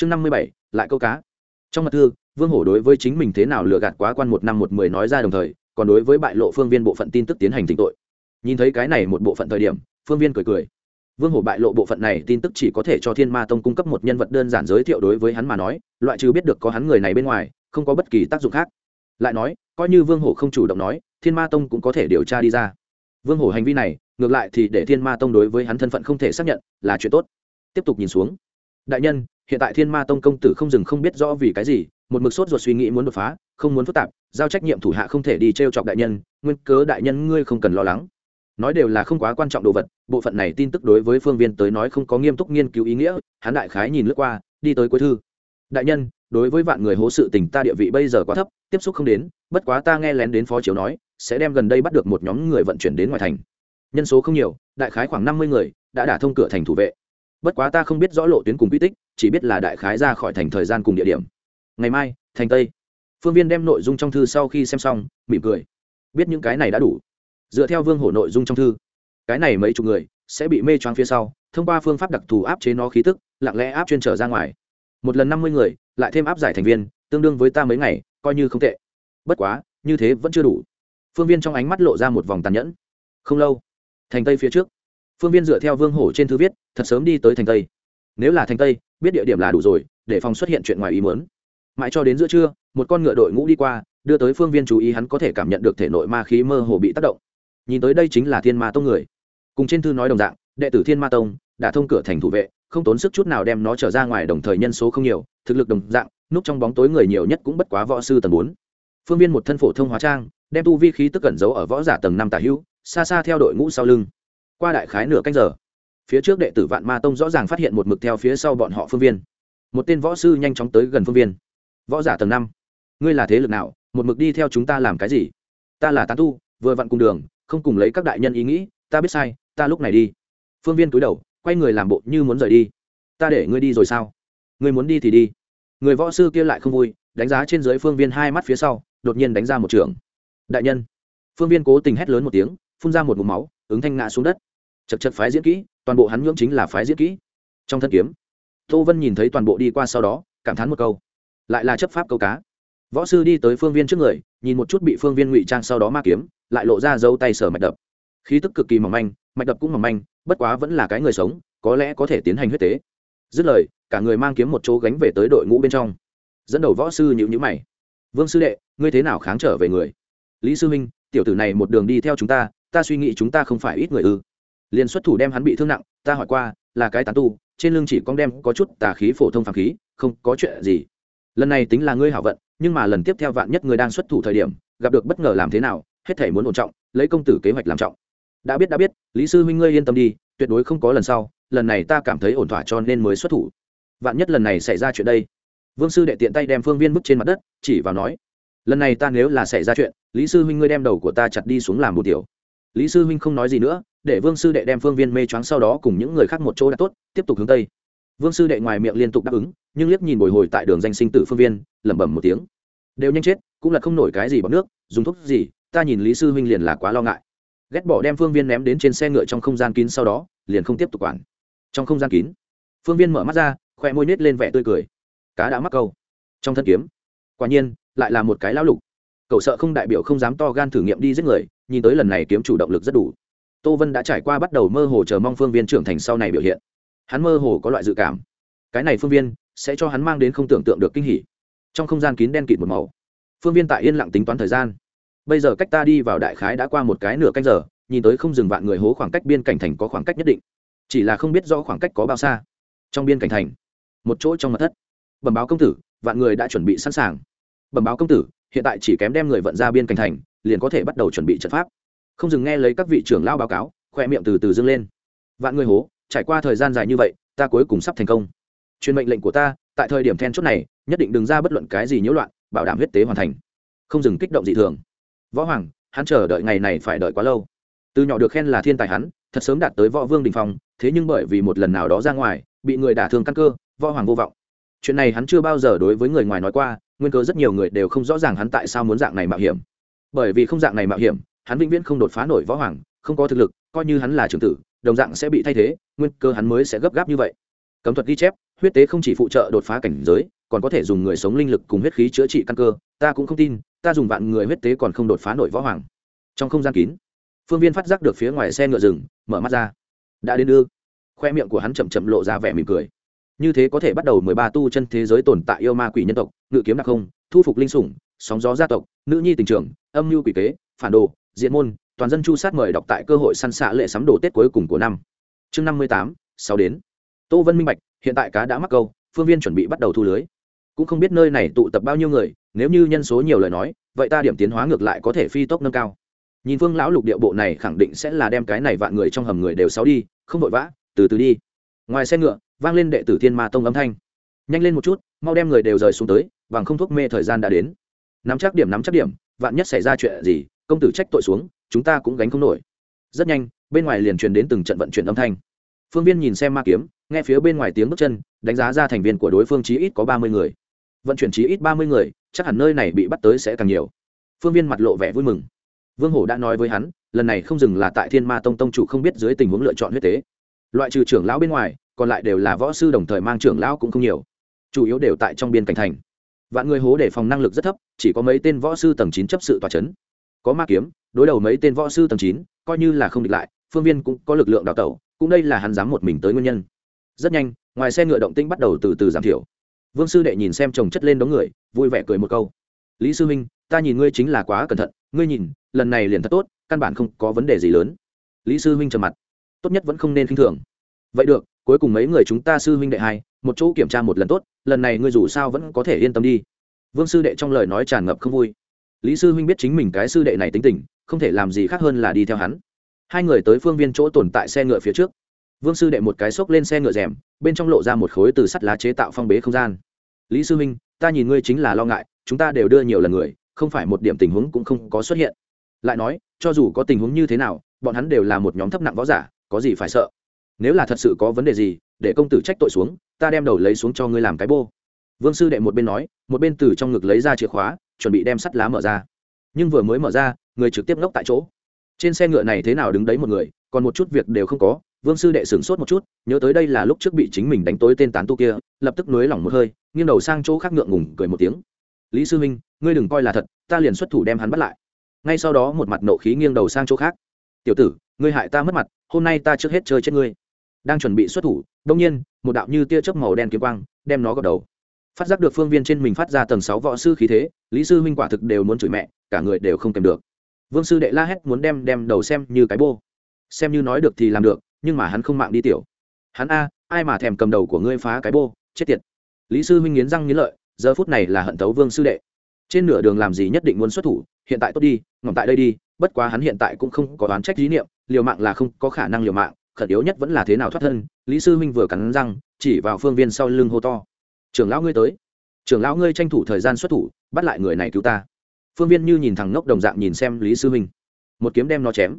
chương năm mươi bảy, lại câu cá. Trong mật thư, vương hổ đối với chính mình thế nào lừa gạt quá quan một năm một mười nói ra đồng thời, còn đối với bại lộ phương viên bộ phận tin tức tiến hành tịnh tội. Nhìn thấy cái này một bộ phận thời điểm, phương viên cười cười. Vương hổ bại lộ bộ phận này tin tức chỉ có thể cho thiên ma tông cung cấp một nhân vật đơn giản giới thiệu đối với hắn mà nói, loại trừ biết được có hắn người này bên ngoài, không có bất kỳ tác dụng khác. Lại nói, coi như vương hổ không chủ động nói, thiên ma tông cũng có thể điều tra đi ra. Vương hổ hành vi này, ngược lại thì để thiên ma tông đối với hắn thân phận không thể xác nhận, là chuyện tốt. Tiếp tục nhìn xuống. Đại nhân hiện tại thiên ma tông công tử không dừng không biết rõ vì cái gì, một mực sốt ruột suy nghĩ muốn đột phá, không muốn phức tạp, giao trách nhiệm thủ hạ không thể đi t r e o chọc đại nhân, nguyên cớ đại nhân ngươi không cần lo lắng. Nói đều là không quá quan trọng đồ vật, bộ phận này tin tức đối với phương viên tới nói không có nghiêm túc nghiên cứu ý nghĩa, hắn đại khái nhìn lướt qua, đi tới cuối thư. Đại nhân, đối với vạn người hố sự tình ta địa vị bây giờ quá thấp, tiếp xúc không đến, bất quá ta nghe lén đến phó chiếu nói, sẽ đem gần đây bắt được một nhóm người vận chuyển đến ngoài thành. Nhân số không nhiều, đại khái khoảng năm mươi người, đã đả thông cửa thành thủ vệ bất quá ta không biết rõ lộ tuyến cùng quy tích, chỉ biết là đại khái ra khỏi thành thời gian cùng địa điểm. Ngày mai, thành tây. Phương viên đem nội dung trong thư sau khi xem xong, mỉm cười. Biết những cái này đã đủ. Dựa theo vương hổ nội dung trong thư, cái này mấy chục người sẽ bị mê choáng phía sau, thông qua phương pháp đặc thù áp chế nó khí tức, lặng lẽ áp chuyên trở ra ngoài. Một lần năm mươi người, lại thêm áp giải thành viên, tương đương với ta mấy ngày, coi như không tệ. Bất quá, như thế vẫn chưa đủ. Phương viên trong ánh mắt lộ ra một vòng tàn nhẫn. Không lâu, thành tây phía trước. Phương viên dựa theo vương hổ trên thư viết thật sớm đi tới thành tây. Nếu là thành tây, biết địa điểm là đủ rồi, để phòng xuất hiện chuyện ngoài ý muốn. Mãi cho đến giữa trưa, một con ngựa đội ngũ đi qua, đưa tới phương viên chú ý hắn có thể cảm nhận được thể nội ma khí mơ hồ bị tác động. Nhìn tới đây chính là thiên ma tông người. Cùng trên thư nói đồng dạng, đệ tử thiên ma tông đã thông cửa thành thủ vệ, không tốn sức chút nào đem nó trở ra ngoài đồng thời nhân số không nhiều, thực lực đồng dạng, núp trong bóng tối người nhiều nhất cũng bất quá võ sư tầng bốn. Phương viên một thân phổ thông hóa trang, đem tu vi khí tức cẩn giấu ở võ giả tầng năm tả hữu, xa xa theo đội ngũ sau lưng. Qua đại khái nửa canh giờ phía trước đệ tử vạn ma tông rõ ràng phát hiện một mực theo phía sau bọn họ phương viên. Một tên võ sư nhanh chóng tới gần phương viên. Võ giả tầng năm, ngươi là thế lực nào? Một mực đi theo chúng ta làm cái gì? Ta là tán tu, vừa vặn cùng đường, không cùng lấy các đại nhân ý nghĩ, ta biết sai, ta lúc này đi. Phương viên cúi đầu, quay người làm bộ như muốn rời đi. Ta để ngươi đi rồi sao? Ngươi muốn đi thì đi. Người võ sư kia lại không vui, đánh giá trên dưới phương viên hai mắt phía sau, đột nhiên đánh ra một trường. Đại nhân. Phương viên cố tình hét lớn một tiếng, phun ra một mụ máu, ứng thanh ngã xuống đất. Chật chật phái diễn kỹ toàn bộ hắn nhưỡng chính là phái diễn kỹ. Trong thân kiếm, tô vân nhìn thấy toàn bộ đi qua sau đó, cảm thán một câu. Lại là chấp pháp câu cá. Võ sư đi tới phương viên trước người, nhìn một chút bị phương viên ngụy trang sau đó ma kiếm, lại lộ ra dấu tay sở mạch đập. Khí tức cực kỳ mỏng manh, mạch đập cũng mỏng manh, bất quá vẫn là cái người sống, có lẽ có thể tiến hành huyết tế. Dứt lời, cả người mang kiếm một chỗ gánh về tới đội ngũ bên trong. Dẫn đầu võ sư nhịu nhữ mày. Vương sư đệ, ngươi thế nào kháng trở về người? Lý sư minh tiểu tử này một đường đi theo chúng ta ta suy nghĩ chúng ta không phải ít người ư liền xuất thủ đem hắn bị thương nặng, ta hỏi qua, là cái tán tu, trên lưng chỉ con đem có chút tà khí phổ thông phàm khí, không có chuyện gì. Lần này tính là ngươi hảo vận, nhưng mà lần tiếp theo vạn nhất ngươi đang xuất thủ thời điểm, gặp được bất ngờ làm thế nào, hết thể muốn ổn trọng, lấy công tử kế hoạch làm trọng. Đã biết đã biết, lý sư huynh ngươi yên tâm đi, tuyệt đối không có lần sau, lần này ta cảm thấy ổn thỏa cho nên mới xuất thủ. Vạn nhất lần này xảy ra chuyện đây. Vương sư đệ tiện tay đem phương viên bức trên mặt đất, chỉ vào nói, lần này ta nếu là xảy ra chuyện, lý sư huynh ngươi đem đầu của ta chặt đi xuống làm một tiểu. Lý sư huynh không nói gì nữa để vương sư đệ đem phương viên mê choáng sau đó cùng những người khác một chỗ đã tốt, tiếp tục hướng tây. Vương sư đệ ngoài miệng liên tục đáp ứng, nhưng liếc nhìn bồi hồi tại đường danh sinh tử phương viên, lẩm bẩm một tiếng. Đều nhanh chết, cũng là không nổi cái gì bằng nước, dùng thuốc gì, ta nhìn lý sư huynh liền là quá lo ngại. Ghét bỏ đem phương viên ném đến trên xe ngựa trong không gian kín sau đó, liền không tiếp tục quản. Trong không gian kín, phương viên mở mắt ra, khoe môi nết lên vẻ tươi cười. Cá đã mắc câu. Trong thân kiếm, quả nhiên, lại là một cái lão lục. Cậu sợ không đại biểu không dám to gan thử nghiệm đi giết người, nhìn tới lần này kiếm chủ động lực rất đủ tô vân đã trải qua bắt đầu mơ hồ chờ mong phương viên trưởng thành sau này biểu hiện. Hắn mơ hồ có loại dự cảm. Cái này phương viên sẽ cho hắn mang đến không tưởng tượng được kinh hỉ. Trong không gian kín đen kịt một màu. Phương viên tại yên lặng tính toán thời gian. Bây giờ cách ta đi vào đại khái đã qua một cái nửa canh giờ, nhìn tới không dừng vạn người hố khoảng cách biên cảnh thành có khoảng cách nhất định. Chỉ là không biết rõ khoảng cách có bao xa. Trong biên cảnh thành, một chỗ trong mặt thất. Bẩm báo công tử, vạn người đã chuẩn bị sẵn sàng. Bẩm báo công tử, hiện tại chỉ kém đem người vận ra biên cảnh thành, liền có thể bắt đầu chuẩn bị trận pháp không dừng nghe lấy các vị trưởng lao báo cáo khoe miệng từ từ dâng lên. Vạn người hố, trải qua thời gian dài như vậy, ta cuối cùng sắp thành công. Truyền mệnh lệnh của ta, tại thời điểm then chốt này, nhất định đừng ra bất luận cái gì nhiễu loạn, bảo đảm huyết tế hoàn thành. Không dừng kích động dị thường. Võ hoàng, hắn chờ đợi ngày này phải đợi quá lâu. Từ nhỏ được khen là thiên tài hắn, thật sớm đạt tới võ vương đình phong, thế nhưng bởi vì một lần nào đó ra ngoài, bị người đả thương căn cơ, võ hoàng vô vọng. Chuyện này hắn chưa bao giờ đối với người ngoài nói qua, nguyên cơ rất nhiều người đều không rõ ràng hắn tại sao muốn dạng này mạo hiểm. Bởi vì không dạng này mạo hiểm hắn vĩnh viễn không đột phá nổi võ hoàng, không có thực lực, coi như hắn là trưởng tử, đồng dạng sẽ bị thay thế, nguyên cơ hắn mới sẽ gấp gáp như vậy. Cấm thuật ghi chép, huyết tế không chỉ phụ trợ đột phá cảnh giới, còn có thể dùng người sống linh lực cùng huyết khí chữa trị căn cơ, ta cũng không tin, ta dùng vạn người huyết tế còn không đột phá nổi võ hoàng. Trong không gian kín, phương viên phát giác được phía ngoài xe ngựa rừng, mở mắt ra. Đã đến đưa. Khoe miệng của hắn chậm chậm lộ ra vẻ mỉm cười. Như thế có thể bắt đầu mười ba tu chân thế giới tồn tại yêu ma quỷ nhân tộc, ngự kiếm đặc không, thu phục linh sủng, sóng gió gia tộc, nữ nhi tình trường, âm mưu quỷ kế, phản đồ diện môn, toàn dân chu sát mời đọc tại cơ hội săn xạ lệ sắm đồ tết cuối cùng của năm. Chương năm mươi tám sau đến. Tô vân minh bạch, hiện tại cá đã mắc câu, phương viên chuẩn bị bắt đầu thu lưới. Cũng không biết nơi này tụ tập bao nhiêu người, nếu như nhân số nhiều lời nói, vậy ta điểm tiến hóa ngược lại có thể phi tốc nâng cao. Nhìn phương lão lục địa bộ này khẳng định sẽ là đem cái này vạn người trong hầm người đều sáu đi, không vội vã, từ từ đi. Ngoài xe ngựa, vang lên đệ tử thiên ma tông âm thanh. Nhanh lên một chút, mau đem người đều rời xuống tới, bằng không thuốc mê thời gian đã đến. Nắm chắc điểm, nắm chắc điểm, vạn nhất xảy ra chuyện gì công tử trách tội xuống, chúng ta cũng gánh không nổi. Rất nhanh, bên ngoài liền truyền đến từng trận vận chuyển âm thanh. Phương viên nhìn xem ma kiếm, nghe phía bên ngoài tiếng bước chân, đánh giá ra thành viên của đối phương chí ít có ba mươi người. Vận chuyển chí ít ba mươi người, chắc hẳn nơi này bị bắt tới sẽ càng nhiều. Phương viên mặt lộ vẻ vui mừng. Vương hổ đã nói với hắn, lần này không dừng là tại thiên ma tông tông chủ không biết dưới tình huống lựa chọn huyết tế. Loại trừ trưởng lão bên ngoài, còn lại đều là võ sư đồng thời mang trưởng lão cũng không nhiều. Chủ yếu đều tại trong biên cảnh thành. Vạn người hố để phòng năng lực rất thấp, chỉ có mấy tên võ sư tầng chín chấp sự tòa c h ấ n có ma kiếm, đối đầu mấy tên võ sư tầng chín, coi như là không địch lại, phương viên cũng có lực lượng đào tẩu, cũng đây là hắn dám một mình tới nguyên nhân. Rất nhanh, ngoài xe ngựa động tinh bắt đầu từ từ giảm thiểu. Vương sư đệ nhìn xem chồng chất lên đống người, vui vẻ cười một câu. Lý sư huynh, ta nhìn ngươi chính là quá cẩn thận, ngươi nhìn, lần này liền thật tốt, căn bản không có vấn đề gì lớn. Lý sư huynh trầm mặt. Tốt nhất vẫn không nên khinh thường. Vậy được, cuối cùng mấy người chúng ta sư huynh đệ hai, một chỗ kiểm tra một lần tốt, lần này ngươi dù sao vẫn có thể yên tâm đi. Vương sư đệ trong lời nói tràn ngập không vui lý sư huynh biết chính mình cái sư đệ này tính tình, không thể làm gì khác hơn là đi theo hắn. Hai người tới phương viên chỗ tồn tại xe ngựa phía trước. Vương sư đệ một cái xốc lên xe ngựa rèm, bên trong lộ ra một khối từ sắt lá chế tạo phong bế không gian. Lý sư huynh, ta nhìn ngươi chính là lo ngại, chúng ta đều đưa nhiều lần người, không phải một điểm tình huống cũng không có xuất hiện. Lại nói, cho dù có tình huống như thế nào, bọn hắn đều là một nhóm thấp nặng võ giả, có gì phải sợ? Nếu là thật sự có vấn đề gì, để công tử trách tội xuống, ta đem đầu lấy xuống cho ngươi làm cái bô. Vương sư đệ một bên nói, một bên từ trong ngực lấy ra chìa khóa chuẩn bị đem sắt lá mở ra. Nhưng vừa mới mở ra người trực tiếp ngốc tại chỗ. Trên xe ngựa này thế nào đứng đấy một người còn một chút việc đều không có. Vương sư đệ sửng sốt một chút nhớ tới đây là lúc trước bị chính mình đánh tối tên tán tu kia lập tức nới lỏng một hơi nghiêng đầu sang chỗ khác ngượng ngùng cười một tiếng. Lý sư minh, ngươi đừng coi là thật ta liền xuất thủ đem hắn bắt lại. Ngay sau đó một mặt nộ khí nghiêng đầu sang chỗ khác. Tiểu tử ngươi hại ta mất mặt hôm nay ta trước hết chơi chết ngươi. Đang chuẩn bị xuất thủ đông nhiên một đạo như tia chớp màu đen kiếm quang đem nó gọt đầu phát giác được phương viên trên mình phát ra tầng sáu võ sư khí thế, lý sư huynh quả thực đều muốn chửi mẹ, cả người đều không kèm được. Vương sư đệ la hét muốn đem đem đầu xem như cái bô. Xem như nói được thì làm được, nhưng mà hắn không mạng đi tiểu. Hắn a, ai mà thèm cầm đầu của ngươi phá cái bô, chết tiệt. Lý sư huynh nghiến răng nghiến lợi, giờ phút này là hận tấu vương sư đệ. Trên nửa đường làm gì nhất định muốn xuất thủ, hiện tại tốt đi, ngỏm tại đây đi, bất quá hắn hiện tại cũng không có đoán trách lý niệm, liều mạng là không có khả năng liều mạng, khẩn yếu nhất vẫn là thế nào thoát thân, lý sư huynh vừa cắn răng, chỉ vào phương viên sau lưng hô to trưởng lão ngươi tới. Trưởng lão ngươi tranh thủ thời gian xuất thủ, bắt lại người này cứu ta. Phương viên như nhìn thằng ngốc đồng dạng nhìn xem lý sư huynh một kiếm đem nó chém.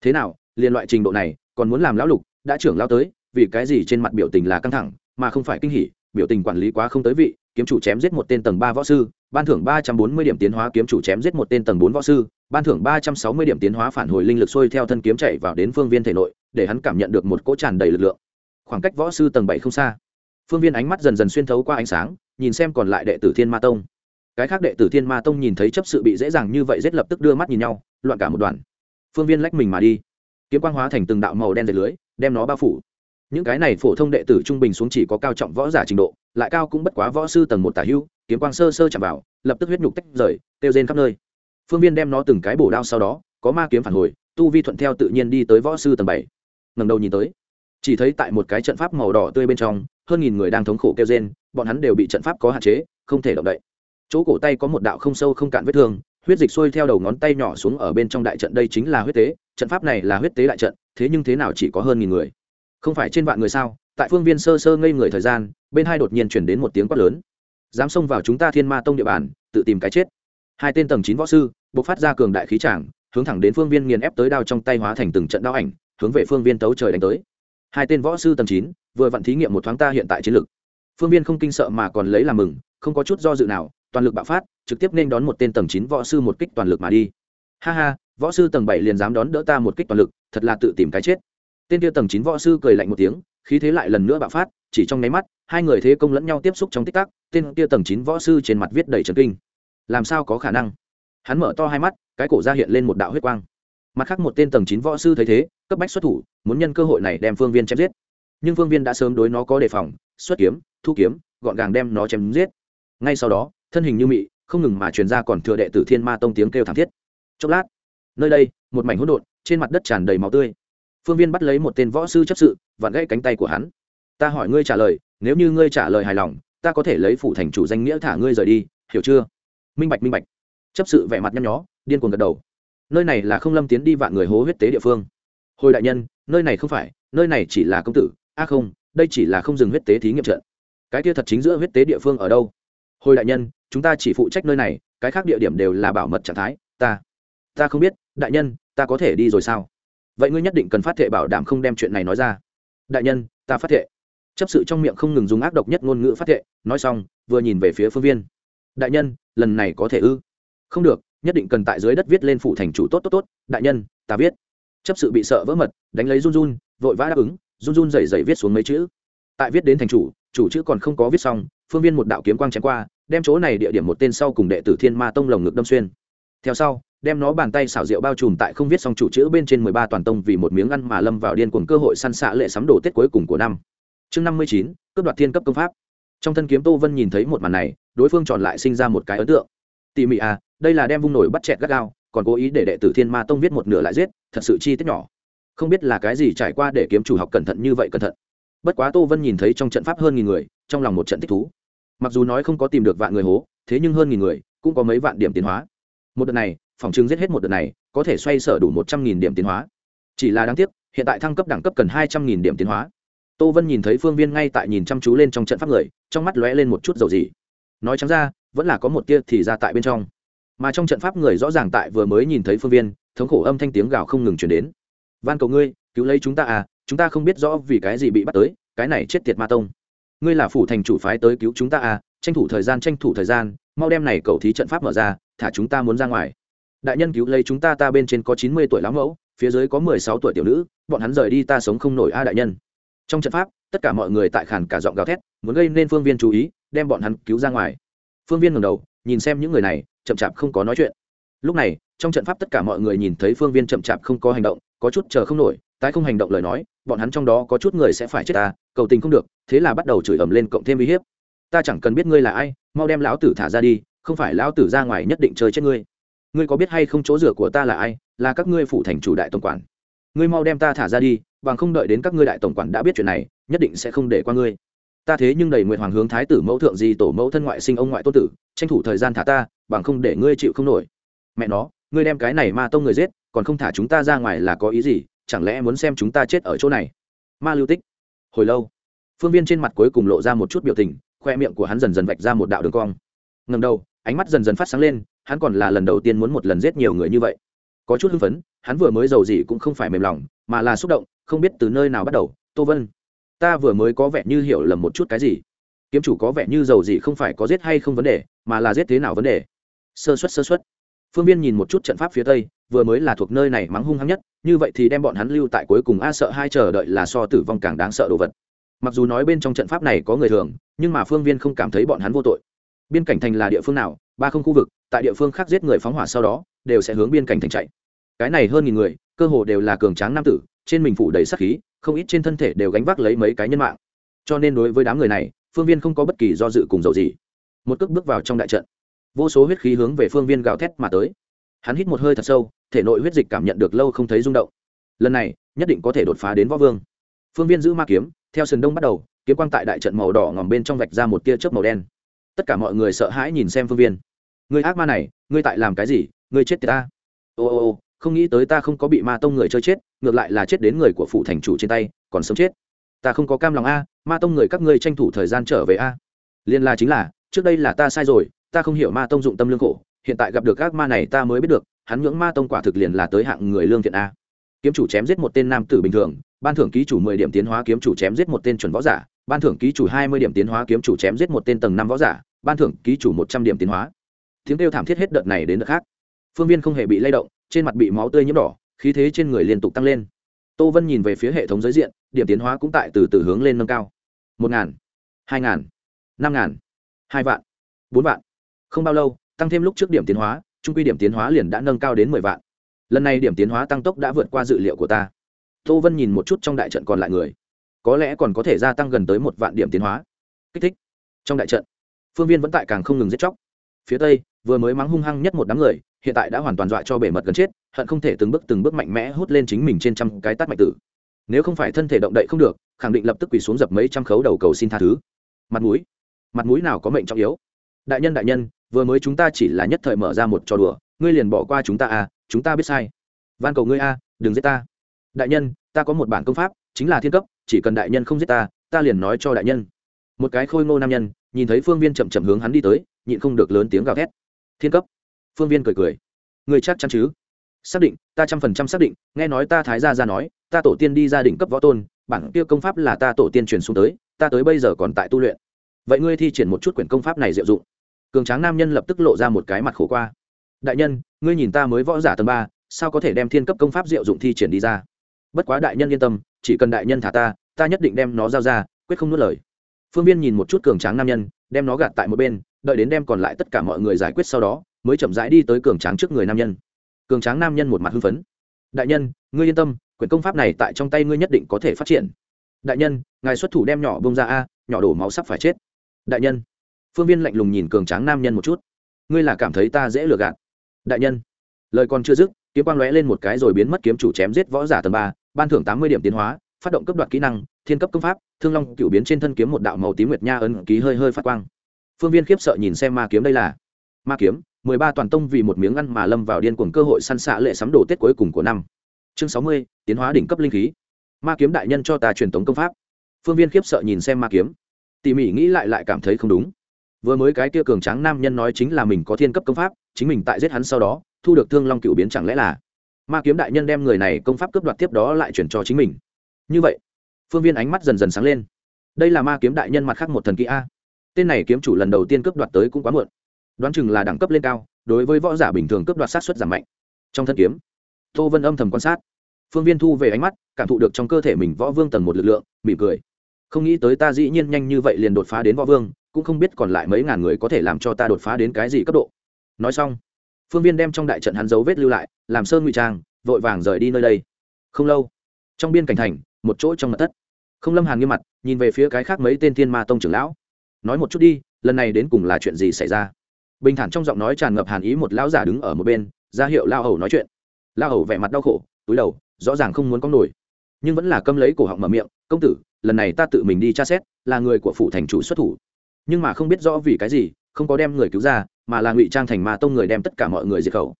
Thế nào liên loại trình độ này, còn muốn làm lão lục, đã trưởng lão tới, vì cái gì trên mặt biểu tình là căng thẳng, mà không phải kinh hỉ, biểu tình quản lý quá không tới vị, kiếm chủ chém giết một tên tầng ba võ sư, ban thưởng ba trăm bốn mươi điểm tiến hóa kiếm chủ chém giết một tên tầng bốn võ sư, ban thưởng ba trăm sáu mươi điểm tiến hóa phản hồi linh lực xuôi theo thân kiếm chạy vào đến phương viên thể nội, để hắn cảm nhận được một cỗ tràn đầy lực lượng. Khoảng cách võ sư tầng bảy không xa phương viên ánh mắt dần dần xuyên thấu qua ánh sáng, nhìn xem còn lại đệ tử thiên ma tông. Cái khác đệ tử thiên ma tông nhìn thấy chấp sự bị dễ dàng như vậy rét lập tức đưa mắt nhìn nhau, loạn cả một đoàn. Phương viên lách mình mà đi. Kiếm quang hóa thành từng đạo màu đen dệt lưới, đem nó bao phủ. Những cái này phổ thông đệ tử trung bình xuống chỉ có cao trọng võ giả trình độ, lại cao cũng bất quá võ sư tầng một tả hưu, kiếm quang sơ sơ chạm vào, lập tức huyết nhục tách rời tiêu rên khắp nơi. Phương viên đem nó từng cái bổ đao sau đó, có ma kiếm phản hồi, tu vi thuận theo tự nhiên đi tới võ sư tầng bảy. Ngầm đầu nhìn tới chỉ thấy tại một cái trận pháp màu đỏ tươi bên trong, hơn nghìn người đang thống khổ kêu rên, bọn hắn đều bị trận pháp có hạn chế, không thể động đậy. Chỗ cổ tay có một đạo không sâu không cạn vết thương, huyết dịch xuôi theo đầu ngón tay nhỏ xuống ở bên trong đại trận, đây chính là huyết tế. Trận pháp này là huyết tế đại trận, thế nhưng thế nào chỉ có hơn nghìn người? Không phải trên vạn người sao? Tại phương viên sơ sơ ngây người thời gian, bên hai đột nhiên chuyển đến một tiếng quát lớn. Dám xông vào chúng ta thiên ma tông địa bàn, tự tìm cái chết. Hai tên tầng chín võ sư buộc phát ra cường đại khí tràng, hướng thẳng đến phương viên nghiền ép tới đao trong tay hóa thành từng trận đao ảnh, hướng về phương viên tấu trời đánh tới hai tên võ sư tầng chín, vừa vặn thí nghiệm một thoáng ta hiện tại chiến lực phương viên không kinh sợ mà còn lấy làm mừng, không có chút do dự nào, toàn lực bạo phát, trực tiếp nên đón một tên tầng chín võ sư một kích toàn lực mà đi. Ha ha, võ sư tầng bảy liền dám đón đỡ ta một kích toàn lực, thật là tự tìm cái chết. Tên kia tầng chín võ sư cười lạnh một tiếng, khí thế lại lần nữa bạo phát, chỉ trong nháy mắt, hai người thế công lẫn nhau tiếp xúc trong tích tắc, tên kia tầng chín võ sư trên mặt viết đầy trần kinh. Làm sao có khả năng? Hắn mở to hai mắt, cái cổ ra hiện lên một đạo huyết quang mặt khác một tên tầng chín võ sư thấy thế, cấp bách xuất thủ, muốn nhân cơ hội này đem phương viên chém giết. Nhưng phương viên đã sớm đối nó có đề phòng, xuất kiếm, thu kiếm, gọn gàng đem nó chém giết. Ngay sau đó, thân hình như mị, không ngừng mà truyền ra còn thừa đệ tử thiên ma tông tiếng kêu thảm thiết. Chốc lát, nơi đây, một mảnh hỗn độn, trên mặt đất tràn đầy máu tươi. Phương viên bắt lấy một tên võ sư chấp sự, vặn gãy cánh tay của hắn. Ta hỏi ngươi trả lời, nếu như ngươi trả lời hài lòng, ta có thể lấy phủ thành chủ danh nghĩa thả ngươi rời đi, hiểu chưa? Minh bạch minh bạch. Chấp sự vẻ mặt nhăn nhó, điên cuồng gật đầu nơi này là không lâm tiến đi vạn người hố huyết tế địa phương. Hồi đại nhân, nơi này không phải, nơi này chỉ là công tử, a không, đây chỉ là không dừng huyết tế thí nghiệm trận. Cái kia thật chính giữa huyết tế địa phương ở đâu? Hồi đại nhân, chúng ta chỉ phụ trách nơi này, cái khác địa điểm đều là bảo mật trạng thái, ta ta không biết, đại nhân, ta có thể đi rồi sao? Vậy ngươi nhất định cần phát thệ bảo đảm không đem chuyện này nói ra. Đại nhân, ta phát thệ. Chấp sự trong miệng không ngừng dùng ác độc nhất ngôn ngữ phát thệ, nói xong, vừa nhìn về phía phương viên. Đại nhân, lần này có thể ư? Không được nhất định cần tại dưới đất viết lên phủ thành chủ tốt tốt tốt, đại nhân, ta viết. Chấp sự bị sợ vỡ mật, đánh lấy run run, vội vã đáp ứng, run run dày dày viết xuống mấy chữ. Tại viết đến thành chủ chủ chữ còn không có viết xong, phương viên một đạo kiếm quang chém qua, đem chỗ này địa điểm một tên sau cùng đệ tử thiên ma tông lồng ngực đâm xuyên. Theo sau, đem nó bàn tay xảo rượu bao trùm tại không viết xong chủ chữ bên trên mười ba toàn tông vì một miếng ăn mà lâm vào điên cuồng cơ hội săn xạ lệ sắm đồ tết cuối cùng của năm. Chương năm mươi chín, cướp đoạt thiên cấp công pháp. Trong thân kiếm tô vân nhìn thấy một màn này, đối phương chọn lại sinh ra một cái ấn tượng. Tỉ mỉ à đây là đem vung nổi bắt chẹt gắt gao, còn cố ý để đệ tử thiên ma tông viết một nửa lại giết, thật sự chi tiết nhỏ. Không biết là cái gì trải qua để kiếm chủ học cẩn thận như vậy cẩn thận. Bất quá tô vân nhìn thấy trong trận pháp hơn nghìn người, trong lòng một trận thích thú. Mặc dù nói không có tìm được vạn người hố, thế nhưng hơn nghìn người, cũng có mấy vạn điểm tiến hóa. Một đợt này, phòng chứng giết hết một đợt này, có thể xoay sở đủ một trăm nghìn điểm tiến hóa. Chỉ là đáng tiếc, hiện tại thăng cấp đẳng cấp cần hai trăm nghìn điểm tiến hóa. Tô vân nhìn thấy phương viên ngay tại nhìn chăm chú lên trong trận pháp người, trong mắt lóe lên một chút dầu gì nói chẳng ra, vẫn là có một tia thì ra tại bên trong mà trong trận pháp người rõ ràng tại vừa mới nhìn thấy phương viên, thống khổ âm thanh tiếng gào không ngừng chuyển đến. Van cầu ngươi, cứu lấy chúng ta à chúng ta không biết rõ vì cái gì bị bắt tới, cái này chết tiệt ma tông. Ngươi là phủ thành chủ phái tới cứu chúng ta à tranh thủ thời gian, tranh thủ thời gian, mau đem này cầu thí trận pháp mở ra, thả chúng ta muốn ra ngoài. Đại nhân cứu lấy chúng ta ta bên trên có chín mươi tuổi lão mẫu, phía dưới có mười sáu tuổi tiểu nữ, bọn hắn rời đi, ta sống không nổi a à, đại nhân. Trong trận pháp, tất cả mọi người tại khản cả giọng gào thét, muốn gây nên phương viên chú ý, đem bọn hắn cứu ra ngoài. Phương viên ngầm đầu, nhìn xem những người này chậm chạp không có nói chuyện. Lúc này, trong trận pháp tất cả mọi người nhìn thấy phương viên chậm chạp không có hành động, có chút chờ không nổi, tái không hành động lời nói, bọn hắn trong đó có chút người sẽ phải chết ta, cầu tình không được, thế là bắt đầu chửi ầm lên cộng thêm uy hiếp. Ta chẳng cần biết ngươi là ai, mau đem lão tử thả ra đi, không phải lão tử ra ngoài nhất định chơi chết ngươi. Ngươi có biết hay không chỗ rửa của ta là ai, là các ngươi phụ thành chủ đại tổng quản. Ngươi mau đem ta thả ra đi, bằng không đợi đến các ngươi đại tổng quản đã biết chuyện này, nhất định sẽ không để qua ngươi. Ta thế nhưng đầy nguyện hoàng hướng thái tử mẫu thượng di tổ mẫu thân ngoại sinh ông ngoại tô tử, tranh thủ thời gian thả ta bằng không để ngươi chịu không nổi. Mẹ nó, ngươi đem cái này ma tông người giết, còn không thả chúng ta ra ngoài là có ý gì? Chẳng lẽ muốn xem chúng ta chết ở chỗ này? Ma lưu tích. Hồi lâu, phương viên trên mặt cuối cùng lộ ra một chút biểu tình, khoe miệng của hắn dần dần vạch ra một đạo đường cong. Ngầm đầu, ánh mắt dần dần phát sáng lên, hắn còn là lần đầu tiên muốn một lần giết nhiều người như vậy. Có chút hưng phấn, hắn vừa mới giàu gì cũng không phải mềm lòng, mà là xúc động, không biết từ nơi nào bắt đầu. Tô vân, ta vừa mới có vẻ như hiểu lầm một chút cái gì? Kiếm chủ có vẻ như giàu gì không phải có giết hay không vấn đề, mà là giết thế nào vấn đề? Sơ xuất sơ xuất phương viên nhìn một chút trận pháp phía tây, vừa mới là thuộc nơi này mắng hung hăng nhất, như vậy thì đem bọn hắn lưu tại cuối cùng a sợ hai chờ đợi là so tử vong càng đáng sợ đồ vật. Mặc dù nói bên trong trận pháp này có người thường, nhưng mà phương viên không cảm thấy bọn hắn vô tội. Biên cảnh thành là địa phương nào, ba không khu vực, tại địa phương khác giết người phóng hỏa sau đó, đều sẽ hướng biên cảnh thành chạy. Cái này hơn nghìn người, cơ hồ đều là cường tráng nam tử, trên mình phủ đầy sắc khí, không ít trên thân thể đều gánh vác lấy mấy cái nhân mạng. Cho nên đối với đám người này, phương viên không có bất kỳ do dự cùng dầu gì. Một cước bước vào trong đại trận vô số huyết khí hướng về phương viên gào thét mà tới. Hắn hít một hơi thật sâu, thể nội huyết dịch cảm nhận được lâu không thấy rung động. Lần này, nhất định có thể đột phá đến võ vương. Phương viên giữ ma kiếm, theo sườn đông bắt đầu, kiếm quang tại đại trận màu đỏ ngòm bên trong vạch ra một tia chớp màu đen. Tất cả mọi người sợ hãi nhìn xem phương viên. Người ác ma này, ngươi tại làm cái gì? Ngươi chết tiệt ta. Ô ô ô, không nghĩ tới ta không có bị ma tông người chơi chết, ngược lại là chết đến người của phụ thành chủ trên tay, còn sống chết. Ta không có cam lòng a, ma tông người các ngươi tranh thủ thời gian trở về a. Liên la chính là, trước đây là ta sai rồi ta không hiểu ma tông dụng tâm lương khổ, hiện tại gặp được các ma này ta mới biết được, hắn ngưỡng ma tông quả thực liền là tới hạng người lương thiện a. Kiếm chủ chém giết một tên nam tử bình thường, ban thưởng ký chủ mười điểm tiến hóa kiếm chủ chém giết một tên chuẩn võ giả, ban thưởng ký chủ hai mươi điểm tiến hóa kiếm chủ chém giết một tên tầng năm võ giả, ban thưởng ký chủ một trăm điểm tiến hóa. Tiếng kêu thảm thiết hết đợt này đến đợt khác. Phương viên không hề bị lay động, trên mặt bị máu tươi nhiễm đỏ, khí thế trên người liên tục tăng lên. Tô vân nhìn về phía hệ thống giới diện, điểm tiến hóa cũng tại từ từ hướng lên nâng cao. một ngàn, hai ngàn, năm ngàn, hai vạn, bốn vạn không bao lâu, tăng thêm lúc trước điểm tiến hóa, trung quy điểm tiến hóa liền đã nâng cao đến mười vạn. Lần này điểm tiến hóa tăng tốc đã vượt qua dự liệu của ta. Tô vân nhìn một chút trong đại trận còn lại người. Có lẽ còn có thể gia tăng gần tới một vạn điểm tiến hóa. Kích thích. Trong đại trận, phương viên vẫn tại càng không ngừng giết chóc. Phía tây, vừa mới mắng hung hăng nhất một đám người, hiện tại đã hoàn toàn dọa cho bể mật gần chết, hận không thể từng bước từng bước mạnh mẽ hút lên chính mình trên trăm cái tát mạnh tử. Nếu không phải thân thể động đậy không được, khẳng định lập tức quỳ xuống dập mấy trăm khấu đầu cầu xin tha thứ. Mặt mũi. Mặt mũi nào có mệnh trọng yếu? Đại nhân đại nhân vừa mới chúng ta chỉ là nhất thời mở ra một trò đùa ngươi liền bỏ qua chúng ta à chúng ta biết sai. Van cầu ngươi a à, đừng giết ta. Đại nhân ta có một bản công pháp chính là thiên cấp chỉ cần đại nhân không giết ta ta liền nói cho đại nhân. Một cái khôi ngô nam nhân nhìn thấy phương viên chậm chậm hướng hắn đi tới nhịn không được lớn tiếng gào thét. Thiên cấp. Phương viên cười cười. Người chắc chắn chứ? Xác định ta trăm phần trăm xác định nghe nói ta thái gia ra nói ta tổ tiên đi gia đình cấp võ tôn bản kia công pháp là ta tổ tiên truyền xuống tới ta tới bây giờ còn tại tu luyện. Vậy ngươi thi triển một chút quyển công pháp này diệu dụng cường tráng nam nhân lập tức lộ ra một cái mặt khổ qua. Đại nhân, ngươi nhìn ta mới võ giả tầng ba, sao có thể đem thiên cấp công pháp diệu dụng thi triển đi ra? Bất quá đại nhân yên tâm, chỉ cần đại nhân thả ta ta nhất định đem nó giao ra, quyết không nuốt lời. Phương viên nhìn một chút cường tráng nam nhân, đem nó gạt tại một bên, đợi đến đem còn lại tất cả mọi người giải quyết sau đó, mới chậm rãi đi tới cường tráng trước người nam nhân. Cường tráng nam nhân một mặt hưng phấn. Đại nhân, ngươi yên tâm, quyển công pháp này tại trong tay ngươi nhất định có thể phát triển. Đại nhân, ngài xuất thủ đem nhỏ bông ra a, nhỏ đổ máu sắp phải chết. Đại nhân phương viên lạnh lùng nhìn cường tráng nam nhân một chút. Ngươi là cảm thấy ta dễ lừa gạt. Đại nhân, lời còn chưa dứt, kiếm quang lóe lên một cái rồi biến mất kiếm chủ chém giết võ giả tầng ba, ban thưởng tám mươi điểm tiến hóa, phát động cấp đoạt kỹ năng, thiên cấp công pháp, thương long cựu biến trên thân kiếm một đạo màu tím nguyệt nha ấn ký hơi hơi phát quang. Phương viên khiếp sợ nhìn xem ma kiếm đây là. Ma kiếm, mười ba toàn tông vì một miếng ăn mà lâm vào điên cuồng cơ hội săn xạ lệ sắm đồ tết cuối cùng của năm. Chương sáu mươi, tiến hóa đỉnh cấp linh khí. Ma kiếm đại nhân cho ta truyền tống công pháp. Phương viên khiếp sợ nhìn xem ma kiếm. Tỉ mỉ nghĩ lại lại cảm thấy không đúng vừa mới cái kia cường tráng nam nhân nói chính là mình có thiên cấp công pháp, chính mình tại giết hắn sau đó, thu được thương long cựu biến chẳng lẽ là? Ma kiếm đại nhân đem người này công pháp cướp đoạt tiếp đó lại chuyển cho chính mình. Như vậy, phương viên ánh mắt dần dần sáng lên. Đây là ma kiếm đại nhân mặt khác một thần kỹ a. Tên này kiếm chủ lần đầu tiên cướp đoạt tới cũng quá muộn. Đoán chừng là đẳng cấp lên cao, đối với võ giả bình thường cướp đoạt sát xuất giảm mạnh. Trong thân kiếm, tô vân âm thầm quan sát. Phương viên thu về ánh mắt, cảm thụ được trong cơ thể mình võ vương tầng một lực lượng, mỉm cười. Không nghĩ tới ta dĩ nhiên nhanh như vậy liền đột phá đến võ vương cũng không biết còn lại mấy ngàn người có thể làm cho ta đột phá đến cái gì cấp độ. Nói xong, phương viên đem trong đại trận hắn dấu vết lưu lại, làm sơn ngụy trang, vội vàng rời đi nơi đây. Không lâu, trong biên cảnh thành, một chỗ trong mặt thất. Không lâm hàn nghiêm mặt, nhìn về phía cái khác mấy tên thiên ma tông trưởng lão. Nói một chút đi, lần này đến cùng là chuyện gì xảy ra? Bình thản trong giọng nói tràn ngập hàn ý một lão giả đứng ở một bên, ra hiệu lao hầu nói chuyện. Lao hầu vẻ mặt đau khổ, túi đầu, rõ ràng không muốn có nổi. Nhưng vẫn là câm lấy cổ họng mở miệng, công tử, lần này ta tự mình đi tra xét, là người của phủ thành chủ xuất thủ nhưng mà không biết rõ vì cái gì, không có đem người cứu ra, mà là ngụy trang thành ma tông người đem tất cả mọi người diệt khẩu.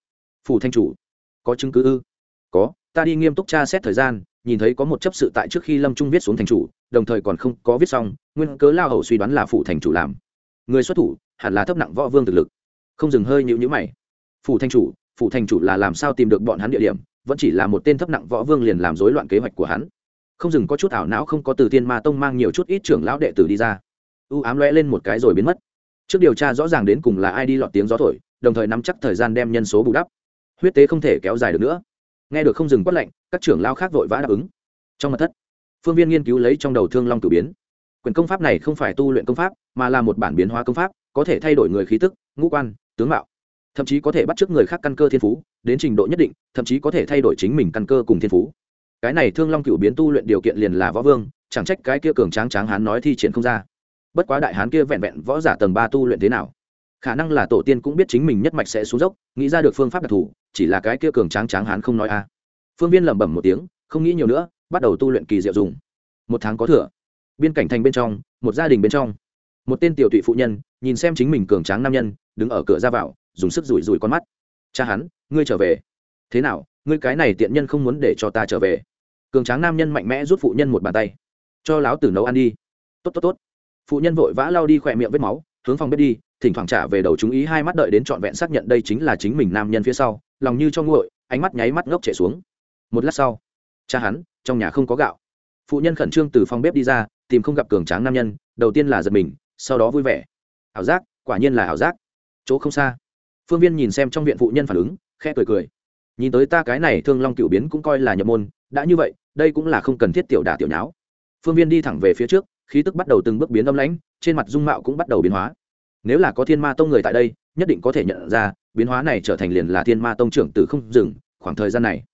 Phủ thanh chủ, có chứng cứ ư? Có, ta đi nghiêm túc tra xét thời gian, nhìn thấy có một chấp sự tại trước khi lâm trung viết xuống thành chủ, đồng thời còn không có viết xong, nguyên cớ lao hầu suy đoán là phủ thành chủ làm. Người xuất thủ, hẳn là thấp nặng võ vương thực lực. Không dừng hơi nhịu nhữ mày. Phủ thanh chủ phủ thành chủ là làm sao tìm được bọn hắn địa điểm, vẫn chỉ là một tên thấp nặng võ vương liền làm rối loạn kế hoạch của hắn. Không dừng có chút ảo não không có từ tiên ma tông mang nhiều chút ít trưởng lão đệ tử đi ra u ám lóe lên một cái rồi biến mất. Trước điều tra rõ ràng đến cùng là ai đi lọt tiếng gió thổi, đồng thời nắm chắc thời gian đem nhân số bù đắp. Huyết tế không thể kéo dài được nữa. Nghe được không dừng quất lệnh các trưởng lao khác vội vã đáp ứng. Trong mặt thất, phương viên nghiên cứu lấy trong đầu thương long cử biến. Quyền công pháp này không phải tu luyện công pháp, mà là một bản biến hóa công pháp, có thể thay đổi người khí tức, ngũ quan, tướng mạo. Thậm chí có thể bắt chước người khác căn cơ thiên phú, đến trình độ nhất định, thậm chí có thể thay đổi chính mình căn cơ cùng thiên phú. Cái này thương long cựu biến tu luyện điều kiện liền là võ vương, chẳng trách cái kia cường tráng tráng hán nói thi triển không ra bất quá đại hán kia vẹn vẹn võ giả tầng ba tu luyện thế nào? Khả năng là tổ tiên cũng biết chính mình nhất mạch sẽ xuống dốc, nghĩ ra được phương pháp đặc thù, chỉ là cái kia cường tráng tráng hán không nói a. Phương viên lẩm bẩm một tiếng, không nghĩ nhiều nữa, bắt đầu tu luyện kỳ diệu dùng. Một tháng có thừa. Biên cảnh thành bên trong, một gia đình bên trong. Một tên tiểu thụy phụ nhân, nhìn xem chính mình cường tráng nam nhân, đứng ở cửa ra vào, dùng sức rủi rủi con mắt. Cha hắn, ngươi trở về. Thế nào, ngươi cái này tiện nhân không muốn để cho ta trở về? Cường tráng nam nhân mạnh mẽ rút phụ nhân một bàn tay. Cho láo tử nấu ăn đi. Tốt tốt tốt phụ nhân vội vã lao đi khỏe miệng vết máu, hướng phòng bếp đi, thỉnh thoảng trả về đầu chúng ý hai mắt đợi đến trọn vẹn xác nhận đây chính là chính mình nam nhân phía sau, lòng như cho nguội, ánh mắt nháy mắt ngốc chạy xuống. Một lát sau, cha hắn, trong nhà không có gạo. Phụ nhân khẩn trương từ phòng bếp đi ra, tìm không gặp cường tráng nam nhân, đầu tiên là giật mình, sau đó vui vẻ. Ảo giác, quả nhiên là ảo giác. Chỗ không xa, phương viên nhìn xem trong viện phụ nhân phản ứng, khẽ cười cười. Nhìn tới ta cái này thương long cựu biến cũng coi là nhập môn, đã như vậy, đây cũng là không cần thiết tiểu đả tiểu nháo. Phương viên đi thẳng về phía trước khí tức bắt đầu từng bước biến âm lãnh, trên mặt dung mạo cũng bắt đầu biến hóa. Nếu là có thiên ma tông người tại đây, nhất định có thể nhận ra, biến hóa này trở thành liền là thiên ma tông trưởng từ không dừng, khoảng thời gian này,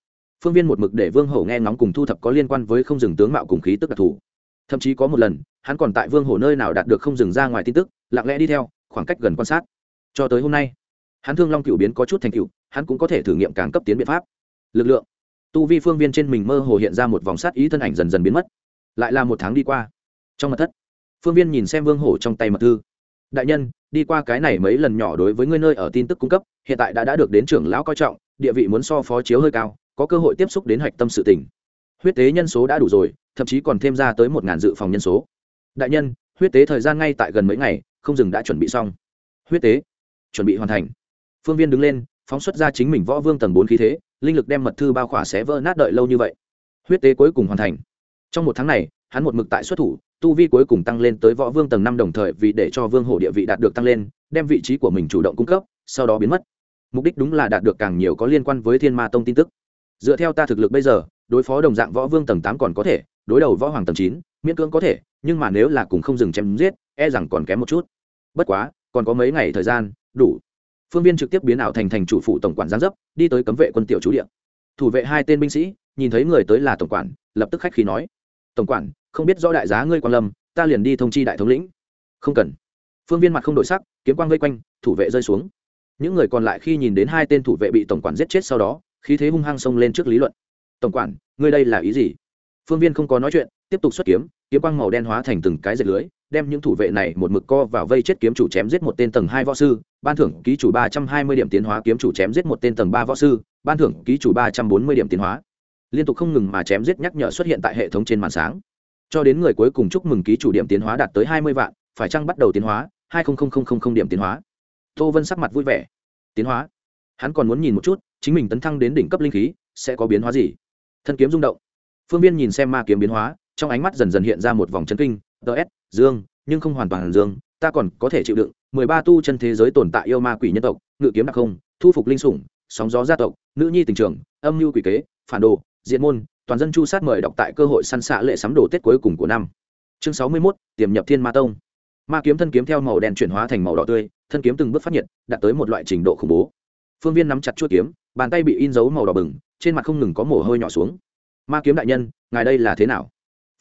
phương viên một mực để vương hổ nghe ngóng cùng thu thập có liên quan với không dừng tướng mạo cùng khí tức đặc thù. Thậm chí có một lần, hắn còn tại vương hổ nơi nào đạt được không dừng ra ngoài tin tức, lặng lẽ đi theo, khoảng cách gần quan sát. Cho tới hôm nay, hắn thương long cựu biến có chút thành cựu hắn cũng có thể thử nghiệm càng cấp tiến biện pháp. Lực lượng, tu vi phương viên trên mình mơ hồ hiện ra một vòng sát ý thân ảnh dần dần biến mất. Lại là một tháng đi qua trong mật thất, phương viên nhìn xem vương hổ trong tay mật thư. Đại nhân, đi qua cái này mấy lần nhỏ đối với ngươi nơi ở tin tức cung cấp, hiện tại đã đã được đến trưởng lão coi trọng, địa vị muốn so phó chiếu hơi cao, có cơ hội tiếp xúc đến hạch tâm sự tỉnh huyết tế nhân số đã đủ rồi, thậm chí còn thêm ra tới một ngàn dự phòng nhân số. Đại nhân, huyết tế thời gian ngay tại gần mấy ngày, không dừng đã chuẩn bị xong. Huyết tế? Chuẩn bị hoàn thành. Phương viên đứng lên, phóng xuất ra chính mình võ vương tầng bốn khí thế, linh lực đem mật thư bao khỏa xé vỡ nát đợi lâu như vậy. Huyết tế cuối cùng hoàn thành. Trong một tháng này, hắn một mực tại xuất thủ tu vi cuối cùng tăng lên tới võ vương tầng năm đồng thời vì để cho vương hổ địa vị đạt được tăng lên, đem vị trí của mình chủ động cung cấp, sau đó biến mất. Mục đích đúng là đạt được càng nhiều có liên quan với thiên ma tông tin tức. Dựa theo ta thực lực bây giờ, đối phó đồng dạng võ vương tầng tám còn có thể, đối đầu võ hoàng tầng chín, miễn cưỡng có thể, nhưng mà nếu là cùng không dừng chém giết e rằng còn kém một chút. Bất quá, còn có mấy ngày thời gian, đủ. Phương viên trực tiếp biến ảo thành thành chủ phụ tổng quản giáng dấp, đi tới cấm vệ quân tiểu chú địa. thủ vệ hai tên binh sĩ, nhìn thấy người tới là tổng quản, lập tức khách khí nói. Tổng quản không biết rõ đại giá ngươi quan lâm, ta liền đi thông chi đại thống lĩnh. Không cần. Phương viên mặt không đổi sắc, kiếm quang vây quanh, thủ vệ rơi xuống. Những người còn lại khi nhìn đến hai tên thủ vệ bị tổng quản giết chết sau đó, khí thế hung hăng xông lên trước lý luận. Tổng quản, ngươi đây là ý gì? Phương viên không có nói chuyện, tiếp tục xuất kiếm kiếm quang màu đen hóa thành từng cái dệt lưới, đem những thủ vệ này một mực co vào vây chết kiếm chủ chém giết một tên tầng hai võ sư, ban thưởng ký chủ ba trăm hai mươi điểm tiến hóa kiếm chủ chém giết một tên tầng ba võ sư, ban thưởng ký chủ ba trăm bốn mươi điểm tiến hóa. Liên tục không ngừng mà chém giết nhắc nhở xuất hiện tại hệ thống trên màn sáng cho đến người cuối cùng chúc mừng ký chủ điểm tiến hóa đạt tới hai mươi vạn, phải chăng bắt đầu tiến hóa? Hai điểm tiến hóa. Tô vân sắc mặt vui vẻ. Tiến hóa? Hắn còn muốn nhìn một chút, chính mình tấn thăng đến đỉnh cấp linh khí, sẽ có biến hóa gì? Thân kiếm rung động. Phương viên nhìn xem ma kiếm biến hóa, trong ánh mắt dần dần hiện ra một vòng chân kinh. Ts dương, nhưng không hoàn toàn dương, ta còn có thể chịu đựng. mười ba tu chân thế giới tồn tại yêu ma quỷ nhân tộc, ngự kiếm đặc không, thu phục linh sủng, sóng gió gia tộc, nữ nhi tình trường, âm mưu quỷ kế, phản đồ diện môn toàn dân chu sát mời đọc tại cơ hội săn xạ lệ sắm đồ tết cuối cùng của năm. Chương sáu mươi mốt, tiềm nhập thiên ma tông. Ma kiếm thân kiếm theo màu đen chuyển hóa thành màu đỏ tươi, thân kiếm từng bước phát nhiệt, đạt tới một loại trình độ khủng bố. Phương viên nắm chặt chuôi kiếm, bàn tay bị in dấu màu đỏ bừng, trên mặt không ngừng có mồ hôi nhỏ xuống. Ma kiếm đại nhân, ngài đây là thế nào?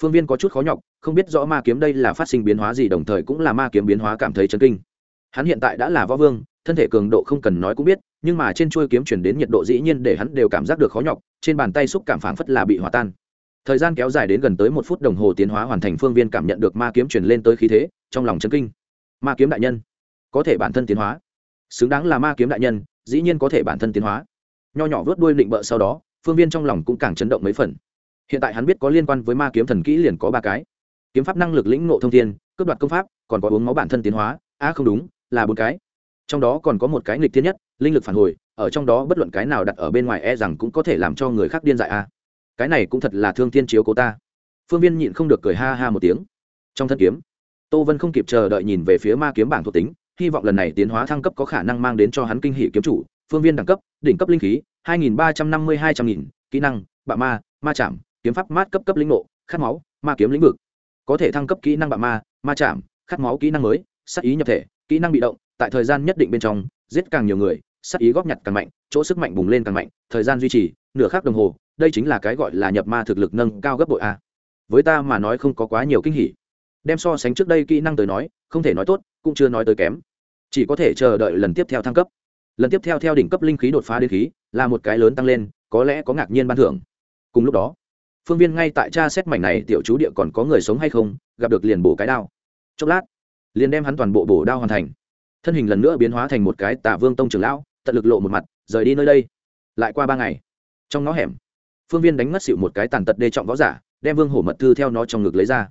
Phương viên có chút khó nhọc, không biết rõ ma kiếm đây là phát sinh biến hóa gì, đồng thời cũng là ma kiếm biến hóa cảm thấy chấn kinh. Hắn hiện tại đã là võ vương, thân thể cường độ không cần nói cũng biết nhưng mà trên chuôi kiếm chuyển đến nhiệt độ dĩ nhiên để hắn đều cảm giác được khó nhọc, trên bàn tay xúc cảm phảng phất là bị hòa tan. Thời gian kéo dài đến gần tới một phút đồng hồ tiến hóa hoàn thành phương viên cảm nhận được ma kiếm chuyển lên tới khí thế, trong lòng chấn kinh. Ma kiếm đại nhân, có thể bản thân tiến hóa. Xứng đáng là ma kiếm đại nhân, dĩ nhiên có thể bản thân tiến hóa. Nho nhỏ vớt đuôi định bợ sau đó, phương viên trong lòng cũng càng chấn động mấy phần. Hiện tại hắn biết có liên quan với ma kiếm thần kỹ liền có ba cái. Kiếm pháp năng lực lĩnh ngộ thông thiên, cướp đoạt công pháp, còn có uống máu bản thân tiến hóa. A à không đúng, là bốn cái trong đó còn có một cái nghịch thiên nhất, linh lực phản hồi, ở trong đó bất luận cái nào đặt ở bên ngoài e rằng cũng có thể làm cho người khác điên dại a. Cái này cũng thật là thương thiên chiếu cố ta. Phương viên nhịn không được cười ha ha một tiếng. Trong thân kiếm, tô vân không kịp chờ đợi nhìn về phía ma kiếm bảng thuộc tính, hy vọng lần này tiến hóa thăng cấp có khả năng mang đến cho hắn kinh hỷ kiếm chủ, phương viên đẳng cấp, đỉnh cấp linh khí, hai nghìn ba trăm năm mươi hai trăm nghìn, kỹ năng, bạ ma ma chạm, kiếm pháp mát cấp cấp lĩnh nộ khát máu, ma kiếm lĩnh vực. Có thể thăng cấp kỹ năng bạ ma ma chạm, khát máu kỹ năng mới sắc ý nhập thể kỹ năng bị động, tại thời gian nhất định bên trong, giết càng nhiều người sắc ý góp nhặt càng mạnh, chỗ sức mạnh bùng lên càng mạnh, thời gian duy trì, nửa khắc đồng hồ, đây chính là cái gọi là nhập ma thực lực nâng cao gấp bội a. Với ta mà nói không có quá nhiều kinh hỉ. Đem so sánh trước đây kỹ năng tới nói, không thể nói tốt, cũng chưa nói tới kém. Chỉ có thể chờ đợi lần tiếp theo thăng cấp. Lần tiếp theo theo đỉnh cấp linh khí đột phá đến khí, là một cái lớn tăng lên, có lẽ có ngạc nhiên ban thưởng. Cùng lúc đó, phương viên ngay tại cha xét mảnh này tiểu chú địa còn có người sống hay không, gặp được liền bổ cái đao. Chốc lát liền đem hắn toàn bộ bổ đao hoàn thành. Thân hình lần nữa biến hóa thành một cái tả vương tông trưởng lão, tận lực lộ một mặt, rời đi nơi đây. Lại qua ba ngày, trong ngõ hẻm, phương viên đánh mất xịu một cái tàn tật đê trọng võ giả, đem vương hổ mật thư theo nó trong ngực lấy ra.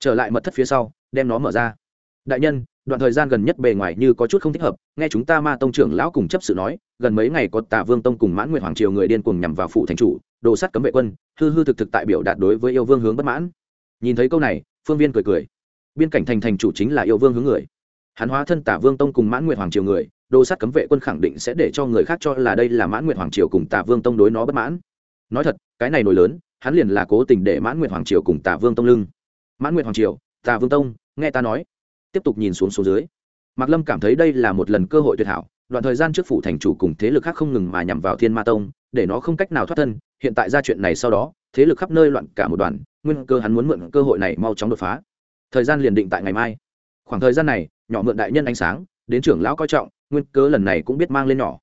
Trở lại mật thất phía sau, đem nó mở ra. Đại nhân, đoạn thời gian gần nhất bề ngoài như có chút không thích hợp, nghe chúng ta ma tông trưởng lão cùng chấp sự nói, gần mấy ngày có tà vương tông cùng mãn nguyện hoàng triều người điên cuồng nhằm vào phụ thành chủ, đồ sắt cấm vệ quân, hư hư thực thực tại biểu đạt đối với yêu vương hướng bất mãn. Nhìn thấy câu này, phương viên cười cười biên cảnh thành thành chủ chính là yêu vương hướng người. Hắn hóa thân tả vương tông cùng mãn nguyện hoàng triều người đồ sắt cấm vệ quân khẳng định sẽ để cho người khác cho là đây là mãn nguyện hoàng triều cùng tả vương tông đối nó bất mãn. Nói thật, cái này nổi lớn, hắn liền là cố tình để mãn nguyện hoàng triều cùng tả vương tông lưng. Mãn nguyện hoàng triều, tả vương tông, nghe ta nói. Tiếp tục nhìn xuống số dưới. Mạc lâm cảm thấy đây là một lần cơ hội tuyệt hảo, đoạn thời gian trước phủ thành chủ cùng thế lực khác không ngừng mà nhằm vào thiên ma tông, để nó không cách nào thoát thân, hiện tại ra chuyện này sau đó, thế lực khắp nơi loạn cả một đoàn, nguyên cơ hắn muốn mượn cơ hội này mau chóng đột phá thời gian liền định tại ngày mai. Khoảng thời gian này, nhỏ mượn đại nhân ánh sáng, đến trưởng lão coi trọng, nguyên cớ lần này cũng biết mang lên nhỏ.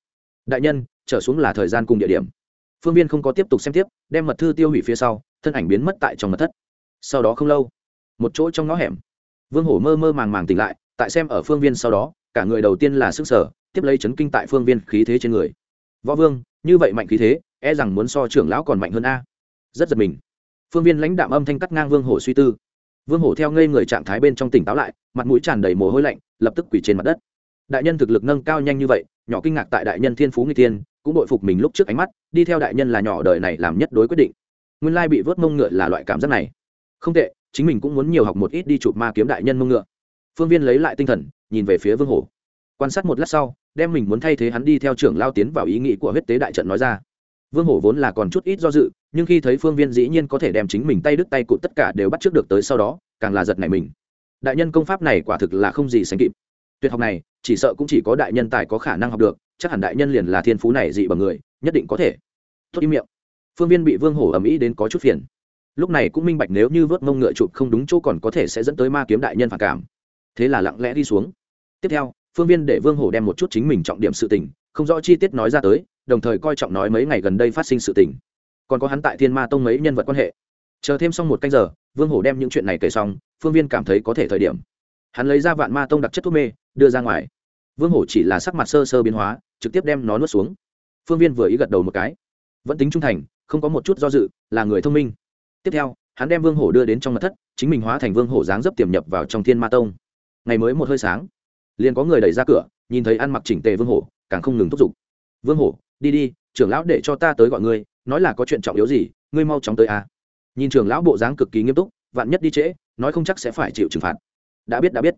Đại nhân, trở xuống là thời gian cùng địa điểm. Phương viên không có tiếp tục xem tiếp, đem mật thư tiêu hủy phía sau, thân ảnh biến mất tại trong mật thất. Sau đó không lâu, một chỗ trong ngõ hẻm, vương hổ mơ mơ màng màng tỉnh lại, tại xem ở phương viên sau đó, cả người đầu tiên là sức sở, tiếp lấy chấn kinh tại phương viên khí thế trên người. Võ vương, như vậy mạnh khí thế e rằng muốn so trưởng lão còn mạnh hơn a. Rất giật mình. Phương viên lãnh đạm âm thanh cắt ngang vương hổ suy tư vương hổ theo ngây người trạng thái bên trong tỉnh táo lại, mặt mũi tràn đầy mồ hôi lạnh, lập tức quỳ trên mặt đất. Đại nhân thực lực nâng cao nhanh như vậy, nhỏ kinh ngạc tại đại nhân thiên phú nguy tiên cũng đội phục mình lúc trước ánh mắt, đi theo đại nhân là nhỏ đời này làm nhất đối quyết định. Nguyên lai bị vớt mông ngựa là loại cảm giác này. Không tệ, chính mình cũng muốn nhiều học một ít đi chụp ma kiếm đại nhân mông ngựa. Phương viên lấy lại tinh thần, nhìn về phía vương hổ. Quan sát một lát sau, đem mình muốn thay thế hắn đi theo trưởng lao tiến vào ý nghĩ của huyết tế đại trận nói ra. Vương hổ vốn là còn chút ít do dự nhưng khi thấy phương viên dĩ nhiên có thể đem chính mình tay đứt tay cụt tất cả đều bắt trước được tới sau đó, càng là giật này mình. Đại nhân công pháp này quả thực là không gì sánh kịp. Tuyệt học này, chỉ sợ cũng chỉ có đại nhân tài có khả năng học được, chắc hẳn đại nhân liền là thiên phú này dị bằng người, nhất định có thể. Tốt im miệng. Phương viên bị vương hổ ầm ĩ đến có chút phiền. Lúc này cũng minh bạch nếu như vớt mông ngựa chụp không đúng chỗ còn có thể sẽ dẫn tới ma kiếm đại nhân phản cảm. Thế là lặng lẽ đi xuống. Tiếp theo, phương viên để vương hổ đem một chút chính mình trọng điểm sự tình, không rõ chi tiết nói ra tới, đồng thời coi trọng nói mấy ngày gần đây phát sinh sự tình còn có hắn tại thiên ma tông mấy nhân vật quan hệ. Chờ thêm xong một canh giờ, vương hổ đem những chuyện này kể xong, phương viên cảm thấy có thể thời điểm. Hắn lấy ra vạn ma tông đặc chất thuốc mê, đưa ra ngoài. Vương hổ chỉ là sắc mặt sơ sơ biến hóa, trực tiếp đem nó nuốt xuống. Phương viên vừa ý gật đầu một cái. Vẫn tính trung thành, không có một chút do dự, là người thông minh. Tiếp theo, hắn đem vương hổ đưa đến trong mặt thất, chính mình hóa thành vương hổ dáng dấp tiềm nhập vào trong thiên ma tông. Ngày mới một hơi sáng, liền có người đẩy ra cửa, nhìn thấy ăn mặc chỉnh tề vương hổ, càng không ngừng thúc giục. Vương hổ, đi đi, trưởng lão để cho ta tới gọi ngươi nói là có chuyện trọng yếu gì, ngươi mau chóng tới à. nhìn trưởng lão bộ dáng cực kỳ nghiêm túc, vạn nhất đi trễ, nói không chắc sẽ phải chịu trừng phạt. Đã biết đã biết.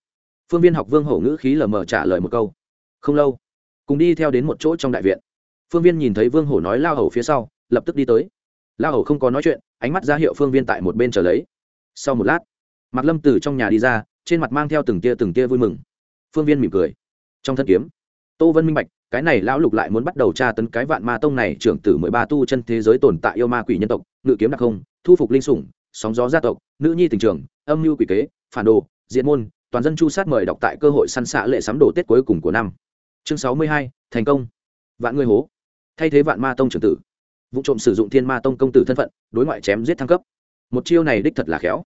Phương viên học vương hổ ngữ khí lờ mờ trả lời một câu. Không lâu, cùng đi theo đến một chỗ trong đại viện. Phương viên nhìn thấy vương hổ nói lao hầu phía sau, lập tức đi tới. Lao hầu không có nói chuyện, ánh mắt ra hiệu phương viên tại một bên chờ lấy. Sau một lát, mạc lâm từ trong nhà đi ra, trên mặt mang theo từng tia từng tia vui mừng. Phương viên mỉm cười. Trong thân kiếm, tô vân minh bạch cái này lão lục lại muốn bắt đầu tra tấn cái vạn ma tông này, trưởng tử mười ba tu chân thế giới tồn tại yêu ma quỷ nhân tộc, ngự kiếm đặc không thu phục linh sủng, sóng gió gia tộc, nữ nhi tình trường, âm mưu quỷ kế, phản đồ diện môn, toàn dân chu sát mời đọc tại cơ hội săn xạ lệ sắm đồ tết cuối cùng của năm. Chương sáu mươi hai, thành công. Vạn người hố. Thay thế vạn ma tông trưởng tử. Vụ trộm sử dụng thiên ma tông công tử thân phận, đối ngoại chém giết thăng cấp. Một chiêu này đích thật là khéo.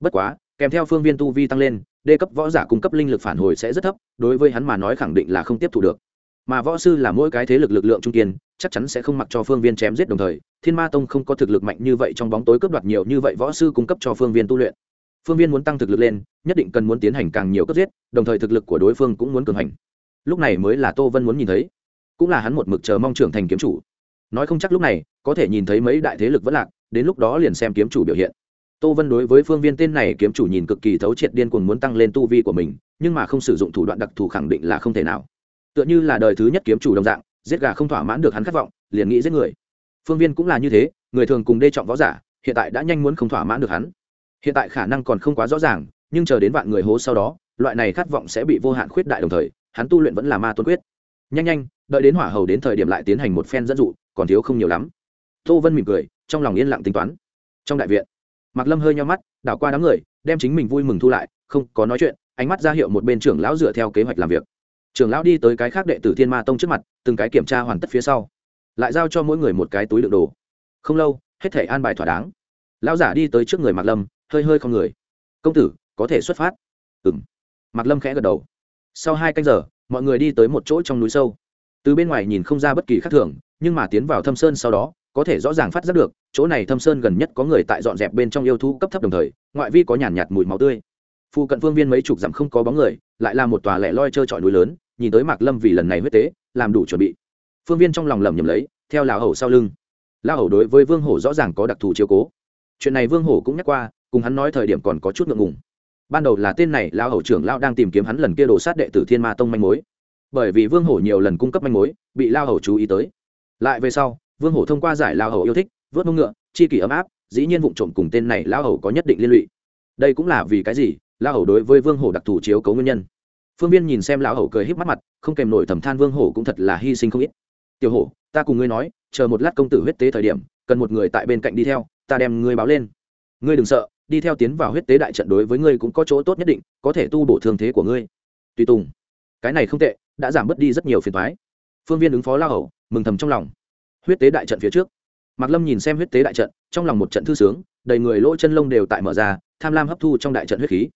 Bất quá, kèm theo phương viên tu vi tăng lên, đê cấp võ giả cung cấp linh lực phản hồi sẽ rất thấp, đối với hắn mà nói khẳng định là không tiếp thu được mà võ sư là mỗi cái thế lực lực lượng trung kiên, chắc chắn sẽ không mặc cho phương viên chém giết đồng thời, thiên ma tông không có thực lực mạnh như vậy trong bóng tối cướp đoạt nhiều như vậy võ sư cung cấp cho phương viên tu luyện. Phương viên muốn tăng thực lực lên, nhất định cần muốn tiến hành càng nhiều cướp giết, đồng thời thực lực của đối phương cũng muốn cường hành. Lúc này mới là tô vân muốn nhìn thấy. Cũng là hắn một mực chờ mong trưởng thành kiếm chủ. Nói không chắc lúc này, có thể nhìn thấy mấy đại thế lực vẫn lạc, đến lúc đó liền xem kiếm chủ biểu hiện. Tô vân đối với phương viên tên này kiếm chủ nhìn cực kỳ thấu triệt điên cuồng muốn tăng lên tu vi của mình, nhưng mà không sử dụng thủ đoạn đặc thù khẳng định là không thể nào tựa như là đời thứ nhất kiếm chủ đồng dạng, giết gà không thỏa mãn được hắn khát vọng, liền nghĩ giết người. Phương viên cũng là như thế, người thường cùng đê trọng võ giả, hiện tại đã nhanh muốn không thỏa mãn được hắn. Hiện tại khả năng còn không quá rõ ràng, nhưng chờ đến vạn người hố sau đó, loại này khát vọng sẽ bị vô hạn khuyết đại đồng thời, hắn tu luyện vẫn là ma tuân quyết. Nhanh nhanh, đợi đến hỏa hầu đến thời điểm lại tiến hành một phen dẫn dụ, còn thiếu không nhiều lắm. Tô vân mỉm cười, trong lòng yên lặng tính toán. Trong đại viện, mạc lâm hơi nhau mắt, đảo qua đám người, đem chính mình vui mừng thu lại, không có nói chuyện, ánh mắt ra hiệu một bên trưởng lão dựa theo kế hoạch làm việc trưởng lão đi tới cái khác đệ tử thiên ma tông trước mặt, từng cái kiểm tra hoàn tất phía sau. Lại giao cho mỗi người một cái túi đựng đồ. Không lâu, hết thể an bài thỏa đáng. Lão giả đi tới trước người mạc lâm, hơi hơi không người. Công tử, có thể xuất phát. Ừng mạc lâm khẽ gật đầu. Sau hai canh giờ, mọi người đi tới một chỗ trong núi sâu. Từ bên ngoài nhìn không ra bất kỳ khác thường, nhưng mà tiến vào thâm sơn sau đó, có thể rõ ràng phát giác được, chỗ này thâm sơn gần nhất có người tại dọn dẹp bên trong yêu thú cấp thấp đồng thời, ngoại vi có nhàn nhạt mùi máu tươi phụ cận phương viên mấy chục dặm không có bóng người, lại là một tòa lẻ loi trơ trọi núi lớn, nhìn tới mạc lâm vì lần này huyết tế, làm đủ chuẩn bị. Phương viên trong lòng lầm nhầm lấy, theo Lão hầu sau lưng. Lão hầu đối với vương hổ rõ ràng có đặc thù chiếu cố. Chuyện này vương hổ cũng nhắc qua, cùng hắn nói thời điểm còn có chút ngượng ngùng. Ban đầu là tên này, Lão hầu trưởng lão đang tìm kiếm hắn lần kia đổ sát đệ tử thiên ma tông manh mối. Bởi vì vương hổ nhiều lần cung cấp manh mối, bị lao hầu chú ý tới. Lại về sau, vương hổ thông qua giải lao hầu yêu thích, vớt mông ngựa, chi kỷ ấm áp, dĩ nhiên vụ trộm cùng tên này lao hầu có nhất định liên lụy. Đây cũng là vì cái gì? Lão hầu đối với vương hổ đặc thù chiếu cấu nguyên nhân. Phương viên nhìn xem lão hầu cười híp mắt mặt, không kèm nổi thầm than vương hổ cũng thật là hy sinh không ít. Tiểu hổ, ta cùng ngươi nói, chờ một lát công tử huyết tế thời điểm, cần một người tại bên cạnh đi theo, ta đem ngươi báo lên. Ngươi đừng sợ, đi theo tiến vào huyết tế đại trận đối với ngươi cũng có chỗ tốt nhất định, có thể tu bổ thương thế của ngươi. Tùy tùng. Cái này không tệ, đã giảm bớt đi rất nhiều phiền thoái phương viên ứng phó la hầu, mừng thầm trong lòng. Huyết tế đại trận phía trước. Mạc lâm nhìn xem huyết tế đại trận, trong lòng một trận thư sướng, đầy người lỗ chân lông đều tại mở ra, tham lam hấp thu trong đại trận huyết khí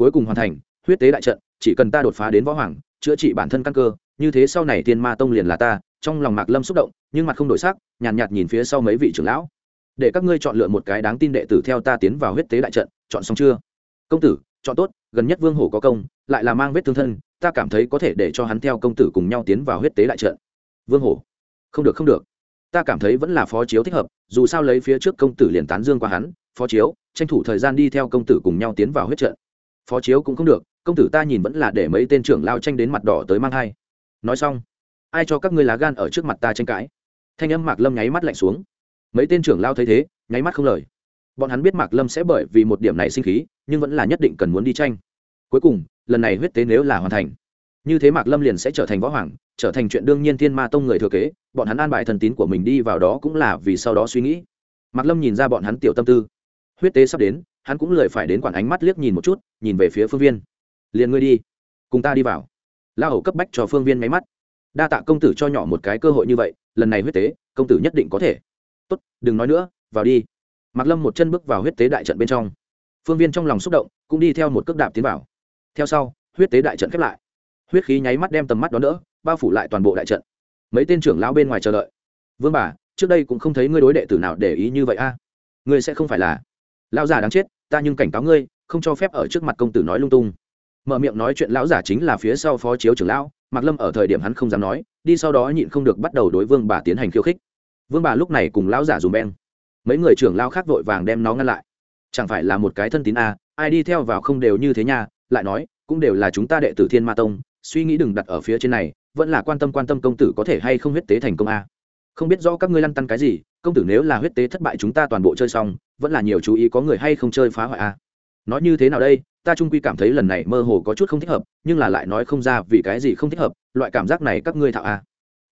cuối cùng hoàn thành huyết tế đại trận chỉ cần ta đột phá đến võ hoàng chữa trị bản thân căn cơ như thế sau này thiên ma tông liền là ta trong lòng mạc lâm xúc động nhưng mặt không đổi sắc nhàn nhạt, nhạt nhìn phía sau mấy vị trưởng lão. Để các ngươi chọn lựa một cái đáng tin đệ tử theo ta tiến vào huyết tế đại trận chọn xong chưa? Công tử chọn tốt gần nhất vương hổ có công lại là mang vết thương thân ta cảm thấy có thể để cho hắn theo công tử cùng nhau tiến vào huyết tế đại trận. Vương hổ không được không được. Ta cảm thấy vẫn là phó chiếu thích hợp dù sao lấy phía trước công tử liền tán dương qua hắn phó chiếu tranh thủ thời gian đi theo công tử cùng nhau tiến vào huyết trận phó chiếu cũng không được, công tử ta nhìn vẫn là để mấy tên trưởng lao tranh đến mặt đỏ tới mang hai nói xong, ai cho các ngươi lá gan ở trước mặt ta tranh cãi? Thanh âm mạc lâm nháy mắt lạnh xuống. Mấy tên trưởng lao thấy thế, nháy mắt không lời. Bọn hắn biết mạc lâm sẽ bởi vì một điểm này sinh khí, nhưng vẫn là nhất định cần muốn đi tranh. Cuối cùng, lần này huyết tế nếu là hoàn thành, như thế mạc lâm liền sẽ trở thành võ hoàng, trở thành chuyện đương nhiên thiên ma tông người thừa kế, bọn hắn an bài thần tín của mình đi vào đó cũng là vì sau đó suy nghĩ. Mạc lâm nhìn ra bọn hắn tiểu tâm tư. Huyết tế sắp đến hắn cũng lười phải đến quản ánh mắt liếc nhìn một chút, nhìn về phía phương viên. Liền ngươi đi, cùng ta đi vào. La hầu cấp bách cho phương viên máy mắt. Đa tạ công tử cho nhỏ một cái cơ hội như vậy, lần này huyết tế, công tử nhất định có thể. Tốt, đừng nói nữa, vào đi. Mạc lâm một chân bước vào huyết tế đại trận bên trong. Phương viên trong lòng xúc động, cũng đi theo một cước đạp tiến vào. Theo sau, huyết tế đại trận khép lại. Huyết khí nháy mắt đem tầm mắt đón đỡ, bao phủ lại toàn bộ đại trận. Mấy tên trưởng lão bên ngoài chờ đợi. Vương bà, trước đây cũng không thấy ngươi đối đệ tử nào để ý như vậy a. Ngươi sẽ không phải là lão giả đáng chết, ta nhưng cảnh cáo ngươi, không cho phép ở trước mặt công tử nói lung tung. Mở miệng nói chuyện lão giả chính là phía sau phó chiếu trưởng lão, mạc lâm ở thời điểm hắn không dám nói, đi sau đó nhịn không được bắt đầu đối vương bà tiến hành khiêu khích. Vương bà lúc này cùng lão giả dùm beng. Mấy người trưởng lao khác vội vàng đem nó ngăn lại. Chẳng phải là một cái thân tín a, ai đi theo vào không đều như thế nha, lại nói, cũng đều là chúng ta đệ tử thiên ma tông, suy nghĩ đừng đặt ở phía trên này, vẫn là quan tâm quan tâm công tử có thể hay không huyết tế thành công a không biết rõ các ngươi lăn tăn cái gì, công tử nếu là huyết tế thất bại chúng ta toàn bộ chơi xong, vẫn là nhiều chú ý có người hay không chơi phá hoại a nói như thế nào đây, ta trung quy cảm thấy lần này mơ hồ có chút không thích hợp, nhưng là lại nói không ra vì cái gì không thích hợp, loại cảm giác này các ngươi thạo a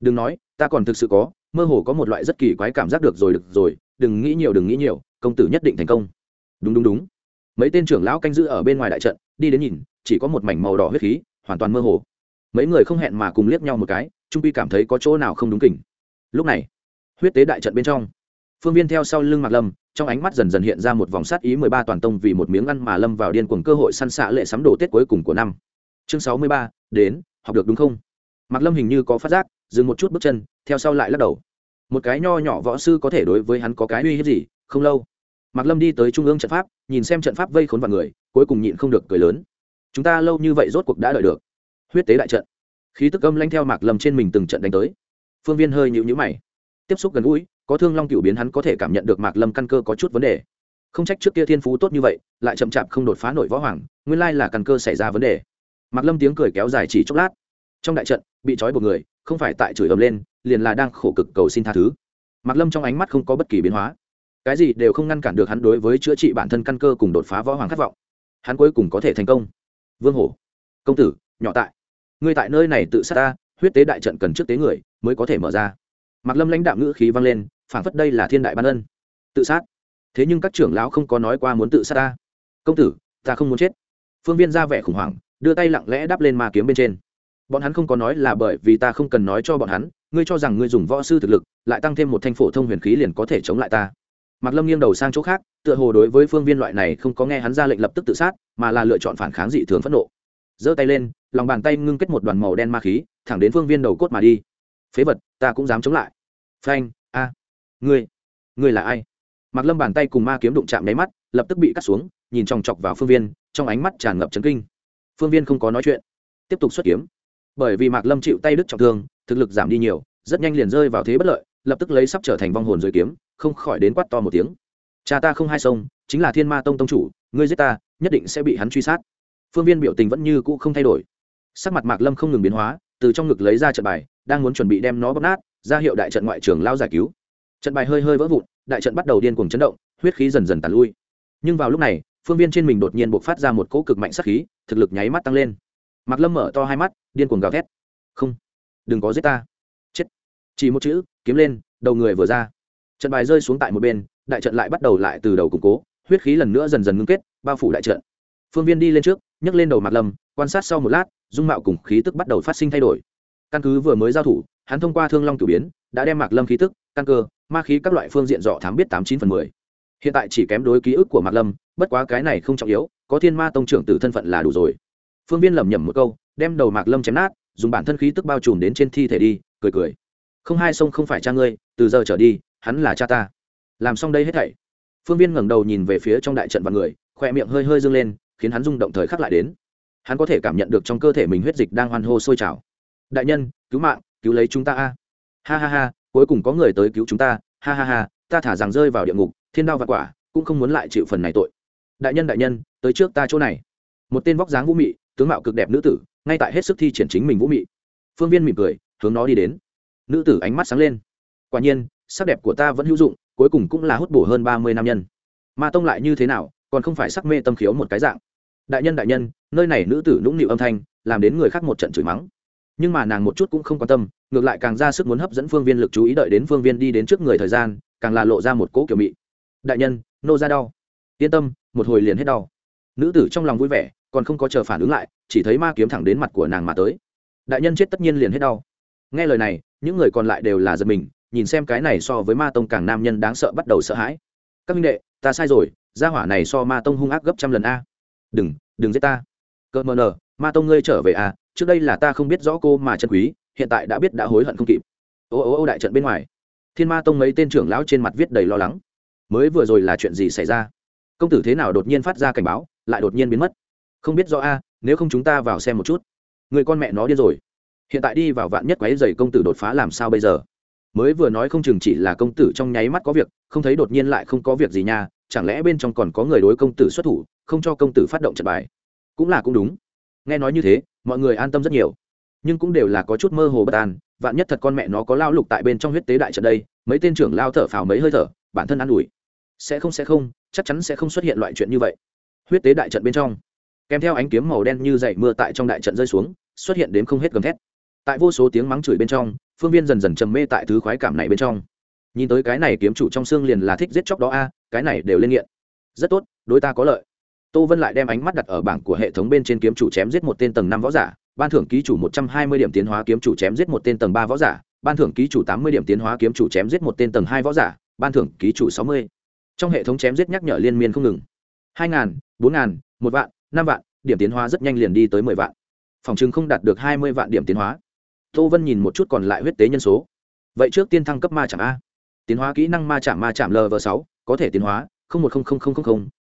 đừng nói, ta còn thực sự có, mơ hồ có một loại rất kỳ quái cảm giác được rồi được rồi, đừng nghĩ nhiều, đừng nghĩ nhiều, công tử nhất định thành công. Đúng đúng đúng. Mấy tên trưởng lão canh giữ ở bên ngoài đại trận, đi đến nhìn, chỉ có một mảnh màu đỏ huyết khí, hoàn toàn mơ hồ. Mấy người không hẹn mà cùng liếc nhau một cái, trung quy cảm thấy có chỗ nào không đúng kỉnh lúc này, huyết tế đại trận bên trong, phương viên theo sau lưng mạc lâm, trong ánh mắt dần dần hiện ra một vòng sát ý mười ba toàn tông vì một miếng ăn mà lâm vào điên cuồng cơ hội săn xạ lệ sắm đồ tết cuối cùng của năm. Chương sáu mươi ba, đến, học được đúng không? Mạc lâm hình như có phát giác, dừng một chút bước chân, theo sau lại lắc đầu. Một cái nho nhỏ võ sư có thể đối với hắn có cái uy hiếp gì? Không lâu, mạc lâm đi tới trung ương trận pháp, nhìn xem trận pháp vây khốn vào người, cuối cùng nhịn không được cười lớn. Chúng ta lâu như vậy rốt cuộc đã đợi được. Huyết tế đại trận. Khí tức âm lanh theo mạc lâm trên mình từng trận đánh tới phương viên hơi nhịu nhữ mày. Tiếp xúc gần gũi, có thương long cựu biến hắn có thể cảm nhận được mạc lâm căn cơ có chút vấn đề. Không trách trước kia thiên phú tốt như vậy, lại chậm chạp không đột phá nổi võ hoàng, nguyên lai là căn cơ xảy ra vấn đề. Mạc lâm tiếng cười kéo dài chỉ chốc lát. Trong đại trận, bị trói một người, không phải tại chửi ầm lên, liền là đang khổ cực cầu xin tha thứ. Mạc lâm trong ánh mắt không có bất kỳ biến hóa. Cái gì đều không ngăn cản được hắn đối với chữa trị bản thân căn cơ cùng đột phá võ hoàng khát vọng. Hắn cuối cùng có thể thành công. Vương hổ, công tử, nhỏ tại. Ngươi tại nơi này tự sát ta huyết tế đại trận cần trước tế người mới có thể mở ra. Mạc lâm lãnh đạo ngữ khí vang lên, phảng phất đây là thiên đại ban ân. Tự sát. Thế nhưng các trưởng lão không có nói qua muốn tự sát ta. Công tử, ta không muốn chết. Phương viên ra vẻ khủng hoảng, đưa tay lặng lẽ đáp lên ma kiếm bên trên. Bọn hắn không có nói là bởi vì ta không cần nói cho bọn hắn, ngươi cho rằng ngươi dùng võ sư thực lực, lại tăng thêm một thanh phổ thông huyền khí liền có thể chống lại ta. Mạc lâm nghiêng đầu sang chỗ khác, tựa hồ đối với phương viên loại này không có nghe hắn ra lệnh lập tức tự sát, mà là lựa chọn phản kháng dị thường phẫn nộ giơ tay lên, lòng bàn tay ngưng kết một đoàn màu đen ma khí, thẳng đến phương viên đầu cốt mà đi. Phế vật, ta cũng dám chống lại. Phanh, a. Ngươi ngươi là ai? Mạc lâm bàn tay cùng ma kiếm đụng chạm nháy mắt, lập tức bị cắt xuống, nhìn chòng chọc vào phương viên, trong ánh mắt tràn ngập chấn kinh. Phương viên không có nói chuyện, tiếp tục xuất kiếm. Bởi vì mạc lâm chịu tay đứt trọng thương, thực lực giảm đi nhiều, rất nhanh liền rơi vào thế bất lợi, lập tức lấy sắp trở thành vong hồn dưới kiếm, không khỏi đến quát to một tiếng. Cha ta không hai sông, chính là thiên ma tông tông chủ, ngươi giết ta, nhất định sẽ bị hắn truy sát phương viên biểu tình vẫn như cũ không thay đổi. Sắc mặt mạc lâm không ngừng biến hóa, từ trong ngực lấy ra trận bài, đang muốn chuẩn bị đem nó bóp nát, ra hiệu đại trận ngoại trường lao giải cứu. Trận bài hơi hơi vỡ vụn, đại trận bắt đầu điên cuồng chấn động, huyết khí dần dần tàn lui. Nhưng vào lúc này, phương viên trên mình đột nhiên buộc phát ra một cỗ cực mạnh sắc khí, thực lực nháy mắt tăng lên. Mạc lâm mở to hai mắt, điên cuồng gào thét. Không, đừng có giết ta. Chết. Chỉ một chữ, kiếm lên, đầu người vừa ra. Trận bài rơi xuống tại một bên, đại trận lại bắt đầu lại từ đầu củng cố, huyết khí lần nữa dần dần ngưng kết, bao phủ đại trận. Phương viên đi lên trước nhấc lên đầu mặt lâm, quan sát sau một lát, dung mạo cùng khí tức bắt đầu phát sinh thay đổi. Căn cứ vừa mới giao thủ, hắn thông qua thương long cử biến, đã đem mạc lâm khí tức, căn cơ, ma khí các loại phương diện dọ thám biết tám chín phần mười. Hiện tại chỉ kém đối ký ức của mạc lâm, bất quá cái này không trọng yếu, có thiên ma tông trưởng từ thân phận là đủ rồi. Phương viên lẩm nhẩm một câu, đem đầu mạc lâm chém nát, dùng bản thân khí tức bao trùm đến trên thi thể đi, cười cười. Không hai sông không phải cha ngươi, từ giờ trở đi, hắn là cha ta. Làm xong đây hết thảy. Phương viên ngẩng đầu nhìn về phía trong đại trận và người, khoe miệng hơi hơi dâng lên khiến hắn rung động thời khắc lại đến. Hắn có thể cảm nhận được trong cơ thể mình huyết dịch đang hoan hô sôi trào. Đại nhân, cứu mạng, cứu lấy chúng ta a. Ha ha ha, cuối cùng có người tới cứu chúng ta. Ha ha ha, ta thả rằng rơi vào địa ngục, thiên đao và quả, cũng không muốn lại chịu phần này tội. Đại nhân đại nhân, tới trước ta chỗ này. Một tên vóc dáng vũ mị, tướng mạo cực đẹp nữ tử, ngay tại hết sức thi triển chính mình vũ mị. Phương viên mỉm cười, hướng nó đi đến. Nữ tử ánh mắt sáng lên. Quả nhiên, sắc đẹp của ta vẫn hữu dụng, cuối cùng cũng là hút bổ hơn ba mươi nam nhân. Ma tông lại như thế nào, còn không phải sắc mê tâm khiếu một cái dạng đại nhân đại nhân, nơi này nữ tử nũng nịu âm thanh, làm đến người khác một trận chửi mắng. Nhưng mà nàng một chút cũng không quan tâm, ngược lại càng ra sức muốn hấp dẫn phương viên lực chú ý đợi đến phương viên đi đến trước người thời gian, càng là lộ ra một cỗ kiểu mị. Đại nhân, nô ra đau. Yên tâm, một hồi liền hết đau. Nữ tử trong lòng vui vẻ, còn không có chờ phản ứng lại, chỉ thấy ma kiếm thẳng đến mặt của nàng mà tới. Đại nhân chết tất nhiên liền hết đau. Nghe lời này, những người còn lại đều là giật mình, nhìn xem cái này so với ma tông càng nam nhân đáng sợ bắt đầu sợ hãi. Các minh đệ, ta sai rồi, gia hỏa này so ma tông hung ác gấp trăm lần a đừng đừng giết ta. Cợt mờ nờ, ma tông ngươi trở về à trước đây là ta không biết rõ cô mà chân quý, hiện tại đã biết đã hối hận không kịp. Ô ô ô, đại trận bên ngoài. Thiên ma tông mấy tên trưởng lão trên mặt viết đầy lo lắng. Mới vừa rồi là chuyện gì xảy ra? Công tử thế nào đột nhiên phát ra cảnh báo, lại đột nhiên biến mất? Không biết rõ a, nếu không chúng ta vào xem một chút. Người con mẹ nó điên rồi. Hiện tại đi vào vạn nhất quái dày công tử đột phá làm sao bây giờ? Mới vừa nói không chừng chỉ là công tử trong nháy mắt có việc, không thấy đột nhiên lại không có việc gì nha chẳng lẽ bên trong còn có người đối công tử xuất thủ, không cho công tử phát động trận bài? Cũng là cũng đúng. Nghe nói như thế, mọi người an tâm rất nhiều. Nhưng cũng đều là có chút mơ hồ bất an, vạn nhất thật con mẹ nó có lao lục tại bên trong huyết tế đại trận đây, mấy tên trưởng lao thở phào mấy hơi thở, bản thân an ủi. Sẽ không sẽ không, chắc chắn sẽ không xuất hiện loại chuyện như vậy. Huyết tế đại trận bên trong, kèm theo ánh kiếm màu đen như dậy mưa tại trong đại trận rơi xuống, xuất hiện đến không hết gầm thét. Tại vô số tiếng mắng chửi bên trong, phương viên dần dần trầm mê tại thứ khoái cảm này bên trong. Nhìn tới cái này kiếm chủ trong xương liền là thích giết chóc đó a cái này đều lên nghiện. Rất tốt, đối ta có lợi. Tô vân lại đem ánh mắt đặt ở bảng của hệ thống bên trên kiếm chủ chém giết một tên tầng năm võ giả, ban thưởng ký chủ một trăm hai mươi điểm tiến hóa kiếm chủ chém giết một tên tầng ba võ giả, ban thưởng ký chủ tám mươi điểm tiến hóa kiếm chủ chém giết một tên tầng hai võ giả, ban thưởng ký chủ sáu mươi. Trong hệ thống chém giết nhắc nhở liên miên không ngừng. Hai ngàn, bốn ngàn, một vạn, năm vạn, điểm tiến hóa rất nhanh liền đi tới mười vạn. Phòng chừng không đạt được hai mươi vạn điểm tiến hóa. Tô vân nhìn một chút còn lại huyết tế nhân số. Vậy trước tiên thăng cấp ma chạm a. Tiến hóa kỹ năng ma chạm ma chạm lv sáu có thể tiến hóa một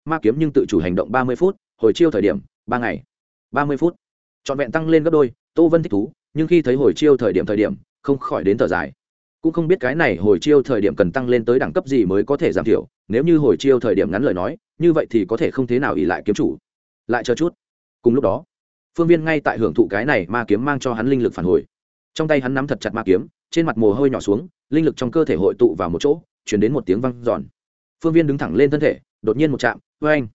ma kiếm nhưng tự chủ hành động ba mươi phút, hồi chiêu thời điểm, ba ngày, ba mươi phút. Trọn vẹn tăng lên gấp đôi, tô vân thích thú, nhưng khi thấy hồi chiêu thời điểm thời điểm, không khỏi đến thở dài. Cũng không biết cái này hồi chiêu thời điểm cần tăng lên tới đẳng cấp gì mới có thể giảm thiểu, nếu như hồi chiêu thời điểm ngắn lời nói, như vậy thì có thể không thế nào ỉ lại kiếm chủ. Lại chờ chút. Cùng lúc đó, phương viên ngay tại hưởng thụ cái này ma kiếm mang cho hắn linh lực phản hồi. Trong tay hắn nắm thật chặt ma kiếm, trên mặt mồ hôi nhỏ xuống, linh lực trong cơ thể hội tụ vào một chỗ, chuyển đến một tiếng văng giòn phương viên đứng thẳng lên thân thể, đột nhiên một chạm vê anh,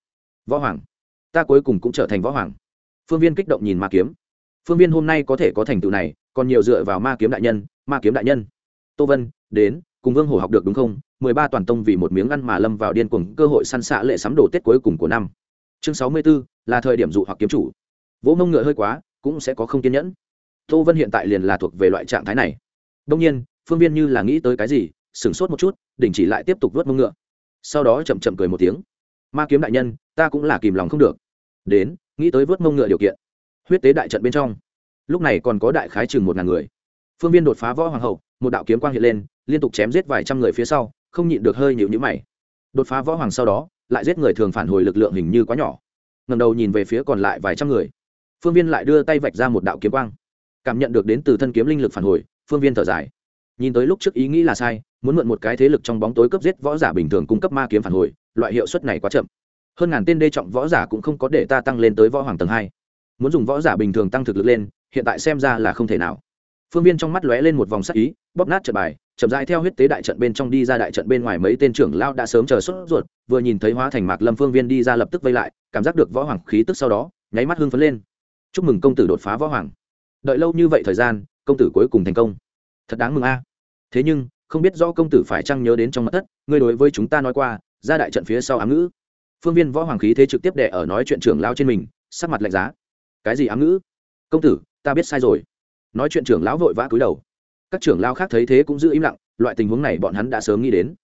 võ hoàng, ta cuối cùng cũng trở thành võ hoàng. Phương viên kích động nhìn ma kiếm. Phương viên hôm nay có thể có thành tựu này, còn nhiều dựa vào ma kiếm đại nhân, ma kiếm đại nhân. Tô vân, đến, cùng vương hổ học được đúng không? Mười ba toàn tông vì một miếng ăn mà lâm vào điên cuồng, cơ hội săn xạ lệ sắm đồ tết cuối cùng của năm. Chương sáu mươi b ố là thời điểm dụ hoặc kiếm chủ. Vỗ mông ngựa hơi quá, cũng sẽ có không kiên nhẫn. Tô vân hiện tại liền là thuộc về loại trạng thái này. Đông nhiên, phương viên như là nghĩ tới cái gì, sửng sốt một chút, đình chỉ lại tiếp tục vớt mông ngựa sau đó chậm chậm cười một tiếng. Ma kiếm đại nhân, ta cũng là kìm lòng không được. Đến, nghĩ tới vớt mông ngựa điều kiện. Huyết tế đại trận bên trong. Lúc này còn có đại khái chừng một ngàn người. Phương viên đột phá võ hoàng hậu, một đạo kiếm quang hiện lên, liên tục chém giết vài trăm người phía sau, không nhịn được hơi nhịu nhữ mày. Đột phá võ hoàng sau đó, lại giết người thường phản hồi lực lượng hình như quá nhỏ. Ngầm đầu nhìn về phía còn lại vài trăm người. Phương viên lại đưa tay vạch ra một đạo kiếm quang. Cảm nhận được đến từ thân kiếm linh lực phản hồi, phương viên thở dài nhìn tới lúc trước ý nghĩ là sai, muốn mượn một cái thế lực trong bóng tối cấp giết võ giả bình thường cung cấp ma kiếm phản hồi, loại hiệu suất này quá chậm. Hơn ngàn tên đê trọng võ giả cũng không có để ta tăng lên tới võ hoàng tầng hai. Muốn dùng võ giả bình thường tăng thực lực lên, hiện tại xem ra là không thể nào. Phương viên trong mắt lóe lên một vòng sắc ý, bóp nát trận bài, chậm rãi theo huyết tế đại trận bên trong đi ra đại trận bên ngoài mấy tên trưởng lao đã sớm chờ sốt ruột, vừa nhìn thấy hóa thành mạc lâm phương viên đi ra lập tức vây lại, cảm giác được võ hoàng khí tức sau đó, nháy mắt hưng phấn lên. Chúc mừng công tử đột phá võ hoàng. Đợi lâu như vậy thời gian, công tử cuối cùng thành công. Thật đáng mừng a thế nhưng, không biết do công tử phải chăng nhớ đến trong mặt thất, ngươi đối với chúng ta nói qua, ra đại trận phía sau ám ngữ. Phương viên võ hoàng khí thế trực tiếp đẻ ở nói chuyện trưởng lao trên mình, sắc mặt lạnh giá. Cái gì ám ngữ? Công tử, ta biết sai rồi. Nói chuyện trưởng lão vội vã cúi đầu. Các trưởng lao khác thấy thế cũng giữ im lặng, loại tình huống này bọn hắn đã sớm nghĩ đến.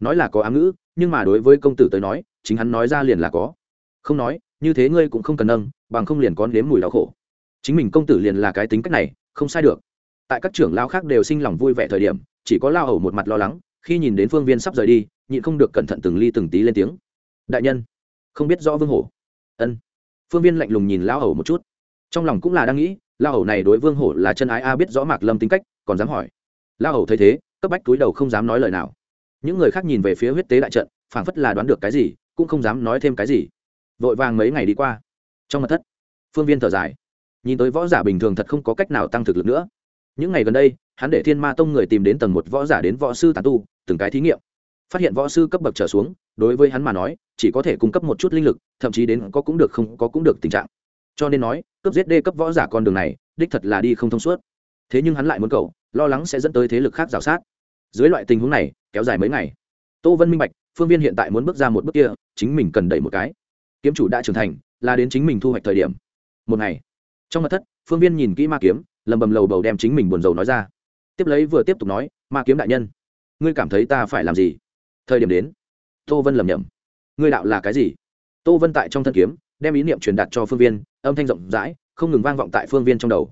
Nói là có ám ngữ, nhưng mà đối với công tử tới nói, chính hắn nói ra liền là có. Không nói, như thế ngươi cũng không cần nâng, bằng không liền có nếm mùi đau khổ. Chính mình công tử liền là cái tính cách này, không sai được. Tại các trưởng lao khác đều sinh lòng vui vẻ thời điểm chỉ có lao hầu một mặt lo lắng, khi nhìn đến phương viên sắp rời đi, nhịn không được cẩn thận từng ly từng tí lên tiếng. Đại nhân, không biết rõ vương hổ. Ân. Phương viên lạnh lùng nhìn lao hầu một chút. Trong lòng cũng là đang nghĩ, lao hầu này đối vương hổ là chân ái a biết rõ mạc lâm tính cách, còn dám hỏi. Lao hầu thấy thế, cấp bách túi đầu không dám nói lời nào. Những người khác nhìn về phía huyết tế đại trận, phảng phất là đoán được cái gì, cũng không dám nói thêm cái gì. Vội vàng mấy ngày đi qua. Trong mặt thất, phương viên thở dài. Nhìn tới võ giả bình thường thật không có cách nào tăng thực lực nữa những ngày gần đây, hắn để thiên ma tông người tìm đến tầng một võ giả đến võ sư tàn tu, từng cái thí nghiệm. Phát hiện võ sư cấp bậc trở xuống, đối với hắn mà nói, chỉ có thể cung cấp một chút linh lực, thậm chí đến có cũng được không có cũng được tình trạng. Cho nên nói, cấp giết đê cấp võ giả con đường này, đích thật là đi không thông suốt. Thế nhưng hắn lại muốn cầu, lo lắng sẽ dẫn tới thế lực khác rào sát. Dưới loại tình huống này, kéo dài mấy ngày. Tô vân minh bạch, phương viên hiện tại muốn bước ra một bước kia, chính mình cần đẩy một cái. Kiếm chủ đã trưởng thành, là đến chính mình thu hoạch thời điểm. Một ngày. Trong mặt thất, phương viên nhìn kỹ ma kiếm lầm bầm lầu bầu đem chính mình buồn rầu nói ra. Tiếp lấy vừa tiếp tục nói, ma kiếm đại nhân, ngươi cảm thấy ta phải làm gì? Thời điểm đến, tô vân lầm nhầm ngươi đạo là cái gì? Tô vân tại trong thân kiếm, đem ý niệm truyền đạt cho phương viên, âm thanh rộng rãi, không ngừng vang vọng tại phương viên trong đầu.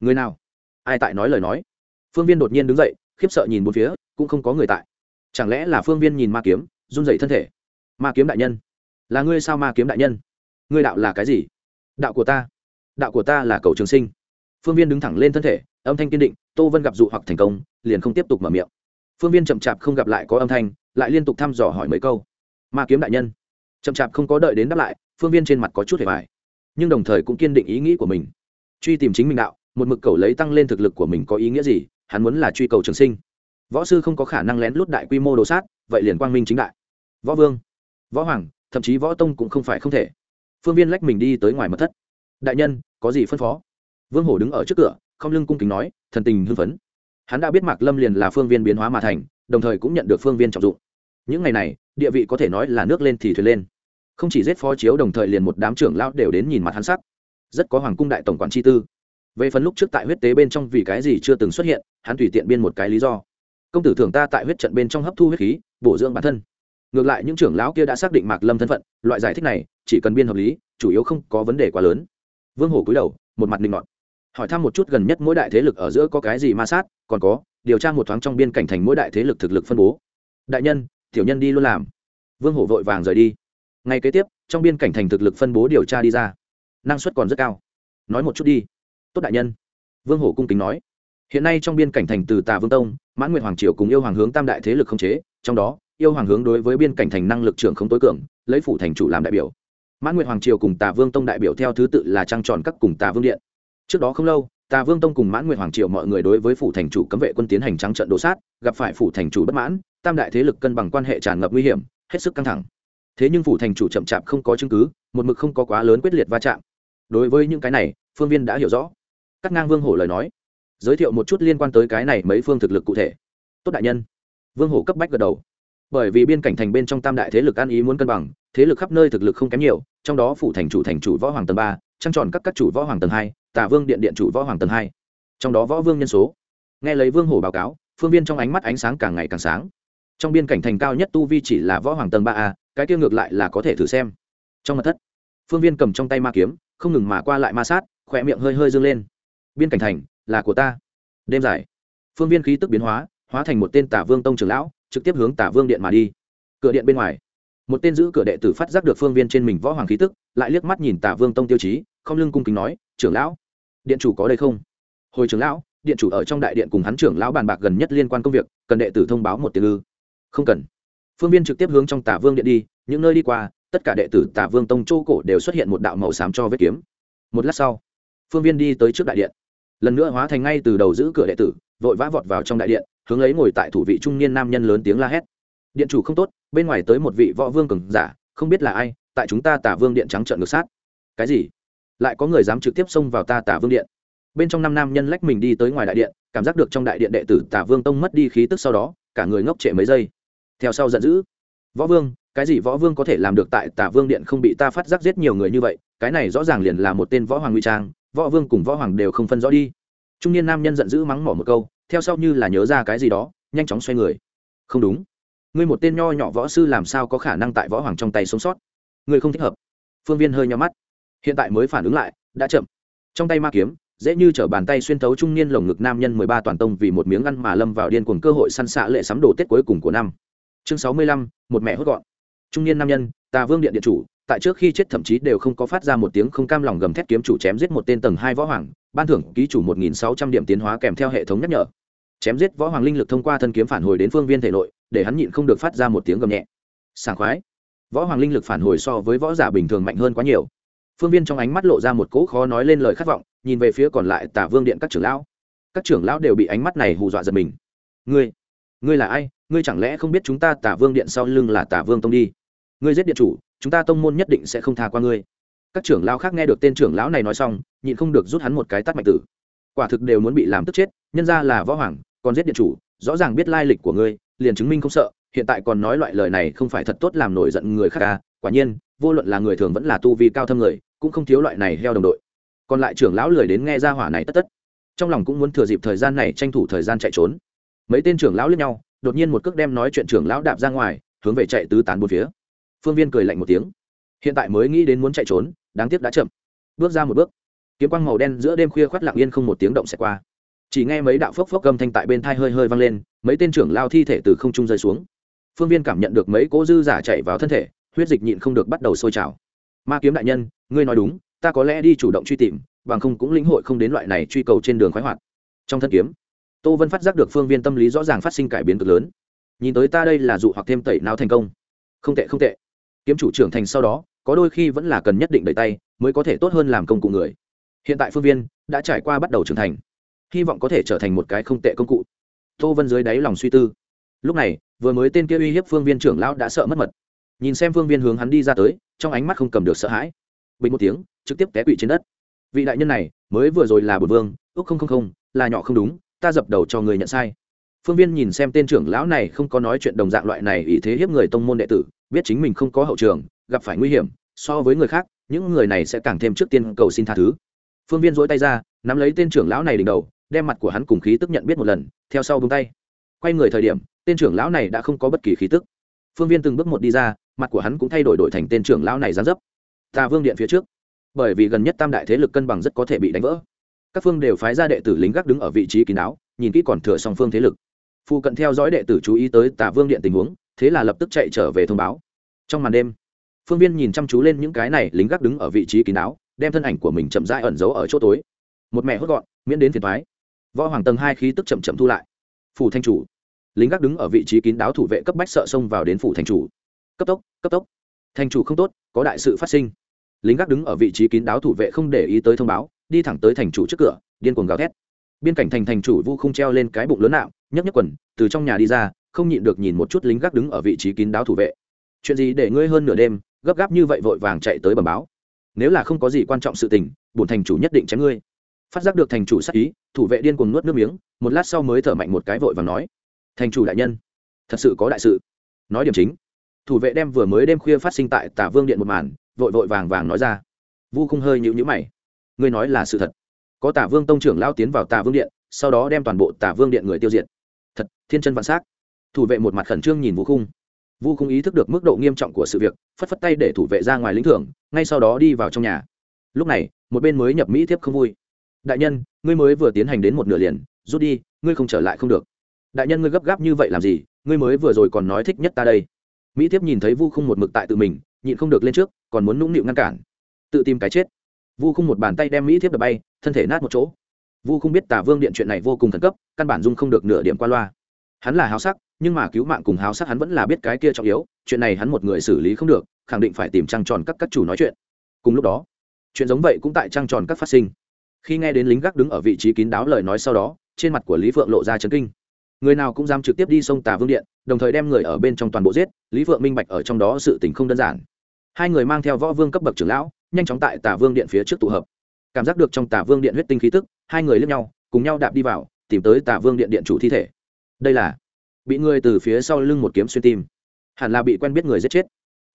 Người nào? Ai tại nói lời nói. Phương viên đột nhiên đứng dậy, khiếp sợ nhìn một phía, cũng không có người tại. Chẳng lẽ là phương viên nhìn ma kiếm, run dậy thân thể? Ma kiếm đại nhân, là ngươi sao ma kiếm đại nhân? Ngươi đạo là cái gì? Đạo của ta, đạo của ta là cầu trường sinh phương viên đứng thẳng lên thân thể, âm thanh kiên định, tô vân gặp dụ hoặc thành công, liền không tiếp tục mở miệng. Phương viên chậm chạp không gặp lại có âm thanh, lại liên tục thăm dò hỏi mấy câu. Ma kiếm đại nhân. Chậm chạp không có đợi đến đáp lại, phương viên trên mặt có chút hề bài nhưng đồng thời cũng kiên định ý nghĩ của mình. Truy tìm chính mình đạo, một mực cầu lấy tăng lên thực lực của mình có ý nghĩa gì, hắn muốn là truy cầu trường sinh. Võ sư không có khả năng lén lút đại quy mô đồ sát, vậy liền quang minh chính đại. Võ vương, võ hoàng, thậm chí võ tông cũng không phải không thể. Phương viên lách mình đi tới ngoài mật thất. Đại nhân, có gì phân phó? Vương hổ đứng ở trước cửa, không lưng cung kính nói, thần tình hưng phấn. Hắn đã biết mạc lâm liền là phương viên biến hóa mà thành, đồng thời cũng nhận được phương viên trọng dụng. Những ngày này, địa vị có thể nói là nước lên thì thuyền lên. Không chỉ giết phó chiếu đồng thời liền một đám trưởng lão đều đến nhìn mặt hắn sắc. Rất có hoàng cung đại tổng quản chi tư. Về phần lúc trước tại huyết tế bên trong vì cái gì chưa từng xuất hiện, hắn tùy tiện biên một cái lý do. Công tử thường ta tại huyết trận bên trong hấp thu huyết khí, bổ dưỡng bản thân. Ngược lại những trưởng lão kia đã xác định mạc lâm thân phận, loại giải thích này chỉ cần biên hợp lý, chủ yếu không có vấn đề quá lớn. Vương hổ cúi đầu, một mặt linh ngọn hỏi thăm một chút gần nhất mỗi đại thế lực ở giữa có cái gì ma sát, còn có, điều tra một thoáng trong biên cảnh thành mỗi đại thế lực thực lực phân bố. Đại nhân, tiểu nhân đi luôn làm. Vương hổ vội vàng rời đi. Ngay kế tiếp, trong biên cảnh thành thực lực phân bố điều tra đi ra. Năng suất còn rất cao. Nói một chút đi. Tốt đại nhân. Vương hổ cung kính nói. Hiện nay trong biên cảnh thành từ tà vương tông, mãn nguyện hoàng triều cùng yêu hoàng hướng tam đại thế lực không chế, trong đó, yêu hoàng hướng đối với biên cảnh thành năng lực trưởng không tối cường, lấy phủ thành chủ làm đại biểu. Mãn nguyện hoàng triều cùng tà vương tông đại biểu theo thứ tự là trăng tròn các cùng tà vương điện trước đó không lâu, tà vương tông cùng mãn nguyện hoàng triều mọi người đối với phủ thành chủ cấm vệ quân tiến hành trắng trận đổ sát, gặp phải phủ thành chủ bất mãn, tam đại thế lực cân bằng quan hệ tràn ngập nguy hiểm, hết sức căng thẳng. Thế nhưng phủ thành chủ chậm chạp không có chứng cứ, một mực không có quá lớn quyết liệt va chạm. Đối với những cái này, phương viên đã hiểu rõ. Cắt ngang vương hổ lời nói. Giới thiệu một chút liên quan tới cái này mấy phương thực lực cụ thể. Tốt đại nhân. Vương hổ cấp bách gật đầu. Bởi vì biên cảnh thành bên trong tam đại thế lực ăn ý muốn cân bằng, thế lực khắp nơi thực lực không kém nhiều, trong đó phủ thành chủ thành chủ võ hoàng tầng ba, trăng tròn các các chủ võ hoàng tầng hai tả vương điện điện chủ võ hoàng tầng hai. Trong đó võ vương nhân số. Nghe lấy vương hổ báo cáo, phương viên trong ánh mắt ánh sáng càng ngày càng sáng. Trong biên cảnh thành cao nhất tu vi chỉ là võ hoàng tầng ba a, cái tiêu ngược lại là có thể thử xem. Trong mặt thất, phương viên cầm trong tay ma kiếm, không ngừng mà qua lại ma sát, khỏe miệng hơi hơi dâng lên. Biên cảnh thành, là của ta. Đêm dài, phương viên khí tức biến hóa hóa thành một tên tả vương tông trưởng lão, trực tiếp hướng tả vương điện mà đi. Cửa điện bên ngoài, một tên giữ cửa đệ tử phát giác được phương viên trên mình võ hoàng khí tức, lại liếc mắt nhìn tả vương tông tiêu chí, không lưng cung kính nói, trưởng lão điện chủ có đây không? Hồi trưởng lão, điện chủ ở trong đại điện cùng hắn trưởng lão bàn bạc gần nhất liên quan công việc, cần đệ tử thông báo một tiếng ư? Không cần. Phương viên trực tiếp hướng trong tả vương điện đi, những nơi đi qua, tất cả đệ tử tả vương tông châu cổ đều xuất hiện một đạo màu xám cho vết kiếm. Một lát sau, phương viên đi tới trước đại điện. Lần nữa hóa thành ngay từ đầu giữ cửa đệ tử, vội vã vọt vào trong đại điện, hướng lấy ngồi tại thủ vị trung niên nam nhân lớn tiếng la hét. Điện chủ không tốt, bên ngoài tới một vị võ vương cường giả, không biết là ai, tại chúng ta tả vương điện trắng trợn ngược sát. Cái gì? Lại có người dám trực tiếp xông vào ta tả vương điện. Bên trong năm nam nhân lách mình đi tới ngoài đại điện, cảm giác được trong đại điện đệ tử tả vương tông mất đi khí tức sau đó, cả người ngốc trệ mấy giây. Theo sau giận dữ, võ vương, cái gì võ vương có thể làm được tại tả vương điện không bị ta phát giác giết nhiều người như vậy? Cái này rõ ràng liền là một tên võ hoàng nguy trang, võ vương cùng võ hoàng đều không phân rõ đi. Trung niên nam nhân giận dữ mắng mỏ một câu, theo sau như là nhớ ra cái gì đó, nhanh chóng xoay người. Không đúng. Ngươi một tên nho nhỏ võ sư làm sao có khả năng tại võ hoàng trong tay sống sót? Ngươi không thích hợp. Phương viên hơi nhau mắt hiện tại mới phản ứng lại, đã chậm. Trong tay ma kiếm, dễ như t r ở bàn tay xuyên thấu trung niên lồng ngực nam nhân mười ba toàn tông vì một miếng ăn mà lâm vào điên cuồng cơ hội săn xạ lệ sắm đồ tết cuối cùng của năm. Chương sáu mươi lăm, một mẹ hốt gọn. Trung niên nam nhân tà vương điện điện chủ, tại trước khi chết thậm chí đều không có phát ra một tiếng không cam lòng gầm thét kiếm chủ chém giết một tên tầng hai võ hoàng, ban thưởng ký chủ một nghìn sáu trăm điểm tiến hóa kèm theo hệ thống nhắc nhở. Chém giết võ hoàng linh lực thông qua thân kiếm phản hồi đến phương viên thể nội, để hắn nhịn không được phát ra một tiếng gầm nhẹ. Sảng khoái. Võ hoàng linh lực phản hồi so với võ giả bình thường mạnh hơn quá nhiều phương viên trong ánh mắt lộ ra một cỗ khó nói lên lời khát vọng, nhìn về phía còn lại tả vương điện các trưởng lão. Các trưởng lão đều bị ánh mắt này hù dọa giật mình. Ngươi ngươi là ai? Ngươi chẳng lẽ không biết chúng ta tả vương điện sau lưng là tả vương tông đi? Ngươi giết điện chủ, chúng ta tông môn nhất định sẽ không tha qua ngươi. Các trưởng lão khác nghe được tên trưởng lão này nói xong, nhịn không được rút hắn một cái tắt mạnh tử. Quả thực đều muốn bị làm tức chết, nhân ra là võ hoàng, còn giết điện chủ, rõ ràng biết lai lịch của ngươi, liền chứng minh không sợ hiện tại còn nói loại lời này không phải thật tốt làm nổi giận người khác à quả nhiên, vô luận là người thường vẫn là tu vi cao thâm người, cũng không thiếu loại này heo đồng đội. Còn lại trưởng lão lười đến nghe ra hỏa này tất tất. Trong lòng cũng muốn thừa dịp thời gian này tranh thủ thời gian chạy trốn. Mấy tên trưởng lão lướt nhau, đột nhiên một cước đem nói chuyện trưởng lão đạp ra ngoài, hướng về chạy tứ tán bốn phía. Phương viên cười lạnh một tiếng. Hiện tại mới nghĩ đến muốn chạy trốn, đáng tiếc đã chậm. Bước ra một bước, kiếm quang màu đen giữa đêm khuya khoắt lặng yên không một tiếng động xẹt qua. Chỉ nghe mấy đạo phốc phốc gầm thanh tại bên thai hơi hơi vang lên, mấy tên trưởng lao thi thể từ không trung rơi xuống phương viên cảm nhận được mấy cỗ dư giả chạy vào thân thể, huyết dịch nhịn không được bắt đầu sôi trào. Ma kiếm đại nhân, ngươi nói đúng, ta có lẽ đi chủ động truy tìm, bằng không cũng lĩnh hội không đến loại này truy cầu trên đường khoái hoạt. Trong thân kiếm, tô vân phát giác được phương viên tâm lý rõ ràng phát sinh cải biến cực lớn. Nhìn tới ta đây là dụ hoặc thêm tẩy não thành công. Không tệ không tệ. Kiếm chủ trưởng thành sau đó, có đôi khi vẫn là cần nhất định đẩy tay, mới có thể tốt hơn làm công cụ người. Hiện tại phương viên đã trải qua bắt đầu trưởng thành, hy vọng có thể trở thành một cái không tệ công cụ. Tô vân dưới đáy lòng suy tư lúc này, vừa mới tên kia uy hiếp phương viên trưởng lão đã sợ mất mật. Nhìn xem phương viên hướng hắn đi ra tới, trong ánh mắt không cầm được sợ hãi. Bình một tiếng, trực tiếp té quỵ trên đất. Vị đại nhân này, mới vừa rồi là bột vương úc không không không, là nhỏ không đúng, ta dập đầu cho người nhận sai. Phương viên nhìn xem tên trưởng lão này không có nói chuyện đồng dạng loại này ý thế hiếp người tông môn đệ tử, biết chính mình không có hậu trường, gặp phải nguy hiểm, so với người khác, những người này sẽ càng thêm trước tiên cầu xin tha thứ. Phương viên dỗi tay ra, nắm lấy tên trưởng lão này đỉnh đầu, đem mặt của hắn cùng khí tức nhận biết một lần, theo sau bông tay. Quay người thời điểm tên trưởng lão này đã không có bất kỳ khí tức. Phương viên từng bước một đi ra, mặt của hắn cũng thay đổi đổi thành tên trưởng lão này gián dấp. Tà vương điện phía trước. Bởi vì gần nhất tam đại thế lực cân bằng rất có thể bị đánh vỡ. Các phương đều phái ra đệ tử lính gác đứng ở vị trí kín đáo, nhìn kỹ còn thừa song phương thế lực. Phụ cận theo dõi đệ tử chú ý tới tà vương điện tình huống, thế là lập tức chạy trở về thông báo. Trong màn đêm, phương viên nhìn chăm chú lên những cái này lính gác đứng ở vị trí kín đáo, đem thân ảnh của mình chậm rãi ẩn giấu ở chỗ tối. Một mẹ hốt gọn, miễn đến phiền thoái võ hoàng tầng hai khí tức chậm chậm thu lại. Phủ thanh chủ lính gác đứng ở vị trí kín đáo thủ vệ cấp bách sợ xông vào đến phủ thành chủ. Cấp tốc cấp tốc. Thành chủ không tốt, có đại sự phát sinh. Lính gác đứng ở vị trí kín đáo thủ vệ không để ý tới thông báo, đi thẳng tới thành chủ trước cửa, điên cuồng gào thét. Biên cảnh thành thành chủ vu không treo lên cái bụng lớn nạo, nhấc nhấc quần, từ trong nhà đi ra, không nhịn được nhìn một chút lính gác đứng ở vị trí kín đáo thủ vệ. Chuyện gì để ngươi hơn nửa đêm, gấp gáp như vậy vội vàng chạy tới bẩm báo? Nếu là không có gì quan trọng sự tình, bổn thành chủ nhất định chém ngươi. Phát giác được thành chủ sắc ý, thủ vệ điên cuồng nuốt nước miếng, một lát sau mới thở mạnh một cái vội và nói thành chủ đại nhân, thật sự có đại sự. Nói điểm chính. Thủ vệ đem vừa mới đêm khuya phát sinh tại tả vương điện một màn, vội vội vàng vàng nói ra. Vu không hơi nhịu nhữ mày. Ngươi nói là sự thật. Có tả vương tông trưởng lao tiến vào tả vương điện, sau đó đem toàn bộ tả vương điện người tiêu diệt. Thật, thiên chân vạn s á c thủ vệ một mặt khẩn trương nhìn vũ khung. Vu không ý thức được mức độ nghiêm trọng của sự việc, phất phất tay để thủ vệ ra ngoài lĩnh thưởng, ngay sau đó đi vào trong nhà. Lúc này, một bên mới nhập mỹ thiếp không vui. Đại nhân, ngươi mới vừa tiến hành đến một nửa liền, rút đi, ngươi không trở lại không được đại nhân ngươi gấp gáp như vậy làm gì, ngươi mới vừa rồi còn nói thích nhất ta đây. Mỹ thiếp nhìn thấy vu không một mực tại tự mình, nhịn không được lên trước, còn muốn nũng nịu ngăn cản. Tự tìm cái chết. Vu không một bàn tay đem mỹ thiếp đập bay, thân thể nát một chỗ. Vu không biết tả vương điện chuyện này vô cùng khẩn cấp, căn bản dung không được nửa điểm qua loa. Hắn là háo sắc, nhưng mà cứu mạng cùng háo sắc hắn vẫn là biết cái kia trọng yếu, chuyện này hắn một người xử lý không được, khẳng định phải tìm trăng tròn các các chủ nói chuyện. Cùng lúc đó, chuyện giống vậy cũng tại trăng tròn các phát sinh. Khi nghe đến lính gác đứng ở vị trí kín đáo lời nói sau đó, trên mặt của lý phượng lộ ra chấn kinh người nào cũng dám trực tiếp đi sông tà vương điện, đồng thời đem người ở bên trong toàn bộ giết, lý Vượng minh bạch ở trong đó sự tình không đơn giản. Hai người mang theo võ vương cấp bậc trưởng lão, nhanh chóng tại tà vương điện phía trước tụ hợp. Cảm giác được trong tà vương điện huyết tinh khí tức, hai người lướt nhau, cùng nhau đạp đi vào, tìm tới tà vương điện điện chủ thi thể. Đây là bị người từ phía sau lưng một kiếm xuyên tim. Hẳn là bị quen biết người giết chết.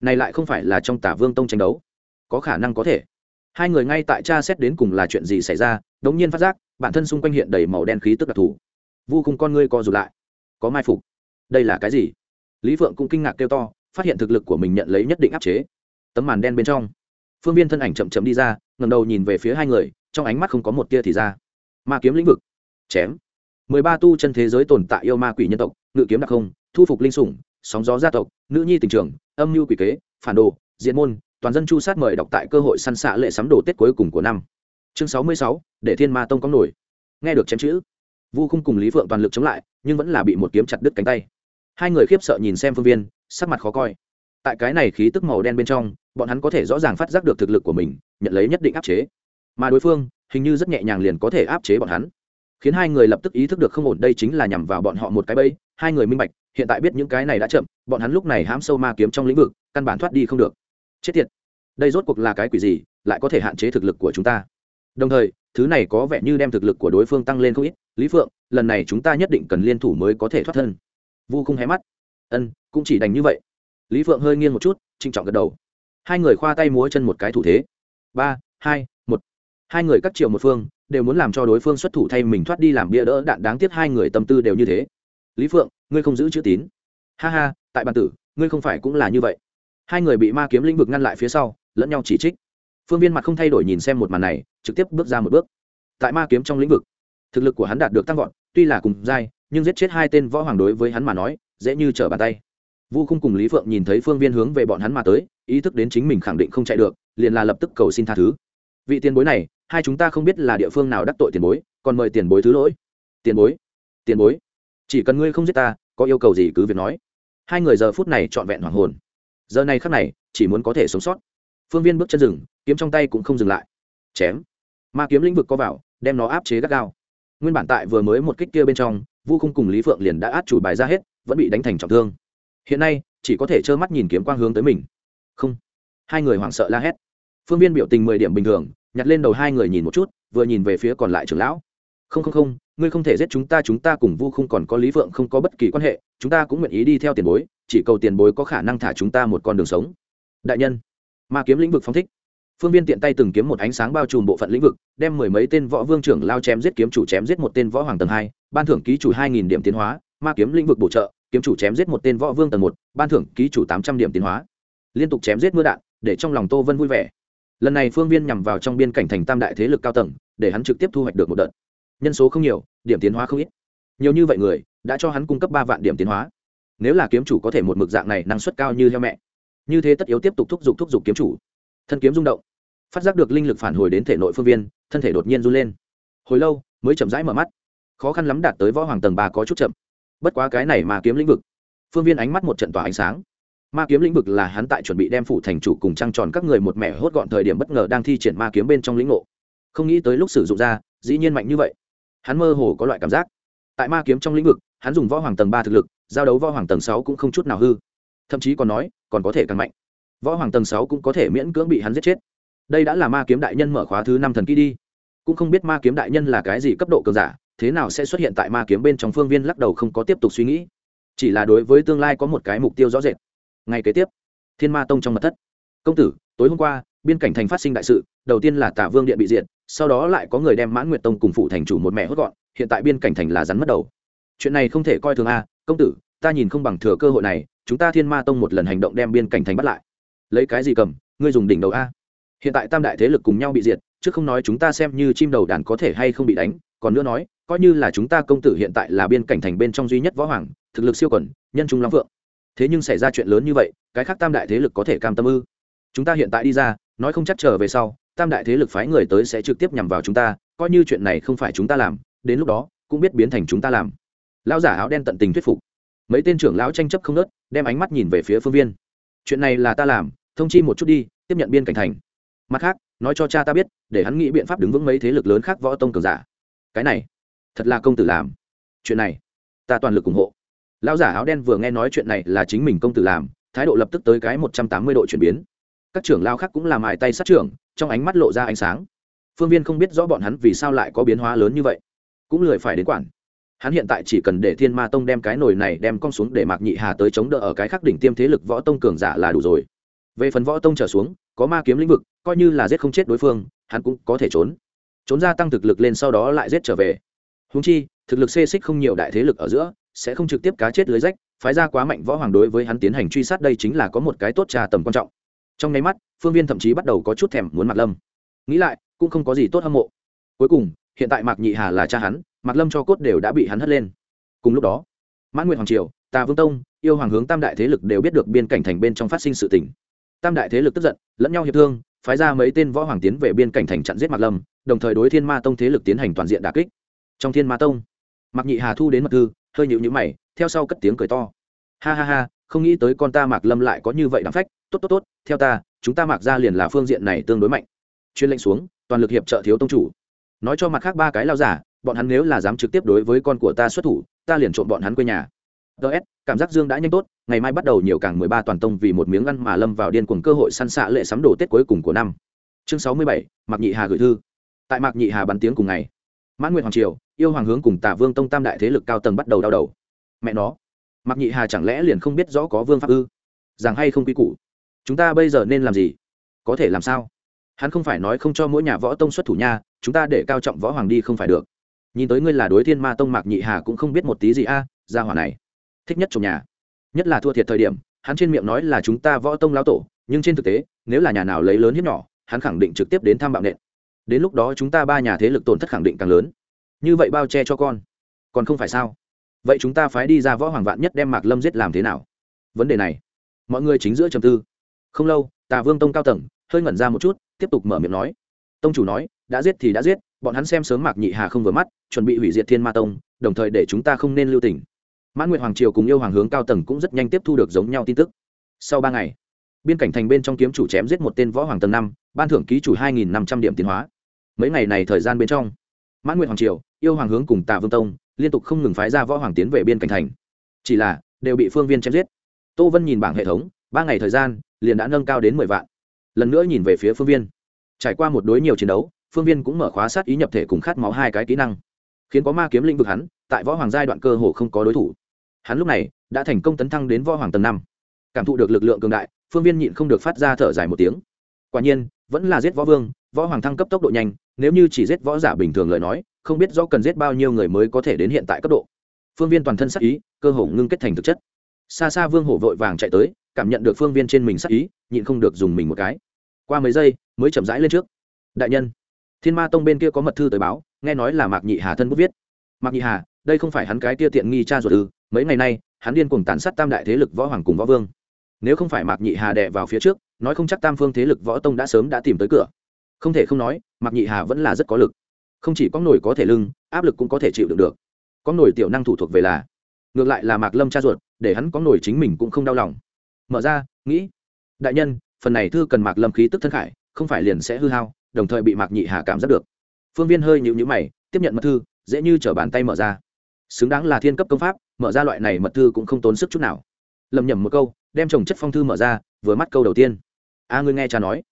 Này lại không phải là trong tả vương tông tranh đấu. Có khả năng có thể. Hai người ngay tại cha xét đến cùng là chuyện gì xảy ra, đống nhiên phát giác, bản thân xung quanh hiện đầy màu đen khí tức đặc thù vu khung con ngươi co rụt lại. Có mai phục. Đây là cái gì? Lý phượng cũng kinh ngạc kêu to, phát hiện thực lực của mình nhận lấy nhất định áp chế. Tấm màn đen bên trong, phương viên thân ảnh chậm chậm đi ra ngầm đầu nhìn về phía hai người, trong ánh mắt không có một tia thì ra. Ma kiếm lĩnh vực. Chém. Mười ba tu chân thế giới tồn tại yêu ma quỷ nhân tộc, ngự kiếm đặc không, thu phục linh sủng, sóng gió gia tộc, nữ nhi tình trường, âm mưu quỷ kế, phản đồ, diện môn, toàn dân chu sát mời đọc tại cơ hội săn xạ lệ sắm đồ tết cuối cùng của năm. Chương sáu mươi sáu, để thiên ma tông có nổi. Nghe được chém chữ vu không cùng lý phượng toàn lực chống lại, nhưng vẫn là bị một kiếm chặt đứt cánh tay. Hai người khiếp sợ nhìn xem phương viên, sắc mặt khó coi. Tại cái này khí tức màu đen bên trong, bọn hắn có thể rõ ràng phát giác được thực lực của mình, nhận lấy nhất định áp chế. Mà đối phương, hình như rất nhẹ nhàng liền có thể áp chế bọn hắn. Khiến hai người lập tức ý thức được không ổn đây chính là nhằm vào bọn họ một cái bẫy, hai người minh bạch, hiện tại biết những cái này đã chậm, bọn hắn lúc này hãm sâu ma kiếm trong lĩnh vực, căn bản thoát đi không được. Chết tiệt. Đây rốt cuộc là cái quỷ gì, lại có thể hạn chế thực lực của chúng ta? Đồng thời thứ này có vẻ như đem thực lực của đối phương tăng lên không ít. Lý phượng, lần này chúng ta nhất định cần liên thủ mới có thể thoát thân. Vu không hé mắt. Ân, cũng chỉ đành như vậy. Lý phượng hơi nghiêng một chút trinh trọng gật đầu. Hai người khoa tay múa chân một cái thủ thế. Ba, hai, một. Hai người cắt chiều một phương, đều muốn làm cho đối phương xuất thủ thay mình thoát đi làm bia đỡ đạn. Đáng tiếc hai người tâm tư đều như thế. Lý phượng, ngươi không giữ chữ tín. Ha ha, tại bàn tử, ngươi không phải cũng là như vậy. Hai người bị ma kiếm lĩnh vực ngăn lại phía sau, lẫn nhau chỉ trích phương viên mặt không thay đổi nhìn xem một màn này, trực tiếp bước ra một bước. Tại ma kiếm trong lĩnh vực, thực lực của hắn đạt được tăng vọt, tuy là cùng dai nhưng giết chết hai tên võ hoàng đối với hắn mà nói, dễ như trở bàn tay. Vu không cùng lý phượng nhìn thấy phương viên hướng về bọn hắn mà tới, ý thức đến chính mình khẳng định không chạy được, liền là lập tức cầu xin tha thứ. Vị tiền bối này, hai chúng ta không biết là địa phương nào đắc tội tiền bối, còn mời tiền bối thứ lỗi. Tiền bối tiền bối, chỉ cần ngươi không giết ta, có yêu cầu gì cứ việc nói. Hai người giờ phút này trọn vẹn hoàng hồn. Giờ này khắc này, chỉ muốn có thể sống sót. Phương viên bước chân rừng kiếm trong tay cũng không dừng lại. Chém. Ma kiếm lĩnh vực có vào, đem nó áp chế gắt gao. Nguyên bản tại vừa mới một kích kia bên trong, vu khung cùng lý phượng liền đã át chủ bài ra hết, vẫn bị đánh thành trọng thương. Hiện nay, chỉ có thể trơ mắt nhìn kiếm quang hướng tới mình. Không. Hai người hoảng sợ la hét. Phương viên biểu tình mười điểm bình thường, nhặt lên đầu hai người nhìn một chút, vừa nhìn về phía còn lại trưởng lão. Không không không, ngươi không thể giết chúng ta chúng ta cùng vu không còn có lý vượng không có bất kỳ quan hệ, chúng ta cũng nguyện ý đi theo tiền bối, chỉ cầu tiền bối có khả năng thả chúng ta một con đường sống. Đại nhân, ma kiếm lĩnh vực phong thích phương viên tiện tay từng kiếm một ánh sáng bao trùm bộ phận lĩnh vực, đem mười mấy tên võ vương trưởng lao chém giết kiếm chủ chém giết một tên võ hoàng tầng hai, ban thưởng ký chủ hai nghìn điểm tiến hóa, ma kiếm lĩnh vực bổ trợ, kiếm chủ chém giết một tên võ vương tầng một, ban thưởng ký chủ tám trăm điểm tiến hóa. Liên tục chém giết mưa đạn, để trong lòng tô vân vui vẻ. Lần này phương viên nhằm vào trong biên cảnh thành tam đại thế lực cao tầng, để hắn trực tiếp thu hoạch được một đợt. Nhân số không nhiều, điểm tiến hóa không ít. Nhiều như vậy người, đã cho hắn cung cấp ba vạn điểm tiến hóa. Nếu là kiếm chủ có thể một mực dạng này năng suất cao như heo mẹ, như thế tất yếu tiếp tục thúc giục thúc giục kiếm chủ. Thân kiếm rung động phát giác được linh lực phản hồi đến thể nội phương viên, thân thể đột nhiên run lên. Hồi lâu, mới chậm rãi mở mắt. Khó khăn lắm đạt tới võ hoàng tầng ba có chút chậm. Bất quá cái này mà kiếm lĩnh vực, phương viên ánh mắt một trận tỏa ánh sáng. Ma kiếm lĩnh vực là hắn tại chuẩn bị đem phủ thành chủ cùng trăng tròn các người một mẹ hốt gọn thời điểm bất ngờ đang thi triển ma kiếm bên trong lĩnh ngộ. Không nghĩ tới lúc sử dụng ra, dĩ nhiên mạnh như vậy. Hắn mơ hồ có loại cảm giác. Tại ma kiếm trong lĩnh vực, hắn dùng võ hoàng tầng ba thực lực, giao đấu võ hoàng tầng sáu cũng không chút nào hư. Thậm chí còn nói, còn có thể càng mạnh. Võ hoàng tầng sáu cũng có thể miễn cưỡng bị hắn giết chết đây đã là ma kiếm đại nhân mở khóa thứ năm thần kỹ đi. Cũng không biết ma kiếm đại nhân là cái gì cấp độ cường giả, thế nào sẽ xuất hiện tại ma kiếm bên trong phương viên lắc đầu không có tiếp tục suy nghĩ. Chỉ là đối với tương lai có một cái mục tiêu rõ rệt. Ngay kế tiếp, thiên ma tông trong mật thất. Công tử, tối hôm qua, biên cảnh thành phát sinh đại sự, đầu tiên là tả vương điện bị diệt, sau đó lại có người đem mãn nguyệt tông cùng phụ thành chủ một mẹ hốt gọn, hiện tại biên cảnh thành là rắn mất đầu. Chuyện này không thể coi thường a, công tử, ta nhìn không bằng thừa cơ hội này, chúng ta thiên ma tông một lần hành động đem biên cảnh thành bắt lại. Lấy cái gì cầm, ngươi dùng đỉnh đầu a? Hiện tại tam đại thế lực cùng nhau bị diệt, chứ không nói chúng ta xem như chim đầu đàn có thể hay không bị đánh, còn nữa nói, coi như là chúng ta công tử hiện tại là biên cảnh thành bên trong duy nhất võ hoàng, thực lực siêu quẩn nhân trung lắm vượng thế nhưng xảy ra chuyện lớn như vậy, cái khác tam đại thế lực có thể cam tâm ư? Chúng ta hiện tại đi ra, nói không chắc trở về sau, tam đại thế lực phái người tới sẽ trực tiếp nhằm vào chúng ta, coi như chuyện này không phải chúng ta làm, đến lúc đó, cũng biết biến thành chúng ta làm. Lão giả áo đen tận tình thuyết phục. Mấy tên trưởng lão tranh chấp không nớt đem ánh mắt nhìn về phía phương viên. Chuyện này là ta làm, thông chi một chút đi, tiếp nhận biên cảnh thành mặt khác, nói cho cha ta biết, để hắn nghĩ biện pháp đứng vững mấy thế lực lớn khác võ tông cường giả. Cái này, thật là công tử làm. Chuyện này, ta toàn lực ủng hộ. Lão giả áo đen vừa nghe nói chuyện này là chính mình công tử làm, thái độ lập tức tới cái một trăm tám mươi độ chuyển biến. Các trưởng lao khác cũng làm mài tay sát trưởng, trong ánh mắt lộ ra ánh sáng. Phương viên không biết rõ bọn hắn vì sao lại có biến hóa lớn như vậy. Cũng lười phải đến quản. Hắn hiện tại chỉ cần để thiên ma tông đem cái nồi này đem con xuống để mạc nhị hà tới chống đỡ ở cái khắc đỉnh tiêm thế lực võ tông cường giả là đủ rồi. Về phần võ tông trở xuống, có ma kiếm lĩnh vực coi như là giết không chết đối phương, hắn cũng có thể trốn. Trốn ra tăng thực lực lên sau đó lại giết trở về. Húng chi, thực lực xê xích không nhiều đại thế lực ở giữa, sẽ không trực tiếp cá chết lưới rách, phái ra quá mạnh võ hoàng đối với hắn tiến hành truy sát đây chính là có một cái tốt trà tầm quan trọng. Trong nháy mắt, phương viên thậm chí bắt đầu có chút thèm muốn mạc lâm. Nghĩ lại, cũng không có gì tốt hâm mộ. Cuối cùng, hiện tại mạc nhị hà là cha hắn, mạc lâm cho cốt đều đã bị hắn hất lên. Cùng lúc đó, mãn nguyện hoàng triều, tà vương tông, yêu hoàng hướng tam đại thế lực đều biết được biên cảnh thành bên trong phát sinh sự tình tam đại thế lực tức giận, lẫn nhau hiệp thương, phái ra mấy tên võ hoàng tiến về biên cảnh thành chặn giết mạc lâm, đồng thời đối thiên ma tông thế lực tiến hành toàn diện đà kích. Trong thiên ma tông, mạc nhị hà thu đến mật thư, hơi nhịu nhữ mày, theo sau cất tiếng cười to. Ha ha ha, không nghĩ tới con ta mạc lâm lại có như vậy đáng phách. Tốt tốt tốt, theo ta, chúng ta mạc ra liền là phương diện này tương đối mạnh. Chuyên lệnh xuống, toàn lực hiệp trợ thiếu tông chủ. Nói cho mặt khác ba cái lao giả, bọn hắn nếu là dám trực tiếp đối với con của ta xuất thủ, ta liền trộm bọn hắn quê nhà ts cảm giác dương đã nhanh tốt, ngày mai bắt đầu nhiều càng mười ba toàn tông vì một miếng ăn mà lâm vào điên cuồng cơ hội săn xạ lệ sắm đồ tết cuối cùng của năm. Chương sáu mươi bảy, mạc nhị hà gửi thư. Tại mạc nhị hà bắn tiếng cùng ngày, mãn nguyện hoàng triều, yêu hoàng hướng cùng tả vương tông tam đại thế lực cao tầng bắt đầu đau đầu. Mẹ nó, mạc nhị hà chẳng lẽ liền không biết rõ có vương pháp ư? Rằng hay không quy củ? Chúng ta bây giờ nên làm gì? Có thể làm sao? Hắn không phải nói không cho mỗi nhà võ tông xuất thủ nha, chúng ta để cao trọng võ hoàng đi không phải được. Nhìn tới ngươi là đối thiên ma tông mạc nhị hà cũng không biết một tí gì a, ra hỏa này thích nhất trong nhà. Nhất là thua thiệt thời điểm, hắn trên miệng nói là chúng ta võ tông lao tổ, nhưng trên thực tế, nếu là nhà nào lấy lớn hiếp nhỏ, hắn khẳng định trực tiếp đến thăm bạo nện. Đến lúc đó chúng ta ba nhà thế lực tổn thất khẳng định càng lớn. Như vậy bao che cho con. Còn không phải sao? Vậy chúng ta phái đi ra võ hoàng vạn nhất đem mạc lâm giết làm thế nào? Vấn đề này, mọi người chính giữa trầm tư. Không lâu, tà vương tông cao tầng, hơi ngẩn ra một chút, tiếp tục mở miệng nói. Tông chủ nói, đã giết thì đã giết, bọn hắn xem sớm mạc nhị hà không vừa mắt, chuẩn bị hủy diệt thiên ma tông, đồng thời để chúng ta không nên lưu tình mãn nguyện hoàng triều cùng yêu hoàng hướng cao tầng cũng rất nhanh tiếp thu được giống nhau tin tức. Sau ba ngày, biên cảnh thành bên trong kiếm chủ chém giết một tên võ hoàng tầng năm, ban thưởng ký chủ hai nghìn năm trăm điểm tiến hóa. Mấy ngày này thời gian bên trong mãn nguyện hoàng triều, yêu hoàng hướng cùng tạ vương tông liên tục không ngừng phái ra võ hoàng tiến về biên cảnh thành. Chỉ là, đều bị phương viên chém giết. Tô vân nhìn bảng hệ thống, ba ngày thời gian, liền đã nâng cao đến mười vạn. Lần nữa nhìn về phía phương viên. Trải qua một đối nhiều chiến đấu, phương viên cũng mở khóa sát ý nhập thể cùng khát máu hai cái kỹ năng khiến có ma kiếm lĩnh vực hắn, tại võ hoàng giai đoạn cơ hồ không có đối thủ. Hắn lúc này đã thành công tấn thăng đến võ hoàng tầng năm. Cảm thụ được lực lượng cường đại, phương viên nhịn không được phát ra thở dài một tiếng. Quả nhiên, vẫn là giết võ vương, võ hoàng thăng cấp tốc độ nhanh, nếu như chỉ giết võ giả bình thường lời nói, không biết do cần giết bao nhiêu người mới có thể đến hiện tại cấp độ. Phương viên toàn thân sắc ý, cơ hồ ngưng kết thành thực chất. Xa xa vương hổ vội vàng chạy tới, cảm nhận được phương viên trên mình sắc ý, nhịn không được dùng mình một cái. Qua mấy giây, mới chậm rãi lên trước. Đại nhân, thiên ma tông bên kia có mật thư tới báo nghe nói là mạc nhị hà thân bút viết. Mạc nhị hà, đây không phải hắn cái tia tiện nghi cha ruột ư? Mấy ngày nay, hắn điên cùng tàn sát tam đại thế lực võ hoàng cùng võ vương. Nếu không phải mạc nhị hà đè vào phía trước, nói không chắc tam phương thế lực võ tông đã sớm đã tìm tới cửa. Không thể không nói, mạc nhị hà vẫn là rất có lực. Không chỉ có nổi có thể lưng, áp lực cũng có thể chịu đựng được. Có nổi tiểu năng thủ thuộc về là, ngược lại là mạc lâm cha ruột, để hắn có nổi chính mình cũng không đau lòng. Mở ra, nghĩ, đại nhân, phần này thư cần mạc lâm khí tức thân khải, không phải liền sẽ hư hao, đồng thời bị mạc nhị hà cảm giác được phương viên hơi nhịu nhữ mày, tiếp nhận mật thư, dễ như t bàn tay mở ra. Xứng đáng là thiên cấp công pháp, mở ra loại này mật thư cũng không tốn sức chút nào. Lầm nhầm một câu, đem trồng chất phong thư mở ra, vừa mắt câu đầu tiên. A, ngươi nghe cha nói.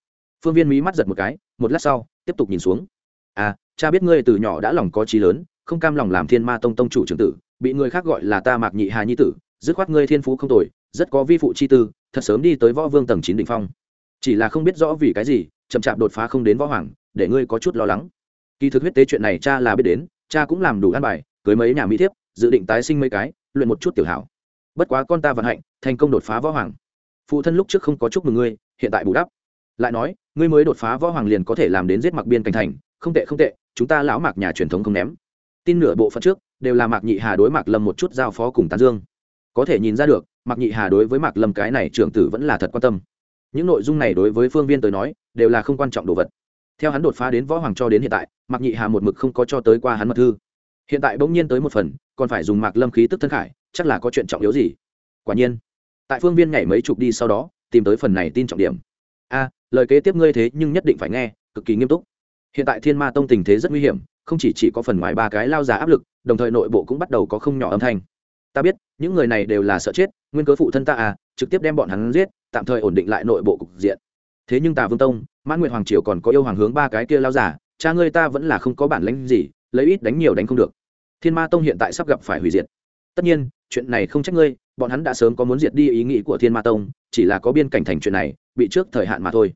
Phương viên mí mắt giật một cái, một lát sau, tiếp tục nhìn xuống. À cha biết ngươi từ nhỏ đã lòng có trí lớn, không cam lòng làm thiên ma tông tông chủ trưởng tử, bị người khác gọi là ta mạc nhị hà nhi tử, dứt khoát ngươi thiên phú không tồi, rất có vi phụ chi tư, thật sớm đi tới võ vương tầng chín đ ỉ n h phong. Chỉ là không biết rõ vì cái gì, chậm chạp đột phá không đến võ hoàng, để ngươi có chút lo lắng kỳ thực huyết tế chuyện này cha là biết đến, cha cũng làm đủ ăn bài, cưới mấy nhà mỹ thiếp, dự định tái sinh mấy cái, luyện một chút tiểu hảo. Bất quá con ta vận hạnh, thành công đột phá võ hoàng. Phụ thân lúc trước không có chúc mừng ngươi, hiện tại bù đắp. Lại nói, ngươi mới đột phá võ hoàng liền có thể làm đến giết mặc biên cảnh thành, không tệ không tệ, chúng ta lão mạc nhà truyền thống không ném. Tin nửa bộ phận trước, đều là mạc nhị hà đối mạc lâm một chút giao phó cùng tán dương. Có thể nhìn ra được, mạc nhị hà đối với mạc lâm cái này trưởng tử vẫn là thật quan tâm. Những nội dung này đối với phương viên tới nói, đều là không quan trọng đồ vật theo hắn đột phá đến võ hoàng cho đến hiện tại, mạc nhị hà một mực không có cho tới qua hắn mật thư. Hiện tại bỗng nhiên tới một phần, còn phải dùng mạc lâm khí tức thân khải, chắc là có chuyện trọng yếu gì? Quả nhiên, tại phương viên nhảy mấy chục đi sau đó, tìm tới phần này tin trọng điểm. A, lời kế tiếp ngươi thế nhưng nhất định phải nghe, cực kỳ nghiêm túc. Hiện tại thiên ma tông tình thế rất nguy hiểm, không chỉ chỉ có phần ngoài ba cái lao giả áp lực, đồng thời nội bộ cũng bắt đầu có không nhỏ âm thanh. Ta biết, những người này đều là sợ chết, nguyên cớ phụ thân ta à trực tiếp đem bọn hắn giết, tạm thời ổn định lại nội bộ cục diện. Thế nhưng tà vương tông mãn nguyệt hoàng triều còn có yêu hoàng hướng ba cái kia lao giả, cha ngươi ta vẫn là không có bản lãnh gì, lấy ít đánh nhiều đánh không được. Thiên ma tông hiện tại sắp gặp phải hủy diệt. Tất nhiên, chuyện này không trách ngươi, bọn hắn đã sớm có muốn diệt đi ý nghĩ của thiên ma tông, chỉ là có biên cảnh thành chuyện này, bị trước thời hạn mà thôi.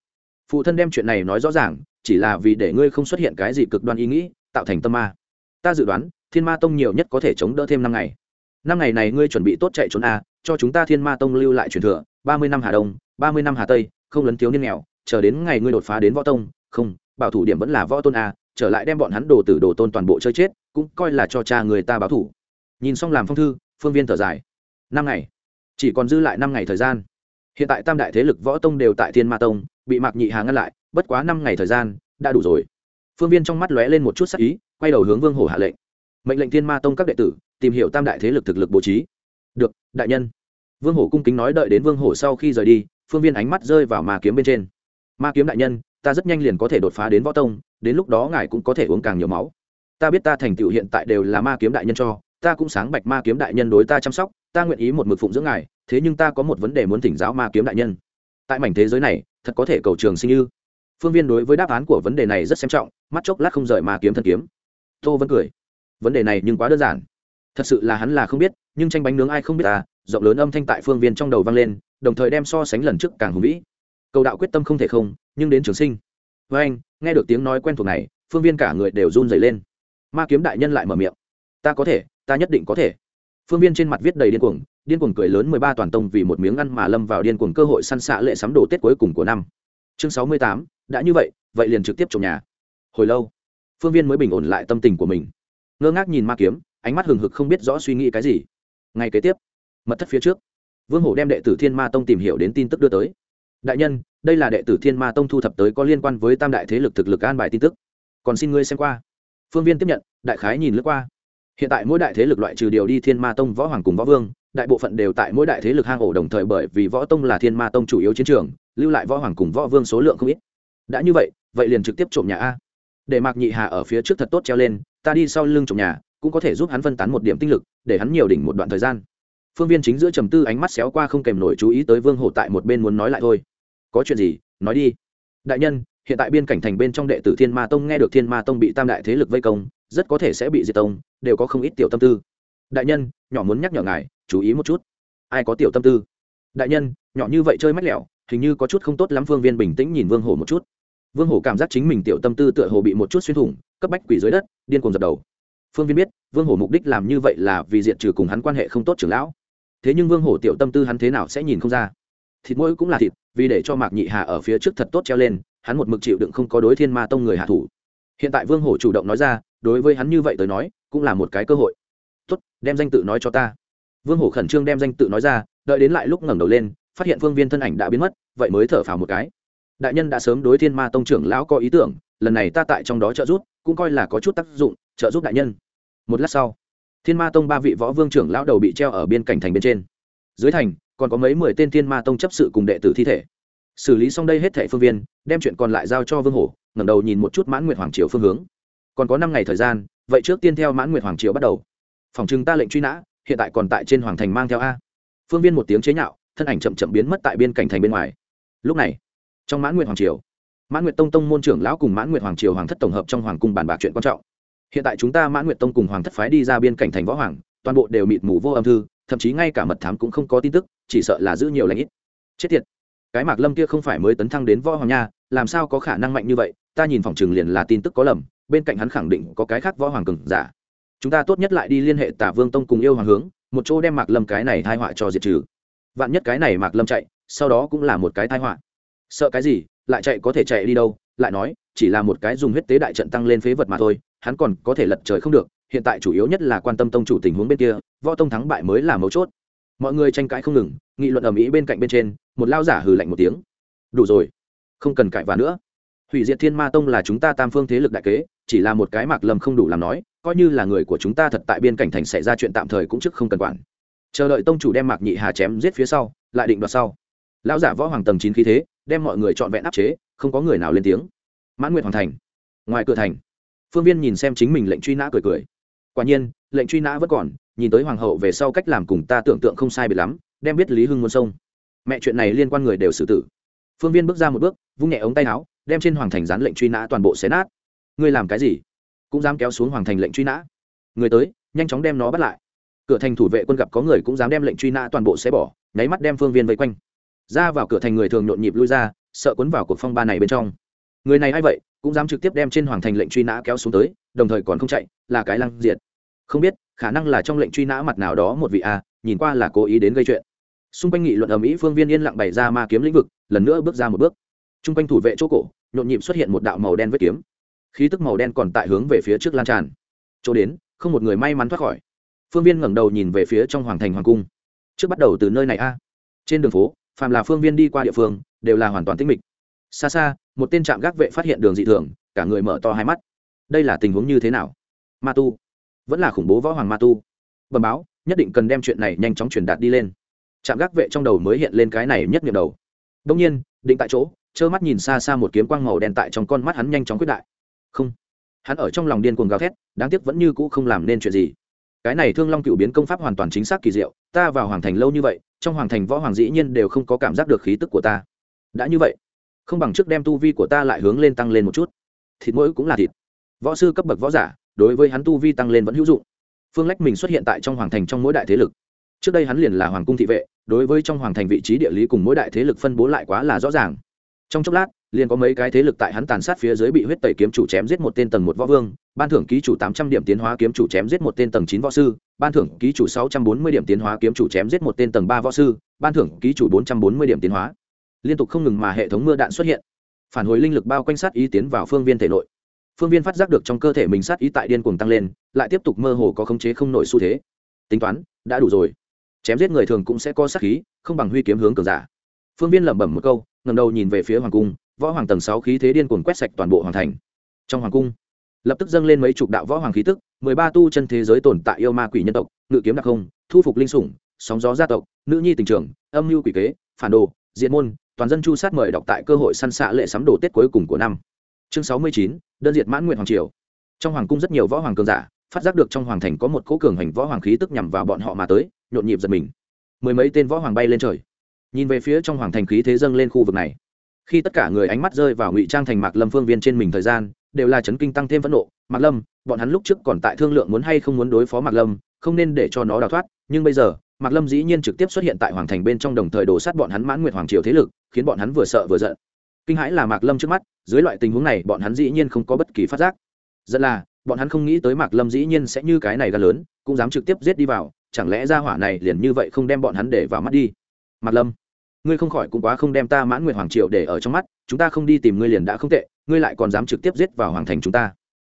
Phụ thân đem chuyện này nói rõ ràng, chỉ là vì để ngươi không xuất hiện cái gì cực đoan ý nghĩ, tạo thành tâm ma. Ta dự đoán, thiên ma tông nhiều nhất có thể chống đỡ thêm năm ngày. Năm ngày này ngươi chuẩn bị tốt chạy trốn a, cho chúng ta thiên ma tông lưu lại truyền thừa, ba mươi năm hà đông, ba mươi năm hà tây, không lấn thiếu niên nghèo chờ đến ngày ngươi đột phá đến võ tông, không, bảo thủ điểm vẫn là võ tôn a, trở lại đem bọn hắn đồ tử đồ tôn toàn bộ chơi chết, cũng coi là cho cha người ta báo thủ. Nhìn xong làm phong thư, phương viên thở dài. Năm ngày. Chỉ còn dư lại năm ngày thời gian. Hiện tại tam đại thế lực võ tông đều tại thiên ma tông, bị mạc nhị hà ngăn lại, bất quá năm ngày thời gian, đã đủ rồi. Phương viên trong mắt lóe lên một chút sắc ý, quay đầu hướng vương hổ hạ lệnh. Mệnh lệnh thiên ma tông các đệ tử, tìm hiểu tam đại thế lực thực lực bố trí. Được, đại nhân. Vương hổ cung kính nói đợi đến vương hổ sau khi rời đi, phương viên ánh mắt rơi vào mà kiếm bên trên ma kiếm đại nhân, ta rất nhanh liền có thể đột phá đến võ tông, đến lúc đó ngài cũng có thể uống càng nhiều máu. Ta biết ta thành tựu hiện tại đều là ma kiếm đại nhân cho, ta cũng sáng bạch ma kiếm đại nhân đối ta chăm sóc, ta nguyện ý một mực phụng dưỡng ngài, thế nhưng ta có một vấn đề muốn thỉnh giáo ma kiếm đại nhân. Tại mảnh thế giới này, thật có thể cầu trường sinh như phương viên đối với đáp án của vấn đề này rất xem trọng, mắt chốc lát không rời ma kiếm thân kiếm. Tô vẫn cười. Vấn đề này nhưng quá đơn giản. Thật sự là hắn là không biết, nhưng tranh bánh nướng ai không biết ta rộng lớn âm thanh tại phương viên trong đầu vang lên, đồng thời đem so sánh lần trước càng hùng vĩ cầu đạo quyết tâm không thể không, nhưng đến trường sinh. Với anh, nghe được tiếng nói quen thuộc này, phương viên cả người đều run dày lên. Ma kiếm đại nhân lại mở miệng. Ta có thể, ta nhất định có thể. Phương viên trên mặt viết đầy điên cuồng điên cuồng cười lớn mười ba toàn tông vì một miếng ăn mà lâm vào điên cuồng cơ hội săn xạ lệ sắm đồ tết cuối cùng của năm. Chương sáu mươi tám, đã như vậy vậy liền trực tiếp trồng nhà. Hồi lâu, phương viên mới bình ổn lại tâm tình của mình. Ngơ ngác nhìn ma kiếm, ánh mắt hừng hực không biết rõ suy nghĩ cái gì. Ngay kế tiếp, mật thất phía trước, vương hổ đem đệ tử thiên ma tông tìm hiểu đến tin tức đưa tới đại nhân, đây là đệ tử thiên ma tông thu thập tới có liên quan với tam đại thế lực thực lực an bài tin tức. Còn xin ngươi xem qua. Phương viên tiếp nhận, đại khái nhìn lướt qua. Hiện tại mỗi đại thế lực loại trừ điều đi thiên ma tông võ hoàng cùng võ vương, đại bộ phận đều tại mỗi đại thế lực hang ổ đồng thời bởi vì võ tông là thiên ma tông chủ yếu chiến trường, lưu lại võ hoàng cùng võ vương số lượng không ít. Đã như vậy vậy liền trực tiếp trộm nhà a. Để mạc nhị hà ở phía trước thật tốt treo lên, ta đi sau lưng trộm nhà, cũng có thể giúp hắn phân tán một điểm tinh lực, để hắn nhiều đỉnh một đoạn thời gian. Phương viên chính giữa trầm tư ánh mắt xéo qua không kèm nổi chú ý tới vương hổ tại một bên muốn nói lại thôi có chuyện gì, nói đi. Đại nhân, hiện tại biên cảnh thành bên trong đệ tử thiên ma tông nghe được thiên ma tông bị tam đại thế lực vây công, rất có thể sẽ bị diệt tông, đều có không ít tiểu tâm tư. Đại nhân, nhỏ muốn nhắc nhở ngài, chú ý một chút. Ai có tiểu tâm tư? Đại nhân, nhỏ như vậy chơi mách lẹo hình như có chút không tốt lắm phương viên bình tĩnh nhìn vương hổ một chút. Vương hổ cảm giác chính mình tiểu tâm tư tựa hồ bị một chút xuyên thủng, cấp bách quỷ dưới đất, điên cuồng dập đầu. Phương viên biết, vương hổ mục đích làm như vậy là vì diện trừ cùng hắn quan hệ không tốt trưởng lão. Thế nhưng vương hổ tiểu tâm tư hắn thế nào sẽ nhìn không ra? Thịt mỗi cũng là thịt, vì để cho mạc nhị hà ở phía trước thật tốt treo lên, hắn một mực chịu đựng không có đối thiên ma tông người hạ thủ. Hiện tại vương hổ chủ động nói ra, đối với hắn như vậy tới nói, cũng là một cái cơ hội. Tốt, đem danh tự nói cho ta. Vương hổ khẩn trương đem danh tự nói ra, đợi đến lại lúc ngẩng đầu lên, phát hiện phương viên thân ảnh đã biến mất, vậy mới thở phào một cái. Đại nhân đã sớm đối thiên ma tông trưởng lão có ý tưởng, lần này ta tại trong đó trợ giúp, cũng coi là có chút tác dụng, trợ giúp đại nhân. Một lát sau, thiên ma tông ba vị võ vương trưởng lão đầu bị treo ở biên cảnh thành bên trên. Dưới thành còn có mấy mười tên thiên ma tông chấp sự cùng đệ tử thi thể. Xử lý xong đây hết thẻ phương viên, đem chuyện còn lại giao cho vương hổ, ngẩng đầu nhìn một chút mãn nguyệt hoàng triều phương hướng. Còn có năm ngày thời gian, vậy trước tiên theo mãn nguyệt hoàng triều bắt đầu. Phòng chừng ta lệnh truy nã, hiện tại còn tại trên hoàng thành mang theo a. Phương viên một tiếng chế nhạo, thân ảnh chậm chậm biến mất tại biên cảnh thành bên ngoài. Lúc này, trong mãn nguyệt hoàng triều, mãn nguyệt tông tông môn trưởng lão cùng mãn nguyệt hoàng triều hoàng thất tổng hợp trong hoàng cung bàn bạc chuyện quan trọng. Hiện tại chúng ta mãn nguyệt tông cùng hoàng thất phái đi ra biên cảnh thành võ hoàng, toàn bộ đều mịt mù vô âm thư thậm chí ngay cả mật thám cũng không có tin tức, chỉ sợ là giữ nhiều lãnh ít. Chết tiệt. Cái mạc lâm kia không phải mới tấn thăng đến võ hoàng nha, làm sao có khả năng mạnh như vậy, ta nhìn phòng trường liền là tin tức có lầm, bên cạnh hắn khẳng định có cái khác võ hoàng cường giả. Chúng ta tốt nhất lại đi liên hệ tả vương tông cùng yêu hoàng hướng, một chỗ đem mạc lâm cái này thai họa cho diệt trừ. Vạn nhất cái này mạc lâm chạy, sau đó cũng là một cái thai họa. Sợ cái gì, lại chạy có thể chạy đi đâu, lại nói, chỉ là một cái dùng huyết tế đại trận tăng lên phế vật mà thôi, hắn còn có thể lật trời không được hiện tại chủ yếu nhất là quan tâm tông chủ tình huống bên kia, võ tông thắng bại mới là mấu chốt. Mọi người tranh cãi không ngừng, nghị luận ở mỹ bên cạnh bên trên, một lao giả hừ lạnh một tiếng. Đủ rồi, không cần cãi vã nữa. Hủy diệt thiên ma tông là chúng ta tam phương thế lực đại kế, chỉ là một cái mạc lầm không đủ làm nói, coi như là người của chúng ta thật tại biên cảnh thành xảy ra chuyện tạm thời cũng chức không cần quản. Chờ đợi tông chủ đem mạc nhị hà chém giết phía sau, lại định đoạt sau. Lão giả võ hoàng tầng chín khí thế, đem mọi người trọn vẹn áp chế, không có người nào lên tiếng. Mãn nguyện hoàn thành, ngoài cửa thành, phương viên nhìn xem chính mình lệnh truy nã cười cười quả nhiên, lệnh truy nã vẫn còn, nhìn tới hoàng hậu về sau cách làm cùng ta tưởng tượng không sai biệt lắm, đem biết lý hưng muôn sông mẹ chuyện này liên quan người đều xử tử. Phương viên bước ra một bước, vung nhẹ ống tay áo, đem trên hoàng thành dán lệnh truy nã toàn bộ xé nát. Ngươi làm cái gì? Cũng dám kéo xuống hoàng thành lệnh truy nã. Người tới, nhanh chóng đem nó bắt lại. Cửa thành thủ vệ quân gặp có người cũng dám đem lệnh truy nã toàn bộ xé bỏ, nháy mắt đem phương viên vây quanh. Ra vào cửa thành người thường nhộn nhịp lui ra, sợ cuốn vào cuộc phong ba này bên trong. Người này a i vậy? Cũng dám trực tiếp đem trên hoàng thành lệnh truy nã kéo xuống tới, đồng thời còn không chạy, là cái lăng diệt. Không biết, khả năng là trong lệnh truy nã mặt nào đó một vị a, nhìn qua là cố ý đến gây chuyện. Xung quanh nghị luận ở mỹ, phương viên yên lặng bày ra ma kiếm lĩnh vực, lần nữa bước ra một bước. T r u n g quanh thủ vệ chỗ cổ, nhộn nhịp xuất hiện một đạo màu đen vết kiếm. Khí tức màu đen còn tại hướng về phía trước lan tràn. Chỗ đến, không một người may mắn thoát khỏi. Phương viên ngẩng đầu nhìn về phía trong hoàng thành hoàng cung. Trước bắt đầu từ nơi này a. Trên đường phố, phàm là phương viên đi qua địa phương, đều là hoàn toàn tĩnh mịch xa xa, một tên trạm gác vệ phát hiện đường dị thường, cả người mở to hai mắt. Đây là tình huống như thế nào? Ma tu. Vẫn là khủng bố võ hoàng ma tu. Bẩm báo, nhất định cần đem chuyện này nhanh chóng truyền đạt đi lên. Trạm gác vệ trong đầu mới hiện lên cái này nhất nghiệm đầu. Đông nhiên, định tại chỗ, trơ mắt nhìn xa xa một kiếm quang màu đen tại trong con mắt hắn nhanh chóng quyết đại. Không. Hắn ở trong lòng điên cuồng gào thét, đáng tiếc vẫn như cũ không làm nên chuyện gì. Cái này thương long cựu biến công pháp hoàn toàn chính xác kỳ diệu, ta vào hoàng thành lâu như vậy, trong hoàng thành võ hoàng dĩ nhiên đều không có cảm giác được khí tức của ta. Đã như vậy không bằng trước đem tu vi của ta lại hướng lên tăng lên một chút. Thịt mỗi cũng là thịt. Võ sư cấp bậc võ giả, đối với hắn tu vi tăng lên vẫn hữu dụng. Phương lách mình xuất hiện tại trong hoàng thành trong mỗi đại thế lực. Trước đây hắn liền là hoàng cung thị vệ, đối với trong hoàng thành vị trí địa lý cùng mỗi đại thế lực phân bố lại quá là rõ ràng. Trong chốc lát, liền có mấy cái thế lực tại hắn tàn sát phía dưới bị huyết tẩy kiếm chủ chém giết một tên tầng một võ vương, ban thưởng ký chủ tám trăm điểm tiến hóa kiếm chủ chém giết một tên tầng chín võ sư, ban thưởng ký chủ sáu trăm bốn mươi điểm tiến hóa kiếm chủ chém giết một tên tầng ba võ sư, ban thưởng ký chủ bốn trăm bốn mươi điểm tiến hóa liên tục không ngừng mà hệ thống mưa đạn xuất hiện. Phản hồi linh lực bao quanh sát ý tiến vào phương viên thể nội. Phương viên phát giác được trong cơ thể mình sát ý tại điên cuồng tăng lên, lại tiếp tục mơ hồ có khống chế không nổi xu thế. Tính toán, đã đủ rồi. Chém giết người thường cũng sẽ có sát khí, không bằng huy kiếm hướng cường giả. Phương viên lẩm bẩm một câu ngầm đầu nhìn về phía hoàng cung, võ hoàng tầng sáu khí thế điên cuồng quét sạch toàn bộ hoàng thành. Trong hoàng cung, lập tức dâng lên mấy chục đạo võ hoàng khí tức, mười ba tu chân thế giới tồn tại yêu ma quỷ nhân tộc, ngự kiếm đặc không thu phục linh sủng, sóng gió gia tộc, nữ nhi tình trường âm mưu quỷ kế, phản đồ, diện môn toàn dân chu sát mời đọc tại cơ hội săn xạ lệ sắm đồ tết cuối cùng của năm. Chương sáu mươi chín, đơn diệt mãn nguyện hoàng triều. Trong hoàng cung rất nhiều võ hoàng cường giả, phát giác được trong hoàng thành có một cỗ cường hành võ hoàng khí tức nhằm vào bọn họ mà tới, nhộn nhịp giật mình. Mười mấy tên võ hoàng bay lên trời. Nhìn về phía trong hoàng thành khí thế dâng lên khu vực này. Khi tất cả người ánh mắt rơi vào ngụy trang thành mạc lâm phương viên trên mình thời gian, đều là chấn kinh tăng thêm phẫn nộ. Mạc lâm, bọn hắn lúc trước còn tại thương lượng muốn hay không muốn đối phó mạc lâm, không nên để cho nó đào thoát, nhưng bây giờ mạc lâm dĩ nhiên trực tiếp xuất hiện tại hoàng thành bên trong đồng thời đổ sát bọn hắn mãn nguyệt hoàng triều thế lực, khiến bọn hắn vừa sợ vừa giận. Kinh hãi là mạc lâm trước mắt, dưới loại tình huống này, bọn hắn dĩ nhiên không có bất kỳ phát giác. Dẫn là, bọn hắn không nghĩ tới mạc lâm dĩ nhiên sẽ như cái này ga lớn, cũng dám trực tiếp giết đi vào, chẳng lẽ ra hỏa này liền như vậy không đem bọn hắn để vào mắt đi? Mạc lâm, ngươi không khỏi cũng quá không đem ta mãn nguyệt hoàng triều để ở trong mắt, chúng ta không đi tìm ngươi liền đã không tệ, ngươi lại còn dám trực tiếp giết vào hoàng thành chúng ta.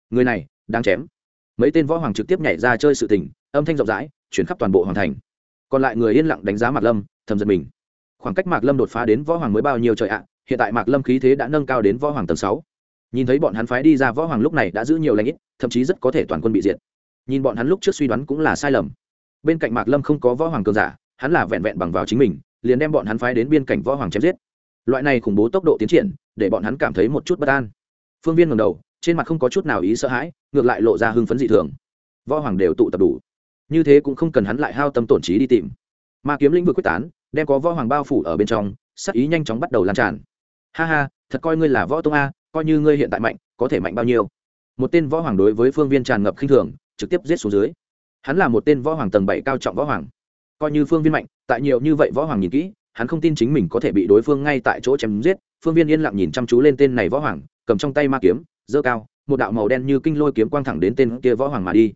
Người này đang chém. Mấy tên võ hoàng trực tiếp nhảy ra chơi sự tình, âm thanh rộng rãi, chuyển khắp toàn bộ hoàng thành còn lại người yên lặng đánh giá mạc lâm, thầm giật mình. Khoảng cách mạc lâm đột phá đến võ hoàng mới bao nhiêu trời ạ? Hiện tại mạc lâm khí thế đã nâng cao đến võ hoàng tầng sáu. Nhìn thấy bọn hắn phái đi ra võ hoàng lúc này đã giữ nhiều lãnh ít, thậm chí rất có thể toàn quân bị diệt. Nhìn bọn hắn lúc trước suy đoán cũng là sai lầm. Bên cạnh mạc lâm không có võ hoàng cường giả, hắn là vẹn vẹn bằng vào chính mình, liền đem bọn hắn phái đến biên cảnh võ hoàng chém giết. Loại này khủng bố tốc độ tiến triển, để bọn hắn cảm thấy một chút bất an. Phương viên ngầm đầu, trên mặt không có chút nào ý sợ hãi, ngược lại lộ ra hưng phấn dị thường. Võ hoàng đều tụ tập đủ như thế cũng không cần hắn lại hao tâm tổn trí đi tìm. Ma kiếm lĩnh vực quyết tán, đem có võ hoàng bao phủ ở bên trong sắc ý nhanh chóng bắt đầu lan tràn. Ha ha, thật coi ngươi là võ tông a, coi như ngươi hiện tại mạnh, có thể mạnh bao nhiêu? Một tên võ hoàng đối với phương viên tràn ngập khinh thường, trực tiếp giết xuống dưới. Hắn là một tên võ hoàng tầng bảy cao trọng võ hoàng. Coi như phương viên mạnh, tại nhiều như vậy võ hoàng nhìn kỹ, hắn không tin chính mình có thể bị đối phương ngay tại chỗ chém giết. Phương viên yên lặng nhìn chăm chú lên tên này võ hoàng, cầm trong tay ma kiếm dơ cao, một đạo màu đen như kinh lôi kiếm quang thẳng đến tên kia võ hoàng mà đi.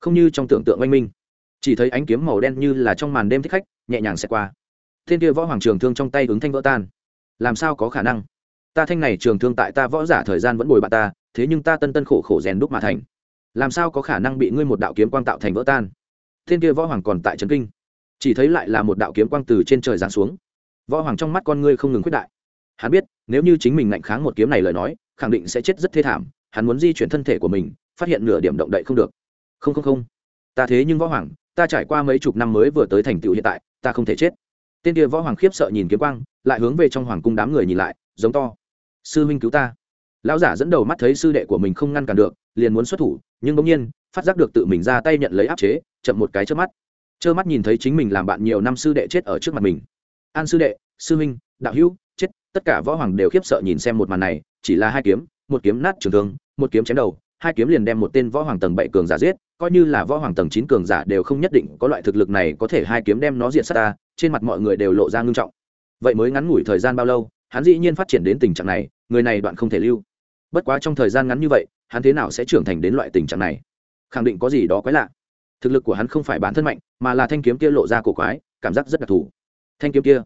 Không như trong tưởng tượng oanh minh chỉ thấy ánh kiếm màu đen như là trong màn đêm thích khách, nhẹ nhàng xẹt qua. Thiên kia võ hoàng trường thương trong tay ứng thanh vỡ tan. Làm sao có khả năng? Ta thanh này trường thương tại ta võ giả thời gian vẫn bồi bạn ta, thế nhưng ta tân tân khổ khổ rèn đúc mà thành. Làm sao có khả năng bị ngươi một đạo kiếm quang tạo thành vỡ tan? Thiên kia võ hoàng còn tại trấn kinh. Chỉ thấy lại là một đạo kiếm quang từ trên trời giáng xuống. Võ hoàng trong mắt con ngươi không ngừng quyết đại. Hắn biết, nếu như chính mình ngạnh kháng một kiếm này lời nói, khẳng định sẽ chết rất thê thảm. Hắn muốn di chuyển thân thể của mình, phát hiện nửa điểm động đậy không được. Không không không. Ta thế nhưng võ hoàng ta trải qua mấy chục năm mới vừa tới thành tựu hiện tại, ta không thể chết. Tên kia võ hoàng khiếp sợ nhìn kiếm quang, lại hướng về trong hoàng cung đám người nhìn lại, giống to. Sư huynh cứu ta. Lão giả dẫn đầu mắt thấy sư đệ của mình không ngăn cản được, liền muốn xuất thủ, nhưng bỗng nhiên, phát giác được tự mình ra tay nhận lấy áp chế, chậm một cái trước mắt. Trơ mắt nhìn thấy chính mình làm bạn nhiều năm sư đệ chết ở trước mặt mình. An sư đệ, sư huynh, đạo hữu, chết. Tất cả võ hoàng đều khiếp sợ nhìn xem một màn này, chỉ là hai kiếm, một kiếm nát trường thương, một kiếm chém đầu hai kiếm liền đem một tên võ hoàng tầng bảy cường giả giết, coi như là võ hoàng tầng chín cường giả đều không nhất định có loại thực lực này có thể hai kiếm đem nó diện sát ta, trên mặt mọi người đều lộ ra ngưng trọng. Vậy mới ngắn ngủi thời gian bao lâu, hắn dĩ nhiên phát triển đến tình trạng này, người này đoạn không thể lưu. Bất quá trong thời gian ngắn như vậy, hắn thế nào sẽ trưởng thành đến loại tình trạng này? Khẳng định có gì đó quái lạ. Thực lực của hắn không phải bản thân mạnh, mà là thanh kiếm kia lộ ra cổ quái, cảm giác rất đặc thù. Thanh kiếm kia.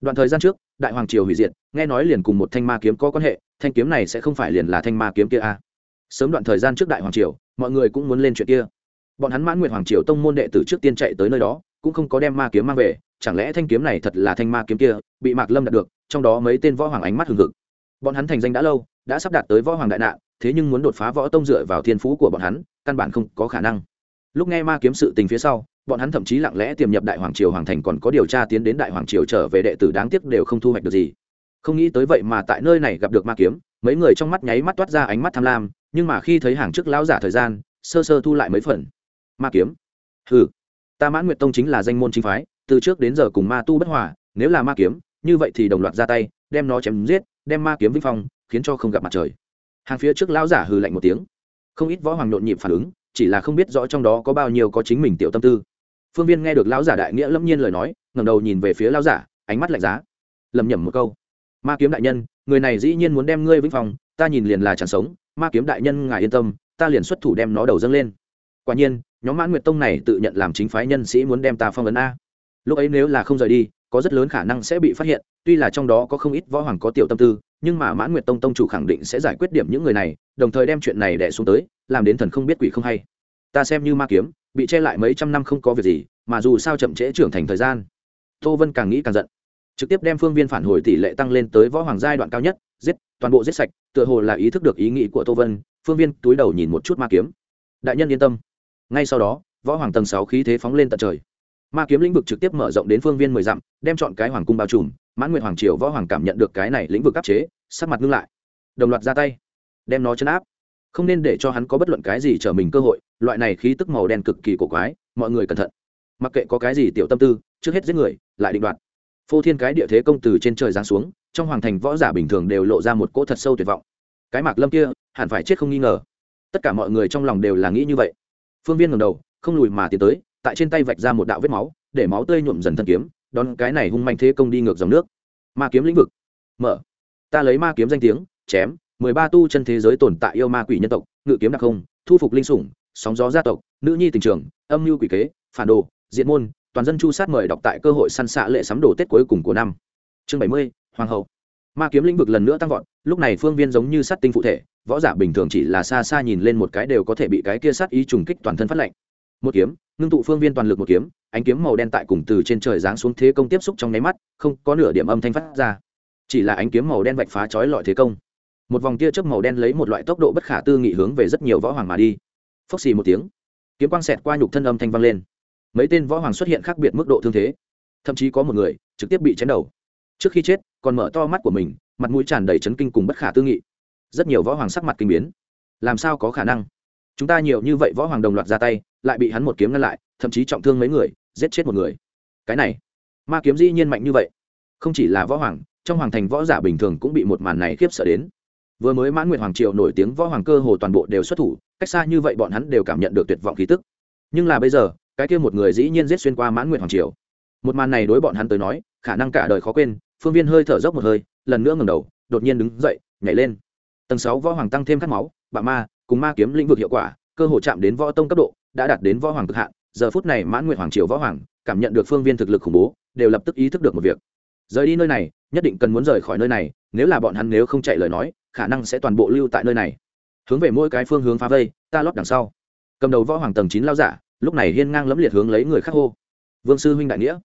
Đoạn thời gian trước, đại hoàng triều hủy diệt, nghe nói liền cùng một thanh ma kiếm có quan hệ, thanh kiếm này sẽ không phải liền là thanh ma kiếm kia a. à sớm đoạn thời gian trước đại hoàng triều, mọi người cũng muốn lên chuyện kia. Bọn hắn mãn nguyện hoàng triều tông môn đệ tử trước tiên chạy tới nơi đó, cũng không có đem ma kiếm mang về, chẳng lẽ thanh kiếm này thật là thanh ma kiếm kia, bị mạc lâm đạt được, trong đó mấy tên võ hoàng ánh mắt hừng hực. Bọn hắn thành danh đã lâu, đã sắp đạt tới võ hoàng đại nạn, thế nhưng muốn đột phá võ tông dựa vào thiên phú của bọn hắn, căn bản không có khả năng. Lúc nghe ma kiếm sự tình phía sau, bọn hắn thậm chí lặng lẽ tiềm nhập đại hoàng triều hoàng thành còn có điều tra tiến đến đại hoàng triều trở về đệ tử đáng tiếc đều không thu hoạch được gì. Không nghĩ tới vậy mà tại nơi này gặp được ma kiếm, mấy người trong mắt nháy mắt toát ra ánh mắt tham lam nhưng mà khi thấy hàng trước lão giả thời gian, sơ sơ thu lại mấy phần. Ma kiếm. Ừ ta mãn nguyệt tông chính là danh môn chính phái, từ trước đến giờ cùng ma tu bất hòa, nếu là ma kiếm, như vậy thì đồng loạt ra tay, đem nó chém giết, đem ma kiếm vinh phong, khiến cho không gặp mặt trời. Hàng phía trước lão giả hừ lạnh một tiếng. Không ít võ hoàng nhộn nhịp phản ứng, chỉ là không biết rõ trong đó có bao nhiêu có chính mình tiểu tâm tư. Phương viên nghe được lão giả đại nghĩa lâm nhiên lời nói, ngẩng đầu nhìn về phía lão giả, ánh mắt lạnh giá. Lầm nhầm một câu. Ma kiếm đại nhân, người này dĩ nhiên muốn đem ngươi vĩnh phòng ta nhìn liền là chẳng sống, ma kiếm đại nhân ngài yên tâm, ta liền xuất thủ đem nó đầu dâng lên. Quả nhiên, nhóm mãn nguyệt tông này tự nhận làm chính phái nhân sĩ muốn đem ta phong ấn a. Lúc ấy nếu là không rời đi, có rất lớn khả năng sẽ bị phát hiện, tuy là trong đó có không ít võ hoàng có tiểu tâm tư, nhưng mà mãn nguyệt tông tông chủ khẳng định sẽ giải quyết điểm những người này, đồng thời đem chuyện này đẻ xuống tới, làm đến thần không biết quỷ không hay. Ta xem như ma kiếm, bị che lại mấy trăm năm không có việc gì, mà dù sao chậm trễ trưởng thành thời gian. Tô vân càng nghĩ càng giận trực tiếp đem phương viên phản hồi tỷ lệ tăng lên tới võ hoàng giai đoạn cao nhất, giết, toàn bộ giết sạch, tựa hồ là ý thức được ý nghĩ của tô vân, phương viên túi đầu nhìn một chút ma kiếm. Đại nhân yên tâm. Ngay sau đó, võ hoàng tầng sáu khí thế phóng lên tận trời. Ma kiếm lĩnh vực trực tiếp mở rộng đến phương viên mười dặm, đem chọn cái hoàng cung bao trùm, mãn nguyện hoàng triều võ hoàng cảm nhận được cái này lĩnh vực áp chế, sắc mặt ngưng lại. Đồng loạt ra tay, đem nó chấn áp. Không nên để cho hắn có bất luận cái gì trở mình cơ hội, loại này khí tức màu đen cực kỳ cổ quái, mọi người cẩn thận. Mặc kệ có cái gì tiểu tâm tư, trước hết giết người, lại định đoạt phô thiên cái địa thế công từ trên trời giáng xuống, trong hoàng thành võ giả bình thường đều lộ ra một cỗ thật sâu tuyệt vọng. Cái mạc lâm kia, hẳn phải chết không nghi ngờ. Tất cả mọi người trong lòng đều là nghĩ như vậy. Phương viên ngầm đầu, không lùi mà tiến tới, tại trên tay vạch ra một đạo vết máu, để máu tươi nhuộm dần thân kiếm, đón cái này hung manh thế công đi ngược dòng nước. Ma kiếm lĩnh vực. Mở. Ta lấy ma kiếm danh tiếng, chém, mười ba tu chân thế giới tồn tại yêu ma quỷ nhân tộc, ngự kiếm đặc không, thu phục linh sủng, sóng gió gia tộc, nữ nhi tình trường, âm mưu quỷ kế, phản đồ, diện môn toàn dân chu sát mời đọc tại cơ hội săn xạ lệ sắm đồ tết cuối cùng của năm. Chương bảy mươi, hoàng hậu. Ma kiếm lĩnh vực lần nữa tăng vọt, lúc này phương viên giống như sát tinh phụ thể, võ giả bình thường chỉ là xa xa nhìn lên một cái đều có thể bị cái kia sát ý trùng kích toàn thân phát lệnh một kiếm, ngưng tụ phương viên toàn lực một kiếm, ánh kiếm màu đen tại cùng từ trên trời giáng xuống thế công tiếp xúc trong nháy mắt, không có nửa điểm âm thanh phát ra. Chỉ là ánh kiếm màu đen vạch phá chói lọi thế công. Một vòng tia chớp màu đen lấy một loại tốc độ bất khả tư nghị hướng về rất nhiều võ hoàng mà đi. Phốc xì một tiếng, kiếm quang xẹt qua nhục thân âm thanh vang lên mấy tên võ hoàng xuất hiện khác biệt mức độ thương thế. Thậm chí có một người trực tiếp bị chém đầu. Trước khi chết, còn mở to mắt của mình, mặt mũi tràn đầy chấn kinh cùng bất khả tư nghị. Rất nhiều võ hoàng sắc mặt kinh biến. Làm sao có khả năng? Chúng ta nhiều như vậy võ hoàng đồng loạt ra tay, lại bị hắn một kiếm ngăn lại, thậm chí trọng thương mấy người, giết chết một người. Cái này, ma kiếm dĩ nhiên mạnh như vậy. Không chỉ là võ hoàng, trong hoàng thành võ giả bình thường cũng bị một màn này khiếp sợ đến. Vừa mới mãn nguyệt hoàng triều nổi tiếng võ hoàng cơ hồ toàn bộ đều xuất thủ, cách xa như vậy bọn hắn đều cảm nhận được tuyệt vọng khí tức. Nhưng là bây giờ cái kia một người dĩ nhiên giết xuyên qua mãn nguyện hoàng triều. Một màn này đối bọn hắn tới nói, khả năng cả đời khó quên, phương viên hơi thở dốc một hơi, lần nữa ngầm đầu, đột nhiên đứng dậy, nhảy lên. Tầng sáu võ hoàng tăng thêm khát máu, bạ ma, cùng ma kiếm lĩnh vực hiệu quả, cơ hội chạm đến võ tông cấp độ, đã đạt đến võ hoàng cực hạn, giờ phút này mãn nguyện hoàng triều võ hoàng, cảm nhận được phương viên thực lực khủng bố, đều lập tức ý thức được một việc. Rời đi nơi này, nhất định cần muốn rời khỏi nơi này, nếu là bọn hắn nếu không chạy lời nói, khả năng sẽ toàn bộ lưu tại nơi này. Hướng về mỗi cái phương hướng phá vây, ta lót đằng sau. Cầm đầu võ hoàng tầng chín lao giả lúc này hiên ngang lẫm liệt hướng lấy người khác hô. Vương sư huynh đại nghĩa.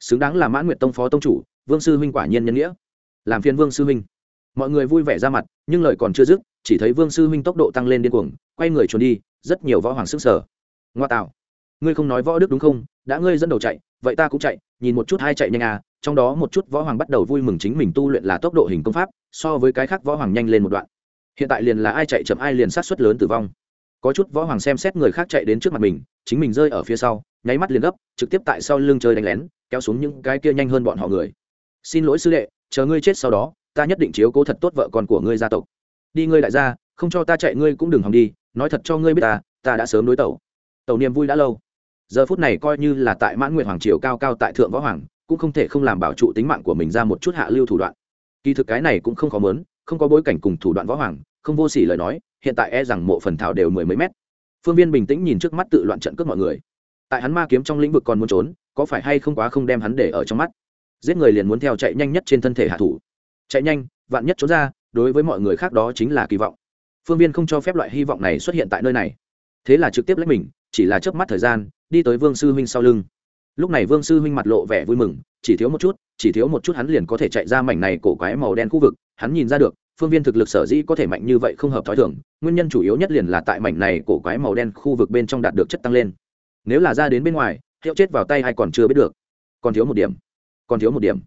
Xứng đáng là mãn nguyện tông phó tông chủ, vương sư huynh quả nhiên nhân nghĩa. Làm phiên vương sư huynh. Mọi người vui vẻ ra mặt, nhưng lời còn chưa dứt, chỉ thấy vương sư huynh tốc độ tăng lên điên cuồng, quay người trốn đi, rất nhiều võ hoàng sức sở ngoa tạo. Ngươi không nói võ đức đúng không? Đã ngươi dẫn đầu chạy, vậy ta cũng chạy, nhìn một chút hai chạy nhanh à trong đó một chút võ hoàng bắt đầu vui mừng chính mình tu luyện là tốc độ hình công pháp, so với cái khác võ hoàng nhanh lên một đoạn. Hiện tại liền là ai chạy chậm ai liền sát xuất lớn tử vong có chút võ hoàng xem xét người khác chạy đến trước mặt mình, chính mình rơi ở phía sau, nháy mắt liền gấp, trực tiếp tại sau lưng chơi đánh lén, kéo xuống những cái kia nhanh hơn bọn họ người. Xin lỗi sư đệ, chờ ngươi chết sau đó, ta nhất định chiếu cố thật tốt vợ con của ngươi gia tộc. Đi ngươi đại gia, không cho ta chạy ngươi cũng đừng hòng đi, nói thật cho ngươi biết ta ta đã sớm đối tẩu. Tẩu niềm vui đã lâu. Giờ phút này coi như là tại mãn nguyện hoàng triều cao cao tại thượng võ hoàng, cũng không thể không làm bảo trụ tính mạng của mình ra một chút hạ lưu thủ đoạn. Kỳ thực cái này cũng không khó mớn không có bối cảnh cùng thủ đoạn võ hoàng không vô sỉ lời nói, hiện tại e rằng mộ phần thảo đều mười mấy mét. Phương viên bình tĩnh nhìn trước mắt tự loạn trận cướp mọi người. Tại hắn ma kiếm trong lĩnh vực còn muốn trốn, có phải hay không quá không đem hắn để ở trong mắt? Giết người liền muốn theo chạy nhanh nhất trên thân thể hạ thủ. Chạy nhanh, vạn nhất trốn ra, đối với mọi người khác đó chính là kỳ vọng. Phương viên không cho phép loại hy vọng này xuất hiện tại nơi này. Thế là trực tiếp lấy mình, chỉ là chớp mắt thời gian, đi tới vương sư huynh sau lưng. Lúc này vương sư huynh mặt lộ vẻ vui mừng, chỉ thiếu một chút, chỉ thiếu một chút hắn liền có thể chạy ra mảnh này cổ quái màu đen khu vực, hắn nhìn ra được phương viên thực lực sở dĩ có thể mạnh như vậy không hợp t h ó i thường, nguyên nhân chủ yếu nhất liền là tại mảnh này cổ quái màu đen khu vực bên trong đạt được chất tăng lên. Nếu là ra đến bên ngoài, hiệu chết vào tay hay còn chưa biết được. Còn thiếu một điểm. Còn thiếu một điểm.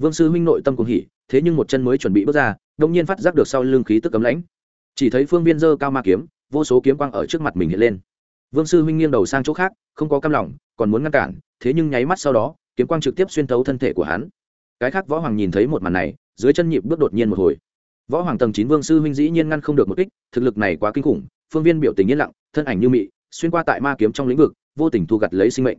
Vương sư huynh nội tâm cùng hỉ, thế nhưng một chân mới chuẩn bị bước ra đông nhiên phát giác được sau lưng khí tức cấm lãnh. Chỉ thấy phương viên dơ cao ma kiếm, vô số kiếm quang ở trước mặt mình hiện lên. Vương sư huynh nghiêng đầu sang chỗ khác, không có cam lòng, còn muốn ngăn cản, thế nhưng nháy mắt sau đó, kiếm quang trực tiếp xuyên tấu thân thể của hắn. Cái khác võ hoàng nhìn thấy một màn này, dưới chân nhịp bước đột nhiên một hồi võ hoàng tầng chín vương sư huynh dĩ nhiên ngăn không được một kích, thực lực này quá kinh khủng, phương viên biểu tình yên lặng, thân ảnh như mị, xuyên qua tại ma kiếm trong lĩnh vực, vô tình thu gặt lấy sinh mệnh.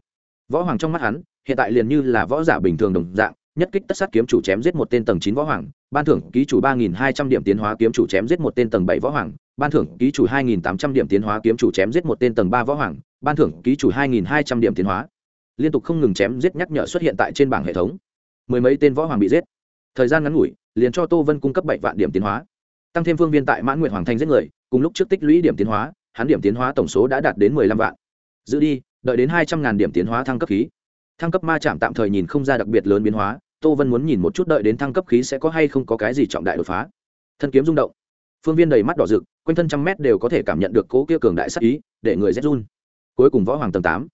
Võ hoàng trong mắt hắn, hiện tại liền như là võ giả bình thường đồng dạng, nhất kích tất sát kiếm chủ chém giết một tên tầng chín võ hoàng, ban thưởng ký chủ ba nghìn hai trăm điểm tiến hóa kiếm chủ chém giết một tên tầng bảy võ hoàng, ban thưởng ký chủ hai nghìn tám trăm điểm tiến hóa kiếm chủ chém giết một tên tầng ba võ hoàng, ban thưởng ký chủ hai nghìn hai trăm điểm tiến hóa. Liên tục không ngừng chém giết nhắc nhở xuất hiện tại trên bảng hệ thống. Mười mấy tên võ hoàng bị giết. Thời gian ngắn ngủi liền cho tô vân cung cấp bảy vạn điểm tiến hóa. Tăng thêm phương viên tại mãn nguyện hoàng thành giết người, cùng lúc trước tích lũy điểm tiến hóa, hắn điểm tiến hóa tổng số đã đạt đến mười lăm vạn. Giữ đi, đợi đến hai trăm ngàn điểm tiến hóa thăng cấp khí. Thăng cấp ma chạm tạm thời nhìn không ra đặc biệt lớn biến hóa, tô vân muốn nhìn một chút đợi đến thăng cấp khí sẽ có hay không có cái gì trọng đại đột phá. Thân kiếm rung động. Phương viên đầy mắt đỏ rực, quanh thân trăm mét đều có thể cảm nhận được cố kia cường đại sát ý, để người rét run. Cuối cùng võ hoàng tầng tám.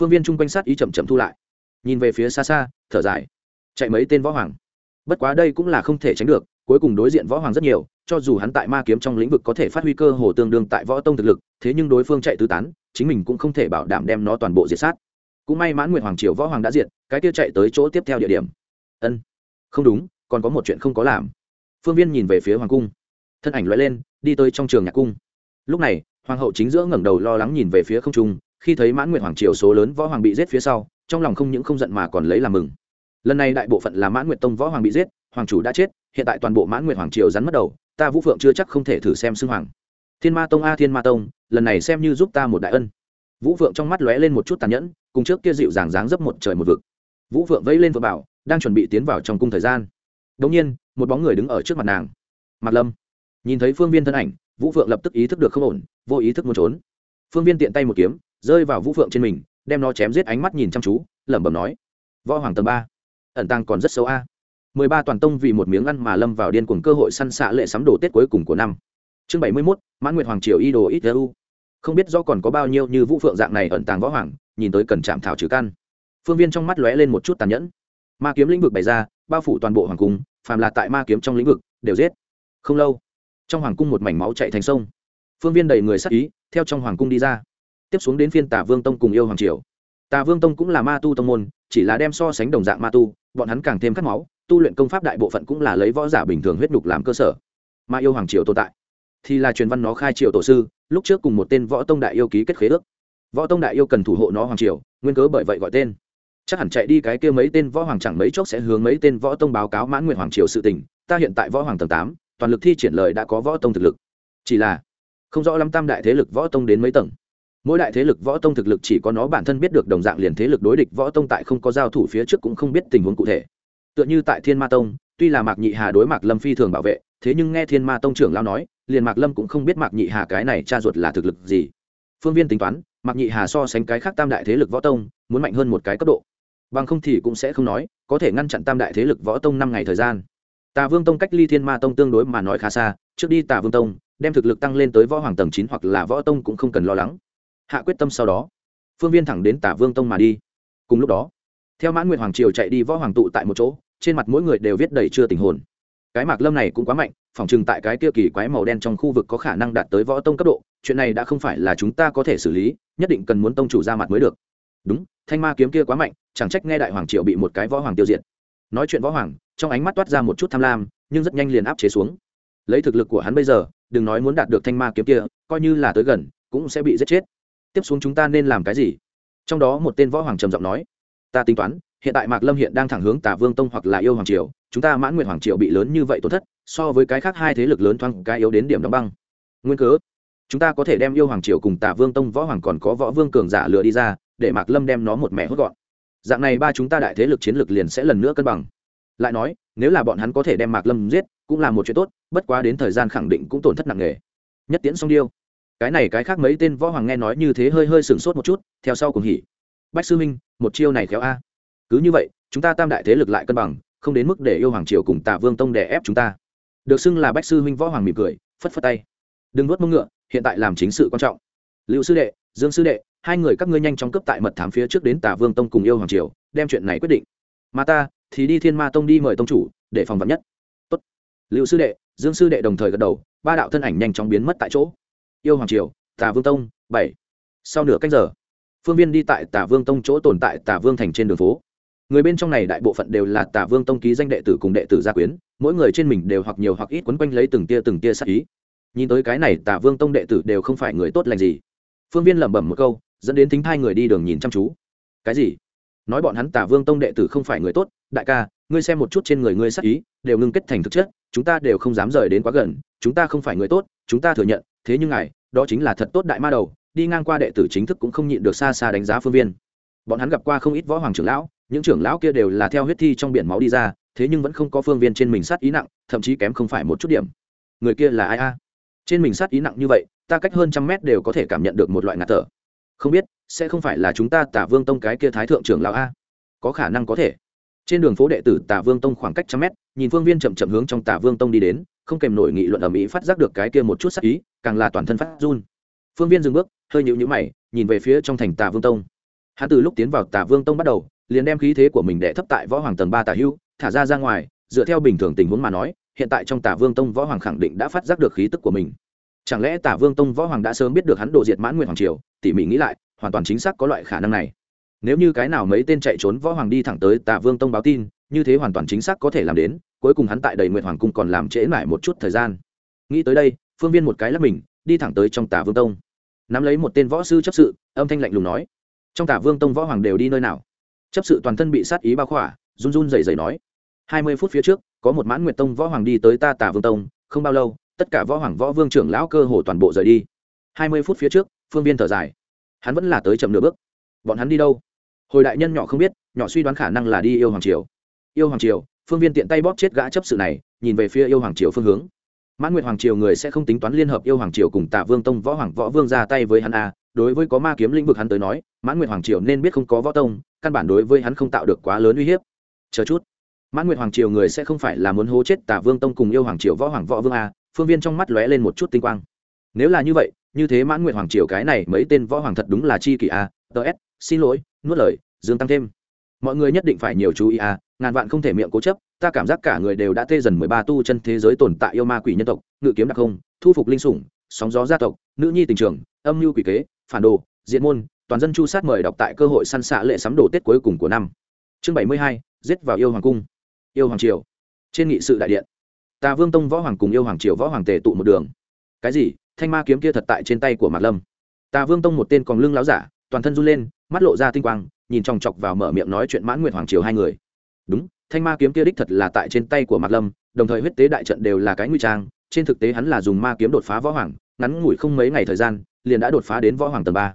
Phương viên chung quanh sát ý chậm chậm thu lại. Nhìn về phía xa xa, thở dài. Chạy mấy tên võ hoàng? Bất quá đây cũng là không thể tránh được, cuối cùng đối diện võ hoàng rất nhiều, cho dù hắn tại ma kiếm trong lĩnh vực có thể phát huy cơ hồ tương đương tại võ tông thực lực, thế nhưng đối phương chạy tứ tán, chính mình cũng không thể bảo đảm đem nó toàn bộ diệt sát. Cũng may mãn nguyện hoàng triều võ hoàng đã diệt, cái kia chạy tới chỗ tiếp theo địa điểm. Ân, không đúng, còn có một chuyện không có làm. Phương viên nhìn về phía hoàng cung. Thân ảnh loại lên, đi tới trong trường nhạc cung. Lúc này, hoàng hậu chính giữa ngẩng đầu lo lắng nhìn về phía không trung, khi thấy mãn nguyện hoàng triều số lớn võ hoàng bị giết phía sau, trong lòng không những không giận mà còn lấy làm mừng lần này đại bộ phận là mãn nguyệt tông võ hoàng bị giết, hoàng chủ đã chết, hiện tại toàn bộ mãn nguyệt hoàng triều rắn mất đầu, ta vũ phượng chưa chắc không thể thử xem xưng hoàng. Thiên ma tông a, thiên ma tông, lần này xem như giúp ta một đại ân. Vũ phượng trong mắt lóe lên một chút tàn nhẫn, cùng trước kia dịu dàng dáng dấp một trời một vực. Vũ phượng vẫy lên vừa bảo, đang chuẩn bị tiến vào trong cung thời gian. Đ ỗ n g nhiên, một bóng người đứng ở trước mặt nàng. Mặt lâm. Nhìn thấy phương viên thân ảnh, vũ phượng lập tức ý thức được không ổn, vô ý thức muốn trốn. Phương viên tiện tay một kiếm, rơi vào vũ phượng trên mình, đem nó chém giết ánh mắt nhìn chăm chú, lẩm bẩm nói. Võ hoàng tầng ba ẩn tăng còn rất xấu a. Mười ba toàn tông vì một miếng ăn mà lâm vào điên cuồng cơ hội săn xạ lệ sắm đồ tết cuối cùng của năm. Chương bảy mươi mốt, mãn nguyệt hoàng triều y đồ ít u. Không biết do còn có bao nhiêu như vũ phượng dạng này ẩn tàng võ hoàng, nhìn tới cần chạm thảo trừ căn. Phương viên trong mắt lóe lên một chút tàn nhẫn. Ma kiếm lĩnh vực bày ra, bao phủ toàn bộ hoàng cung, phàm là tại ma kiếm trong lĩnh vực, đều giết. Không lâu, trong hoàng cung một mảnh máu chạy thành sông. Phương viên đầy người sắc ý, theo trong hoàng cung đi ra. Tiếp xuống đến phiên tả vương tông cùng yêu hoàng triều. Tà vương tông cũng là ma tu tông môn, chỉ là đem so sánh đồng dạng ma tu bọn hắn càng thêm cắt máu, tu luyện công pháp đại bộ phận cũng là lấy võ giả bình thường huyết nhục làm cơ sở. Mà yêu hoàng triều tồn tại, thì là truyền văn nó khai triều tổ sư, lúc trước cùng một tên võ tông đại yêu ký kết khế ước. Võ tông đại yêu cần thủ hộ nó hoàng triều, nguyên cớ bởi vậy gọi tên. Chắc hẳn chạy đi cái kia mấy tên võ hoàng chẳng mấy chốc sẽ hướng mấy tên võ tông báo cáo mãn nguyện hoàng triều sự tình, ta hiện tại võ hoàng tầng tám, toàn lực thi triển lời đã có võ tông thực lực. Chỉ là, không rõ lắm tam đại thế lực võ tông đến mấy tầng mỗi đại thế lực võ tông thực lực chỉ có nó bản thân biết được đồng dạng liền thế lực đối địch võ tông tại không có giao thủ phía trước cũng không biết tình huống cụ thể. Tựa như tại thiên ma tông, tuy là mạc nhị hà đối mạc lâm phi thường bảo vệ, thế nhưng nghe thiên ma tông trưởng lao nói, liền mạc lâm cũng không biết mạc nhị hà cái này cha ruột là thực lực gì. Phương viên tính toán, mạc nhị hà so sánh cái khác tam đại thế lực võ tông, muốn mạnh hơn một cái cấp độ. Bằng không thì cũng sẽ không nói, có thể ngăn chặn tam đại thế lực võ tông năm ngày thời gian. Tà vương tông cách ly thiên ma tông tương đối mà nói khá xa, trước đi tà vương tông, đem thực lực tăng lên tới võ hoàng tầng chín hoặc là võ tông cũng không cần lo lắng hạ quyết tâm sau đó, phương viên thẳng đến tả vương tông mà đi. Cùng lúc đó, theo mãn nguyện hoàng triều chạy đi võ hoàng tụ tại một chỗ, trên mặt mỗi người đều viết đầy chưa tình hồn. Cái mạc lâm này cũng quá mạnh phòng chừng tại cái kia kỳ quái màu đen trong khu vực có khả năng đạt tới võ tông cấp độ, chuyện này đã không phải là chúng ta có thể xử lý, nhất định cần muốn tông chủ ra mặt mới được. Đúng, thanh ma kiếm kia quá mạnh, chẳng trách nghe đại hoàng triệu bị một cái võ hoàng tiêu diệt. Nói chuyện võ hoàng, trong ánh mắt toát ra một chút tham lam, nhưng rất nhanh liền áp chế xuống. Lấy thực lực của hắn bây giờ, đừng nói muốn đạt được thanh ma kiếm kia, coi như là tới gần, cũng sẽ bị giết chết tiếp xuống chúng ta nên làm cái gì? Trong đó một tên võ hoàng trầm giọng nói, ta tính toán, hiện tại mạc lâm hiện đang thẳng hướng tả vương tông hoặc là yêu hoàng triều, chúng ta mãn nguyện hoàng triều bị lớn như vậy tổn thất, so với cái khác hai thế lực lớn thoáng cái yếu đến điểm đóng băng. Nguyên cớ, chúng ta có thể đem yêu hoàng triều cùng tả vương tông võ hoàng còn có võ vương cường giả lựa đi ra, để mạc lâm đem nó một mẹ hốt gọn. Dạng này ba chúng ta đại thế lực chiến lược liền sẽ lần nữa cân bằng. Lại nói, nếu là bọn hắn có thể đem mạc lâm giết, cũng là một chuyện tốt, bất quá đến thời gian khẳng định cũng tổn thất nặng nề. Nhất tiễn song điêu cái này cái khác mấy tên võ hoàng nghe nói như thế hơi hơi sửng sốt một chút, theo sau cùng hỉ. Bách sư minh, một chiêu này khéo a. Cứ như vậy, chúng ta tam đại thế lực lại cân bằng, không đến mức để yêu hoàng triều cùng tạ vương tông đè ép chúng ta. Được xưng là bách sư huynh võ hoàng mỉm cười, phất phất tay. Đừng nuốt mông ngựa, hiện tại làm chính sự quan trọng. Lưu sư đệ, dương sư đệ, hai người các ngươi nhanh chóng cấp tại mật thám phía trước đến tạ vương tông cùng yêu hoàng triều, đem chuyện này quyết định. Mà ta, thì đi thiên ma tông đi mời tông chủ, để phòng vật nhất. Tốt. Lưu sư đệ, dương sư đệ đồng thời gật đầu, ba đạo thân ảnh nhanh chóng biến mất tại chỗ yêu hoàng triều, tà vương tông, bảy. Sau nửa cách giờ, phương viên đi tại tà vương tông chỗ tồn tại tà vương thành trên đường phố. Người bên trong này đại bộ phận đều là tà vương tông ký danh đệ tử cùng đệ tử gia quyến, mỗi người trên mình đều hoặc nhiều hoặc ít quấn quanh lấy từng tia từng tia sắc ý. Nhìn tới cái này tà vương tông đệ tử đều không phải người tốt lành gì. Phương viên lẩm bẩm một câu, dẫn đến thính thai người đi đường nhìn chăm chú. Cái gì? Nói bọn hắn tà vương tông đệ tử không phải người tốt, đại ca, ngươi xem một chút trên người ngươi sắc ý, đều ngưng kết thành thực chất, chúng ta đều không dám rời đến quá gần, chúng ta không phải người tốt, chúng ta thừa nhận thế nhưng ngài, đó chính là thật tốt đại ma đầu, đi ngang qua đệ tử chính thức cũng không nhịn được xa xa đánh giá phương viên. Bọn hắn gặp qua không ít võ hoàng trưởng lão, những trưởng lão kia đều là theo huyết thi trong biển máu đi ra, thế nhưng vẫn không có phương viên trên mình sát ý nặng, thậm chí kém không phải một chút điểm. Người kia là ai a? Trên mình sát ý nặng như vậy, ta cách hơn trăm mét đều có thể cảm nhận được một loại ngạt thở. Không biết, sẽ không phải là chúng ta tả vương tông cái kia thái thượng trưởng lão a? Có khả năng có thể. Trên đường phố đệ tử tả vương tông khoảng cách trăm mét, nhìn phương viên chậm chậm hướng trong tả vương tông đi đến không kèm nổi nghị luận ở mỹ phát giác được cái kia một chút sắc ý, càng là toàn thân phát run. Phương viên dừng bước, hơi nhịu nhữ mày, nhìn về phía trong thành tà vương tông. Hắn từ lúc tiến vào tà vương tông bắt đầu, liền đem khí thế của mình đệ thấp tại võ hoàng tầng ba tả hưu, thả ra ra ngoài, dựa theo bình thường tình huống mà nói, hiện tại trong tà vương tông võ hoàng khẳng định đã phát giác được khí tức của mình. Chẳng lẽ tả vương tông võ hoàng đã sớm biết được hắn đồ diệt mãn nguyện hoàng triều? Tỉ mỉ nghĩ lại, hoàn toàn chính xác có loại khả năng này nếu như cái nào mấy tên chạy trốn võ hoàng đi thẳng tới tạ vương tông báo tin, như thế hoàn toàn chính xác có thể làm đến, cuối cùng hắn tại đầy nguyện hoàng cung còn làm trễ lại một chút thời gian. Nghĩ tới đây, phương viên một cái lắp mình, đi thẳng tới trong tạ vương tông. Nắm lấy một tên võ sư chấp sự, âm thanh lạnh lùng nói, trong tạ vương tông võ hoàng đều đi nơi nào? Chấp sự toàn thân bị sát ý bao khỏa, run run rẩy rẩy nói, hai mươi phút phía trước, có một mãn nguyệt tông võ hoàng đi tới ta tạ vương tông, không bao lâu, tất cả võ hoàng võ vương trưởng lão cơ hồ toàn bộ rời đi. Hai mươi phút phía trước, phương viên thở dài. Hắn vẫn là tới chậm nửa bước. Bọn hắn đi đâu? Hồi đại nhân nhỏ không biết, nhỏ suy đoán khả năng là đi yêu hoàng triều. Yêu hoàng triều, phương viên tiện tay bóp chết gã chấp sự này, nhìn về phía yêu hoàng triều phương hướng. Mãn nguyệt hoàng triều người sẽ không tính toán liên hợp yêu hoàng triều cùng tạ vương tông, võ hoàng, võ vương ra tay với hắn a đối với có ma kiếm lĩnh vực hắn tới nói, mãn nguyệt hoàng triều nên biết không có võ tông, căn bản đối với hắn không tạo được quá lớn uy hiếp. Chờ chút. Mãn nguyệt hoàng triều người sẽ không phải là muốn hố chết tạ vương tông cùng yêu hoàng triều, võ hoàng, võ vương a phương viên trong mắt lóe lên một chút tinh quang. Nếu là như vậy, như thế mãn nguyệt hoàng triều cái này mấy tên võ hoàng thật đúng là chi kỷ à. a s, xin lỗi nuốt lời dương tăng thêm. Mọi người nhất định phải nhiều chú ý à, ngàn vạn không thể miệng cố chấp ta cảm giác cả người đều đã tê dần mười ba tu chân thế giới tồn tại yêu ma quỷ nhân tộc ngự kiếm đặc không thu phục linh sủng sóng gió gia tộc nữ nhi tình trường âm mưu quỷ kế phản đồ diện môn toàn dân chu sát mời đọc tại cơ hội săn xạ lệ sắm đồ tết cuối cùng của năm. Chương bảy mươi hai giết vào yêu hoàng cung. Yêu hoàng triều. Trên nghị sự đại điện tà vương tông võ hoàng cùng yêu hoàng triều võ hoàng tề tụ một đường. Cái gì? Thanh ma kiếm kia thật tại trên tay của mạc lâm. Tà vương tông một tên còn lưng láo giả toàn thân run lên, mắt lộ ra tinh quang, nhìn chòng chọc vào mở miệng nói chuyện mãn nguyện hoàng triều hai người. Đúng, thanh ma kiếm kia đích thật là tại trên tay của mạc lâm, đồng thời huyết tế đại trận đều là cái nguy trang, trên thực tế hắn là dùng ma kiếm đột phá võ hoàng, ngắn ngủi không mấy ngày thời gian, liền đã đột phá đến võ hoàng tầng ba.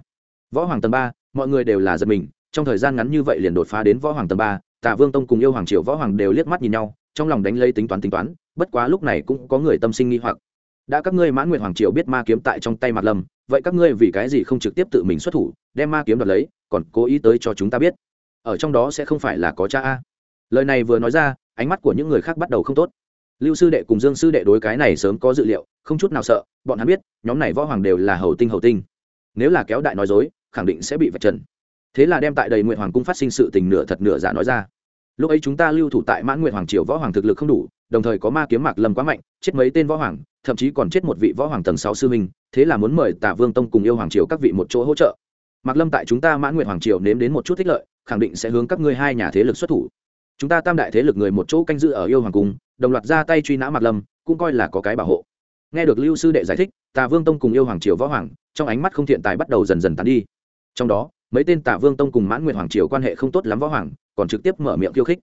Võ hoàng tầng ba, mọi người đều là giật mình, trong thời gian ngắn như vậy liền đột phá đến võ hoàng tầng ba tả vương tông cùng yêu hoàng triều võ hoàng đều liếc mắt nhìn nhau, trong lòng đánh lấy tính toán tính toán, bất quá lúc này cũng có người tâm sinh nghi hoặc đã các ngươi mãn nguyện hoàng triều biết ma kiếm tại trong tay mặt lâm, vậy các ngươi vì cái gì không trực tiếp tự mình xuất thủ, đem ma kiếm đoạt lấy, còn cố ý tới cho chúng ta biết? Ở trong đó sẽ không phải là có cha a. Lời này vừa nói ra, ánh mắt của những người khác bắt đầu không tốt. Lưu sư đệ cùng dương sư đệ đối cái này sớm có dự liệu, không chút nào sợ, bọn hắn biết, nhóm này võ hoàng đều là hầu tinh hầu tinh. Nếu là kéo đại nói dối, khẳng định sẽ bị vạch trần. Thế là đem tại đầy nguyện hoàng cung phát sinh sự tình nửa thật nửa giả nói ra. Lúc ấy chúng ta lưu thủ tại mãn nguyện hoàng triều võ hoàng thực lực không đủ, đồng thời có ma kiếm mạc lâm quá mạnh, chết mấy tên võ hoàng thậm chí còn chết một vị võ hoàng tầng sáu sư minh thế là muốn mời tả vương tông cùng yêu hoàng triều các vị một chỗ hỗ trợ. Mạc lâm tại chúng ta mãn nguyện hoàng triều nếm đến một chút thích lợi, khẳng định sẽ hướng các ngươi hai nhà thế lực xuất thủ. Chúng ta tam đại thế lực người một chỗ canh giữ ở yêu hoàng cung, đồng loạt ra tay truy nã mạc lâm, cũng coi là có cái bảo hộ. Nghe được lưu sư đệ giải thích tà vương tông cùng yêu hoàng triều võ hoàng, trong ánh mắt không thiện tài bắt đầu dần dần tán đi. Trong đó, mấy tên tà vương tông cùng mãn nguyệt hoàng triều quan hệ không tốt lắm võ hoàng, còn trực tiếp mở miệng khiêu khích.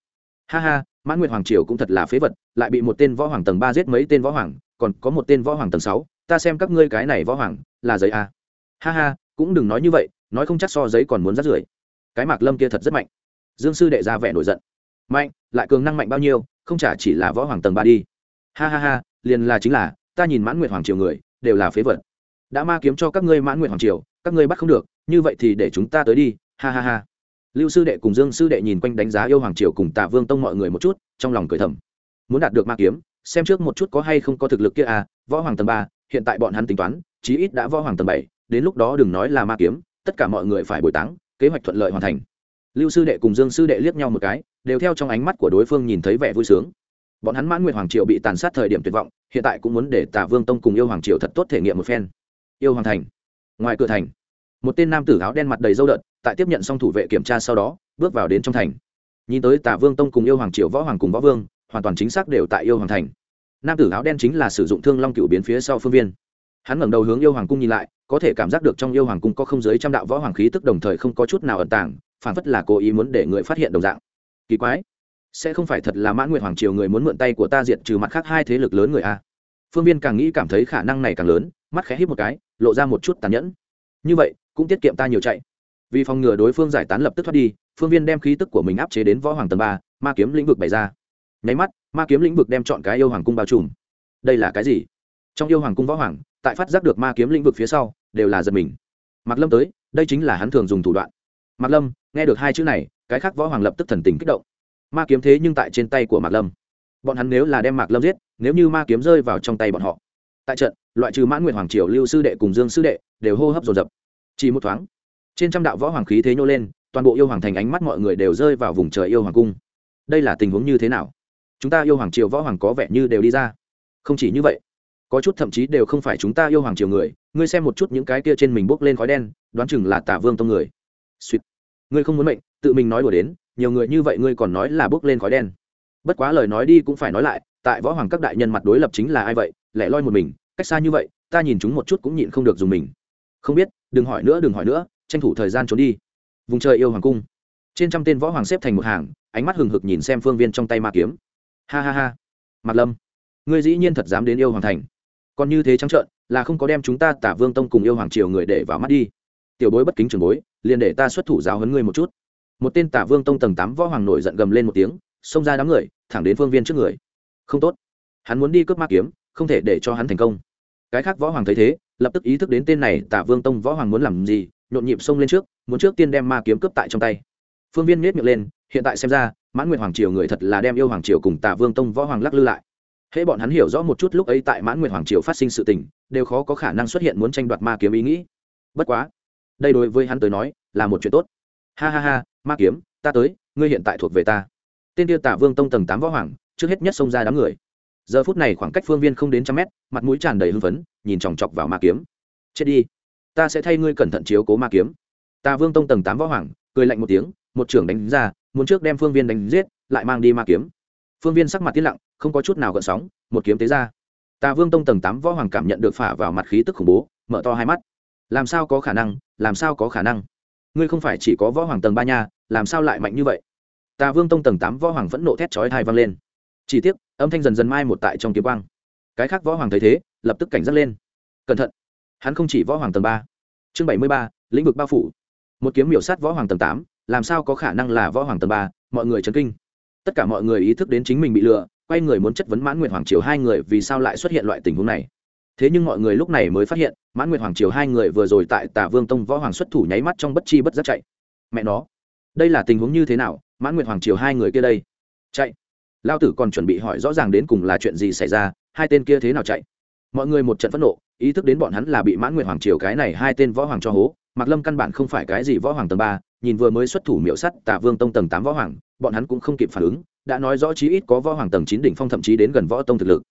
Ha ha mãn nguyệt hoàng triều cũng thật là phế vật, lại bị một tên võ hoàng tầng ba giết mấy tên võ hoàng còn có một tên võ hoàng tầng sáu, ta xem các ngươi cái này võ hoàng là giấy a ha ha, cũng đừng nói như vậy, nói không chắc so giấy còn muốn rắt rưởi. Cái mạc lâm kia thật rất mạnh. Dương sư đệ ra vẻ nổi giận. Mạnh, lại cường năng mạnh bao nhiêu, không chả chỉ là võ hoàng tầng ba đi. Ha ha ha, liền là chính là, ta nhìn mãn nguyệt hoàng triều người, đều là phế vật. Đã ma kiếm cho các ngươi mãn nguyệt hoàng triều, các ngươi bắt không được, như vậy thì để chúng ta tới đi, ha ha ha. Lưu sư đệ cùng dương sư đệ nhìn quanh đánh giá yêu hoàng triều cùng tạ vương tông mọi người một chút, trong lòng cười thầm. Muốn đạt được ma kiếm xem trước một chút có hay không có thực lực kia à võ hoàng tầng ba, hiện tại bọn hắn tính toán, chí ít đã võ hoàng tầng bảy, đến lúc đó đừng nói là ma kiếm, tất cả mọi người phải bồi táng, kế hoạch thuận lợi hoàn thành. Lưu sư đệ cùng dương sư đệ liếc nhau một cái, đều theo trong ánh mắt của đối phương nhìn thấy vẻ vui sướng. Bọn hắn mãn nguyện hoàng triều bị tàn sát thời điểm tuyệt vọng, hiện tại cũng muốn để tả vương tông cùng yêu hoàng triều thật tốt thể nghiệm một phen. Yêu hoàng thành. Ngoài cửa thành, một tên nam tử áo đen mặt đầy dâu đợt, tại tiếp nhận xong thủ vệ kiểm tra sau đó, bước vào đến trong thành. Nhìn tới tả vương tông cùng yêu hoàng triều võ hoàng cùng võ vương hoàn toàn chính xác đều tại yêu hoàng thành. Nam tử áo đen chính là sử dụng thương long cựu biến phía sau phương viên. Hắn ngẩng đầu hướng yêu hoàng cung nhìn lại, có thể cảm giác được trong yêu hoàng cung có không giới trăm đạo võ hoàng khí tức đồng thời không có chút nào ẩn tàng, phản phất là cố ý muốn để người phát hiện đồng dạng. Kỳ quái, sẽ không phải thật là mãn nguyện hoàng triều người muốn mượn tay của ta diệt trừ mặt khác hai thế lực lớn người a phương viên càng nghĩ cảm thấy khả năng này càng lớn, mắt khẽ hít một cái, lộ ra một chút tàn nhẫn. Như vậy, cũng tiết kiệm ta nhiều chạy. Vì phòng ngừa đối phương giải tán lập tức thoát đi, phương viên đem khí tức của mình áp chế đến võ hoàng tầng ba, ma kiếm lĩnh vực bày ra nháy mắt, ma kiếm lĩnh vực đem chọn cái yêu hoàng cung bao trùm. Đây là cái gì? Trong yêu hoàng cung võ hoàng, tại phát giác được ma kiếm lĩnh vực phía sau, đều là giật mình. Mạc lâm tới, đây chính là hắn thường dùng thủ đoạn. Mạc lâm, nghe được hai chữ này, cái khác võ hoàng lập tức thần tình kích động. Ma kiếm thế nhưng tại trên tay của mạc lâm. Bọn hắn nếu là đem mạc lâm giết, nếu như ma kiếm rơi vào trong tay bọn họ. Tại trận, loại trừ mãn nguyện hoàng triều, lưu sư đệ cùng dương sư đệ đều hô hấp dồn dập. Chỉ một thoáng, trên trăm đạo võ hoàng khí thế nhô lên, toàn bộ yêu hoàng thành ánh mắt mọi người đều rơi vào vùng trời yêu hoàng cung. Đây là tình huống như thế nào? Chúng ta yêu hoàng triều võ hoàng có vẻ như đều đi ra. Không chỉ như vậy, có chút thậm chí đều không phải chúng ta yêu hoàng triều người, ngươi xem một chút những cái kia trên mình bốc lên khói đen, đoán chừng là tả vương tông người. Suýt ngươi không muốn mệnh, tự mình nói đùa đến, nhiều người như vậy ngươi còn nói là bốc lên khói đen. Bất quá lời nói đi cũng phải nói lại, tại võ hoàng các đại nhân mặt đối lập chính là ai vậy, lẻ loi một mình, cách xa như vậy, ta nhìn chúng một chút cũng nhịn không được dùng mình. Không biết, đừng hỏi nữa, đừng hỏi nữa, tranh thủ thời gian trốn đi. Vùng trời yêu hoàng cung. Trên trăm tên võ hoàng xếp thành một hàng, ánh mắt hừng hực nhìn xem phương viên trong tay ma kiếm ha ha ha. Mặt lâm, ngươi dĩ nhiên thật dám đến yêu hoàng thành. Còn như thế trắng trợn, là không có đem chúng ta tả vương tông cùng yêu hoàng triều người để vào mắt đi. Tiểu bối bất kính trường bối, liền để ta xuất thủ giáo hấn ngươi một chút. Một tên tả vương tông tầng tám võ hoàng nổi giận gầm lên một tiếng, xông ra đám người, thẳng đến phương viên trước người. Không tốt. Hắn muốn đi cướp ma kiếm, không thể để cho hắn thành công. Cái khác võ hoàng thấy thế, lập tức ý thức đến tên này tả vương tông võ hoàng muốn làm gì, nhộn nhịp xông lên trước, muốn trước tiên đem ma kiếm cướp tại trong tay. Phương viên nhét miệng lên, hiện tại xem ra mãn nguyệt hoàng triều người thật là đem yêu hoàng triều cùng tả vương tông võ hoàng lắc lư lại. Hễ bọn hắn hiểu rõ một chút lúc ấy tại mãn nguyệt hoàng triều phát sinh sự tình, đều khó có khả năng xuất hiện muốn tranh đoạt ma kiếm ý nghĩ. Bất quá, đây đối với hắn tới nói là một chuyện tốt. Ha ha ha, ma kiếm, ta tới, ngươi hiện tại thuộc về ta. Tên tiêu tả vương tông tầng tám võ hoàng, trước hết nhất xông ra đám người. Giờ phút này khoảng cách phương viên không đến trăm mét, mặt mũi tràn đầy hưng phấn, nhìn chòng chọc vào ma kiếm. Chết đi. Ta sẽ thay ngươi cẩn thận chiếu cố ma kiếm. Ta vương tông tầng tám võ hoàng, cười lạnh một tiếng một trưởng đánh ra, muốn trước đem phương viên đánh giết, lại mang đi ma kiếm. Phương viên sắc mặt tiết lặng, không có chút nào gợn sóng, một kiếm tế ra. Tà vương tông tầng tám võ hoàng cảm nhận được phả vào mặt khí tức khủng bố, mở to hai mắt. Làm sao có khả năng, làm sao có khả năng? Ngươi không phải chỉ có võ hoàng tầng ba nha, làm sao lại mạnh như vậy? Tà vương tông tầng tám võ hoàng vẫn nộ thét chói thai vang lên. Chỉ tiếc, âm thanh dần dần mai một tại trong kiếm quang. Cái khác võ hoàng thấy thế, lập tức cảnh giác lên. Cẩn thận! Hắn không chỉ võ hoàng tầng ba. Chương bảy mươi ba, lĩnh vực bao phủ. Một kiếm miểu sát võ hoàng tầng tám làm sao có khả năng là võ hoàng tầng ba? Mọi người chấn kinh. Tất cả mọi người ý thức đến chính mình bị lừa, quay người muốn chất vấn mãn nguyệt hoàng triều hai người vì sao lại xuất hiện loại tình huống này. Thế nhưng mọi người lúc này mới phát hiện, mãn nguyệt hoàng triều hai người vừa rồi tại tà vương tông võ hoàng xuất thủ nháy mắt trong bất chi bất giác chạy. Mẹ nó, đây là tình huống như thế nào? Mãn nguyệt hoàng triều hai người kia đây, chạy. Lao tử còn chuẩn bị hỏi rõ ràng đến cùng là chuyện gì xảy ra, hai tên kia thế nào chạy? Mọi người một trận phẫn nộ, ý thức đến bọn hắn là bị mãn nguyệt hoàng triều cái này hai tên võ hoàng cho hố, mạc lâm căn bản không phải cái gì võ hoàng tầng ba nhìn vừa mới xuất thủ miệu sắt Tả vương tông tầng tám võ hoàng, bọn hắn cũng không kịp phản ứng, đã nói rõ chí ít có võ hoàng tầng chín đỉnh phong thậm chí đến gần võ tông thực lực.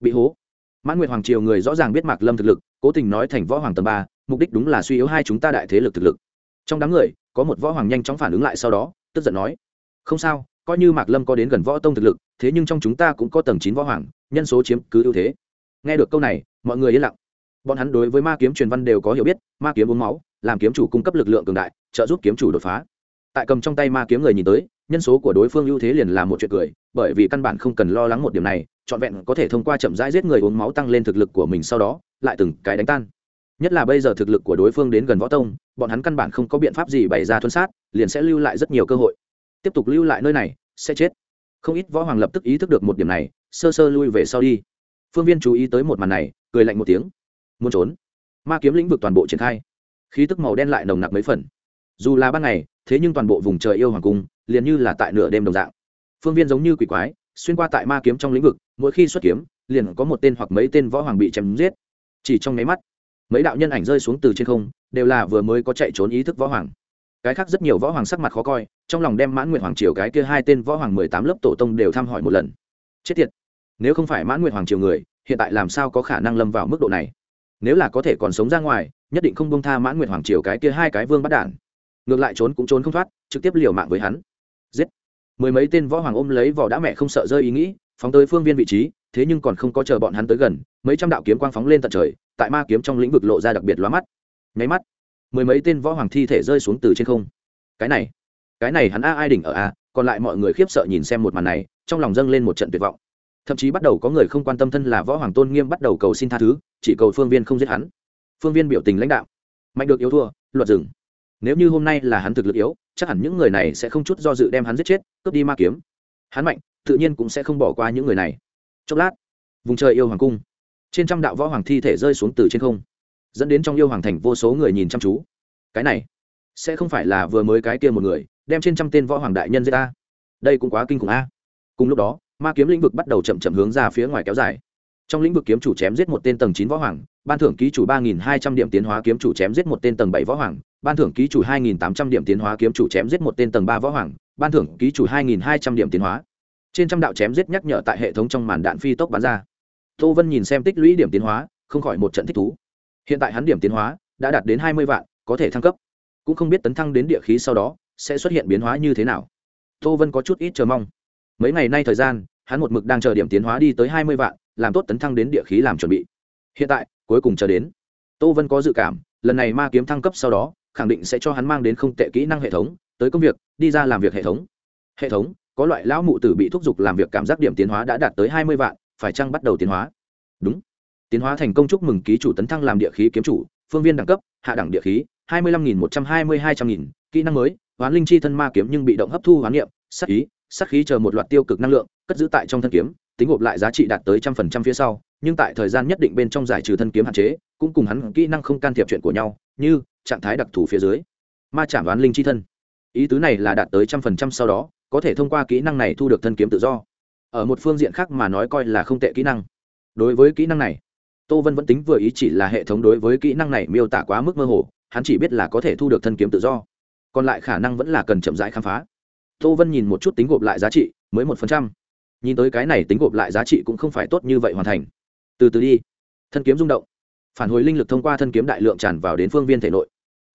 Bị hố. Mãn nguyệt hoàng triều người rõ ràng biết mạc lâm thực lực, cố tình nói thành võ hoàng tầng ba, mục đích đúng là suy yếu hai chúng ta đại thế lực thực lực. Trong đám người, có một võ hoàng nhanh chóng phản ứng lại sau đó, tức giận nói, không sao, coi như mạc lâm có đến gần võ tông thực lực, thế nhưng trong chúng ta cũng có tầng chín võ hoàng, nhân số chiếm cứ ưu thế. Nghe được câu này, mọi người yên lặng. Bọn hắn đối với ma kiếm truyền văn đều có hiểu biết, ma kiếm uống máu, làm kiếm chủ cung cấp lực lượng cường đại trợ giúp kiếm chủ đột phá. Tại cầm trong tay ma kiếm người nhìn tới, nhân số của đối phương ưu thế liền là một chuyện cười, bởi vì căn bản không cần lo lắng một điểm này, trọn vẹn có thể thông qua chậm rãi giết người uống máu tăng lên thực lực của mình sau đó, lại từng cái đánh tan. Nhất là bây giờ thực lực của đối phương đến gần võ tông, bọn hắn căn bản không có biện pháp gì bày ra thuân sát, liền sẽ lưu lại rất nhiều cơ hội. Tiếp tục lưu lại nơi này, sẽ chết. Không ít võ hoàng lập tức ý thức được một điểm này, sơ sơ lui về sau đi. Phương viên chú ý tới một màn này, cười lạnh một tiếng. Muốn trốn. Ma kiếm lĩnh vực toàn bộ triển khai. Khí tức màu đen lại nồng nặc mấy phần dù là ban ngày, thế nhưng toàn bộ vùng trời yêu hoàng cung liền như là tại nửa đêm đồng dạng. Phương viên giống như quỷ quái, xuyên qua tại ma kiếm trong lĩnh vực, mỗi khi xuất kiếm, liền có một tên hoặc mấy tên võ hoàng bị chém giết. Chỉ trong nháy mắt, mấy đạo nhân ảnh rơi xuống từ trên không, đều là vừa mới có chạy trốn ý thức võ hoàng. Cái khác rất nhiều võ hoàng sắc mặt khó coi, trong lòng đem mãn nguyệt hoàng triều cái kia hai tên võ hoàng mười tám lớp tổ tông đều thăm hỏi một lần. Chết tiệt! Nếu không phải mãn nguyệt hoàng triều người, hiện tại làm sao có khả năng lâm vào mức độ này? Nếu là có thể còn sống ra ngoài, nhất định không bông tha mãn nguyệt hoàng triều cái kia hai cái vương bắt đản ngược lại trốn cũng trốn không thoát, trực tiếp liều mạng với hắn. Giết. Mười mấy tên võ hoàng ôm lấy vỏ đã mẹ không sợ rơi ý nghĩ, phóng tới phương viên vị trí, thế nhưng còn không có chờ bọn hắn tới gần, mấy trăm đạo kiếm quang phóng lên tận trời, tại ma kiếm trong lĩnh vực lộ ra đặc biệt lóa mắt. Nháy mắt, mười mấy tên võ hoàng thi thể rơi xuống từ trên không. Cái này cái này hắn a ai đỉnh ở a, còn lại mọi người khiếp sợ nhìn xem một màn này, trong lòng dâng lên một trận tuyệt vọng. Thậm chí bắt đầu có người không quan tâm thân là võ hoàng tôn nghiêm bắt đầu cầu xin tha thứ, chỉ cầu phương viên không giết hắn. Phương viên biểu tình lãnh đạo. Mạnh được yếu thua, luật dừng nếu như hôm nay là hắn thực lực yếu, chắc hẳn những người này sẽ không chút do dự đem hắn giết chết, cướp đi ma kiếm. Hắn mạnh, tự nhiên cũng sẽ không bỏ qua những người này. Chốc lát, vùng trời yêu hoàng cung. Trên trăm đạo võ hoàng thi thể rơi xuống từ trên không, dẫn đến trong yêu hoàng thành vô số người nhìn chăm chú. Cái này, sẽ không phải là vừa mới cái kia một người, đem trên trăm tên võ hoàng đại nhân giết ta. Đây cũng quá kinh khủng a. Cùng lúc đó, ma kiếm lĩnh vực bắt đầu chậm chậm hướng ra phía ngoài kéo dài. Trong lĩnh vực kiếm chủ chém giết một tên tầng chín võ hoàng, ban thưởng ký chủ ba nghìn hai trăm điểm tiến hóa kiếm chủ chém giết một tên tầng bảy võ hoàng ban thưởng ký chủ hai nghìn tám trăm điểm tiến hóa kiếm chủ chém giết một tên tầng ba võ hoàng, ban thưởng ký chủ hai nghìn hai trăm điểm tiến hóa. Trên trăm đạo chém giết nhắc nhở tại hệ thống trong màn đạn phi tốc bắn ra. Tô vân nhìn xem tích lũy điểm tiến hóa, không khỏi một trận thích thú. Hiện tại hắn điểm tiến hóa đã đạt đến hai mươi vạn, có thể thăng cấp. Cũng không biết tấn thăng đến địa khí sau đó sẽ xuất hiện biến hóa như thế nào. Tô vân có chút ít chờ mong. Mấy ngày nay thời gian, hắn một mực đang chờ điểm tiến hóa đi tới hai mươi vạn, làm tốt tấn thăng đến địa khí làm chuẩn bị. Hiện tại, cuối cùng chờ đến. Tô vân có dự cảm, lần này ma kiếm thăng cấp sau đó khẳng định sẽ cho hắn mang đến không tệ kỹ năng hệ thống, tới công việc, đi ra làm việc hệ thống. Hệ thống, có loại lão mụ tử bị thúc giục làm việc cảm giác điểm tiến hóa đã đạt tới hai mươi vạn, phải chăng bắt đầu tiến hóa? Đúng. Tiến hóa thành công chúc mừng ký chủ tấn thăng làm địa khí kiếm chủ, phương viên đẳng cấp, hạ đẳng địa khí, hai mươi lăm nghìn một trăm hai mươi hai trăm nghìn, kỹ năng mới, hoán linh chi thân ma kiếm nhưng bị động hấp thu hoán niệm sắc ý sắc khí chờ một loạt tiêu cực năng lượng, cất giữ tại trong thân kiếm, tính gộp lại giá trị đạt tới trăm phần trăm phía sau, nhưng tại thời gian nhất định bên trong giải trừ thân kiếm hạn chế, cũng cùng hắn kỹ năng không can thiệp chuyện của nhau, như trạng thái đặc thù phía dưới. Ma chạm đoán linh chi thân. Ý tứ này là đạt tới trăm phần trăm sau đó, có thể thông qua kỹ năng này thu được thân kiếm tự do. Ở một phương diện khác mà nói coi là không tệ kỹ năng. Đối với kỹ năng này, tô vân vẫn tính vừa ý chỉ là hệ thống đối với kỹ năng này miêu tả quá mức mơ hồ, hắn chỉ biết là có thể thu được thân kiếm tự do. Còn lại khả năng vẫn là cần chậm rãi khám phá. Tô vân nhìn một chút tính gộp lại giá trị, mới một phần trăm. Nhìn tới cái này tính gộp lại giá trị cũng không phải tốt như vậy hoàn thành. Từ từ đi. Thân kiếm rung động. Phản hồi linh lực thông qua thân kiếm đại lượng tràn vào đến phương viên thể nội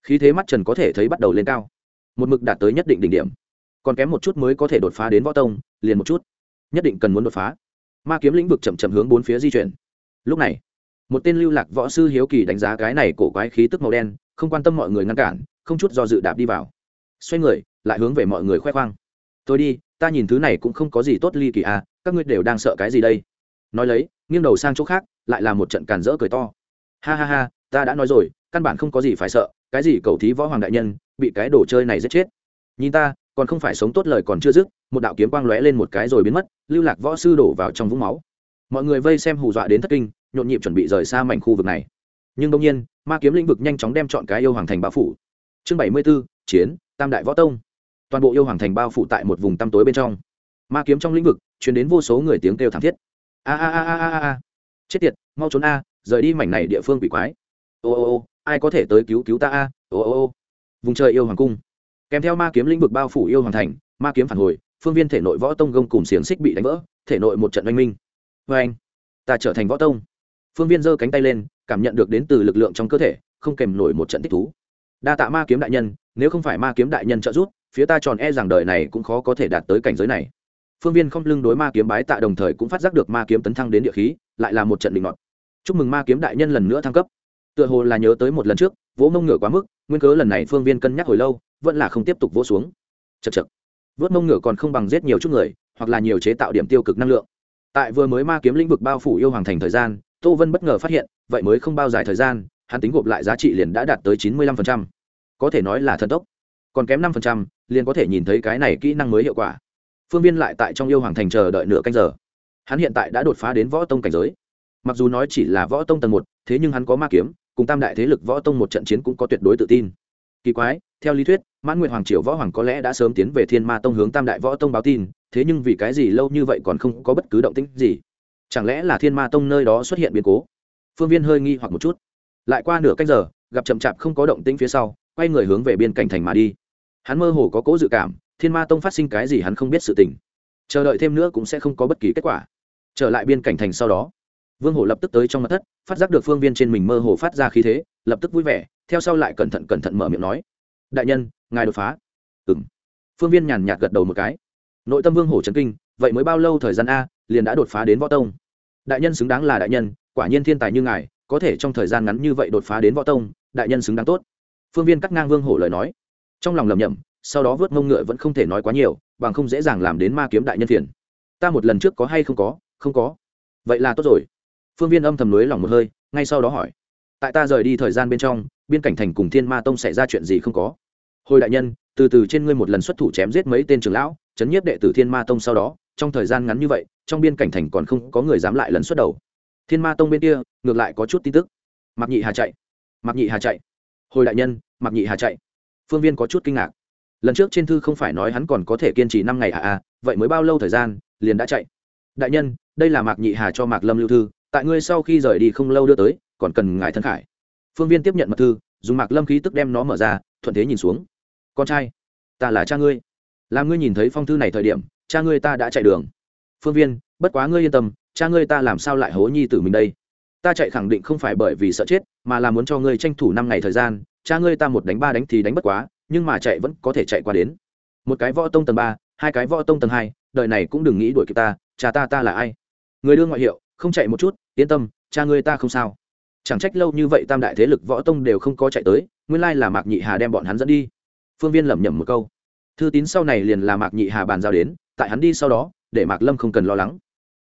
khí thế mắt trần có thể thấy bắt đầu lên cao. Một mực đạt tới nhất định đỉnh điểm. Còn kém một chút mới có thể đột phá đến võ tông, liền một chút. Nhất định cần muốn đột phá. Ma kiếm lĩnh vực chậm chậm hướng bốn phía di chuyển. Lúc này, một tên lưu lạc võ sư hiếu kỳ đánh giá cái này cổ quái khí tức màu đen, không quan tâm mọi người ngăn cản, không chút do dự đạp đi vào. Xoay người, lại hướng về mọi người khoe khoang. Tôi đi, ta nhìn thứ này cũng không có gì tốt ly kỳ à các ngươi đều đang sợ cái gì đây? Nói lấy, nghiêng đầu sang chỗ khác, lại là một trận càn rỡ cười to. Ha ha ha, ta đã nói rồi, căn bản không có gì phải sợ cái gì cầu thí võ hoàng đại nhân, bị cái đồ chơi này giết chết. Nhìn ta, còn không phải sống tốt lời còn chưa dứt, một đạo kiếm quang lóe lên một cái rồi biến mất, lưu lạc võ sư đổ vào trong vũng máu. Mọi người vây xem hù dọa đến thất kinh, nhộn nhịp chuẩn bị rời xa mảnh khu vực này. Nhưng đông nhiên, ma kiếm lĩnh vực nhanh chóng đem chọn cái yêu hoàng thành bao phủ. Chương bảy mươi b ố chiến, tam đại võ tông. Toàn bộ yêu hoàng thành bao phủ tại một vùng tăm tối bên trong. Ma kiếm trong lĩnh vực chuyển đến vô số người tiếng kêu thảm thiết. A a a a a a chết tiệt, mau trốn a, rời đi mảnh này địa phương bị quái. Ô ô ô ai có thể tới cứu cứu ta a? Ô ô ô. Vùng trời yêu hoàng cung. Kèm theo ma kiếm lĩnh vực bao phủ yêu hoàng thành, ma kiếm phản hồi, phương viên thể nội võ tông gông cùng xiềng xích bị đánh vỡ, thể nội một trận oanh minh. Vê anh, ta trở thành võ tông. Phương viên giơ cánh tay lên, cảm nhận được đến từ lực lượng trong cơ thể, không kèm nổi một trận thích thú. Đa tạ ma kiếm đại nhân, nếu không phải ma kiếm đại nhân trợ giúp, phía ta tròn e rằng đời này cũng khó có thể đạt tới cảnh giới này. Phương viên không lưng đối ma kiếm bái tạ đồng thời cũng phát giác được ma kiếm tấn thăng đến địa khí, lại là một trận định ngọt chúc mừng ma kiếm đại nhân lần nữa thăng cấp tựa hồ là nhớ tới một lần trước, vỗ mông ngựa quá mức, nguyên cớ lần này phương viên cân nhắc hồi lâu, vẫn là không tiếp tục vỗ xuống. Chật chật vớt mông ngựa còn không bằng giết nhiều chút người, hoặc là nhiều chế tạo điểm tiêu cực năng lượng. Tại vừa mới ma kiếm lĩnh vực bao phủ yêu hoàng thành thời gian, tô vân bất ngờ phát hiện, vậy mới không bao dài thời gian, hắn tính gộp lại giá trị liền đã đạt tới chín mươi lăm phần trăm. Có thể nói là thần tốc. Còn kém năm phần trăm, liền có thể nhìn thấy cái này kỹ năng mới hiệu quả. Phương viên lại tại trong yêu hoàng thành chờ đợi nửa canh giờ. Hắn hiện tại đã đột phá đến võ tông cảnh giới. Mặc dù nói chỉ là võ tông tầng một, thế nhưng hắn có ma kiếm cùng tam đại thế lực võ tông một trận chiến cũng có tuyệt đối tự tin. Kỳ quái, theo lý thuyết, mãn nguyện hoàng triều võ hoàng có lẽ đã sớm tiến về thiên ma tông hướng tam đại võ tông báo tin, thế nhưng vì cái gì lâu như vậy còn không có bất cứ động tĩnh gì? Chẳng lẽ là thiên ma tông nơi đó xuất hiện biến cố? Phương viên hơi nghi hoặc một chút. Lại qua nửa canh giờ, gặp chậm chạp không có động tĩnh phía sau, quay người hướng về biên cảnh thành mà đi. Hắn mơ hồ có cố dự cảm, thiên ma tông phát sinh cái gì hắn không biết sự tình. Chờ đợi thêm nữa cũng sẽ không có bất kỳ kết quả. Trở lại biên cảnh thành sau đó vương hổ lập tức tới trong mặt thất, phát giác được phương viên trên mình mơ hồ phát ra khí thế, lập tức vui vẻ, theo sau lại cẩn thận cẩn thận mở miệng nói, đại nhân, ngài đột phá. Ừng phương viên nhàn nhạt gật đầu một cái. Nội tâm vương hổ trấn kinh, vậy mới bao lâu thời gian a, liền đã đột phá đến võ tông? Đại nhân xứng đáng là đại nhân, quả nhiên thiên tài như ngài, có thể trong thời gian ngắn như vậy đột phá đến võ tông, đại nhân xứng đáng tốt. Phương viên cắt ngang vương hổ lời nói. Trong lòng lầm nhầm sau đó vớt mông ngựa vẫn không thể nói quá nhiều, bằng không dễ dàng làm đến ma kiếm đại nhân phiền. Ta một lần trước có hay không có? Không có. Vậy là tốt rồi phương viên âm thầm lưới lòng một hơi, ngay sau đó hỏi, tại ta rời đi thời gian bên trong, biên cảnh thành cùng thiên ma tông xảy ra chuyện gì không có? Hồi đại nhân, từ từ trên ngươi một lần xuất thủ chém giết mấy tên trưởng lão, chấn nhiếp đệ tử thiên ma tông sau đó, trong thời gian ngắn như vậy, trong biên cảnh thành còn không có người dám lại lần xuất đầu. Thiên ma tông bên kia, ngược lại có chút tin tức. Mặc nhị hà chạy. Mặc nhị hà chạy. Hồi đại nhân mặc nhị hà chạy. Phương viên có chút kinh ngạc. Lần trước trên thư không phải nói hắn còn có thể kiên trì năm ngày à à vậy mới bao lâu thời gian, liền đã chạy? Đại nhân, đây là mạc nhị hà cho mạc lâm lưu thư tại ngươi sau khi rời đi không lâu đưa tới, còn cần ngài thân khải. Phương viên tiếp nhận mật thư, dùng mạc lâm khí tức đem nó mở ra, thuận thế nhìn xuống. Con trai, ta là cha ngươi. Làm ngươi nhìn thấy phong thư này thời điểm, cha ngươi ta đã chạy đường. Phương viên, bất quá ngươi yên tâm, cha ngươi ta làm sao lại hố nhi tử mình đây? Ta chạy khẳng định không phải bởi vì sợ chết, mà là muốn cho ngươi tranh thủ năm ngày thời gian, cha ngươi ta một đánh ba đánh thì đánh bất quá, nhưng mà chạy vẫn có thể chạy qua đến. Một cái võ tông tầng ba, hai cái võ tông tầng hai, đời này cũng đừng nghĩ đuổi kịp ta, cha ta ta là ai? Người đưa ngoại hiệu, không chạy một chút yên tâm, cha ngươi ta không sao. Chẳng trách lâu như vậy tam đại thế lực võ tông đều không có chạy tới, nguyên lai là mạc nhị hà đem bọn hắn dẫn đi. Phương viên lẩm nhẩm một câu. Thư tín sau này liền là mạc nhị hà bàn giao đến, tại hắn đi sau đó, để mạc lâm không cần lo lắng.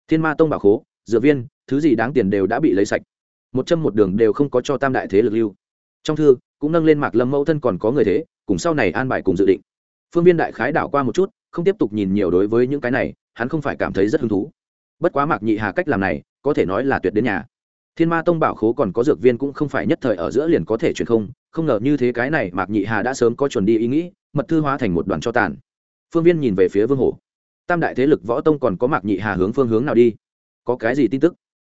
Thiên ma tông bảo khố, dựa viên, thứ gì đáng tiền đều đã bị lấy sạch. Một châm một đường đều không có cho tam đại thế lực lưu. Trong thư, cũng nâng lên mạc lâm mẫu thân còn có người thế, cùng sau này an bài cùng dự định. Phương viên đại khái đảo qua một chút, không tiếp tục nhìn nhiều đối với những cái này, hắn không phải cảm thấy rất hứng thú. Bất quá mạc nhị hà cách làm này có thể nói là tuyệt đến nhà. Thiên ma tông bảo khố còn có dược viên cũng không phải nhất thời ở giữa liền có thể truyền không không ngờ như thế cái này mạc nhị hà đã sớm có chuẩn đi ý nghĩ, mật thư hóa thành một đoàn cho tàn. Phương viên nhìn về phía vương hổ. Tam đại thế lực võ tông còn có mạc nhị hà hướng phương hướng nào đi? Có cái gì tin tức?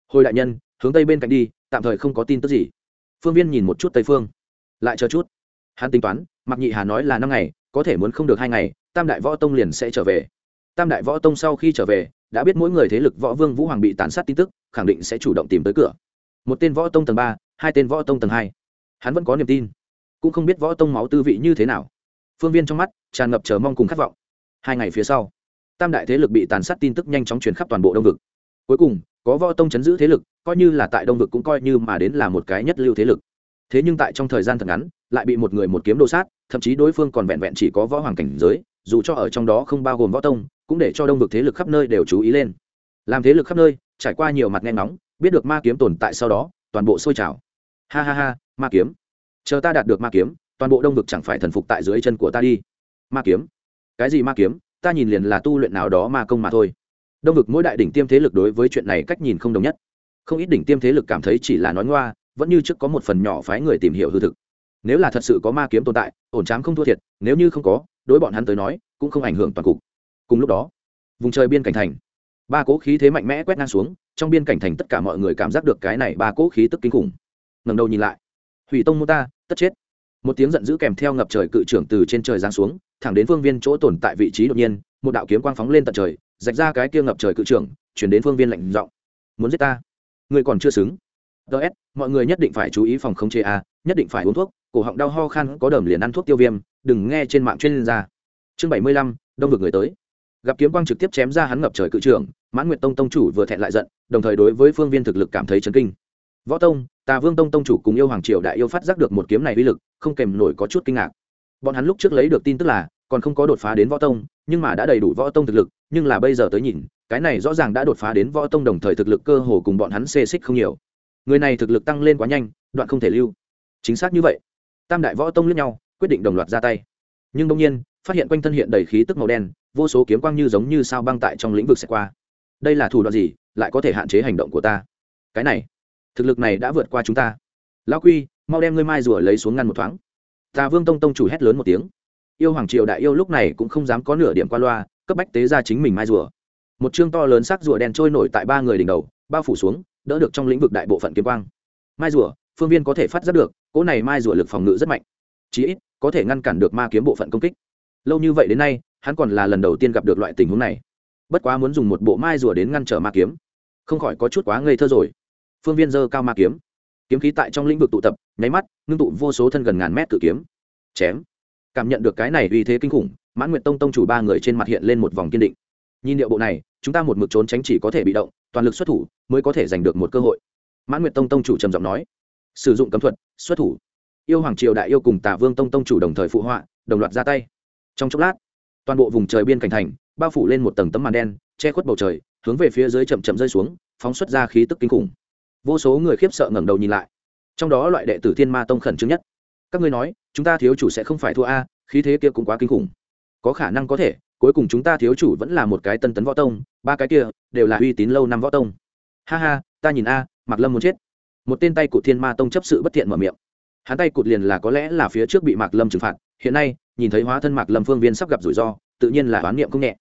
Hồi đại nhân, hướng tây bên cạnh đi, tạm thời không có tin tức gì. Phương viên nhìn một chút tây phương. Lại chờ chút. Hắn tính toán, mạc nhị hà nói là năm ngày, có thể muốn không được hai ngày, tam đại võ tông liền sẽ trở về. Tam đại võ tông sau khi trở về đã biết mỗi người thế lực võ vương vũ hoàng bị tàn sát tin tức, khẳng định sẽ chủ động tìm tới cửa. Một tên võ tông tầng ba, hai tên võ tông tầng hai. Hắn vẫn có niềm tin, cũng không biết võ tông máu tư vị như thế nào. Phương viên trong mắt tràn ngập chờ mong cùng khát vọng. Hai ngày phía sau, tam đại thế lực bị tàn sát tin tức nhanh chóng truyền khắp toàn bộ đông vực. Cuối cùng, có võ tông chấn giữ thế lực, coi như là tại đông vực cũng coi như mà đến là một cái nhất lưu thế lực. Thế nhưng tại trong thời gian thật ngắn, lại bị một người một kiếm đồ sát, thậm chí đối phương còn vẹn vẹn chỉ có võ hoàng cảnh giới, dù cho ở trong đó không bao gồm võ tông cũng để cho đông vực thế lực khắp nơi đều chú ý lên. Làm thế lực khắp nơi, trải qua nhiều mặt nghe ngóng, biết được ma kiếm tồn tại sau đó, toàn bộ sôi trào. Ha ha ha, ma kiếm. Chờ ta đạt được ma kiếm, toàn bộ đông vực chẳng phải thần phục tại dưới chân của ta đi. Ma kiếm. Cái gì ma kiếm? Ta nhìn liền là tu luyện nào đó ma công mà thôi. Đông vực mỗi đại đỉnh tiêm thế lực đối với chuyện này cách nhìn không đồng nhất. Không ít đỉnh tiêm thế lực cảm thấy chỉ là nói ngoa, vẫn như trước có một phần nhỏ phái người tìm hiểu hư thực. Nếu là thật sự có ma kiếm tồn tại, ổn trám không thua thiệt, nếu như không có, đối bọn hắn tới nói, cũng không ảnh hưởng toàn cục cùng lúc đó, vùng trời biên cảnh thành, ba cỗ khí thế mạnh mẽ quét ngang xuống, trong biên cảnh thành tất cả mọi người cảm giác được cái này ba cỗ khí tức kinh khủng. Ngầm đầu nhìn lại, hủy tông mô ta, tất chết. Một tiếng giận dữ kèm theo ngập trời cự trưởng từ trên trời giáng xuống, thẳng đến phương viên chỗ tồn tại vị trí đột nhiên, một đạo kiếm quang phóng lên tận trời, rạch ra cái kia ngập trời cự trưởng, chuyển đến phương viên lạnh giọng. Muốn giết ta? Người còn chưa xứng. Ts mọi người nhất định phải chú ý phòng không chế a, nhất định phải uống thuốc, cổ họng đau ho khan có đờm liền ăn thuốc tiêu viêm, đừng nghe trên mạng chuyên gia. Chương bảy mươi lăm, đông vực người tới gặp kiếm quang trực tiếp chém ra hắn ngập trời cự trưởng mãn nguyệt tông tông chủ vừa thẹn lại giận, đồng thời đối với phương viên thực lực cảm thấy chấn kinh. Võ tông, tà vương tông tông chủ cùng yêu hoàng triều đại yêu phát giác được một kiếm này uy lực, không kèm nổi có chút kinh ngạc. Bọn hắn lúc trước lấy được tin tức là, còn không có đột phá đến võ tông, nhưng mà đã đầy đủ võ tông thực lực, nhưng là bây giờ tới nhìn, cái này rõ ràng đã đột phá đến võ tông đồng thời thực lực cơ hồ cùng bọn hắn xê xích không nhiều. Người này thực lực tăng lên quá nhanh, đoạn không thể lưu. Chính xác như vậy, tam đại võ tông lẫn nhau, quyết định đồng loạt ra tay. Nhưng đông nhiên, phát hiện quanh thân hiện đầy khí tức màu đen vô số kiếm quang như giống như sao băng tại trong lĩnh vực sẽ qua. Đây là thủ đoạn gì, lại có thể hạn chế hành động của ta? Cái này, thực lực này đã vượt qua chúng ta. Lão quy, mau đem ngươi mai rùa lấy xuống ngăn một thoáng. Tà vương tông tông chủ hét lớn một tiếng. Yêu hoàng triều đại yêu lúc này cũng không dám có nửa điểm qua loa, cấp bách tế ra chính mình mai rùa. Một chương to lớn sắc rùa đen trôi nổi tại ba người đỉnh đầu, bao phủ xuống, đỡ được trong lĩnh vực đại bộ phận kiếm quang. Mai rùa, phương viên có thể phát giác được, cỗ này mai rùa lực phòng ngự rất mạnh. Chí ít, có thể ngăn cản được ma kiếm bộ phận công kích. Lâu như vậy đến nay hắn còn là lần đầu tiên gặp được loại tình huống này. Bất quá muốn dùng một bộ mai rùa đến ngăn trở ma kiếm, không khỏi có chút quá ngây thơ rồi. Phương viên dơ cao ma kiếm. Kiếm khí tại trong lĩnh vực tụ tập, nháy mắt, ngưng tụ vô số thân gần ngàn mét cự kiếm. Chém. Cảm nhận được cái này uy thế kinh khủng, mãn nguyệt tông tông chủ ba người trên mặt hiện lên một vòng kiên định. Nhìn điệu bộ này, chúng ta một mực trốn tránh chỉ có thể bị động, toàn lực xuất thủ mới có thể giành được một cơ hội. Mãn nguyệt tông tông chủ trầm giọng nói. Sử dụng cấm thuật, xuất thủ. Yêu hoàng triều đại yêu cùng tả vương tông tông chủ đồng thời phụ họa, đồng loạt ra tay. Trong chốc lát toàn bộ vùng trời biên cảnh thành, bao phủ lên một tầng tấm màn đen, che khuất bầu trời, hướng về phía dưới chậm chậm rơi xuống, phóng xuất ra khí tức kinh khủng. Vô số người khiếp sợ ngẩng đầu nhìn lại. Trong đó loại đệ tử thiên ma tông khẩn trương nhất. Các ngươi nói, chúng ta thiếu chủ sẽ không phải thua a, khí thế kia cũng quá kinh khủng. Có khả năng có thể, cuối cùng chúng ta thiếu chủ vẫn là một cái tân tấn võ tông, ba cái kia đều là uy tín lâu năm võ tông. Ha ha, ta nhìn a mặc lâm muốn chết. Một tên tay của thiên ma tông chấp sự bất thiện mở miệng. Hắn tay cụt liền là có lẽ là phía trước bị mạc lâm trừng phạt, hiện nay nhìn thấy hóa thân mạc lâm phương viên sắp gặp rủi ro, tự nhiên là oán niệm không nhẹ.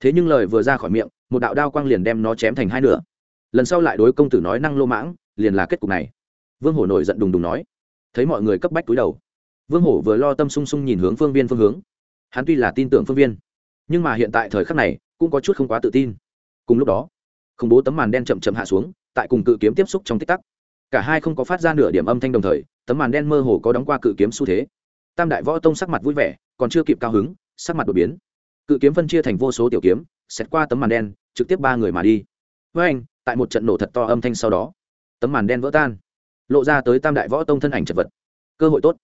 Thế nhưng lời vừa ra khỏi miệng, một đạo đao quang liền đem nó chém thành hai nửa. Lần sau lại đối công tử nói năng lô mãng, liền là kết cục này. Vương hổ nổi giận đùng đùng nói. Thấy mọi người cấp bách túi đầu, vương hổ vừa lo tâm sung sung nhìn hướng phương viên phương hướng. Hắn tuy là tin tưởng phương viên, nhưng mà hiện tại thời khắc này, cũng có chút không quá tự tin. Cùng lúc đó, khủng bố tấm màn đen chậm chậm hạ xuống, tại cùng cự kiếm tiếp xúc trong tích tắc. Cả hai không có phát ra nửa điểm âm thanh đồng thời, tấm màn đen mơ hồ có đóng qua cự kiếm xu thế tam đại võ tông sắc mặt vui vẻ, còn chưa kịp cao hứng, sắc mặt đột biến. Cự kiếm phân chia thành vô số tiểu kiếm xét qua tấm màn đen, trực tiếp ba người mà đi. Với anh, tại một trận nổ thật to âm thanh sau đó, tấm màn đen vỡ tan, lộ ra tới tam đại võ tông thân ảnh chật vật. Cơ hội tốt.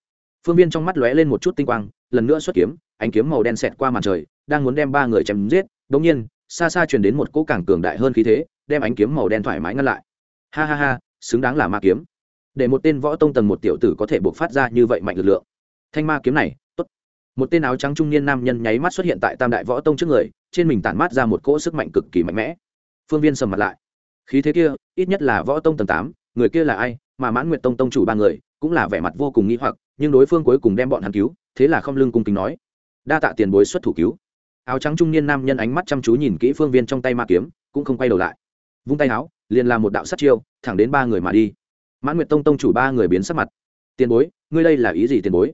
Phương viên trong mắt lóe lên một chút tinh quang, lần nữa xuất kiếm, ánh kiếm màu đen xẹt qua màn trời, đang muốn đem ba người chém giết đ ỗ n g nhiên, xa xa truyền đến một cỗ cảng cường đại hơn khí thế, đem ánh kiếm màu đen thoải mái ngăn lại. Ha ha ha, xứng đáng là ma kiếm. Để một tên võ tông tầng một tiểu tử có thể buộc phát ra như vậy mạnh lực lượng thanh ma kiếm này, tốt. Một tên áo trắng trung niên nam nhân nháy mắt xuất hiện tại tam đại võ tông trước người, trên mình tản mát ra một cỗ sức mạnh cực kỳ mạnh mẽ. Phương viên sầm mặt lại. Khí thế kia, ít nhất là võ tông tầng tám, người kia là ai? Mà mãn nguyệt tông tông chủ ba người, cũng là vẻ mặt vô cùng nghĩ hoặc, nhưng đối phương cuối cùng đem bọn hắn cứu, thế là không lưng cung kính nói. Đa tạ tiền bối xuất thủ cứu. Áo trắng trung niên nam nhân ánh mắt chăm chú nhìn kỹ phương viên trong tay ma kiếm, cũng không quay đầu lại. Vung tay áo, liền làm một đạo sát chiêu, thẳng đến ba người mà đi. Mãn nguyệt tông tông chủ ba người biến sắc mặt. Tiền bối, ngươi đây là ý gì tiền bối?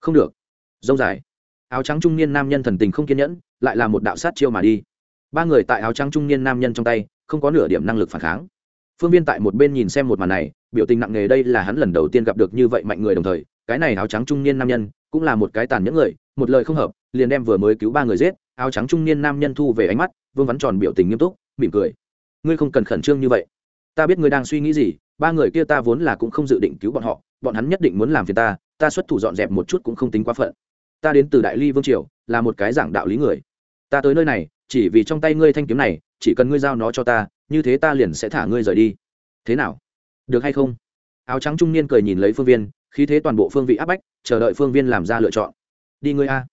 Không được. Dông dài. Áo trắng trung niên nam nhân thần tình không kiên nhẫn, lại là một đạo sát chiêu mà đi. Ba người tại áo trắng trung niên nam nhân trong tay, không có nửa điểm năng lực phản kháng. Phương viên tại một bên nhìn xem một màn này, biểu tình nặng nề đây là hắn lần đầu tiên gặp được như vậy mạnh người đồng thời, cái này áo trắng trung niên nam nhân, cũng là một cái tàn nhẫn người, một lời không hợp, liền đem vừa mới cứu ba người giết, áo trắng trung niên nam nhân thu về ánh mắt, vương vắn tròn biểu tình nghiêm túc, mỉm cười. Ngươi không cần khẩn trương như vậy. Ta biết ngươi đang suy nghĩ gì, ba người kia ta vốn là cũng không dự định cứu bọn họ, bọn hắn nhất định muốn làm phiền ta ta xuất thủ dọn dẹp một chút cũng không tính quá phận. Ta đến từ đại ly vương triều, là một cái giảng đạo lý người. Ta tới nơi này, chỉ vì trong tay ngươi thanh kiếm này, chỉ cần ngươi giao nó cho ta, như thế ta liền sẽ thả ngươi rời đi. Thế nào? Được hay không? Áo trắng trung niên cười nhìn lấy phương viên, khí thế toàn bộ phương vị áp bách, chờ đợi phương viên làm ra lựa chọn. Đi ngươi a.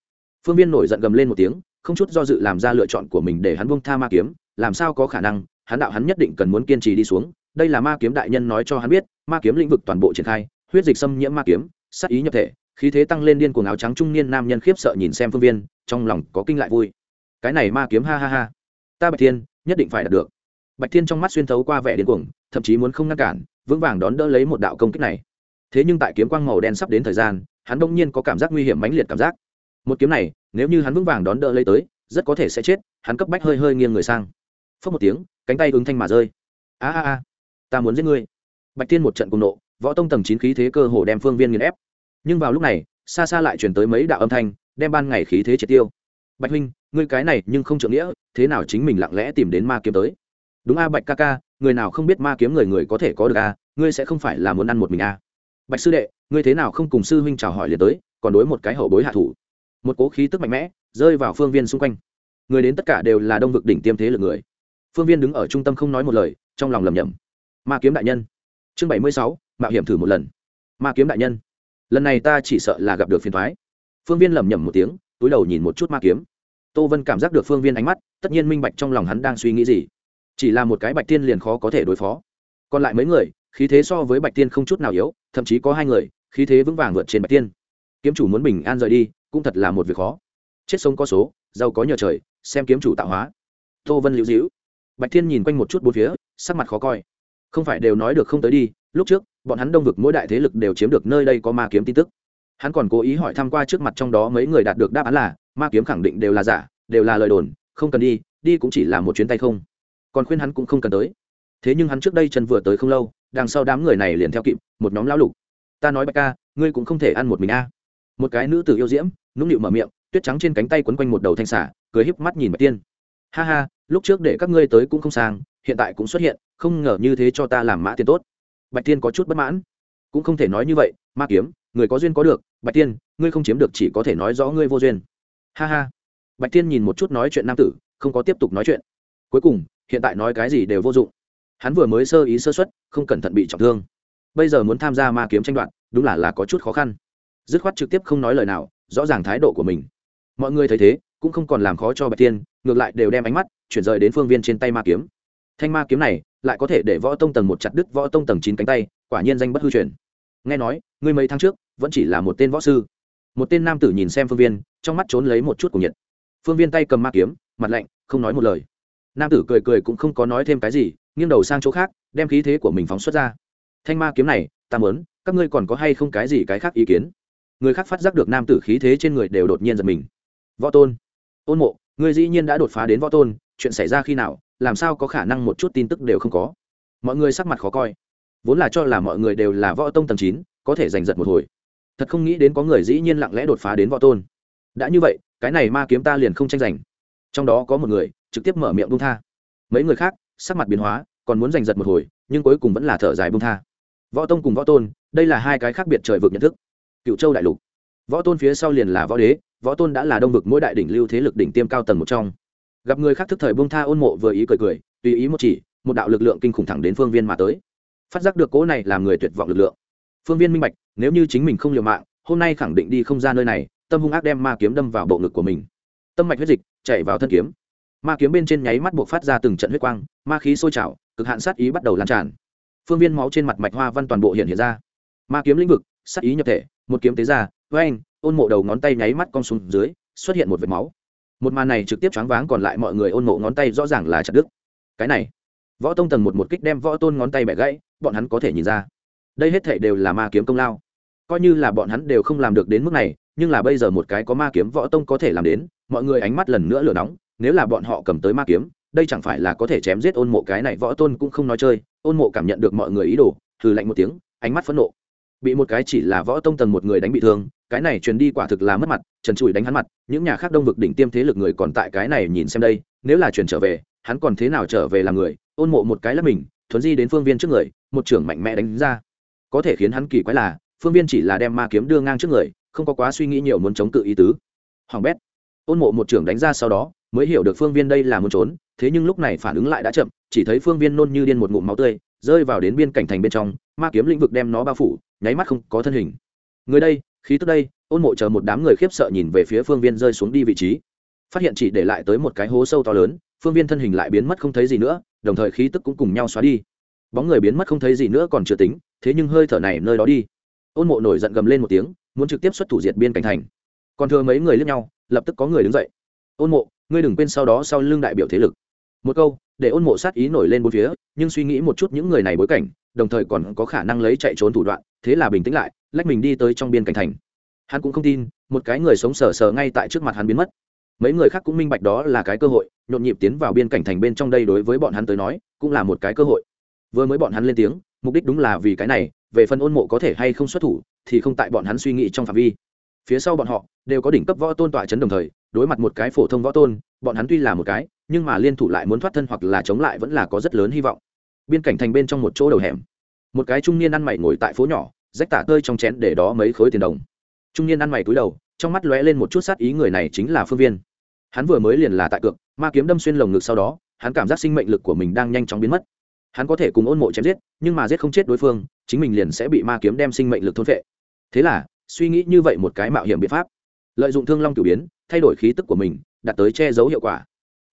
Phương viên nổi giận gầm lên một tiếng, không chút do dự làm ra lựa chọn của mình để hắn buông tha ma kiếm, làm sao có khả năng, hắn đạo hắn nhất định cần muốn kiên trì đi xuống, đây là ma kiếm đại nhân nói cho hắn biết, ma kiếm lĩnh vực toàn bộ triển khai, huyết dịch xâm nhiễm ma kiếm sát ý nhập thể, khí thế tăng lên điên cuồng áo trắng trung niên nam nhân khiếp sợ nhìn xem phương viên, trong lòng có kinh lại vui. Cái này ma kiếm ha ha ha. Ta bạch thiên, nhất định phải đạt được. Bạch thiên trong mắt xuyên thấu qua vẻ điên cuồng, thậm chí muốn không ngăn cản, vững vàng đón đỡ lấy một đạo công kích này. Thế nhưng tại kiếm quang màu đen sắp đến thời gian, hắn đông nhiên có cảm giác nguy hiểm mãnh liệt cảm giác. Một kiếm này, nếu như hắn vững vàng đón đỡ lấy tới, rất có thể sẽ chết, hắn cấp bách hơi hơi nghiêng người sang. Phớt một tiếng, cánh tay ứng thanh mà rơi. A a a, ta muốn giết ngươi. Bạch thiên một trận cùng nộ võ tông tầng chín khí thế cơ hồ đem phương viên nghiền ép. Nhưng vào lúc này, xa xa lại chuyển tới mấy đạo âm thanh, đem ban ngày khí thế triệt tiêu. Bạch huynh, ngươi cái này nhưng không trượng nghĩa, thế nào chính mình lặng lẽ tìm đến ma kiếm tới? Đúng a, bạch ca ca, người nào không biết ma kiếm người người có thể có được a, ngươi sẽ không phải là muốn ăn một mình a. Bạch sư đệ, ngươi thế nào không cùng sư huynh chào hỏi liền tới, còn đối một cái hậu bối hạ thủ. Một cố khí tức mạnh mẽ, rơi vào phương viên xung quanh. Người đến tất cả đều là đông vực đỉnh tiêm thế lực người. Phương viên đứng ở trung tâm không nói một lời, trong lòng lầm nhầm ma kiếm đại nhân. Chương bảy mươi sáu mạo hiểm thử một lần. Ma kiếm đại nhân, lần này ta chỉ sợ là gặp được phiền thoái phương viên lẩm nhẩm một tiếng, túi đầu nhìn một chút ma kiếm. Tô vân cảm giác được phương viên ánh mắt, tất nhiên minh bạch trong lòng hắn đang suy nghĩ gì. Chỉ là một cái bạch tiên liền khó có thể đối phó. Còn lại mấy người, khí thế so với bạch tiên không chút nào yếu, thậm chí có hai người, khí thế vững vàng vượt trên bạch tiên. Kiếm chủ muốn bình an rời đi, cũng thật là một việc khó. Chết sống có số, giàu có nhờ trời, xem kiếm chủ tạo hóa. Tô vân lưu dĩu bạch thiên nhìn quanh một chút bốn phía, sắc mặt khó coi. Không phải đều nói được không tới đi, lúc trước bọn hắn đông vực mỗi đại thế lực đều chiếm được nơi đây có ma kiếm tin tức. Hắn còn cố ý hỏi tham q u a trước mặt trong đó mấy người đạt được đáp án là, ma kiếm khẳng định đều là giả, đều là lời đồn, không cần đi đi cũng chỉ là một chuyến tay không. Còn khuyên hắn cũng không cần tới. Thế nhưng hắn trước đây chân vừa tới không lâu, đằng sau đám người này liền theo kịp, một nhóm lão lục. Ta nói bạch ca, ngươi cũng không thể ăn một mình a. À. Một cái nữ tử yêu diễm, nũng nịu mở miệng, tuyết trắng trên cánh tay quấn quanh một đầu thanh xả cười híp mắt nhìn bạch tiên. Ha ha, lúc trước để các ngươi tới cũng không sang, hiện tại cũng xuất hiện, không ngờ như thế cho ta làm mã tiền tốt bạch tiên có chút bất mãn. Cũng không thể nói như vậy, ma kiếm, người có duyên có được, bạch tiên ngươi không chiếm được chỉ có thể nói rõ ngươi vô duyên. Ha ha. Bạch tiên nhìn một chút nói chuyện nam tử, không có tiếp tục nói chuyện. Cuối cùng, hiện tại nói cái gì đều vô dụng. Hắn vừa mới sơ ý sơ xuất không cẩn thận bị trọng thương. Bây giờ muốn tham gia ma kiếm tranh đoạt, đúng là là có chút khó khăn. Dứt khoát trực tiếp không nói lời nào, rõ ràng thái độ của mình. Mọi người thấy thế, cũng không còn làm khó cho bạch tiên ngược lại đều đem ánh mắt chuyển rời đến phương viên trên tay ma kiếm thanh ma kiếm này lại có thể để võ tông tầng một chặt đứt võ tông tầng chín cánh tay, quả nhiên danh bất hư truyền. Nghe nói, ngươi mấy tháng trước vẫn chỉ là một tên võ sư. Một tên nam tử nhìn xem phương viên, trong mắt trốn lấy một chút của nhiệt. Phương viên tay cầm ma kiếm, mặt lạnh, không nói một lời. Nam tử cười cười cũng không có nói thêm cái gì, nghiêng đầu sang chỗ khác, đem khí thế của mình phóng xuất ra. Thanh ma kiếm này, ta mớn các ngươi còn có hay không cái gì cái khác ý kiến? Người khác phát giác được nam tử khí thế trên người đều đột nhiên giật mình. Võ tôn. Ôn mộ người dĩ nhiên đã đột phá đến võ tôn chuyện xảy ra khi nào, làm sao có khả năng một chút tin tức đều không có. Mọi người sắc mặt khó coi. Vốn là cho là mọi người đều là võ tông tầng chín, có thể giành giật một hồi. Thật không nghĩ đến có người dĩ nhiên lặng lẽ đột phá đến võ tôn. Đã như vậy, cái này ma kiếm ta liền không tranh giành. Trong đó có một người, trực tiếp mở miệng bung tha. Mấy người khác, sắc mặt biến hóa, còn muốn giành giật một hồi, nhưng cuối cùng vẫn là thở dài bung tha. Võ tông cùng võ tôn, đây là hai cái khác biệt trời vực nhận thức. Cựu châu đại lục. Võ tôn phía sau liền là võ đế, võ tôn đã là đông vực mỗi đại đỉnh lưu thế lực đỉnh tiêm cao tầng một trong gặp người khác thức thời bông tha ôn mộ vừa ý cười cười, tùy ý một chỉ, một đạo lực lượng kinh khủng thẳng đến phương viên mà tới. Phát giác được cố này làm người tuyệt vọng lực lượng. Phương viên minh bạch, nếu như chính mình không liều mạng, hôm nay khẳng định đi không ra nơi này, tâm hung ác đem ma kiếm đâm vào bộ ngực của mình. Tâm mạch huyết dịch, chạy vào thân kiếm. Ma kiếm bên trên nháy mắt buộc phát ra từng trận huyết quang, ma khí sôi trào, cực hạn sát ý bắt đầu lan tràn. Phương viên máu trên mặt mạch hoa văn toàn bộ hiện hiện ra. Ma kiếm lĩnh vực, sát ý nhập thể, một kiếm tế ra với anh ôn mộ đầu ngón tay nháy mắt cong xuống dưới, xuất hiện một vệt máu một màn này trực tiếp choáng váng còn lại mọi người ôn mộ ngón tay rõ ràng là chặt đứt. Cái này, võ tông tầng một một kích đem võ tôn ngón tay bẻ gãy, bọn hắn có thể nhìn ra. Đây hết thể đều là ma kiếm công lao. Coi như là bọn hắn đều không làm được đến mức này, nhưng là bây giờ một cái có ma kiếm võ tông có thể làm đến, mọi người ánh mắt lần nữa lửa nóng, nếu là bọn họ cầm tới ma kiếm, đây chẳng phải là có thể chém giết ôn mộ cái này võ tôn cũng không nói chơi, ôn mộ cảm nhận được mọi người ý đồ thử lạnh một tiếng, ánh mắt phẫn nộ. Bị một cái chỉ là võ tông tầng một người đánh bị thương cái này truyền đi quả thực là mất mặt, trần trụi đánh hắn mặt, những nhà khác đông vực đỉnh tiêm thế lực người còn tại cái này nhìn xem đây, nếu là truyền trở về, hắn còn thế nào trở về làm người, ôn mộ một cái là mình, thuấn di đến phương viên trước người, một trưởng mạnh mẽ đánh ra. Có thể khiến hắn kỳ quái là, phương viên chỉ là đem ma kiếm đưa ngang trước người, không có quá suy nghĩ nhiều muốn chống cự ý tứ. Hoàng bét, ôn mộ một trưởng đánh ra sau đó, mới hiểu được phương viên đây là muốn trốn, thế nhưng lúc này phản ứng lại đã chậm, chỉ thấy phương viên nôn như điên một ngụm máu tươi, rơi vào đến biên cảnh thành bên trong, ma kiếm lĩnh vực đem nó bao phủ, nháy mắt không có thân hình. Người đây khí tức đây, ôn mộ chờ một đám người khiếp sợ nhìn về phía phương viên rơi xuống đi vị trí. Phát hiện chỉ để lại tới một cái hố sâu to lớn, phương viên thân hình lại biến mất không thấy gì nữa, đồng thời khí tức cũng cùng nhau xóa đi. Bóng người biến mất không thấy gì nữa còn chưa tính, thế nhưng hơi thở này nơi đó đi. Ôn mộ nổi giận gầm lên một tiếng, muốn trực tiếp xuất thủ diệt biên cảnh thành. Còn thừa mấy người lướt nhau, lập tức có người đứng dậy. Ôn mộ, ngươi đừng quên sau đó sau lưng đại biểu thế lực. Một câu, để ôn mộ sát ý nổi lên bốn phía, nhưng suy nghĩ một chút những người này bối cảnh đồng thời còn có khả năng lấy chạy trốn thủ đoạn, thế là bình tĩnh lại, lách mình đi tới trong biên cảnh thành. Hắn cũng không tin, một cái người sống sờ sờ ngay tại trước mặt hắn biến mất. Mấy người khác cũng minh bạch đó là cái cơ hội, nhộn nhịp tiến vào biên cảnh thành bên trong đây đối với bọn hắn tới nói, cũng là một cái cơ hội. Vừa mới bọn hắn lên tiếng, mục đích đúng là vì cái này, về phần ôn mộ có thể hay không xuất thủ, thì không tại bọn hắn suy nghĩ trong phạm vi. Phía sau bọn họ, đều có đỉnh cấp võ tôn tọa chấn đồng thời, đối mặt một cái phổ thông võ tôn, bọn hắn tuy là một cái, nhưng mà liên thủ lại muốn thoát thân hoặc là chống lại vẫn là có rất lớn hy vọng biên cảnh thành bên trong một chỗ đầu hẻm. Một cái trung niên ăn mày ngồi tại phố nhỏ, rách tả tơi trong chén để đó mấy khối tiền đồng. Trung niên ăn mày cúi đầu, trong mắt lóe lên một chút sát ý người này chính là phương viên. Hắn vừa mới liền là tại cược, ma kiếm đâm xuyên lồng ngực sau đó, hắn cảm giác sinh mệnh lực của mình đang nhanh chóng biến mất. Hắn có thể cùng ôn mộ chém giết, nhưng mà giết không chết đối phương, chính mình liền sẽ bị ma kiếm đem sinh mệnh lực thôn vệ thế là, suy nghĩ như vậy một cái mạo hiểm biện pháp. Lợi dụng thương long cửu biến, thay đổi khí tức của mình, đạt tới che giấu hiệu quả.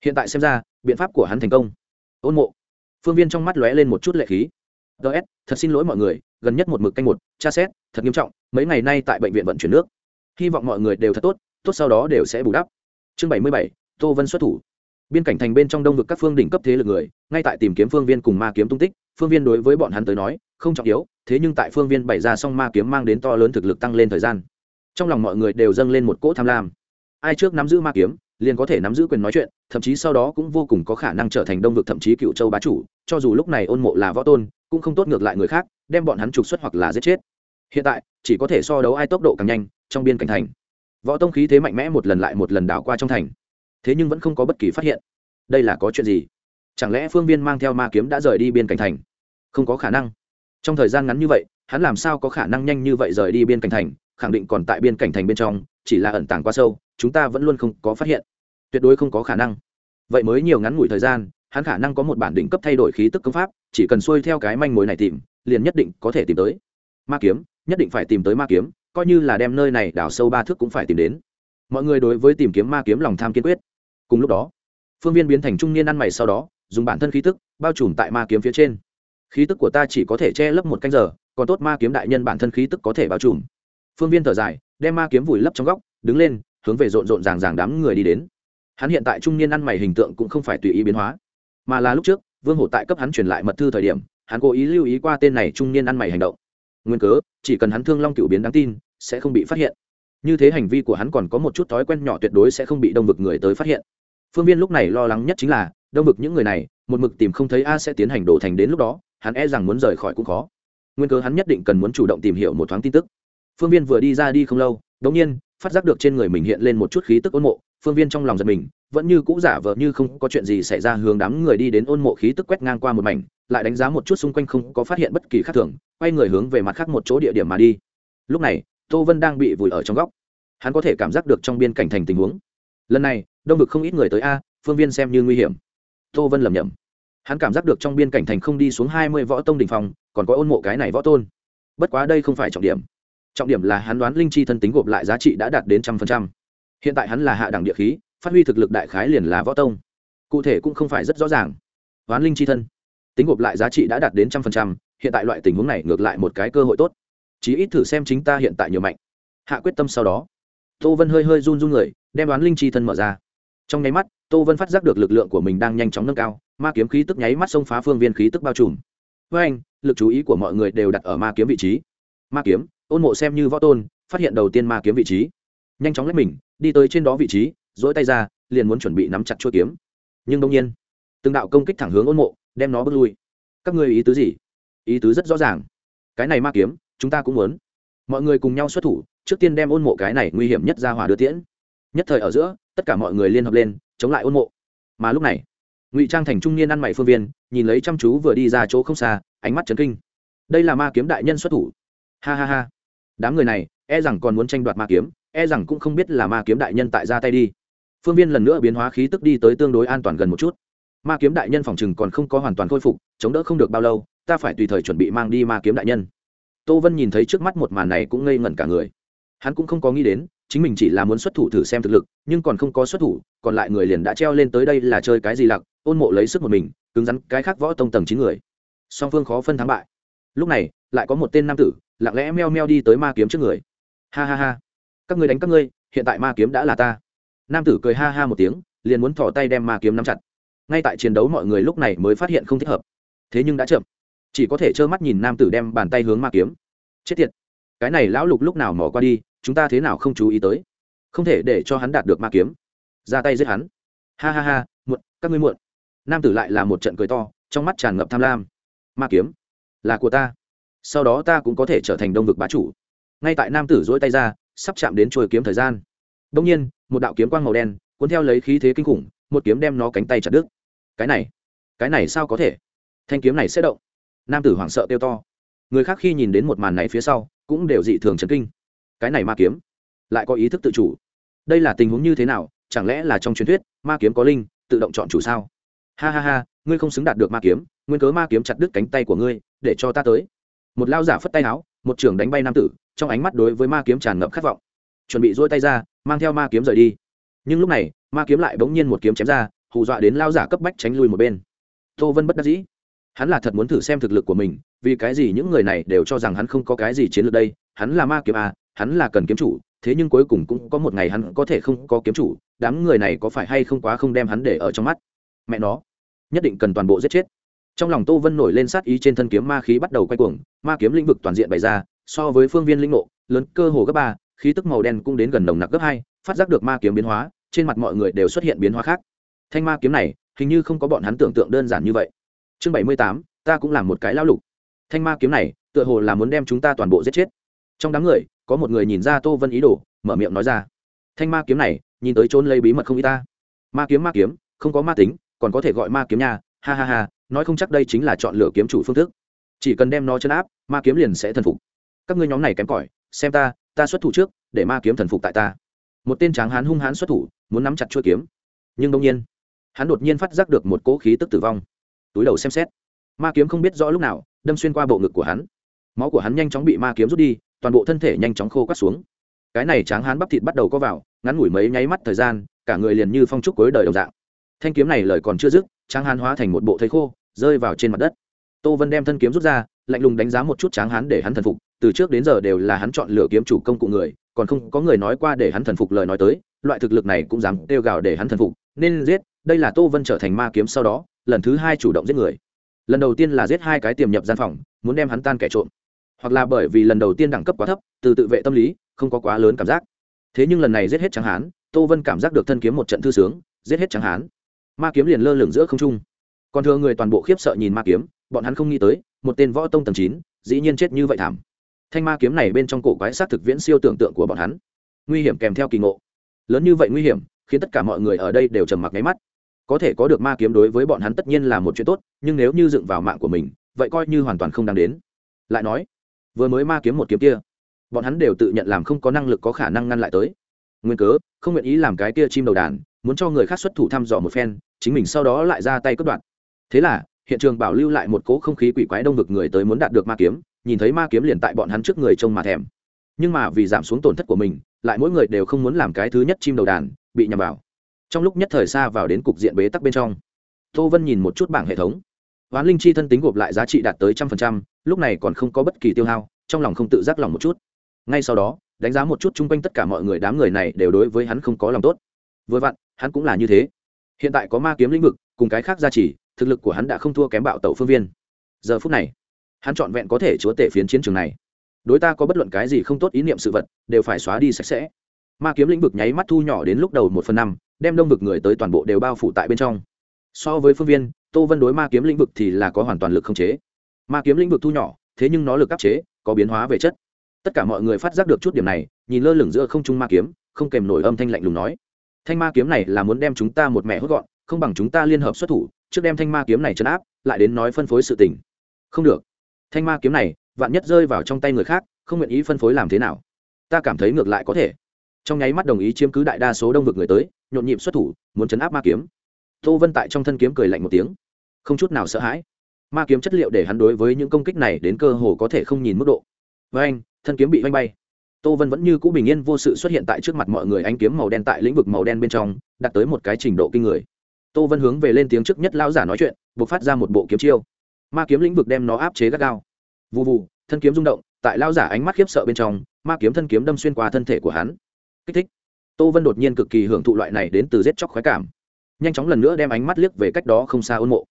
Hiện tại xem ra, biện pháp của hắn thành công. Ôn mộ phương viên trong mắt lóe lên một chút lệ khí. Ts thật xin lỗi mọi người, gần nhất một mực canh một, tra xét, thật nghiêm trọng, mấy ngày nay tại bệnh viện vận chuyển nước. Hy vọng mọi người đều thật tốt tốt sau đó đều sẽ bù đắp. Chương bảy mươi bảy, tô vân xuất thủ. Biên cảnh thành bên trong đông vực các phương đỉnh cấp thế lực người, ngay tại tìm kiếm phương viên cùng ma kiếm tung tích, phương viên đối với bọn hắn tới nói, không trọng yếu, thế nhưng tại phương viên bày ra xong ma kiếm mang đến to lớn thực lực tăng lên thời gian. Trong lòng mọi người đều dâng lên một cỗ tham lam. Ai trước nắm giữ ma kiếm liền có thể nắm giữ quyền nói chuyện, thậm chí sau đó cũng vô cùng có khả năng trở thành đông vực thậm chí cựu châu bá chủ, cho dù lúc này ôn mộ là võ tôn, cũng không tốt ngược lại người khác, đem bọn hắn trục xuất hoặc là giết chết. Hiện tại, chỉ có thể so đấu ai tốc độ càng nhanh, trong biên cảnh thành. Võ tông khí thế mạnh mẽ một lần lại một lần đảo qua trong thành. Thế nhưng vẫn không có bất kỳ phát hiện. Đây là có chuyện gì? Chẳng lẽ phương viên mang theo ma kiếm đã rời đi biên cảnh thành? Không có khả năng. Trong thời gian ngắn như vậy, hắn làm sao có khả năng nhanh như vậy rời đi biên cảnh thành, khẳng định còn tại biên cảnh thành bên trong, chỉ là ẩn tàng quá sâu, chúng ta vẫn luôn không có phát hiện tuyệt đối không có khả năng. Vậy mới nhiều ngắn ngủi thời gian, hắn khả năng có một bản định cấp thay đổi khí tức công pháp, chỉ cần xuôi theo cái manh mối này tìm, liền nhất định có thể tìm tới. Ma kiếm, nhất định phải tìm tới ma kiếm, coi như là đem nơi này đào sâu ba thước cũng phải tìm đến. Mọi người đối với tìm kiếm ma kiếm lòng tham kiên quyết. Cùng lúc đó, phương viên biến thành trung niên ăn mày sau đó, dùng bản thân khí tức, bao trùm tại ma kiếm phía trên. Khí tức của ta chỉ có thể che lấp một canh giờ, còn tốt ma kiếm đại nhân bản thân khí tức có thể bao trùm. Phương viên thở dài, đem ma kiếm vùi lấp trong góc, đứng lên, hướng về rộn rộn ràng ràng đám người đi đến hắn hiện tại trung niên ăn mày hình tượng cũng không phải tùy ý biến hóa, mà là lúc trước, vương hổ tại cấp hắn truyền lại mật thư thời điểm, hắn cố ý lưu ý qua tên này trung niên ăn mày hành động. Nguyên cớ, chỉ cần hắn thương long cựu biến đáng tin, sẽ không bị phát hiện. Như thế hành vi của hắn còn có một chút thói quen nhỏ tuyệt đối sẽ không bị đông vực người tới phát hiện. Phương viên lúc này lo lắng nhất chính là, đông vực những người này, một mực tìm không thấy a sẽ tiến hành đổ thành đến lúc đó, hắn e rằng muốn rời khỏi cũng khó. Nguyên cớ hắn nhất định cần muốn chủ động tìm hiểu một thoáng tin tức. Phương viên vừa đi ra đi không lâu đ ỗ n g nhiên, phát giác được trên người mình hiện lên một chút khí tức ôn mộ phương viên trong lòng giật mình, vẫn như cũ giả vờ như không có chuyện gì xảy ra, hướng đám người đi đến ôn mộ khí tức quét ngang qua một mảnh, lại đánh giá một chút xung quanh không có phát hiện bất kỳ khác thường, quay người hướng về mặt khác một chỗ địa điểm mà đi. Lúc này, tô vân đang bị vùi ở trong góc. Hắn có thể cảm giác được trong biên cảnh thành tình huống. Lần này, đông vực không ít người tới a, phương viên xem như nguy hiểm. Tô vân lầm nhầm hắn cảm giác được trong biên cảnh thành không đi xuống hai mươi võ tông đình phòng còn có ôn mộ cái này võ tôn. Bất quá đây không phải trọng điểm. Trọng điểm là hắn đoán linh chi thân tính gộp lại giá trị đã đạt đến trăm phần trăm hiện tại hắn là hạ đẳng địa khí, phát huy thực lực đại khái liền là võ tông. Cụ thể cũng không phải rất rõ ràng. Đoán linh chi thân, tính gộp lại giá trị đã đạt đến trăm phần trăm, hiện tại loại tình huống này ngược lại một cái cơ hội tốt. Chí ít thử xem chính ta hiện tại nhiều mạnh. Hạ quyết tâm sau đó, tô vân hơi hơi run run người, đem đoán linh chi thân mở ra. Trong nháy mắt, tô vân phát giác được lực lượng của mình đang nhanh chóng nâng cao, ma kiếm khí tức nháy mắt xông phá phương viên khí tức bao trùm. Với anh, lực chú ý của mọi người đều đặt ở ma kiếm vị trí. Ma kiếm, ôn mộ xem như võ tôn, phát hiện đầu tiên ma kiếm vị trí. Nhanh chóng lấy mình đi tới trên đó vị trí dỗi tay ra, liền muốn chuẩn bị nắm chặt chuôi kiếm. Nhưng đông nhiên, từng đạo công kích thẳng hướng ôn mộ, đem nó bước lui. Các ngươi ý tứ gì? Ý tứ rất rõ ràng. Cái này ma kiếm, chúng ta cũng muốn. Mọi người cùng nhau xuất thủ, trước tiên đem ôn mộ cái này nguy hiểm nhất ra hỏa đưa tiễn. Nhất thời ở giữa, tất cả mọi người liên hợp lên, chống lại ôn mộ. Mà lúc này, ngụy trang thành trung niên ăn mày phương viên, nhìn lấy chăm chú vừa đi ra chỗ không xa, ánh mắt chấn kinh. Đây là ma kiếm đại nhân xuất thủ. Ha ha ha. Đám người này e rằng còn muốn tranh đoạt ma kiếm e rằng cũng không biết là ma kiếm đại nhân tại ra tay đi. Phương viên lần nữa biến hóa khí tức đi tới tương đối an toàn gần một chút. Ma kiếm đại nhân phòng chừng còn không có hoàn toàn khôi phục, chống đỡ không được bao lâu, ta phải tùy thời chuẩn bị mang đi ma kiếm đại nhân. Tô vân nhìn thấy trước mắt một màn này cũng ngây ngẩn cả người. Hắn cũng không có nghĩ đến, chính mình chỉ là muốn xuất thủ thử xem thực lực, nhưng còn không có xuất thủ, còn lại người liền đã treo lên tới đây là chơi cái gì lặc, ôn mộ lấy sức một mình, cứng rắn cái khác võ tông tầng chín người. Song phương khó phân thắng bại. Lúc này, lại có một tên nam tử, lặng lẽ meo meo đi tới ma kiếm trước người. Ha ha ha các ngươi đánh các ngươi, hiện tại ma kiếm đã là ta. Nam tử cười ha ha một tiếng, liền muốn thỏ tay đem ma kiếm nắm chặt. Ngay tại chiến đấu mọi người lúc này mới phát hiện không thích hợp. Thế nhưng đã chậm. Chỉ có thể trơ mắt nhìn nam tử đem bàn tay hướng ma kiếm. Chết tiệt. Cái này lão lục lúc nào mỏ qua đi, chúng ta thế nào không chú ý tới. Không thể để cho hắn đạt được ma kiếm. Ra tay giết hắn. Ha ha ha, muộn, các ngươi muộn. Nam tử lại là một trận cười to, trong mắt tràn ngập tham lam. Ma kiếm là của ta. Sau đó ta cũng có thể trở thành đông vực bá chủ. Ngay tại nam tử dỗi tay ra sắp chạm đến chuôi kiếm thời gian. Đông nhiên, một đạo kiếm quang màu đen, cuốn theo lấy khí thế kinh khủng, một kiếm đem nó cánh tay chặt đứt. Cái này cái này sao có thể? Thanh kiếm này sẽ động. Nam tử hoảng sợ kêu to. Người khác khi nhìn đến một màn này phía sau, cũng đều dị thường chấn kinh. Cái này ma kiếm, lại có ý thức tự chủ. Đây là tình huống như thế nào? Chẳng lẽ là trong truyền thuyết, ma kiếm có linh, tự động chọn chủ sao? Ha ha ha, ngươi không xứng đạt được ma kiếm, nguyên cớ ma kiếm chặt đứt cánh tay của ngươi, để cho ta tới. Một lao giả phất tay áo một trưởng đánh bay nam tử, trong ánh mắt đối với ma kiếm tràn ngập khát vọng. Chuẩn bị dôi tay ra, mang theo ma kiếm rời đi. Nhưng lúc này, ma kiếm lại bỗng nhiên một kiếm chém ra, hù dọa đến lao giả cấp bách tránh lui một bên. Tô vân bất đắc dĩ. Hắn là thật muốn thử xem thực lực của mình, vì cái gì những người này đều cho rằng hắn không có cái gì chiến lược đây, hắn là ma kiếm à hắn là cần kiếm chủ, thế nhưng cuối cùng cũng có một ngày hắn có thể không có kiếm chủ, đám người này có phải hay không quá không đem hắn để ở trong mắt? Mẹ nó, nhất định cần toàn bộ giết chết trong lòng tô vân nổi lên sát ý trên thân kiếm ma khí bắt đầu quay cuồng, ma kiếm lĩnh vực toàn diện bày ra, so với phương viên lĩnh ngộ, lớn cơ hồ gấp ba, khí tức màu đen cũng đến gần nồng nặc gấp hai, phát giác được ma kiếm biến hóa, trên mặt mọi người đều xuất hiện biến hóa khác. Thanh ma kiếm này, hình như không có bọn hắn tưởng tượng đơn giản như vậy. Chương bảy mươi tám, ta cũng làm một cái lao lục. Thanh ma kiếm này, tựa hồ là muốn đem chúng ta toàn bộ giết chết. Trong đám người, có một người nhìn ra tô vân ý đồ, mở miệng nói ra. Thanh ma kiếm này, nhìn tới trốn lấy bí mật không y ta. Ma kiếm ma kiếm, không có ma tính, còn có thể gọi ma kiếm nhà ha ha ha nói không chắc đây chính là chọn lựa kiếm chủ phương thức. Chỉ cần đem nó chấn áp, ma kiếm liền sẽ thần phục. Các ngươi nhóm này kém cỏi, xem ta ta xuất thủ trước, để ma kiếm thần phục tại ta. Một tên tráng hán hung hán xuất thủ, muốn nắm chặt chuôi kiếm. Nhưng đông nhiên, hắn đột nhiên phát giác được một cỗ khí tức tử vong. Túi đầu xem xét, ma kiếm không biết rõ lúc nào, đâm xuyên qua bộ ngực của hắn. Máu của hắn nhanh chóng bị ma kiếm rút đi, toàn bộ thân thể nhanh chóng khô cắt xuống. Cái này tráng hán bắp thịt bắt đầu có vào, ngắn ngủi mấy nháy mắt thời gian, cả người liền như phong trúc cuối đời đồng dạng thanh kiếm này lời còn chưa dứt, tráng hán hóa thành một bộ thây khô, rơi vào trên mặt đất. Tô vân đem thân kiếm rút ra, lạnh lùng đánh giá một chút tráng hán để hắn thần phục, từ trước đến giờ đều là hắn chọn lựa kiếm chủ công cụ người, còn không có người nói qua để hắn thần phục lời nói tới, loại thực lực này cũng dám kêu gào để hắn thần phục, nên giết, đây là tô vân trở thành ma kiếm sau đó, lần thứ hai chủ động giết người. Lần đầu tiên là giết hai cái tiềm nhập gian phòng, muốn đem hắn tan kẻ trộm. Hoặc là bởi vì lần đầu tiên đẳng cấp quá thấp, từ tự vệ tâm lý, không có quá lớn cảm giác. Thế nhưng lần này giết hết tráng hán, tô vân cảm giác được thân kiếm một trận thư sướng, giết hết tráng hán ma kiếm liền lơ lửng giữa không trung. Còn thừa người toàn bộ khiếp sợ nhìn ma kiếm, bọn hắn không nghĩ tới, một tên võ tông tầng chín, dĩ nhiên chết như vậy thảm. Thanh ma kiếm này bên trong cổ quái sát thực viễn siêu tưởng tượng của bọn hắn. Nguy hiểm kèm theo kỳ ngộ. Lớn như vậy nguy hiểm, khiến tất cả mọi người ở đây đều trầm mặc nháy mắt. Có thể có được ma kiếm đối với bọn hắn tất nhiên là một chuyện tốt, nhưng nếu như dựng vào mạng của mình, vậy coi như hoàn toàn không đáng đến. Lại nói, vừa mới ma kiếm một kiếm kia, bọn hắn đều tự nhận làm không có năng lực có khả năng ngăn lại tới nguyên cớ, không nguyện ý làm cái kia chim đầu đàn, muốn cho người khác xuất thủ thăm dò một phen, chính mình sau đó lại ra tay cất đoạn thế là, hiện trường bảo lưu lại một cỗ không khí quỷ quái đông vực người tới muốn đạt được ma kiếm, nhìn thấy ma kiếm liền tại bọn hắn trước người trông mà thèm. Nhưng mà vì giảm xuống tổn thất của mình, lại mỗi người đều không muốn làm cái thứ nhất chim đầu đàn, bị nhầm vào. Trong lúc nhất thời xa vào đến cục diện bế tắc bên trong. Tô vân nhìn một chút bảng hệ thống. Hoán linh chi thân tính gộp lại giá trị đạt tới trăm phần trăm, lúc này còn không có bất kỳ tiêu hao, trong lòng không tự giác lòng một chút. Ngay sau đó đánh giá một chút chung quanh tất cả mọi người, đám người này đều đối với hắn không có lòng tốt. Vừa vặn, hắn cũng là như thế. Hiện tại có ma kiếm lĩnh vực, cùng cái khác gia trì, thực lực của hắn đã không thua kém bạo tẩu phương viên. Giờ phút này, hắn trọn vẹn có thể chúa tể phiến chiến trường này. Đối ta có bất luận cái gì không tốt ý niệm sự vật, đều phải xóa đi sạch sẽ. Ma kiếm lĩnh vực nháy mắt thu nhỏ đến lúc đầu một phần năm, đem đông vực người tới toàn bộ đều bao phủ tại bên trong. So với phương viên, tô vân đối ma kiếm lĩnh vực thì là có hoàn toàn lực không chế. Ma kiếm lĩnh vực thu nhỏ, thế nhưng nó lực áp chế, có biến hóa về chất tất cả mọi người phát giác được chút điểm này, nhìn lơ lửng giữa không trung ma kiếm, không kèm nổi âm thanh lạnh lùng nói. Thanh ma kiếm này là muốn đem chúng ta một mẹ hốt gọn, không bằng chúng ta liên hợp xuất thủ, trước đem thanh ma kiếm này chấn áp, lại đến nói phân phối sự tình. Không được. Thanh ma kiếm này, vạn nhất rơi vào trong tay người khác, không nguyện ý phân phối làm thế nào? Ta cảm thấy ngược lại có thể. Trong nháy mắt đồng ý chiếm cứ đại đa số đông vực người tới, nhộn nhịp xuất thủ, muốn chấn áp ma kiếm. Tô vân tại trong thân kiếm cười lạnh một tiếng. Không chút nào sợ hãi. Ma kiếm chất liệu để hắn đối với những công kích này đến cơ hồ có thể không nhìn mức độ. Với anh thân kiếm bị vanh bay. Tô vân vẫn như cũ bình yên vô sự xuất hiện tại trước mặt mọi người anh kiếm màu đen tại lĩnh vực màu đen bên trong đạt tới một cái trình độ kinh người. Tô vân hướng về lên tiếng trước nhất lão giả nói chuyện, buộc phát ra một bộ kiếm chiêu. Ma kiếm lĩnh vực đem nó áp chế gắt gao. Vụ vụ thân kiếm rung động, tại lão giả ánh mắt khiếp sợ bên trong, ma kiếm thân kiếm đâm xuyên qua thân thể của hắn. Kích thích. Tô vân đột nhiên cực kỳ hưởng thụ loại này đến từ giết chóc khoái cảm. Nhanh chóng lần nữa đem ánh mắt liếc về cách đó không xa ôn mộ.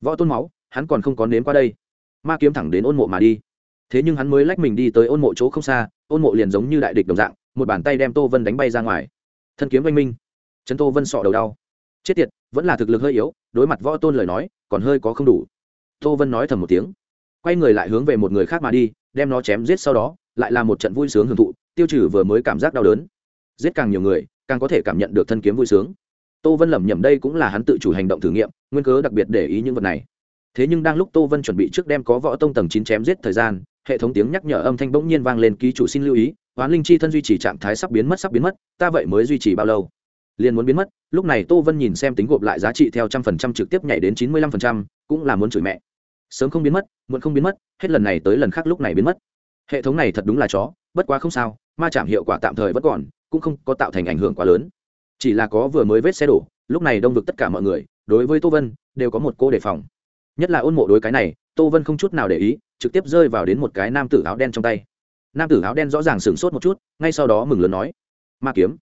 Võ tôn máu, hắn còn không có nếm qua đây. Ma kiếm thẳng đến ôn mộ mà đi thế nhưng hắn mới lách mình đi tới ôn mộ chỗ không xa, ôn mộ liền giống như đại địch đồng dạng, một bàn tay đem tô vân đánh bay ra ngoài. Thân kiếm oanh minh. Chân tô vân sọ đầu đau. Chết tiệt, vẫn là thực lực hơi yếu, đối mặt võ tôn lời nói, còn hơi có không đủ. Tô vân nói thầm một tiếng. Quay người lại hướng về một người khác mà đi, đem nó chém giết sau đó, lại là một trận vui sướng hưởng thụ, tiêu trừ vừa mới cảm giác đau đớn. Giết càng nhiều người, càng có thể cảm nhận được thân kiếm vui sướng. Tô vân lẩm nhẩm đây cũng là hắn tự chủ hành động thử nghiệm, nguyên cớ đặc biệt để ý những vật này. Thế nhưng đang lúc tô vân chuẩn bị trước đem có võ tông tầng chín chém giết thời gian hệ thống tiếng nhắc nhở âm thanh bỗng nhiên vang lên, ký chủ xin lưu ý, hoán linh chi thân duy trì trạng thái sắp biến mất, sắp biến mất, ta vậy mới duy trì bao lâu? Liền muốn biến mất, lúc này tô vân nhìn xem tính gộp lại giá trị theo trăm phần trăm trực tiếp nhảy đến chín mươi lăm phần trăm, cũng là muốn chửi mẹ. Sớm không biến mất, muộn không biến mất, hết lần này tới lần khác lúc này biến mất. Hệ thống này thật đúng là chó, bất quá không sao, ma chạm hiệu quả tạm thời vẫn còn, cũng không có tạo thành ảnh hưởng quá lớn. Chỉ là có vừa mới vết xe đổ, lúc này đông vực tất cả mọi người, đối với tô vân, đều có một cô đề phòng. Nhất là ôn mộ đối cái này, tô vân không chút nào để ý trực tiếp rơi vào đến một cái nam tử áo đen trong tay. Nam tử áo đen rõ ràng sửng sốt một chút, ngay sau đó mừng lớn nói, ma kiếm,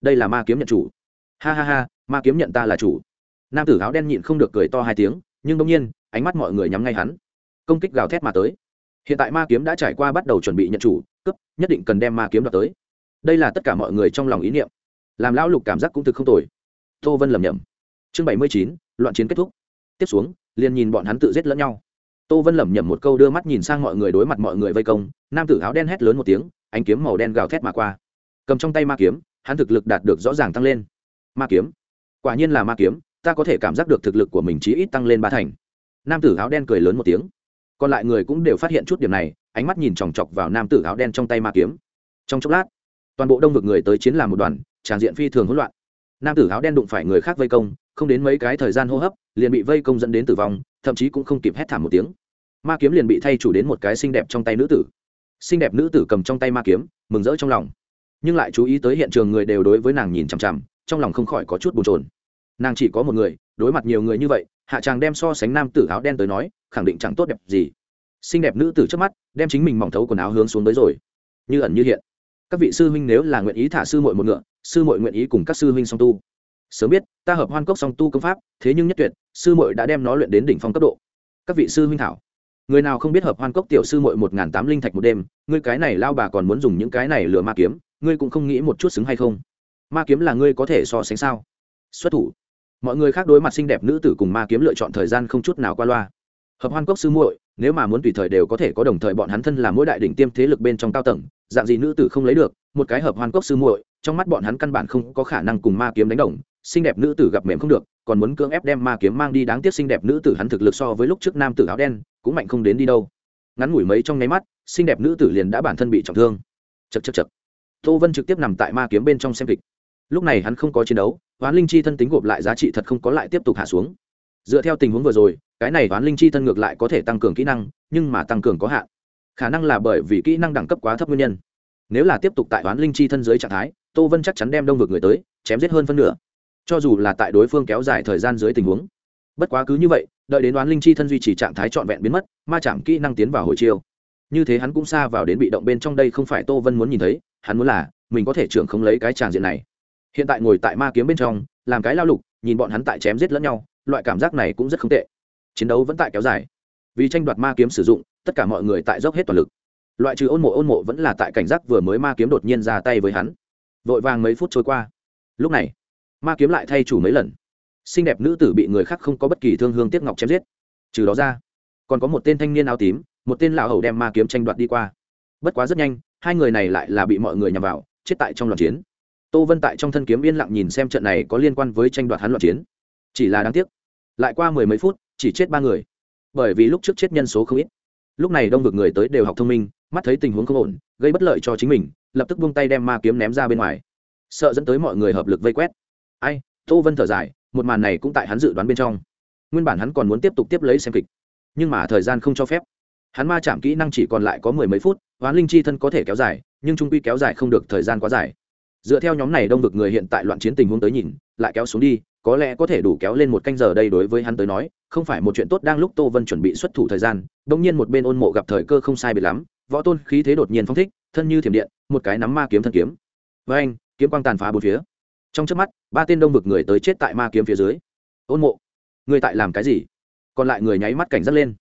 đây là ma kiếm nhận chủ. Ha ha ha, ma kiếm nhận ta là chủ. Nam tử áo đen nhịn không được cười to hai tiếng, nhưng đông nhiên, ánh mắt mọi người nhắm ngay hắn. Công kích gào thét mà tới. Hiện tại ma kiếm đã trải qua bắt đầu chuẩn bị nhận chủ cấp nhất định cần đem ma kiếm đoạt tới. Đây là tất cả mọi người trong lòng ý niệm. Làm lão lục cảm giác cũng thực không tồi. Tô vân lầm nhầm chương bảy mươi chín, loạn chiến kết thúc. Tiếp xuống, liền nhìn bọn hắn tự giết lẫn nhau tô vân lẩm nhẩm một câu đưa mắt nhìn sang mọi người đối mặt mọi người vây công, nam tử áo đen hét lớn một tiếng, ánh kiếm màu đen gào thét mà qua. Cầm trong tay ma kiếm, hắn thực lực đạt được rõ ràng tăng lên. Ma kiếm? Quả nhiên là ma kiếm, ta có thể cảm giác được thực lực của mình chí ít tăng lên ba thành. Nam tử áo đen cười lớn một tiếng. Còn lại người cũng đều phát hiện chút điểm này, ánh mắt nhìn chòng chọc vào nam tử áo đen trong tay ma kiếm. Trong chốc lát, toàn bộ đông vực người tới chiến làm một đoàn, tràng diện phi thường hỗn loạn. Nam tử áo đen đụng phải người khác vây công không đến mấy cái thời gian hô hấp, liền bị vây công dẫn đến tử vong, thậm chí cũng không kịp hét thảm một tiếng. Ma kiếm liền bị thay chủ đến một cái xinh đẹp trong tay nữ tử. Xinh đẹp nữ tử cầm trong tay ma kiếm, mừng rỡ trong lòng. Nhưng lại chú ý tới hiện trường người đều đối với nàng nhìn chằm chằm, trong lòng không khỏi có chút bồn chồn. Nàng chỉ có một người, đối mặt nhiều người như vậy, hạ tràng đem so sánh nam tử áo đen tới nói, khẳng định chẳng tốt đẹp gì. Xinh đẹp nữ tử trước mắt, đem chính mình mỏng thấu quần áo hướng xuống tới rồi. Như ẩn như hiện. Các vị sư huynh nếu là nguyện ý thả sư muội một ngựa, sư muội nguyện ý cùng các sư huynh song tu sớm biết, ta hợp hoan cốc song tu công pháp, thế nhưng nhất tuyệt, sư muội đã đem nó luyện đến đỉnh phong cấp độ. Các vị sư huynh thảo. Người nào không biết hợp hoan cốc tiểu sư muội một n g h n tám linh thạch một đêm, ngươi cái này lao bà còn muốn dùng những cái này lừa ma kiếm, ngươi cũng không nghĩ một chút xứng hay không? Ma kiếm là ngươi có thể so sánh sao? Xuất thủ. Mọi người khác đối mặt xinh đẹp nữ tử cùng ma kiếm lựa chọn thời gian không chút nào qua loa. Hợp hoan cốc sư muội, nếu mà muốn tùy thời đều có thể có đồng thời, bọn hắn thân là mỗi đại đỉnh tiêm thế lực bên trong cao tầng dạng gì nữ tử không lấy được, một cái hợp hoàn cốc sư muội, trong mắt bọn hắn căn bản không có khả năng cùng ma kiếm đánh đồng, xinh đẹp nữ tử gặp mềm không được, còn muốn cưỡng ép đem ma kiếm mang đi đáng tiếc xinh đẹp nữ tử hắn thực lực so với lúc trước nam tử áo đen, cũng mạnh không đến đi đâu. Ngắn ngủi mấy trong nháy mắt, xinh đẹp nữ tử liền đã bản thân bị trọng thương. Chật chật chật tô vân trực tiếp nằm tại ma kiếm bên trong xem kịch. Lúc này hắn không có chiến đấu, hoán linh chi thân tính gộp lại giá trị thật không có lại tiếp tục hạ xuống. Dựa theo tình huống vừa rồi, cái này hoán linh chi thân ngược lại có thể tăng cường kỹ năng, nhưng mà tăng cường có hạn khả năng là bởi vì kỹ năng đẳng cấp quá thấp nguyên nhân. Nếu là tiếp tục tại hoán linh chi thân dưới trạng thái, tô vân chắc chắn đem đông vực người tới, chém giết hơn phân nửa. Cho dù là tại đối phương kéo dài thời gian dưới tình huống. Bất quá cứ như vậy, đợi đến đoán linh chi thân duy trì trạng thái trọn vẹn biến mất, ma chạm kỹ năng tiến vào hồi chiêu. Như thế hắn cũng xa vào đến bị động bên trong đây không phải tô vân muốn nhìn thấy, hắn muốn là mình có thể trưởng không lấy cái tràng diện này. Hiện tại ngồi tại ma kiếm bên trong, làm cái lao lục, nhìn bọn hắn tại chém giết lẫn nhau, loại cảm giác này cũng rất không tệ. Chiến đấu vẫn tại kéo dài. Vì tranh đoạt ma kiếm sử dụng tất cả mọi người tại dốc hết toàn lực. Loại trừ ôn mộ ôn mộ vẫn là tại cảnh giác vừa mới ma kiếm đột nhiên ra tay với hắn. Vội vàng mấy phút trôi qua. Lúc này, ma kiếm lại thay chủ mấy lần. Xinh đẹp nữ tử bị người khác không có bất kỳ thương hương tiếc ngọc chém giết. Trừ đó ra, còn có một tên thanh niên áo tím, một tên lão hầu đem ma kiếm tranh đoạt đi qua. Bất quá rất nhanh, hai người này lại là bị mọi người nhằm vào, chết tại trong loạt chiến. Tô vân tại trong thân kiếm yên lặng nhìn xem trận này có liên quan với tranh đoạt hắn loạt chiến. Chỉ là đáng tiếc, lại qua mười mấy phút, chỉ chết ba người. Bởi vì lúc trước chết nhân số không ít lúc này đông vực người tới đều học thông minh, mắt thấy tình huống không ổn, gây bất lợi cho chính mình, lập tức buông tay đem ma kiếm ném ra bên ngoài. Sợ dẫn tới mọi người hợp lực vây quét. Ai, tô vân thở dài, một màn này cũng tại hắn dự đoán bên trong. Nguyên bản hắn còn muốn tiếp tục tiếp lấy xem kịch, nhưng mà thời gian không cho phép. Hắn ma chạm kỹ năng chỉ còn lại có mười mấy phút, hoán linh chi thân có thể kéo dài, nhưng trung quy kéo dài không được thời gian quá dài. Dựa theo nhóm này đông vực người hiện tại loạn chiến tình huống tới nhìn, lại kéo xuống đi, có lẽ có thể đủ kéo lên một canh giờ đây đối với hắn tới nói không phải một chuyện tốt đang lúc tô vân chuẩn bị xuất thủ thời gian đông nhiên một bên ôn mộ gặp thời cơ không sai biệt lắm, võ tôn khí thế đột nhiên phong thích, thân như thiểm điện, một cái nắm ma kiếm thân kiếm. Với anh, kiếm quang tàn phá bốn phía. Trong trước mắt, ba tên đông vực người tới chết tại ma kiếm phía dưới. Ôn mộ, người tại làm cái gì? Còn lại người nháy mắt cảnh giác lên.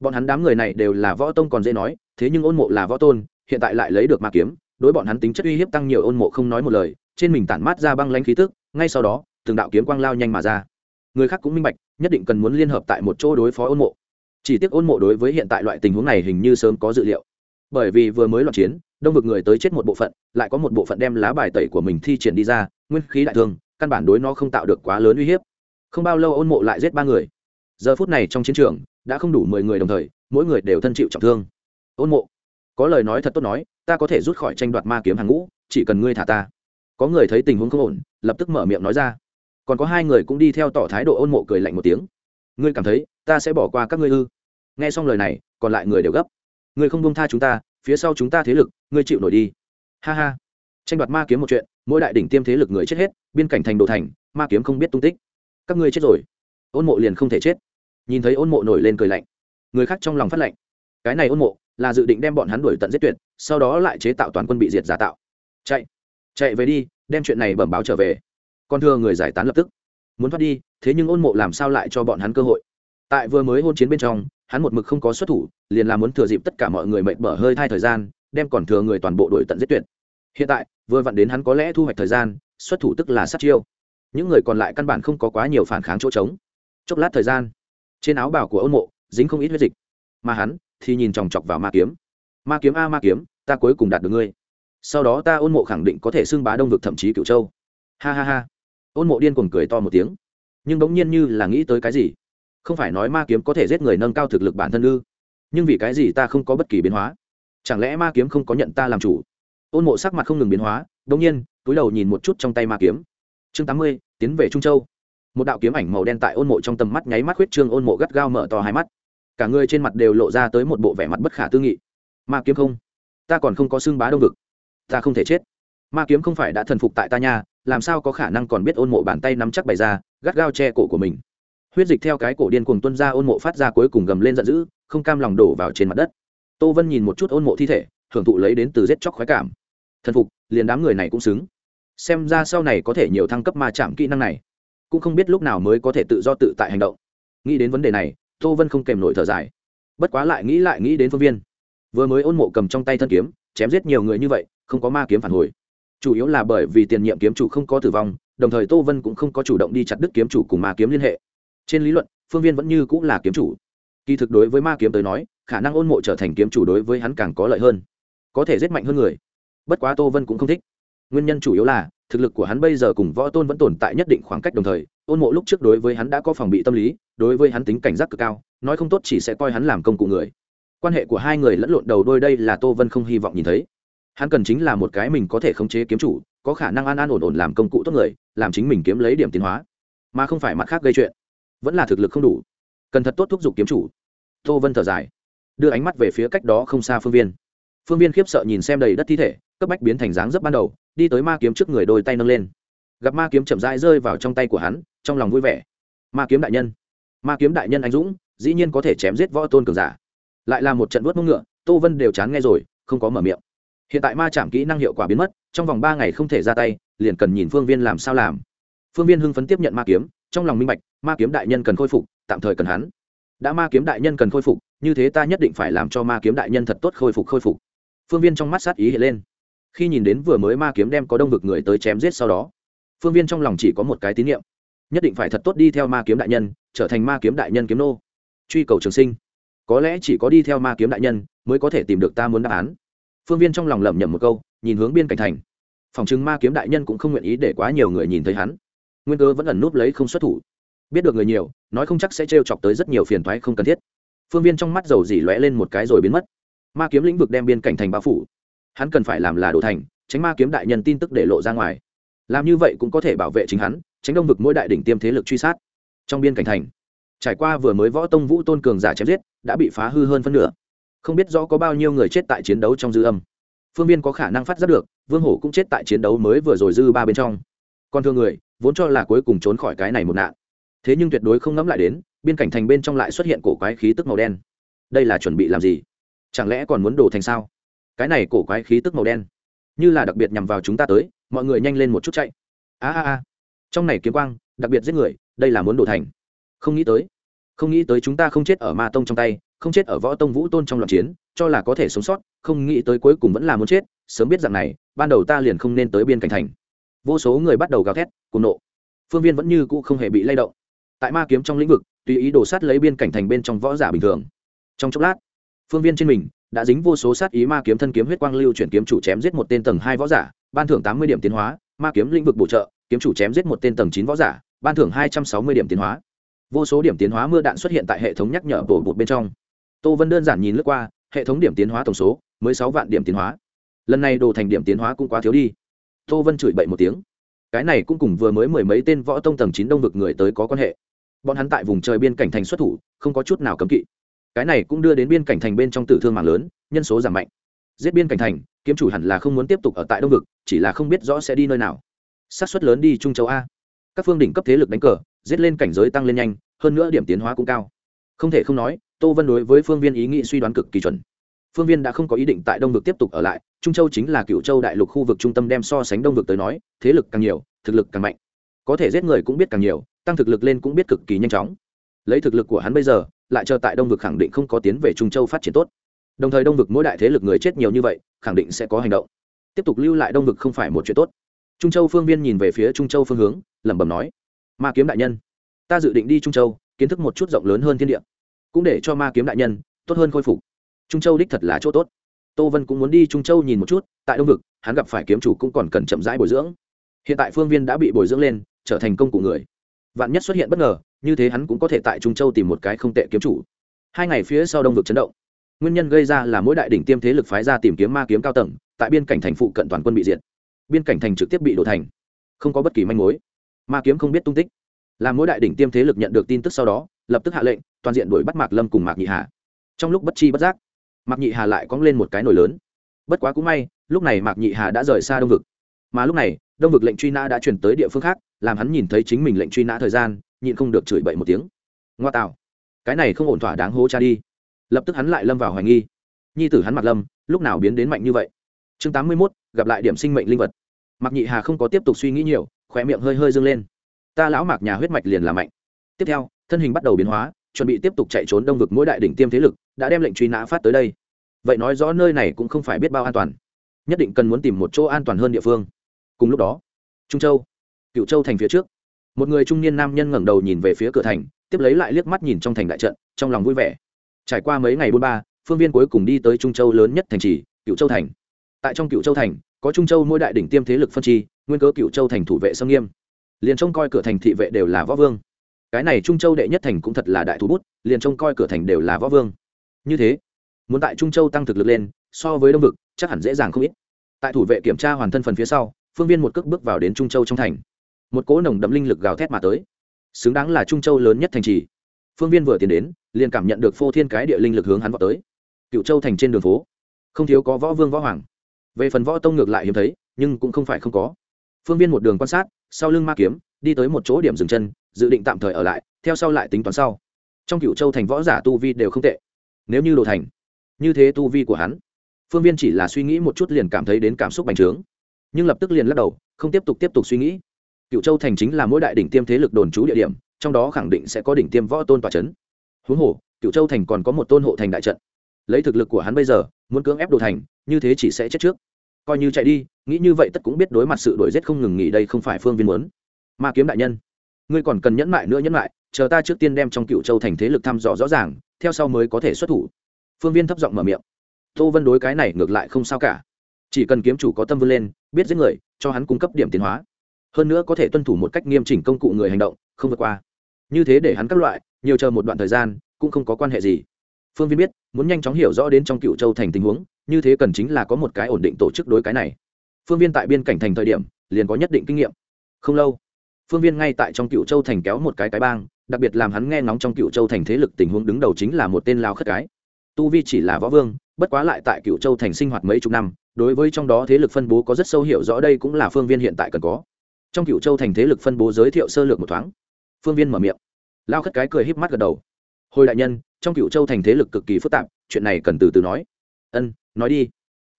Bọn hắn đám người này đều là võ tông còn dễ nói, thế nhưng ôn mộ là võ tôn, hiện tại lại lấy được ma kiếm, đối bọn hắn tính chất uy hiếp tăng nhiều ôn mộ không nói một lời, trên mình tản mát ra băng lanh khí tức, ngay sau đó, từng đạo kiếm quang lao nhanh mà ra người khác cũng minh bạch, nhất định cần muốn liên hợp tại một chỗ đối phó ôn mộ. Chỉ tiếc ôn mộ đối với hiện tại loại tình huống này hình như sớm có dự liệu. Bởi vì vừa mới loạn chiến, đông vực người tới chết một bộ phận, lại có một bộ phận đem lá bài tẩy của mình thi triển đi ra, nguyên khí đại thương, căn bản đối nó không tạo được quá lớn uy hiếp. Không bao lâu ôn mộ lại giết ba người. Giờ phút này trong chiến trường, đã không đủ mười người đồng thời, mỗi người đều thân chịu trọng thương. Ôn mộ, có lời nói thật tốt nói, ta có thể rút khỏi tranh đoạt ma kiếm hàng ngũ, chỉ cần ngươi thả ta. Có người thấy tình huống không ổn, lập tức mở miệng nói ra còn có hai người cũng đi theo tỏ thái độ ôn mộ cười lạnh một tiếng. Ngươi cảm thấy, ta sẽ bỏ qua các ngươi ư? Nghe xong lời này, còn lại người đều gấp. Ngươi không bông tha chúng ta, phía sau chúng ta thế lực, ngươi chịu nổi đi. Ha ha. Tranh đoạt ma kiếm một chuyện, mỗi đại đỉnh tiêm thế lực người chết hết, biên cảnh thành đồ thành, ma kiếm không biết tung tích. Các ngươi chết rồi. Ôn mộ liền không thể chết. Nhìn thấy ôn mộ nổi lên cười lạnh. Người khác trong lòng phát lạnh. Cái này ôn mộ là dự định đem bọn hắn đuổi tận giết tuyệt, sau đó lại chế tạo toàn quân bị diệt giả tạo. Chạy. Chạy về đi, đem chuyện này bẩm báo trở về con thưa người giải tán lập tức. Muốn thoát đi, thế nhưng ôn mộ làm sao lại cho bọn hắn cơ hội? Tại vừa mới hôn chiến bên trong, hắn một mực không có xuất thủ, liền là muốn thừa dịp tất cả mọi người mệt bở hơi thai thời gian, đem còn thừa người toàn bộ đội tận giết tuyệt. Hiện tại, vừa vặn đến hắn có lẽ thu hoạch thời gian, xuất thủ tức là sát chiêu. Những người còn lại căn bản không có quá nhiều phản kháng chỗ trống. Chốc lát thời gian, trên áo bào của ôn mộ, dính không ít huyết dịch. Mà hắn thì nhìn chòng chọc vào ma kiếm. Ma kiếm a, ma kiếm, ta cuối cùng đạt được ngươi. Sau đó ta ôn mộ khẳng định có thể xưng bá đông vực thậm chí cựu châu. Ha ha ha ôn mộ điên cuồng cười to một tiếng. Nhưng bỗng nhiên như là nghĩ tới cái gì? Không phải nói ma kiếm có thể giết người nâng cao thực lực bản thân ư? Nhưng vì cái gì ta không có bất kỳ biến hóa? Chẳng lẽ ma kiếm không có nhận ta làm chủ? Ôn mộ sắc mặt không ngừng biến hóa bỗng nhiên, túi đầu nhìn một chút trong tay ma kiếm. Chương tám mươi, tiến về trung châu. Một đạo kiếm ảnh màu đen tại ôn mộ trong tầm mắt nháy mắt huyết trương ôn mộ gắt gao mở to hai mắt. Cả người trên mặt đều lộ ra tới một bộ vẻ mặt bất khả tư nghị. Ma kiếm không? Ta còn không có xương bá đông vực. Ta không thể chết. Ma kiếm không phải đã thần phục tại ta nha làm sao có khả năng còn biết ôn mộ bàn tay nắm chắc bày ra, gắt gao che cổ của mình. Huyết dịch theo cái cổ điên cuồng tuân ra, ôn mộ phát ra cuối cùng gầm lên giận dữ, không cam lòng đổ vào trên mặt đất. Tô vân nhìn một chút ôn mộ thi thể, hưởng thụ lấy đến từ giết chóc khoái cảm. Thần phục, liền đám người này cũng xứng. Xem ra sau này có thể nhiều thăng cấp ma chạm kỹ năng này, cũng không biết lúc nào mới có thể tự do tự tại hành động. Nghĩ đến vấn đề này, tô vân không kèm nổi thở dài. Bất quá lại nghĩ lại nghĩ đến phương viên. Vừa mới ôn mộ cầm trong tay thân kiếm, chém giết nhiều người như vậy, không có ma kiếm phản hồi chủ yếu là bởi vì tiền nhiệm kiếm chủ không có tử vong, đồng thời tô vân cũng không có chủ động đi chặt đứt kiếm chủ cùng ma kiếm liên hệ. Trên lý luận, phương viên vẫn như cũng là kiếm chủ. Kỳ thực đối với ma kiếm tới nói, khả năng ôn mộ trở thành kiếm chủ đối với hắn càng có lợi hơn. Có thể giết mạnh hơn người. Bất quá tô vân cũng không thích. Nguyên nhân chủ yếu là, thực lực của hắn bây giờ cùng võ tôn vẫn tồn tại nhất định khoảng cách đồng thời, ôn mộ lúc trước đối với hắn đã có phòng bị tâm lý, đối với hắn tính cảnh giác cực cao, nói không tốt chỉ sẽ coi hắn làm công cụ người. Quan hệ của hai người lẫn lộn đầu đôi đây là tô vân không hy vọng nhìn thấy hắn cần chính là một cái mình có thể khống chế kiếm chủ, có khả năng an an ổn ổn làm công cụ tốt người, làm chính mình kiếm lấy điểm tiến hóa, mà không phải mặt khác gây chuyện. Vẫn là thực lực không đủ. Cần thật tốt thúc giục kiếm chủ. Tô vân thở dài, đưa ánh mắt về phía cách đó không xa phương viên. Phương viên khiếp sợ nhìn xem đầy đất thi thể, cấp bách biến thành dáng dấp ban đầu, đi tới ma kiếm trước người đôi tay nâng lên. Gặp ma kiếm chậm rãi rơi vào trong tay của hắn, trong lòng vui vẻ. Ma kiếm đại nhân. Ma kiếm đại nhân anh dũng, dĩ nhiên có thể chém giết võ tôn cường giả. Lại là một trận vớt mông ngựa, tô vân đều chán nghe rồi, không có mở miệng hiện tại ma chạm kỹ năng hiệu quả biến mất, trong vòng ba ngày không thể ra tay, liền cần nhìn phương viên làm sao làm. Phương viên hưng phấn tiếp nhận ma kiếm, trong lòng minh bạch, ma kiếm đại nhân cần khôi phục, tạm thời cần hắn. Đã ma kiếm đại nhân cần khôi phục, như thế ta nhất định phải làm cho ma kiếm đại nhân thật tốt khôi phục khôi phục. Phương viên trong mắt sát ý hiện lên. Khi nhìn đến vừa mới ma kiếm đem có đông vực người tới chém giết sau đó, phương viên trong lòng chỉ có một cái tín nhiệm nhất định phải thật tốt đi theo ma kiếm đại nhân, trở thành ma kiếm đại nhân kiếm nô. Truy cầu trường sinh. Có lẽ chỉ có đi theo ma kiếm đại nhân, mới có thể tìm được ta muốn đáp án phương viên trong lòng lẩm nhẩm một câu, nhìn hướng biên cảnh thành. Phòng chứng ma kiếm đại nhân cũng không nguyện ý để quá nhiều người nhìn thấy hắn. Nguyên cơ vẫn ẩn núp lấy không xuất thủ. Biết được người nhiều, nói không chắc sẽ trêu chọc tới rất nhiều phiền thoái không cần thiết. Phương viên trong mắt dầu dỉ lóe lên một cái rồi biến mất. Ma kiếm lĩnh vực đem biên cảnh thành bao phủ. Hắn cần phải làm là đồ thành, tránh ma kiếm đại nhân tin tức để lộ ra ngoài. Làm như vậy cũng có thể bảo vệ chính hắn, tránh đông vực mỗi đại đỉnh tiêm thế lực truy sát. Trong biên cảnh thành, trải qua vừa mới võ tông vũ tôn cường giả chém giết, đã bị phá hư hơn phân nửa không biết rõ có bao nhiêu người chết tại chiến đấu trong dư âm. Phương viên có khả năng phát giác được, vương hổ cũng chết tại chiến đấu mới vừa rồi dư ba bên trong. Còn thương người, vốn cho là cuối cùng trốn khỏi cái này một nạn. Thế nhưng tuyệt đối không ngẫm lại đến, biên cảnh thành bên trong lại xuất hiện cổ quái khí tức màu đen. Đây là chuẩn bị làm gì? Chẳng lẽ còn muốn đổ thành sao? Cái này cổ quái khí tức màu đen, như là đặc biệt nhằm vào chúng ta tới, mọi người nhanh lên một chút chạy. A a a. Trong này kiếm quang, đặc biệt giết người, đây là muốn đổ thành. Không nghĩ tới, không nghĩ tới chúng ta không chết ở ma tông trong tay không chết ở võ tông vũ tôn trong loạn chiến, cho là có thể sống sót, không nghĩ tới cuối cùng vẫn là muốn chết, sớm biết rằng này, ban đầu ta liền không nên tới biên cảnh thành. Vô số người bắt đầu gào thét, cùng nộ. Phương viên vẫn như cũ không hề bị lay động. Tại ma kiếm trong lĩnh vực, tùy ý đổ sát lấy biên cảnh thành bên trong võ giả bình thường. Trong chốc lát, phương viên trên mình đã dính vô số sát ý ma kiếm thân kiếm huyết quang lưu chuyển kiếm chủ chém giết một tên tầng hai võ giả, ban thưởng tám mươi điểm tiến hóa, ma kiếm lĩnh vực bổ trợ, kiếm chủ chém giết một tên tầng chín võ giả, ban thưởng hai trăm sáu mươi điểm tiến hóa. Vô số điểm tiến hóa mưa đạn xuất hiện tại hệ thống nhắc nhở bổ bột bên trong tô vân đơn giản nhìn lướt qua, hệ thống điểm tiến hóa tổng số mới sáu vạn điểm tiến hóa. Lần này đồ thành điểm tiến hóa cũng quá thiếu đi. Tô vân chửi bậy một tiếng. Cái này cũng cùng vừa mới mười mấy tên võ tông tầng chín đông vực người tới có quan hệ. Bọn hắn tại vùng trời biên cảnh thành xuất thủ, không có chút nào cấm kỵ. Cái này cũng đưa đến biên cảnh thành bên trong tử thương mạng lớn, nhân số giảm mạnh. Giết biên cảnh thành, kiếm chủ hẳn là không muốn tiếp tục ở tại đông vực, chỉ là không biết rõ sẽ đi nơi nào. Xác suất lớn đi trung châu a. Các phương đỉnh cấp thế lực đánh cờ, giết lên cảnh giới tăng lên nhanh, hơn nữa điểm tiến hóa cũng cao không thể không nói, tô vân đối với phương viên ý nghĩ suy đoán cực kỳ chuẩn. Phương viên đã không có ý định tại đông vực tiếp tục ở lại, trung châu chính là cựu châu đại lục khu vực trung tâm đem so sánh đông vực tới nói, thế lực càng nhiều, thực lực càng mạnh. Có thể giết người cũng biết càng nhiều, tăng thực lực lên cũng biết cực kỳ nhanh chóng. Lấy thực lực của hắn bây giờ, lại chờ tại đông vực khẳng định không có tiến về trung châu phát triển tốt. Đồng thời đông vực mỗi đại thế lực người chết nhiều như vậy, khẳng định sẽ có hành động. Tiếp tục lưu lại đông vực không phải một chuyện tốt. Trung châu phương viên nhìn về phía trung châu phương hướng, lẩm bẩm nói, ma kiếm đại nhân, ta dự định đi trung châu kiến thức một chút rộng lớn hơn thiên địa, cũng để cho ma kiếm đại nhân tốt hơn khôi phục. Trung châu đích thật là chỗ tốt. Tô vân cũng muốn đi trung châu nhìn một chút, tại đông vực, hắn gặp phải kiếm chủ cũng còn cần chậm rãi bồi dưỡng. Hiện tại phương viên đã bị bồi dưỡng lên, trở thành công cụ người. Vạn nhất xuất hiện bất ngờ, như thế hắn cũng có thể tại trung châu tìm một cái không tệ kiếm chủ. Hai ngày phía sau đông vực chấn động. Nguyên nhân gây ra là mỗi đại đỉnh tiêm thế lực phái ra tìm kiếm ma kiếm cao tầng, tại biên cảnh thành phụ cận toàn quân bị diệt. Biên cảnh thành trực tiếp bị đổ thành. Không có bất kỳ manh mối. Ma kiếm không biết tung tích làm mỗi đại đỉnh tiêm thế lực nhận được tin tức sau đó, lập tức hạ lệnh, toàn diện đuổi bắt mạc lâm cùng mạc nhị hà. Trong lúc bất chi bất giác, mạc nhị hà lại cóng lên một cái nổi lớn. Bất quá cũng may, lúc này mạc nhị hà đã rời xa đông vực. Mà lúc này, đông vực lệnh truy nã đã chuyển tới địa phương khác, làm hắn nhìn thấy chính mình lệnh truy nã thời gian, nhịn không được chửi bậy một tiếng. Ngoa tạo. Cái này không ổn thỏa đáng hố cha đi. Lập tức hắn lại lâm vào hoài nghi. Nhi tử hắn mặc lâm, lúc nào biến đến mạnh như vậy? Chương tám mươi mốt, gặp lại điểm sinh mệnh linh vật. Mặc nhị hà không có tiếp tục suy nghĩ nhiều khỏe miệng hơi hơi dâng lên ta lão mạc nhà huyết mạch liền là mạnh. Tiếp theo, thân hình bắt đầu biến hóa, chuẩn bị tiếp tục chạy trốn đông vực mỗi đại đỉnh tiêm thế lực, đã đem lệnh truy nã phát tới đây. Vậy nói rõ nơi này cũng không phải biết bao an toàn. Nhất định cần muốn tìm một chỗ an toàn hơn địa phương. Cùng lúc đó, trung châu, cựu châu thành phía trước, một người trung niên nam nhân ngẩng đầu nhìn về phía cửa thành, tiếp lấy lại liếc mắt nhìn trong thành đại trận, trong lòng vui vẻ. Trải qua mấy ngày buôn ba, phương viên cuối cùng đi tới trung châu lớn nhất thành trì, cựu châu thành. Tại trong cựu châu thành, có trung châu mỗi đại đỉnh tiêm thế lực phân chi, nguyên cớ cựu châu thành thủ vệ sông nghiêm liền trông coi cửa thành thị vệ đều là võ vương. Cái này trung châu đệ nhất thành cũng thật là đại thú bút, liền trông coi cửa thành đều là võ vương. Như thế, muốn tại trung châu tăng thực lực lên, so với đông vực, chắc hẳn dễ dàng không ít. Tại thủ vệ kiểm tra hoàn thân phần phía sau, phương viên một cước bước vào đến trung châu trong thành. Một cỗ nồng đậm linh lực gào thét mà tới. Xứng đáng là trung châu lớn nhất thành trì. Phương viên vừa tiến đến, liền cảm nhận được phô thiên cái địa linh lực hướng hắn vào tới. Cựu châu thành trên đường phố, không thiếu có võ vương võ hoàng. Về phần võ tông ngược lại hiếm thấy, nhưng cũng không phải không có. Phương viên một đường quan sát sau lưng ma kiếm, đi tới một chỗ điểm dừng chân, dự định tạm thời ở lại, theo sau lại tính toán sau. Trong cựu châu thành võ giả tu vi đều không tệ. Nếu như đồ thành, như thế tu vi của hắn, phương viên chỉ là suy nghĩ một chút liền cảm thấy đến cảm xúc bành trướng. Nhưng lập tức liền lắc đầu, không tiếp tục tiếp tục suy nghĩ. Cựu châu thành chính là mỗi đại đỉnh tiêm thế lực đồn trú địa điểm, trong đó khẳng định sẽ có đỉnh tiêm võ tôn tòa c h ấ n huống hồ cựu châu thành còn có một tôn hộ thành đại trận. Lấy thực lực của hắn bây giờ, muốn cưỡng ép đồ thành, như thế chỉ sẽ chết trước. Coi như chạy đi nghĩ như vậy tất cũng biết đối mặt sự đổi rét không ngừng nghỉ đây không phải phương viên muốn. Ma kiếm đại nhân, ngươi còn cần nhẫn mại nữa nhẫn mại, chờ ta trước tiên đem trong cựu châu thành thế lực thăm dò rõ ràng, theo sau mới có thể xuất thủ. Phương viên thấp giọng mở miệng. Tô vân đối cái này ngược lại không sao cả. Chỉ cần kiếm chủ có tâm vươn lên, biết giết người, cho hắn cung cấp điểm tiến hóa. Hơn nữa có thể tuân thủ một cách nghiêm chỉnh công cụ người hành động, không vượt qua. Như thế để hắn các loại, nhiều chờ một đoạn thời gian, cũng không có quan hệ gì. Phương viên biết, muốn nhanh chóng hiểu rõ đến trong cựu châu thành tình huống, như thế cần chính là có một cái ổn định tổ chức đối cái này phương viên tại biên cảnh thành thời điểm, liền có nhất định kinh nghiệm. Không lâu, phương viên ngay tại trong cựu châu thành kéo một cái cái bang, đặc biệt làm hắn nghe ngóng trong cựu châu thành thế lực tình huống đứng đầu chính là một tên lao khất cái. Tu vi chỉ là võ vương, bất quá lại tại cựu châu thành sinh hoạt mấy chục năm, đối với trong đó thế lực phân bố có rất sâu hiểu rõ đây cũng là phương viên hiện tại cần có. Trong cựu châu thành thế lực phân bố giới thiệu sơ lược một thoáng. Phương viên mở miệng. Lao khất cái cười híp mắt gật đầu. Hồi đại nhân, trong cựu châu thành thế lực cực kỳ phức tạp, chuyện này cần từ từ nói. Ân, nói đi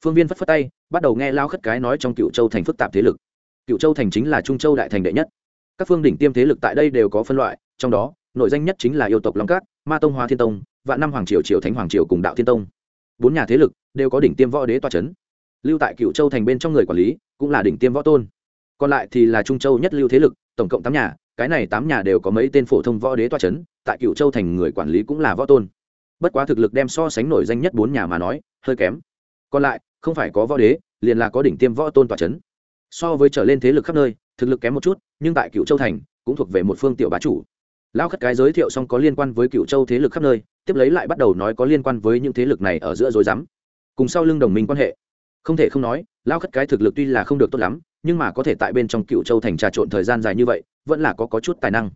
phương viên phất phất tay, bắt đầu nghe lao khất cái nói trong cựu châu thành phức tạp thế lực. Cựu châu thành chính là trung châu đại thành đệ nhất. Các phương đỉnh tiêm thế lực tại đây đều có phân loại, trong đó, nội danh nhất chính là yêu tộc long cát ma tông hoa thiên tông, vạn năm hoàng triều triều thánh hoàng triều cùng đạo thiên tông. Bốn nhà thế lực đều có đỉnh tiêm võ đế toa c h ấ n lưu tại cựu châu thành bên trong người quản lý cũng là đỉnh tiêm võ tôn. Còn lại thì là trung châu nhất lưu thế lực, tổng cộng tám nhà, cái này tám nhà đều có mấy tên phổ thông võ đế toa c h ấ n tại cựu châu thành người quản lý cũng là võ tôn. Bất quá thực lực đem so sánh nổi danh nhất bốn nhà mà nói, hơi kém. Còn lại không phải có võ đế liền là có đỉnh tiêm võ tôn tòa c h ấ n so với trở lên thế lực khắp nơi thực lực kém một chút nhưng tại cựu châu thành cũng thuộc về một phương tiểu bá chủ. Lão khất cái giới thiệu xong có liên quan với cựu châu thế lực khắp nơi tiếp lấy lại bắt đầu nói có liên quan với những thế lực này ở giữa dối rắm. Cùng sau lưng đồng minh quan hệ. Không thể không nói lão khất cái thực lực tuy là không được tốt lắm nhưng mà có thể tại bên trong cựu châu thành trà trộn thời gian dài như vậy vẫn là có, có chút tài năng.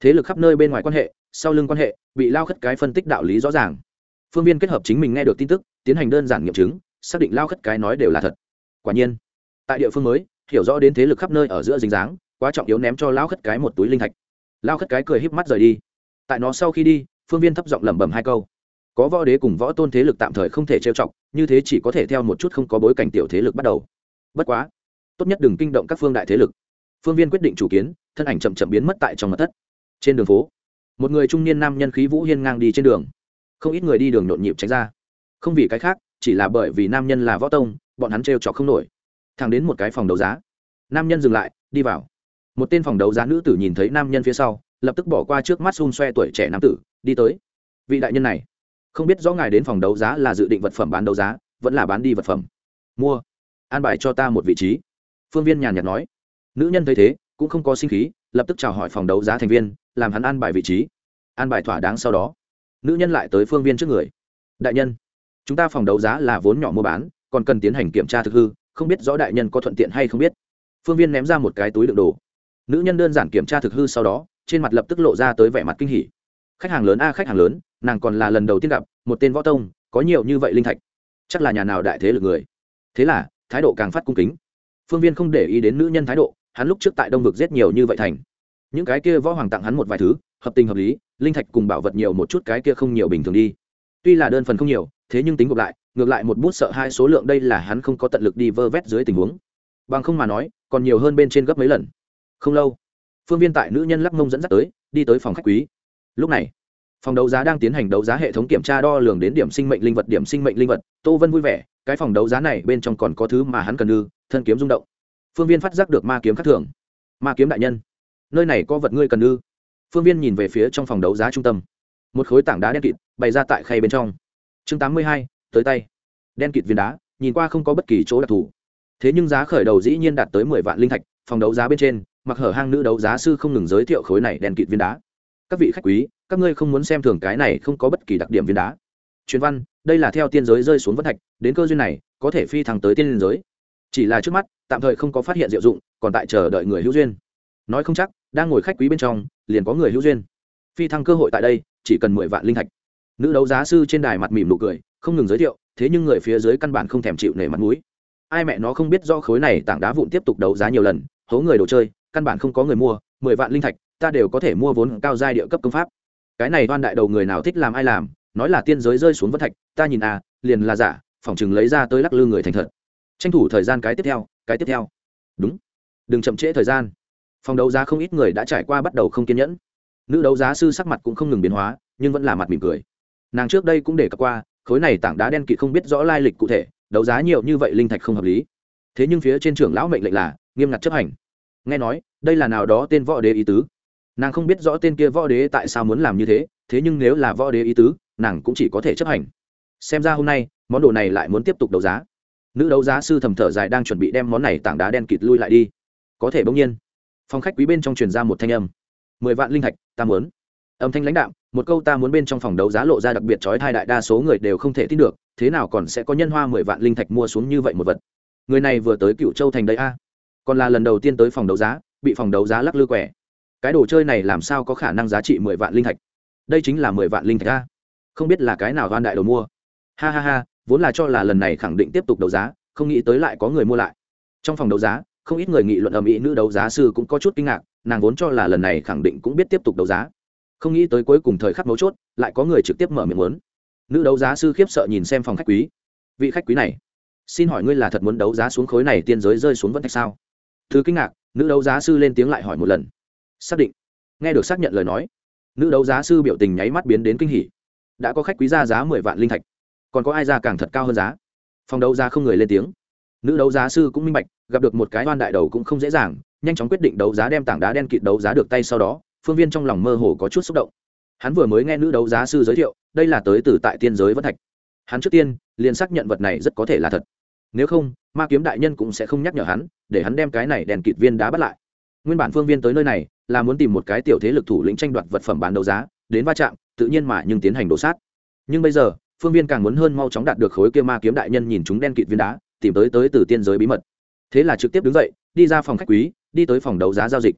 Thế lực khắp nơi bên ngoài quan hệ sau lưng quan hệ bị lao khất cái phân tích đạo lý rõ ràng. Phương viên kết hợp chính mình nghe được tin tức tiến hành đơn giản nghiệm chứng xác định lao khất cái nói đều là thật. Quả nhiên, tại địa phương mới, hiểu rõ đến thế lực khắp nơi ở giữa dính dáng, quá trọng yếu ném cho lao khất cái một túi linh thạch. Lao khất cái cười híp mắt rời đi. Tại nó sau khi đi, phương viên thấp giọng lẩm bẩm hai câu. Có võ đế cùng võ tôn thế lực tạm thời không thể trêu chọc, như thế chỉ có thể theo một chút không có bối cảnh tiểu thế lực bắt đầu. Bất quá, tốt nhất đừng kinh động các phương đại thế lực. Phương viên quyết định chủ kiến, thân ảnh chậm chậm biến mất tại trong mặt thất. Trên đường phố, một người trung niên nam nhân khí vũ hiên ngang đi trên đường. Không ít người đi đường nhộn nhịp tránh ra. Không vì cái khác chỉ là bởi vì nam nhân là võ tông, bọn hắn trêu trọc không nổi. Thẳng đến một cái phòng đấu giá, nam nhân dừng lại, đi vào. Một tên phòng đấu giá nữ tử nhìn thấy nam nhân phía sau, lập tức bỏ qua trước mắt xung xoe tuổi trẻ nam tử, đi tới. Vị đại nhân này, không biết rõ ngài đến phòng đấu giá là dự định vật phẩm bán đấu giá, vẫn là bán đi vật phẩm. Mua, an bài cho ta một vị trí. Phương viên nhàn nhạt nói. Nữ nhân thấy thế, cũng không có sinh khí, lập tức chào hỏi phòng đấu giá thành viên, làm hắn an bài vị trí. An bài thỏa đáng sau đó. Nữ nhân lại tới phương viên trước người. Đại nhân chúng ta phòng đấu giá là vốn nhỏ mua bán, còn cần tiến hành kiểm tra thực hư, không biết rõ đại nhân có thuận tiện hay không biết. Phương viên ném ra một cái túi đựng đồ. Nữ nhân đơn giản kiểm tra thực hư sau đó, trên mặt lập tức lộ ra tới vẻ mặt kinh hỉ. Khách hàng lớn a, khách hàng lớn, nàng còn là lần đầu tiên gặp, một tên võ tông, có nhiều như vậy linh thạch. Chắc là nhà nào đại thế lực người. Thế là, thái độ càng phát cung kính. Phương viên không để ý đến nữ nhân thái độ, hắn lúc trước tại đông vực giết nhiều như vậy thành. Những cái kia võ hoàng tặng hắn một vài thứ, hợp tình hợp lý, linh thạch cùng bảo vật nhiều một chút cái kia không nhiều bình thường đi. Tuy là đơn phần không nhiều thế nhưng tính ngược lại ngược lại một bút sợ hai số lượng đây là hắn không có tận lực đi vơ vét dưới tình huống. Bằng không mà nói, còn nhiều hơn bên trên gấp mấy lần. Không lâu, phương viên tại nữ nhân lắc mông dẫn dắt tới, đi tới phòng khách quý. Lúc này, phòng đấu giá đang tiến hành đấu giá hệ thống kiểm tra đo lường đến điểm sinh mệnh linh vật, điểm sinh mệnh linh vật. Tô vân vui vẻ, cái phòng đấu giá này bên trong còn có thứ mà hắn cần ư, thân kiếm rung động. Phương viên phát giác được ma kiếm khắc thường. Ma kiếm đại nhân, nơi này có vật ngươi cần ư? Phương viên nhìn về phía trong phòng đấu giá trung tâm. Một khối tảng đá đen kịt, bày ra tại khay bên trong chương tám mươi hai, tới tay. Đen kịt viên đá, nhìn qua không có bất kỳ chỗ đặc thù. Thế nhưng giá khởi đầu dĩ nhiên đạt tới mười vạn linh thạch, phòng đấu giá bên trên, mặc hở hang nữ đấu giá sư không ngừng giới thiệu khối này đen kịt viên đá. Các vị khách quý, các ngươi không muốn xem thường cái này không có bất kỳ đặc điểm viên đá. Truyền văn, đây là theo tiên giới rơi xuống vân thạch, đến cơ duyên này, có thể phi thăng tới tiên giới. Chỉ là trước mắt, tạm thời không có phát hiện diệu dụng, còn tại chờ đợi người hữu duyên. Nói không chắc, đang ngồi khách quý bên trong, liền có người hữu duyên. Phi thăng cơ hội tại đây, chỉ cần mười vạn linh thạch nữ đấu giá sư trên đài mặt mỉm nụ cười, không ngừng giới thiệu, thế nhưng người phía dưới căn bản không thèm chịu nể mặt mũi. Ai mẹ nó không biết do khối này tảng đá vụn tiếp tục đấu giá nhiều lần, hố người đồ chơi, căn bản không có người mua, mười vạn linh thạch, ta đều có thể mua vốn cao giai địa cấp công pháp. Cái này đoan đại đầu người nào thích làm ai làm, nói là tiên giới rơi xuống vân thạch, ta nhìn à liền là giả, phỏng chừng lấy ra tới lắc lư người thành thật. Tranh thủ thời gian cái tiếp theo, cái tiếp theo. Đúng. Đừng chậm trễ thời gian. Phòng đấu giá không ít người đã trải qua bắt đầu không kiên nhẫn. Nữ đấu giá sư sắc mặt cũng không ngừng biến hóa, nhưng vẫn là mặt mỉm cười nàng trước đây cũng để cập qua, khối này tảng đá đen kỵ không biết rõ lai lịch cụ thể, đấu giá nhiều như vậy linh thạch không hợp lý. Thế nhưng phía trên trưởng lão mệnh lệnh là, nghiêm ngặt chấp hành. Nghe nói, đây là nào đó tên võ đế ý tứ. Nàng không biết rõ tên kia võ đế tại sao muốn làm như thế thế nhưng nếu là võ đế ý tứ, nàng cũng chỉ có thể chấp hành. Xem ra hôm nay, món đồ này lại muốn tiếp tục đấu giá. Nữ đấu giá sư thầm thở dài đang chuẩn bị đem món này tảng đá đen kịt lui lại đi. Có thể bỗng nhiên, phòng khách quý bên trong truyền ra một thanh âm. Mười vạn linh thạch, ta muốn. Âm thanh lãnh đạo một câu ta muốn bên trong phòng đấu giá lộ ra đặc biệt trói thai đại đa số người đều không thể tin được, thế nào còn sẽ có nhân hoa mười vạn linh thạch mua xuống như vậy một vật? Người này vừa tới cựu châu thành đấy a. Còn là lần đầu tiên tới phòng đấu giá, bị phòng đấu giá lắc lư quẻ. Cái đồ chơi này làm sao có khả năng giá trị mười vạn linh thạch? Đây chính là mười vạn linh thạch a. Không biết là cái nào van đại đầu mua. Ha ha ha, vốn là cho là lần này khẳng định tiếp tục đấu giá, không nghĩ tới lại có người mua lại. Trong phòng đấu giá, không ít người nghị luận ầm ĩ nữ đấu giá sư cũng có chút kinh ngạc, nàng vốn cho là lần này khẳng định cũng biết tiếp tục đấu giá không nghĩ tới cuối cùng thời khắc mấu chốt, lại có người trực tiếp mở miệng muốn. Nữ đấu giá sư khiếp sợ nhìn xem phòng khách quý. Vị khách quý này, xin hỏi ngươi là thật muốn đấu giá xuống khối này tiên giới rơi xuống vẫn thạch sao? Thứ kinh ngạc, nữ đấu giá sư lên tiếng lại hỏi một lần. Xác định. Nghe được xác nhận lời nói, nữ đấu giá sư biểu tình nháy mắt biến đến kinh hỉ. Đã có khách quý ra giá mười vạn linh thạch, còn có ai ra càng thật cao hơn giá? Phòng đấu giá không người lên tiếng. Nữ đấu giá sư cũng minh bạch, gặp được một cái oan đại đầu cũng không dễ dàng, nhanh chóng quyết định đấu giá đem tảng đá đen kịt đấu giá được tay sau đó phương viên trong lòng mơ hồ có chút xúc động. Hắn vừa mới nghe nữ đấu giá sư giới thiệu, đây là tới từ tại tiên giới vân thạch. Hắn trước tiên, liền xác nhận vật này rất có thể là thật. Nếu không, ma kiếm đại nhân cũng sẽ không nhắc nhở hắn, để hắn đem cái này đèn kịt viên đá bắt lại. Nguyên bản phương viên tới nơi này, là muốn tìm một cái tiểu thế lực thủ lĩnh tranh đoạt vật phẩm bán đấu giá, đến va chạm, tự nhiên mà nhưng tiến hành đổ sát. Nhưng bây giờ, phương viên càng muốn hơn mau chóng đạt được khối kia ma kiếm đại nhân nhìn chúng đen kịt viên đá, tìm tới tới từ tiên giới bí mật. Thế là trực tiếp đứng dậy, đi ra phòng khách quý, đi tới phòng đấu giá giao dịch.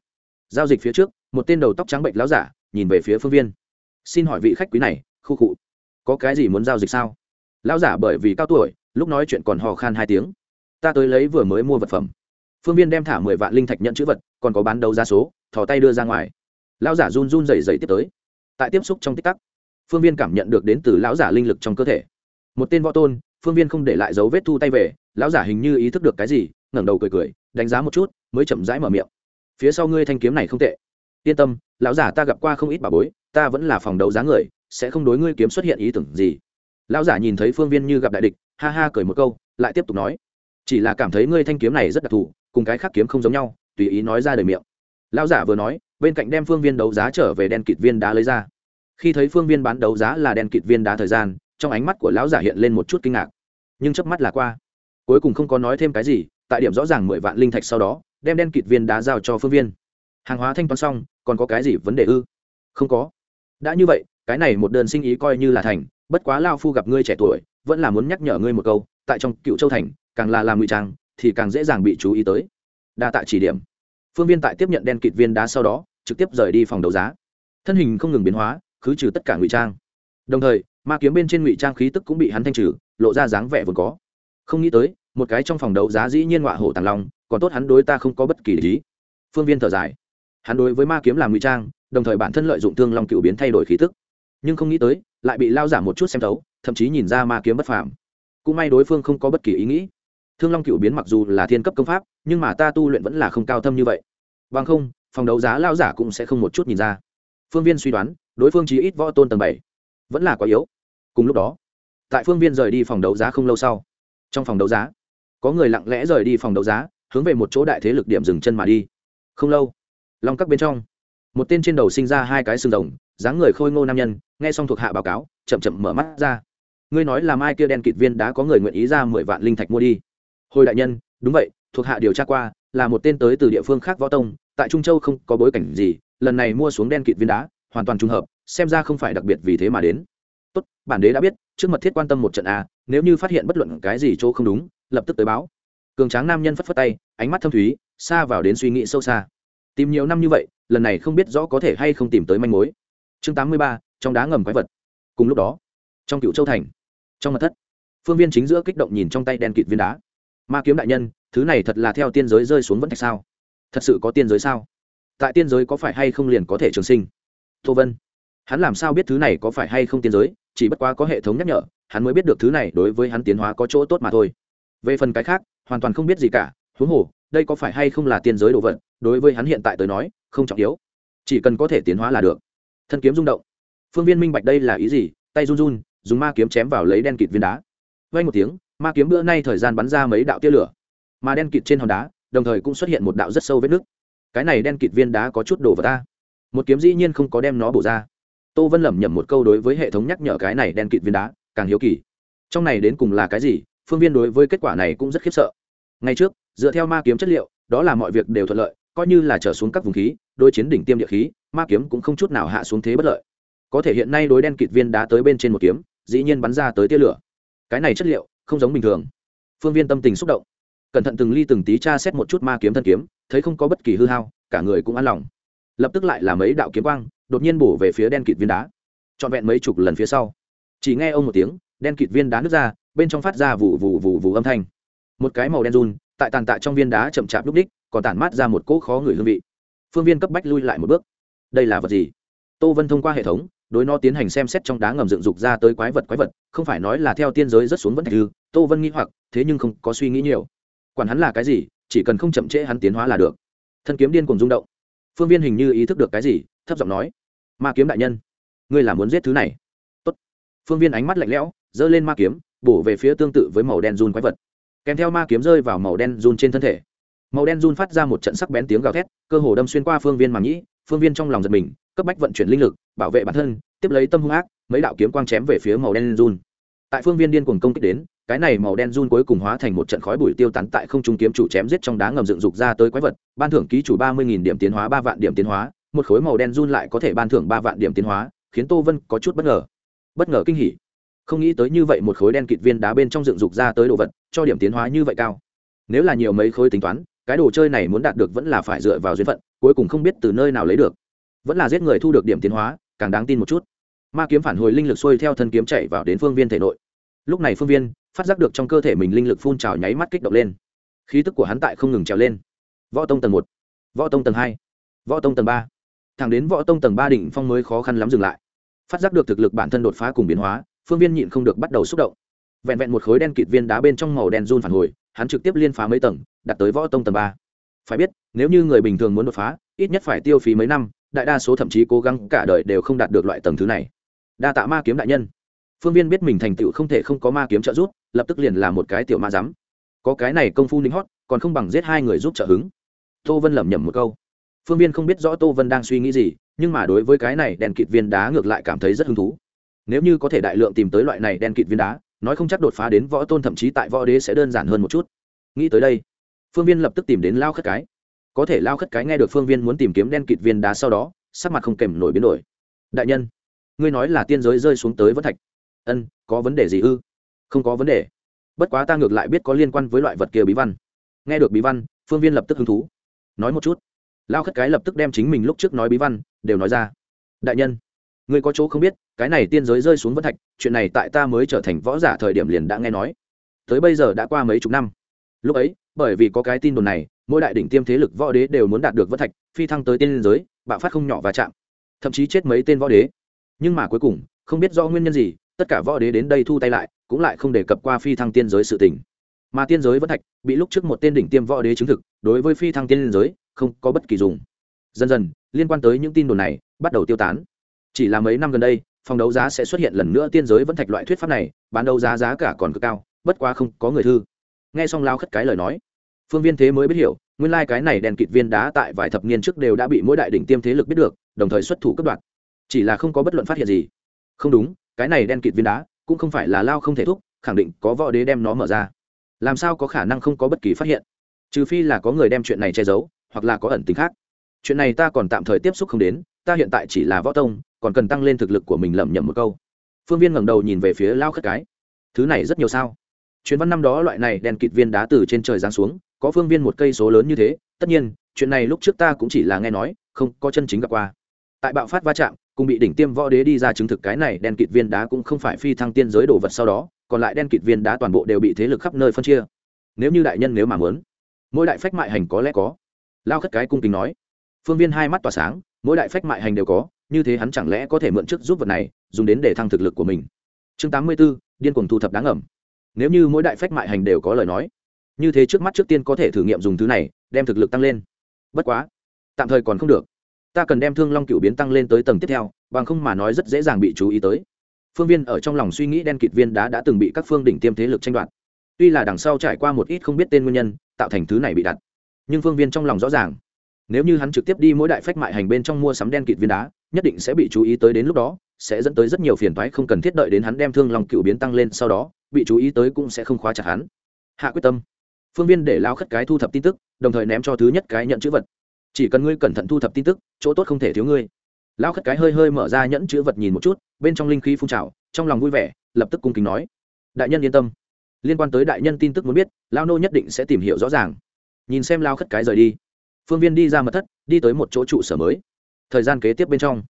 Giao dịch phía trước một tên đầu tóc trắng bệnh láo giả nhìn về phía phương viên. Xin hỏi vị khách quý này, khu cụ, có cái gì muốn giao dịch sao? Lão giả bởi vì cao tuổi, lúc nói chuyện còn hò khan hai tiếng. Ta tới lấy vừa mới mua vật phẩm. Phương viên đem thả mười vạn linh thạch nhận chữ vật, còn có bán đấu giá số, thò tay đưa ra ngoài. Lão giả run run dày dày tiếp tới. Tại tiếp xúc trong tích tắc, phương viên cảm nhận được đến từ lão giả linh lực trong cơ thể. Một tên võ tôn, phương viên không để lại dấu vết thu tay về lão giả hình như ý thức được cái gì, ngẩng đầu cười cười, đánh giá một chút, mới chậm rãi mở miệng. Phía sau ngươi thanh kiếm này không tệ yên tâm, lão giả ta gặp qua không ít bà bối, ta vẫn là phòng đấu giá người, sẽ không đối ngươi kiếm xuất hiện ý tưởng gì. Lão giả nhìn thấy phương viên như gặp đại địch, ha ha cười một câu, lại tiếp tục nói. Chỉ là cảm thấy ngươi thanh kiếm này rất đặc thù, cùng cái khác kiếm không giống nhau, tùy ý nói ra đời miệng. Lão giả vừa nói, bên cạnh đem phương viên đấu giá trở về đen kịt viên đá lấy ra. Khi thấy phương viên bán đấu giá là đen kịt viên đá thời gian, trong ánh mắt của lão giả hiện lên một chút kinh ngạc. Nhưng chớp mắt là qua. Cuối cùng không có nói thêm cái gì, tại điểm rõ ràng mười vạn linh thạch sau đó, đem đen kịt viên đá giao cho phương viên hàng hóa thanh toán xong, còn có cái gì vấn đề ư? Không có. Đã như vậy, cái này một đơn sinh ý coi như là thành, bất quá lao phu gặp ngươi trẻ tuổi, vẫn là muốn nhắc nhở ngươi một câu, tại trong cựu châu thành, càng là làm ngụy trang, thì càng dễ dàng bị chú ý tới. Đa tại chỉ điểm. Phương viên tại tiếp nhận đen kịt viên đá sau đó, trực tiếp rời đi phòng đấu giá. Thân hình không ngừng biến hóa, khứ trừ tất cả ngụy trang. Đồng thời, ma kiếm bên trên ngụy trang khí tức cũng bị hắn thanh trừ, lộ ra dáng vẻ vốn có. Không nghĩ tới, một cái trong phòng đấu giá dĩ nhiên ngọa hổ tàng long, còn tốt hắn đối ta không có bất kỳ lý. Phương viên thở dài hắn đối với ma kiếm làm ngụy trang, đồng thời bản thân lợi dụng thương long cựu biến thay đổi khí tức. Nhưng không nghĩ tới, lại bị lao giả một chút xem thấu, thậm chí nhìn ra ma kiếm bất phàm. Cũng may đối phương không có bất kỳ ý nghĩ. Thương long cựu biến mặc dù là thiên cấp công pháp, nhưng mà ta tu luyện vẫn là không cao thâm như vậy. Bằng không, phòng đấu giá lao giả cũng sẽ không một chút nhìn ra. Phương viên suy đoán, đối phương chỉ ít võ tôn tầng bảy, vẫn là quá yếu. Cùng lúc đó, tại phương viên rời đi phòng đấu giá không lâu sau, trong phòng đấu giá, có người lặng lẽ rời đi phòng đấu giá, hướng về một chỗ đại thế lực điểm dừng chân mà đi. Không lâu long các bên trong. Một tên trên đầu sinh ra hai cái xương rồng, dáng người khôi ngô nam nhân, nghe xong thuộc hạ báo cáo, chậm chậm mở mắt ra. Ngươi nói là mai kia đen kịt viên đã có người nguyện ý ra mười vạn linh thạch mua đi. Hồi đại nhân, đúng vậy, thuộc hạ điều tra qua, là một tên tới từ địa phương khác võ tông, tại trung châu không có bối cảnh gì, lần này mua xuống đen kịt viên đá, hoàn toàn trùng hợp, xem ra không phải đặc biệt vì thế mà đến. Tốt, bản đế đã biết, trước mật thiết quan tâm một trận a nếu như phát hiện bất luận cái gì chỗ không đúng, lập tức tới báo. Cường tráng nam nhân phất phất tay, ánh mắt thâm thúy, xa vào đến suy nghĩ sâu xa tìm nhiều năm như vậy, lần này không biết rõ có thể hay không tìm tới manh mối. Chương tám mươi ba, trong đá ngầm quái vật. Cùng lúc đó, trong cựu châu thành, trong mặt thất, phương viên chính giữa kích động nhìn trong tay đen kịt viên đá. Ma kiếm đại nhân, thứ này thật là theo tiên giới rơi xuống vẫn thạch sao? Thật sự có tiên giới sao? Tại tiên giới có phải hay không liền có thể trường sinh? Tô vân, hắn làm sao biết thứ này có phải hay không tiên giới, chỉ bất quá có hệ thống nhắc nhở, hắn mới biết được thứ này đối với hắn tiến hóa có chỗ tốt mà thôi. Về phần cái khác, hoàn toàn không biết gì cả huống hồ, đây có phải hay không là tiên giới đồ vật, đối với hắn hiện tại tới nói, không trọng yếu. Chỉ cần có thể tiến hóa là được. Thân kiếm rung động. Phương viên minh bạch đây là ý gì, tay run run, dùng ma kiếm chém vào lấy đen kịt viên đá. Vay một tiếng, ma kiếm bữa nay thời gian bắn ra mấy đạo tia lửa. Mà đen kịt trên hòn đá, đồng thời cũng xuất hiện một đạo rất sâu vết nứt. Cái này đen kịt viên đá có chút đổ vào ta. Một kiếm dĩ nhiên không có đem nó bổ ra. Tô vân lẩm nhẩm một câu đối với hệ thống nhắc nhở cái này đen kịt viên đá, càng hiếu kỳ. Trong này đến cùng là cái gì, phương viên đối với kết quả này cũng rất khiếp sợ ngay trước, dựa theo ma kiếm chất liệu, đó là mọi việc đều thuận lợi, coi như là trở xuống các vùng khí đôi chiến đỉnh tiêm địa khí, ma kiếm cũng không chút nào hạ xuống thế bất lợi. Có thể hiện nay đối đen kịt viên đá tới bên trên một kiếm, dĩ nhiên bắn ra tới tia lửa. Cái này chất liệu, không giống bình thường. Phương viên tâm tình xúc động. Cẩn thận từng ly từng tí tra xét một chút ma kiếm thân kiếm, thấy không có bất kỳ hư hao, cả người cũng an lòng. Lập tức lại là mấy đạo kiếm quang, đột nhiên bổ về phía đen kịt viên đá. Trọn vẹn mấy chục lần phía sau, chỉ nghe ông một tiếng, đen kịt viên đá nứt ra, bên trong phát ra vụ vụ vụ vụ âm thanh một cái màu đen run, tại tàn tạ trong viên đá chậm chạp lúc đích, còn tản mát ra một cỗ khó người hương vị. Phương viên cấp bách lui lại một bước. Đây là vật gì? Tô vân thông qua hệ thống, đối nó tiến hành xem xét trong đá ngầm dựng dục ra tới quái vật quái vật, không phải nói là theo tiên giới rất xuống vẫn thạch ư tô vân nghĩ hoặc, thế nhưng không có suy nghĩ nhiều. Quản hắn là cái gì, chỉ cần không chậm trễ hắn tiến hóa là được. Thân kiếm điên cùng rung động. Phương viên hình như ý thức được cái gì, thấp giọng nói, ma kiếm đại nhân, ngươi là muốn giết thứ này? Tốt. phương viên ánh mắt lạnh lẽo, giơ lên ma kiếm, bổ về phía tương tự với màu đen run quái vật kèm theo ma kiếm rơi vào màu đen run trên thân thể. Màu đen run phát ra một trận sắc bén tiếng gào thét, cơ hồ đâm xuyên qua phương viên màng nhĩ, phương viên trong lòng giật mình, cấp bách vận chuyển linh lực, bảo vệ bản thân, tiếp lấy tâm hung ác, mấy đạo kiếm quang chém về phía màu đen run. Tại phương viên điên cuồng công kích đến, cái này màu đen run cuối cùng hóa thành một trận khói bụi tiêu tán tại không trung kiếm chủ chém giết trong đá ngầm dựng dục ra tới quái vật, ban thưởng ký chủ ba mươi điểm tiến hóa, ba vạn điểm tiến hóa, một khối màu đen run lại có thể ban thưởng ba vạn điểm tiến hóa, khiến tô vân có chút bất ngờ. Bất ngờ kinh hỉ. Không nghĩ tới như vậy một khối đen kịt viên đá bên trong dựng dục ra tới đồ vật cho điểm tiến hóa như vậy cao. Nếu là nhiều mấy khối tính toán, cái đồ chơi này muốn đạt được vẫn là phải dựa vào duyên phận, cuối cùng không biết từ nơi nào lấy được. Vẫn là giết người thu được điểm tiến hóa, càng đáng tin một chút. Ma kiếm phản hồi linh lực xuôi theo thân kiếm chạy vào đến phương viên thể nội. Lúc này phương viên, phát giác được trong cơ thể mình linh lực phun trào nháy mắt kích động lên. Khí tức của hắn tại không ngừng trèo lên. Võ tông tầng một, võ tông tầng hai, võ tông tầng ba. Thẳng đến võ tông tầng ba đỉnh phong mới khó khăn lắm dừng lại. Phát giác được thực lực bản thân đột phá cùng biến hóa, phương viên nhịn không được bắt đầu xúc động vẹn vẹn một khối đen kịt viên đá bên trong màu đen run phản hồi, hắn trực tiếp liên phá mấy tầng, đặt tới võ tông tầng ba. Phải biết, nếu như người bình thường muốn đột phá, ít nhất phải tiêu phí mấy năm, đại đa số thậm chí cố gắng cả đời đều không đạt được loại tầng thứ này. Đa tạ ma kiếm đại nhân. Phương viên biết mình thành tựu không thể không có ma kiếm trợ giúp, lập tức liền là một cái tiểu ma rắm có cái này công phu ninh hót, còn không bằng giết hai người giúp trợ hứng. Tô vân lẩm nhẩm một câu. Phương viên không biết rõ tô vân đang suy nghĩ gì, nhưng mà đối với cái này đèn kịt viên đá ngược lại cảm thấy rất hứng thú. Nếu như có thể đại lượng tìm tới loại này đen kịt viên đá nói không chắc đột phá đến võ tôn thậm chí tại võ đế sẽ đơn giản hơn một chút. Nghĩ tới đây, phương viên lập tức tìm đến lao khất cái. Có thể lao khất cái nghe được phương viên muốn tìm kiếm đen kịt viên đá sau đó, sắc mặt không kèm nổi biến đổi. Đại nhân, ngươi nói là tiên giới rơi xuống tới vân thạch. Ân, có vấn đề gì ư? Không có vấn đề. Bất quá ta ngược lại biết có liên quan với loại vật kia bí văn. Nghe được bí văn, phương viên lập tức hứng thú. Nói một chút. Lao khất cái lập tức đem chính mình lúc trước nói bí văn đều nói ra. Đại nhân ngươi có chỗ không biết, cái này tiên giới rơi xuống vân thạch, chuyện này tại ta mới trở thành võ giả thời điểm liền đã nghe nói. Tới bây giờ đã qua mấy chục năm. Lúc ấy, bởi vì có cái tin đồn này, mỗi đại đỉnh tiêm thế lực võ đế đều muốn đạt được vân thạch, phi thăng tới tiên giới, bạo phát không nhỏ và chạm. Thậm chí chết mấy tên võ đế. Nhưng mà cuối cùng, không biết do nguyên nhân gì, tất cả võ đế đến đây thu tay lại, cũng lại không đề cập qua phi thăng tiên giới sự tình. Mà tiên giới vẫn thạch, bị lúc trước một tên đỉnh tiêm võ đế chứng thực, đối với phi thăng tiên giới, không có bất kỳ dùng. Dần dần, liên quan tới những tin đồn này, bắt đầu tiêu tán chỉ là mấy năm gần đây, phòng đấu giá sẽ xuất hiện lần nữa tiên giới vẫn thạch loại thuyết pháp này, bán đấu giá giá cả còn cực cao, bất quá không có người thư. Nghe xong lao khất cái lời nói, phương viên thế mới biết hiểu, nguyên lai、like、cái này đèn kịt viên đá tại vài thập niên trước đều đã bị mỗi đại đỉnh tiêm thế lực biết được, đồng thời xuất thủ cấp đoạt. Chỉ là không có bất luận phát hiện gì. Không đúng, cái này đen kịt viên đá cũng không phải là lao không thể thúc, khẳng định có võ đế đem nó mở ra. Làm sao có khả năng không có bất kỳ phát hiện? Trừ phi là có người đem chuyện này che giấu, hoặc là có ẩn tính khác. Chuyện này ta còn tạm thời tiếp xúc không đến ta hiện tại chỉ là võ tông, còn cần tăng lên thực lực của mình lẩm nhẩm một câu. Phương viên ngẩng đầu nhìn về phía lao khất cái. Thứ này rất nhiều sao? Chuyến văn năm đó loại này đèn kịt viên đá từ trên trời giáng xuống, có phương viên một cây số lớn như thế, tất nhiên, chuyện này lúc trước ta cũng chỉ là nghe nói, không có chân chính gặp qua. Tại bạo phát va chạm, cùng bị đỉnh tiêm võ đế đi ra chứng thực cái này đen kịt viên đá cũng không phải phi thăng tiên giới đồ vật sau đó, còn lại đen kịt viên đá toàn bộ đều bị thế lực khắp nơi phân chia. Nếu như đại nhân nếu mà muốn, mỗi đại phách mại hành có lẽ có. Lao khất cái cung kính nói. Phương viên hai mắt tỏa sáng mỗi đại phách mại hành đều có, như thế hắn chẳng lẽ có thể mượn chức giúp vật này, dùng đến để thăng thực lực của mình? Chương tám mươi b ố điên cuồng thu thập đáng ẩm nếu như mỗi đại phách mại hành đều có lời nói, như thế trước mắt trước tiên có thể thử nghiệm dùng thứ này, đem thực lực tăng lên. Bất quá, tạm thời còn không được. Ta cần đem thương long cựu biến tăng lên tới tầng tiếp theo, bằng không mà nói rất dễ dàng bị chú ý tới. Phương viên ở trong lòng suy nghĩ đen kịt viên đá đã từng bị các phương đỉnh tiêm thế lực tranh đoạt. Tuy là đằng sau trải qua một ít không biết tên nguyên nhân, tạo thành thứ này bị đặt. Nhưng phương viên trong lòng rõ ràng nếu như hắn trực tiếp đi mỗi đại phách mại hành bên trong mua sắm đen kịt viên đá, nhất định sẽ bị chú ý tới đến lúc đó, sẽ dẫn tới rất nhiều phiền toái không cần thiết đợi đến hắn đem thương lòng cựu biến tăng lên sau đó, bị chú ý tới cũng sẽ không khóa chặt hắn. Hạ quyết tâm. Phương viên để lao khất cái thu thập tin tức, đồng thời ném cho thứ nhất cái nhận chữ vật. Chỉ cần ngươi cẩn thận thu thập tin tức, chỗ tốt không thể thiếu ngươi. Lao khất cái hơi hơi mở ra nhẫn chữ vật nhìn một chút, bên trong linh khí phun trào, trong lòng vui vẻ, lập tức cung kính nói. Đại nhân yên tâm. Liên quan tới đại nhân tin tức muốn biết, lao nô nhất định sẽ tìm hiểu rõ ràng. Nhìn xem lao khất cái rời đi phương viên đi ra mật thất, đi tới một chỗ trụ sở mới. Thời gian kế tiếp bên trong,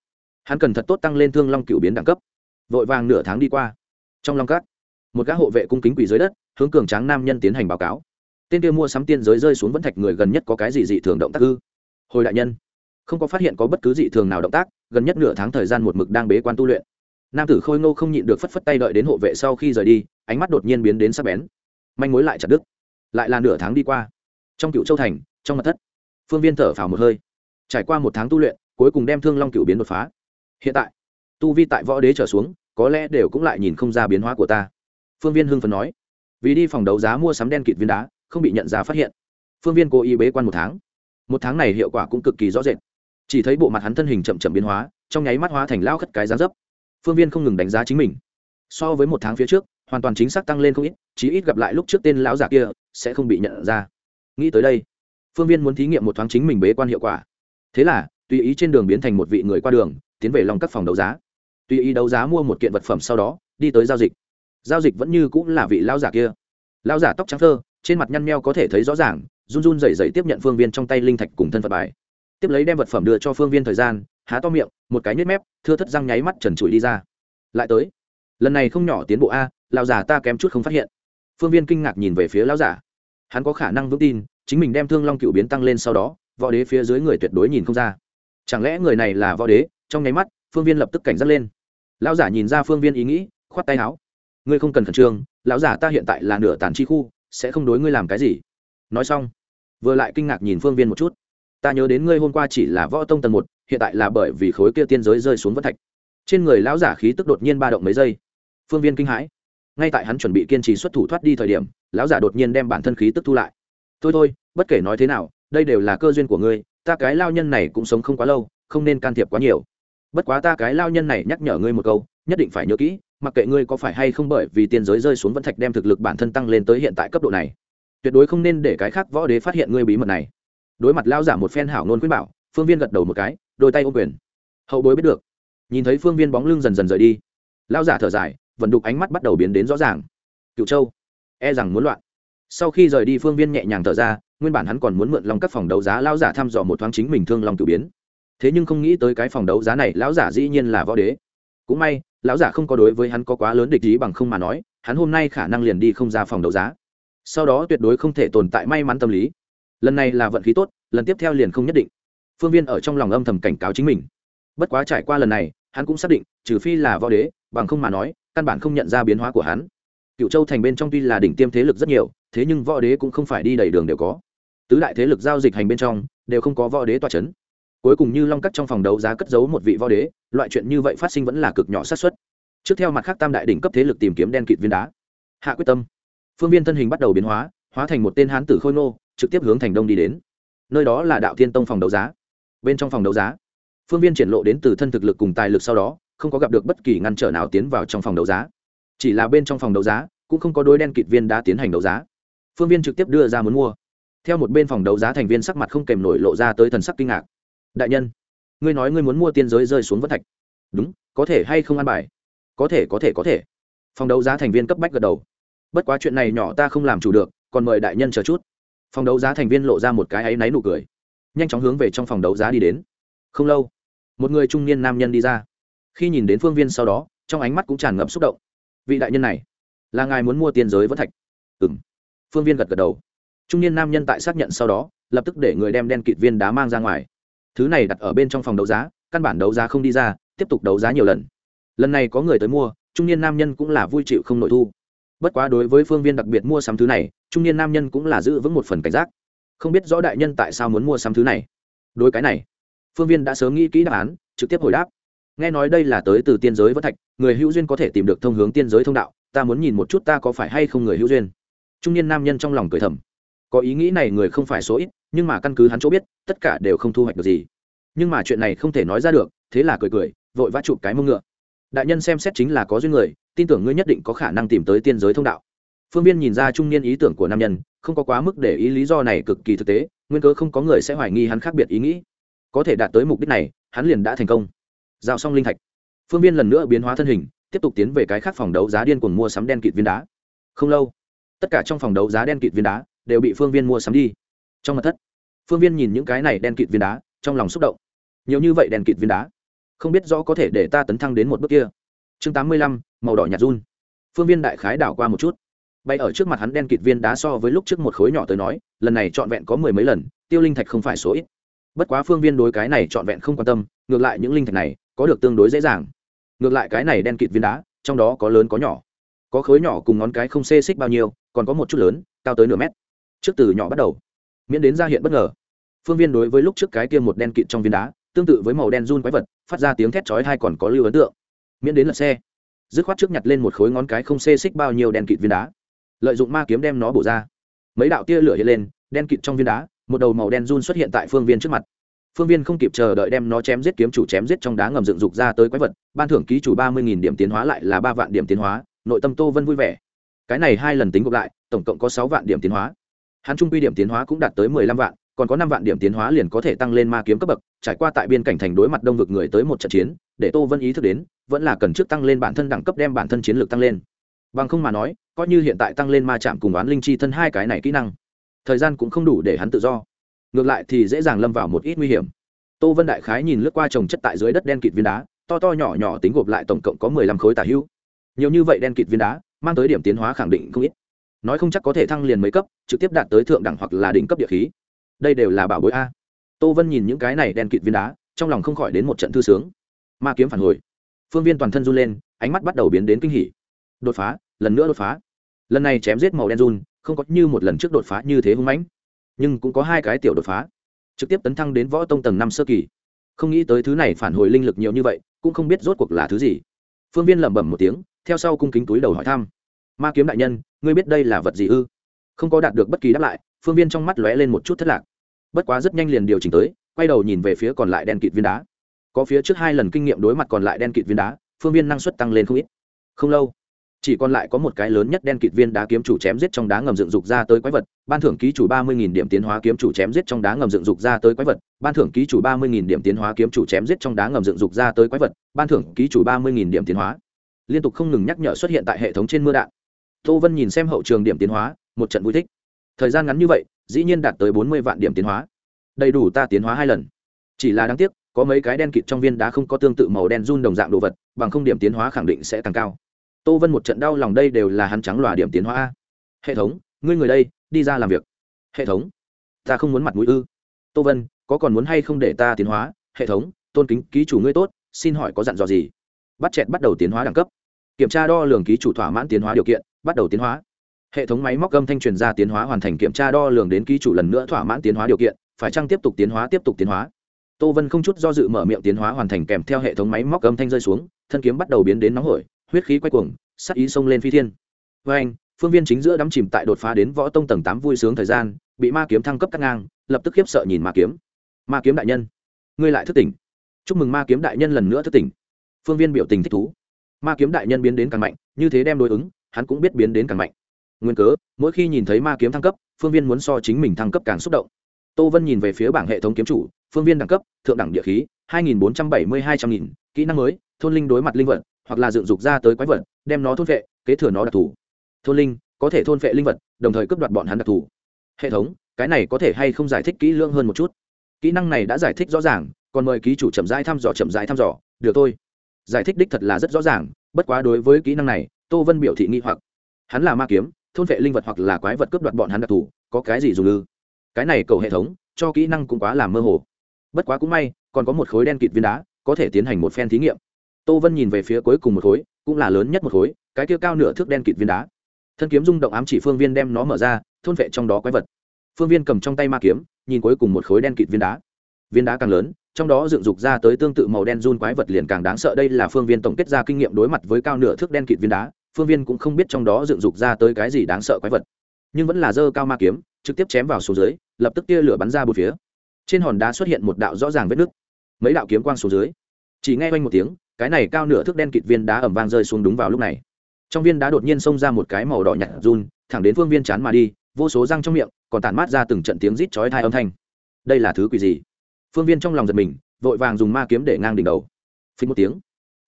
hắn cần thật tốt tăng lên thương long cựu biến đẳng cấp. Vội vàng nửa tháng đi qua. Trong long cát một gã hộ vệ cung kính quỷ dưới đất, hướng cường tráng nam nhân tiến hành báo cáo. Tên kia mua sắm tiên giới rơi xuống vẫn thạch người gần nhất có cái gì dị thường động tác ư? Hồi đại nhân, không có phát hiện có bất cứ dị thường nào động tác, gần nhất nửa tháng thời gian một mực đang bế quan tu luyện. Nam tử khôi ngô không nhịn được phất phất tay đợi đến hộ vệ sau khi rời đi, ánh mắt đột nhiên biến đến sắc bén. Manh mối lại chặt đứt, lại là nửa tháng đi qua. Trong cựu châu thành, trong mặt thất phương viên thở phào một hơi. Trải qua một tháng tu luyện, cuối cùng đem thương long cựu biến đột phá. Hiện tại, tu vi tại võ đế trở xuống, có lẽ đều cũng lại nhìn không ra biến hóa của ta. Phương viên hưng phần nói. Vì đi phòng đấu giá mua sắm đen kịt viên đá, không bị nhận ra phát hiện. Phương viên cố ý bế quan một tháng. Một tháng này hiệu quả cũng cực kỳ rõ rệt. Chỉ thấy bộ mặt hắn thân hình chậm chậm biến hóa, trong nháy mắt hóa thành lao khất cái giá dấp. Phương viên không ngừng đánh giá chính mình. So với một tháng phía trước, hoàn toàn chính xác tăng lên không ít, chí ít gặp lại lúc trước tên lão giả kia, sẽ không bị nhận ra. Nghĩ tới đây phương viên muốn thí nghiệm một thoáng chính mình bế quan hiệu quả. Thế là, tùy ý trên đường biến thành một vị người qua đường, tiến về lòng các phòng đấu giá. Tùy ý đấu giá mua một kiện vật phẩm sau đó, đi tới giao dịch. Giao dịch vẫn như cũng là vị lão giả kia. Lão giả tóc trắng thơ, trên mặt nhăn meo có thể thấy rõ ràng, run run rẩy rẩy tiếp nhận phương viên trong tay linh thạch cùng thân phận bài. Tiếp lấy đem vật phẩm đưa cho phương viên thời gian, há to miệng, một cái nhếch mép, thưa thất răng nháy mắt trần trụi đi ra. Lại tới. Lần này không nhỏ tiến bộ a, lão giả ta kém chút không phát hiện. Phương viên kinh ngạc nhìn về phía lão giả. Hắn có khả năng vững tin chính mình đem thương long cựu biến tăng lên sau đó, võ đế phía dưới người tuyệt đối nhìn không ra. Chẳng lẽ người này là võ đế? Trong nháy mắt, phương viên lập tức cảnh giác lên. Lão giả nhìn ra phương viên ý nghĩ, khoát tay áo. Ngươi không cần khẩn trương, lão giả ta hiện tại là nửa tàn chi khu, sẽ không đối ngươi làm cái gì. Nói xong, vừa lại kinh ngạc nhìn phương viên một chút. Ta nhớ đến ngươi hôm qua chỉ là võ tông tầng một, hiện tại là bởi vì khối kia tiên giới rơi xuống vân thạch. Trên người lão giả khí tức đột nhiên ba động mấy giây. Phương viên kinh hãi. Ngay tại hắn chuẩn bị kiên trì xuất thủ thoát đi thời điểm, lão giả đột nhiên đem bản thân khí tức thu lại thôi thôi, bất kể nói thế nào, đây đều là cơ duyên của ngươi, ta cái lao nhân này cũng sống không quá lâu, không nên can thiệp quá nhiều. Bất quá ta cái lao nhân này nhắc nhở ngươi một câu, nhất định phải nhớ kỹ, mặc kệ ngươi có phải hay không bởi vì tiên giới rơi xuống vẫn thạch đem thực lực bản thân tăng lên tới hiện tại cấp độ này. Tuyệt đối không nên để cái khác võ đế phát hiện ngươi bí mật này. Đối mặt lao giả một phen hảo nôn khuyên bảo, phương viên gật đầu một cái, đôi tay ô quyền. Hậu bối biết được. Nhìn thấy phương viên bóng lưng dần dần rời đi, lao giả thở dài, vận đục ánh mắt bắt đầu biến đến rõ ràng. Cựu châu e rằng muốn loạn sau khi rời đi, phương viên nhẹ nhàng thở ra, nguyên bản hắn còn muốn mượn lòng các phòng đấu giá lão giả thăm dò một thoáng chính mình thương lòng cử biến. Thế nhưng không nghĩ tới cái phòng đấu giá này, lão giả dĩ nhiên là võ đế. Cũng may, lão giả không có đối với hắn có quá lớn địch ý bằng không mà nói, hắn hôm nay khả năng liền đi không ra phòng đấu giá. Sau đó tuyệt đối không thể tồn tại may mắn tâm lý. Lần này là vận khí tốt, lần tiếp theo liền không nhất định. Phương viên ở trong lòng âm thầm cảnh cáo chính mình. Bất quá trải qua lần này, hắn cũng xác định, trừ phi là võ đế, bằng không mà nói, căn bản không nhận ra biến hóa của hắn. Cựu châu thành bên trong tuy là đỉnh tiêm thế lực rất nhiều thế nhưng võ đế cũng không phải đi đầy đường đều có. Tứ đại thế lực giao dịch hành bên trong, đều không có võ đế toa c h ấ n cuối cùng như long cắt trong phòng đấu giá cất giấu một vị võ đế, loại chuyện như vậy phát sinh vẫn là cực nhỏ sát xuất trước theo mặt khác tam đại đỉnh cấp thế lực tìm kiếm đen kịt viên đá. Hạ quyết tâm. Phương viên thân hình bắt đầu biến hóa hóa thành một tên hán tử khôi nô trực tiếp hướng thành đông đi đến. Nơi đó là đạo thiên tông phòng đấu giá. Bên trong phòng đấu giá, phương viên triển lộ đến từ thân thực lực cùng tài lực sau đó, không có gặp được bất kỳ ngăn trở nào tiến vào trong phòng đấu giá. Chỉ là bên trong phòng đấu giá, cũng không có đôi đen kịt viên đã tiến hành đấu giá phương viên trực tiếp đưa ra muốn mua. Theo một bên phòng đấu giá thành viên sắc mặt không kèm nổi lộ ra tới thần sắc kinh ngạc. Đại nhân, ngươi nói ngươi muốn mua tiên giới rơi xuống vân thạch. Đúng, có thể hay không ăn bài? Có thể có thể có thể. Phòng đấu giá thành viên cấp bách gật đầu. Bất quá chuyện này nhỏ ta không làm chủ được, còn mời đại nhân chờ chút. Phòng đấu giá thành viên lộ ra một cái áy náy nụ cười. Nhanh chóng hướng về trong phòng đấu giá đi đến. Không lâu, một người trung niên nam nhân đi ra. Khi nhìn đến phương viên sau đó, trong ánh mắt cũng tràn ngập xúc động. Vị đại nhân này, là ngài muốn mua tiên giới vẫn thạch? Ừ phương viên gật gật đầu. Trung niên nam nhân tại xác nhận sau đó, lập tức để người đem đen kịt viên đá mang ra ngoài. Thứ này đặt ở bên trong phòng đấu giá, căn bản đấu giá không đi ra, tiếp tục đấu giá nhiều lần. Lần này có người tới mua, trung niên nam nhân cũng là vui chịu không nội thu. Bất quá đối với phương viên đặc biệt mua sắm thứ này, trung niên nam nhân cũng là giữ vững một phần cảnh giác. Không biết rõ đại nhân tại sao muốn mua sắm thứ này. Đối cái này, phương viên đã sớm nghĩ kỹ đáp án, trực tiếp hồi đáp. Nghe nói đây là tới từ tiên giới vân thạch, người hữu duyên có thể tìm được thông hướng tiên giới thông đạo, ta muốn nhìn một chút ta có phải hay không người hữu duyên trung niên nam nhân trong lòng cười thầm. Có ý nghĩ này người không phải số ít, nhưng mà căn cứ hắn chỗ biết, tất cả đều không thu hoạch được gì. Nhưng mà chuyện này không thể nói ra được, thế là cười cười, vội vã chụp cái mông ngựa. Đại nhân xem xét chính là có duyên người, tin tưởng ngươi nhất định có khả năng tìm tới tiên giới thông đạo. Phương viên nhìn ra trung niên ý tưởng của nam nhân, không có quá mức để ý lý do này cực kỳ thực tế, nguyên cớ không có người sẽ hoài nghi hắn khác biệt ý nghĩ. Có thể đạt tới mục đích này, hắn liền đã thành công. Giao xong linh thạch. Phương viên lần nữa biến hóa thân hình, tiếp tục tiến về cái khác phòng đấu giá điên cuồng mua sắm đen kịt viên đá. Không lâu tất cả trong phòng đấu giá đen kịt viên đá đều bị phương viên mua sắm đi. Trong mặt thất, phương viên nhìn những cái này đen kịt viên đá, trong lòng xúc động. Nhiều như vậy đen kịt viên đá, không biết rõ có thể để ta tấn thăng đến một bước kia. Chương tám mươi lăm, màu đỏ nhạt run. Phương viên đại khái đảo qua một chút. Bay ở trước mặt hắn đen kịt viên đá so với lúc trước một khối nhỏ tới nói, lần này trọn vẹn có mười mấy lần, tiêu linh thạch không phải số ít. Bất quá phương viên đối cái này trọn vẹn không quan tâm, ngược lại những linh thạch này có được tương đối dễ dàng. Ngược lại cái này đen kịt viên đá, trong đó có lớn có nhỏ. Có khối nhỏ cùng ngón cái không xê xích bao nhiêu còn có một chút lớn, cao tới nửa mét. Trước từ nhỏ bắt đầu, miễn đến ra hiện bất ngờ. Phương viên đối với lúc trước cái kia một đen kịt trong viên đá, tương tự với màu đen run quái vật, phát ra tiếng thét chói hay còn có lưu ấn tượng. Miễn đến lật xe, dứt khoát trước nhặt lên một khối ngón cái không xê xích bao nhiêu đen kịt viên đá. Lợi dụng ma kiếm đem nó bổ ra. Mấy đạo tia lửa hiện lên, đen kịt trong viên đá, một đầu màu đen run xuất hiện tại phương viên trước mặt. Phương viên không kịp chờ đợi đem nó chém giết kiếm chủ chém giết trong đá ngầm dựng dục ra tới quái vật, ban thưởng ký chủ ba mươi điểm tiến hóa lại là ba vạn điểm tiến hóa, nội tâm tô vân vui vẻ cái này hai lần tính gộp lại, tổng cộng có sáu vạn điểm tiến hóa. Hắn trung quy điểm tiến hóa cũng đạt tới mười lăm vạn, còn có năm vạn điểm tiến hóa liền có thể tăng lên ma kiếm cấp bậc, trải qua tại biên cảnh thành đối mặt đông vực người tới một trận chiến, để tô vân ý thức đến, vẫn là cần trước tăng lên bản thân đẳng cấp đem bản thân chiến lược tăng lên. Bằng không mà nói, coi như hiện tại tăng lên ma chạm cùng oán linh chi thân hai cái này kỹ năng, thời gian cũng không đủ để hắn tự do. Ngược lại thì dễ dàng lâm vào một ít nguy hiểm. Tô vân đại khái nhìn lướt qua trồng chất tại dưới đất đen kịt viên đá, to to nhỏ nhỏ tính gộp lại tổng cộng có mười lăm khối tả hữu nhiều như vậy đen kịt viên đá mang tới điểm tiến hóa khẳng định không ít. Nói không chắc có thể thăng liền mấy cấp, trực tiếp đạt tới thượng đẳng hoặc là đỉnh cấp địa khí. Đây đều là bảo bối a. Tô vân nhìn những cái này đen kịt viên đá, trong lòng không khỏi đến một trận thư sướng. Ma kiếm phản hồi. Phương viên toàn thân run lên, ánh mắt bắt đầu biến đến kinh hỉ. Đột phá, lần nữa đột phá. Lần này chém giết màu đen run, không có như một lần trước đột phá như thế hung mãnh. Nhưng cũng có hai cái tiểu đột phá. Trực tiếp tấn thăng đến võ tông tầng năm sơ kỳ. Không nghĩ tới thứ này phản hồi linh lực nhiều như vậy, cũng không biết rốt cuộc là thứ gì. Phương viên lẩm bẩm một tiếng theo sau cung kính túi đầu hỏi thăm. Ma kiếm đại nhân, ngươi biết đây là vật gì ư? Không có đạt được bất kỳ đáp lại, phương viên trong mắt lóe lên một chút thất lạc. Bất quá rất nhanh liền điều chỉnh tới, quay đầu nhìn về phía còn lại đen kịt viên đá. Có phía trước hai lần kinh nghiệm đối mặt còn lại đen kịt viên đá, phương viên năng suất tăng lên không ít. Không lâu, chỉ còn lại có một cái lớn nhất đen kịt viên đá kiếm chủ chém giết trong đá ngầm dựng dục ra tới quái vật, ban thưởng ký chủ ba mươi điểm tiến hóa kiếm chủ chém giết trong đá ngầm dựng dục ra tới quái vật, ban thưởng ký chủ ba mươi điểm tiến hóa kiếm chủ chém giết trong đá ngầm dựng dục ra tới quái vật, ban thưởng ký chủ ba mươi điểm tiến hóa liên tục không ngừng nhắc nhở xuất hiện tại hệ thống trên mưa đạn. Tô vân nhìn xem hậu trường điểm tiến hóa, một trận vui thích. Thời gian ngắn như vậy, dĩ nhiên đạt tới bốn mươi vạn điểm tiến hóa. Đầy đủ ta tiến hóa hai lần. Chỉ là đáng tiếc, có mấy cái đen kịt trong viên đá không có tương tự màu đen run đồng dạng đồ vật, bằng không điểm tiến hóa khẳng định sẽ tăng cao. Tô vân một trận đau lòng đây đều là hắn trắng lòa điểm tiến hóa hệ thống, ngươi người đây, đi ra làm việc. Hệ thống, ta không muốn mặt mũi ư. Tô vân, có còn muốn hay không để ta tiến hóa? Hệ thống, tôn kính ký chủ ngươi tốt, xin hỏi có dặn dò gì? Bắt chẹt bắt đầu tiến hóa đẳng cấp kiểm tra đo lường ký chủ thỏa mãn tiến hóa điều kiện, bắt đầu tiến hóa. Hệ thống máy móc âm thanh truyền ra tiến hóa hoàn thành kiểm tra đo lường đến ký chủ lần nữa thỏa mãn tiến hóa điều kiện, phải chăng tiếp tục tiến hóa, tiếp tục tiến hóa? Tô vân không chút do dự mở miệng tiến hóa hoàn thành kèm theo hệ thống máy móc âm thanh rơi xuống, thân kiếm bắt đầu biến đến nóng hổi, huyết khí quay cuồng, sắc ý xông lên phi thiên. Với anh, phương viên chính giữa đắm chìm tại đột phá đến võ tông tầng tám vui sướng thời gian, bị ma kiếm thăng cấp cắt ngang, lập tức khiếp sợ nhìn ma kiếm. Ma kiếm đại nhân, ngươi lại thức tỉnh. Chúc mừng ma kiếm đại nhân lần nữa thức tỉnh. Phương viên biểu tình thích thú ma kiếm đại nhân biến đến càng mạnh, như thế đem đối ứng, hắn cũng biết biến đến càng mạnh. Nguyên cớ, mỗi khi nhìn thấy ma kiếm thăng cấp, phương viên muốn so chính mình thăng cấp càng xúc động. Tô vân nhìn về phía bảng hệ thống kiếm chủ, phương viên đẳng cấp, thượng đẳng địa khí, hai nghìn bốn trăm bảy mươi hai trăm nghìn, kỹ năng mới, thôn linh đối mặt linh vật, hoặc là dựng dục ra tới quái vật, đem nó thôn vệ kế thừa nó đặc thù. Thôn linh, có thể thôn vệ linh vật, đồng thời cướp đoạt bọn hắn đặc thù. Hệ thống, cái này có thể hay không giải thích kỹ lưỡng hơn một chút? Kỹ năng này đã giải thích rõ ràng, còn mời ký chủ chậm rãi thăm dò, chậm rãi thăm dò. Được thôi giải thích đích thật là rất rõ ràng, bất quá đối với kỹ năng này, tô vân biểu thị nghi hoặc. Hắn là ma kiếm, thôn vệ linh vật hoặc là quái vật cướp đoạt bọn hắn đặc thù, có cái gì dùng ư? Cái này cầu hệ thống, cho kỹ năng cũng quá là mơ hồ. Bất quá cũng may, còn có một khối đen kịt viên đá, có thể tiến hành một phen thí nghiệm. Tô vân nhìn về phía cuối cùng một khối, cũng là lớn nhất một khối, cái kia cao nửa thước đen kịt viên đá. Thân kiếm rung động ám chỉ phương viên đem nó mở ra, thôn vệ trong đó quái vật. Phương viên cầm trong tay ma kiếm, nhìn cuối cùng một khối đen kịt viên đá viên đá càng lớn, trong đó dựng dục ra tới tương tự màu đen run quái vật liền càng đáng sợ. Đây là phương viên tổng kết ra kinh nghiệm đối mặt với cao nửa thước đen kịt viên đá, phương viên cũng không biết trong đó dựng dục ra tới cái gì đáng sợ quái vật. Nhưng vẫn là dơ cao ma kiếm, trực tiếp chém vào số dưới, lập tức tia lửa bắn ra bốn phía. Trên hòn đá xuất hiện một đạo rõ ràng vết nứt. Mấy đạo kiếm quang xuống dưới. Chỉ nghe quanh một tiếng, cái này cao nửa thước đen kịt viên đá ẩm vang rơi xuống đúng vào lúc này. Trong viên đá đột nhiên xông ra một cái màu đỏ nhạt run, thẳng đến phương viên chán mà đi, vô số răng trong miệng, còn tản mát ra từng trận tiếng rít chói thai âm thanh. Đây là thứ quỷ gì? Phương viên trong lòng giật mình, vội vàng dùng ma kiếm để ngang đỉnh đầu. Phí một tiếng,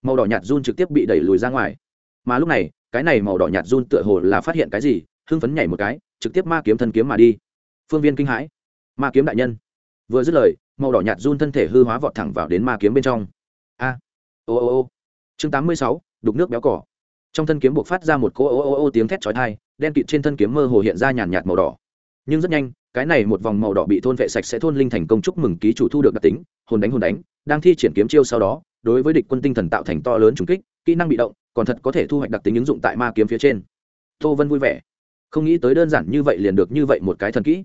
màu đỏ nhạt run trực tiếp bị đẩy lùi ra ngoài. Mà lúc này, cái này màu đỏ nhạt run tựa hồ là phát hiện cái gì, hưng phấn nhảy một cái, trực tiếp ma kiếm thân kiếm mà đi. Phương viên kinh hãi. Ma kiếm đại nhân. Vừa dứt lời, màu đỏ nhạt run thân thể hư hóa vọt thẳng vào đến ma kiếm bên trong. A. Ô ô ô. Chương tám mươi sáu, đục nước béo cỏ. Trong thân kiếm buộc phát ra một cỗ ô ô ô tiếng thét chói tai, đen kịt trên thân kiếm mơ hồ hiện ra nhàn nhạt màu đỏ. Nhưng rất nhanh cái này một vòng màu đỏ bị thôn vệ sạch sẽ thôn linh thành công chúc mừng ký chủ thu được đặc tính, hồn đánh hồn đánh, đang thi triển kiếm chiêu sau đó, đối với địch quân tinh thần tạo thành to lớn trùng kích, kỹ năng bị động, còn thật có thể thu hoạch đặc tính ứng dụng tại ma kiếm phía trên. Tô vân vui vẻ. Không nghĩ tới đơn giản như vậy liền được như vậy một cái thần kỹ.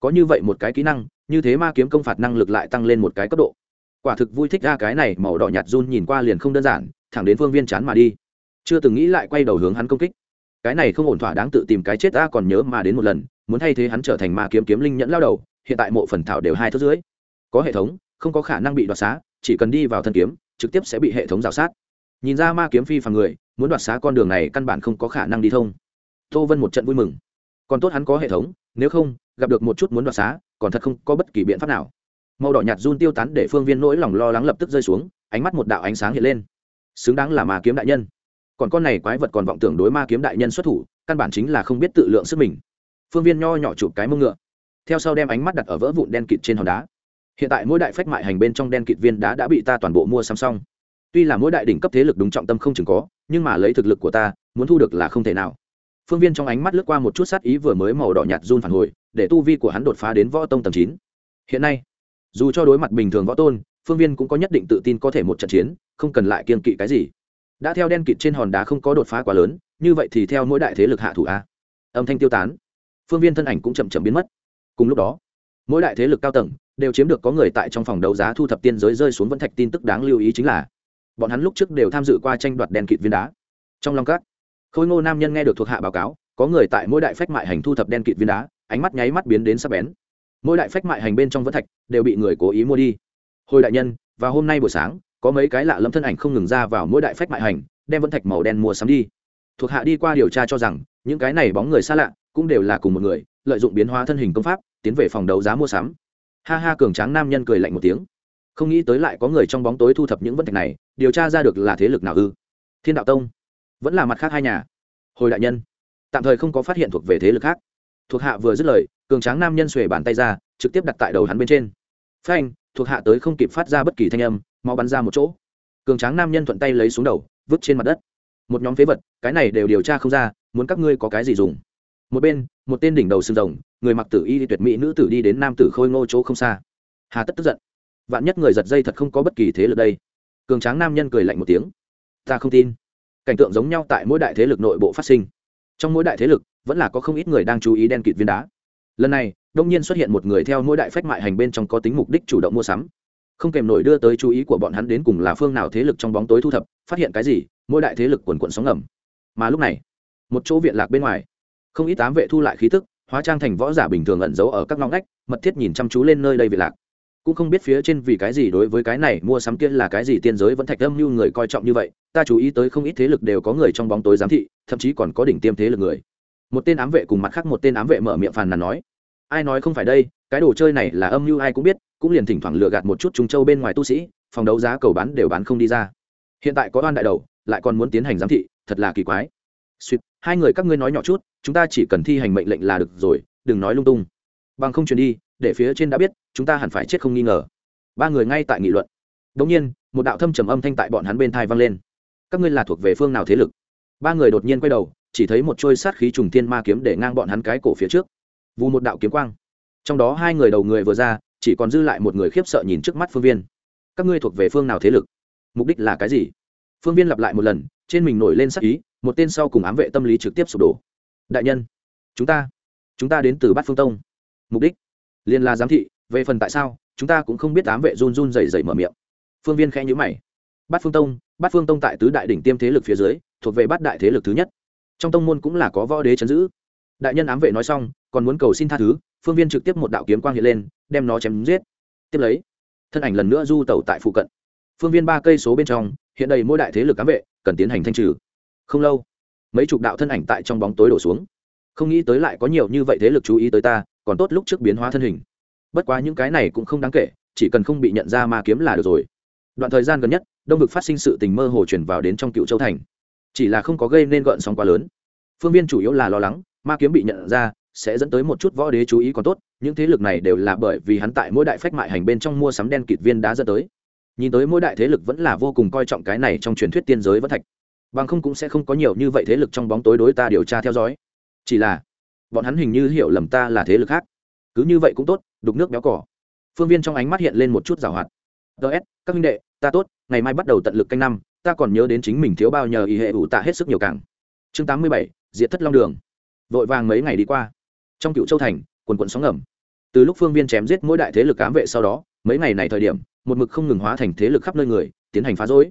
Có như vậy một cái kỹ năng, như thế ma kiếm công phạt năng lực lại tăng lên một cái cấp độ. Quả thực vui thích ra cái này màu đỏ nhạt run nhìn qua liền không đơn giản, thẳng đến phương viên chán mà đi. Chưa từng nghĩ lại quay đầu hướng hắn công kích. Cái này không ổn thỏa đáng tự tìm cái chết ta còn nhớ mà đến một lần muốn thay thế hắn trở thành ma kiếm kiếm linh nhẫn lao đầu, hiện tại mộ phần thảo đều hai thước dưới. Có hệ thống, không có khả năng bị đoạt xá, chỉ cần đi vào thân kiếm, trực tiếp sẽ bị hệ thống rào sát. Nhìn ra ma kiếm phi phàm người, muốn đoạt xá con đường này căn bản không có khả năng đi thông. Tô vân một trận vui mừng. Còn tốt hắn có hệ thống, nếu không, gặp được một chút muốn đoạt xá, còn thật không có bất kỳ biện pháp nào. Màu đỏ nhạt run tiêu tán để phương viên nỗi lòng lo lắng lập tức rơi xuống, ánh mắt một đạo ánh sáng hiện lên. Xứng đáng là ma kiếm đại nhân. Còn con này quái vật còn vọng tưởng đối ma kiếm đại nhân xuất thủ, căn bản chính là không biết tự lượng sức mình phương viên nho nhỏ chụp cái mông ngựa. Theo sau đem ánh mắt đặt ở vỡ vụn đen kịt trên hòn đá. Hiện tại mỗi đại phách mại hành bên trong đen kịt viên đá đã bị ta toàn bộ mua sắm xong. Tuy là mỗi đại đỉnh cấp thế lực đúng trọng tâm không chừng có, nhưng mà lấy thực lực của ta, muốn thu được là không thể nào. Phương viên trong ánh mắt lướt qua một chút sát ý vừa mới màu đỏ nhạt run phản hồi, để tu vi của hắn đột phá đến võ tông tầm chín. Hiện nay, dù cho đối mặt bình thường võ tôn, phương viên cũng có nhất định tự tin có thể một trận chiến, không cần lại kiên kỵ cái gì. Đã theo đen kịt trên hòn đá không có đột phá quá lớn, như vậy thì theo mỗi đại thế lực hạ thủ a. Âm thanh tiêu tán phương viên thân ảnh cũng chậm chậm biến mất. Cùng lúc đó, mỗi đại thế lực cao tầng đều chiếm được có người tại trong phòng đấu giá thu thập tiên giới rơi xuống vẫn thạch tin tức đáng lưu ý chính là, bọn hắn lúc trước đều tham dự qua tranh đoạt đèn kịt viên đá. Trong long các khôi ngô nam nhân nghe được thuộc hạ báo cáo, có người tại mỗi đại phách mại hành thu thập đen kịt viên đá, ánh mắt nháy mắt biến đến sắc bén. Mỗi đại phách mại hành bên trong vẫn thạch đều bị người cố ý mua đi. Hồi đại nhân, và hôm nay buổi sáng, có mấy cái lạ lâm thân ảnh không ngừng ra vào mỗi đại phách mại hành, đem vẫn thạch màu đen mua sắm đi. Thuộc hạ đi qua điều tra cho rằng những cái này bóng người xa lạ cũng đều là cùng một người, lợi dụng biến hóa thân hình công pháp, tiến về phòng đấu giá mua sắm. Ha ha, cường tráng nam nhân cười lạnh một tiếng. Không nghĩ tới lại có người trong bóng tối thu thập những vấn thạch này, điều tra ra được là thế lực nào ư? Thiên đạo tông. Vẫn là mặt khác hai nhà. Hồi đại nhân. Tạm thời không có phát hiện thuộc về thế lực khác. Thuộc hạ vừa dứt lời, cường tráng nam nhân xuề bàn tay ra, trực tiếp đặt tại đầu hắn bên trên. Phanh, thuộc hạ tới không kịp phát ra bất kỳ thanh âm mau bắn ra một chỗ. Cường tráng nam nhân thuận tay lấy xuống đầu, vứt trên mặt đất một nhóm phế vật, cái này đều điều tra không ra, muốn các ngươi có cái gì dùng? Một bên, một tên đỉnh đầu sừng rồng, người mặc tử y tuyệt mỹ nữ tử đi đến nam tử khôi ngô chỗ không xa. Hà tất tức giận. Vạn nhất người giật dây thật không có bất kỳ thế lực đây. Cường tráng nam nhân cười lạnh một tiếng. Ta không tin. Cảnh tượng giống nhau tại mỗi đại thế lực nội bộ phát sinh. Trong mỗi đại thế lực, vẫn là có không ít người đang chú ý đen kịt viên đá. Lần này, đông nhiên xuất hiện một người theo mỗi đại phách mại hành bên trong có tính mục đích chủ động mua sắm không kèm nổi đưa tới chú ý của bọn hắn đến cùng là phương nào thế lực trong bóng tối thu thập, phát hiện cái gì, mỗi đại thế lực quần quận sóng ngầm. Mà lúc này, một chỗ viện lạc bên ngoài, không ít tám vệ thu lại khí tức, hóa trang thành võ giả bình thường ẩn giấu ở các ngõ ngách, mật thiết nhìn chăm chú lên nơi đây viện lạc. Cũng không biết phía trên vì cái gì đối với cái này mua sắm kia là cái gì tiên giới vẫn thạch âm như người coi trọng như vậy, ta chú ý tới không ít thế lực đều có người trong bóng tối giám thị, thậm chí còn có đỉnh tiêm thế lực người. Một tên ám vệ cùng mặt khác một tên ám vệ mở miệng phàn nàn nói, ai nói không phải đây, cái đồ chơi này là âm mưu ai cũng biết cũng liền thỉnh thoảng lừa gạt một chút trung châu bên ngoài tu sĩ, phòng đấu giá cầu bán đều bán không đi ra. Hiện tại có oan đại đầu, lại còn muốn tiến hành giám thị, thật là kỳ quái. Suýt hai người các ngươi nói nhỏ chút, chúng ta chỉ cần thi hành mệnh lệnh là được rồi, đừng nói lung tung. Bằng không truyền đi, để phía trên đã biết, chúng ta hẳn phải chết không nghi ngờ. Ba người ngay tại nghị luận. Đống nhiên, một đạo thâm trầm âm thanh tại bọn hắn bên thai vang lên. Các ngươi là thuộc về phương nào thế lực? Ba người đột nhiên quay đầu, chỉ thấy một trôi sát khí trùng thiên ma kiếm để ngang bọn hắn cái cổ phía trước. Vù một đạo kiếm quang. Trong đó hai người đầu người vừa ra chỉ còn dư lại một người khiếp sợ nhìn trước mắt phương viên. Các ngươi thuộc về phương nào thế lực? Mục đích là cái gì? Phương viên lặp lại một lần, trên mình nổi lên sắc ý, một tên sau cùng ám vệ tâm lý trực tiếp sụp đổ. Đại nhân, chúng ta chúng ta đến từ bát phương tông. Mục đích liên la giám thị, về phần tại sao, chúng ta cũng không biết ám vệ run run dày dày mở miệng. Phương viên khẽ nhữ mày. Bát phương tông, bát phương tông tại tứ đại đỉnh tiêm thế lực phía dưới, thuộc về bát đại thế lực thứ nhất. Trong tông môn cũng là có võ đế chấn giữ. Đại nhân ám vệ nói xong, còn muốn cầu xin tha thứ, phương viên trực tiếp một đạo kiếm quang hiện lên đem nó chém giết. Tiếp lấy, thân ảnh lần nữa du tẩu tại phụ cận. Phương viên ba cây số bên trong, hiện đầy mỗi đại thế lực cám vệ, cần tiến hành thanh trừ. Không lâu, mấy chục đạo thân ảnh tại trong bóng tối đổ xuống. Không nghĩ tới lại có nhiều như vậy thế lực chú ý tới ta, còn tốt lúc trước biến hóa thân hình. Bất quá những cái này cũng không đáng kể, chỉ cần không bị nhận ra ma kiếm là được rồi. Đoạn thời gian gần nhất, đông vực phát sinh sự tình mơ hồ chuyển vào đến trong cựu châu thành. Chỉ là không có gây nên gợn sóng quá lớn. Phương viên chủ yếu là lo lắng, ma kiếm bị nhận ra sẽ dẫn tới một chút võ đế chú ý còn tốt, những thế lực này đều là bởi vì hắn tại mỗi đại phách mại hành bên trong mua sắm đen kịt viên đá dẫn tới. Nhìn tới mỗi đại thế lực vẫn là vô cùng coi trọng cái này trong truyền thuyết tiên giới vẫn thạch. Bằng không cũng sẽ không có nhiều như vậy thế lực trong bóng tối đối ta điều tra theo dõi. Chỉ là, bọn hắn hình như hiểu lầm ta là thế lực khác. Cứ như vậy cũng tốt, đục nước béo cỏ. Phương viên trong ánh mắt hiện lên một chút rào hoạt. Ts các huynh đệ, ta tốt, ngày mai bắt đầu tận lực canh năm, ta còn nhớ đến chính mình thiếu bao nhờ ý hệ ủ tạ hết sức nhiều càng. Chương tám mươi bảy, diệt thất long đường. Vội vàng mấy ngày đi qua trong cựu châu thành, quần quận sóng ngầm. Từ lúc phương viên chém giết mỗi đại thế lực cám vệ sau đó, mấy ngày này thời điểm, một mực không ngừng hóa thành thế lực khắp nơi người, tiến hành phá rối.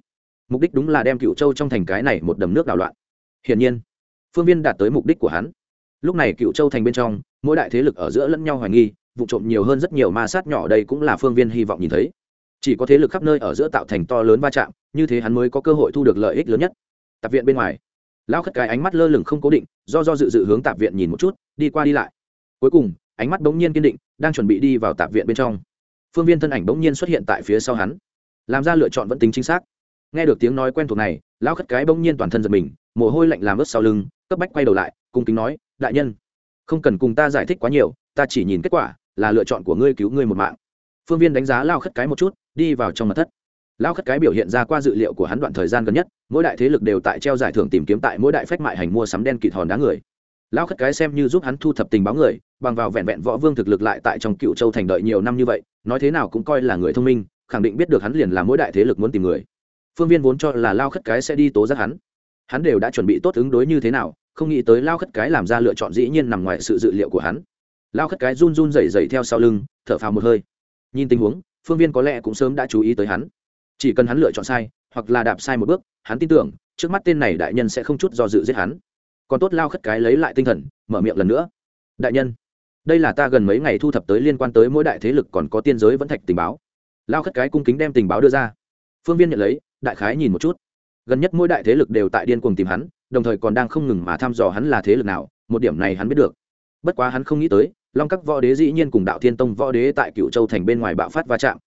Mục đích đúng là đem cựu châu trong thành cái này một đầm nước đảo loạn. Hiển nhiên, phương viên đạt tới mục đích của hắn. Lúc này cựu châu thành bên trong, mỗi đại thế lực ở giữa lẫn nhau hoài nghi, vụ trộm nhiều hơn rất nhiều ma sát nhỏ đây cũng là phương viên hy vọng nhìn thấy. Chỉ có thế lực khắp nơi ở giữa tạo thành to lớn va chạm, như thế hắn mới có cơ hội thu được lợi ích lớn nhất. Tạp viện bên ngoài, lão khất cái ánh mắt lơ lửng không cố định, do do dự dự hướng tạp viện nhìn một chút, đi qua đi lại cuối cùng, ánh mắt bỗng nhiên kiên định, đang chuẩn bị đi vào tạp viện bên trong. Phương viên thân ảnh bỗng nhiên xuất hiện tại phía sau hắn. Làm ra lựa chọn vẫn tính chính xác. Nghe được tiếng nói quen thuộc này, Lão khất cái bỗng nhiên toàn thân giật mình, mồ hôi lạnh làm ướt sau lưng, cấp bách quay đầu lại, cung kính nói, đại nhân, không cần cùng ta giải thích quá nhiều, ta chỉ nhìn kết quả, là lựa chọn của ngươi cứu ngươi một mạng. Phương viên đánh giá lao khất cái một chút, đi vào trong mặt thất. Lao khất cái biểu hiện ra qua dự liệu của hắn đoạn thời gian gần nhất, mỗi đại thế lực đều tại treo giải thưởng tìm kiếm tại mỗi đại phách mại hành mua sắm đen kịt hòn đá người. Lão khất cái xem như giúp hắn thu thập tình báo người, bằng vào vẹn vẹn võ vương thực lực lại tại trong cựu châu thành đợi nhiều năm như vậy, nói thế nào cũng coi là người thông minh, khẳng định biết được hắn liền là mỗi đại thế lực muốn tìm người. Phương viên vốn cho là lao khất cái sẽ đi tố giác hắn. Hắn đều đã chuẩn bị tốt ứng đối như thế nào, không nghĩ tới lao khất cái làm ra lựa chọn dĩ nhiên nằm ngoài sự dự liệu của hắn. Lao khất cái run run rẩy rẩy theo sau lưng, thở phào một hơi. Nhìn tình huống, phương viên có lẽ cũng sớm đã chú ý tới hắn. Chỉ cần hắn lựa chọn sai, hoặc là đạp sai một bước, hắn tin tưởng, trước mắt tên này đại nhân sẽ không chút do dự giết hắn còn tốt lao khất cái lấy lại tinh thần, mở miệng lần nữa. Đại nhân, đây là ta gần mấy ngày thu thập tới liên quan tới mỗi đại thế lực còn có tiên giới vẫn thạch tình báo. Lao khất cái cung kính đem tình báo đưa ra. Phương viên nhận lấy, đại khái nhìn một chút. Gần nhất mỗi đại thế lực đều tại điên cuồng tìm hắn, đồng thời còn đang không ngừng mà thăm dò hắn là thế lực nào, một điểm này hắn biết được. Bất quá hắn không nghĩ tới, long các võ đế dĩ nhiên cùng đạo thiên tông võ đế tại cựu châu thành bên ngoài bạo phát va chạm.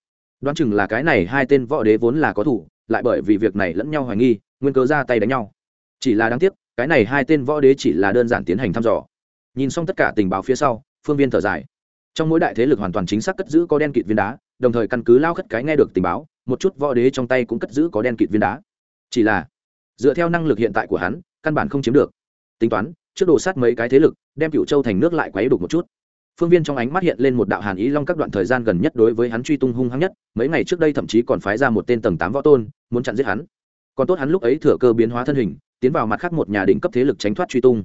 Đoán chừng là cái này hai tên võ đế vốn là có thủ, lại bởi vì việc này lẫn nhau hoài nghi, nguyên cớ ra tay đánh nhau. Chỉ là đáng tiếc cái này hai tên võ đế chỉ là đơn giản tiến hành thăm dò. Nhìn xong tất cả tình báo phía sau, phương viên thở dài. Trong mỗi đại thế lực hoàn toàn chính xác cất giữ có đen kịt viên đá, đồng thời căn cứ lao khất cái nghe được tình báo, một chút võ đế trong tay cũng cất giữ có đen kịt viên đá. Chỉ là, dựa theo năng lực hiện tại của hắn, căn bản không chiếm được. Tính toán, trước đồ sát mấy cái thế lực, đem cựu châu thành nước lại quấy đục một chút. Phương viên trong ánh mắt hiện lên một đạo hàn ý long các đoạn thời gian gần nhất đối với hắn truy tung hung hăng nhất, mấy ngày trước đây thậm chí còn phái ra một tên tầng tám võ tôn, muốn chặn giết hắn. Còn tốt hắn lúc ấy thừa cơ biến hóa thân hình tiến vào mặt khác một nhà đỉnh cấp thế lực tránh thoát truy tung.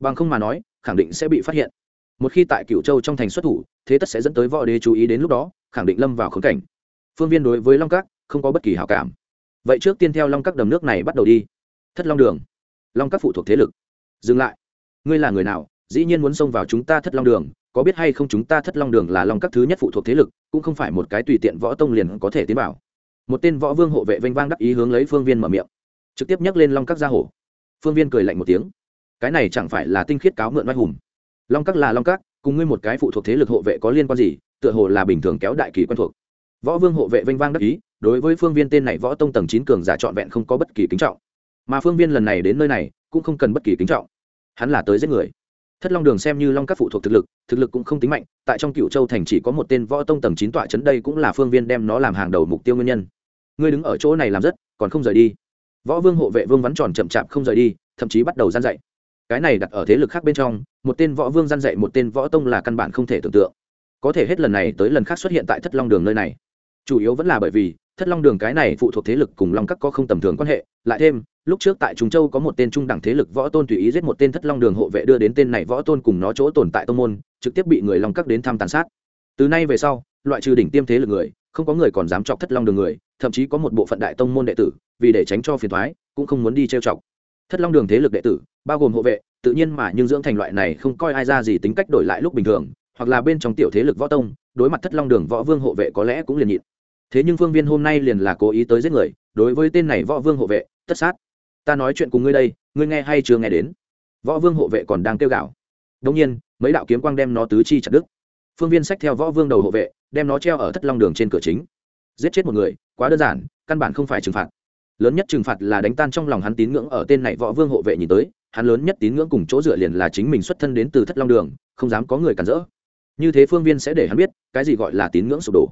Bằng không mà nói, khẳng định sẽ bị phát hiện. Một khi tại cựu châu trong thành xuất thủ, thế tất sẽ dẫn tới võ đế chú ý đến lúc đó, khẳng định lâm vào khống cảnh. Phương viên đối với long các, không có bất kỳ hảo cảm. Vậy trước tiên theo long các đầm nước này bắt đầu đi. Thất long đường. Long các phụ thuộc thế lực. Dừng lại. Ngươi là người nào? Dĩ nhiên muốn xông vào chúng ta thất long đường. Có biết hay không chúng ta thất long đường là long các thứ nhất phụ thuộc thế lực, cũng không phải một cái tùy tiện võ tông liền có thể tiến vào. Một tên võ vương hộ vệ vênh vang đắc ý hướng lấy phương viên mở miệng trực tiếp nhắc lên long các gia hổ. Phương viên cười lạnh một tiếng. Cái này chẳng phải là tinh khiết cáo mượn oai hùng. Long các là long các, cùng ngươi một cái phụ thuộc thế lực hộ vệ có liên quan gì, tựa hồ là bình thường kéo đại kỳ quen thuộc. Võ vương hộ vệ vênh vang đắc ý, đối với phương viên tên này võ tông tầng chín cường giả trọn vẹn không có bất kỳ kính trọng. Mà phương viên lần này đến nơi này, cũng không cần bất kỳ kính trọng. Hắn là tới giết người. Thất long đường xem như long các phụ thuộc thực lực thực lực cũng không tính mạnh, tại trong cựu châu thành chỉ có một tên võ tông tầng chín tọa chấn đây cũng là phương viên đem nó làm hàng đầu mục tiêu nguyên nhân. Ngươi đứng ở chỗ này làm rất, còn không rời đi võ vương hộ vệ vương vắn tròn chậm chạp không rời đi, thậm chí bắt đầu gian dạy. Cái này đặt ở thế lực khác bên trong, một tên võ vương gian dạy một tên võ tông là căn bản không thể tưởng tượng. Có thể hết lần này tới lần khác xuất hiện tại thất long đường nơi này. Chủ yếu vẫn là bởi vì, thất long đường cái này phụ thuộc thế lực cùng long các có không tầm thường quan hệ, lại thêm, lúc trước tại trung châu có một tên trung đẳng thế lực võ tôn tùy ý giết một tên thất long đường hộ vệ đưa đến tên này võ tôn cùng nó chỗ tồn tại tông môn, trực tiếp bị người long các đến thăm tàn sát. Từ nay về sau, loại trừ đỉnh tiêm thế lực người không có người còn dám chọc thất long đường người, thậm chí có một bộ phận đại tông môn đệ tử, vì để tránh cho phiền thoái, cũng không muốn đi trêu chọc. Thất long đường thế lực đệ tử, bao gồm hộ vệ, tự nhiên mà nhưng dưỡng thành loại này không coi ai ra gì tính cách đổi lại lúc bình thường, hoặc là bên trong tiểu thế lực võ tông, đối mặt thất long đường võ vương hộ vệ có lẽ cũng liền nhịn. Thế nhưng phương viên hôm nay liền là cố ý tới giết người, đối với tên này võ vương hộ vệ, tất sát. Ta nói chuyện cùng ngươi đây, ngươi nghe hay chưa nghe đến? Võ vương hộ vệ còn đang kêu gào. Đông nhiên, mấy đạo kiếm quang đem nó tứ chi chặt đứt. Phương viên sách theo võ vương đầu hộ vệ đem nó treo ở thất long đường trên cửa chính. Giết chết một người, quá đơn giản, căn bản không phải trừng phạt. Lớn nhất trừng phạt là đánh tan trong lòng hắn tín ngưỡng ở tên này võ vương hộ vệ nhìn tới, hắn lớn nhất tín ngưỡng cùng chỗ dựa liền là chính mình xuất thân đến từ thất long đường, không dám có người cản rỡ. Như thế phương viên sẽ để hắn biết, cái gì gọi là tín ngưỡng sụp đổ.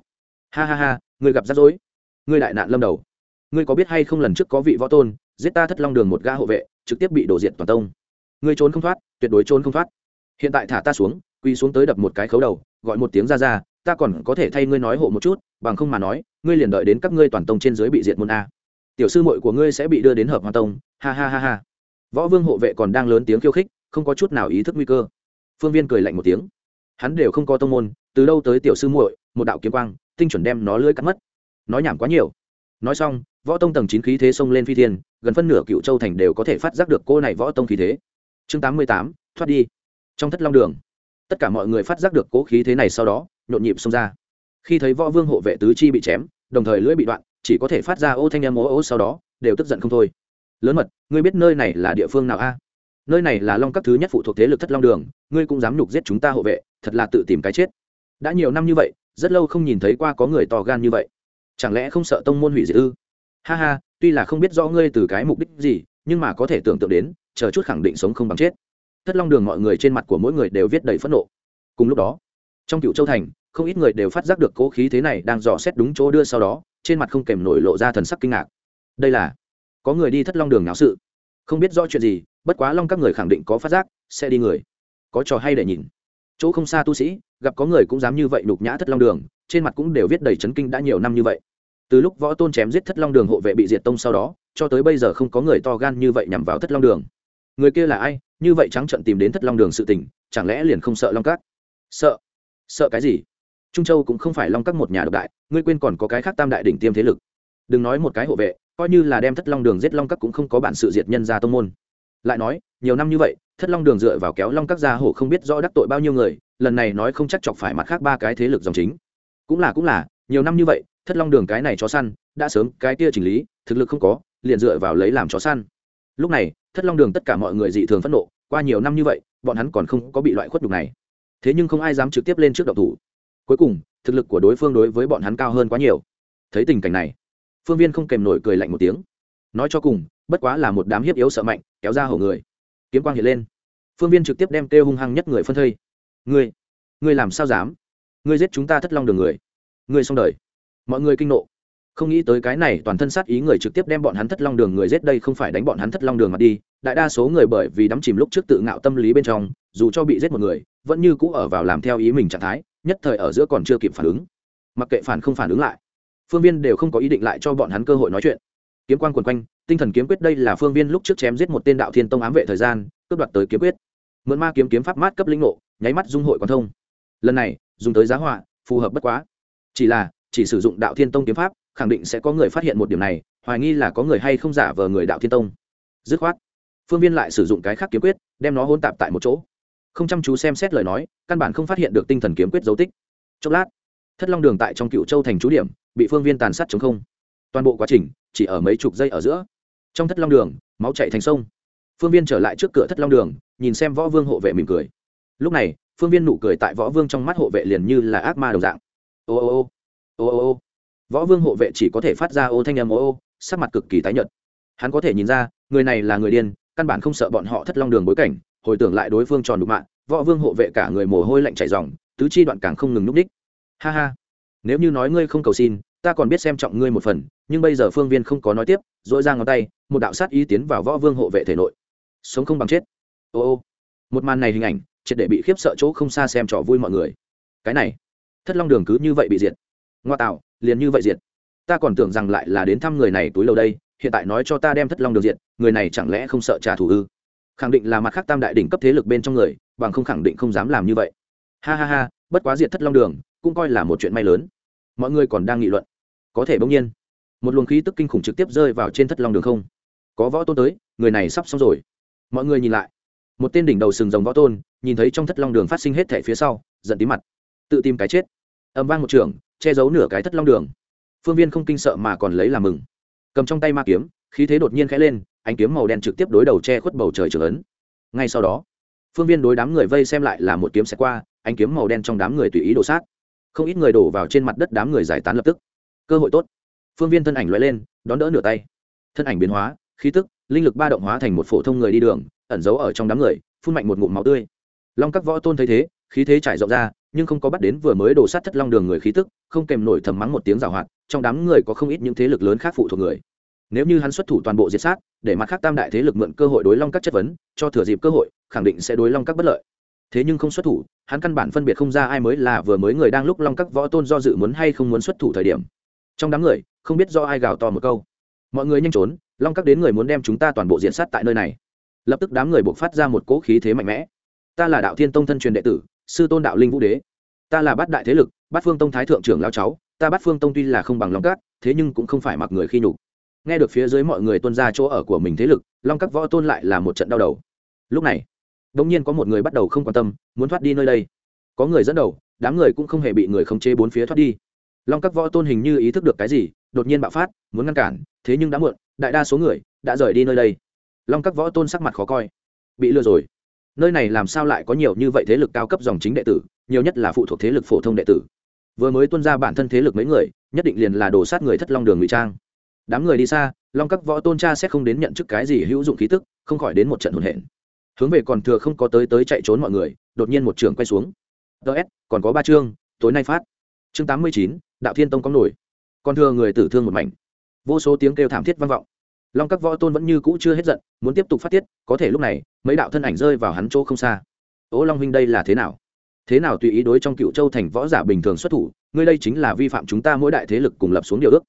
Ha ha ha, người gặp rắc rối. Người đại nạn lâm đầu. Ngươi có biết hay không lần trước có vị võ tôn, giết ta thất long đường một ga hộ vệ, trực tiếp bị đổ diện toàn tông. Ngươi trốn không thoát, tuyệt đối trốn không thoát. Hiện tại thả ta xuống quy xuống tới đập một cái khấu đầu, gọi một tiếng ra ra ta còn có thể thay ngươi nói hộ một chút, bằng không mà nói, ngươi liền đợi đến các ngươi toàn tông trên dưới bị diệt môn a. Tiểu sư muội của ngươi sẽ bị đưa đến hợp hoa tông. Ha ha ha ha. Võ vương hộ vệ còn đang lớn tiếng khiêu khích, không có chút nào ý thức nguy cơ. Phương viên cười lạnh một tiếng. Hắn đều không có tông môn, từ đâu tới tiểu sư muội, một đạo kiếm quang, tinh chuẩn đem nó lưỡi cắt mất. Nói nhảm quá nhiều. Nói xong, võ tông tầng chín khí thế xông lên phi thiên, gần phân nửa cựu châu thành đều có thể phát giác được cô này võ tông khí thế. Chương tám mươi tám, thoát đi. Trong thất long đường, tất cả mọi người phát giác được cố khí thế này sau đó nhộn nhịp xông ra. Khi thấy võ vương hộ vệ tứ chi bị chém, đồng thời lưỡi bị đoạn, chỉ có thể phát ra ô thanh em ố ố sau đó, đều tức giận không thôi. Lớn mật, ngươi biết nơi này là địa phương nào a? Nơi này là long các thứ nhất phụ thuộc thế lực thất long đường, ngươi cũng dám nhục giết chúng ta hộ vệ, thật là tự tìm cái chết. Đã nhiều năm như vậy, rất lâu không nhìn thấy qua có người to gan như vậy. Chẳng lẽ không sợ tông môn hủy diệt ư? Ha ha, tuy là không biết rõ ngươi từ cái mục đích gì, nhưng mà có thể tưởng tượng đến, chờ chút khẳng định sống không bằng chết. Thất long đường mọi người trên mặt của mỗi người đều viết đầy phẫn nộ. Cùng lúc đó trong cựu châu thành, không ít người đều phát giác được cố khí thế này đang dò xét đúng chỗ đưa sau đó, trên mặt không kèm nổi lộ ra thần sắc kinh ngạc. Đây là, có người đi thất long đường náo sự. Không biết rõ chuyện gì, bất quá long các người khẳng định có phát giác, sẽ đi người. Có trò hay để nhìn. Chỗ không xa tu sĩ, gặp có người cũng dám như vậy đục nhã thất long đường, trên mặt cũng đều viết đầy chấn kinh đã nhiều năm như vậy. Từ lúc võ tôn chém giết thất long đường hộ vệ bị diệt tông sau đó, cho tới bây giờ không có người to gan như vậy nhằm vào thất long đường. Người kia là ai? Như vậy trắng trận tìm đến thất long đường sự tình, chẳng lẽ liền không sợ long cát sợ sợ cái gì? Trung châu cũng không phải long các một nhà độc đại, ngươi quên còn có cái khác tam đại đỉnh tiêm thế lực. Đừng nói một cái hộ vệ, coi như là đem thất long đường giết long các cũng không có bản sự diệt nhân ra tông môn. Lại nói, nhiều năm như vậy, thất long đường dựa vào kéo long các gia hổ không biết rõ đắc tội bao nhiêu người, lần này nói không chắc chọc phải mặt khác ba cái thế lực dòng chính. Cũng là cũng là, nhiều năm như vậy, thất long đường cái này chó săn, đã sớm cái kia chỉnh lý, thực lực không có, liền dựa vào lấy làm chó săn. Lúc này, thất long đường tất cả mọi người dị thường phẫn nộ, qua nhiều năm như vậy, bọn hắn còn không có bị loại khuất đục này thế nhưng không ai dám trực tiếp lên trước độc thủ. Cuối cùng, thực lực của đối phương đối với bọn hắn cao hơn quá nhiều. Thấy tình cảnh này, phương viên không kèm nổi cười lạnh một tiếng. Nói cho cùng, bất quá là một đám hiếp yếu sợ mạnh, kéo ra hổ người. Kiếm quang hiện lên. Phương viên trực tiếp đem kêu hung hăng nhất người phân thây. Ngươi ngươi làm sao dám? Ngươi giết chúng ta thất long đường người. Ngươi xong đời. Mọi người kinh nộ. Không nghĩ tới cái này toàn thân sát ý người trực tiếp đem bọn hắn thất long đường người giết đây không phải đánh bọn hắn thất long đường mặt đi. Đại đa số người bởi vì đắm chìm lúc trước tự ngạo tâm lý bên trong, dù cho bị giết một người vẫn như cũ ở vào làm theo ý mình trạng thái, nhất thời ở giữa còn chưa kịp phản ứng. Mặc kệ phản không phản ứng lại, phương viên đều không có ý định lại cho bọn hắn cơ hội nói chuyện. Kiếm quan quần quanh, tinh thần kiếm quyết đây là phương viên lúc trước chém giết một tên đạo thiên tông ám vệ thời gian, cướp đoạt tới kiếm quyết. Mượn ma kiếm kiếm pháp mát cấp linh ngộ, nháy mắt dung hội quan thông. Lần này, dùng tới giá họa, phù hợp bất quá. Chỉ là, chỉ sử dụng đạo thiên tông kiếm pháp, khẳng định sẽ có người phát hiện một điểm này, hoài nghi là có người hay không giả vờ người đạo thiên tông. Dứt khoát, phương viên lại sử dụng cái khác kiếm quyết, đem nó hôn tạp tại một chỗ không chăm chú xem xét lời nói, căn bản không phát hiện được tinh thần kiếm quyết dấu tích. Chốc lát, thất long đường tại trong cựu châu thành trú điểm, bị phương viên tàn sát chống không. Toàn bộ quá trình chỉ ở mấy chục giây ở giữa. Trong thất long đường, máu chạy thành sông. Phương viên trở lại trước cửa thất long đường, nhìn xem võ vương hộ vệ mỉm cười. Lúc này, phương viên nụ cười tại võ vương trong mắt hộ vệ liền như là ác ma đồng dạng. Ô ô ô ô ô ô. Võ vương hộ vệ chỉ có thể phát ra ô thanh âm ô ô, sắc mặt cực kỳ tái nhợt. Hắn có thể nhìn ra, người này là người điên, căn bản không sợ bọn họ thất long đường bối cảnh hồi tưởng lại đối phương tròn đục mạng võ vương hộ vệ cả người mồ hôi lạnh chảy dòng tứ chi đoạn càng không ngừng núp đích. Ha ha. Nếu như nói ngươi không cầu xin, ta còn biết xem trọng ngươi một phần, nhưng bây giờ phương viên không có nói tiếp dội ra ngón tay, một đạo sát ý tiến vào võ vương hộ vệ thể nội. Sống không bằng chết. Ô ô. Một màn này hình ảnh, triệt để bị khiếp sợ chỗ không xa xem trò vui mọi người. Cái này, thất long đường cứ như vậy bị diệt. Ngoa tạo, liền như vậy diệt. Ta còn tưởng rằng lại là đến thăm người này túi lâu đây, hiện tại nói cho ta đem thất long đường diệt, người này chẳng lẽ không sợ trả thù ư? Khẳng định là mặt khác tam đại đỉnh cấp thế lực bên trong người, bằng không khẳng định không dám làm như vậy. Ha ha ha, bất quá diệt thất long đường, cũng coi là một chuyện may lớn. Mọi người còn đang nghị luận. Có thể bỗng nhiên, một luồng khí tức kinh khủng trực tiếp rơi vào trên thất long đường không. Có võ tôn tới, người này sắp xong rồi. Mọi người nhìn lại. Một tên đỉnh đầu sừng rồng võ tôn, nhìn thấy trong thất long đường phát sinh hết thẻ phía sau, giận tí mặt. Tự tìm cái chết. Âm vang một trường, che giấu nửa cái thất long đường. Phương viên không kinh sợ mà còn lấy làm mừng. Cầm trong tay ma kiếm, khí thế đột nhiên khẽ lên ánh kiếm màu đen trực tiếp đối đầu che khuất bầu trời trường ấn. Ngay sau đó, phương viên đối đám người vây xem lại là một kiếm xe qua, ánh kiếm màu đen trong đám người tùy ý đổ sát. Không ít người đổ vào trên mặt đất đám người giải tán lập tức. Cơ hội tốt. Phương viên thân ảnh loại lên, đón đỡ nửa tay. Thân ảnh biến hóa, khí tức, linh lực ba động hóa thành một phổ thông người đi đường, ẩn giấu ở trong đám người, phun mạnh một ngụm máu tươi. Long các võ tôn thấy thế, khí thế trải rộng ra, nhưng không có bắt đến vừa mới đổ sát thất long đường người khí tức, không kèm nổi thầm mắng một tiếng rào hoạt, trong đám người có không ít những thế lực lớn khác phụ thuộc người nếu như hắn xuất thủ toàn bộ diệt sát, để mặt khác tam đại thế lực mượn cơ hội đối long các chất vấn, cho thừa dịp cơ hội, khẳng định sẽ đối long các bất lợi. Thế nhưng không xuất thủ, hắn căn bản phân biệt không ra ai mới là vừa mới người đang lúc long các võ tôn do dự muốn hay không muốn xuất thủ thời điểm. Trong đám người, không biết do ai gào to một câu. Mọi người nhanh trốn, long các đến người muốn đem chúng ta toàn bộ diện sát tại nơi này. Lập tức đám người buộc phát ra một cỗ khí thế mạnh mẽ. Ta là đạo thiên tông thân truyền đệ tử, sư tôn đạo linh vũ đế. Ta là bát đại thế lực, bát phương tông thái thượng trưởng lao cháu. Ta bát phương tông tuy là không bằng long các, thế nhưng cũng không phải mặc người khi nhục nghe được phía dưới mọi người tuân ra chỗ ở của mình thế lực, long các võ tôn lại là một trận đau đầu. Lúc này đ ỗ n g nhiên có một người bắt đầu không quan tâm, muốn thoát đi nơi đây. Có người dẫn đầu, đám người cũng không hề bị người khống chế bốn phía thoát đi. Long các võ tôn hình như ý thức được cái gì, đột nhiên bạo phát, muốn ngăn cản, thế nhưng đã muộn, đại đa số người đã rời đi nơi đây. Long các võ tôn sắc mặt khó coi. Bị lừa rồi. Nơi này làm sao lại có nhiều như vậy thế lực cao cấp dòng chính đệ tử, nhiều nhất là phụ thuộc thế lực phổ thông đệ tử. Vừa mới tuân ra bản thân thế lực mấy người, nhất định liền là đồ sát người thất long đường ngụy trang đám người đi xa, long các võ tôn cha sẽ không đến nhận chức cái gì hữu dụng khí tức, không khỏi đến một trận hồn hển. Hướng về còn thừa không có tới tới chạy trốn mọi người, đột nhiên một trường quay xuống. Ts còn có ba chương, tối nay phát. Chương tám mươi chín, đạo thiên tông có nổi. Còn thừa người tử thương một mảnh. Vô số tiếng kêu thảm thiết vang vọng. Long các võ tôn vẫn như cũ chưa hết giận, muốn tiếp tục phát tiết, có thể lúc này, mấy đạo thân ảnh rơi vào hắn chỗ không xa. Ố long huynh đây là thế nào? Thế nào tùy ý đối trong cựu châu thành võ giả bình thường xuất thủ, ngươi đây chính là vi phạm chúng ta mỗi đại thế lực cùng lập xuống điều ước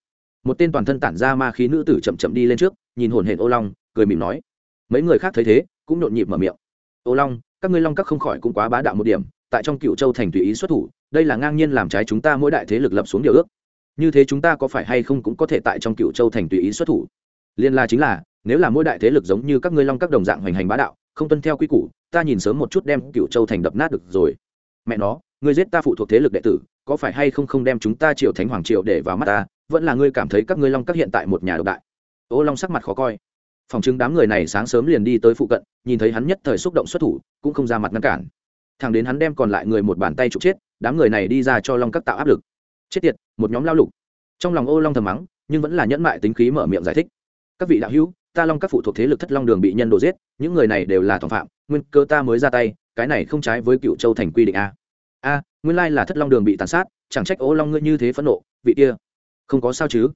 một tên toàn thân tản ra ma khí nữ tử chậm chậm đi lên trước, nhìn hồn hển ô long, cười mỉm nói, mấy người khác thấy thế, cũng nhộn nhịp mở miệng. Ô long, các ngươi long các không khỏi cũng quá bá đạo một điểm, tại trong cựu châu thành tùy ý xuất thủ, đây là ngang nhiên làm trái chúng ta mỗi đại thế lực lập xuống điều ước. Như thế chúng ta có phải hay không cũng có thể tại trong cựu châu thành tùy ý xuất thủ? Liên la chính là, nếu là mỗi đại thế lực giống như các ngươi long các đồng dạng hoành hành bá đạo, không tuân theo quy củ, ta nhìn sớm một chút đem cựu châu thành đập nát được rồi. Mẹ nó, ngươi giết ta phụ thuộc thế lực đệ tử, có phải hay không không đem chúng ta triều thánh hoàng triều để vào mắt ta? Vẫn là ngươi cảm thấy các ngươi long các hiện tại một nhà độc đại. Ô long sắc mặt khó coi. Phòng chứng đám người này sáng sớm liền đi tới phụ cận, nhìn thấy hắn nhất thời xúc động xuất thủ, cũng không ra mặt ngăn cản. Thằng đến hắn đem còn lại người một bàn tay trục chết, đám người này đi ra cho long các tạo áp lực. Chết tiệt, một nhóm lao lục. Trong lòng ô long thầm mắng, nhưng vẫn là nhẫn mại tính khí mở miệng giải thích. Các vị đạo hữu, ta long các phụ thuộc thế lực thất long đường bị nhân đồ giết, những người này đều là thủ phạm, nguyên cơ ta mới ra tay, cái này không trái với cựu châu thành quy định a. A, nguyên lai là thất long đường bị tàn sát, chẳng trách ô long ngươi như thế phẫn nộ, vị kia không có sao chứ?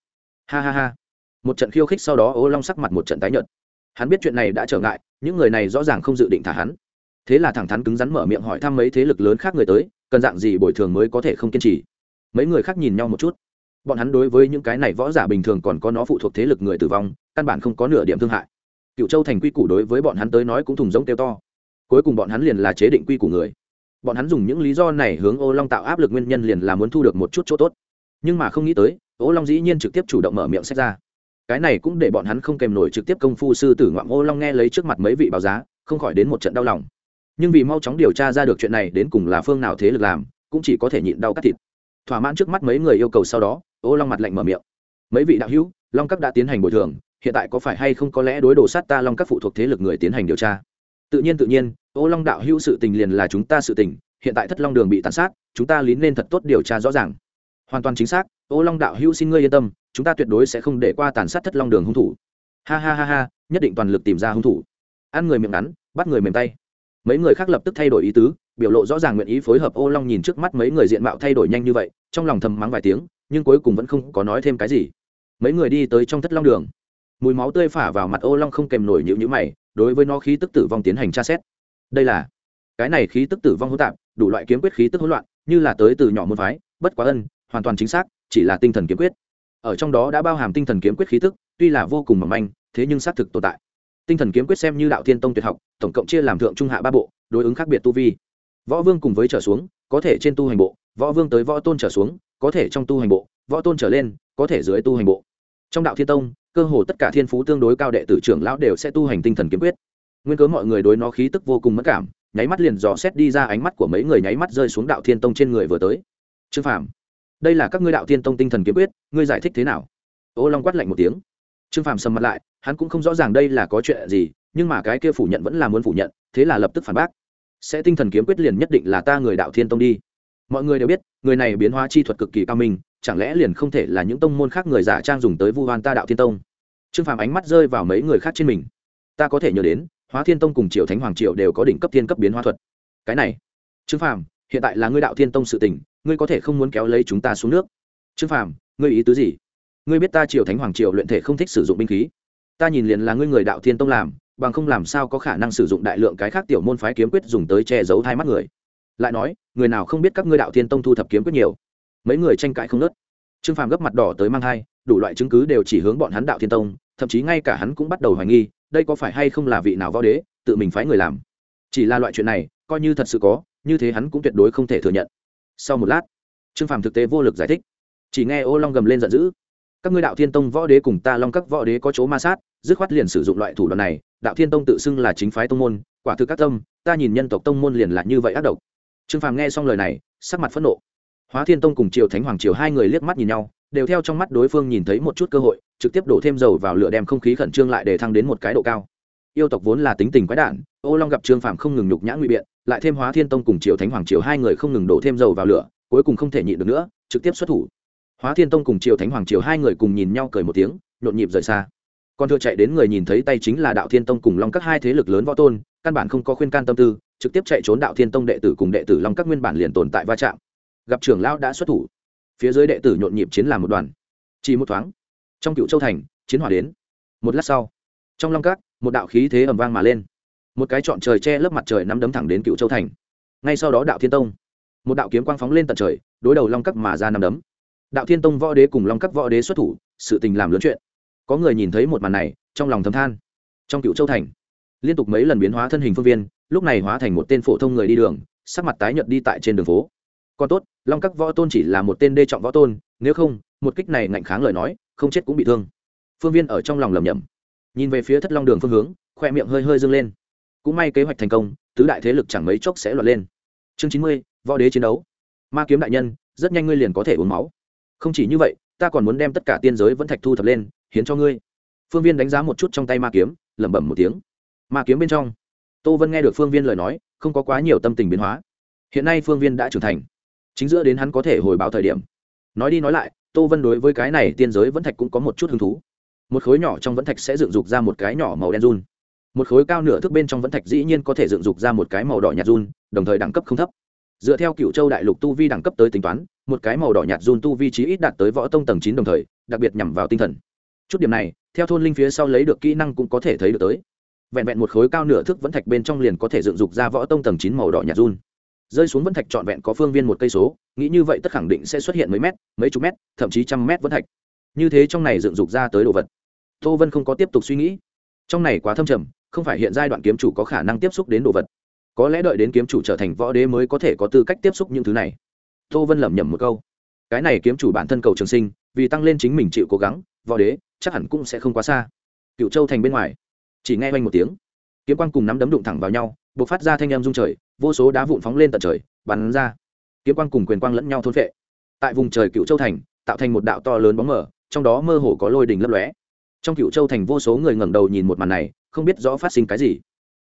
Ha ha ha. Một trận khiêu khích sau đó, ô long sắc mặt một trận tái nhợt. Hắn biết chuyện này đã trở ngại, những người này rõ ràng không dự định thả hắn. Thế là thẳng thắn cứng rắn mở miệng hỏi thăm mấy thế lực lớn khác người tới, cần dạng gì bồi thường mới có thể không kiên trì. Mấy người khác nhìn nhau một chút. Bọn hắn đối với những cái này võ giả bình thường còn có nó phụ thuộc thế lực người tử vong, căn bản không có nửa điểm thương hại. Cựu châu thành quy củ đối với bọn hắn tới nói cũng thùng giống teo to. Cuối cùng bọn hắn liền là chế định quy củ người. Bọn hắn dùng những lý do này hướng ô long tạo áp lực nguyên nhân liền là muốn thu được một chút chỗ tốt. Nhưng mà không nghĩ tới ô long dĩ nhiên trực tiếp chủ động mở miệng xét ra. Cái này cũng để bọn hắn không kèm nổi trực tiếp công phu sư tử ngoạm ô long nghe lấy trước mặt mấy vị báo giá, không khỏi đến một trận đau lòng. Nhưng vì mau chóng điều tra ra được chuyện này đến cùng là phương nào thế lực làm, cũng chỉ có thể nhịn đau cắt thịt. Thỏa mãn trước mắt mấy người yêu cầu sau đó, ô long mặt lạnh mở miệng. Mấy vị đạo hữu, long các đã tiến hành bồi thường, hiện tại có phải hay không có lẽ đối đồ sát ta long các phụ thuộc thế lực người tiến hành điều tra? Tự nhiên tự nhiên, ô long đạo hữu sự tình liền là chúng ta sự tình, hiện tại thất long đường bị tàn sát, chúng ta lín nên thật tốt điều tra rõ ràng hoàn toàn chính xác, ô long đạo hữu xin ngươi yên tâm, chúng ta tuyệt đối sẽ không để qua tàn sát thất long đường hung thủ. Ha ha ha ha, nhất định toàn lực tìm ra hung thủ. Ăn người miệng ngắn, bắt người mềm tay. Mấy người khác lập tức thay đổi ý tứ, biểu lộ rõ ràng nguyện ý phối hợp ô long nhìn trước mắt mấy người diện mạo thay đổi nhanh như vậy, trong lòng thầm mắng vài tiếng, nhưng cuối cùng vẫn không có nói thêm cái gì. Mấy người đi tới trong thất long đường. Mùi máu tươi phả vào mặt ô long không kèm nổi nhịu nhữ mày, đối với nó khí tức tử vong tiến hành tra xét. Đây là, cái này khí tức tử vong hỗn tạp, đủ loại kiếm quyết khí tức hỗn loạn, như là tới từ nhỏ môn phái, bất quá ân hoàn toàn chính xác, chỉ là tinh thần kiếm quyết. Ở trong đó đã bao hàm tinh thần kiếm quyết khí tức, tuy là vô cùng mỏng manh, thế nhưng xác thực tồn tại. Tinh thần kiếm quyết xem như đạo thiên tông tuyệt học, tổng cộng chia làm thượng trung hạ ba bộ, đối ứng khác biệt tu vi. Võ vương cùng với trở xuống, có thể trên tu hành bộ, võ vương tới võ tôn trở xuống, có thể trong tu hành bộ, võ tôn trở lên, có thể dưới tu hành bộ. Trong đạo thiên tông, cơ hồ tất cả thiên phú tương đối cao đệ tử trưởng lão đều sẽ tu hành tinh thần kiếm quyết. Nguyên cớ mọi người đối nó khí tức vô cùng mất cảm, nháy mắt liền dò xét đi ra ánh mắt của mấy người nháy mắt rơi xuống đạo thiên tông trên người vừa tới. Trương phàm đây là các ngươi đạo thiên tông tinh thần kiếm quyết, ngươi giải thích thế nào? Ô long quát lạnh một tiếng. Trương phàm sầm mặt lại, hắn cũng không rõ ràng đây là có chuyện gì, nhưng mà cái kia phủ nhận vẫn là muốn phủ nhận, thế là lập tức phản bác. Sẽ tinh thần kiếm quyết liền nhất định là ta người đạo thiên tông đi. Mọi người đều biết, người này biến hóa chi thuật cực kỳ cao minh, chẳng lẽ liền không thể là những tông môn khác người giả trang dùng tới vu hoan ta đạo thiên tông? Trương phàm ánh mắt rơi vào mấy người khác trên mình. Ta có thể nhớ đến, hóa thiên tông cùng triều thánh hoàng triều đều có đỉnh cấp thiên cấp biến hóa thuật. Cái này, trương phàm, hiện tại là ngươi đạo thiên tông sự tình ngươi có thể không muốn kéo lấy chúng ta xuống nước. Trương phàm, ngươi ý tứ gì? Ngươi biết ta triều thánh hoàng triều luyện thể không thích sử dụng binh khí. Ta nhìn liền là ngươi người đạo thiên tông làm, bằng không làm sao có khả năng sử dụng đại lượng cái khác tiểu môn phái kiếm quyết dùng tới che giấu hai mắt người. Lại nói, người nào không biết các ngươi đạo thiên tông thu thập kiếm quyết nhiều? Mấy người tranh cãi không nớt trương phàm gấp mặt đỏ tới mang hai đủ loại chứng cứ đều chỉ hướng bọn hắn đạo thiên tông, thậm chí ngay cả hắn cũng bắt đầu hoài nghi, đây có phải hay không là vị nào võ đế, tự mình phái người làm? Chỉ là loại chuyện này, coi như thật sự có, như thế hắn cũng tuyệt đối không thể thừa nhận sau một lát, trương phàm thực tế vô lực giải thích. Chỉ nghe ô long gầm lên giận dữ. Các ngươi đạo thiên tông võ đế cùng ta long các võ đế có chỗ ma sát, dứt khoát liền sử dụng loại thủ đoạn này. Đạo thiên tông tự xưng là chính phái tông môn, quả thực các tâm, ta nhìn nhân tộc tông môn liền là như vậy ác độc. Trương phàm nghe xong lời này, sắc mặt phẫn nộ. Hóa thiên tông cùng triều thánh hoàng triều hai người liếc mắt nhìn nhau, đều theo trong mắt đối phương nhìn thấy một chút cơ hội, trực tiếp đổ thêm dầu vào lửa đem không khí khẩn trương lại để thăng đến một cái độ cao. Yêu tộc vốn là tính tình quái đản, ô long gặp trương phàm không ngừng nhục nhã nguy biện lại thêm hóa thiên tông cùng triều thánh hoàng triều, hai người không ngừng đổ thêm dầu vào lửa, cuối cùng không thể nhịn được nữa, trực tiếp xuất thủ. Hóa thiên tông cùng triều thánh hoàng triều, hai người cùng nhìn nhau cười một tiếng, nhộn nhịp rời xa. Còn thừa chạy đến người nhìn thấy tay chính là đạo thiên tông cùng long các hai thế lực lớn võ tôn, căn bản không có khuyên can tâm tư, trực tiếp chạy trốn đạo thiên tông đệ tử cùng đệ tử long các nguyên bản liền tồn tại va chạm. Gặp trưởng lão đã xuất thủ, phía dưới đệ tử nhộn nhịp chiến làm một đoàn. Chỉ một thoáng, trong cựu châu thành, chiến hỏa đến. Một lát sau, trong long các, một đạo khí thế ầm vang mà lên một cái trọn trời che lớp mặt trời nắm đấm thẳng đến cựu châu thành. Ngay sau đó đạo thiên tông, một đạo kiếm quang phóng lên tận trời, đối đầu long cắt mà ra nắm đấm. Đạo thiên tông võ đế cùng long cắt võ đế xuất thủ, sự tình làm lớn chuyện. Có người nhìn thấy một màn này, trong lòng thầm than. Trong cựu châu thành, liên tục mấy lần biến hóa thân hình phương viên, lúc này hóa thành một tên phổ thông người đi đường, sắc mặt tái nhợt đi tại trên đường phố. Còn tốt, long các võ tôn chỉ là một tên đê trọng võ tôn, nếu không, một kích này ngạnh kháng lời nói, không chết cũng bị thương. Phương viên ở trong lòng lầm nhầm nhìn về phía thất long đường phương hướng, khoe miệng hơi hơi dâng lên cũng may kế hoạch thành công, tứ đại thế lực chẳng mấy chốc sẽ lọt lên. Chương chín mươi, võ đế chiến đấu. Ma kiếm đại nhân, rất nhanh ngươi liền có thể uống máu. Không chỉ như vậy, ta còn muốn đem tất cả tiên giới vẫn thạch thu thập lên, hiến cho ngươi. Phương viên đánh giá một chút trong tay ma kiếm, lẩm bẩm một tiếng. Ma kiếm bên trong. Tô vân nghe được phương viên lời nói, không có quá nhiều tâm tình biến hóa. Hiện nay phương viên đã trưởng thành. Chính giữa đến hắn có thể hồi báo thời điểm. Nói đi nói lại, tô vân đối với cái này tiên giới vẫn thạch cũng có một chút hứng thú. Một khối nhỏ trong vẫn thạch sẽ dựng dục ra một cái nhỏ màu đen run một khối cao nửa thước bên trong vẫn thạch dĩ nhiên có thể dựng dục ra một cái màu đỏ nhạt run, đồng thời đẳng cấp không thấp. Dựa theo cựu châu đại lục tu vi đẳng cấp tới tính toán, một cái màu đỏ nhạt run tu vi trí ít đạt tới võ tông tầng chín đồng thời, đặc biệt nhằm vào tinh thần. Chút điểm này, theo thôn linh phía sau lấy được kỹ năng cũng có thể thấy được tới. Vẹn vẹn một khối cao nửa thước vẫn thạch bên trong liền có thể dựng dục ra võ tông tầng chín màu đỏ nhạt run. Rơi xuống vẫn thạch trọn vẹn có phương viên một cây số, nghĩ như vậy tất khẳng định sẽ xuất hiện mấy mét, mấy chục mét, thậm chí trăm mét vẫn thạch. Như thế trong này dựng dục ra tới đồ vật. Tô vân không có tiếp tục suy nghĩ. Trong này quá thâm trầm không phải hiện giai đoạn kiếm chủ có khả năng tiếp xúc đến đồ vật. Có lẽ đợi đến kiếm chủ trở thành võ đế mới có thể có tư cách tiếp xúc những thứ này. Tô vân lẩm nhẩm một câu. Cái này kiếm chủ bản thân cầu trường sinh, vì tăng lên chính mình chịu cố gắng, võ đế chắc hẳn cũng sẽ không quá xa. Cựu châu thành bên ngoài. Chỉ nghe oanh một tiếng. Kiếm quang cùng nắm đấm đụng thẳng vào nhau b ộ c phát ra thanh em rung trời, vô số đá vụn phóng lên tận trời, bắn ra. Kiếm quang cùng quyền quang lẫn nhau thôn vệ tại vùng trời cựu châu thành, tạo thành một đạo to lớn bóng mở trong đó mơ hồ có lôi đình lấp lóe. Trong cựu châu thành vô số người ngẩng đầu nhìn một màn này không biết rõ phát sinh cái gì.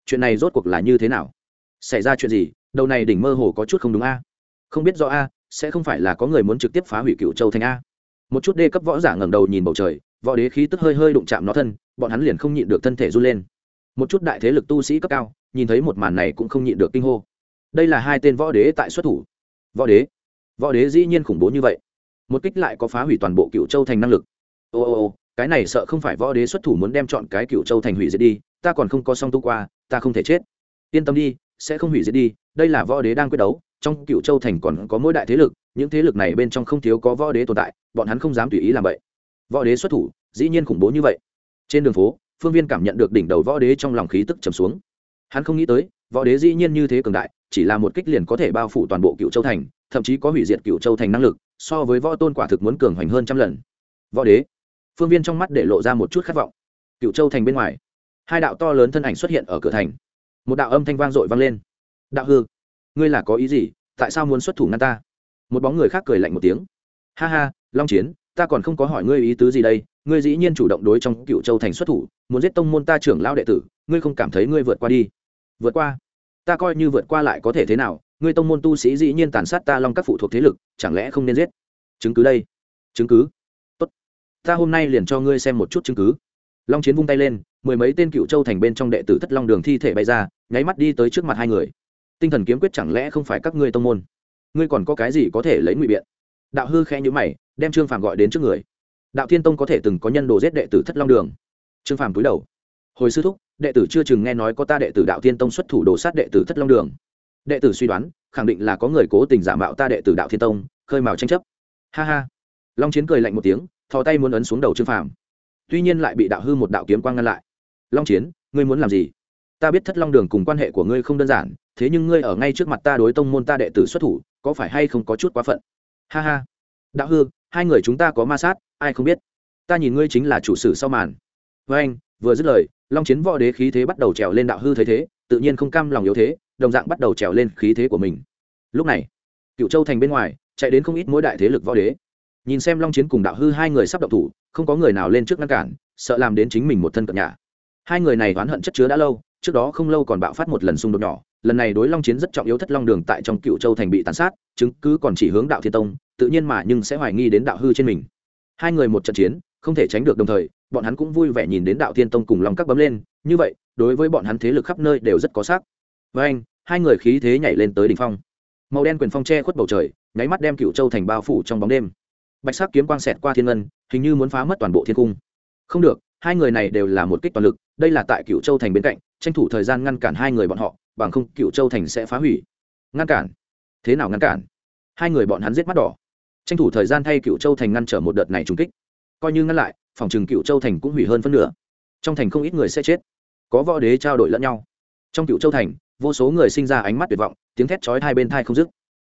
Chuyện này rốt cuộc là như thế nào? Xảy ra chuyện gì? Đầu này đỉnh mơ hồ có chút không đúng a. Không biết rõ a, sẽ không phải là có người muốn trực tiếp phá hủy cựu châu thành a. Một chút đê cấp võ giả ngẩng đầu nhìn bầu trời, võ đế khí tức hơi hơi đụng chạm nó thân, bọn hắn liền không nhịn được thân thể run lên. Một chút đại thế lực tu sĩ cấp cao, nhìn thấy một màn này cũng không nhịn được kinh hô. Đây là hai tên võ đế tại xuất thủ. Võ đế? Võ đế dĩ nhiên khủng bố như vậy. Một kích lại có phá hủy toàn bộ cựu châu thành năng lực. Ô ô ô cái này sợ không phải võ đế xuất thủ muốn đem chọn cái cựu châu thành hủy diệt đi, ta còn không có song tu qua, ta không thể chết. Yên tâm đi, sẽ không hủy diệt đi, đây là võ đế đang quyết đấu, trong cựu châu thành còn có mỗi đại thế lực, những thế lực này bên trong không thiếu có võ đế tồn tại, bọn hắn không dám tùy ý làm vậy. Võ đế xuất thủ, dĩ nhiên khủng bố như vậy. Trên đường phố, phương viên cảm nhận được đỉnh đầu võ đế trong lòng khí tức trầm xuống. Hắn không nghĩ tới, võ đế dĩ nhiên như thế cường đại, chỉ là một kích liền có thể bao phủ toàn bộ cựu châu thành, thậm chí có hủy diệt cựu châu thành năng lực, so với võ tôn quả thực muốn cường hoành hơn trăm lần. Võ đế phương viên trong mắt để lộ ra một chút khát vọng. Cựu châu thành bên ngoài, hai đạo to lớn thân ảnh xuất hiện ở cửa thành. Một đạo âm thanh vang dội vang lên. Đạo hư, ngươi là có ý gì? Tại sao muốn xuất thủ ngăn ta? Một bóng người khác cười lạnh một tiếng. Ha ha, long chiến, ta còn không có hỏi ngươi ý tứ gì đây. Ngươi dĩ nhiên chủ động đối trong cựu châu thành xuất thủ, muốn giết tông môn ta trưởng lao đệ tử, ngươi không cảm thấy ngươi vượt qua đi? Vượt qua? Ta coi như vượt qua lại có thể thế nào? Ngươi tông môn tu sĩ dĩ nhiên tàn sát ta long các phụ thuộc thế lực, chẳng lẽ không nên giết? Chứng cứ đây, chứng cứ ta hôm nay liền cho ngươi xem một chút chứng cứ. Long chiến vung tay lên, mười mấy tên cựu châu thành bên trong đệ tử thất long đường thi thể bay ra, nháy mắt đi tới trước mặt hai người. Tinh thần kiếm quyết chẳng lẽ không phải các ngươi tông môn? Ngươi còn có cái gì có thể lấy ngụy biện? Đạo hư khẽ nhữ mày, đem trương phàm gọi đến trước người. Đạo thiên tông có thể từng có nhân đồ giết đệ tử thất long đường? Trương phàm cúi đầu. Hồi sư thúc, đệ tử chưa chừng nghe nói có ta đệ tử đạo thiên tông xuất thủ đồ sát đệ tử thất long đường. Đệ tử suy đoán, khẳng định là có người cố tình giả mạo ta đệ tử đạo thiên tông, khơi mào tranh chấp. Ha ha. Long chiến cười lạnh một tiếng thò tay muốn ấn xuống đầu trương phàm. Tuy nhiên lại bị đạo hư một đạo kiếm quang ngăn lại. Long chiến, ngươi muốn làm gì? Ta biết thất long đường cùng quan hệ của ngươi không đơn giản, thế nhưng ngươi ở ngay trước mặt ta đối tông môn ta đệ tử xuất thủ, có phải hay không có chút quá phận? Ha ha. Đạo hư, hai người chúng ta có ma sát, ai không biết. Ta nhìn ngươi chính là chủ sử sau màn. Với anh, vừa dứt lời, long chiến võ đế khí thế bắt đầu trèo lên đạo hư thấy thế, tự nhiên không cam lòng yếu thế, đồng dạng bắt đầu trèo lên khí thế của mình. Lúc này cựu châu thành bên ngoài, chạy đến không ít mỗi đại thế lực võ đế nhìn xem long chiến cùng đạo hư hai người sắp động thủ, không có người nào lên trước ngăn cản, sợ làm đến chính mình một thân cận nhà. Hai người này oán hận chất chứa đã lâu, trước đó không lâu còn bạo phát một lần xung đột nhỏ. Lần này đối long chiến rất trọng yếu thất long đường tại trong cựu châu thành bị tàn sát, chứng cứ còn chỉ hướng đạo thiên tông, tự nhiên mà nhưng sẽ hoài nghi đến đạo hư trên mình. Hai người một trận chiến, không thể tránh được đồng thời, bọn hắn cũng vui vẻ nhìn đến đạo thiên tông cùng long các bấm lên, như vậy, đối với bọn hắn thế lực khắp nơi đều rất có xác. Với anh, hai người khí thế nhảy lên tới đỉnh phong. Màu đen quyền phong che khuất bầu trời, nháy mắt đem cựu châu thành bao phủ trong bóng đêm bạch sắc kiếm quang xẹt qua thiên ngân, hình như muốn phá mất toàn bộ thiên cung. Không được, hai người này đều là một kích toàn lực, đây là tại cựu châu thành bên cạnh, tranh thủ thời gian ngăn cản hai người bọn họ, bằng không cựu châu thành sẽ phá hủy. Ngăn cản? Thế nào ngăn cản? Hai người bọn hắn giết mắt đỏ. Tranh thủ thời gian thay cựu châu thành ngăn trở một đợt này trùng kích. Coi như ngăn lại, phòng trừng cựu châu thành cũng hủy hơn phân nửa. Trong thành không ít người sẽ chết. Có võ đế trao đổi lẫn nhau. Trong cựu châu thành, vô số người sinh ra ánh mắt tuyệt vọng, tiếng thét chói hai bên thai không dứt.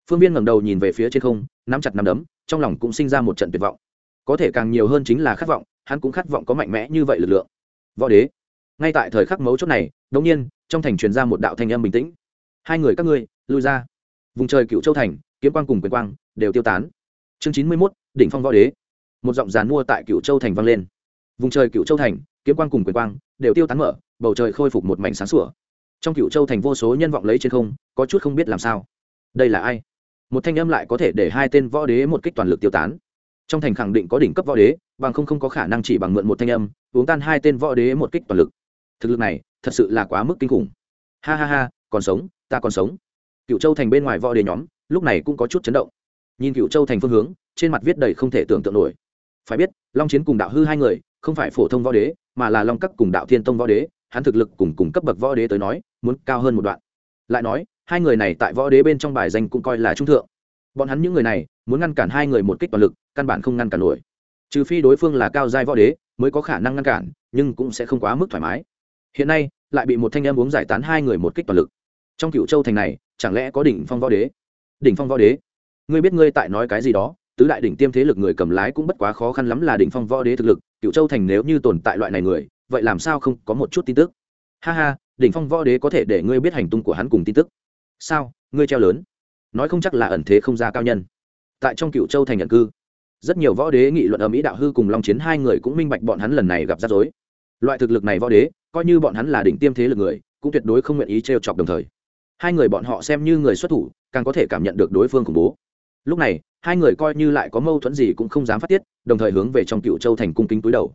Phương viên ngẩng đầu nhìn về phía trên không, nắm chặt nắm đấm trong lòng cũng sinh ra một trận tuyệt vọng. Có thể càng nhiều hơn chính là khát vọng, hắn cũng khát vọng có mạnh mẽ như vậy lực lượng. Võ đế, ngay tại thời khắc mấu chốt này, đột nhiên, trong thành truyền ra một đạo thanh âm bình tĩnh. Hai người các ngươi, lui ra. Vùng trời cựu châu thành, kiếm quang cùng quyền quang, đều tiêu tán. Chương chín mươi mốt, đỉnh phong võ đế. Một giọng giàn mua tại cựu châu thành vang lên. Vùng trời cựu châu thành, kiếm quang cùng quyền quang, đều tiêu tán mở, bầu trời khôi phục một mảnh sáng sủa. Trong cựu châu thành vô số nhân vọng lấy trên không, có chút không biết làm sao. Đây là ai? Một thanh âm lại có thể để hai tên võ đế một kích toàn lực tiêu tán. Trong thành khẳng định có đỉnh cấp võ đế, bằng không không có khả năng chỉ bằng mượn một thanh âm, uống tan hai tên võ đế một kích toàn lực. Thực lực này, thật sự là quá mức kinh khủng. Ha ha ha, còn sống, ta còn sống. Cựu châu thành bên ngoài võ đế nhóm, lúc này cũng có chút chấn động. Nhìn cựu châu thành phương hướng, trên mặt viết đầy không thể tưởng tượng nổi. Phải biết, long chiến cùng đạo hư hai người, không phải phổ thông võ đế, mà là long cấp cùng đạo thiên tông võ đế, hắn thực lực cùng cùng cấp bậc võ đế tới nói, muốn cao hơn một đoạn. Lại nói hai người này tại võ đế bên trong bài danh cũng coi là trung thượng. Bọn hắn những người này, muốn ngăn cản hai người một kích toàn lực, căn bản không ngăn cản nổi. Trừ phi đối phương là cao giai võ đế, mới có khả năng ngăn cản, nhưng cũng sẽ không quá mức thoải mái. Hiện nay, lại bị một thanh em uống giải tán hai người một kích toàn lực. Trong cựu châu thành này, chẳng lẽ có đỉnh phong võ đế? Đỉnh phong võ đế? Ngươi biết ngươi tại nói cái gì đó, tứ đại đỉnh tiêm thế lực người cầm lái cũng bất quá khó khăn lắm là đỉnh phong võ đế thực lực cựu châu thành nếu như tồn tại loại này người, vậy làm sao không có một chút tin tức? Ha ha, đỉnh phong võ đế có thể để ngươi biết hành tung của hắn cùng tin tức sao, ngươi treo lớn. Nói không chắc là ẩn thế không ra cao nhân. Tại trong cựu châu thành nhận cư, rất nhiều võ đế nghị luận ở mỹ đạo hư cùng long chiến hai người cũng minh bạch bọn hắn lần này gặp rắc rối. Loại thực lực này võ đế, coi như bọn hắn là đỉnh tiêm thế lực người, cũng tuyệt đối không nguyện ý t chọc đồng thời. Hai người bọn họ xem như người xuất thủ, càng có thể cảm nhận được đối phương khủng bố. Lúc này, hai người coi như lại có mâu thuẫn gì cũng không dám phát tiết, đồng thời hướng về trong cựu châu thành cung kính túi đầu.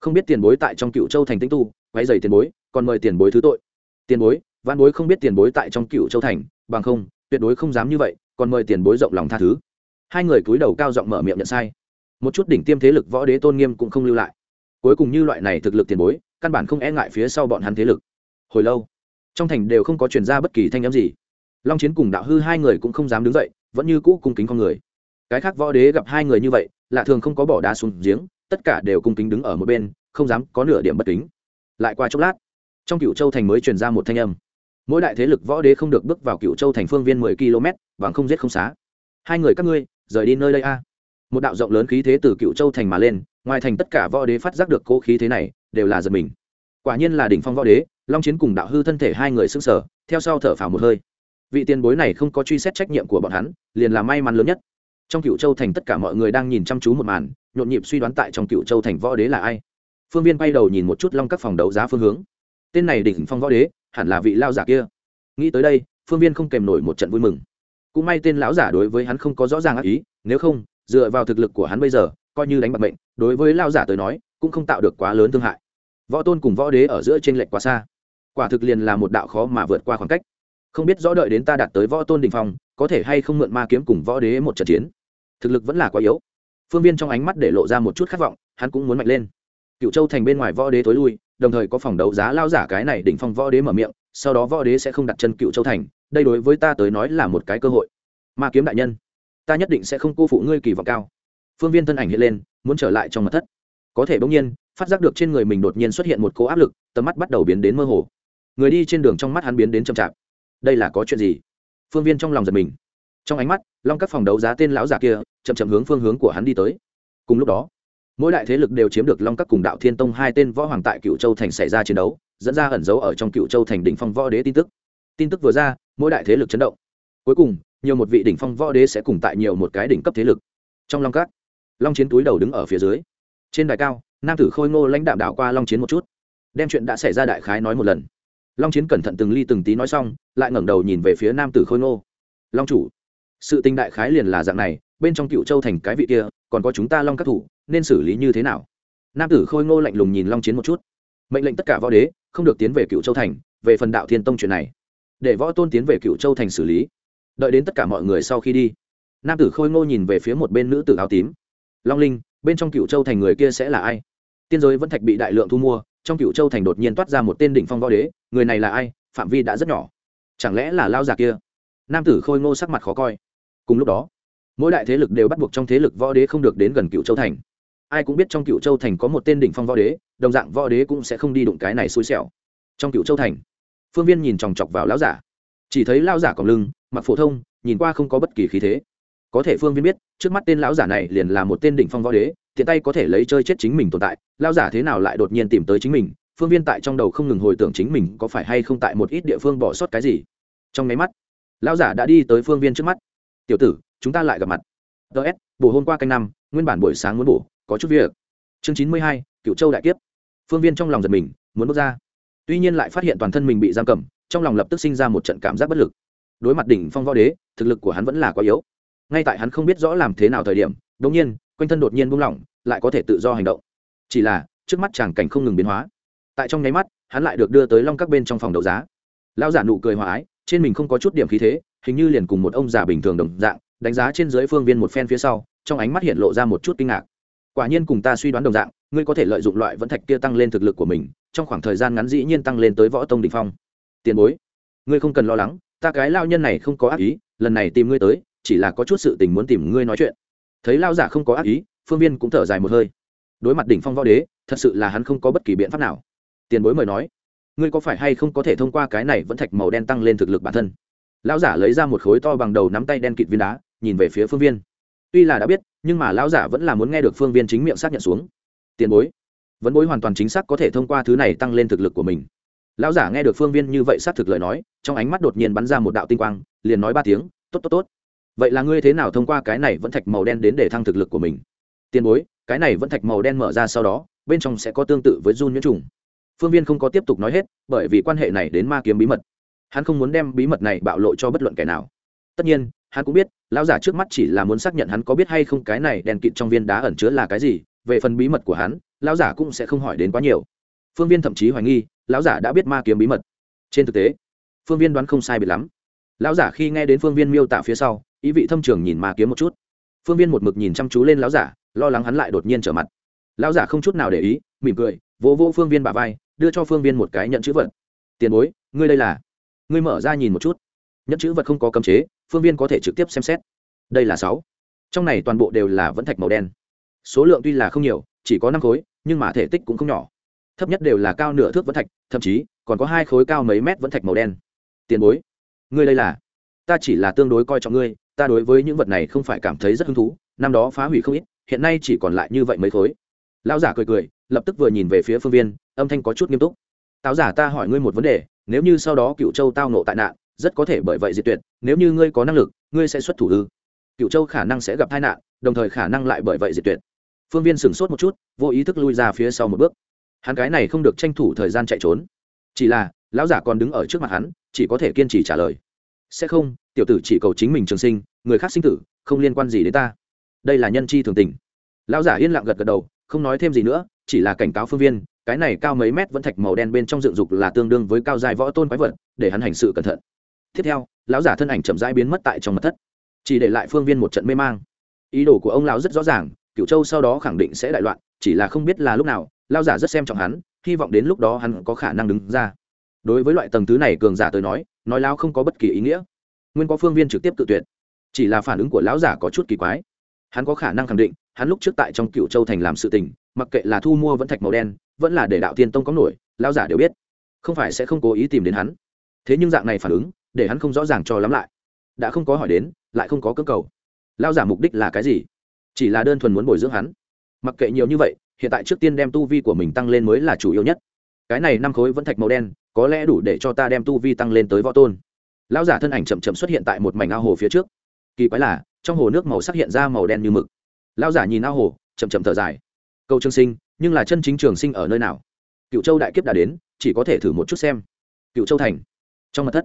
Không biết tiền bối tại trong cựu châu thành tĩnh tu váy dày tiền bối, còn mời tiền bối thứ tội. Tiền bối văn bối không biết tiền bối tại trong cựu châu thành, bằng không, tuyệt đối không dám như vậy, còn mời tiền bối rộng lòng tha thứ. Hai người cúi đầu cao giọng mở miệng nhận sai. Một chút đỉnh tiêm thế lực võ đế tôn nghiêm cũng không lưu lại. Cuối cùng như loại này thực lực tiền bối, căn bản không e ngại phía sau bọn hắn thế lực. Hồi lâu, trong thành đều không có chuyển ra bất kỳ thanh âm m gì. Long chiến cùng đạo hư hai người cũng không dám đứng dậy, vẫn như cũ cung kính con người. Cái khác võ đế gặp hai người như vậy, lạ thường không có bỏ đá xuống giếng, tất cả đều cung kính đứng ở một bên, không dám có nửa điểm bất kính. Lại qua chốc lát, trong cựu châu thành mới truyền ra một thanh âm mỗi đại thế lực võ đế không được bước vào cựu châu thành phương viên mười km và không giết không xá. Hai người các ngươi, rời đi nơi đây a. Một đạo rộng lớn khí thế từ cựu châu thành mà lên, ngoài thành tất cả võ đế phát giác được cố khí thế này, đều là giật mình. Quả nhiên là đỉnh phong võ đế, long chiến cùng đạo hư thân thể hai người s ư n g sở theo sau thở phào một hơi. Vị tiền bối này không có truy xét trách nhiệm của bọn hắn, liền là may mắn lớn nhất. Trong cựu châu thành tất cả mọi người đang nhìn chăm chú một màn, nhộn nhịp suy đoán tại trong cựu châu thành võ đế là ai. Phương viên bay đầu nhìn một chút long các phòng đấu giá phương hướng. Tên này đỉnh phong võ đế hẳn là vị lao giả kia. Nghĩ tới đây, phương viên không kèm nổi một trận vui mừng. Cũng may tên lão giả đối với hắn không có rõ ràng ác ý, nếu không, dựa vào thực lực của hắn bây giờ, coi như đánh bạc mệnh, đối với lao giả tới nói, cũng không tạo được quá lớn thương hại. Võ tôn cùng võ đế ở giữa t r ê n lệch quá xa. Quả thực liền là một đạo khó mà vượt qua khoảng cách. Không biết rõ đợi đến ta đạt tới võ tôn đình phong, có thể hay không mượn ma kiếm cùng võ đế một trận chiến. Thực lực vẫn là quá yếu. Phương viên trong ánh mắt để lộ ra một chút khát vọng, hắn cũng muốn mạnh lên. Cựu châu thành bên ngoài võ đế tối lui đồng thời có phòng đấu giá lao giả cái này đỉnh phong võ đế mở miệng, sau đó võ đế sẽ không đặt chân cựu châu thành, đây đối với ta tới nói là một cái cơ hội. Ma kiếm đại nhân, ta nhất định sẽ không cô phụ ngươi kỳ vọng cao. Phương viên thân ảnh hiện lên, muốn trở lại trong mật thất. Có thể bỗng nhiên, phát giác được trên người mình đột nhiên xuất hiện một cố áp lực, tầm mắt bắt đầu biến đến mơ hồ. Người đi trên đường trong mắt hắn biến đến chậm chạp đây là có chuyện gì? Phương viên trong lòng giật mình. Trong ánh mắt, long các phòng đấu giá tên lão giả kia chậm chậm hướng phương hướng của hắn đi tới. Cùng lúc đó mỗi đại thế lực đều chiếm được long các cùng đạo thiên tông hai tên võ hoàng tại cựu châu thành xảy ra chiến đấu, dẫn ra ẩn dấu ở trong cựu châu thành đỉnh phong võ đế tin tức. Tin tức vừa ra, mỗi đại thế lực chấn động. Cuối cùng, nhiều một vị đỉnh phong võ đế sẽ cùng tại nhiều một cái đỉnh cấp thế lực. Trong long cát long chiến túi đầu đứng ở phía dưới. Trên đài cao, nam tử khôi ngô lãnh đạo đảo qua long chiến một chút. Đem chuyện đã xảy ra đại khái nói một lần. Long chiến cẩn thận từng ly từng tí nói xong, lại ngẩng đầu nhìn về phía nam tử khôi ngô. Long chủ, sự tình đại khái liền là dạng này bên trong cựu châu thành cái vị kia, còn có chúng ta long các thủ, nên xử lý như thế nào? Nam tử khôi ngô lạnh lùng nhìn long chiến một chút. Mệnh lệnh tất cả võ đế, không được tiến về cựu châu thành, về phần đạo thiên tông chuyện này. Để võ tôn tiến về cựu châu thành xử lý. Đợi đến tất cả mọi người sau khi đi, nam tử khôi ngô nhìn về phía một bên nữ tử áo tím. Long linh, bên trong cựu châu thành người kia sẽ là ai? Tiên giới vẫn thạch bị đại lượng thu mua, trong cựu châu thành đột nhiên toát ra một tên đỉnh phong võ đế, người này là ai? Phạm vi đã rất nhỏ. Chẳng lẽ là lao già kia? Nam tử khôi ngô sắc mặt khó coi. Cùng lúc đó mỗi đại thế lực đều bắt buộc trong thế lực võ đế không được đến gần cựu châu thành. Ai cũng biết trong cựu châu thành có một tên đỉnh phong võ đế, đồng dạng võ đế cũng sẽ không đi đụng cái này xui xẻo. Trong cựu châu thành, phương viên nhìn chòng chọc vào lão giả. Chỉ thấy lão giả còn lưng mặc phổ thông, nhìn qua không có bất kỳ khí thế. Có thể phương viên biết, trước mắt tên lão giả này liền là một tên đỉnh phong võ đế, tiện tay có thể lấy chơi chết chính mình tồn tại. Lão giả thế nào lại đột nhiên tìm tới chính mình? Phương viên tại trong đầu không ngừng hồi tưởng chính mình có phải hay không tại một ít địa phương bỏ sót cái gì. Trong máy mắt, lão giả đã đi tới phương viên trước mắt. Tiểu tử chúng ta lại gặp mặt. Ts bổ hôm qua canh năm, nguyên bản buổi sáng muốn bổ, có chút việc. Chương chín mươi hai cựu châu đại kiếp. Phương viên trong lòng giật mình, muốn bước ra. Tuy nhiên lại phát hiện toàn thân mình bị giam cầm, trong lòng lập tức sinh ra một trận cảm giác bất lực. Đối mặt đỉnh phong võ đế, thực lực của hắn vẫn là quá yếu. Ngay tại hắn không biết rõ làm thế nào thời điểm đ ỗ n g nhiên, quanh thân đột nhiên buông lỏng, lại có thể tự do hành động. Chỉ là, trước mắt chàng cảnh không ngừng biến hóa. Tại trong nháy mắt, hắn lại được đưa tới long các bên trong phòng đấu giá. Lão giả nụ cười hòa ái, trên mình không có chút điểm khí thế, hình như liền cùng một ông già bình thường đồng dạng đánh giá trên dưới phương viên một phen phía sau, trong ánh mắt hiện lộ ra một chút kinh ngạc. Quả nhiên cùng ta suy đoán đồng dạng, ngươi có thể lợi dụng loại vẫn thạch kia tăng lên thực lực của mình, trong khoảng thời gian ngắn dĩ nhiên tăng lên tới võ tông đ ỉ n h phong. Tiền bối, ngươi không cần lo lắng, ta cái lao nhân này không có ác ý, lần này tìm ngươi tới, chỉ là có chút sự tình muốn tìm ngươi nói chuyện. Thấy lao giả không có ác ý, phương viên cũng thở dài một hơi. Đối mặt đỉnh phong võ đế, thật sự là hắn không có bất kỳ biện pháp nào. Tiền bối mời nói, ngươi có phải hay không có thể thông qua cái này vẫn thạch màu đen tăng lên thực lực bản thân? Lão giả lấy ra một khối to bằng đầu nắm tay đen kịt viên đá nhìn về phía phương viên. Tuy là đã biết, nhưng mà lão giả vẫn là muốn nghe được phương viên chính miệng xác nhận xuống. Tiền bối. Vấn bối hoàn toàn chính xác có thể thông qua thứ này tăng lên thực lực của mình. Lão giả nghe được phương viên như vậy xác thực lời nói, trong ánh mắt đột nhiên bắn ra một đạo tinh quang, liền nói ba tiếng, tốt tốt tốt. Vậy là ngươi thế nào thông qua cái này vẫn thạch màu đen đến để thăng thực lực của mình? Tiền bối, cái này vẫn thạch màu đen mở ra sau đó, bên trong sẽ có tương tự với run nhiễm trùng. Phương viên không có tiếp tục nói hết, bởi vì quan hệ này đến ma kiếm bí mật. Hắn không muốn đem bí mật này bạo lộ cho bất luận kẻ nào. Tất nhiên, hắn cũng biết lão giả trước mắt chỉ là muốn xác nhận hắn có biết hay không cái này đèn kịt trong viên đá ẩn chứa là cái gì, về phần bí mật của hắn, lão giả cũng sẽ không hỏi đến quá nhiều. Phương viên thậm chí hoài nghi, lão giả đã biết ma kiếm bí mật. Trên thực tế, phương viên đoán không sai biệt lắm. Lão giả khi nghe đến phương viên miêu tả phía sau, ý vị thâm trường nhìn ma kiếm một chút. Phương viên một mực nhìn chăm chú lên lão giả, lo lắng hắn lại đột nhiên trở mặt. Lão giả không chút nào để ý, mỉm cười, vỗ vỗ phương viên bà vai, đưa cho phương viên một cái nhận chữ vật. Tiền bối, ngươi đây là? Ngươi mở ra nhìn một chút. Nhận chữ vật không có cấm chế phương viên có thể trực tiếp xem xét. Đây là sáu. Trong này toàn bộ đều là vẫn thạch màu đen. Số lượng tuy là không nhiều, chỉ có năm khối, nhưng mà thể tích cũng không nhỏ. Thấp nhất đều là cao nửa thước vẫn thạch, thậm chí, còn có hai khối cao mấy mét vẫn thạch màu đen. Tiền bối, ngươi đây là? Ta chỉ là tương đối coi trọng ngươi, ta đối với những vật này không phải cảm thấy rất hứng thú, năm đó phá hủy không ít, hiện nay chỉ còn lại như vậy mấy khối. Lão giả cười cười, lập tức vừa nhìn về phía phương viên, âm thanh có chút nghiêm túc. Táo giả ta hỏi ngươi một vấn đề, nếu như sau đó cựu châu tao nộ tại nạn rất có thể bởi vậy diệt tuyệt, nếu như ngươi có năng lực, ngươi sẽ xuất thủ ư. Cựu châu khả năng sẽ gặp tai nạn, đồng thời khả năng lại bởi vậy diệt tuyệt. Phương viên sửng sốt một chút, vô ý thức lui ra phía sau một bước. Hắn cái này không được tranh thủ thời gian chạy trốn. Chỉ là, lão giả còn đứng ở trước mặt hắn, chỉ có thể kiên trì trả lời. Sẽ không, tiểu tử chỉ cầu chính mình trường sinh, người khác sinh tử, không liên quan gì đến ta. Đây là nhân chi thường tình. Lão giả yên lặng gật gật đầu, không nói thêm gì nữa, chỉ là cảnh cáo phương viên, cái này cao mấy mét vẫn thạch màu đen bên trong dựng dục là tương đương với cao dài võ tôn quái vật, để hắn hành sự cẩn thận tiếp theo, lão giả thân ảnh chậm rãi biến mất tại trong mật thất. Chỉ để lại phương viên một trận mê mang. Ý đồ của ông lão rất rõ ràng cựu châu sau đó khẳng định sẽ đại loạn, chỉ là không biết là lúc nào, lão giả rất xem trọng hắn, hy vọng đến lúc đó hắn có khả năng đứng ra. Đối với loại tầng thứ này cường giả tới nói nói lão không có bất kỳ ý nghĩa. Nguyên có phương viên trực tiếp tự tuyệt. Chỉ là phản ứng của lão giả có chút kỳ quái. Hắn có khả năng khẳng định, hắn lúc trước tại trong cựu châu thành làm sự tình, mặc kệ là thu mua vẫn thạch màu đen, vẫn là để đạo tiên tông có nổi, lão giả đều biết. Không phải sẽ không cố ý tìm đến hắn. Thế nhưng dạng này phản ứng để hắn không rõ ràng cho lắm lại. Đã không có hỏi đến, lại không có cơ cầu. Lao giả mục đích là cái gì? Chỉ là đơn thuần muốn bồi dưỡng hắn. Mặc kệ nhiều như vậy, hiện tại trước tiên đem tu vi của mình tăng lên mới là chủ yếu nhất. Cái này năm khối vẫn thạch màu đen, có lẽ đủ để cho ta đem tu vi tăng lên tới võ tôn. Lão giả thân ảnh chậm chậm xuất hiện tại một mảnh ao hồ phía trước. Kỳ quái là, trong hồ nước màu sắc hiện ra màu đen như mực. Lão giả nhìn ao hồ, chậm chậm thở dài. Câu trường sinh, nhưng là chân chính trường sinh ở nơi nào? Cựu châu đại kiếp đã đến, chỉ có thể thử một chút xem. Cựu châu thành. Trong mặt thất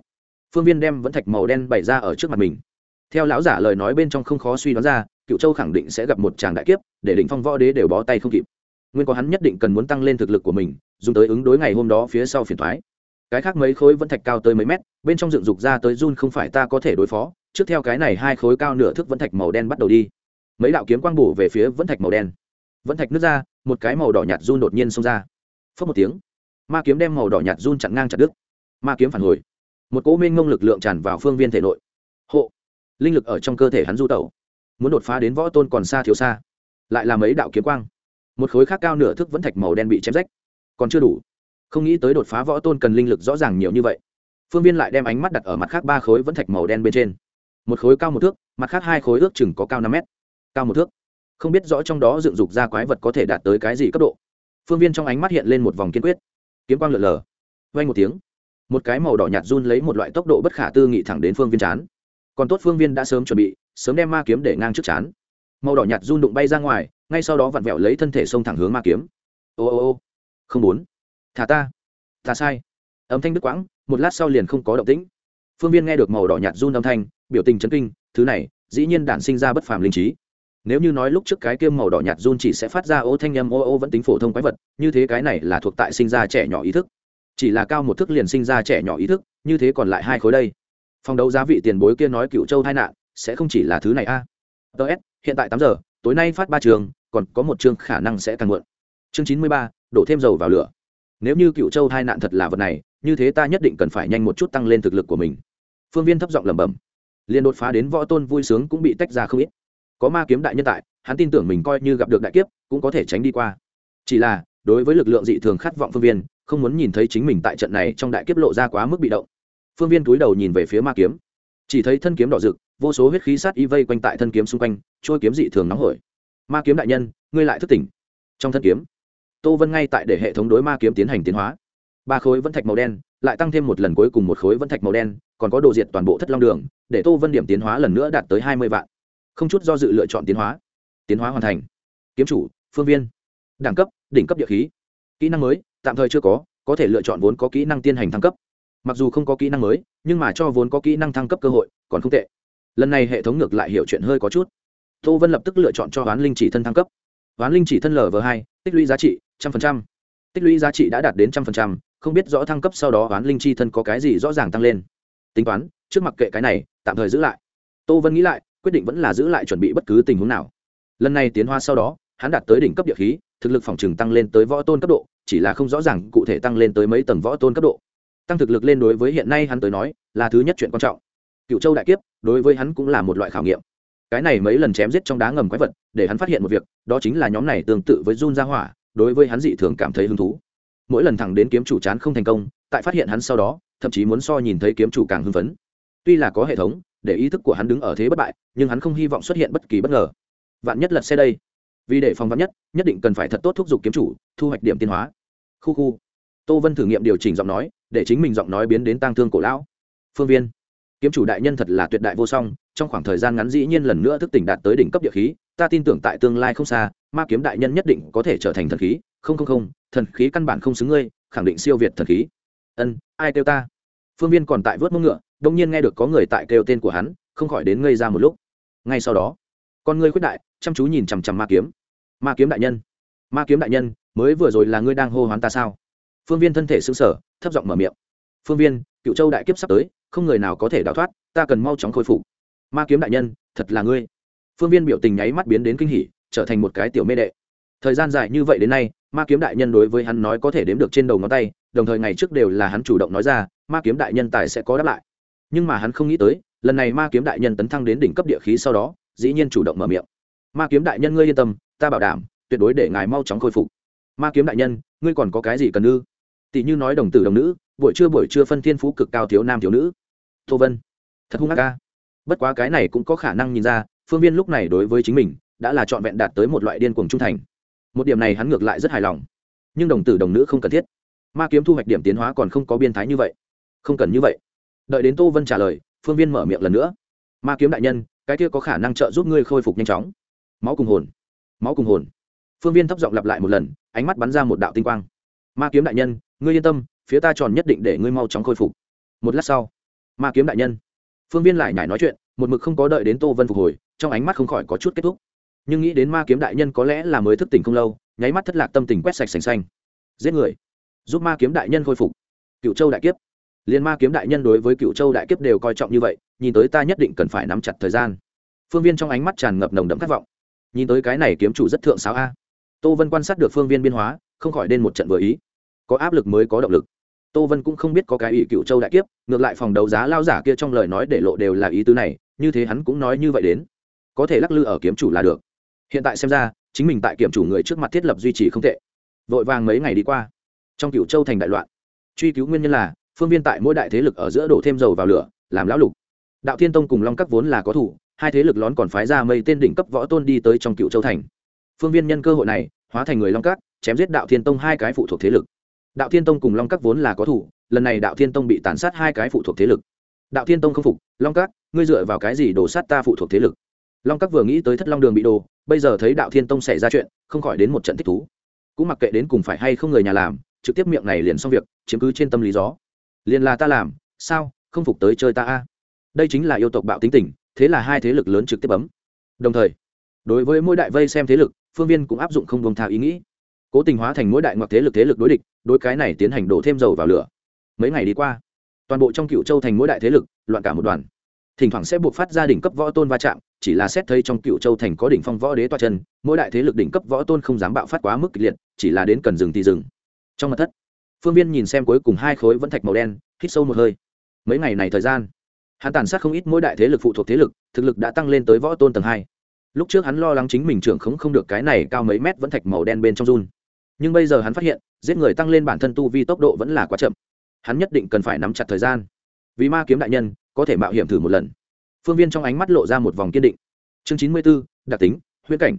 phương viên đem vẫn thạch màu đen bày ra ở trước mặt mình. Theo lão giả lời nói bên trong không khó suy đoán ra, cựu châu khẳng định sẽ gặp một tràng đại kiếp, để định phong võ đế đều bó tay không kịp. Nguyên có hắn nhất định cần muốn tăng lên thực lực của mình, dùng tới ứng đối ngày hôm đó phía sau phiền thoái cái khác mấy khối vẫn thạch cao tới mấy mét, bên trong dựng dục ra tới run không phải ta có thể đối phó, trước theo cái này hai khối cao nửa thước vẫn thạch màu đen bắt đầu đi. Mấy đạo kiếm quang bổ về phía vẫn thạch màu đen. Vẫn thạch nước ra, một cái màu đỏ nhạt run đột nhiên xông ra. Phớt một tiếng, ma kiếm đem màu đỏ nhạt run chặn ngang chặt đứt. Ma kiếm phản hồi một cỗ mênh ngông lực lượng tràn vào phương viên thể nội. Hộ! Linh lực ở trong cơ thể hắn du tẩu. Muốn đột phá đến võ tôn còn xa thiếu xa. Lại là mấy đạo kiếm quang. Một khối khác cao nửa thức vẫn thạch màu đen bị chém rách. Còn chưa đủ. Không nghĩ tới đột phá võ tôn cần linh lực rõ ràng nhiều như vậy. Phương viên lại đem ánh mắt đặt ở mặt khác ba khối vẫn thạch màu đen bên trên. Một khối cao một thước, mặt khác hai khối ước chừng có cao năm mét. Cao một thước. Không biết rõ trong đó dựng dục ra quái vật có thể đạt tới cái gì cấp độ. Phương viên trong ánh mắt hiện lên một vòng kiên quyết. Kiếm quang lượn lờ. Vay một tiếng một cái màu đỏ nhạt run lấy một loại tốc độ bất khả tư nghị thẳng đến phương viên chán. Còn tốt phương viên đã sớm chuẩn bị, sớm đem ma kiếm để ngang trước chán. Màu đỏ nhạt run đụng bay ra ngoài, ngay sau đó vặn vẹo lấy thân thể xông thẳng hướng ma kiếm. Ô ô ô, không muốn. Thả ta. Ta sai. Âm thanh đứt quãng, một lát sau liền không có động tĩnh. Phương viên nghe được màu đỏ nhạt run âm thanh, biểu tình chấn kinh, thứ này, dĩ nhiên đản sinh ra bất phàm linh trí. Nếu như nói lúc trước cái kiêm màu đỏ nhạt run chỉ sẽ phát ra ô thanh â m ô ô vẫn tính phổ thông quái vật, như thế cái này là thuộc tại sinh ra trẻ nhỏ ý thức chỉ là cao một thức liền sinh ra trẻ nhỏ ý thức, như thế còn lại hai khối đây. Phòng đấu giá vị tiền bối kia nói cựu châu tai nạn, sẽ không chỉ là thứ này a. À. ts hiện tại tám giờ, tối nay phát ba trường, còn có một chương khả năng sẽ càng muộn. Chương chín mươi ba, đổ thêm dầu vào lửa. Nếu như cựu châu tai nạn thật là vật này, như thế ta nhất định cần phải nhanh một chút tăng lên thực lực của mình. Phương viên thấp giọng lẩm bẩm. Liền đột phá đến võ tôn vui sướng cũng bị tách ra không ít. Có ma kiếm đại nhân tại, hắn tin tưởng mình coi như gặp được đại kiếp, cũng có thể tránh đi qua. Chỉ là, đối với lực lượng dị thường khát vọng phương viên không muốn nhìn thấy chính mình tại trận này trong đại kiếp lộ ra quá mức bị động. Phương viên túi đầu nhìn về phía ma kiếm. Chỉ thấy thân kiếm đỏ rực, vô số huyết khí sát y vây quanh tại thân kiếm xung quanh, trôi kiếm dị thường nóng hổi. Ma kiếm đại nhân, ngươi lại thức tỉnh. Trong thân kiếm, tô vân ngay tại để hệ thống đối ma kiếm tiến hành tiến hóa. Ba khối vẫn thạch màu đen, lại tăng thêm một lần cuối cùng một khối vẫn thạch màu đen, còn có đồ diệt toàn bộ thất long đường, để tô vân điểm tiến hóa lần nữa đạt tới hai mươi vạn. Không chút do dự lựa chọn tiến hóa. Tiến hóa hoàn thành. Kiếm chủ, phương viên. Đẳng cấp, đỉnh cấp địa khí. Kỹ năng mới tạm thời chưa có có thể lựa chọn vốn có kỹ năng tiến hành thăng cấp. Mặc dù không có kỹ năng mới, nhưng mà cho vốn có kỹ năng thăng cấp cơ hội, còn không tệ. Lần này hệ thống ngược lại hiểu chuyện hơi có chút. Tô vân lập tức lựa chọn cho hoán linh chỉ thân thăng cấp. Hoán linh chỉ thân lv hai, tích lũy giá trị trăm phần trăm. Tích lũy giá trị đã đạt đến trăm phần trăm, không biết rõ thăng cấp sau đó hoán linh chi thân có cái gì rõ ràng tăng lên. Tính toán, trước mặt kệ cái này, tạm thời giữ lại. Tô vân nghĩ lại, quyết định vẫn là giữ lại chuẩn bị bất cứ tình huống nào. Lần này tiến hoa sau đó, hắn đạt tới đỉnh cấp địa khí, thực lực phòng trừng tăng lên tới võ tôn cấp độ chỉ là không rõ ràng cụ thể tăng lên tới mấy tầng võ tôn cấp độ. Tăng thực lực lên đối với hiện nay hắn tới nói, là thứ nhất chuyện quan trọng. Cựu châu đại kiếp, đối với hắn cũng là một loại khảo nghiệm. Cái này mấy lần chém giết trong đá ngầm quái vật, để hắn phát hiện một việc, đó chính là nhóm này tương tự với run gia hỏa, đối với hắn dị thường cảm thấy hứng thú. Mỗi lần thẳng đến kiếm chủ chán không thành công, tại phát hiện hắn sau đó, thậm chí muốn so nhìn thấy kiếm chủ càng hưng phấn. Tuy là có hệ thống, để ý thức của hắn đứng ở thế bất bại, nhưng hắn không hy vọng xuất hiện bất kỳ bất ngờ. Vạn nhất lật xe đây. Vì để phòng vạn nhất nhất định cần phải thật tốt thúc giục kiếm chủ, thu hoạch điểm tiến hóa khu khu. Tô vân thử nghiệm điều chỉnh giọng nói, để chính mình giọng nói biến đến tang thương cổ lão. Phương viên, kiếm chủ đại nhân thật là tuyệt đại vô song, trong khoảng thời gian ngắn dĩ nhiên lần nữa thức tỉnh đạt tới đỉnh cấp địa khí, ta tin tưởng tại tương lai không xa, ma kiếm đại nhân nhất định có thể trở thành thần khí. Không không không, thần khí căn bản không xứng ngươi, khẳng định siêu việt thần khí. Ân, ai kêu ta? Phương viên còn tại vớt mông ngựa, đông nhiên nghe được có người tại kêu tên của hắn, không khỏi đến ngây ra một lúc. Ngay sau đó, con ngươi khuyết đại, chăm chú nhìn chằm chằm ma kiếm. Ma kiếm đại nhân, ma kiếm đại nhân mới vừa rồi là ngươi đang hô hoán ta sao? Phương viên thân thể xứng sở thấp giọng mở miệng. Phương viên, cựu châu đại kiếp sắp tới, không người nào có thể đào thoát, ta cần mau chóng khôi phục. Ma kiếm đại nhân, thật là ngươi. Phương viên biểu tình nháy mắt biến đến kinh hỉ, trở thành một cái tiểu mê đệ. Thời gian dài như vậy đến nay, ma kiếm đại nhân đối với hắn nói có thể đếm được trên đầu ngón tay, đồng thời ngày trước đều là hắn chủ động nói ra, ma kiếm đại nhân tài sẽ có đáp lại. Nhưng mà hắn không nghĩ tới, lần này ma kiếm đại nhân tấn thăng đến đỉnh cấp địa khí sau đó, dĩ nhiên chủ động mở miệng. Ma kiếm đại nhân ngươi yên tâm, ta bảo đảm, tuyệt đối để ngài mau chóng khôi phục ma kiếm đại nhân, ngươi còn có cái gì cần ư? Tỷ như nói đồng tử đồng nữ, buổi trưa buổi trưa phân thiên phú cực cao thiếu nam thiếu nữ. Tô vân, thật hung ác ca bất quá cái này cũng có khả năng nhìn ra, phương viên lúc này đối với chính mình, đã là trọn vẹn đạt tới một loại điên cuồng trung thành. Một điểm này hắn ngược lại rất hài lòng. Nhưng đồng tử đồng nữ không cần thiết. Ma kiếm thu hoạch điểm tiến hóa còn không có biên thái như vậy. Không cần như vậy. Đợi đến tô vân trả lời, phương viên mở miệng lần nữa. Ma kiếm đại nhân, cái kia có khả năng trợ giúp ngươi khôi phục nhanh chóng. Máu cùng hồn. Máu cùng hồn phương viên thấp giọng lặp lại một lần, ánh mắt bắn ra một đạo tinh quang. Ma kiếm đại nhân, ngươi yên tâm, phía ta tròn nhất định để ngươi mau chóng khôi phục. Một lát sau, ma kiếm đại nhân. Phương viên lại nhải nói chuyện, một mực không có đợi đến tô vân phục hồi, trong ánh mắt không khỏi có chút kết thúc. Nhưng nghĩ đến ma kiếm đại nhân có lẽ là mới thức tỉnh không lâu, nháy mắt thất lạc tâm tình quét sạch sành xanh. Giết người, giúp ma kiếm đại nhân khôi phục. Cựu châu đại kiếp. Liên ma kiếm đại nhân đối với cựu châu đại kiếp đều coi trọng như vậy, nhìn tới ta nhất định cần phải nắm chặt thời gian. Phương viên trong ánh mắt tràn ngập nồng đậm khát vọng. Nhìn tới cái này kiếm chủ rất thượng sáo a tô vân quan sát được phương viên biên hóa, không khỏi đến một trận vừa ý. Có áp lực mới có động lực. Tô vân cũng không biết có cái ý cựu châu đại kiếp, ngược lại phòng đấu giá lao giả kia trong lời nói để lộ đều là ý tứ này, như thế hắn cũng nói như vậy đến. Có thể lắc lư ở kiếm chủ là được. Hiện tại xem ra, chính mình tại kiểm chủ người trước mặt thiết lập duy trì không tệ. Vội vàng mấy ngày đi qua. Trong cựu châu thành đại loạn. Truy cứu nguyên nhân là, phương viên tại mỗi đại thế lực ở giữa đổ thêm dầu vào lửa, làm lão lục. Đạo thiên tông cùng long các vốn là có thủ, hai thế lực lón còn phái ra mây tên đỉnh cấp võ tôn đi tới trong cựu châu thành phương viên nhân cơ hội này hóa thành người long Cát chém giết đạo thiên tông hai cái phụ thuộc thế lực. Đạo thiên tông cùng long Cát vốn là có thủ lần này đạo thiên tông bị tàn sát hai cái phụ thuộc thế lực. Đạo thiên tông không phục long Cát, ngươi dựa vào cái gì đổ sát ta phụ thuộc thế lực? Long Cát vừa nghĩ tới thất long đường bị đồ bây giờ thấy đạo thiên tông xảy ra chuyện không khỏi đến một trận thích thú. Cũng mặc kệ đến cùng phải hay không người nhà làm trực tiếp miệng này liền xong việc chiếm cứ trên tâm lý gió. Liền là ta làm sao không phục tới chơi ta a? Đây chính là yêu tộc bạo tính tình thế là hai thế lực lớn trực tiếp bấm. Đồng thời đối với mỗi đại vây xem thế lực, phương viên cũng áp dụng không bông tha ý nghĩ. Cố tình hóa thành mỗi đại ngoặc thế lực thế lực đối địch, đối cái này tiến hành đổ thêm dầu vào lửa. Mấy ngày đi qua, toàn bộ trong cựu châu thành mỗi đại thế lực, loạn cả một đoàn. Thỉnh thoảng sẽ buộc phát ra đỉnh cấp võ tôn va chạm, chỉ là xét thấy trong cựu châu thành có đỉnh phong võ đế toa chân, mỗi đại thế lực đỉnh cấp võ tôn không dám bạo phát quá mức kịch liệt, chỉ là đến cần dừng thì dừng. Trong mặt thất, phương viên nhìn xem cuối cùng hai khối vẫn thạch màu đen, hít sâu một hơi. Mấy ngày này thời gian, hắn tàn sát không ít mỗi đại thế lực phụ thuộc thế lực, thực lực đã tăng lên tới võ tôn tầng hai lúc trước hắn lo lắng chính mình trưởng khống không được cái này cao mấy mét vẫn thạch màu đen bên trong run. Nhưng bây giờ hắn phát hiện, giết người tăng lên bản thân tu vi tốc độ vẫn là quá chậm. Hắn nhất định cần phải nắm chặt thời gian. Vì ma kiếm đại nhân, có thể mạo hiểm thử một lần. Phương viên trong ánh mắt lộ ra một vòng kiên định. Chương chín mươi b ố đặc tính, huyễn cảnh.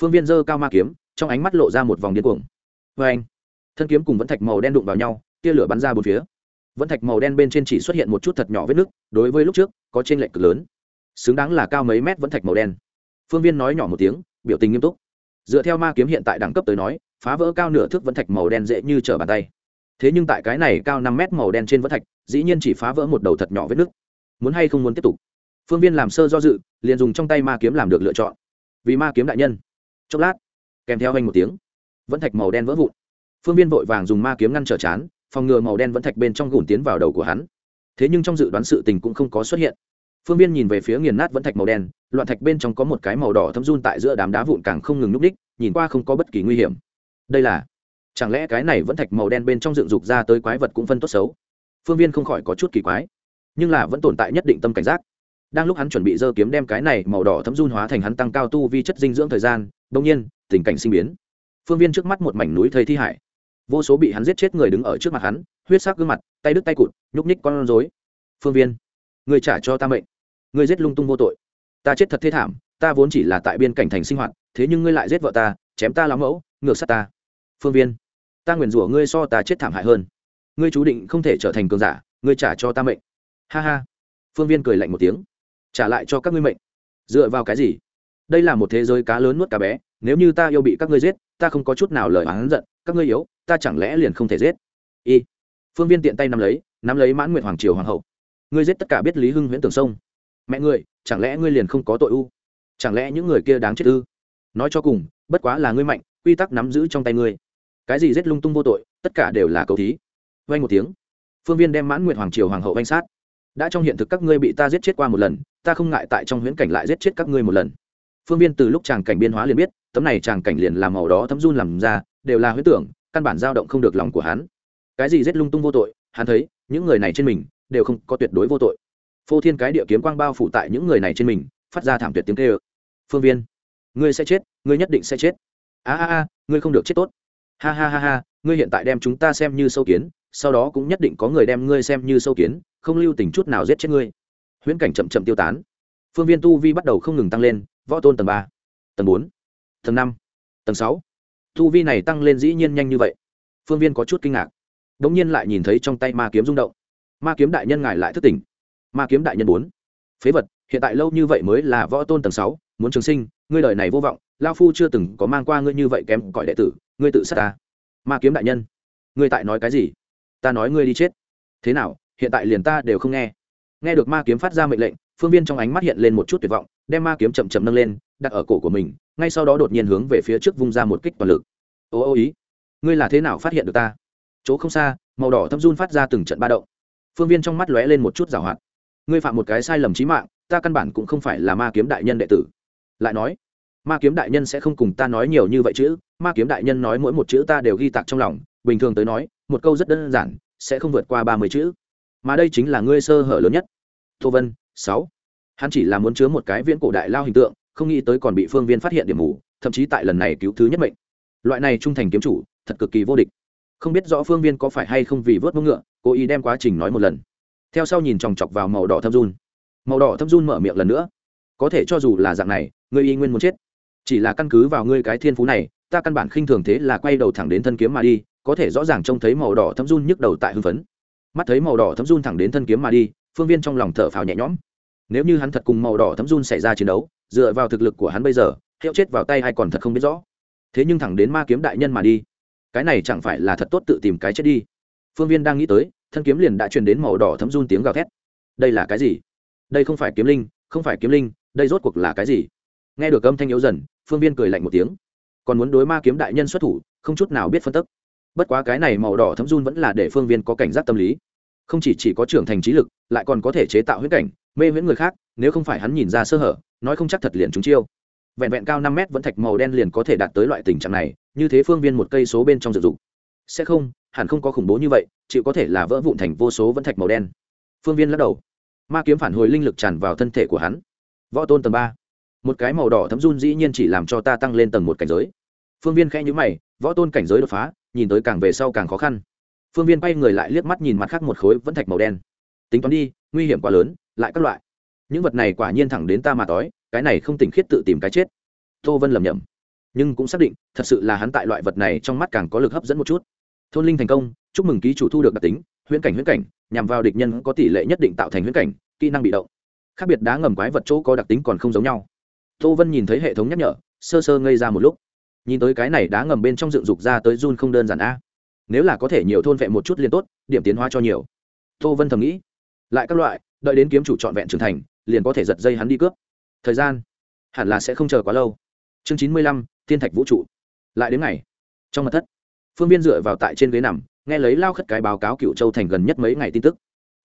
Phương viên dơ cao ma kiếm, trong ánh mắt lộ ra một vòng điên cuồng. Vê anh, thân kiếm cùng vẫn thạch màu đen đụng vào nhau, tia lửa bắn ra bốn phía. Vẫn thạch màu đen bên trên chỉ xuất hiện một chút thật nhỏ vết nứt, đối với lúc trước, có trên lệch cực lớn. Xứng đáng là cao mấy mét vẫn thạch màu đen phương viên nói nhỏ một tiếng, biểu tình nghiêm túc. Dựa theo ma kiếm hiện tại đẳng cấp tới nói, phá vỡ cao nửa thước vẫn thạch màu đen dễ như trở bàn tay. Thế nhưng tại cái này cao năm mét màu đen trên vẫn thạch, dĩ nhiên chỉ phá vỡ một đầu thật nhỏ vết nứt. Muốn hay không muốn tiếp tục? Phương viên làm sơ do dự, liền dùng trong tay ma kiếm làm được lựa chọn. Vì ma kiếm đại nhân. Chốc lát, kèm theo anh một tiếng, vẫn thạch màu đen vỡ vụn. Phương viên vội vàng dùng ma kiếm ngăn trở chán, phòng ngừa màu đen vẫn thạch bên trong gùn tiến vào đầu của hắn. Thế nhưng trong dự đoán sự tình cũng không có xuất hiện phương viên nhìn về phía nghiền nát vẫn thạch màu đen, loạn thạch bên trong có một cái màu đỏ thâm run tại giữa đám đá vụn càng không ngừng núp đích nhìn qua không có bất kỳ nguy hiểm. Đây là, chẳng lẽ cái này vẫn thạch màu đen bên trong dựng dục ra tới quái vật cũng phân tốt xấu? Phương viên không khỏi có chút kỳ quái, nhưng là vẫn tồn tại nhất định tâm cảnh giác. Đang lúc hắn chuẩn bị dơ kiếm đem cái này màu đỏ thấm run hóa thành hắn tăng cao tu vi chất dinh dưỡng thời gian đông nhiên, tình cảnh sinh biến. Phương viên trước mắt một mảnh núi thây thi hải. Vô số bị hắn giết chết người đứng ở trước mặt hắn, huyết sắc gương mặt, tay đứt tay cụt, nhúc nhích con rối. Phương viên, người trả cho ta mệnh. Ngươi giết lung tung vô tội. Ta chết thật thê thảm, ta vốn chỉ là tại biên cảnh thành sinh hoạt, thế nhưng ngươi lại giết vợ ta, chém ta lắm mẫu, ngược sát ta. Phương viên, ta nguyền rủa ngươi so ta chết thảm hại hơn. Ngươi chú định không thể trở thành cường giả, ngươi trả cho ta mệnh. Ha ha. Phương viên cười lạnh một tiếng. Trả lại cho các ngươi mệnh. Dựa vào cái gì? Đây là một thế giới cá lớn nuốt cá bé, nếu như ta yêu bị các ngươi giết, ta không có chút nào lời oán giận, các ngươi yếu, ta chẳng lẽ liền không thể giết? Y. Phương viên tiện tay nắm lấy nắm lấy mãn nguyện hoàng triều hoàng hậu. Ngươi giết tất cả biết lý hưng huyễn tường sông mẹ ngươi, chẳng lẽ ngươi liền không có tội u? Chẳng lẽ những người kia đáng chết ư? Nói cho cùng, bất quá là ngươi mạnh, quy tắc nắm giữ trong tay ngươi. Cái gì giết lung tung vô tội, tất cả đều là cầu thí. Vay một tiếng, phương viên đem mãn nguyện hoàng triều hoàng hậu vanh sát. Đã trong hiện thực các ngươi bị ta giết chết qua một lần, ta không ngại tại trong huyễn cảnh lại giết chết các ngươi một lần. Phương viên từ lúc chàng cảnh biên hóa liền biết, tấm này chàng cảnh liền làm màu đó thấm run làm ra, đều là huyễn tưởng, căn bản dao động không được lòng của hắn. Cái gì giết lung tung vô tội, hắn thấy, những người này trên mình, đều không có tuyệt đối vô tội phô thiên cái địa kiếm quang bao phủ tại những người này trên mình, phát ra thảm tuyệt tiếng kêu. Phương viên, ngươi sẽ chết, ngươi nhất định sẽ chết. A a a, ngươi không được chết tốt. Ha ha ha ha, ngươi hiện tại đem chúng ta xem như sâu kiến, sau đó cũng nhất định có người đem ngươi xem như sâu kiến, không lưu tình chút nào giết chết ngươi. Huyễn cảnh chậm chậm tiêu tán. Phương viên tu vi bắt đầu không ngừng tăng lên, võ tôn tầng ba, tầng bốn, tầng năm, tầng sáu. Tu vi này tăng lên dĩ nhiên nhanh như vậy. Phương viên có chút kinh ngạc. Đ ỗ n g nhiên lại nhìn thấy trong tay ma kiếm rung động. Ma kiếm đại nhân ngài lại thức tỉnh ma kiếm đại nhân bốn. Phế vật, hiện tại lâu như vậy mới là võ tôn tầng sáu, muốn trường sinh, ngươi đời này vô vọng, lao phu chưa từng có mang qua ngươi như vậy kém cõi đệ tử, ngươi tự sát ta. Ma kiếm đại nhân, ngươi tại nói cái gì? Ta nói ngươi đi chết. Thế nào, hiện tại liền ta đều không nghe. Nghe được ma kiếm phát ra mệnh lệnh, phương viên trong ánh mắt hiện lên một chút tuyệt vọng, đem ma kiếm chậm chậm nâng lên, đặt ở cổ của mình, ngay sau đó đột nhiên hướng về phía trước vung ra một kích toàn lực. Ô ô, ý, ngươi là thế nào phát hiện được ta? Chỗ không xa, màu đỏ thâm run phát ra từng trận ba động. Phương viên trong mắt lóe lên một chút giảo hoạt ngươi phạm một cái sai lầm trí mạng, ta căn bản cũng không phải là ma kiếm đại nhân đệ tử. Lại nói, ma kiếm đại nhân sẽ không cùng ta nói nhiều như vậy chữ ma kiếm đại nhân nói mỗi một chữ ta đều ghi tạc trong lòng, bình thường tới nói, một câu rất đơn giản, sẽ không vượt qua ba mươi chữ. Mà đây chính là ngươi sơ hở lớn nhất. Tô vân, sáu. Hắn chỉ là muốn chứa một cái viễn cổ đại lao hình tượng, không nghĩ tới còn bị phương viên phát hiện điểm mù, thậm chí tại lần này cứu thứ nhất mệnh. Loại này trung thành kiếm chủ, thật cực kỳ vô địch. Không biết rõ phương viên có phải hay không vì vớt mông ngựa, cố ý đem quá trình nói một lần theo sau nhìn chòng chọc vào màu đỏ thâm run. Màu đỏ thâm run mở miệng lần nữa. Có thể cho dù là dạng này, ngươi y nguyên muốn chết. Chỉ là căn cứ vào ngươi cái thiên phú này, ta căn bản khinh thường thế là quay đầu thẳng đến thân kiếm mà đi, có thể rõ ràng trông thấy màu đỏ thâm run nhức đầu tại hưng phấn. Mắt thấy màu đỏ thâm run thẳng đến thân kiếm mà đi, phương viên trong lòng thở phào nhẹ nhõm. Nếu như hắn thật cùng màu đỏ thâm run xảy ra chiến đấu, dựa vào thực lực của hắn bây giờ, hiệu chết vào tay hay còn thật không biết rõ. Thế nhưng thẳng đến ma kiếm đại nhân mà đi, cái này chẳng phải là thật tốt tự tìm cái chết đi. Phương viên đang nghĩ tới thân kiếm liền đã truyền đến màu đỏ thấm run tiếng gào thét. Đây là cái gì? Đây không phải kiếm linh, không phải kiếm linh, đây rốt cuộc là cái gì? Nghe được âm thanh yếu dần, phương viên cười lạnh một tiếng. Còn muốn đối ma kiếm đại nhân xuất thủ, không chút nào biết phân tức. Bất quá cái này màu đỏ thấm run vẫn là để phương viên có cảnh giác tâm lý. Không chỉ chỉ có trưởng thành trí lực, lại còn có thể chế tạo huyết cảnh, mê huyễn người khác, nếu không phải hắn nhìn ra sơ hở, nói không chắc thật liền chúng chiêu. Vẹn vẹn cao năm mét vẫn thạch màu đen liền có thể đạt tới loại tình trạng này, như thế phương viên một cây số bên trong dự dụng. Sẽ không, hẳn không có khủng bố như vậy chịu có thể là vỡ vụn thành vô số vẫn thạch màu đen. Phương viên lắc đầu. Ma kiếm phản hồi linh lực tràn vào thân thể của hắn. Võ tôn tầng ba. Một cái màu đỏ thấm run dĩ nhiên chỉ làm cho ta tăng lên tầng một cảnh giới. Phương viên khẽ nhữ mày, võ tôn cảnh giới đột phá, nhìn tới càng về sau càng khó khăn. Phương viên bay người lại liếc mắt nhìn mặt khác một khối vẫn thạch màu đen. Tính toán đi, nguy hiểm quá lớn, lại các loại. Những vật này quả nhiên thẳng đến ta mà tói cái này không tỉnh khiết tự tìm cái chết. Tô vân lầm nhầm nhưng cũng xác định, thật sự là hắn tại loại vật này trong mắt càng có lực hấp dẫn một chút. Thôn linh thành công chúc mừng ký chủ thu được đặc tính, huyễn cảnh huyễn cảnh, nhằm vào địch nhân có tỷ lệ nhất định tạo thành huyễn cảnh, kỹ năng bị động. Khác biệt đá ngầm quái vật chỗ có đặc tính còn không giống nhau. Tô vân nhìn thấy hệ thống nhắc nhở, sơ sơ ngây ra một lúc. Nhìn tới cái này đá ngầm bên trong dựng dục ra tới run không đơn giản a. Nếu là có thể nhiều thôn vẹn một chút liền tốt, điểm tiến hóa cho nhiều. Tô vân thầm nghĩ. Lại các loại, đợi đến kiếm chủ trọn vẹn trưởng thành, liền có thể giật dây hắn đi cướp. Thời gian, hẳn là sẽ không chờ quá lâu. Chương chín mươi lăm, thiên thạch vũ trụ. Lại đến ngày. Trong mặt thất, phương viên dựa vào tại trên ghế nằm nghe lấy lao khất cái báo cáo cựu châu thành gần nhất mấy ngày tin tức.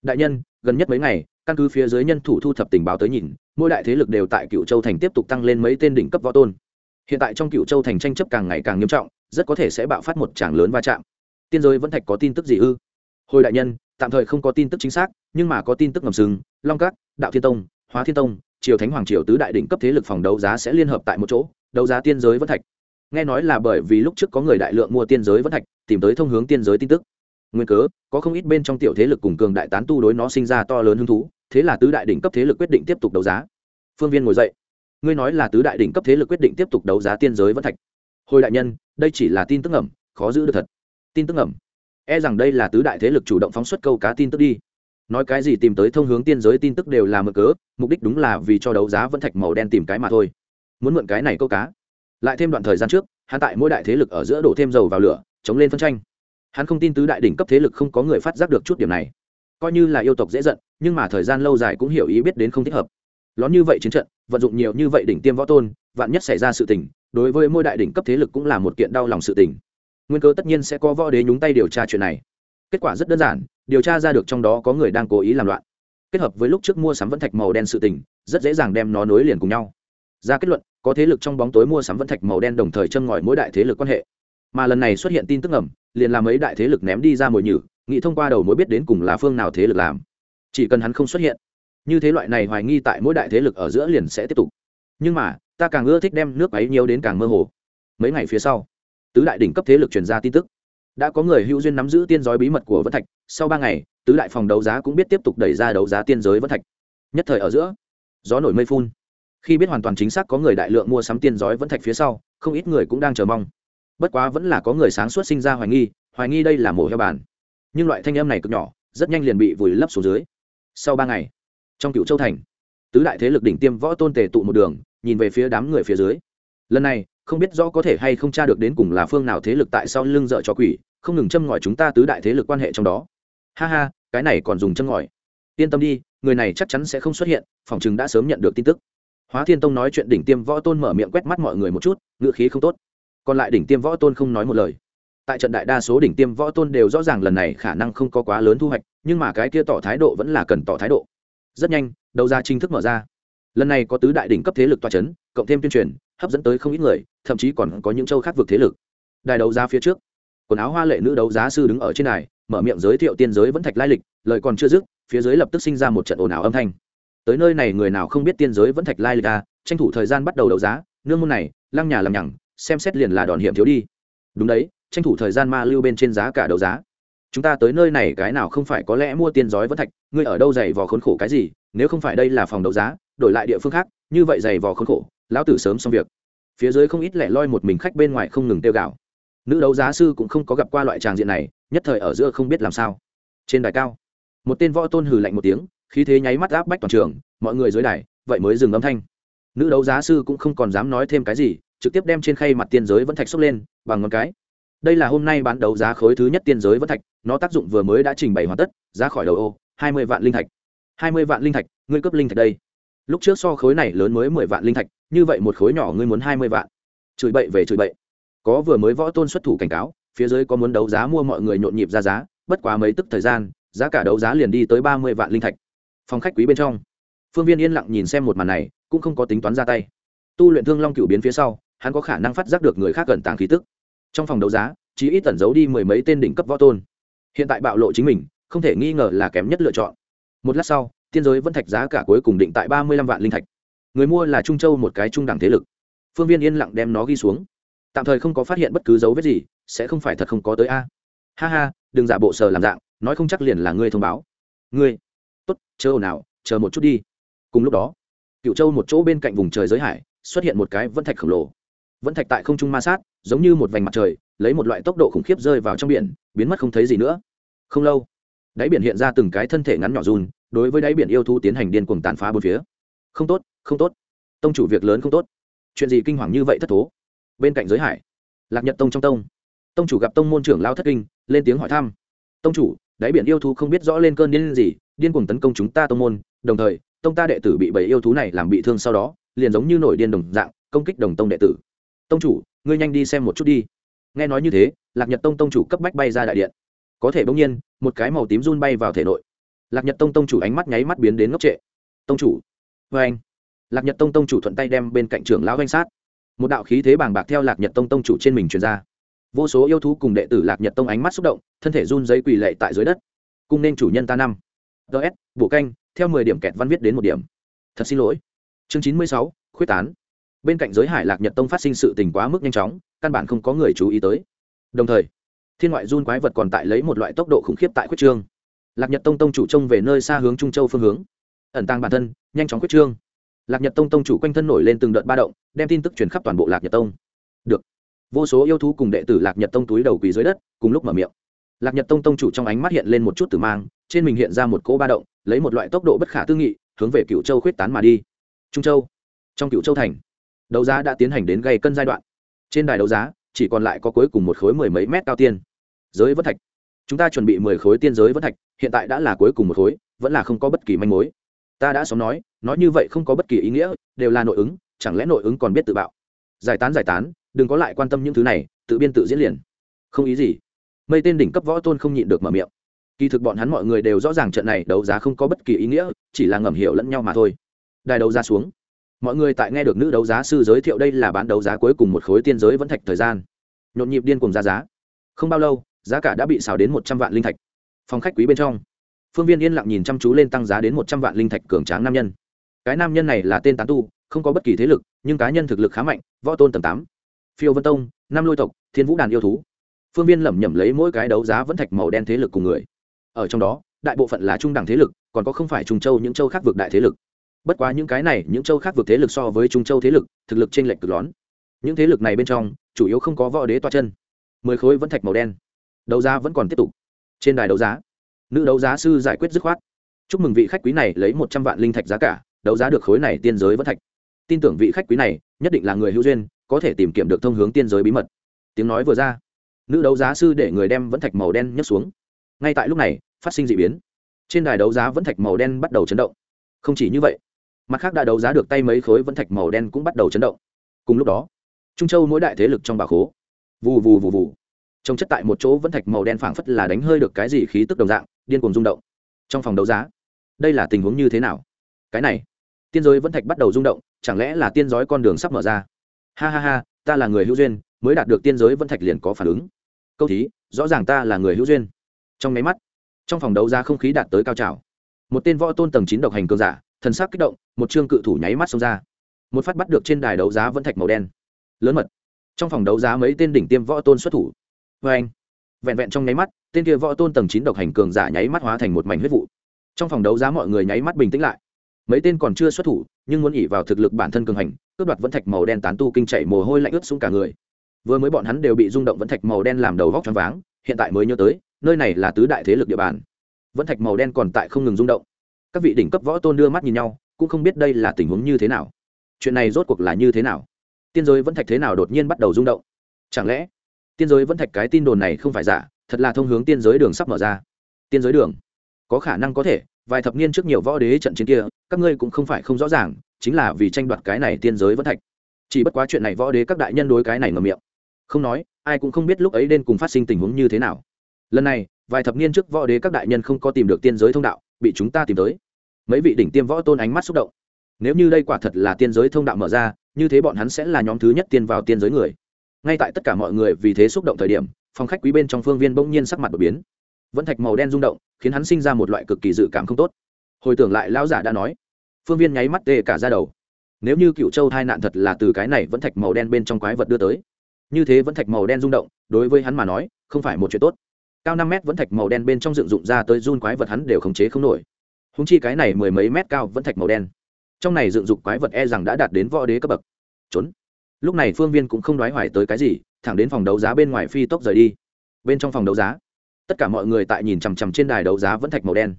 Đại nhân, gần nhất mấy ngày, căn cứ phía dưới nhân thủ thu thập tình báo tới nhìn, mỗi đại thế lực đều tại cựu châu thành tiếp tục tăng lên mấy tên đỉnh cấp võ tôn. Hiện tại trong cựu châu thành tranh chấp càng ngày càng nghiêm trọng, rất có thể sẽ bạo phát một tràng lớn va chạm. Tiên giới vẫn thạch có tin tức gì ư? Hồi đại nhân, tạm thời không có tin tức chính xác, nhưng mà có tin tức ngầm sừng, long cát đạo thiên tông, hóa thiên tông, triều thánh hoàng triều tứ đại đỉnh cấp thế lực phòng đấu giá sẽ liên hợp tại một chỗ, đấu giá tiên giới vẫn thạch nghe nói là bởi vì lúc trước có người đại lượng mua tiên giới vẫn thạch, tìm tới thông hướng tiên giới tin tức. Nguyên cớ, có không ít bên trong tiểu thế lực cùng cường đại tán tu đối nó sinh ra to lớn hứng thú, thế là tứ đại đỉnh cấp thế lực quyết định tiếp tục đấu giá. Phương viên ngồi dậy. Ngươi nói là tứ đại đỉnh cấp thế lực quyết định tiếp tục đấu giá tiên giới vẫn thạch. Hồi đại nhân, đây chỉ là tin tức ẩm khó giữ được thật. Tin tức ẩm e rằng đây là tứ đại thế lực chủ động phóng xuất câu cá tin tức đi. Nói cái gì tìm tới thông hướng tiên giới tin tức đều là mực cớ, mục đích đúng là vì cho đấu giá vẫn thạch màu đen tìm cái mà thôi. Muốn mượn cái này câu cá lại thêm đoạn thời gian trước, hắn tại mỗi đại thế lực ở giữa đổ thêm dầu vào lửa, chống lên phân tranh. Hắn không tin tứ đại đỉnh cấp thế lực không có người phát giác được chút điểm này. Coi như là yêu tộc dễ giận, nhưng mà thời gian lâu dài cũng hiểu ý biết đến không thích hợp. Lón như vậy chiến trận, vận dụng nhiều như vậy đỉnh tiêm võ tôn, vạn nhất xảy ra sự tình, đối với mỗi đại đỉnh cấp thế lực cũng là một kiện đau lòng sự tình. Nguyên cớ tất nhiên sẽ có võ đế nhúng tay điều tra chuyện này. Kết quả rất đơn giản, điều tra ra được trong đó có người đang cố ý làm loạn. Kết hợp với lúc trước mua sắm vẫn thạch màu đen sự tình, rất dễ dàng đem nó nối liền cùng nhau ra kết luận, có thế lực trong bóng tối mua sắm vẫn thạch màu đen đồng thời châm ngòi mỗi đại thế lực quan hệ. Mà lần này xuất hiện tin tức ẩm liền làm mấy đại thế lực ném đi ra mồi nhử, nghĩ thông qua đầu mối biết đến cùng là phương nào thế lực làm. Chỉ cần hắn không xuất hiện, như thế loại này hoài nghi tại mỗi đại thế lực ở giữa liền sẽ tiếp tục. Nhưng mà, ta càng ưa thích đem nước ấy nhiều đến càng mơ hồ. Mấy ngày phía sau, tứ đại đỉnh cấp thế lực truyền ra tin tức. Đã có người hữu duyên nắm giữ tiên giới bí mật của vân thạch, sau ba ngày, tứ đại phòng đấu giá cũng biết tiếp tục đẩy ra đấu giá tiên giới vân thạch. Nhất thời ở giữa, gió nổi mây phun khi biết hoàn toàn chính xác có người đại lượng mua sắm tiên giói vẫn thạch phía sau, không ít người cũng đang chờ mong. Bất quá vẫn là có người sáng suốt sinh ra hoài nghi hoài nghi đây là mổ heo bàn. Nhưng loại thanh âm này cực nhỏ, rất nhanh liền bị vùi lấp xuống dưới. Sau ba ngày, trong cựu châu thành, tứ đại thế lực đỉnh tiêm võ tôn tề tụ một đường, nhìn về phía đám người phía dưới. Lần này, không biết rõ có thể hay không tra được đến cùng là phương nào thế lực tại sao lưng dợ cho quỷ, không ngừng châm ngòi chúng ta tứ đại thế lực quan hệ trong đó. Ha ha, cái này còn dùng châm ngòi. Yên tâm đi, người này chắc chắn sẽ không xuất hiện, phòng chừng đã sớm nhận được tin tức hóa thiên tông nói chuyện đỉnh tiêm võ tôn mở miệng quét mắt mọi người một chút ngựa khí không tốt. Còn lại đỉnh tiêm võ tôn không nói một lời. Tại trận đại đa số đỉnh tiêm võ tôn đều rõ ràng lần này khả năng không có quá lớn thu hoạch, nhưng mà cái kia tỏ thái độ vẫn là cần tỏ thái độ. Rất nhanh, đầu ra chính thức mở ra. Lần này có tứ đại đỉnh cấp thế lực toa c h ấ n cộng thêm tuyên truyền, hấp dẫn tới không ít người, thậm chí còn có những châu khác vực thế lực. Đài đấu giá phía trước, quần áo hoa lệ nữ đấu giá sư đứng ở trên đài, mở miệng giới thiệu tiên giới vẫn thạch lai lịch, lời còn chưa dứt, phía dưới lập tức sinh ra một trận ồn ào âm thanh tới nơi này người nào không biết tiên giới vẫn thạch lai lịch à tranh thủ thời gian bắt đầu đấu giá, nương môn này, lăng nhà làm nhằng, xem xét liền là đòn hiểm thiếu đi. Đúng đấy, tranh thủ thời gian ma lưu bên trên giá cả đấu giá. Chúng ta tới nơi này cái nào không phải có lẽ mua tiên giói vẫn thạch, ngươi ở đâu giày vò khốn khổ cái gì, nếu không phải đây là phòng đấu giá, đổi lại địa phương khác, như vậy giày vò khốn khổ, lão tử sớm xong việc. Phía dưới không ít lẻ loi một mình khách bên ngoài không ngừng tiêu gạo nữ đấu giá sư cũng không có gặp qua loại tràng diện này, nhất thời ở giữa không biết làm sao. Trên đài cao, một tên võ tôn hừ lạnh một tiếng khí thế nháy mắt áp bách toàn trường, mọi người dưới đài, vậy mới dừng âm thanh. Nữ đấu giá sư cũng không còn dám nói thêm cái gì, trực tiếp đem trên khay mặt tiên giới vẫn thạch xốc lên, bằng ngón cái. Đây là hôm nay bán đấu giá khối thứ nhất tiên giới vẫn thạch, nó tác dụng vừa mới đã trình bày hoàn tất, giá khỏi đầu ô, hai mươi vạn linh thạch. hai mươi vạn linh thạch, ngươi cấp linh thạch đây. Lúc trước so khối này lớn mới mười vạn linh thạch, như vậy một khối nhỏ ngươi muốn hai mươi vạn. Chửi bậy về chửi bậy. Có vừa mới võ tôn xuất thủ cảnh cáo, phía dưới có muốn đấu giá mua mọi người nhộn nhịp ra giá, bất quá mấy tức thời gian, giá cả đấu giá liền đi tới ba mươi vạn linh thạch phòng khách quý bên trong. Phương viên yên lặng nhìn xem một màn này, cũng không có tính toán ra tay. Tu luyện thương long cựu biến phía sau, hắn có khả năng phát giác được người khác gần tàng khí tức. Trong phòng đấu giá chỉ ít tẩn giấu đi mười mấy tên đỉnh cấp võ tôn. Hiện tại bạo lộ chính mình, không thể nghi ngờ là kém nhất lựa chọn. Một lát sau, tiên giới vẫn thạch giá cả cuối cùng định tại ba mươi lăm vạn linh thạch. Người mua là trung châu một cái trung đẳng thế lực. Phương viên yên lặng đem nó ghi xuống. Tạm thời không có phát hiện bất cứ dấu vết gì, sẽ không phải thật không có tới a. Ha ha, đừng giả bộ sờ làm dạng, nói không chắc liền là ngươi thông báo. Ngươi tốt, chờ ồn ào, chờ một chút đi. Cùng lúc đó cựu châu một chỗ bên cạnh vùng trời giới hải xuất hiện một cái vân thạch khổng lồ. Vân thạch tại không trung ma sát, giống như một vành mặt trời, lấy một loại tốc độ khủng khiếp rơi vào trong biển, biến mất không thấy gì nữa. Không lâu, đáy biển hiện ra từng cái thân thể ngắn nhỏ run, đối với đáy biển yêu thú tiến hành điên cuồng tàn phá bốn phía. Không tốt không tốt, tông chủ việc lớn không tốt. Chuyện gì kinh hoàng như vậy thất thố? Bên cạnh giới hải, lạc nhật tông trong tông. Tông chủ gặp tông môn trưởng lao thất kinh, lên tiếng hỏi thăm. Tông chủ đáy biển yêu thú không biết rõ lên cơn điên gì, điên cuồng tấn công chúng ta tông môn, đồng thời, tông ta đệ tử bị bảy yêu thú này làm bị thương sau đó, liền giống như nổi điên đồng dạng, công kích đồng tông đệ tử. Tông chủ, ngươi nhanh đi xem một chút đi. Nghe nói như thế, lạc nhật tông tông chủ cấp bách bay ra đại điện. Có thể bỗng nhiên, một cái màu tím run bay vào thể nội. Lạc nhật tông tông chủ ánh mắt nháy mắt biến đến ngốc trệ. Tông chủ vê anh. Lạc nhật tông tông chủ thuận tay đem bên cạnh trưởng lão danh sát. Một đạo khí thế bàng bạc theo lạc nhật tông tông chủ trên mình truyền ra vô số yêu thú cùng đệ tử lạc nhật tông ánh mắt xúc động, thân thể run giấy quỳ lệ tại dưới đất. Cung nên chủ nhân ta năm. Ts bổ canh, theo mười điểm kẹt văn viết đến một điểm. Thật xin lỗi. Chương chín mươi sáu, khuyết tán. Bên cạnh giới hải lạc nhật tông phát sinh sự tình quá mức nhanh chóng, căn bản không có người chú ý tới. Đồng thời, thiên ngoại run quái vật còn tại lấy một loại tốc độ khủng khiếp tại khuyết trương. Lạc nhật tông tông chủ trông về nơi xa hướng trung châu phương hướng. Ẩn tăng bản thân, nhanh chóng khuyết trương. Lạc nhật tông tông chủ quanh thân nổi lên từng đợt ba động, đem tin tức truyền khắp toàn bộ lạc nhật tông. Được vô số yêu thú cùng đệ tử lạc nhật tông túi đầu quỳ dưới đất, cùng lúc mở miệng. Lạc nhật tông tông chủ trong ánh mắt hiện lên một chút tử mang, trên mình hiện ra một cỗ ba động, lấy một loại tốc độ bất khả tư nghị, hướng về cựu châu khuyết tán mà đi. Trung châu. Trong cựu châu thành, đấu giá đã tiến hành đến gây cân giai đoạn. Trên đài đấu giá, chỉ còn lại có cuối cùng một khối mười mấy mét cao tiên. Giới vất thạch. Chúng ta chuẩn bị mười khối tiên giới vất thạch, hiện tại đã là cuối cùng một khối, vẫn là không có bất kỳ manh mối. Ta đã sống nói nói như vậy không có bất kỳ ý nghĩa, đều là nội ứng, chẳng lẽ nội ứng còn biết tự bạo? Giải tán giải tán đừng có lại quan tâm những thứ này, tự biên tự diễn liền. Không ý gì. Mây tên đỉnh cấp võ tôn không nhịn được mở miệng. Kỳ thực bọn hắn mọi người đều rõ ràng trận này đấu giá không có bất kỳ ý nghĩa, chỉ là ngầm hiểu lẫn nhau mà thôi. Đài đấu giá xuống. Mọi người tại nghe được nữ đấu giá sư giới thiệu đây là bán đấu giá cuối cùng một khối tiên giới vẫn thạch thời gian. Nhộn nhịp điên cùng ra giá. Không bao lâu, giá cả đã bị xào đến một trăm vạn linh thạch. Phòng khách quý bên trong. Phương viên yên lặng nhìn chăm chú lên tăng giá đến một trăm vạn linh thạch cường tráng nam nhân. Cái nam nhân này là tên tán tu, không có bất kỳ thế lực, nhưng cá nhân thực lực khá mạnh, võ tôn tầng tám phiêu vân tông, năm lôi tộc, thiên vũ đàn yêu thú. Phương viên lẩm nhẩm lấy mỗi cái đấu giá vẫn thạch màu đen thế lực cùng người. Ở trong đó, đại bộ phận là trung đẳng thế lực, còn có không phải trung châu, những châu khác vượt đại thế lực. Bất quá những cái này, những châu khác vượt thế lực so với trung châu thế lực, thực lực t r ê n lệch cực lón những thế lực này bên trong, chủ yếu không có võ đế toa chân. Mười khối vẫn thạch màu đen. Đấu giá vẫn còn tiếp tục. Trên đài đấu giá, nữ đấu giá sư giải quyết dứt khoát. Chúc mừng vị khách quý này lấy một trăm vạn linh thạch giá cả, đấu giá được khối này tiên giới vẫn thạch. Tin tưởng vị khách quý này, nhất định là người hữu duyên có thể tìm kiếm được thông hướng tiên giới bí mật. Tiếng nói vừa ra, nữ đấu giá sư để người đem vẫn thạch màu đen nhấc xuống. Ngay tại lúc này, phát sinh d ị biến. Trên đài đấu giá vẫn thạch màu đen bắt đầu chấn động. Không chỉ như vậy, mặt khác đã đấu giá được tay mấy khối vẫn thạch màu đen cũng bắt đầu chấn động. Cùng lúc đó, trung châu mỗi đại thế lực trong bà khố, vù vù vù vù. Trông chất tại một chỗ vẫn thạch màu đen phảng phất là đánh hơi được cái gì khí tức đồng dạng, điên cuồng rung động. Trong phòng đấu giá, đây là tình huống như thế nào? Cái này, tiên giới vẫn thạch bắt đầu rung động, chẳng lẽ là tiên giới con đường sắp mở ra? Ha ha ha, ta là người hữu duyên, mới đạt được tiên giới vẫn thạch liền có phản ứng. Câu thí, rõ ràng ta là người hữu duyên. Trong máy mắt, trong phòng đấu giá không khí đạt tới cao trào. Một tên võ tôn tầng chín độc hành cường giả, thần sắc kích động, một chương cự thủ nháy mắt xông ra. Một phát bắt được trên đài đấu giá vẫn thạch màu đen. Lớn mật. Trong phòng đấu giá mấy tên đỉnh tiêm võ tôn xuất thủ. Vê anh, vẹn vẹn trong nháy mắt, tên kia võ tôn tầng chín độc hành cường giả nháy mắt hóa thành một mảnh huyết vụ. Trong phòng đấu giá mọi người nháy mắt bình tĩnh lại. Mấy tên còn chưa xuất thủ, nhưng muốn ỉ vào thực lực bản thân cường hành cướp đoạt vẫn thạch màu đen tán tu kinh chạy mồ hôi lạnh ướt xuống cả người. Vừa mới bọn hắn đều bị rung động vẫn thạch màu đen làm đầu vóc choáng váng, hiện tại mới nhớ tới, nơi này là tứ đại thế lực địa bàn. Vẫn thạch màu đen còn tại không ngừng rung động. Các vị đỉnh cấp võ tôn đưa mắt nhìn nhau, cũng không biết đây là tình huống như thế nào. Chuyện này rốt cuộc là như thế nào? Tiên giới vẫn thạch thế nào đột nhiên bắt đầu rung động? Chẳng lẽ, tiên giới vẫn thạch cái tin đồn này không phải giả, thật là thông hướng tiên giới đường sắp mở ra? Tiên giới đường? Có khả năng có thể, vài thập niên trước nhiều võ đế trận chiến kia, các ngươi cũng không phải không rõ ràng chính là vì tranh đoạt cái này tiên giới vẫn thạch. Chỉ bất quá chuyện này võ đế các đại nhân đối cái này ngầm miệng. Không nói, ai cũng không biết lúc ấy đên cùng phát sinh tình huống như thế nào. Lần này, vài thập niên trước võ đế các đại nhân không có tìm được tiên giới thông đạo, bị chúng ta tìm tới. Mấy vị đỉnh tiêm võ tôn ánh mắt xúc động. Nếu như đây quả thật là tiên giới thông đạo mở ra, như thế bọn hắn sẽ là nhóm thứ nhất tiên vào tiên giới người. Ngay tại tất cả mọi người vì thế xúc động thời điểm, phòng khách quý bên trong phương viên bỗng nhiên sắc mặt đột biến. Vẫn thạch màu đen rung động, khiến hắn sinh ra một loại cực kỳ dự cảm không tốt. Hồi tưởng lại, lão giả đã nói phương viên nháy mắt tê cả ra đầu. Nếu như cựu châu thai nạn thật là từ cái này vẫn thạch màu đen bên trong quái vật đưa tới, như thế vẫn thạch màu đen rung động, đối với hắn mà nói, không phải một chuyện tốt. Cao năm mét vẫn thạch màu đen bên trong dựng dụng ra tới run quái vật hắn đều khống chế không nổi. Húng chi cái này mười mấy mét cao vẫn thạch màu đen. Trong này dựng dục quái vật e rằng đã đạt đến võ đế cấp bậc. Trốn. Lúc này phương viên cũng không đoái hoài tới cái gì, thẳng đến phòng đấu giá bên ngoài phi tốc rời đi. Bên trong phòng đấu giá, tất cả mọi người tại nhìn chằm chằm trên đài đấu giá vẫn thạch màu đen.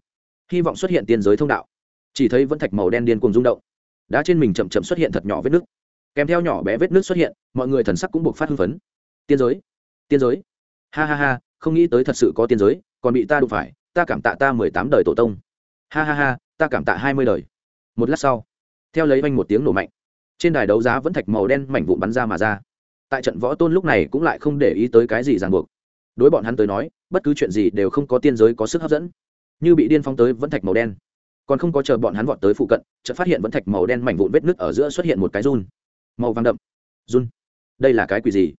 Hy vọng xuất hiện tiên giới thông đạo chỉ thấy vẫn thạch màu đen điên cuồng rung động. Đá trên mình chậm chậm xuất hiện thật nhỏ vết nước. Kèm theo nhỏ bé vết nước xuất hiện, mọi người thần sắc cũng buộc phát hưng phấn. Tiên giới tiên giới. Ha ha ha, không nghĩ tới thật sự có tiên giới, còn bị ta đụng phải, ta cảm tạ ta mười tám đời tổ tông. Ha ha ha, ta cảm tạ hai mươi đời. Một lát sau, theo lấy vanh một tiếng nổ mạnh, trên đài đấu giá vẫn thạch màu đen mảnh vụn bắn ra mà ra. Tại trận võ tôn lúc này cũng lại không để ý tới cái gì ràng buộc. Đối bọn hắn tới nói, bất cứ chuyện gì đều không có tiên giới có sức hấp dẫn. Như bị điên phong tới vẫn thạch màu đen còn không có chờ bọn hắn vọt tới phụ cận, chợt phát hiện vẫn thạch màu đen mảnh vụn vết nứt ở giữa xuất hiện một cái run. Màu vàng đậm. Run. Đây là cái quỷ gì?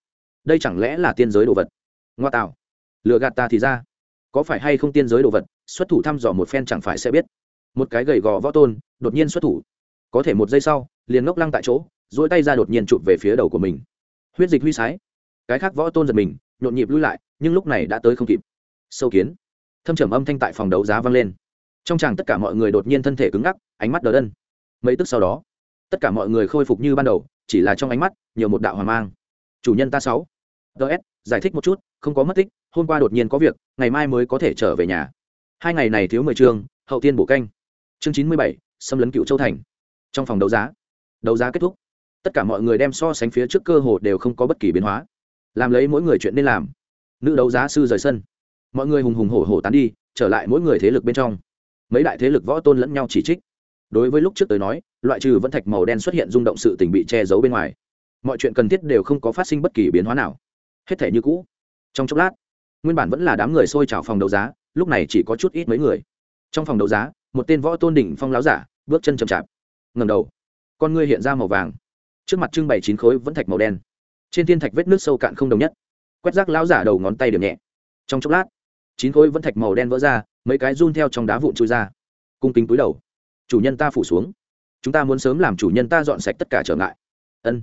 Đây chẳng lẽ là tiên giới đồ vật? Ngoa tạo. Lừa gạt ta thì ra. Có phải hay không tiên giới đồ vật? Xuất thủ thăm dò một phen chẳng phải sẽ biết. Một cái gầy gò võ tôn đột nhiên xuất thủ. Có thể một giây sau, liền ngốc lăng tại chỗ dỗi tay ra đột nhiên chụp về phía đầu của mình. Huyết dịch huy sái. Cái khác võ tôn giật mình, nhộn nhịp lui lại, nhưng lúc này đã tới không kịp. Sâu kiến. Thâm trầm âm thanh tại phòng đấu giá vang lên trong chàng tất cả mọi người đột nhiên thân thể cứng ngắc, ánh mắt đờ đân mấy tức sau đó, tất cả mọi người khôi phục như ban đầu, chỉ là trong ánh mắt, nhiều một đạo hoàng mang. Chủ nhân ta sáu. Ts giải thích một chút, không có mất tích, hôm qua đột nhiên có việc, ngày mai mới có thể trở về nhà. Hai ngày này thiếu mười chương hậu tiên bổ canh. Chương chín mươi bảy, xâm lấn cựu châu thành. Trong phòng đấu giá. Đấu giá kết thúc. Tất cả mọi người đem so sánh phía trước cơ hồ đều không có bất kỳ biến hóa. Làm lấy mỗi người chuyện nên làm. Nữ đấu giá sư rời sân. Mọi người hùng hùng hổ hổ tán đi, trở lại mỗi người thế lực bên trong mấy đại thế lực võ tôn lẫn nhau chỉ trích. Đối với lúc trước tới nói, loại trừ vẫn thạch màu đen xuất hiện rung động sự tình bị che giấu bên ngoài, mọi chuyện cần thiết đều không có phát sinh bất kỳ biến hóa nào. Hết thể như cũ. Trong chốc lát, nguyên bản vẫn là đám người xôi trào phòng đấu giá, lúc này chỉ có chút ít mấy người. Trong phòng đấu giá, một tên võ tôn đỉnh phong láo giả, bước chân chậm chạp ngầm đầu, con ngươi hiện ra màu vàng. Trước mặt trưng bày chín khối vẫn thạch màu đen. Trên thiên thạch vết nước sâu cạn không đồng nhất. Quét rác lão giả đầu ngón tay điểm nhẹ. Trong chốc lát, chín khối vẫn thạch màu đen vỡ ra mấy cái run theo trong đá vụn trôi ra, cung kính túi đầu. Chủ nhân ta phủ xuống. Chúng ta muốn sớm làm chủ nhân ta dọn sạch tất cả trở ngại. Ân.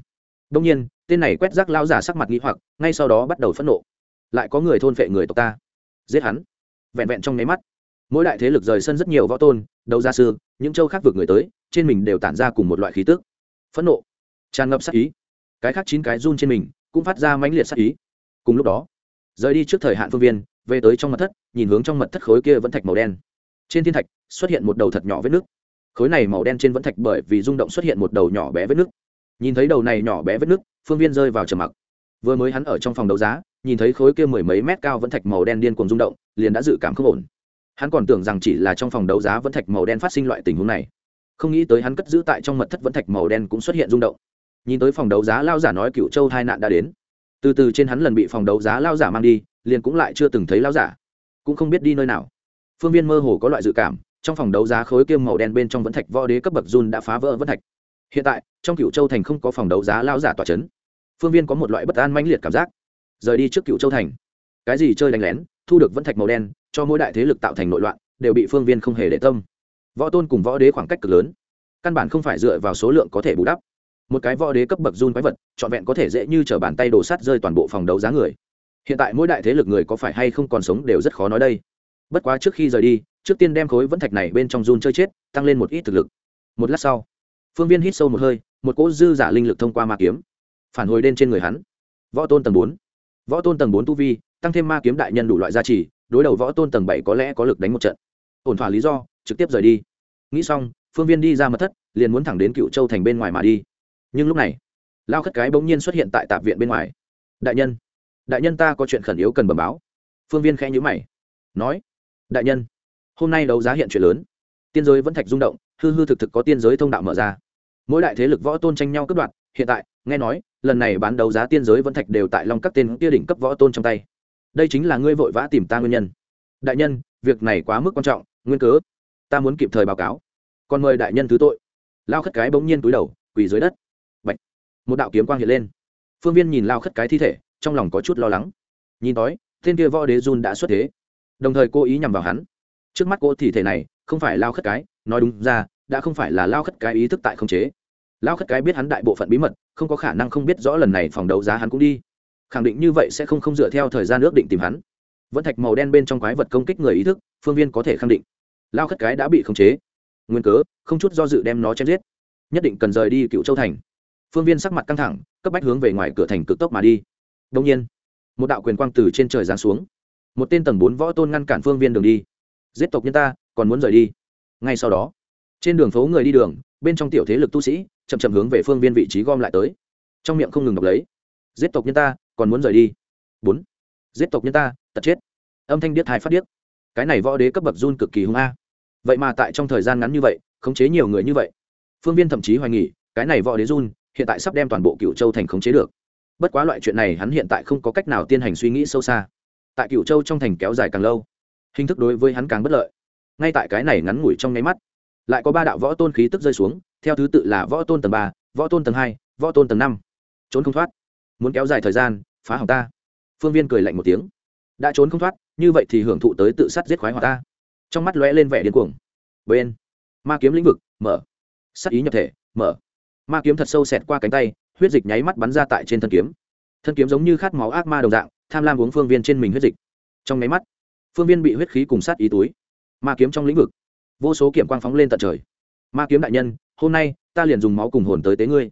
Đông nhiên, tên này quét rác lao giả sắc mặt nghĩ hoặc, ngay sau đó bắt đầu phẫn nộ. Lại có người thôn phệ người tộc ta. Giết hắn. Vẹn vẹn trong nháy mắt, mỗi đại thế lực rời sân rất nhiều võ tôn, đấu gia sư, những châu khác vượt người tới, trên mình đều tản ra cùng một loại khí tức. Phẫn nộ. Tràn ngập sắc ý. Cái khác chín cái run trên mình cũng phát ra mãnh liệt sắc ý. Cùng lúc đó, rời đi trước thời hạn phương viên về tới trong mật thất, nhìn hướng trong mật thất khối kia vẫn thạch màu đen. Trên thiên thạch xuất hiện một đầu thật nhỏ vết nước. Khối này màu đen trên vẫn thạch bởi vì rung động xuất hiện một đầu nhỏ bé vết nước. Nhìn thấy đầu này nhỏ bé vết nước, phương viên rơi vào trầm mặc. Vừa mới hắn ở trong phòng đấu giá, nhìn thấy khối kia mười mấy mét cao vẫn thạch màu đen điên cuồng rung động, liền đã dự cảm không ổn. Hắn còn tưởng rằng chỉ là trong phòng đấu giá vẫn thạch màu đen phát sinh loại tình huống này. Không nghĩ tới hắn cất giữ tại trong mật thất vẫn thạch màu đen cũng xuất hiện rung động. Nhìn tới phòng đấu giá lao giả nói cựu châu tai nạn đã đến từ từ trên hắn lần bị phòng đấu giá lao giả mang đi, liền cũng lại chưa từng thấy lao giả. Cũng không biết đi nơi nào. Phương viên mơ hồ có loại dự cảm, trong phòng đấu giá khối kiêm màu đen bên trong vẫn thạch võ đế cấp bậc run đã phá vỡ vẫn thạch. Hiện tại, trong cựu châu thành không có phòng đấu giá lao giả tỏa c h ấ n phương viên có một loại bất an mãnh liệt cảm giác. Rời đi trước cựu châu thành. Cái gì chơi đánh lén, thu được vẫn thạch màu đen, cho mỗi đại thế lực tạo thành nội loạn, đều bị phương viên không hề để tâm. Võ tôn cùng võ đế khoảng cách cực lớn. Căn bản không phải dựa vào số lượng có thể bù đắp một cái võ đế cấp bậc run quái vật, trọn vẹn có thể dễ như t r ở bàn tay đổ sắt rơi toàn bộ phòng đấu giá người. Hiện tại mỗi đại thế lực người có phải hay không còn sống đều rất khó nói đây. Bất quá trước khi rời đi, trước tiên đem khối vẫn thạch này bên trong run chơi chết, tăng lên một ít thực lực. Một lát sau, phương viên hít sâu một hơi, một cỗ dư giả linh lực thông qua ma kiếm, phản hồi lên trên người hắn. Võ tôn tầng bốn. Võ tôn tầng bốn tu vi, tăng thêm ma kiếm đại nhân đủ loại gia trì, đối đầu võ tôn tầng bảy có lẽ có lực đánh một trận. Ổn thỏa lý do, trực tiếp rời đi. Nghĩ xong, phương viên đi ra mật thất, liền muốn thẳng đến cựu châu thành bên ngoài mà đi nhưng lúc này, lao khất cái bỗng nhiên xuất hiện tại tạp viện bên ngoài. Đại nhân đại nhân ta có chuyện khẩn yếu cần bẩm báo. Phương viên khẽ nhữ mày, nói, đại nhân, hôm nay đấu giá hiện chuyện lớn, tiên giới vẫn thạch rung động, hư hư thực thực có tiên giới thông đạo mở ra. Mỗi đại thế lực võ tôn tranh nhau cướp đoạt, hiện tại, nghe nói, lần này bán đấu giá tiên giới vẫn thạch đều tại long các tên kia đỉnh cấp võ tôn trong tay. Đây chính là ngươi vội vã tìm ta nguyên nhân. Đại nhân, việc này quá mức quan trọng, nguyên cớ, ta muốn kịp thời báo cáo. Còn mời đại nhân thứ tội. Lao khất cái bỗng nhiên túi đầu, quỳ dưới đất một đạo kiếm quang hiện lên. Phương viên nhìn lao khất cái thi thể, trong lòng có chút lo lắng. Nhìn nói tên kia võ đế dun đã xuất thế. Đồng thời cố ý nhằm vào hắn. Trước mắt cô thi thể này, không phải lao khất cái, nói đúng ra, đã không phải là lao khất cái ý thức tại không chế. Lao khất cái biết hắn đại bộ phận bí mật, không có khả năng không biết rõ lần này phòng đấu giá hắn cũng đi. Khẳng định như vậy sẽ không không dựa theo thời gian ước định tìm hắn. Vẫn thạch màu đen bên trong quái vật công kích người ý thức, phương viên có thể khẳng định. Lao khất cái đã bị khống chế. Nguyên cớ, không chút do dự đem nó chém giết. Nhất định cần rời đi cựu châu thành phương viên sắc mặt căng thẳng, cấp bách hướng về ngoài cửa thành cực tốc mà đi. Đông nhiên, một đạo quyền quang từ trên trời giáng xuống. Một tên tầng bốn võ tôn ngăn cản phương viên đường đi. Giết tộc nhân ta, còn muốn rời đi. Ngay sau đó, trên đường phố người đi đường, bên trong tiểu thế lực tu sĩ, chậm chậm hướng về phương viên vị trí gom lại tới. Trong miệng không ngừng đọc lấy, giết tộc nhân ta, còn muốn rời đi. Bốn, giết tộc nhân ta, tật chết. Âm thanh điếc hai phát điếc. Cái này võ đế cấp bậc run cực kỳ hung a. Vậy mà tại trong thời gian ngắn như vậy, khống chế nhiều người như vậy. Phương viên thậm chí hoài nghỉ cái này võ đế run hiện tại sắp đem toàn bộ cựu châu thành khống chế được. Bất quá loại chuyện này hắn hiện tại không có cách nào tiên hành suy nghĩ sâu xa. Tại cựu châu trong thành kéo dài càng lâu, hình thức đối với hắn càng bất lợi. Ngay tại cái này ngắn ngủi trong nháy mắt, lại có ba đạo võ tôn khí tức rơi xuống, theo thứ tự là võ tôn tầng ba, võ tôn tầng hai, võ tôn tầng năm. Trốn không thoát. Muốn kéo dài thời gian, phá hỏng ta. Phương viên cười lạnh một tiếng. Đã trốn không thoát, như vậy thì hưởng thụ tới tự sát giết khoái hỏa ta. Trong mắt lóe lên vẻ điên cuồng. Bên, ma kiếm lĩnh vực, mở. Sắc ý nhập thể, mở ma kiếm thật sâu xẹt qua cánh tay, huyết dịch nháy mắt bắn ra tại trên thân kiếm. Thân kiếm giống như khát máu ác ma đồng dạng, tham lam uống phương viên trên mình huyết dịch. Trong nháy mắt, phương viên bị huyết khí cùng sát ý túi. Ma kiếm trong lĩnh vực, vô số kiểm quang phóng lên tận trời. Ma kiếm đại nhân, hôm nay, ta liền dùng máu cùng hồn tới tế ngươi.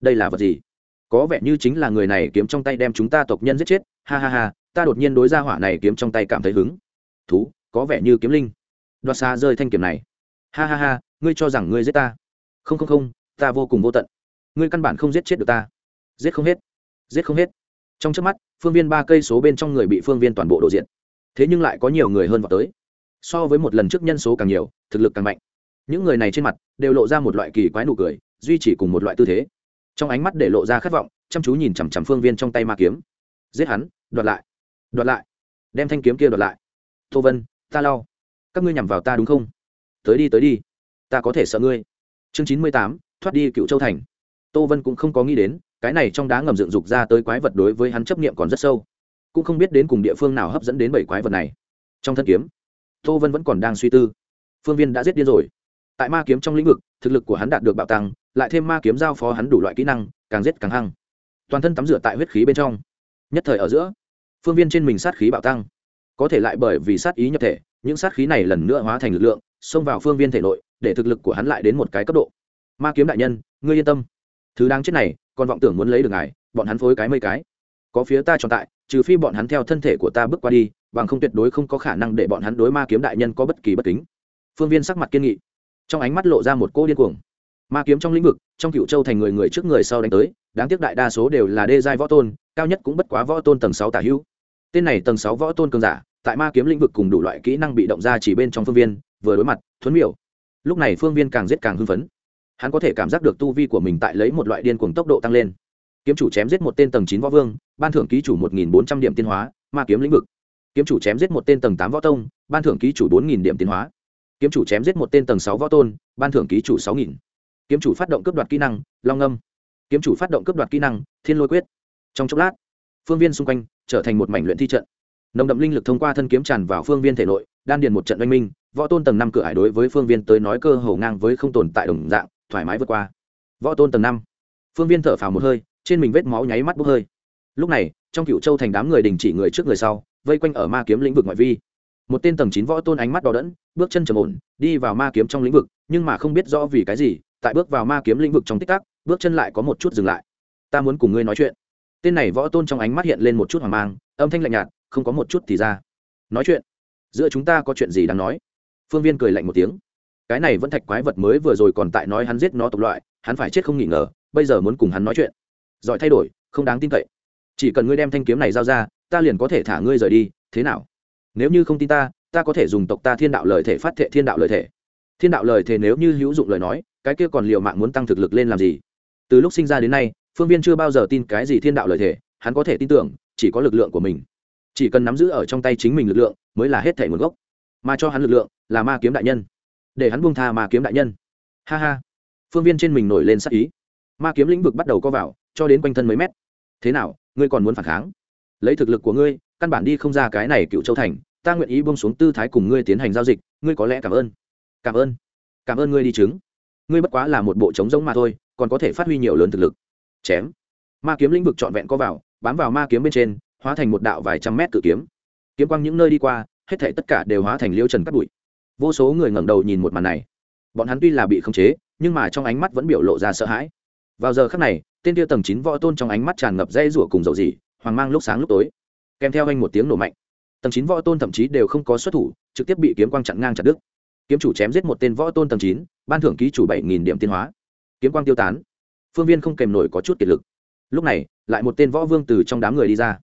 Đây là vật gì? Có vẻ như chính là người này kiếm trong tay đem chúng ta tộc nhân giết chết. Ha ha ha, ta đột nhiên đối ra hỏa này kiếm trong tay cảm thấy hứng. Thú, có vẻ như kiếm linh. Đoạt xa rơi thanh kiếm này. Ha ha ha, ngươi cho rằng ngươi giết ta. Không không không ta vô cùng vô tận. Ngươi căn bản không giết chết được ta. Giết không hết. Giết không hết. Trong trước mắt, phương viên ba cây số bên trong người bị phương viên toàn bộ đổ diện. Thế nhưng lại có nhiều người hơn vào tới. So với một lần trước nhân số càng nhiều, thực lực càng mạnh. Những người này trên mặt đều lộ ra một loại kỳ quái nụ cười, duy trì cùng một loại tư thế. Trong ánh mắt để lộ ra khát vọng, chăm chú nhìn chằm chằm phương viên trong tay ma kiếm. Giết hắn, đoạt lại. Đoạt lại. Đem thanh kiếm kia đoạt lại. Tô vân, ta lau các ngươi nhằm vào ta đúng không? Tới đi tới đi. Ta có thể sợ ngươi. Chương chín mươi tám thoát đi cựu châu thành. Tô vân cũng không có nghĩ đến, cái này trong đá ngầm dựng dục ra tới quái vật đối với hắn chấp niệm còn rất sâu. Cũng không biết đến cùng địa phương nào hấp dẫn đến bảy quái vật này. Trong thân kiếm, tô vân vẫn còn đang suy tư. Phương viên đã giết điên rồi. Tại ma kiếm trong lĩnh vực, thực lực của hắn đạt được bạo tăng, lại thêm ma kiếm giao phó hắn đủ loại kỹ năng, càng giết càng hăng. Toàn thân tắm rửa tại huyết khí bên trong. Nhất thời ở giữa, phương viên trên mình sát khí bạo tăng. Có thể lại bởi vì sát ý nhập thể, những sát khí này lần nữa hóa thành lực lượng, xông vào phương viên thể nội, để thực lực của hắn lại đến một cái cấp độ ma kiếm đại nhân, ngươi yên tâm. Thứ đáng chết này, còn vọng tưởng muốn lấy được ngài, bọn hắn phối cái mây cái. Có phía ta tròn tại, trừ phi bọn hắn theo thân thể của ta bước qua đi, bằng không tuyệt đối không có khả năng để bọn hắn đối ma kiếm đại nhân có bất kỳ bất kính. Phương viên sắc mặt kiên nghị. Trong ánh mắt lộ ra một cô điên cuồng. Ma kiếm trong lĩnh vực, trong cựu châu thành người người trước người sau đánh tới, đáng tiếc đại đa số đều là đê giai võ tôn, cao nhất cũng bất quá võ tôn tầng sáu tả hữu. Tên này tầng sáu võ tôn cường giả, tại ma kiếm lĩnh vực cùng đủ loại kỹ năng bị động ra chỉ bên trong phương viên, vừa đối mặt, thuấn miểu. Lúc này phương viên càng giết càng hưng phấn hắn có thể cảm giác được tu vi của mình tại lấy một loại điên cuồng tốc độ tăng lên. Kiếm chủ chém giết một tên tầng chín võ vương, ban thưởng ký chủ một nghìn bốn trăm điểm tiến hóa, ma kiếm lĩnh vực. Kiếm chủ chém giết một tên tầng tám võ tông, ban thưởng ký chủ bốn nghìn điểm tiến hóa. Kiếm chủ chém giết một tên tầng sáu võ tôn, ban thưởng ký chủ sáu nghìn. Kiếm chủ phát động cấp đoạt kỹ năng, long âm kiếm chủ phát động cấp đoạt kỹ năng, thiên lôi quyết. Trong chốc lát, phương viên xung quanh trở thành một mảnh luyện thi trận. Nồng đậm linh lực thông qua thân kiếm tràn vào phương viên thể nội, đan điền một trận oanh minh, võ tôn tầng năm cửa hải đối với phương viên tới nói cơ hồ ngang với không tồn tại đồng dạng thoải mái vượt qua. Võ tôn tầng năm. Phương viên thở phào một hơi, trên mình vết máu nháy mắt bốc hơi. Lúc này, trong cựu châu thành đám người đình chỉ người trước người sau, vây quanh ở ma kiếm lĩnh vực ngoại vi. Một tên tầng chín võ tôn ánh mắt đỏ đẫn, bước chân trầm ổn, đi vào ma kiếm trong lĩnh vực, nhưng mà không biết rõ vì cái gì, tại bước vào ma kiếm lĩnh vực trong tích tắc, bước chân lại có một chút dừng lại. Ta muốn cùng ngươi nói chuyện. Tên này võ tôn trong ánh mắt hiện lên một chút hoang mang, âm thanh lạnh nhạt, không có một chút thì ra. Nói chuyện? Giữa chúng ta có chuyện gì đáng nói? Phương viên cười lạnh một tiếng cái này vẫn thạch quái vật mới vừa rồi còn tại nói hắn giết nó tộc loại, hắn phải chết không nghỉ ngờ, bây giờ muốn cùng hắn nói chuyện. Giỏi thay đổi, không đáng tin cậy. Chỉ cần ngươi đem thanh kiếm này giao ra, ta liền có thể thả ngươi rời đi, thế nào? Nếu như không tin ta ta có thể dùng tộc ta thiên đạo lời thể phát thệ thiên đạo lời thể. Thiên đạo lời thể nếu như hữu dụng lời nói, cái kia còn liệu mạng muốn tăng thực lực lên làm gì? Từ lúc sinh ra đến nay, phương viên chưa bao giờ tin cái gì thiên đạo lời thể, hắn có thể tin tưởng, chỉ có lực lượng của mình. Chỉ cần nắm giữ ở trong tay chính mình lực lượng, mới là hết thể nguồn gốc. Mà cho hắn lực lượng, là ma kiếm đại nhân để hắn buông tha ma kiếm đại nhân. Ha ha. Phương viên trên mình nổi lên sắc ý. Ma kiếm lĩnh vực bắt đầu co vào, cho đến quanh thân mấy mét. Thế nào, ngươi còn muốn phản kháng? Lấy thực lực của ngươi, căn bản đi không ra cái này cựu châu thành, ta nguyện ý buông xuống tư thái cùng ngươi tiến hành giao dịch, ngươi có lẽ cảm ơn. Cảm ơn. Cảm ơn ngươi đi chứng. Ngươi bất quá là một bộ trống giống mà thôi, còn có thể phát huy nhiều lớn thực lực. Chém. Ma kiếm lĩnh vực trọn vẹn có vào, bám vào ma kiếm bên trên, hóa thành một đạo vài trăm mét cự kiếm. Kiếm quang những nơi đi qua, hết thể tất cả đều hóa thành liêu trần cắt bụi vô số người ngẩng đầu nhìn một màn này. Bọn hắn tuy là bị khống chế, nhưng mà trong ánh mắt vẫn biểu lộ ra sợ hãi. Vào giờ khắc này, tên tiêu tầng chín võ tôn trong ánh mắt tràn ngập dây rủa cùng dầu dỉ hoàng mang lúc sáng lúc tối. Kèm theo anh một tiếng nổ mạnh. Tầng chín võ tôn thậm chí đều không có xuất thủ, trực tiếp bị kiếm quang chặn ngang chặt đứt. Kiếm chủ chém giết một tên võ tôn tầng chín, ban thưởng ký chủ bảy nghìn điểm tiên hóa. Kiếm quang tiêu tán. Phương viên không kèm nổi có chút kiệt lực. Lúc này, lại một tên võ vương từ trong đám người đi ra.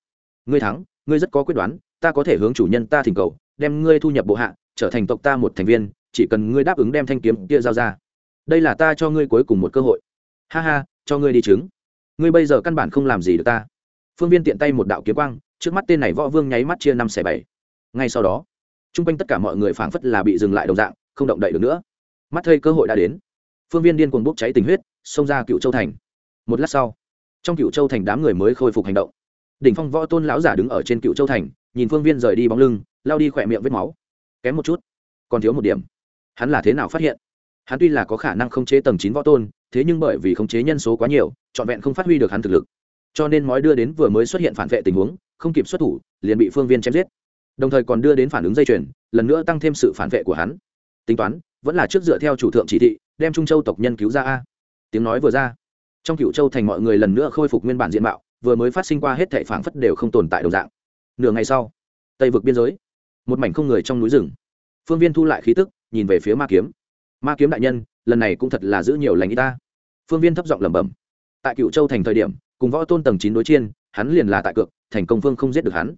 Ngươi thắng, ngươi rất có quyết đoán, ta có thể hướng chủ nhân ta thỉnh cầu, đem ngươi thu nhập bộ hạ trở thành tộc ta một thành viên, chỉ cần ngươi đáp ứng đem thanh kiếm kia giao ra. Đây là ta cho ngươi cuối cùng một cơ hội. Ha ha, cho ngươi đi chứng. Ngươi bây giờ căn bản không làm gì được ta. Phương viên tiện tay một đạo kiếm quang, trước mắt tên này võ vương nháy mắt chia năm xẻ bảy. Ngay sau đó, chung quanh tất cả mọi người phảng phất là bị dừng lại đồng dạng, không động đậy được nữa. Mắt thây cơ hội đã đến, phương viên điên cuồng bốc cháy tình huyết, xông ra cựu châu thành. Một lát sau, trong cựu châu thành đám người mới khôi phục hành động. Đỉnh phong võ tôn lão giả đứng ở trên cựu châu thành, nhìn phương viên rời đi bóng lưng lao đi khỏe miệng vết máu kém một chút, còn thiếu một điểm. Hắn là thế nào phát hiện? Hắn tuy là có khả năng khống chế tầng chín võ tôn, thế nhưng bởi vì khống chế nhân số quá nhiều, trọn vẹn không phát huy được hắn thực lực. Cho nên mói đưa đến vừa mới xuất hiện phản vệ tình huống, không kịp xuất thủ, liền bị phương viên chém giết. Đồng thời còn đưa đến phản ứng dây chuyền, lần nữa tăng thêm sự phản vệ của hắn. Tính toán, vẫn là trước dựa theo chủ thượng chỉ thị, đem trung châu tộc nhân cứu ra a. Tiếng nói vừa ra, trong cựu châu thành mọi người lần nữa khôi phục nguyên bản diện mạo, vừa mới phát sinh qua hết thệ phản phất đều không tồn tại đồng dạng. Nửa ngày sau, tây vực biên giới một mảnh không người trong núi rừng. Phương viên thu lại khí tức, nhìn về phía ma kiếm. Ma kiếm đại nhân, lần này cũng thật là giữ nhiều lành y ta. Phương viên thấp giọng lẩm bẩm. Tại cựu châu thành thời điểm, cùng võ tôn tầng chín đối chiên hắn liền là tại cược, thành công phương không giết được hắn.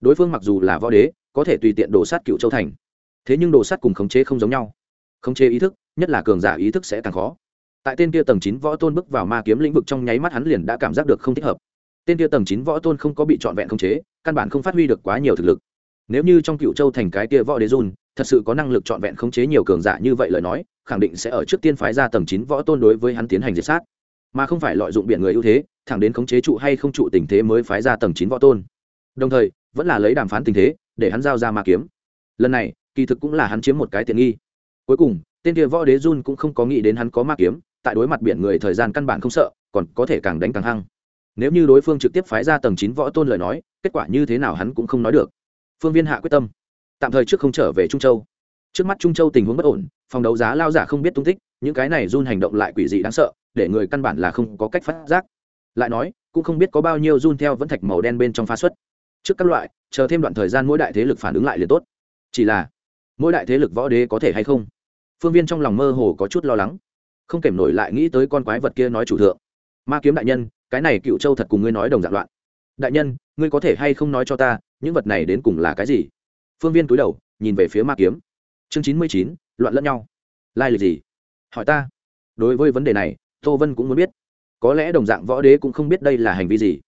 Đối phương mặc dù là võ đế, có thể tùy tiện đổ sát cựu châu thành. Thế nhưng đồ sát cùng khống chế không giống nhau. Khống chế ý thức, nhất là cường giả ý thức sẽ càng khó. Tại tên kia tầng chín võ tôn bước vào ma kiếm lĩnh vực trong nháy mắt hắn liền đã cảm giác được không thích hợp. Tên kia tầng chín võ tôn không có bị trọn vẹn khống chế, căn bản không phát huy được quá nhiều thực lực nếu như trong cựu châu thành cái kia võ đế dun thật sự có năng lực trọn vẹn khống chế nhiều cường giả như vậy lời nói, khẳng định sẽ ở trước tiên phái ra tầng chín võ tôn đối với hắn tiến hành diệt sát. Mà không phải lợi dụng biển người ưu thế, thẳng đến khống chế trụ hay không trụ tình thế mới phái ra tầng chín võ tôn. Đồng thời, vẫn là lấy đàm phán tình thế, để hắn giao ra ma kiếm. Lần này, kỳ thực cũng là hắn chiếm một cái tiện nghi. Cuối cùng, tên kia võ đế jun cũng không có nghĩ đến hắn có ma kiếm, tại đối mặt biển người thời gian căn bản không sợ, còn có thể càng đánh càng hăng. Nếu như đối phương trực tiếp phái ra tầng chín võ tôn lời nói, kết quả như thế nào hắn cũng không nói được phương viên hạ quyết tâm, tạm thời trước không trở về trung châu. Trước mắt trung châu tình huống bất ổn, phòng đấu giá lao giả không biết tung tích, những cái này run hành động lại quỷ dị đáng sợ, để người căn bản là không có cách phát giác. Lại nói, cũng không biết có bao nhiêu run theo vẫn thạch màu đen bên trong phá xuất. Trước các loại, chờ thêm đoạn thời gian mỗi đại thế lực phản ứng lại liền tốt. Chỉ là, mỗi đại thế lực võ đế có thể hay không? Phương viên trong lòng mơ hồ có chút lo lắng. Không kèm nổi lại nghĩ tới con quái vật kia nói chủ thượng. Ma kiếm đại nhân, cái này cựu châu thật cùng ngươi nói đồng dạng loạn. Đại nhân, ngươi có thể hay không nói cho ta những vật này đến cùng là cái gì? Phương viên cúi đầu, nhìn về phía ma kiếm. Chương chín mươi chín, loạn lẫn nhau. Lai lịch gì? Hỏi ta. Đối với vấn đề này, tô vân cũng muốn biết. Có lẽ đồng dạng võ đế cũng không biết đây là hành vi gì.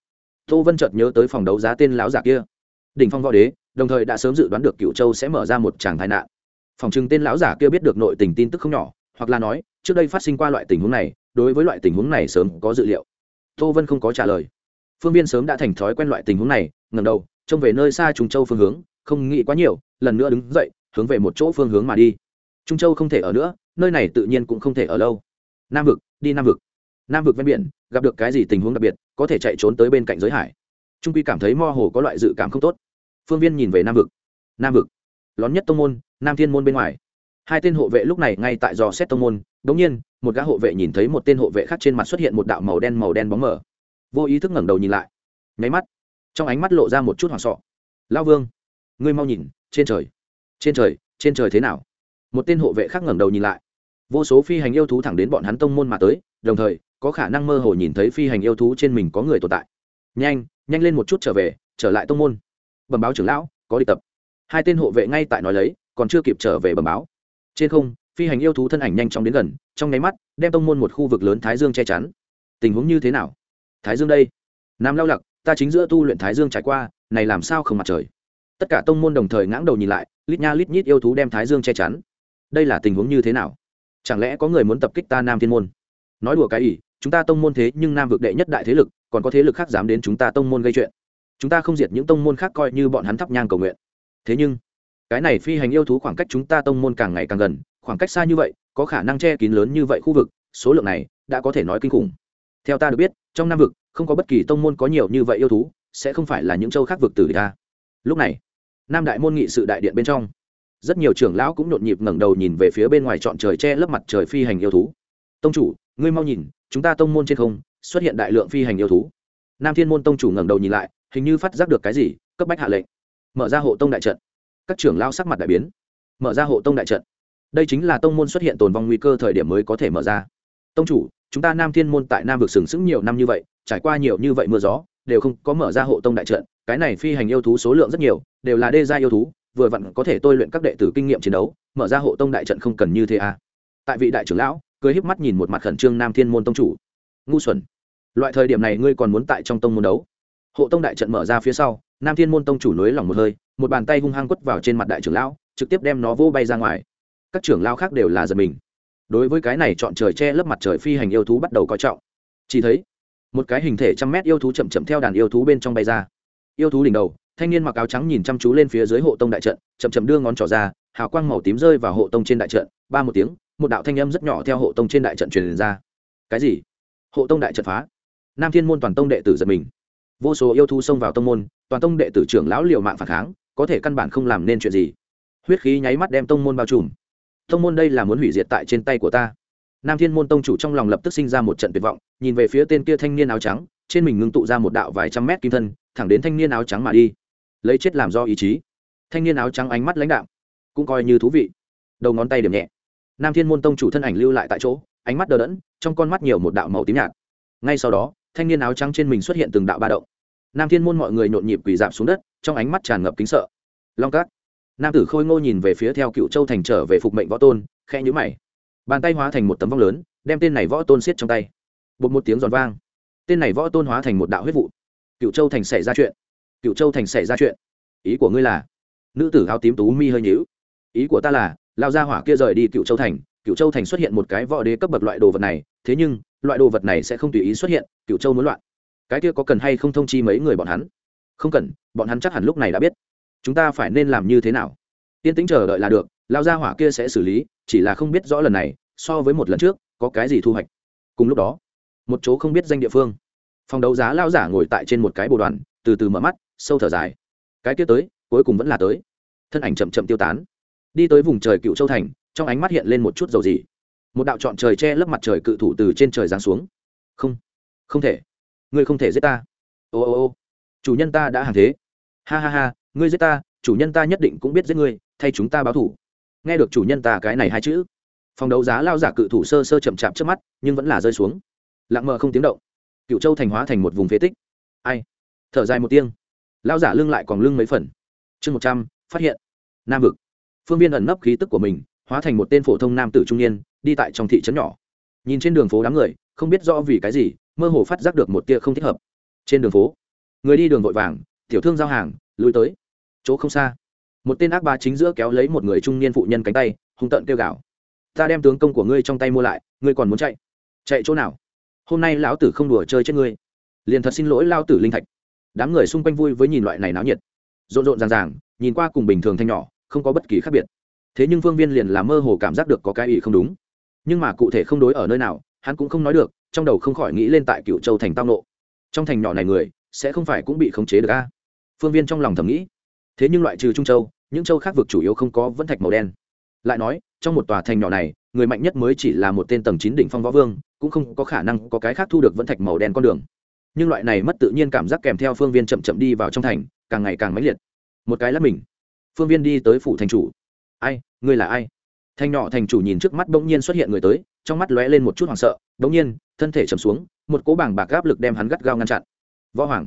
Tô vân chợt nhớ tới phòng đấu giá tên láo giả kia. Đỉnh phong võ đế, đồng thời đã sớm dự đoán được cựu châu sẽ mở ra một tràng tai nạn. Phòng chừng tên lão giả kia biết được nội tình tin tức không nhỏ, hoặc là nói, trước đây phát sinh qua loại tình huống này, đối với loại tình huống này sớm có dự liệu. Tô vân không có trả lời. Phương viên sớm đã thành thói quen loại tình huống này ngầm đầu trông về nơi xa trung châu phương hướng, không nghĩ quá nhiều, lần nữa đứng dậy, hướng về một chỗ phương hướng mà đi. Trung châu không thể ở nữa, nơi này tự nhiên cũng không thể ở lâu. Nam vực, đi nam vực. Nam vực ven biển, gặp được cái gì tình huống đặc biệt, có thể chạy trốn tới bên cạnh giới hải. Trung quy cảm thấy mơ hồ có loại dự cảm không tốt. Phương viên nhìn về nam vực. Nam vực. Lón nhất tông môn, nam thiên môn bên ngoài. Hai tên hộ vệ lúc này ngay tại dò xét tông môn đ ỗ n g nhiên, một gã hộ vệ nhìn thấy một tên hộ vệ khác trên mặt xuất hiện một đạo màu đen màu đen bóng mờ. Vô ý thức ngẩng đầu nhìn lại. Nháy mắt trong ánh mắt lộ ra một chút hoảng sọ. Lao vương, ngươi mau nhìn, trên trời trên trời trên trời thế nào? Một tên hộ vệ khác ngẩng đầu nhìn lại. Vô số phi hành yêu thú thẳng đến bọn hắn tông môn mà tới, đồng thời, có khả năng mơ hồ nhìn thấy phi hành yêu thú trên mình có người tồn tại. Nhanh nhanh lên một chút trở về, trở lại tông môn. Bẩm báo trưởng lão, có đi tập. Hai tên hộ vệ ngay tại nói lấy, còn chưa kịp trở về bẩm báo. Trên không, phi hành yêu thú thân ảnh nhanh chóng đến gần, trong nháy mắt, đem tông môn một khu vực lớn thái dương che chắn. Tình huống như thế nào? Thái dương đây? Nam lao lặc ta chính giữa tu luyện thái dương trải qua, này làm sao không mặt trời? Tất cả tông môn đồng thời ngãng đầu nhìn lại, lít nha lít nhít yêu thú đem thái dương che chắn. Đây là tình huống như thế nào? Chẳng lẽ có người muốn tập kích ta nam thiên môn? Nói đùa cái ỷ, chúng ta tông môn thế nhưng nam vực đệ nhất đại thế lực, còn có thế lực khác dám đến chúng ta tông môn gây chuyện. Chúng ta không diệt những tông môn khác coi như bọn hắn thắp nhang cầu nguyện. Thế nhưng, cái này phi hành yêu thú khoảng cách chúng ta tông môn càng ngày càng gần, khoảng cách xa như vậy, có khả năng che kín lớn như vậy khu vực, số lượng này đã có thể nói kinh khủng. Theo ta được biết, trong nam vực không có bất kỳ tông môn có nhiều như vậy yêu thú, sẽ không phải là những châu khác vực tử ta lúc này, nam đại môn nghị sự đại điện bên trong, rất nhiều trưởng lão cũng nhộn nhịp ngẩng đầu nhìn về phía bên ngoài trọn trời che lấp mặt trời phi hành yêu thú. Tông chủ, ngươi mau nhìn, chúng ta tông môn trên không xuất hiện đại lượng phi hành yêu thú. Nam thiên môn tông chủ ngẩng đầu nhìn lại, hình như phát giác được cái gì, cấp bách hạ lệnh. Mở ra hộ tông đại trận. Các trưởng lao sắc mặt đại biến. Mở ra hộ tông đại trận. Đây chính là tông môn xuất hiện tồn vong nguy cơ thời điểm mới có thể mở ra. Tông chủ chúng ta nam thiên môn tại nam vực sừng sững nhiều năm như vậy, trải qua nhiều như vậy mưa gió, đều không có mở ra hộ tông đại trận, cái này phi hành yêu thú số lượng rất nhiều, đều là đê gia yêu thú, vừa vặn có thể tôi luyện các đệ tử kinh nghiệm chiến đấu, mở ra hộ tông đại trận không cần như thế à. tại vị đại trưởng lão, cười híp mắt nhìn một mặt khẩn trương nam thiên môn tông chủ. Ngu xuẩn. Loại thời điểm này ngươi còn muốn tại trong tông môn đấu. Hộ tông đại trận mở ra phía sau, nam thiên môn tông chủ nối lòng một hơi, một bàn tay hung hăng quất vào trên mặt đại trưởng lão, trực tiếp đem nó vô bay ra ngoài. Các trưởng lão khác đều là giật mình đối với cái này chọn trời che lấp mặt trời phi hành yêu thú bắt đầu coi trọng. Chỉ thấy, một cái hình thể trăm mét yêu thú chậm chậm theo đàn yêu thú bên trong bay ra. Yêu thú đỉnh đầu, thanh niên mặc áo trắng nhìn chăm chú lên phía dưới hộ tông đại trận, chậm chậm đưa ngón trỏ ra, hào quang màu tím rơi vào hộ tông trên đại trận, ba một tiếng, một đạo thanh âm rất nhỏ theo hộ tông trên đại trận truyền ra. Cái gì? Hộ tông đại trận phá. Nam thiên môn toàn tông đệ tử giật mình. Vô số yêu thú xông vào tông môn, toàn tông đệ tử trưởng lão liều mạng phản kháng, có thể căn bản không làm nên chuyện gì. Huyết khí nháy mắt đem tông môn bao trùm tông môn đây là muốn hủy diệt tại trên tay của ta. Nam thiên môn tông chủ trong lòng lập tức sinh ra một trận tuyệt vọng, nhìn về phía tên kia thanh niên áo trắng, trên mình ngưng tụ ra một đạo vài trăm mét kim thân, thẳng đến thanh niên áo trắng mà đi. Lấy chết làm do ý chí. Thanh niên áo trắng ánh mắt lãnh đạm, cũng coi như thú vị. Đầu ngón tay điểm nhẹ. Nam thiên môn tông chủ thân ảnh lưu lại tại chỗ, ánh mắt đờ đẫn, trong con mắt nhiều một đạo màu tím nhạt. Ngay sau đó, thanh niên áo trắng trên mình xuất hiện từng đạo ba động. Nam thiên môn mọi người nhộn nhịp quỳ dạp xuống đất, trong ánh mắt tràn ngập kính sợ. Long cát nam tử khôi ngô nhìn về phía theo cựu châu thành trở về phục mệnh võ tôn khe nhữ mày. Bàn tay hóa thành một tấm vong lớn, đem tên này võ tôn xiết trong tay. Bột một tiếng giòn vang. Tên này võ tôn hóa thành một đạo huyết vụ. Cựu châu thành xảy ra chuyện. Cựu châu thành xảy ra chuyện. Ý của ngươi là? Nữ tử áo tím tú mi hơi nhíu. Ý của ta là, lao ra hỏa kia rời đi cựu châu thành. Cựu châu thành xuất hiện một cái võ đế cấp bậc loại đồ vật này, thế nhưng, loại đồ vật này sẽ không tùy ý xuất hiện, cựu châu muốn loạn. Cái kia có cần hay không thông chi mấy người bọn hắn? Không cần, bọn hắn chắc hẳn lúc này đã biết chúng ta phải nên làm như thế nào? Tiên tĩnh chờ đợi là được, lao ra hỏa kia sẽ xử lý, chỉ là không biết rõ lần này, so với một lần trước, có cái gì thu hoạch. Cùng lúc đó, một chỗ không biết danh địa phương. Phòng đấu giá lao giả ngồi tại trên một cái bồ đoàn, từ từ mở mắt, sâu thở dài. Cái kia tới, cuối cùng vẫn là tới. Thân ảnh chậm chậm tiêu tán. Đi tới vùng trời cựu châu thành, trong ánh mắt hiện lên một chút dầu gì một đạo trọn trời che lấp mặt trời cự thủ từ trên trời giáng xuống. Không không thể. Ngươi không thể giết ta. Ô ô ô, chủ nhân ta đã hàng thế. Ha ha ha ngươi giết ta, chủ nhân ta nhất định cũng biết giết ngươi, thay chúng ta báo thủ nghe được chủ nhân ta cái này hai chữ, phòng đấu giá lao giả cự thủ sơ sơ chậm chạp trước mắt, nhưng vẫn là rơi xuống. Lặng mờ không tiếng động. Cựu châu thành hóa thành một vùng phế tích. Ai? Thở dài một tiếng. Lao giả lưng lại còn lưng mấy phần. Chương một trăm, phát hiện. Nam vực. Phương viên ẩn nấp khí tức của mình, hóa thành một tên phổ thông nam tử trung niên, đi tại trong thị trấn nhỏ. Nhìn trên đường phố đám người, không biết rõ vì cái gì, mơ hồ phát giác được một tia không thích hợp. Trên đường phố, người đi đường vội vàng, tiểu thương giao hàng lùi tới chỗ không xa. Một tên ác ba chính giữa kéo lấy một người trung niên phụ nhân cánh tay, hung tợn kêu gào. Ta đem tướng công của ngươi trong tay mua lại, ngươi còn muốn chạy? Chạy chỗ nào? Hôm nay lão tử không đùa chơi chết ngươi. Liền thật xin lỗi lao tử linh thạch. Đám người xung quanh vui với nhìn loại này náo nhiệt. Rộn rộn ràng ràng, nhìn qua cùng bình thường thanh nhỏ, không có bất kỳ khác biệt. Thế nhưng phương viên liền là mơ hồ cảm giác được có cái ý không đúng. Nhưng mà cụ thể không đối ở nơi nào, hắn cũng không nói được, trong đầu không khỏi nghĩ lên tại cựu châu thành tang nộ. Trong thành nhỏ này người, sẽ không phải cũng bị khống chế được a? Phương viên trong lòng thầm nghĩ thế nhưng loại trừ trung châu, những châu khác vực chủ yếu không có, vẫn thạch màu đen. Lại nói, trong một tòa thành nhỏ này, người mạnh nhất mới chỉ là một tên tầng chín đỉnh phong võ vương, cũng không có khả năng có cái khác thu được vẫn thạch màu đen con đường. Nhưng loại này mất tự nhiên cảm giác kèm theo phương viên chậm chậm đi vào trong thành, càng ngày càng mãnh liệt. Một cái là mình, phương viên đi tới phủ thành chủ. Ai, ngươi là ai? Thành nhỏ thành chủ nhìn trước mắt bỗng nhiên xuất hiện người tới, trong mắt lóe lên một chút hoảng sợ, bỗng nhiên, thân thể chầm xuống, một cỗ bảng bạc áp lực đem hắn gắt gao ngăn chặn. Võ hoàng,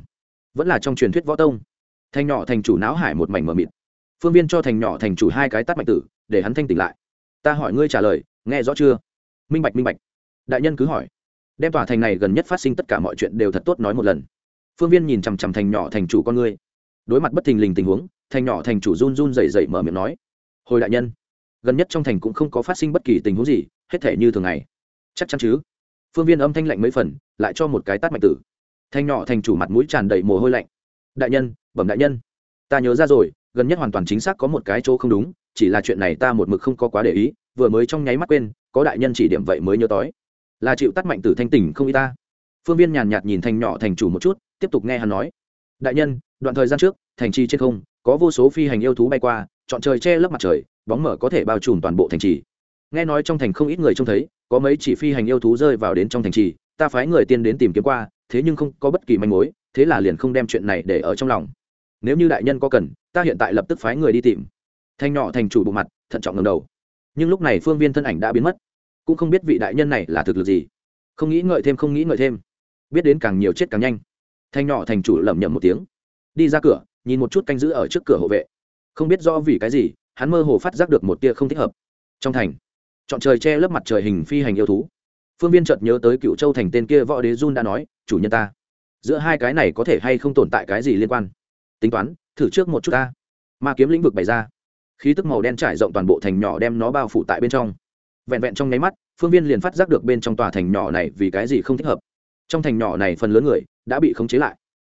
vẫn là trong truyền thuyết võ tông thành nhỏ thành chủ não hải một mảnh mờ mịt. Phương viên cho thành nhỏ thành chủ hai cái tắt mạnh tử, để hắn thanh tỉnh lại. Ta hỏi ngươi trả lời, nghe rõ chưa? Minh bạch minh bạch. Đại nhân cứ hỏi. Đem tòa thành này gần nhất phát sinh tất cả mọi chuyện đều thật tốt nói một lần. Phương viên nhìn chằm chằm thành nhỏ thành chủ con ngươi. Đối mặt bất thình lình tình huống, thành nhỏ thành chủ run run dậy dậy mở miệng nói. Hồi đại nhân, gần nhất trong thành cũng không có phát sinh bất kỳ tình huống gì, hết thể như thường ngày. Chắc chắn chứ? Phương viên âm thanh lạnh mấy phần, lại cho một cái tát mạnh tử. Thanh nhỏ thành chủ mặt mũi tràn đầy mồ hôi lạnh. Đại nhân bẩm đại nhân. Ta nhớ ra rồi gần nhất hoàn toàn chính xác có một cái chỗ không đúng chỉ là chuyện này ta một mực không có quá để ý vừa mới trong nháy mắt quên có đại nhân chỉ điểm vậy mới nhớ tới, là chịu tắt mạnh tử thanh tỉnh không y ta. Phương viên nhàn nhạt nhìn thành nhỏ thành chủ một chút tiếp tục nghe hắn nói. Đại nhân đoạn thời gian trước thành trì trên không có vô số phi hành yêu thú bay qua chọn trời che lấp mặt trời bóng mở có thể bao trùm toàn bộ thành trì. Nghe nói trong thành không ít người trông thấy có mấy chỉ phi hành yêu thú rơi vào đến trong thành trì ta phái người tiên đến tìm kiếm qua thế nhưng không có bất kỳ manh mối thế là liền không đem chuyện này để ở trong lòng nếu như đại nhân có cần, ta hiện tại lập tức phái người đi tìm. Thanh nhỏ thành chủ bộ mặt, thận trọng ngầm đầu. Nhưng lúc này phương viên thân ảnh đã biến mất. Cũng không biết vị đại nhân này là thực lực gì. Không nghĩ ngợi thêm, không nghĩ ngợi thêm. Biết đến càng nhiều chết càng nhanh. Thanh nhỏ thành chủ lẩm nhẩm một tiếng. Đi ra cửa, nhìn một chút canh giữ ở trước cửa hộ vệ. Không biết do vì cái gì, hắn mơ hồ phát giác được một tia không thích hợp. Trong thành, chọn trời che lớp mặt trời hình phi hành yêu thú. Phương viên chợt nhớ tới cựu châu thành tên kia võ đế jun đã nói, chủ nhân ta, giữa hai cái này có thể hay không tồn tại cái gì liên quan? Tính toán, thử trước một chút ta. Ma kiếm lĩnh vực bày ra. Khí tức màu đen trải rộng toàn bộ thành nhỏ đem nó bao phủ tại bên trong. Vẹn vẹn trong nháy mắt, phương viên liền phát giác được bên trong tòa thành nhỏ này vì cái gì không thích hợp. Trong thành nhỏ này phần lớn người đã bị khống chế lại.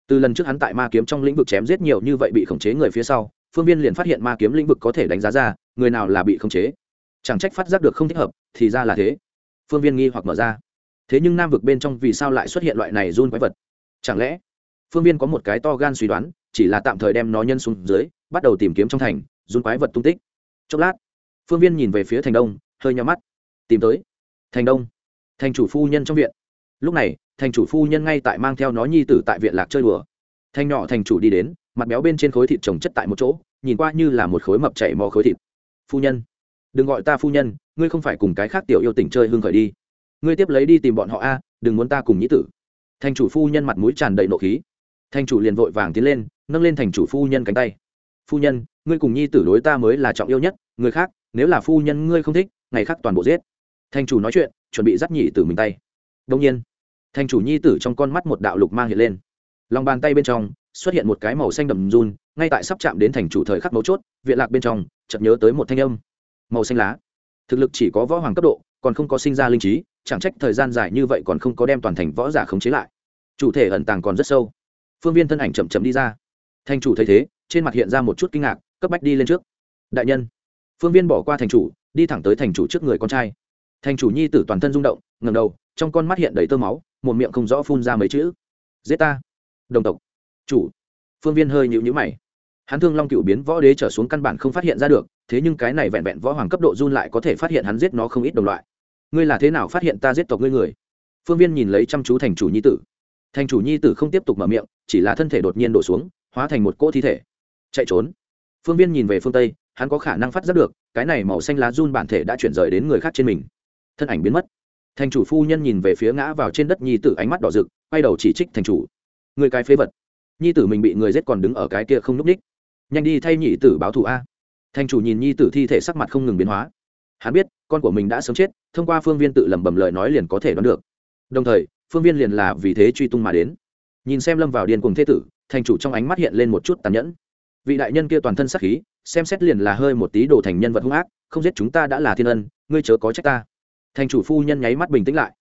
Từ lần trước hắn tại ma kiếm trong lĩnh vực chém giết nhiều như vậy bị khống chế người phía sau, phương viên liền phát hiện ma kiếm lĩnh vực có thể đánh giá ra, người nào là bị khống chế. Chẳng trách phát giác được không thích hợp, thì ra là thế. Phương viên nghi hoặc mở ra. Thế nhưng nam vực bên trong vì sao lại xuất hiện loại này run quái vật? Chẳng lẽ phương viên có một cái to gan suy đoán chỉ là tạm thời đem nó nhân xuống dưới, bắt đầu tìm kiếm trong thành, run quái vật tung tích. Chốc lát, phương viên nhìn về phía thành đông, hơi nhắm mắt. Tìm tới. Thành đông. Thành chủ phu nhân trong viện. Lúc này, thành chủ phu nhân ngay tại mang theo nó nhi tử tại viện lạc chơi đùa. Thanh nhỏ thành chủ đi đến, mặt béo bên trên khối thịt trồng chất tại một chỗ, nhìn qua như là một khối mập chảy mò khối thịt. Phu nhân. Đừng gọi ta phu nhân, ngươi không phải cùng cái khác tiểu yêu tỉnh chơi hương khởi đi. Ngươi tiếp lấy đi tìm bọn họ a, đừng muốn ta cùng nhĩ tử. Thành chủ phu nhân mặt mũi tràn đầy nộ khí. Thành chủ liền vội vàng tiến lên nâng lên thành chủ phu nhân cánh tay. Phu nhân, ngươi cùng nhi tử đối ta mới là trọng yêu nhất, người khác, nếu là phu nhân ngươi không thích, ngày khác toàn bộ giết. Thành chủ nói chuyện, chuẩn bị dắt nhị tử mình tay. Đông nhiên, thành chủ nhi tử trong con mắt một đạo lục mang hiện lên. Lòng bàn tay bên trong, xuất hiện một cái màu xanh đầm run, ngay tại sắp chạm đến thành chủ thời khắc mấu chốt, viện lạc bên trong, chợt nhớ tới một thanh âm. Màu xanh lá. Thực lực chỉ có võ hoàng cấp độ, còn không có sinh ra linh trí, chẳng trách thời gian dài như vậy còn không có đem toàn thành võ giả khống chế lại. Chủ thể ẩn tàng còn rất sâu. Phương viên thân ảnh chậm chậm đi ra thành chủ thấy thế, trên mặt hiện ra một chút kinh ngạc, cấp bách đi lên trước. Đại nhân, phương viên bỏ qua thành chủ, đi thẳng tới thành chủ trước người con trai. Thành chủ nhi tử toàn thân rung động ngầm đầu, trong con mắt hiện đầy tơ máu, một miệng không rõ phun ra mấy chữ. Giết ta. Đồng tộc. Chủ. Phương viên hơi nhịu nhữ mày. Hắn thương long cựu biến võ đế trở xuống căn bản không phát hiện ra được, thế nhưng cái này vẹn vẹn võ hoàng cấp độ run lại có thể phát hiện hắn giết nó không ít đồng loại. Ngươi là thế nào phát hiện ta giết tộc ngươi người? Phương viên nhìn lấy chăm chú thành chủ nhi tử. Thành chủ nhi tử không tiếp tục mở miệng, chỉ là thân thể đột nhiên đổ xuống hóa thành một cỗ thi thể. Chạy trốn. Phương viên nhìn về phương tây, hắn có khả năng phát giác được, cái này màu xanh lá run bản thể đã chuyển rời đến người khác trên mình. Thân ảnh biến mất. Thành chủ phu nhân nhìn về phía ngã vào trên đất nhi tử ánh mắt đỏ rực, quay đầu chỉ trích thành chủ. Người cái phế vật. Nhi tử mình bị người giết còn đứng ở cái kia không núp ních. Nhanh đi thay nhị tử báo thù a. Thành chủ nhìn nhi tử thi thể sắc mặt không ngừng biến hóa. Hắn biết, con của mình đã sớm chết, thông qua phương viên tự lẩm bẩm lời nói liền có thể đoán được. Đồng thời, phương viên liền là vì thế truy tung mà đến. Nhìn xem lâm vào điên cùng thế tử thành chủ trong ánh mắt hiện lên một chút tàn nhẫn. Vị đại nhân kia toàn thân sắc khí, xem xét liền là hơi một tí đồ thành nhân vật hung ác, không giết chúng ta đã là thiên ân, ngươi chớ có trách ta. Thành chủ phu nhân nháy mắt bình tĩnh lại.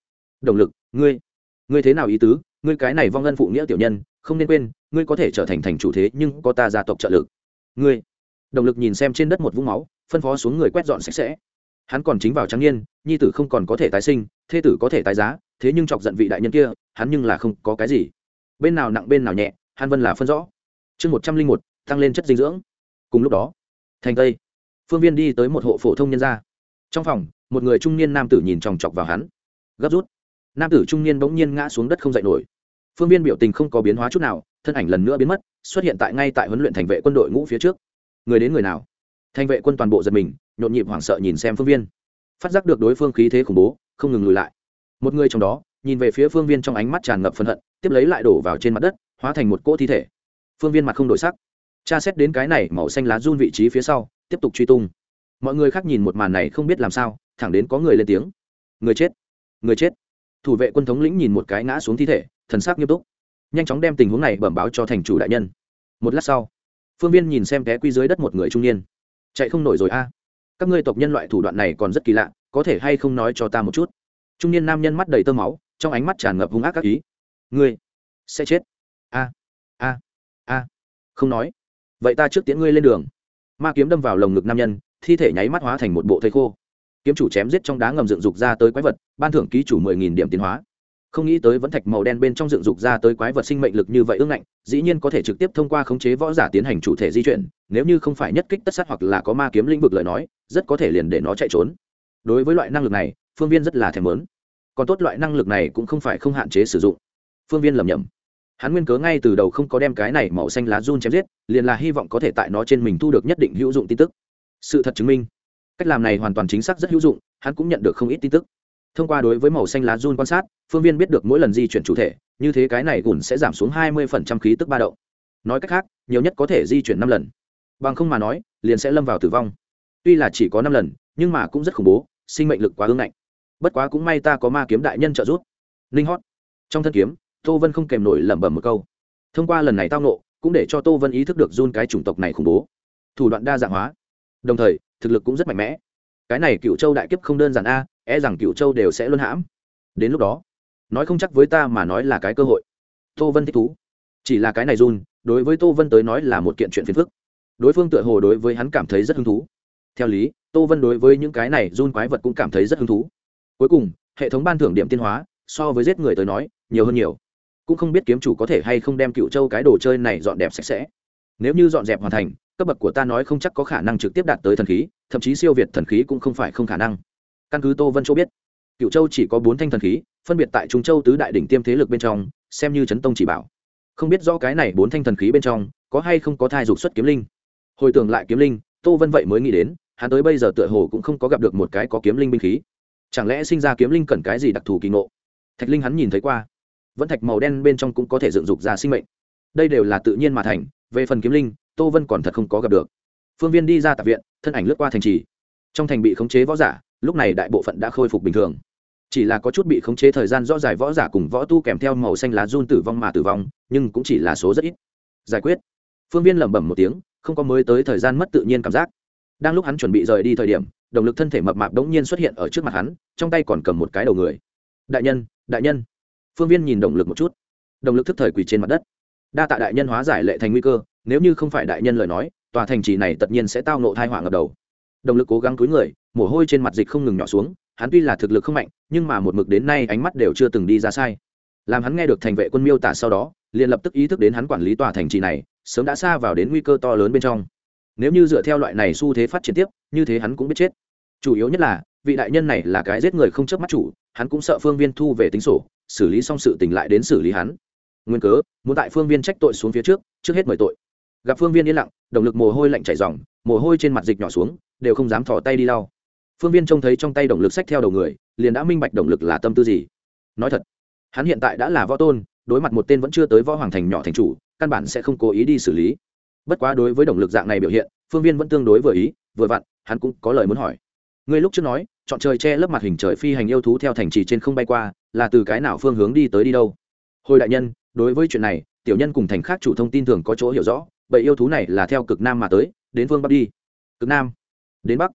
Động lực, ngươi ngươi thế nào ý tứ? Ngươi cái này vong ân phụ nghĩa tiểu nhân, không nên quên, ngươi có thể trở thành thành chủ thế, nhưng có ta gia tộc trợ lực. Ngươi, động lực nhìn xem trên đất một vũng máu, phân phó xuống người quét dọn sạch sẽ. Hắn còn chính vào trắng niên, nhi tử không còn có thể tái sinh, thê tử có thể tái giá, thế nhưng chọc giận vị đại nhân kia, hắn nhưng là không có cái gì. Bên nào nặng bên nào nhẹ hàn vân là phân rõ. Chương một trăm linh một, tăng lên chất dinh dưỡng. Cùng lúc đó, thành tây, phương viên đi tới một hộ phổ thông nhân gia. Trong phòng, một người trung niên nam tử nhìn chòng chọc vào hắn. Gấp rút. Nam tử trung niên bỗng nhiên ngã xuống đất không dậy nổi. Phương viên biểu tình không có biến hóa chút nào, thân ảnh lần nữa biến mất, xuất hiện tại ngay tại huấn luyện thành vệ quân đội ngũ phía trước. Người đến người nào? Thành vệ quân toàn bộ giật mình, nhộn nhịp hoảng sợ nhìn xem phương viên. Phát giác được đối phương khí thế khủng bố, không ngừng lùi lại. Một người trong đó, nhìn về phía phương viên trong ánh mắt tràn ngập phân hận, tiếp lấy lại đổ vào trên mặt đất hóa thành một cỗ thi thể. Phương viên mặt không đổi sắc. Tra xét đến cái này màu xanh lá run vị trí phía sau, tiếp tục truy tung. Mọi người khác nhìn một màn này không biết làm sao, thẳng đến có người lên tiếng. Người chết người chết. Thủ vệ quân thống lĩnh nhìn một cái ngã xuống thi thể, thần sắc nghiêm túc. Nhanh chóng đem tình huống này bẩm báo cho thành chủ đại nhân. Một lát sau, phương viên nhìn xem té quy dưới đất một người trung niên. Chạy không nổi rồi a. Các ngươi tộc nhân loại thủ đoạn này còn rất kỳ lạ, có thể hay không nói cho ta một chút? Trung niên nam nhân mắt đầy tơ máu, trong ánh mắt tràn ngập hung ác các ý. Ngươi sẽ chết a a. Không nói. Vậy ta trước tiễn ngươi lên đường. Ma kiếm đâm vào lồng ngực nam nhân, thi thể nháy mắt hóa thành một bộ thây khô. Kiếm chủ chém giết trong đá ngầm dựng dục ra tới quái vật, ban thưởng ký chủ mười nghìn điểm tiến hóa. Không nghĩ tới vẫn thạch màu đen bên trong dựng dục ra tới quái vật sinh mệnh lực như vậy ương ngạnh, dĩ nhiên có thể trực tiếp thông qua khống chế võ giả tiến hành chủ thể di chuyển, nếu như không phải nhất kích tất sát hoặc là có ma kiếm lĩnh vực lời nói, rất có thể liền để nó chạy trốn. Đối với loại năng lực này, phương viên rất là thèm lớn còn tốt loại năng lực này cũng không phải không hạn chế sử dụng. Phương viên lầm nhầm hắn nguyên cớ ngay từ đầu không có đem cái này màu xanh lá run chém giết, liền là hy vọng có thể tại nó trên mình thu được nhất định hữu dụng tin tức. Sự thật chứng minh, cách làm này hoàn toàn chính xác rất hữu dụng, hắn cũng nhận được không ít tin tức. Thông qua đối với màu xanh lá run quan sát, phương viên biết được mỗi lần di chuyển chủ thể, như thế cái này gùn sẽ giảm xuống hai mươi khí tức ba động. Nói cách khác, nhiều nhất có thể di chuyển năm lần. Bằng không mà nói, liền sẽ lâm vào tử vong. Tuy là chỉ có năm lần, nhưng mà cũng rất khủng bố, sinh mệnh lực quá ương ngạnh. Bất quá cũng may ta có ma kiếm đại nhân trợ giúp. Ninh hót. Trong thân kiếm tô vân không kèm nổi lẩm bẩm một câu. Thông qua lần này tao nộ cũng để cho tô vân ý thức được run cái chủng tộc này khủng bố. Thủ đoạn đa dạng hóa. Đồng thời, thực lực cũng rất mạnh mẽ. Cái này cựu châu đại kiếp không đơn giản a e rằng cựu châu đều sẽ luân hãm. Đến lúc đó, nói không chắc với ta mà nói là cái cơ hội. Tô vân thích thú. Chỉ là cái này run, đối với tô vân tới nói là một kiện chuyện phiền phức. Đối phương tựa hồ đối với hắn cảm thấy rất hứng thú. Theo lý, tô vân đối với những cái này run quái vật cũng cảm thấy rất hứng thú. Cuối cùng, hệ thống ban thưởng điểm tiên hóa, so với giết người tới nói, nhiều hơn nhiều cũng không biết kiếm chủ có thể hay không đem cựu châu cái đồ chơi này dọn đẹp sạch sẽ. Nếu như dọn dẹp hoàn thành, cấp bậc của ta nói không chắc có khả năng trực tiếp đạt tới thần khí, thậm chí siêu việt thần khí cũng không phải không khả năng. Căn cứ tô vân châu biết, cựu châu chỉ có bốn thanh thần khí, phân biệt tại trung châu tứ đại đỉnh tiêm thế lực bên trong, xem như chấn tông chỉ bảo. Không biết do cái này bốn thanh thần khí bên trong, có hay không có thai dục xuất kiếm linh. Hồi tưởng lại kiếm linh, tô vân vậy mới nghĩ đến, hắn tới bây giờ tựa hồ cũng không có gặp được một cái có kiếm linh binh khí. Chẳng lẽ sinh ra kiếm linh cần cái gì đặc thù kỳ ngộ? Thạch linh hắn nhìn thấy qua vẫn thạch màu đen bên trong cũng có thể dựng dục ra sinh mệnh. Đây đều là tự nhiên mà thành, về phần kiếm linh, tô vân còn thật không có gặp được. Phương viên đi ra tạp viện, thân ảnh lướt qua thành trì. Trong thành bị khống chế võ giả, lúc này đại bộ phận đã khôi phục bình thường. Chỉ là có chút bị khống chế thời gian rõ dài võ giả cùng võ tu kèm theo màu xanh lá run tử vong mà tử vong, nhưng cũng chỉ là số rất ít. Giải quyết. Phương viên lẩm bẩm một tiếng, không có mới tới thời gian mất tự nhiên cảm giác. Đang lúc hắn chuẩn bị rời đi thời điểm, động lực thân thể mập mạp đống nhiên xuất hiện ở trước mặt hắn, trong tay còn cầm một cái đầu người. Đại nhân đại nhân phương viên nhìn động lực một chút. Động lực thức thời quỳ trên mặt đất. Đa tạ đại nhân hóa giải lệ thành nguy cơ, nếu như không phải đại nhân lời nói, tòa thành trì này tất nhiên sẽ tao nộ thai họa ngập đầu. Động lực cố gắng cúi người, mồ hôi trên mặt dịch không ngừng nhỏ xuống, hắn tuy là thực lực không mạnh, nhưng mà một mực đến nay ánh mắt đều chưa từng đi ra sai. Làm hắn nghe được thành vệ quân miêu tả sau đó, liền lập tức ý thức đến hắn quản lý tòa thành trì này, sớm đã xa vào đến nguy cơ to lớn bên trong. Nếu như dựa theo loại này xu thế phát triển tiếp, như thế hắn cũng biết chết. Chủ yếu nhất là vị đại nhân này là cái giết người không chớp mắt chủ, hắn cũng sợ phương viên thu về tính sổ, xử lý xong sự tình lại đến xử lý hắn. Nguyên cớ, muốn tại phương viên trách tội xuống phía trước trước hết mời tội. Gặp phương viên yên lặng động lực mồ hôi lạnh chảy ròng, mồ hôi trên mặt dịch nhỏ xuống, đều không dám thò tay đi lau. Phương viên trông thấy trong tay động lực sách theo đầu người, liền đã minh bạch động lực là tâm tư gì. Nói thật, hắn hiện tại đã là võ tôn, đối mặt một tên vẫn chưa tới võ hoàng thành nhỏ thành chủ, căn bản sẽ không cố ý đi xử lý. Bất quá đối với động lực dạng này biểu hiện, phương viên vẫn tương đối vừa ý, vừa vặn, hắn cũng có lời muốn hỏi ngươi lúc trước nói, chọn trời che lớp mặt hình trời phi hành yêu thú theo thành trì trên không bay qua, là từ cái nào phương hướng đi tới đi đâu? Hồi đại nhân, đối với chuyện này, tiểu nhân cùng thành khác chủ thông tin thường có chỗ hiểu rõ, vậy yêu thú này là theo cực nam mà tới, đến phương bắc đi. Cực nam, đến bắc,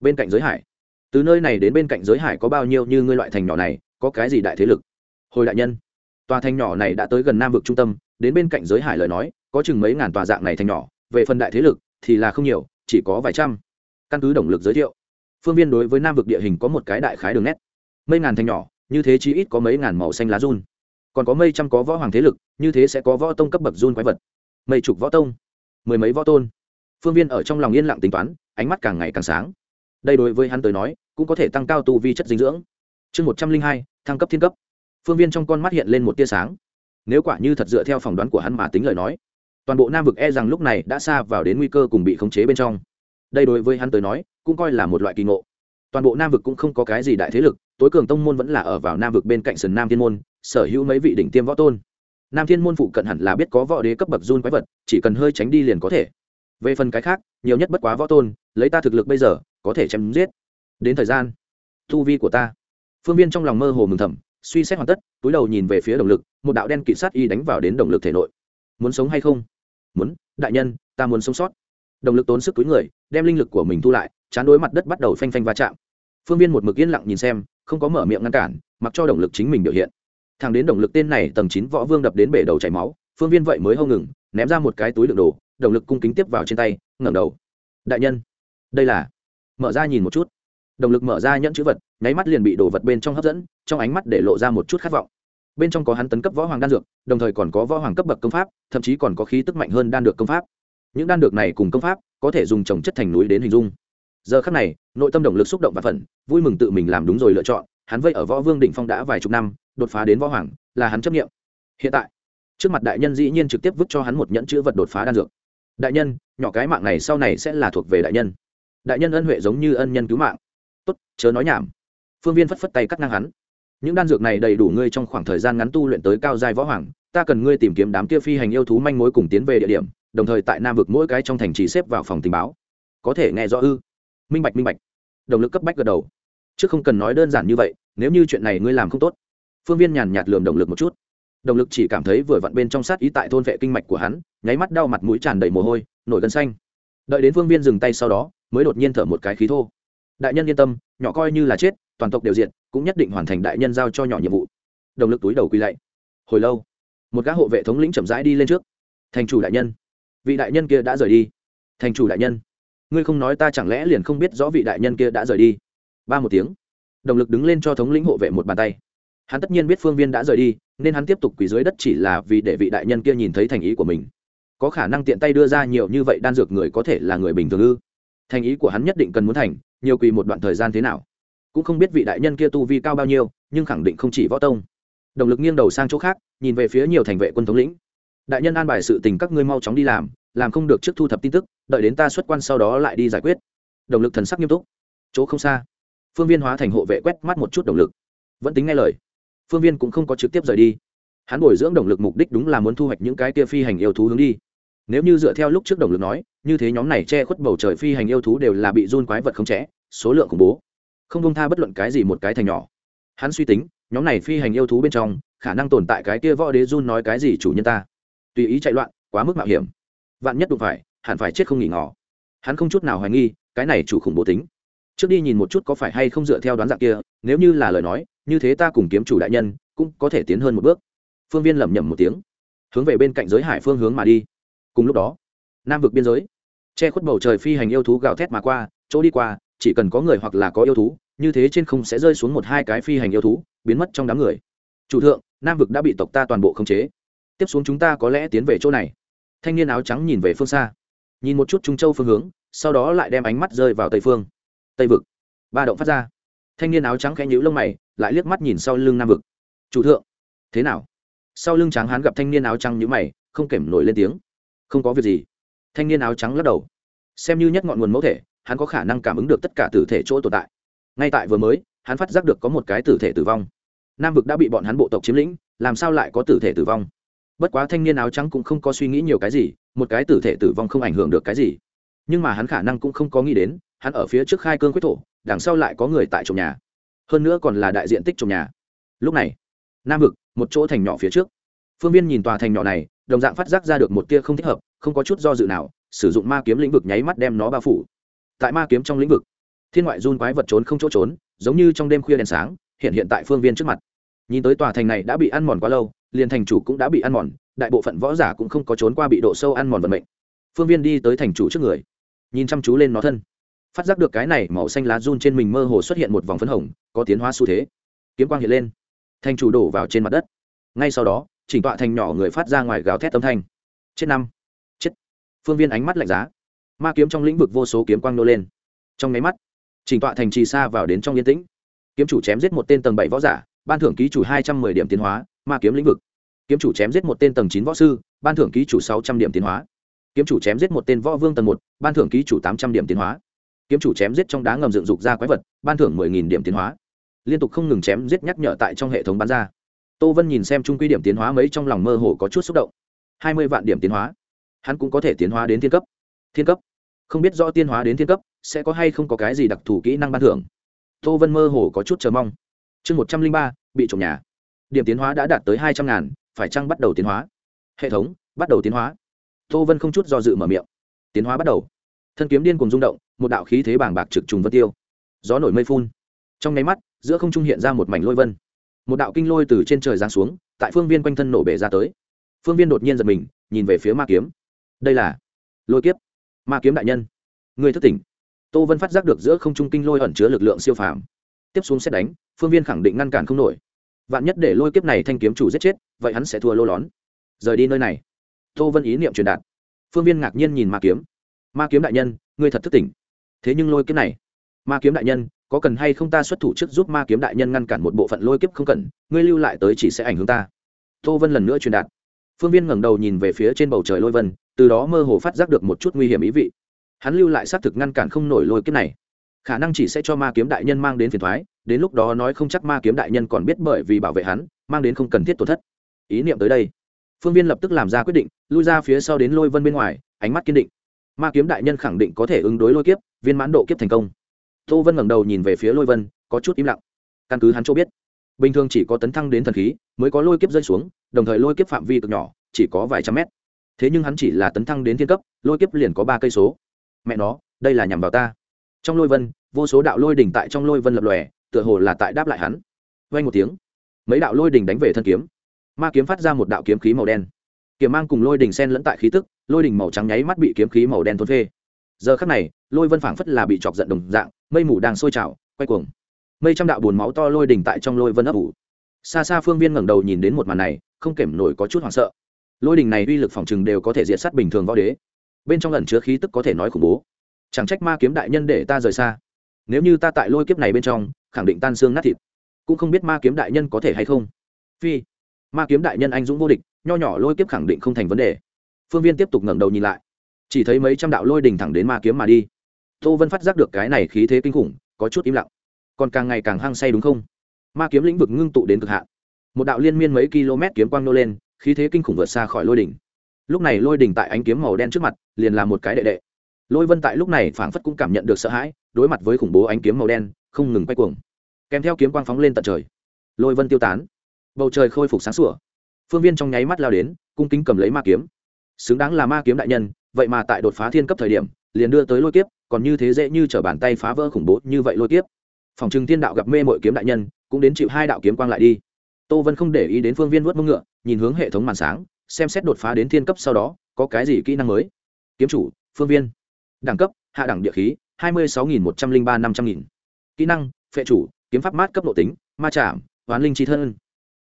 bên cạnh giới hải. Từ nơi này đến bên cạnh giới hải có bao nhiêu như ngươi loại thành nhỏ này, có cái gì đại thế lực? Hồi đại nhân, tòa thành nhỏ này đã tới gần nam vực trung tâm, đến bên cạnh giới hải lời nói, có chừng mấy ngàn tòa dạng này thành nhỏ, về phần đại thế lực thì là không nhiều, chỉ có vài trăm. Căn cứ động lực giới thiệu phương viên đối với nam vực địa hình có một cái đại khái đường nét. Mấy ngàn thành nhỏ, như thế chí ít có mấy ngàn màu xanh lá run. Còn có mây trăm có võ hoàng thế lực, như thế sẽ có võ tông cấp bậc run quái vật. Mây chục võ tông, mười mấy võ tôn. Phương viên ở trong lòng yên lặng tính toán, ánh mắt càng ngày càng sáng. Đây đối với hắn tới nói, cũng có thể tăng cao tu vi chất dinh dưỡng. Chương một trăm linh hai, thăng cấp thiên cấp. Phương viên trong con mắt hiện lên một tia sáng. Nếu quả như thật dựa theo phỏng đoán của hắn mà tính lời nói, toàn bộ nam vực e rằng lúc này đã xa vào đến nguy cơ cùng bị khống chế bên trong. Đây đối với hắn tới nói cũng coi là một loại kỳ ngộ. Toàn bộ nam vực cũng không có cái gì đại thế lực, tối cường tông môn vẫn là ở vào nam vực bên cạnh sườn nam thiên môn, sở hữu mấy vị đỉnh tiêm võ tôn. Nam thiên môn phụ cận hẳn là biết có võ đế cấp bậc run quái vật, chỉ cần hơi tránh đi liền có thể. Về phần cái khác, nhiều nhất bất quá võ tôn, lấy ta thực lực bây giờ, có thể chém giết. Đến thời gian thu vi của ta. Phương viên trong lòng mơ hồ mừng thầm, suy xét hoàn tất, túi đầu nhìn về phía động lực, một đạo đen kỵ sát y đánh vào đến động lực thể nội. Muốn sống hay không? Muốn, đại nhân, ta muốn sống sót. Động lực tốn sức túi người, đem linh lực của mình thu lại chán đối mặt đất bắt đầu phanh phanh va chạm. Phương viên một mực yên lặng nhìn xem, không có mở miệng ngăn cản, mặc cho động lực chính mình biểu hiện. Thằng đến động lực tên này tầng chín võ vương đập đến bể đầu chảy máu, phương viên vậy mới hâu ngừng, ném ra một cái túi đựng đồ, động lực cung kính tiếp vào trên tay, ngẩng đầu. Đại nhân, đây là, mở ra nhìn một chút. Động lực mở ra nhẫn chữ vật, nháy mắt liền bị đồ vật bên trong hấp dẫn, trong ánh mắt để lộ ra một chút khát vọng. Bên trong có hắn tấn cấp võ hoàng đan dược, đồng thời còn có võ hoàng cấp bậc công pháp, thậm chí còn có khí tức mạnh hơn đan được công pháp. Những đan được này cùng công pháp, có thể dùng trồng chất thành núi đến hình dung giờ khắc này, nội tâm động lực xúc động và phần vui mừng tự mình làm đúng rồi lựa chọn, hắn vây ở võ vương đỉnh phong đã vài chục năm, đột phá đến võ hoàng, là hắn chấp nghiệm hiện tại, trước mặt đại nhân dĩ nhiên trực tiếp vứt cho hắn một nhẫn chữ vật đột phá đan dược. Đại nhân, nhỏ cái mạng này sau này sẽ là thuộc về đại nhân. Đại nhân ân huệ giống như ân nhân cứu mạng. Tốt, chớ nói nhảm. Phương viên phất phất tay cắt ngang hắn. Những đan dược này đầy đủ ngươi trong khoảng thời gian ngắn tu luyện tới cao giai võ hoàng, ta cần ngươi tìm kiếm đám kia phi hành yêu thú manh mối cùng tiến về địa điểm, đồng thời tại nam vực mỗi cái trong thành trì xếp vào phòng tình báo. Có thể nghe rõ ư? Minh bạch minh bạch. Động lực cấp bách gật đầu. Chứ không cần nói đơn giản như vậy, nếu như chuyện này ngươi làm không tốt, phương viên nhàn nhạt lườm động lực một chút. Động lực chỉ cảm thấy vừa vặn bên trong sát ý tại thôn vệ kinh mạch của hắn, nháy mắt đau mặt mũi tràn đầy mồ hôi, nổi gân xanh. Đợi đến phương viên dừng tay sau đó, mới đột nhiên thở một cái khí thô. Đại nhân yên tâm, nhỏ coi như là chết, toàn tộc đều diện cũng nhất định hoàn thành đại nhân giao cho nhỏ nhiệm vụ. Động lực túi đầu quy lạy. Hồi lâu, một gã hộ vệ thống lĩnh chậm rãi đi lên trước. Thành chủ đại nhân. Vị đại nhân kia đã rời đi. Thành chủ đại nhân ngươi không nói ta chẳng lẽ liền không biết rõ vị đại nhân kia đã rời đi? Ba một tiếng, Đồng lực đứng lên cho thống lĩnh hộ vệ một bàn tay. Hắn tất nhiên biết phương viên đã rời đi, nên hắn tiếp tục quỳ dưới đất chỉ là vì để vị đại nhân kia nhìn thấy thành ý của mình. Có khả năng tiện tay đưa ra nhiều như vậy đan dược người có thể là người bình thường ư? Thành ý của hắn nhất định cần muốn thành, nhiều quỳ một đoạn thời gian thế nào? Cũng không biết vị đại nhân kia tu vi cao bao nhiêu, nhưng khẳng định không chỉ võ tông. Đồng lực nghiêng đầu sang chỗ khác, nhìn về phía nhiều thành vệ quân thống lĩnh. Đại nhân an bài sự tình các ngươi mau chóng đi làm làm không được trước thu thập tin tức, đợi đến ta xuất quan sau đó lại đi giải quyết. Động lực thần sắc nghiêm túc. Chỗ không xa. Phương viên hóa thành hộ vệ quét mắt một chút động lực. Vẫn tính nghe lời. Phương viên cũng không có trực tiếp rời đi. Hắn bồi dưỡng động lực mục đích đúng là muốn thu hoạch những cái kia phi hành yêu thú hướng đi. Nếu như dựa theo lúc trước động lực nói, như thế nhóm này che khuất bầu trời phi hành yêu thú đều là bị run quái vật không trẻ số lượng khủng bố. Không công tha bất luận cái gì một cái thành nhỏ. Hắn suy tính, nhóm này phi hành yêu thú bên trong, khả năng tồn tại cái kia võ đế run nói cái gì chủ nhân ta? Tùy ý chạy loạn, quá mức mạo hiểm vạn nhất đụng phải, hẳn phải chết không nghỉ ngỏ hắn không chút nào hoài nghi, cái này chủ khủng bố tính. Trước đi nhìn một chút có phải hay không dựa theo đoán dạng kia, nếu như là lời nói, như thế ta cùng kiếm chủ đại nhân cũng có thể tiến hơn một bước. Phương viên lẩm nhẩm một tiếng, hướng về bên cạnh giới hải phương hướng mà đi. Cùng lúc đó, nam vực biên giới, che khuất bầu trời phi hành yêu thú gào thét mà qua, chỗ đi qua, chỉ cần có người hoặc là có yêu thú, như thế trên không sẽ rơi xuống một hai cái phi hành yêu thú, biến mất trong đám người. Chủ thượng, nam vực đã bị tộc ta toàn bộ khống chế. Tiếp xuống chúng ta có lẽ tiến về chỗ này thanh niên áo trắng nhìn về phương xa. Nhìn một chút trung châu phương hướng, sau đó lại đem ánh mắt rơi vào tây phương. Tây vực. Ba động phát ra. Thanh niên áo trắng khẽ nhíu lông mày, lại liếc mắt nhìn sau lưng nam vực. Chủ thượng. Thế nào? Sau lưng tráng hán gặp thanh niên áo trắng nhíu mày, không kèm nổi lên tiếng. Không có việc gì. Thanh niên áo trắng lắc đầu. Xem như nhất ngọn nguồn mẫu thể, hắn có khả năng cảm ứng được tất cả tử thể chỗ tồn tại. Ngay tại vừa mới, hắn phát giác được có một cái tử thể tử vong. Nam vực đã bị bọn hắn bộ tộc chiếm lĩnh, làm sao lại có tử thể tử vong? Bất quá thanh niên áo trắng cũng không có suy nghĩ nhiều cái gì, một cái tử thể tử vong không ảnh hưởng được cái gì. Nhưng mà hắn khả năng cũng không có nghĩ đến, hắn ở phía trước khai cương quyết thổ, đằng sau lại có người tại trồng nhà. Hơn nữa còn là đại diện tích trồng nhà. Lúc này, nam vực, một chỗ thành nhỏ phía trước. Phương viên nhìn tòa thành nhỏ này, đồng dạng phát giác ra được một tia không thích hợp, không có chút do dự nào, sử dụng ma kiếm lĩnh vực nháy mắt đem nó bao phủ. Tại ma kiếm trong lĩnh vực, thiên ngoại run quái vật trốn không chỗ trốn, giống như trong đêm khuya đèn sáng, hiện hiện tại phương viên trước mặt. Nhìn tới tòa thành này đã bị ăn mòn quá lâu liền thành chủ cũng đã bị ăn mòn, đại bộ phận võ giả cũng không có trốn qua bị độ sâu ăn mòn vận mệnh. Phương viên đi tới thành chủ trước người, nhìn chăm chú lên nó thân. Phát giác được cái này màu xanh lá run trên mình mơ hồ xuất hiện một vòng phấn hồng, có tiến hóa xu thế. Kiếm quang hiện lên. Thành chủ đổ vào trên mặt đất. Ngay sau đó, chỉnh tọa thành nhỏ người phát ra ngoài gào thét âm thanh. Chết năm. Chết. Phương viên ánh mắt lạnh giá. Ma kiếm trong lĩnh vực vô số kiếm quang nô lên. Trong máy mắt, chỉnh tọa thành trì xa vào đến trong yên tĩnh. Kiếm chủ chém giết một tên tầng bảy võ giả, ban thưởng ký chủ hai trăm mười điểm tiến hóa ma kiếm lĩnh vực. Kiếm chủ chém giết một tên tầng chín võ sư, ban thưởng ký chủ sáu trăm điểm tiến hóa. Kiếm chủ chém giết một tên võ vương tầng một, ban thưởng ký chủ tám trăm điểm tiến hóa. Kiếm chủ chém giết trong đá ngầm dựng dục ra quái vật, ban thưởng mười nghìn điểm tiến hóa. Liên tục không ngừng chém giết nhắc nhở tại trong hệ thống bán ra. Tô vân nhìn xem trung quy điểm tiến hóa mấy trong lòng mơ hồ có chút xúc động. Hai mươi vạn điểm tiến hóa. Hắn cũng có thể tiến hóa đến thiên cấp. Thiên cấp. Không biết rõ tiên hóa đến thiên cấp, sẽ có hay không có cái gì đặc thù kỹ năng ban thưởng. Tô vân mơ hồ có chút chờ mong. Chương một trăm linh ba, bị trộm nhà điểm tiến hóa đã đạt tới hai trăm ngàn, phải chăng bắt đầu tiến hóa? Hệ thống, bắt đầu tiến hóa. Tô vân không chút do dự mở miệng. Tiến hóa bắt đầu. Thân kiếm điên cùng rung động, một đạo khí thế bảng bạc trực trùng vân tiêu. Gió nổi mây phun. Trong nháy mắt, giữa không trung hiện ra một mảnh lôi vân. Một đạo kinh lôi từ trên trời giáng xuống, tại phương viên quanh thân nổ bể ra tới. Phương viên đột nhiên giật mình, nhìn về phía ma kiếm. Đây là lôi kiếp. Ma kiếm đại nhân. Người thất tỉnh. Tô vân phát giác được giữa không trung kinh lôi ẩn chứa lực lượng siêu phàm. Tiếp xuống xét đánh, phương viên khẳng định ngăn cản không nổi vạn nhất để lôi kiếp này thanh kiếm chủ giết chết, vậy hắn sẽ thua lô lón. Rời đi nơi này. Tô vân ý niệm truyền đạt. Phương viên ngạc nhiên nhìn ma kiếm. Ma kiếm đại nhân, ngươi thật thức tỉnh. Thế nhưng lôi kiếp này. Ma kiếm đại nhân, có cần hay không ta xuất thủ trước giúp ma kiếm đại nhân ngăn cản một bộ phận lôi kiếp không cần, ngươi lưu lại tới chỉ sẽ ảnh hưởng ta. Tô vân lần nữa truyền đạt. Phương viên ngẩng đầu nhìn về phía trên bầu trời lôi vân, từ đó mơ hồ phát giác được một chút nguy hiểm ý vị. Hắn lưu lại xác thực ngăn cản không nổi lôi kiếp này. Khả năng chỉ sẽ cho ma kiếm đại nhân mang đến phiền thoái đến lúc đó nói không chắc ma kiếm đại nhân còn biết bởi vì bảo vệ hắn, mang đến không cần thiết tổn thất. Ý niệm tới đây. Phương viên lập tức làm ra quyết định, lui ra phía sau đến lôi vân bên ngoài, ánh mắt kiên định. Ma kiếm đại nhân khẳng định có thể ứng đối lôi kiếp, viên mãn độ kiếp thành công. Tô vân ngẩng đầu nhìn về phía lôi vân, có chút im lặng. Căn cứ hắn cho biết, bình thường chỉ có tấn thăng đến thần khí, mới có lôi kiếp rơi xuống, đồng thời lôi kiếp phạm vi cực nhỏ, chỉ có vài trăm mét. Thế nhưng hắn chỉ là tấn thăng đến thiên cấp, lôi kiếp liền có ba cây số. Mẹ nó, đây là nhằm vào ta. Trong lôi vân, vô số đạo lôi đỉnh tại trong lôi vân lập lòe tựa hồ là tại đáp lại hắn. Vay một tiếng, mấy đạo lôi đỉnh đánh về thân kiếm. Ma kiếm phát ra một đạo kiếm khí màu đen. Kiếm mang cùng lôi đỉnh sen lẫn tại khí tức, lôi đỉnh màu trắng nháy mắt bị kiếm khí màu đen thôn phê. Giờ khắc này, lôi vân phảng phất là bị chọc giận đồng dạng, mây mù đang sôi trào, quay cuồng. Mây trăm đạo buồn máu to lôi đỉnh tại trong lôi vân ấp ủ. Xa xa phương viên ngẩng đầu nhìn đến một màn này, không kèm nổi có chút hoảng sợ. Lôi đỉnh này uy lực phòng chừng đều có thể diệt sát bình thường võ đế. Bên trong ẩn chứa khí tức có thể nói khủng bố. Chẳng trách ma kiếm đại nhân để ta rời xa nếu như ta tại lôi kiếp này bên trong, khẳng định tan xương nát thịt. Cũng không biết ma kiếm đại nhân có thể hay không. Phi, ma kiếm đại nhân anh dũng vô địch, nho nhỏ lôi kiếp khẳng định không thành vấn đề. Phương viên tiếp tục ngẩng đầu nhìn lại. Chỉ thấy mấy trăm đạo lôi đình thẳng đến ma kiếm mà đi. Tô vân phát giác được cái này khí thế kinh khủng, có chút im lặng. Còn càng ngày càng hăng say đúng không? Ma kiếm lĩnh vực ngưng tụ đến cực hạn. Một đạo liên miên mấy km kiếm quang nô lên, khí thế kinh khủng vượt xa khỏi lôi đỉnh. Lúc này lôi đỉnh tại ánh kiếm màu đen trước mặt, liền là một cái đệ đệ lôi vân tại lúc này phảng phất cũng cảm nhận được sợ hãi, đối mặt với khủng bố ánh kiếm màu đen, không ngừng quay cuồng, kèm theo kiếm quang phóng lên tận trời. Lôi vân tiêu tán. Bầu trời khôi phục sáng sủa. Phương viên trong nháy mắt lao đến, cung kính cầm lấy ma kiếm. Xứng đáng là ma kiếm đại nhân, vậy mà tại đột phá thiên cấp thời điểm, liền đưa tới lôi kiếp, còn như thế dễ như t r ở bàn tay phá vỡ khủng bố như vậy lôi kiếp. Phòng trừng thiên đạo gặp mê mội kiếm đại nhân, cũng đến chịu hai đạo kiếm quang lại đi. Tô vân không để ý đến phương viên vớt mông ngựa, nhìn hướng hệ thống màn sáng, xem xét đột phá đến thiên cấp sau đó, có cái gì kỹ năng mới? Kiếm chủ, phương viên đẳng cấp, hạ đẳng địa khí, hai mươi sáu nghìn một trăm linh ba năm trăm nghìn. Kỹ năng, phệ chủ, kiếm pháp mát cấp độ tính, ma chạm hoán linh trí thân.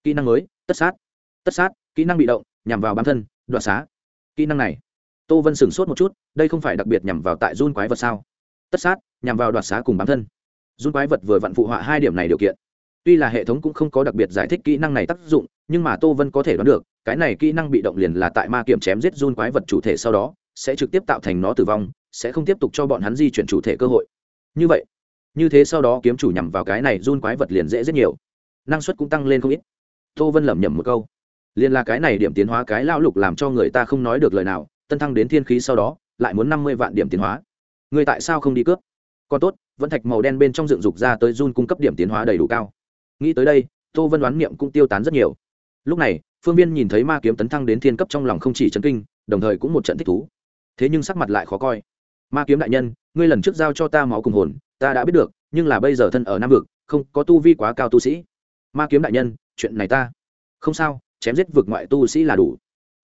Kỹ năng mới, tất sát. Tất sát, kỹ năng bị động, nhằm vào bản thân, đoạt xá. Kỹ năng này, tô vân sửng sốt một chút, đây không phải đặc biệt nhằm vào tại run quái vật sao? Tất sát, nhằm vào đoạt xá cùng bản thân. Run quái vật vừa vặn phụ họa hai điểm này điều kiện. Tuy là hệ thống cũng không có đặc biệt giải thích kỹ năng này tác dụng, nhưng mà tô vân có thể đoán được, cái này kỹ năng bị động liền là tại ma kiểm chém giết run quái vật chủ thể sau đó sẽ trực tiếp tạo thành nó tử vong, sẽ không tiếp tục cho bọn hắn di chuyển chủ thể cơ hội. Như vậy, như thế sau đó kiếm chủ nhằm vào cái này run quái vật liền dễ rất nhiều. Năng suất cũng tăng lên không ít. Tô vân lẩm nhẩm một câu. Liền là cái này điểm tiến hóa cái lão lục làm cho người ta không nói được lời nào, tân thăng đến thiên khí sau đó, lại muốn năm mươi vạn điểm tiến hóa. Người tại sao không đi cướp? Còn tốt, vẫn thạch màu đen bên trong dựng dục ra tới run cung cấp điểm tiến hóa đầy đủ cao. Nghĩ tới đây, tô vân đoán niệm cũng tiêu tán rất nhiều. Lúc này, phương viên nhìn thấy ma kiếm tấn thăng đến thiên cấp trong lòng không chỉ chấn kinh, đồng thời cũng một trận thích thú thế nhưng sắc mặt lại khó coi. Ma kiếm đại nhân, ngươi lần trước giao cho ta máu cùng hồn, ta đã biết được, nhưng là bây giờ thân ở nam vực, không có tu vi quá cao tu sĩ. Ma kiếm đại nhân, chuyện này ta. Không sao, chém giết vực ngoại tu sĩ là đủ.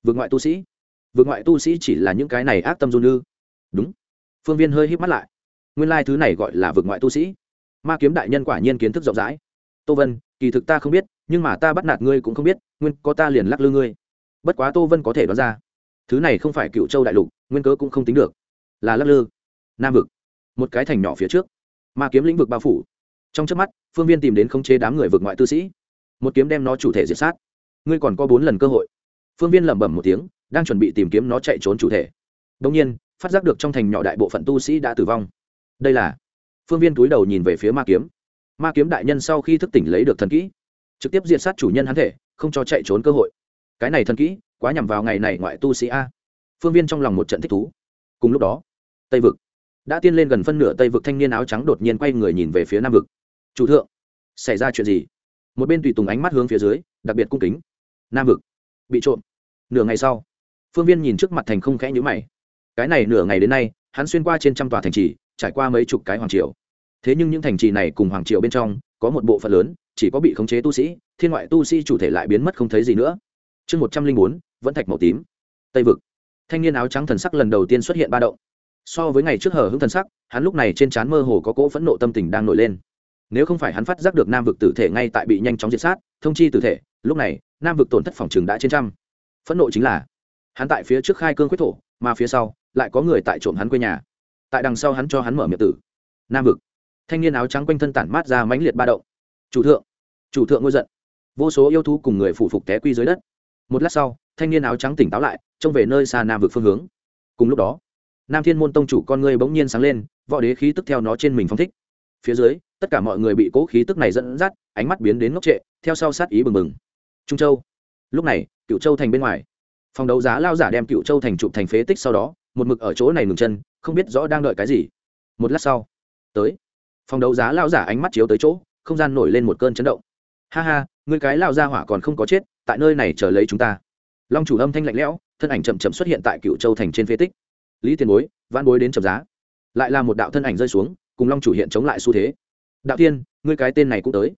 Vực ngoại tu sĩ? Vực ngoại tu sĩ chỉ là những cái này ác tâm du ư? Đúng. Phương viên hơi hít mắt lại. Nguyên lai thứ này gọi là vực ngoại tu sĩ. Ma kiếm đại nhân quả nhiên kiến thức rộng rãi. Tô vân, kỳ thực ta không biết, nhưng mà ta bắt nạt ngươi cũng không biết, nguyên có ta liền lắc lư ngươi. Bất quá tô vân có thể đoán ra thứ này không phải cựu châu đại lục, nguyên cớ cũng không tính được. Là lắc lư, nam vực, một cái thành nhỏ phía trước. Ma kiếm lĩnh vực bao phủ. Trong trước mắt, phương viên tìm đến khống chế đám người vực ngoại tư sĩ. Một kiếm đem nó chủ thể diệt sát. Ngươi còn có bốn lần cơ hội. Phương viên lẩm bẩm một tiếng, đang chuẩn bị tìm kiếm nó chạy trốn chủ thể. Đông nhiên, phát giác được trong thành nhỏ đại bộ phận tu sĩ đã tử vong. Đây là, phương viên túi đầu nhìn về phía ma kiếm. Ma kiếm đại nhân sau khi thức tỉnh lấy được thần kỹ, trực tiếp diệt sát chủ nhân hắn thể, không cho chạy trốn cơ hội. Cái này thần kỹ quá nhằm vào ngày này ngoại tu sĩ a. Phương viên trong lòng một trận thích thú. Cùng lúc đó, tây vực đã tiên lên gần phân nửa tây vực thanh niên áo trắng đột nhiên quay người nhìn về phía nam vực. Chủ thượng, xảy ra chuyện gì? Một bên tùy tùng ánh mắt hướng phía dưới, đặc biệt cung kính. Nam vực bị trộm. Nửa ngày sau, phương viên nhìn trước mặt thành không khẽ nhữ mày. Cái này nửa ngày đến nay, hắn xuyên qua trên trăm tòa thành trì, trải qua mấy chục cái hoàng triều. Thế nhưng những thành trì này cùng hoàng triều bên trong có một bộ phận lớn, chỉ có bị khống chế tu sĩ, thiên ngoại tu sĩ chủ thể lại biến mất không thấy gì nữa chương một trăm linh bốn, vẫn thạch màu tím. Tây vực. Thanh niên áo trắng thần sắc lần đầu tiên xuất hiện ba động. So với ngày trước hờ hững thần sắc, hắn lúc này trên trán mơ hồ có cỗ phẫn nộ tâm tình đang nổi lên. Nếu không phải hắn phát giác được nam vực tử thể ngay tại bị nhanh chóng diệt sát, thông chi tử thể, lúc này, nam vực tổn thất phòng trường đã trên trăm. Phẫn nộ chính là, hắn tại phía trước khai cương quyết thổ, mà phía sau, lại có người tại trộm hắn quê nhà. Tại đằng sau hắn cho hắn mở miệng tử. Nam vực. Thanh niên áo trắng quanh thân tản mát ra mãnh liệt ba động. Chủ thượng. Chủ thượng ngôi giận. Vô số yêu thú cùng người phủ phục té quy dưới đất một lát sau, thanh niên áo trắng tỉnh táo lại, trông về nơi xa nam vực phương hướng. Cùng lúc đó, nam thiên môn tông chủ con ngươi bỗng nhiên sáng lên, võ đế khí tức theo nó trên mình phong thích. Phía dưới, tất cả mọi người bị cố khí tức này dẫn dắt, ánh mắt biến đến ngốc trệ, theo sau sát ý bừng bừng. Trung châu. Lúc này cựu châu thành bên ngoài. Phòng đấu giá lao giả đem cựu châu thành chụp thành phế tích sau đó, một mực ở chỗ này ngừng chân, không biết rõ đang đợi cái gì. Một lát sau, tới. Phòng đấu giá lao giả ánh mắt chiếu tới chỗ, không gian nổi lên một cơn chấn động. Ha ha người cái lao ra hỏa còn không có chết tại nơi này chờ lấy chúng ta. Long chủ âm thanh lạnh lẽo, thân ảnh chậm chậm xuất hiện tại cựu châu thành trên phế tích. Lý tiền bối van bối đến chậm giá. Lại là một đạo thân ảnh rơi xuống, cùng long chủ hiện chống lại xu thế. Đạo thiên, ngươi cái tên này cũng tới.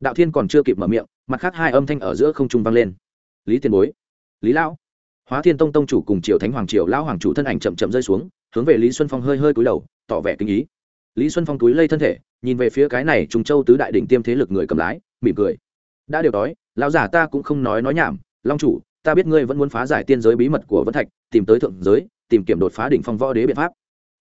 Đạo thiên còn chưa kịp mở miệng, mặt khác hai âm thanh ở giữa không trung vang lên. Lý tiền bối, lý lão, hóa thiên tông tông chủ cùng triều thánh hoàng triều lão hoàng chủ thân ảnh chậm chậm rơi xuống, hướng về lý xuân phong hơi hơi cúi đầu, tỏ vẻ kinh ý. Lý xuân phong túi lây thân thể, nhìn về phía cái này trùng châu tứ đại đỉnh tiêm thế lực người cầm lái, mỉm cười. Đã điều đói lão giả ta cũng không nói nói nhảm, long chủ, ta biết ngươi vẫn muốn phá giải tiên giới bí mật của vân thạch, tìm tới thượng giới, tìm kiếm đột phá đỉnh phong võ đế biện pháp.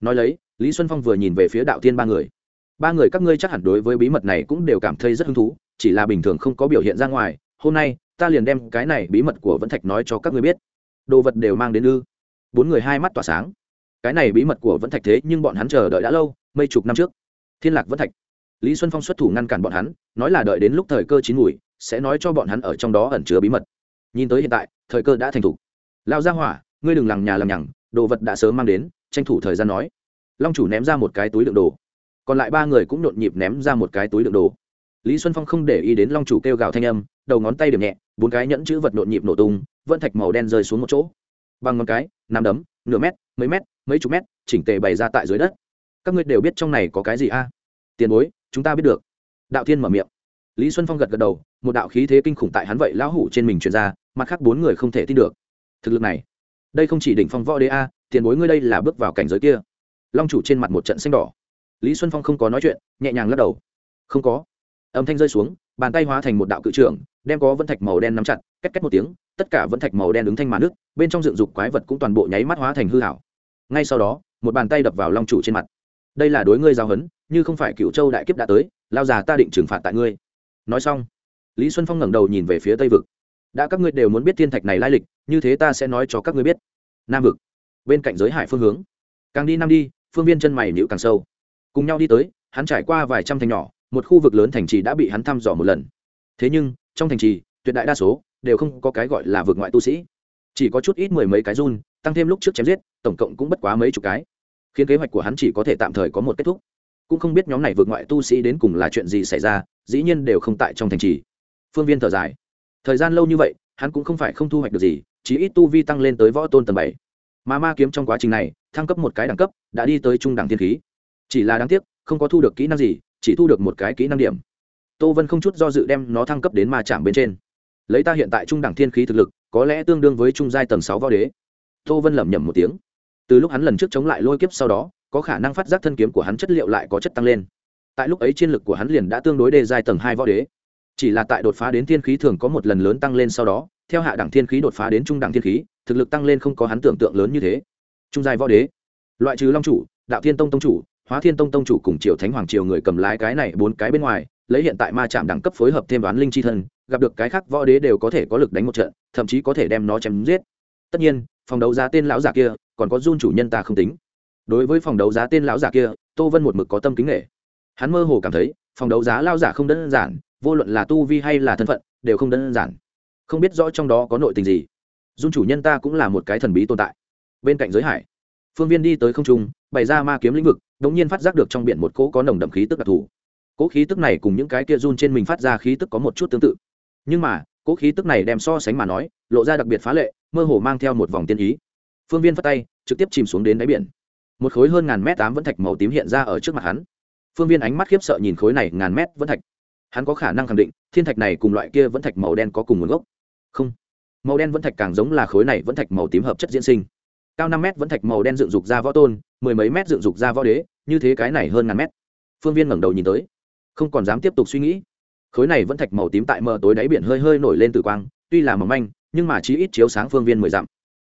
Nói lấy, lý xuân phong vừa nhìn về phía đạo tiên ba người. Ba người các ngươi chắc hẳn đối với bí mật này cũng đều cảm thấy rất hứng thú, chỉ là bình thường không có biểu hiện ra ngoài. Hôm nay, ta liền đem cái này bí mật của vẫn thạch nói cho các ngươi biết. Đồ vật đều mang đến ư? Bốn người hai mắt tỏa sáng. Cái này bí mật của vẫn thạch thế nhưng bọn hắn chờ đợi đã lâu, mấy chục năm trước. Thiên lạc vẫn thạch. Lý xuân phong xuất thủ ngăn cản bọn hắn, nói là đợi đến lúc thời cơ chín mùi sẽ nói cho bọn hắn ở trong đó ẩn chứa bí mật. Nhìn tới hiện tại, thời cơ đã thành thục. Lao ra hỏa, ngươi đừng lằng nhà lằng nhằng, đồ vật đã sớm mang đến, tranh thủ thời gian nói. Long chủ ném ra một cái túi đựng đồ. Còn lại ba người cũng nhộn nhịp ném ra một cái túi đựng đồ. Lý xuân phong không để ý đến long chủ kêu gào thanh âm, đầu ngón tay điểm nhẹ, bốn cái nhẫn chữ vật nhộn nhịp nổ tung, vẫn thạch màu đen rơi xuống một chỗ. Bằng ngón cái năm đấm, nửa mét, mấy mét, mấy chục mét, chỉnh tề bày ra tại dưới đất. Các ngươi đều biết trong này có cái gì a? Tiền bối, chúng ta biết được. Đạo thiên mở miệng. Lý xuân phong gật gật đầu một đạo khí thế kinh khủng tại hắn vậy lão hủ trên mình truyền ra, mặt khác bốn người không thể tin được. Thực lực này, đây không chỉ đỉnh phong võ đế a, tiền bối ngươi đây là bước vào cảnh giới kia. Long chủ trên mặt một trận xanh đỏ. Lý xuân phong không có nói chuyện, nhẹ nhàng lắc đầu. Không có. Âm thanh rơi xuống, bàn tay hóa thành một đạo cự trưởng, đem có vân thạch màu đen nắm chặt, két két một tiếng, tất cả vân thạch màu đen ứng thanh mà nước, bên trong dựng dục quái vật cũng toàn bộ nháy mắt hóa thành hư hảo ngay sau đó, một bàn tay đập vào long chủ trên mặt. Đây là đối ngươi giao hấn, như không phải cựu châu đại kiếp đã tới, lao già ta định trừng phạt tại ngươi. Nói xong lý xuân phong ngẩng đầu nhìn về phía tây vực. Đã các ngươi đều muốn biết thiên thạch này lai lịch, như thế ta sẽ nói cho các ngươi biết. Nam vực, bên cạnh giới hải phương hướng. Càng đi năm đi, phương viên chân mày nhịu càng sâu. Cùng nhau đi tới, hắn trải qua vài trăm thành nhỏ, một khu vực lớn thành trì đã bị hắn thăm dò một lần. Thế nhưng, trong thành trì, tuyệt đại đa số đều không có cái gọi là vực ngoại tu sĩ. Chỉ có chút ít mười mấy cái run, tăng thêm lúc trước chém giết, tổng cộng cũng bất quá mấy chục cái. Khiến kế hoạch của hắn chỉ có thể tạm thời có một kết thúc. Cũng không biết nhóm này vượt ngoại tu sĩ đến cùng là chuyện gì xảy ra, dĩ nhiên đều không tại trong thành trì phương viên thở dài. Thời gian lâu như vậy, hắn cũng không phải không thu hoạch được gì chỉ ít tu vi tăng lên tới võ tôn tầng bảy. Mà ma kiếm trong quá trình này, thăng cấp một cái đẳng cấp, đã đi tới trung đẳng thiên khí. Chỉ là đáng tiếc, không có thu được kỹ năng gì, chỉ thu được một cái kỹ năng điểm. Tô vân không chút do dự đem nó thăng cấp đến ma chạm bên trên. Lấy ta hiện tại trung đẳng thiên khí thực lực, có lẽ tương đương với trung giai tầng sáu võ đế. Tô vân lẩm nhẩm một tiếng. Từ lúc hắn lần trước chống lại lôi kiếp sau đó, có khả năng phát giác thân kiếm của hắn chất liệu lại có chất tăng lên. Tại lúc ấy chiến lực của hắn liền đã tương đối đề giai tầng hai võ đế chỉ là tại đột phá đến thiên khí thường có một lần lớn tăng lên sau đó, theo hạ đẳng thiên khí đột phá đến trung đẳng thiên khí, thực lực tăng lên không có hắn tưởng tượng lớn như thế. Trung giai võ đế, loại trừ long chủ, đạo thiên tông tông chủ, hóa thiên tông tông chủ cùng triều thánh hoàng triều người cầm lái cái này bốn cái bên ngoài, lấy hiện tại ma chạm đẳng cấp phối hợp thêm đoán linh chi thân, gặp được cái khác võ đế đều có thể có lực đánh một trận, thậm chí có thể đem nó chém giết. Tất nhiên, phòng đấu giá tên lão giả kia, còn có run chủ nhân ta không tính. Đối với phòng đấu giá tên lão giả kia, tô vân một mực có tâm kính nghệ. Hắn mơ hồ cảm thấy, phòng đấu giá lao giả không đơn giản vô luận là tu vi hay là thân phận, đều không đơn giản. Không biết rõ trong đó có nội tình gì. Dung chủ nhân ta cũng là một cái thần bí tồn tại. Bên cạnh giới hải, phương viên đi tới không trung, bày ra ma kiếm lĩnh vực đ ỗ n g nhiên phát giác được trong biển một cỗ có nồng đậm khí tức đặc thù. Cỗ khí tức này cùng những cái kia run trên mình phát ra khí tức có một chút tương tự. Nhưng mà, cỗ khí tức này đem so sánh mà nói, lộ ra đặc biệt phá lệ, mơ hồ mang theo một vòng tiên ý. Phương viên phát tay, trực tiếp chìm xuống đến đáy biển. Một khối hơn ngàn mét tám vẫn thạch màu tím hiện ra ở trước mặt hắn. Phương viên ánh mắt khiếp sợ nhìn khối này ngàn mét vẫn thạch hắn có khả năng khẳng định, thiên thạch này cùng loại kia vẫn thạch màu đen có cùng nguồn gốc. Không. Màu đen vẫn thạch càng giống là khối này vẫn thạch màu tím hợp chất diễn sinh. Cao năm mét vẫn thạch màu đen dựng dục ra võ tôn, mười mấy mét dựng dục ra võ đế, như thế cái này hơn ngàn mét. Phương viên ngẩng đầu nhìn tới, không còn dám tiếp tục suy nghĩ. Khối này vẫn thạch màu tím tại mờ tối đáy biển hơi hơi nổi lên từ quang, tuy là mỏng manh, nhưng mà chí ít chiếu sáng phương viên mười dặm.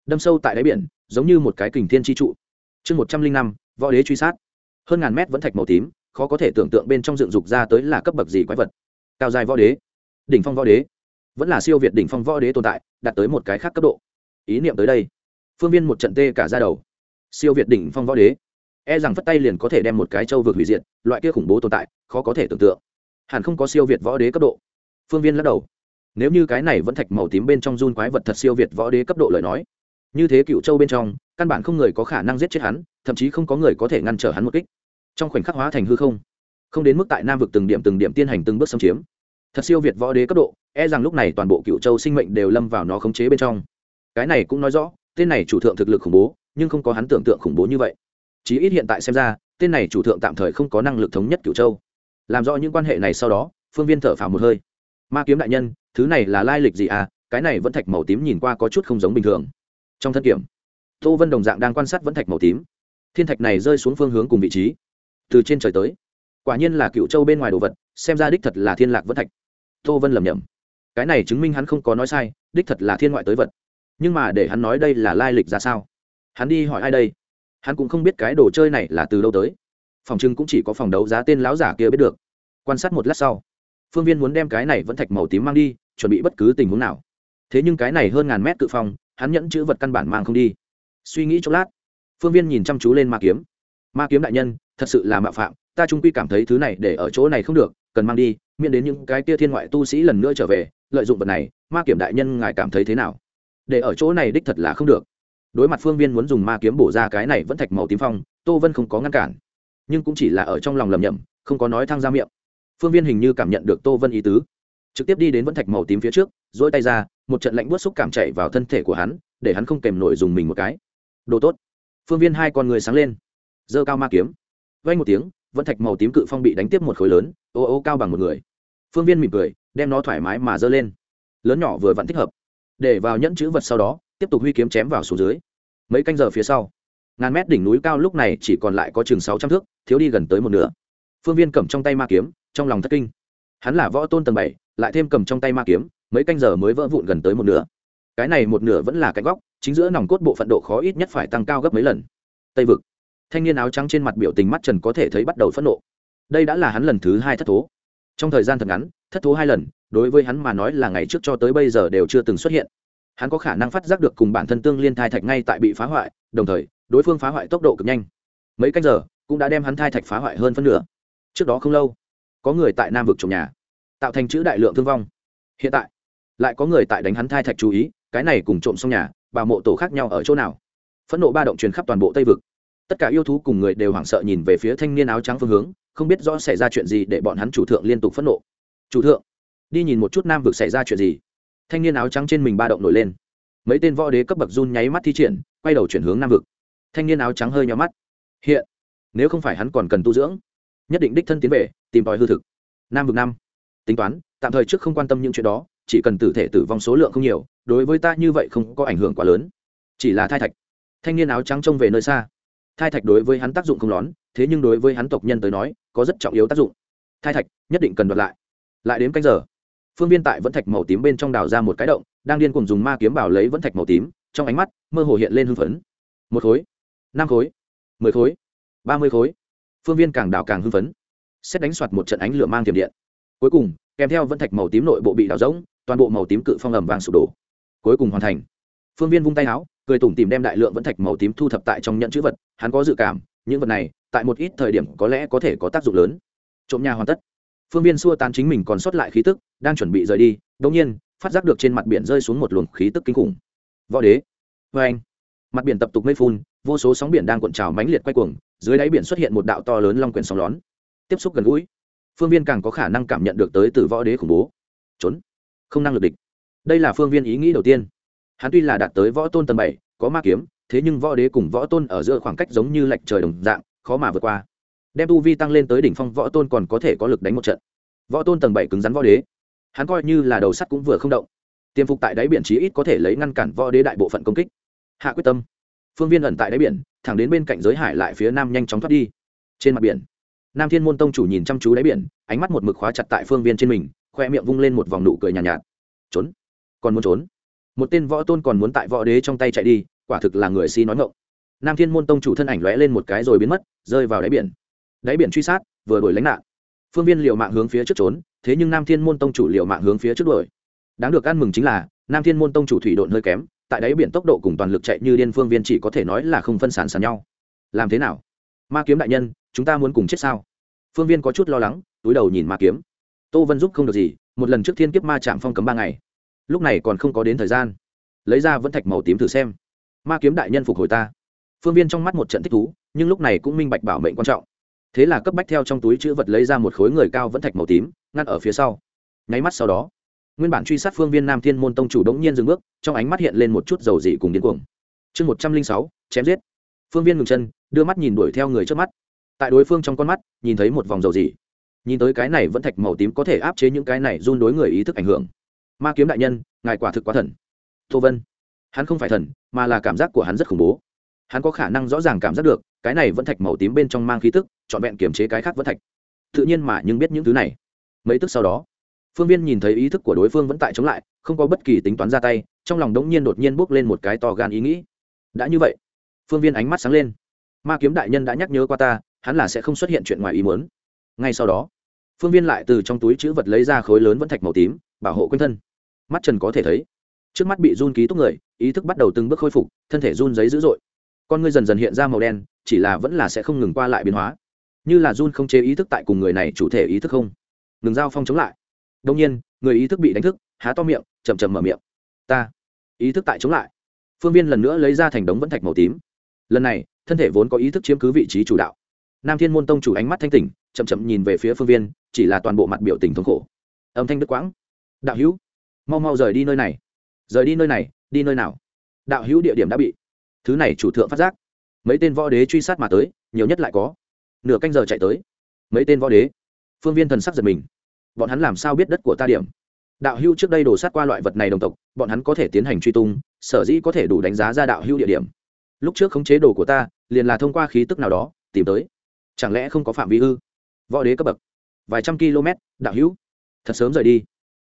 Đâm sâu tại đáy biển, giống như một cái kình thiên tri trụ. Chương một trăm linh năm, võ đế truy sát. Hơn ngàn mét vẫn thạch màu tím khó có thể tưởng tượng bên trong dựng dục ra tới là cấp bậc gì quái vật. Cao dài võ đế, đỉnh phong võ đế, vẫn là siêu việt đỉnh phong võ đế tồn tại, đạt tới một cái khác cấp độ. Ý niệm tới đây, phương viên một trận tê cả ra đầu. Siêu việt đỉnh phong võ đế e rằng phất tay liền có thể đem một cái châu vượt hủy diệt, loại kia khủng bố tồn tại, khó có thể tưởng tượng. Hẳn không có siêu việt võ đế cấp độ. Phương viên lắc đầu. Nếu như cái này vẫn thạch màu tím bên trong run quái vật thật siêu việt võ đế cấp độ lời nói, như thế cựu châu bên trong, căn bản không người có khả năng giết chết hắn, thậm chí không có người có thể ngăn trở hắn một kích trong khoảnh khắc hóa thành hư không. Không đến mức tại nam vực từng điểm từng điểm tiên hành từng bước xâm chiếm. Thật siêu việt võ đế cấp độ e rằng lúc này toàn bộ cựu châu sinh mệnh đều lâm vào nó khống chế bên trong. Cái này cũng nói rõ, tên này chủ thượng thực lực khủng bố, nhưng không có hắn tưởng tượng khủng bố như vậy. Chí ít hiện tại xem ra, tên này chủ thượng tạm thời không có năng lực thống nhất cựu châu. Làm rõ những quan hệ này sau đó, phương viên thở phào một hơi. Ma kiếm đại nhân, thứ này là lai lịch gì à? Cái này vẫn thạch màu tím nhìn qua có chút không giống bình thường. Trong thân kiểm, tô vân đồng dạng đang quan sát vẫn thạch màu tím. Thiên thạch này rơi xuống phương hướng cùng vị trí từ trên trời tới. Quả nhiên là cựu châu bên ngoài đồ vật, xem ra đích thật là thiên lạc vẫn thạch. Tô vân lầm nhầm cái này chứng minh hắn không có nói sai, đích thật là thiên ngoại tới vật. Nhưng mà để hắn nói đây là lai lịch ra sao? Hắn đi hỏi ai đây? Hắn cũng không biết cái đồ chơi này là từ đâu tới. Phòng trưng cũng chỉ có phòng đấu giá tên lão giả kia biết được. Quan sát một lát sau, phương viên muốn đem cái này vẫn thạch màu tím mang đi, chuẩn bị bất cứ tình huống nào. Thế nhưng cái này hơn ngàn mét cự phong, hắn nhẫn chữ vật căn bản mang không đi. Suy nghĩ chốc lát, phương viên nhìn chăm chú lên ma kiếm ma kiếm đại nhân, thật sự là mạo phạm, ta trung quy cảm thấy thứ này để ở chỗ này không được, cần mang đi, miễn đến những cái kia thiên ngoại tu sĩ lần nữa trở về, lợi dụng vật này, ma kiểm đại nhân ngài cảm thấy thế nào? Để ở chỗ này đích thật là không được. Đối mặt phương viên muốn dùng ma kiếm bổ ra cái này vẫn thạch màu tím phong, tô vân không có ngăn cản. Nhưng cũng chỉ là ở trong lòng lầm nhầm không có nói thăng ra miệng. Phương viên hình như cảm nhận được tô vân ý tứ. Trực tiếp đi đến vẫn thạch màu tím phía trước dỗi tay ra, một trận lạnh buốt xúc cảm chạy vào thân thể của hắn, để hắn không kèm nổi dùng mình một cái. Đồ tốt. Phương viên hai con người sáng lên giơ cao ma kiếm. Vang một tiếng, vẫn thạch màu tím cự phong bị đánh tiếp một khối lớn, ô ô cao bằng một người. Phương viên mỉm cười, đem nó thoải mái mà giơ lên. Lớn nhỏ vừa vặn thích hợp. Để vào nhẫn chữ vật sau đó, tiếp tục huy kiếm chém vào xuống dưới. Mấy canh giờ phía sau, ngàn mét đỉnh núi cao lúc này chỉ còn lại có chừng sáu trăm thước, thiếu đi gần tới một nửa. Phương viên cầm trong tay ma kiếm, trong lòng thất kinh. Hắn là võ tôn tầng bảy, lại thêm cầm trong tay ma kiếm, mấy canh giờ mới vỡ vụn gần tới một nửa. Cái này một nửa vẫn là cạnh góc, chính giữa nòng cốt bộ phận độ khó ít nhất phải tăng cao gấp mấy lần. Tây vực thanh niên áo trắng trên mặt biểu tình mắt trần có thể thấy bắt đầu phẫn nộ. Đây đã là hắn lần thứ hai thất thố. Trong thời gian thật ngắn, thất thố hai lần, đối với hắn mà nói là ngày trước cho tới bây giờ đều chưa từng xuất hiện. Hắn có khả năng phát giác được cùng bản thân tương liên thai thạch ngay tại bị phá hoại, đồng thời, đối phương phá hoại tốc độ cực nhanh. Mấy canh giờ, cũng đã đem hắn thai thạch phá hoại hơn phân nửa. Trước đó không lâu, có người tại nam vực trồng nhà, tạo thành chữ đại lượng thương vong. Hiện tại, lại có người tại đánh hắn thai thạch chú ý, cái này cùng trộm xong nhà, bà mộ tổ khác nhau ở chỗ nào? Phẫn nộ ba động truyền khắp toàn bộ tây vực tất cả yêu thú cùng người đều hoảng sợ nhìn về phía thanh niên áo trắng phương hướng, không biết rõ xảy ra chuyện gì để bọn hắn chủ thượng liên tục phẫn nộ. Chủ thượng, đi nhìn một chút nam vực xảy ra chuyện gì. Thanh niên áo trắng trên mình ba động nổi lên. Mấy tên võ đế cấp bậc run nháy mắt thi triển, quay đầu chuyển hướng nam vực. Thanh niên áo trắng hơi nhó mắt. Hiện, nếu không phải hắn còn cần tu dưỡng, nhất định đích thân tiến về, tìm tòi hư thực. Nam vực năm. Tính toán, tạm thời trước không quan tâm những chuyện đó, chỉ cần tử thể tử vong số lượng không nhiều, đối với ta như vậy không có ảnh hưởng quá lớn. Chỉ là thai thạch. Thanh niên áo trắng trông về nơi xa thai thạch đối với hắn tác dụng không lón thế nhưng đối với hắn tộc nhân tới nói, có rất trọng yếu tác dụng. Thai thạch, nhất định cần đoạt lại. Lại đến canh giờ, phương viên tại vẫn thạch màu tím bên trong đào ra một cái động, đang điên cùng dùng ma kiếm bảo lấy vẫn thạch màu tím, trong ánh mắt, mơ hồ hiện lên hưng phấn. Một khối, năm khối, mười khối, ba mươi khối. Phương viên càng đào càng hưng phấn. Xét đánh soạt một trận ánh lửa mang tiềm điện. Cuối cùng, kèm theo vẫn thạch màu tím nội bộ bị đào rỗng, toàn bộ màu tím cự phong ẩm vàng sụp đổ. Cuối cùng hoàn thành phương viên vung tay áo cười tủm tìm đem đại lượng vẫn thạch màu tím thu thập tại trong nhận chữ vật, hắn có dự cảm, những vật này, tại một ít thời điểm có lẽ có thể có tác dụng lớn. Trộm nhà hoàn tất. Phương viên xua tan chính mình còn sót lại khí tức, đang chuẩn bị rời đi đông nhiên, phát giác được trên mặt biển rơi xuống một luồng khí tức kinh khủng. Võ đế. Vê anh. Mặt biển tập tục mây phun, vô số sóng biển đang cuộn trào mãnh liệt quay cuồng, dưới đáy biển xuất hiện một đạo to lớn long quyển sóng lón. Tiếp xúc gần gũi, phương viên càng có khả năng cảm nhận được tới từ võ đế khủng bố. Trốn. Không năng lực địch. Đây là phương viên ý nghĩ đầu tiên hắn tuy là đạt tới võ tôn tầng bảy có ma kiếm thế nhưng võ đế cùng võ tôn ở giữa khoảng cách giống như lệch trời đồng dạng khó mà vượt qua. Đem tu vi tăng lên tới đỉnh phong võ tôn còn có thể có lực đánh một trận. Võ tôn tầng bảy cứng rắn võ đế. Hắn coi như là đầu sắt cũng vừa không động. Tiêm phục tại đáy biển chí ít có thể lấy ngăn cản võ đế đại bộ phận công kích. Hạ quyết tâm. Phương viên ẩn tại đáy biển thẳng đến bên cạnh giới hải lại phía nam nhanh chóng thoát đi. Trên mặt biển nam thiên môn tông chủ nhìn chăm chú đáy biển ánh mắt một mực khóa chặt tại phương viên trên mình khoe miệng vung lên một vòng nụ cười nhàn nhạt, nhạt. Trốn. Còn muốn trốn? Một tên võ tôn còn muốn tại võ đế trong tay chạy đi, quả thực là người si nói ngộng nam thiên môn tông chủ thân ảnh lóe lên một cái rồi biến mất, rơi vào đáy biển. Đáy biển truy sát, vừa đuổi lánh nạn. Phương viên liệu mạng hướng phía trước trốn, thế nhưng nam thiên môn tông chủ liệu mạng hướng phía trước đuổi. Đáng được ăn mừng chính là, nam thiên môn tông chủ thủy độn hơi kém, tại đáy biển tốc độ cùng toàn lực chạy như điên phương viên chỉ có thể nói là không phân sản sàn nhau. Làm thế nào? Ma kiếm đại nhân, chúng ta muốn cùng chết sao? Phương viên có chút lo lắng, túi đầu nhìn ma kiếm. Tô vân giúp không được gì, một lần trước thiên kiếp ma chạm phong cấm ba ngày lúc này còn không có đến thời gian. Lấy ra vẫn thạch màu tím thử xem. Ma kiếm đại nhân phục hồi ta. Phương viên trong mắt một trận thích thú, nhưng lúc này cũng minh bạch bảo mệnh quan trọng. Thế là cấp bách theo trong túi chữ vật lấy ra một khối người cao vẫn thạch màu tím, ngăn ở phía sau. Nháy mắt sau đó, nguyên bản truy sát phương viên nam thiên môn tông chủ đống nhiên dừng bước, trong ánh mắt hiện lên một chút dầu dị cùng điên cuồng. Chương một trăm linh sáu, chém giết. Phương viên ngừng chân, đưa mắt nhìn đuổi theo người trước mắt. Tại đối phương trong con mắt, nhìn thấy một vòng dầu dị. Nhìn tới cái này vẫn thạch màu tím có thể áp chế những cái này run đối người ý thức ảnh hưởng ma kiếm đại nhân, ngài quả thực quá thần. Tô vân, hắn không phải thần, mà là cảm giác của hắn rất khủng bố. Hắn có khả năng rõ ràng cảm giác được, cái này vẫn thạch màu tím bên trong mang khí tức, trọn vẹn kiềm chế cái khác vẫn thạch. Tự nhiên mà nhưng biết những thứ này. Mấy tức sau đó, phương viên nhìn thấy ý thức của đối phương vẫn tại chống lại, không có bất kỳ tính toán ra tay, trong lòng đống nhiên đột nhiên bước lên một cái to gan ý nghĩ. Đã như vậy, phương viên ánh mắt sáng lên. Ma kiếm đại nhân đã nhắc nhớ qua ta, hắn là sẽ không xuất hiện chuyện ngoài ý muốn. Ngay sau đó, phương viên lại từ trong túi chữ vật lấy ra khối lớn vẫn thạch màu tím, bảo hộ quanh thân mắt trần có thể thấy. Trước mắt bị run ký túc người, ý thức bắt đầu từng bước khôi phục, thân thể run giấy dữ dội. Con ngươi dần dần hiện ra màu đen, chỉ là vẫn là sẽ không ngừng qua lại biến hóa. Như là run không chế ý thức tại cùng người này chủ thể ý thức không? Ngừng giao phong chống lại. Đông nhiên, người ý thức bị đánh thức, há to miệng, chậm chậm mở miệng. Ta, ý thức tại chống lại. Phương viên lần nữa lấy ra thành đống vẫn thạch màu tím. Lần này, thân thể vốn có ý thức chiếm cứ vị trí chủ đạo. Nam thiên môn tông chủ ánh mắt thanh tỉnh, chậm chậm nhìn về phía phương viên, chỉ là toàn bộ mặt biểu tình thống khổ. Âm thanh đức quãng. Đạo hữu mau mau rời đi nơi này. Rời đi nơi này, đi nơi nào? Đạo hữu địa điểm đã bị thứ này chủ thượng phát giác. Mấy tên võ đế truy sát mà tới, nhiều nhất lại có nửa canh giờ chạy tới. Mấy tên võ đế, phương viên thần sắc giật mình. Bọn hắn làm sao biết đất của ta điểm? Đạo hữu trước đây đổ sát qua loại vật này đồng tộc, bọn hắn có thể tiến hành truy tung, sở dĩ có thể đủ đánh giá ra đạo hữu địa điểm. Lúc trước khống chế đồ của ta, liền là thông qua khí tức nào đó, tìm tới. Chẳng lẽ không có phạm vi ư? Võ đế cấp bậc. Vài trăm km đạo hữu. Thật sớm rời đi.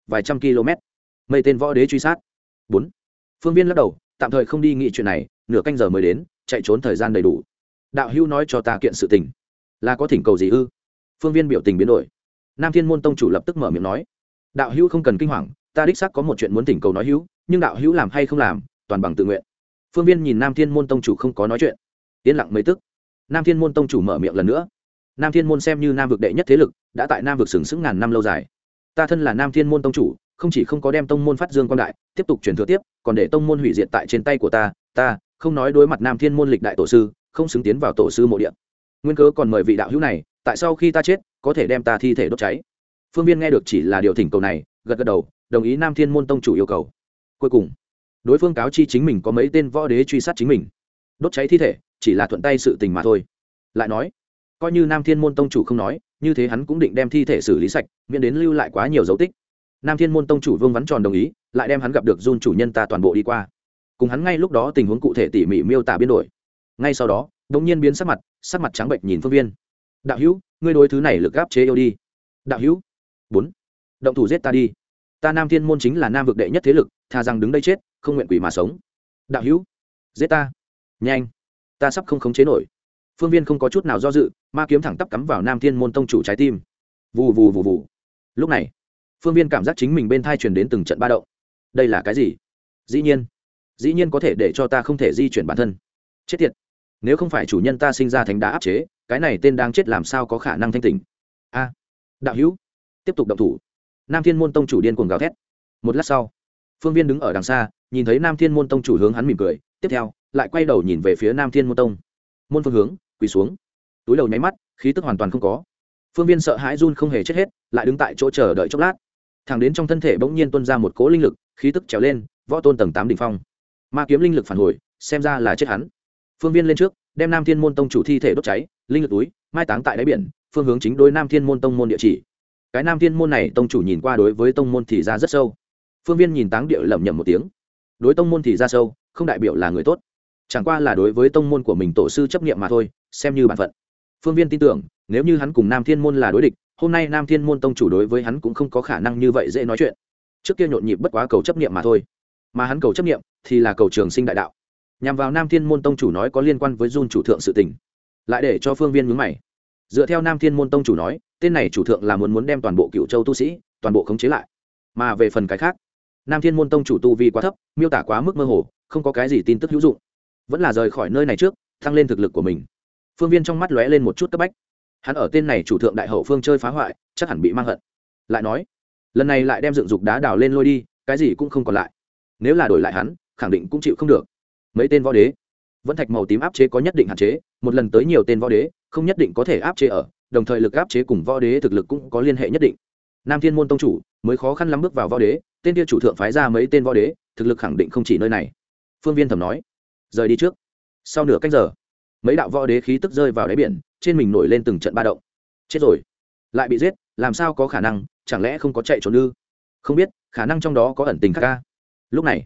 Vài trăm km mây tên võ đế truy sát. Bốn. Phương viên lắc đầu, tạm thời không đi nghị chuyện này, nửa canh giờ mới đến, chạy trốn thời gian đầy đủ. Đạo hữu nói cho ta kiện sự tình. Là có thỉnh cầu gì ư? Phương viên biểu tình biến đổi. Nam thiên môn tông chủ lập tức mở miệng nói. Đạo hữu không cần kinh hoàng, ta đích xác có một chuyện muốn thỉnh cầu nói hữu, nhưng đạo hữu làm hay không làm, toàn bằng tự nguyện. Phương viên nhìn nam thiên môn tông chủ không có nói chuyện. Yên lặng mấy tức. Nam thiên môn tông chủ mở miệng lần nữa. Nam thiên môn xem như nam vực đệ nhất thế lực, đã tại nam vực sừng sững ngàn năm lâu dài. Ta thân là nam thiên môn tông chủ không chỉ không có đem tông môn phát dương quan đại, tiếp tục truyền thừa tiếp, còn để tông môn hủy diệt tại trên tay của ta ta, không nói đối mặt nam thiên môn lịch đại tổ sư, không xứng tiến vào tổ sư mộ điện nguyên cớ còn mời vị đạo hữu này, tại sau khi ta chết, có thể đem ta thi thể đốt cháy. Phương viên nghe được chỉ là điều thỉnh cầu này, gật gật đầu, đồng ý nam thiên môn tông chủ yêu cầu. Cuối cùng, đối phương cáo chi chính mình có mấy tên võ đế truy sát chính mình. Đốt cháy thi thể, chỉ là thuận tay sự tình mà thôi. Lại nói, coi như nam thiên môn tông chủ không nói, như thế hắn cũng định đem thi thể xử lý sạch, miễn đến lưu lại quá nhiều dấu tích nam thiên môn tông chủ vương vắn tròn đồng ý, lại đem hắn gặp được dun chủ nhân ta toàn bộ đi qua. Cùng hắn ngay lúc đó tình huống cụ thể tỉ mỉ miêu tả biến đổi. Ngay sau đó đ ỗ n g nhiên biến sắc mặt sắc mặt trắng bệnh nhìn phương viên. Đạo hữu, ngươi đối thứ này lực gáp chế yêu đi. Đạo hữu. Bốn. Động thủ giết ta đi. Ta nam thiên môn chính là nam vực đệ nhất thế lực thà rằng đứng đây chết, không nguyện quỷ mà sống. Đạo hữu. Giết ta. Nhanh. Ta sắp không khống chế nổi. Phương viên không có chút nào do dự, ma kiếm thẳng tắp cắm vào nam thiên môn tông chủ trái tim. Vù vù vù vù. Lúc này phương viên cảm giác chính mình bên thai truyền đến từng trận ba động. Đây là cái gì? Dĩ nhiên. Dĩ nhiên có thể để cho ta không thể di chuyển bản thân. Chết tiệt. Nếu không phải chủ nhân ta sinh ra thánh đá áp chế, cái này tên đang chết làm sao có khả năng thanh tình a. Đạo hữu. Tiếp tục động thủ. Nam thiên môn tông chủ điên cuồng gào thét. Một lát sau, phương viên đứng ở đằng xa, nhìn thấy nam thiên môn tông chủ hướng hắn mỉm cười. Tiếp theo, lại quay đầu nhìn về phía nam thiên môn tông. Môn phương hướng, quỳ xuống. Túi đầu nháy mắt, khí tức hoàn toàn không có. Phương viên sợ hãi run không hề chết hết, lại đứng tại chỗ chờ đợi chốc lát thẳng đến trong thân thể bỗng nhiên tuân ra một cỗ linh lực, khí tức trèo lên, võ tôn tầng tám đ ỉ n h phong. Ma kiếm linh lực phản hồi, xem ra là chết hắn. Phương viên lên trước, đem nam thiên môn tông chủ thi thể đốt cháy, linh lực túi, mai táng tại đáy biển, phương hướng chính đối nam thiên môn tông môn địa chỉ. Cái nam thiên môn này tông chủ nhìn qua đối với tông môn thì ra rất sâu. Phương viên nhìn táng địa lẩm nhẩm một tiếng. Đối tông môn thì ra sâu, không đại biểu là người tốt. Chẳng qua là đối với tông môn của mình tổ sư chấp nghiệm mà thôi, xem như b ả n phận. Phương viên tin tưởng, nếu như hắn cùng nam thiên môn là đối địch hôm nay nam thiên môn tông chủ đối với hắn cũng không có khả năng như vậy dễ nói chuyện. Trước kia nhộn nhịp bất quá cầu chấp nghiệm mà thôi. Mà hắn cầu chấp nghiệm thì là cầu trường sinh đại đạo. Nhằm vào nam thiên môn tông chủ nói có liên quan với dun chủ thượng sự tình. Lại để cho phương viên mướn mày. Dựa theo nam thiên môn tông chủ nói, tên này chủ thượng là muốn muốn đem toàn bộ cựu châu tu sĩ, toàn bộ khống chế lại. Mà về phần cái khác, nam thiên môn tông chủ tu vi quá thấp, miêu tả quá mức mơ hồ, không có cái gì tin tức hữu dụng. Vẫn là rời khỏi nơi này trước, tăng lên thực lực của mình. Phương viên trong mắt lóe lên một chút cấp bách hắn ở tên này chủ thượng đại hậu phương chơi phá hoại, chắc hẳn bị mang hận. Lại nói, lần này lại đem dựng dục đá đào lên lôi đi, cái gì cũng không còn lại. Nếu là đổi lại hắn, khẳng định cũng chịu không được. Mấy tên võ đế, vẫn thạch màu tím áp chế có nhất định hạn chế, một lần tới nhiều tên võ đế, không nhất định có thể áp chế ở, đồng thời lực áp chế cùng võ đế thực lực cũng có liên hệ nhất định. Nam thiên môn tông chủ, mới khó khăn lắm bước vào võ đế, tên kia chủ thượng phái ra mấy tên võ đế, thực lực khẳng định không chỉ nơi này. Phương viên thầm nói, rời đi trước. Sau nửa cách giờ, mấy đạo võ đế khí tức rơi vào đáy biển trên mình nổi lên từng trận ba động. Chết rồi. Lại bị giết, làm sao có khả năng? Chẳng lẽ không có chạy trốn ư? Không biết, khả năng trong đó có ẩn tình khác ca. Lúc này,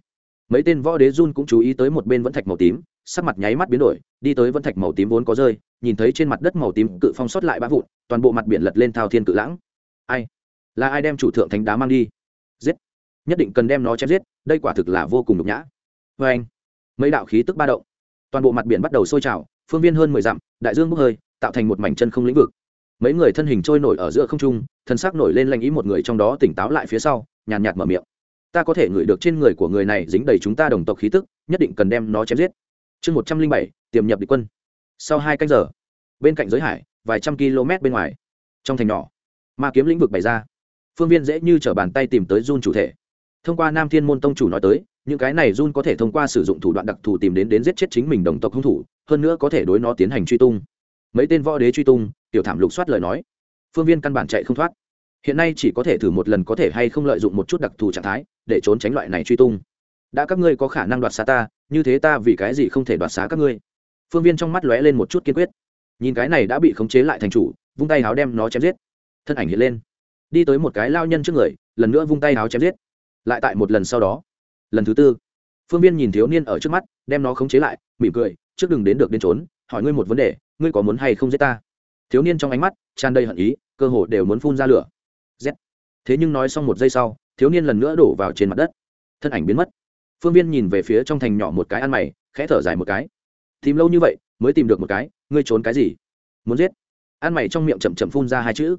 mấy tên võ đế run cũng chú ý tới một bên vẫn thạch màu tím, sắc mặt nháy mắt biến đổi, đi tới vẫn thạch màu tím vốn có rơi, nhìn thấy trên mặt đất màu tím cự phong sót lại bã vụn, toàn bộ mặt biển lật lên thao thiên cự lãng. Ai? Là ai đem chủ thượng thánh đá mang đi? Giết. Nhất định cần đem nó chém giết, đây quả thực là vô cùng nhục nhã. Vê anh mấy đạo khí tức ba động. Toàn bộ mặt biển bắt đầu sôi trào, phương viên hơn mười dặm, đại dương bốc hơi tạo thành một mảnh chân không lĩnh vực. Mấy người thân hình trôi nổi ở giữa không trung, thân xác nổi lên lanh ý một người trong đó tỉnh táo lại phía sau, nhàn nhạt mở miệng. Ta có thể ngửi được trên người của người này dính đầy chúng ta đồng tộc khí tức, nhất định cần đem nó chém giết. Chương một trăm linh bảy, tiềm nhập địch quân. Sau hai canh giờ, bên cạnh giới hải, vài trăm km bên ngoài, trong thành nhỏ, ma kiếm lĩnh vực bày ra. Phương viên dễ như t r ở bàn tay tìm tới run chủ thể. Thông qua nam thiên môn tông chủ nói tới, những cái này run có thể thông qua sử dụng thủ đoạn đặc thù tìm đến đến giết chết chính mình đồng tộc hung thủ, hơn nữa có thể đối nó tiến hành truy tung mấy tên võ đế truy tung, tiểu thảm lục soát lời nói. Phương viên căn bản chạy không thoát. Hiện nay chỉ có thể thử một lần có thể hay không lợi dụng một chút đặc thù trạng thái để trốn tránh loại này truy tung. Đã các ngươi có khả năng đoạt xá ta, như thế ta vì cái gì không thể đoạt xá các ngươi? Phương viên trong mắt lóe lên một chút kiên quyết. Nhìn cái này đã bị khống chế lại thành chủ, vung tay háo đem nó chém giết. Thân ảnh hiện lên. Đi tới một cái lao nhân trước người, lần nữa vung tay háo chém giết. Lại tại một lần sau đó. Lần thứ tư. Phương viên nhìn thiếu niên ở trước mắt, đem nó khống chế lại, mỉm cười, trước đừng đến được đến trốn, hỏi ngươi một vấn đề ngươi có muốn hay không giết ta? Thiếu niên trong ánh mắt tràn đầy hận ý, cơ hồ đều muốn phun ra lửa. Z thế nhưng nói xong một giây sau, thiếu niên lần nữa đổ vào trên mặt đất. Thân ảnh biến mất. Phương viên nhìn về phía trong thành nhỏ một cái ăn mày, khẽ thở dài một cái. Tìm lâu như vậy, mới tìm được một cái, ngươi trốn cái gì? Muốn giết. Ăn mày trong miệng chậm chậm phun ra hai chữ.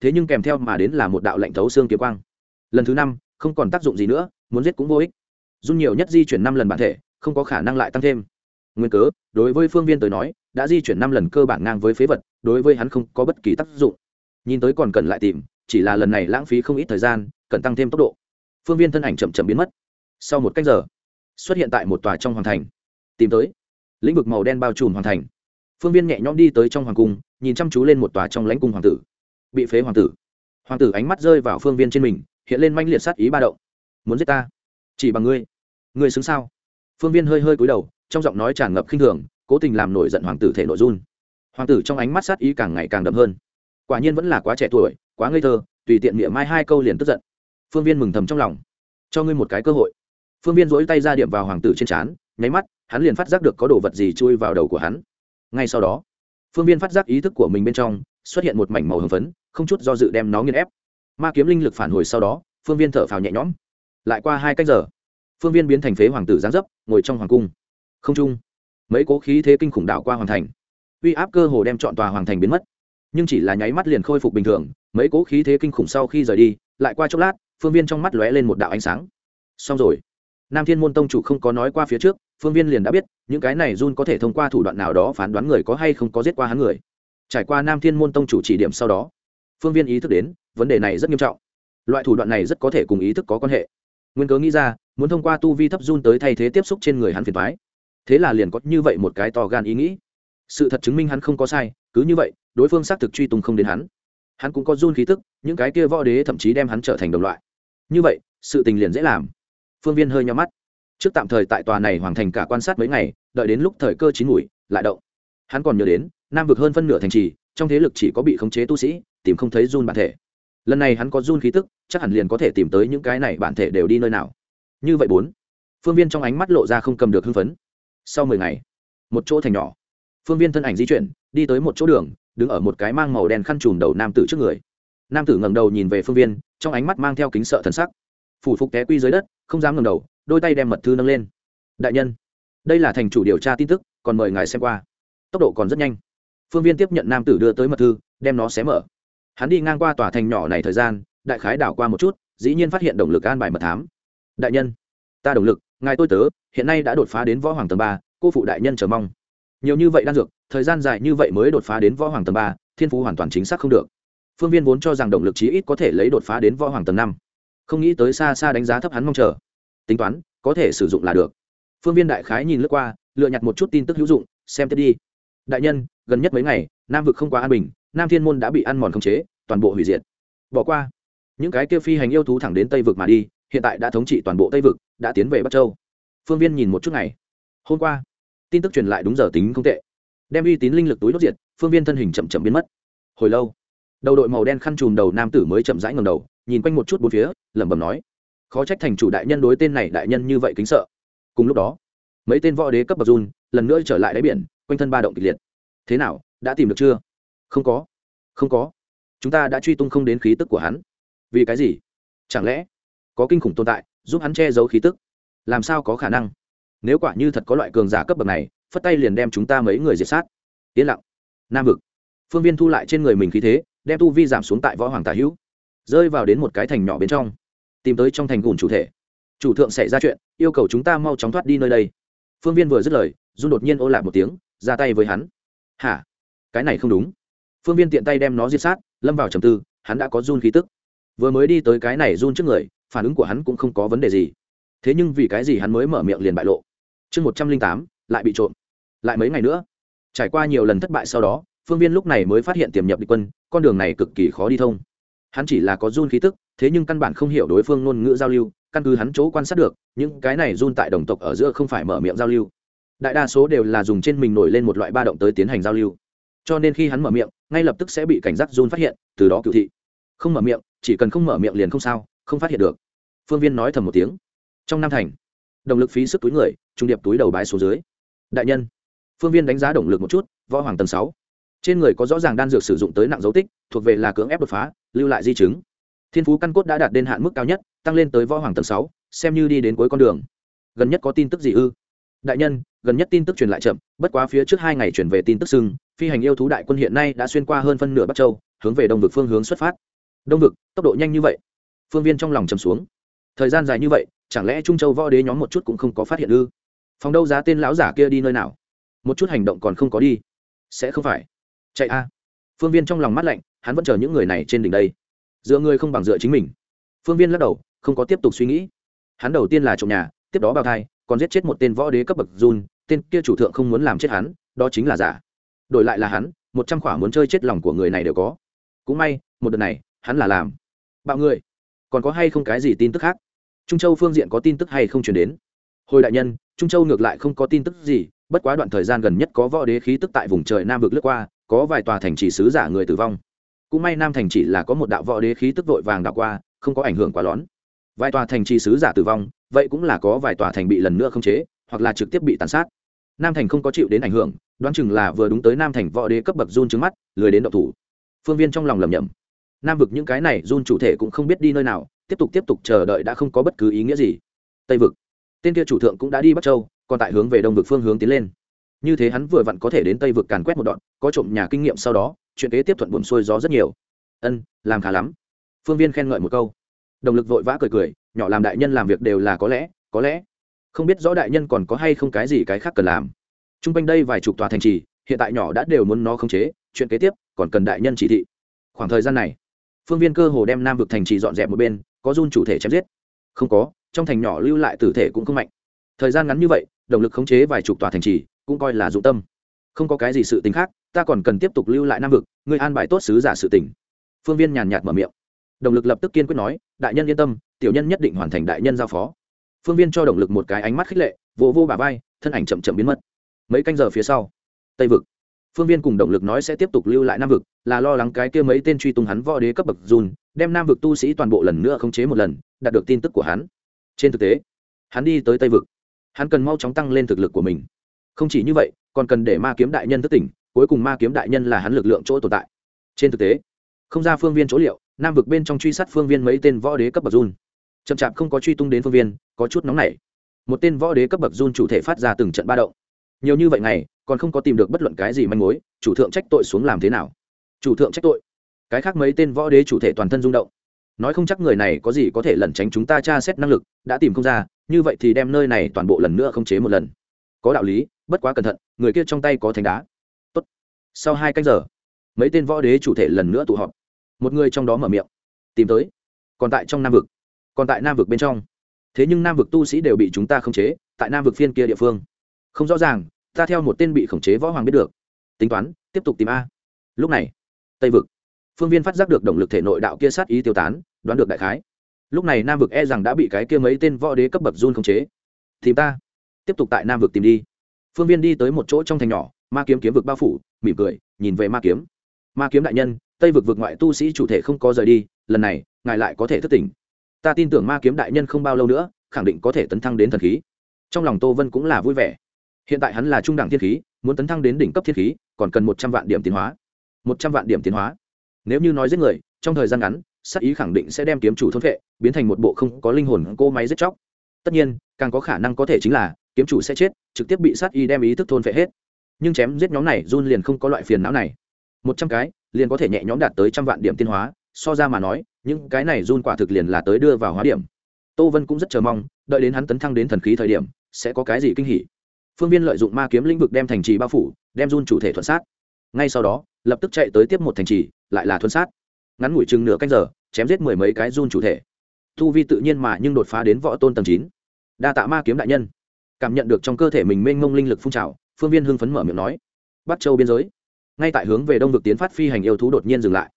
Thế nhưng kèm theo mà đến là một đạo lạnh thấu xương kiếm quang. Lần thứ năm, không còn tác dụng gì nữa, muốn giết cũng vô ích. Dung nhiều nhất di chuyển năm lần bản thể, không có khả năng lại tăng thêm. Nguyên cớ, đối với phương viên tới nói đã di chuyển năm lần cơ bản ngang với phế vật, đối với hắn không có bất kỳ tác dụng. Nhìn tới còn cần lại tìm, chỉ là lần này lãng phí không ít thời gian, cần tăng thêm tốc độ. Phương viên thân ảnh chậm chậm biến mất. Sau một cách giờ, xuất hiện tại một tòa trong hoàng thành. Tìm tới. Lĩnh vực màu đen bao trùm hoàng thành. Phương viên nhẹ nhõm đi tới trong hoàng cung, nhìn chăm chú lên một tòa trong lãnh cung hoàng tử. Bị phế hoàng tử. Hoàng tử ánh mắt rơi vào phương viên trên mình, hiện lên manh liệt sát ý ba động. Muốn giết ta? Chỉ bằng ngươi. Ngươi xứng sao? Phương viên hơi hơi cúi đầu, trong giọng nói tràn ngập khinh thường cố tình làm nổi giận hoàng tử thể nội run. Hoàng tử trong ánh mắt sát ý càng ngày càng đậm hơn. Quả nhiên vẫn là quá trẻ tuổi, quá ngây thơ, tùy tiện miệng mai hai câu liền tức giận. Phương viên mừng thầm trong lòng. Cho ngươi một cái cơ hội. Phương viên dỗi tay ra điểm vào hoàng tử trên trán, nháy mắt, hắn liền phát giác được có đồ vật gì chui vào đầu của hắn. Ngay sau đó, phương viên phát giác ý thức của mình bên trong xuất hiện một mảnh màu hồng phấn, không chút do dự đem nó nghiên ép. Ma kiếm linh lực phản hồi sau đó, phương viên thở phào nhẹ nhõm. Lại qua hai cách giờ, phương viên biến thành phế hoàng tử giáng dấp, ngồi trong hoàng cung. Không trung mấy cố khí thế kinh khủng đạo qua hoàng thành. Uy áp cơ hồ đem chọn tòa hoàng thành biến mất. Nhưng chỉ là nháy mắt liền khôi phục bình thường, mấy cố khí thế kinh khủng sau khi rời đi, lại qua chốc lát, phương viên trong mắt lóe lên một đạo ánh sáng. Xong rồi. Nam thiên môn tông chủ không có nói qua phía trước, phương viên liền đã biết, những cái này run có thể thông qua thủ đoạn nào đó phán đoán người có hay không có giết qua hắn người. Trải qua nam thiên môn tông chủ chỉ điểm sau đó, phương viên ý thức đến, vấn đề này rất nghiêm trọng. Loại thủ đoạn này rất có thể cùng ý thức có quan hệ. Nguyên cớ nghĩ ra, muốn thông qua tu vi thấp run tới thay thế tiếp xúc trên người hắn phiền thoái thế là liền có như vậy một cái to gan ý nghĩ. Sự thật chứng minh hắn không có sai, cứ như vậy, đối phương xác thực truy tung không đến hắn. Hắn cũng có run khí tức, những cái kia võ đế thậm chí đem hắn trở thành đồng loại. Như vậy, sự tình liền dễ làm. Phương viên hơi nhắm mắt. Trước tạm thời tại tòa này hoàn thành cả quan sát mấy ngày, đợi đến lúc thời cơ chín mùi, lại động. Hắn còn nhớ đến, nam vực hơn phân nửa thành trì, trong thế lực chỉ có bị khống chế tu sĩ, tìm không thấy run bản thể. Lần này hắn có run khí tức, chắc hẳn liền có thể tìm tới những cái này bản thể đều đi nơi nào. Như vậy bốn, phương viên trong ánh mắt lộ ra không cầm được hưng phấn sau mười ngày, một chỗ thành nhỏ. Phương viên thân ảnh di chuyển, đi tới một chỗ đường, đứng ở một cái mang màu đen khăn trùm đầu nam tử trước người. Nam tử ngẩng đầu nhìn về phương viên, trong ánh mắt mang theo kính sợ thần sắc. Phủ phục té quy dưới đất, không dám ngẩng đầu, đôi tay đem mật thư nâng lên. Đại nhân, đây là thành chủ điều tra tin tức, còn mời ngài xem qua. Tốc độ còn rất nhanh. Phương viên tiếp nhận nam tử đưa tới mật thư, đem nó xé mở. Hắn đi ngang qua tòa thành nhỏ này thời gian, đại khái đảo qua một chút, dĩ nhiên phát hiện động lực an bài mật thám. Đại nhân, ta động lực ngài tôi tớ, hiện nay đã đột phá đến võ hoàng tầng ba, cô phụ đại nhân chờ mong. Nhiều như vậy đan dược, thời gian dài như vậy mới đột phá đến võ hoàng tầng ba, thiên phú hoàn toàn chính xác không được. Phương viên vốn cho rằng động lực chí ít có thể lấy đột phá đến võ hoàng tầng năm. Không nghĩ tới xa xa đánh giá thấp hắn mong chờ. Tính toán, có thể sử dụng là được. Phương viên đại khái nhìn lướt qua, lựa nhặt một chút tin tức hữu dụng, xem tiếp đi. Đại nhân, gần nhất mấy ngày, nam vực không quá an bình, nam thiên môn đã bị ăn mòn khống chế, toàn bộ hủy diệt. Bỏ qua. Những cái kia phi hành yêu thú thẳng đến tây vực mà đi hiện tại đã thống trị toàn bộ tây vực, đã tiến về bắc châu. Phương viên nhìn một chút ngày. Hôm qua, tin tức truyền lại đúng giờ tính không tệ. Đem uy tín linh lực túi đốt diệt, phương viên thân hình chậm chậm biến mất. Hồi lâu, đầu đội màu đen khăn trùm đầu nam tử mới chậm rãi ngầm đầu, nhìn quanh một chút bốn phía, lẩm bẩm nói, khó trách thành chủ đại nhân đối tên này đại nhân như vậy kính sợ. Cùng lúc đó, mấy tên võ đế cấp bậc run lần nữa trở lại đáy biển, quanh thân ba động kịch liệt. Thế nào, đã tìm được chưa? Không có không có. Chúng ta đã truy tung không đến khí tức của hắn. Vì cái gì? Chẳng lẽ có kinh khủng tồn tại, giúp hắn che giấu khí tức. Làm sao có khả năng? Nếu quả như thật có loại cường giả cấp bậc này, phất tay liền đem chúng ta mấy người diệt sát. Yên lặng. Nam vực. Phương viên thu lại trên người mình khí thế, đem tu vi giảm xuống tại võ hoàng tả hữu, rơi vào đến một cái thành nhỏ bên trong, tìm tới trong thành gùn chủ thể. Chủ thượng xảy ra chuyện, yêu cầu chúng ta mau chóng thoát đi nơi đây. Phương viên vừa dứt lời dung đột nhiên ô lại một tiếng, ra tay với hắn. Hả? Cái này không đúng. Phương viên tiện tay đem nó diệt sát, lâm vào trầm tư, hắn đã có run khí tức. Vừa mới đi tới cái này run trước người phản ứng của hắn cũng không có vấn đề gì. Thế nhưng vì cái gì hắn mới mở miệng liền bại lộ? Chương một trăm linh tám, lại bị trộm. Lại mấy ngày nữa? Trải qua nhiều lần thất bại sau đó, phương viên lúc này mới phát hiện tiềm nhập địch quân, con đường này cực kỳ khó đi thông. Hắn chỉ là có run khí tức, thế nhưng căn bản không hiểu đối phương ngôn ngữ giao lưu, căn cứ hắn chỗ quan sát được, những cái này run tại đồng tộc ở giữa không phải mở miệng giao lưu. Đại đa số đều là dùng trên mình nổi lên một loại ba động tới tiến hành giao lưu. Cho nên khi hắn mở miệng, ngay lập tức sẽ bị cảnh giác run phát hiện, từ đó cựu thị. Không mở miệng, chỉ cần không mở miệng liền không sao không phát hiện được. Phương viên nói thầm một tiếng. Trong nam thành động lực phí sức túi người, trung điệp túi đầu bái xuống dưới. Đại nhân, phương viên đánh giá động lực một chút, võ hoàng tầng sáu. Trên người có rõ ràng đan dược sử dụng tới nặng dấu tích, thuộc về là cưỡng ép đột phá, lưu lại di chứng. Thiên phú căn cốt đã đạt đến hạn mức cao nhất, tăng lên tới võ hoàng tầng sáu, xem như đi đến cuối con đường. Gần nhất có tin tức gì ư? Đại nhân, gần nhất tin tức truyền lại chậm, bất quá phía trước hai ngày chuyển về tin tức sưng, phi hành yêu thú đại quân hiện nay đã xuyên qua hơn phân nửa bắc châu, hướng về đông vực phương hướng xuất phát. Đông vực, tốc độ nhanh như vậy phương viên trong lòng chầm xuống. Thời gian dài như vậy, chẳng lẽ trung châu võ đế nhóm một chút cũng không có phát hiện ư? Phòng đâu giá tên lão giả kia đi nơi nào? Một chút hành động còn không có đi. Sẽ không phải. Chạy a. Phương viên trong lòng mắt lạnh, hắn vẫn chờ những người này trên đỉnh đây. Dựa người không bằng dựa chính mình. Phương viên lắc đầu, không có tiếp tục suy nghĩ. Hắn đầu tiên là trộm nhà, tiếp đó bao thai, còn giết chết một tên võ đế cấp bậc run, tên kia chủ thượng không muốn làm chết hắn, đó chính là giả. Đổi lại là hắn, một trăm khỏa muốn chơi chết lòng của người này đều có. Cũng may, một đợt này, hắn là làm. Bạo người còn có hay không cái gì tin tức khác? Trung châu phương diện có tin tức hay không chuyển đến? Hồi đại nhân, trung châu ngược lại không có tin tức gì, bất quá đoạn thời gian gần nhất có võ đế khí tức tại vùng trời nam vực lướt qua, có vài tòa thành chỉ sứ giả người tử vong. Cũng may nam thành chỉ là có một đạo võ đế khí tức vội vàng đạo qua, không có ảnh hưởng quá lón vài tòa thành trì sứ giả tử vong, vậy cũng là có vài tòa thành bị lần nữa không chế, hoặc là trực tiếp bị tàn sát. Nam thành không có chịu đến ảnh hưởng, đoán chừng là vừa đúng tới nam thành võ đế cấp bậc run trứng mắt, lười đến động thủ. Phương viên trong lòng lầm nhầm nam vực những cái này run chủ thể cũng không biết đi nơi nào, tiếp tục tiếp tục chờ đợi đã không có bất cứ ý nghĩa gì. Tây vực. Tên kia chủ thượng cũng đã đi bắc châu, còn tại hướng về đông vực phương hướng tiến lên. Như thế hắn vừa vặn có thể đến tây vực càn quét một đoạn, có trộm nhà kinh nghiệm sau đó, chuyện kế tiếp thuận buồn xuôi gió rất nhiều. Ân, làm khá lắm. Phương viên khen ngợi một câu. Đồng lực vội vã cười cười, nhỏ làm đại nhân làm việc đều là có lẽ có lẽ. Không biết rõ đại nhân còn có hay không cái gì cái khác cần làm. T r u n g quanh đây vài chục tòa thành trì, hiện tại nhỏ đã đều muốn nó khống chế, chuyện kế tiếp còn cần đại nhân chỉ thị. Khoảng thời gian này phương viên cơ hồ đem nam vực thành trì dọn dẹp một bên có run chủ thể chém giết. Không có trong thành nhỏ lưu lại tử thể cũng không mạnh. Thời gian ngắn như vậy động lực khống chế vài chục tòa thành trì cũng coi là dụng tâm. Không có cái gì sự tính khác ta còn cần tiếp tục lưu lại nam vực người an bài tốt sứ giả sự tỉnh phương viên nhàn nhạt mở miệng. Động lực lập tức kiên quyết nói đại nhân yên tâm tiểu nhân nhất định hoàn thành đại nhân giao phó. Phương viên cho động lực một cái ánh mắt khích lệ vỗ vô, vô bà vai thân ảnh chậm chậm biến mất. Mấy canh giờ phía sau tây vực phương viên cùng động lực nói sẽ tiếp tục lưu lại nam vực, là lo lắng cái kia mấy tên truy tung hắn võ đế cấp bậc dùn đem nam vực tu sĩ toàn bộ lần nữa khống chế một lần, đạt được tin tức của hắn. Trên thực tế, hắn đi tới tây vực. Hắn cần mau chóng tăng lên thực lực của mình. Không chỉ như vậy, còn cần để ma kiếm đại nhân thức tỉnh, cuối cùng ma kiếm đại nhân là hắn lực lượng chỗ tồn tại. Trên thực tế, không ra phương viên chỗ liệu, nam vực bên trong truy sát phương viên mấy tên võ đế cấp bậc dùn chậm chạp không có truy tung đến phương viên, có chút nóng nảy. Một tên võ đế cấp bậc dùn chủ thể phát ra từng trận ba động. Nhiều như vậy này còn không có tìm được bất luận cái gì manh mối, chủ thượng trách tội xuống làm thế nào? Chủ thượng trách tội? Cái khác mấy tên võ đế chủ thể toàn thân rung động. Nói không chắc người này có gì có thể lẩn tránh chúng ta tra xét năng lực, đã tìm không ra, như vậy thì đem nơi này toàn bộ lần nữa không chế một lần. Có đạo lý, bất quá cẩn thận, người kia trong tay có thành đá. Tốt. sau hai canh giờ, mấy tên võ đế chủ thể lần nữa tụ họp. Một người trong đó mở miệng. Tìm tới. Còn tại trong nam vực. Còn tại nam vực bên trong. Thế nhưng nam vực tu sĩ đều bị chúng ta khống chế, tại nam vực phiên kia địa phương. Không rõ ràng ta theo một tên bị khống chế võ hoàng biết được. Tính toán, tiếp tục tìm a. Lúc này, tây vực. Phương viên phát giác được động lực thể nội đạo kia sát ý tiêu tán, đoán được đại khái. Lúc này nam vực e rằng đã bị cái kia mấy tên võ đế cấp bậc run khống chế. Tìm ta. Tiếp tục tại nam vực tìm đi. Phương viên đi tới một chỗ trong thành nhỏ, ma kiếm kiếm vực bao phủ, mỉm cười, nhìn về ma kiếm. Ma kiếm đại nhân, tây vực vực ngoại tu sĩ chủ thể không có rời đi, lần này, ngài lại có thể thất tỉnh. Ta tin tưởng ma kiếm đại nhân không bao lâu nữa, khẳng định có thể tấn thăng đến thần khí. Trong lòng tô vân cũng là vui vẻ hiện tại hắn là trung đẳng thiên khí, muốn tấn thăng đến đỉnh cấp thiên khí, còn cần một trăm vạn điểm tiến hóa. Một trăm vạn điểm tiến hóa. Nếu như nói giết người, trong thời gian ngắn sắc ý khẳng định sẽ đem kiếm chủ thôn vệ biến thành một bộ không có linh hồn cô máy giết chóc. Tất nhiên, càng có khả năng có thể chính là, kiếm chủ sẽ chết, trực tiếp bị sát y đem ý thức thôn vệ hết. Nhưng chém giết nhóm này, run liền không có loại phiền não này. Một trăm cái, liền có thể nhẹ nhõm đạt tới trăm vạn điểm tiến hóa, so ra mà nói, những cái này run quả thực liền là tới đưa vào hóa điểm. Tô vân cũng rất chờ mong, đợi đến hắn tấn thăng đến thần khí thời điểm, sẽ có cái gì kinh hỉ phương viên lợi dụng ma kiếm lĩnh vực đem thành trì bao phủ, đem run chủ thể thuận sát. Ngay sau đó, lập tức chạy tới tiếp một thành trì, lại là thuận sát. Ngắn ngủi chừng nửa canh giờ, chém giết mười mấy cái run chủ thể. Thu vi tự nhiên mà nhưng đột phá đến võ tôn tầng chín. Đa tạ ma kiếm đại nhân. Cảm nhận được trong cơ thể mình mênh mông linh lực phun trào, phương viên hưng phấn mở miệng nói. Bắt châu biên giới. Ngay tại hướng về đông vực tiến phát phi hành yêu thú đột nhiên dừng lại.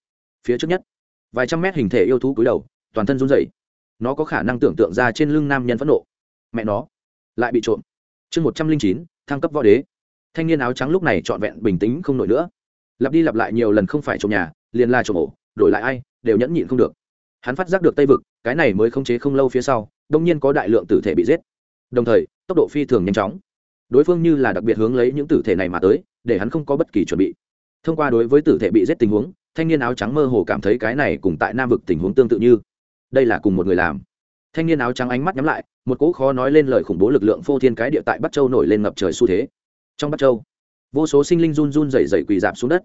Phía trước nhất, vài trăm mét hình thể yêu thú cúi đầu, toàn thân run rẩy. Nó có khả năng tưởng tượng ra trên lưng nam nhân phẫn nộ. Mẹ nó, lại bị trộm chương một trăm linh chín, thăng cấp võ đế. Thanh niên áo trắng lúc này trọn vẹn bình tĩnh không nổi nữa. Lặp đi lặp lại nhiều lần không phải trộm nhà, liền là trộm ổ, đổi lại ai, đều nhẫn nhịn không được. Hắn phát giác được tây vực, cái này mới không chế không lâu phía sau, đông nhiên có đại lượng tử thể bị giết. Đồng thời, tốc độ phi thường nhanh chóng. Đối phương như là đặc biệt hướng lấy những tử thể này mà tới, để hắn không có bất kỳ chuẩn bị. Thông qua đối với tử thể bị giết tình huống, thanh niên áo trắng mơ hồ cảm thấy cái này cùng tại nam vực tình huống tương tự như. Đây là cùng một người làm thanh niên áo trắng ánh mắt nhắm lại, một cỗ khó nói lên lời khủng bố lực lượng phô thiên cái địa tại bắc châu nổi lên ngập trời xu thế. Trong bắc châu, vô số sinh linh run run rẩy rẩy quỳ dạp xuống đất.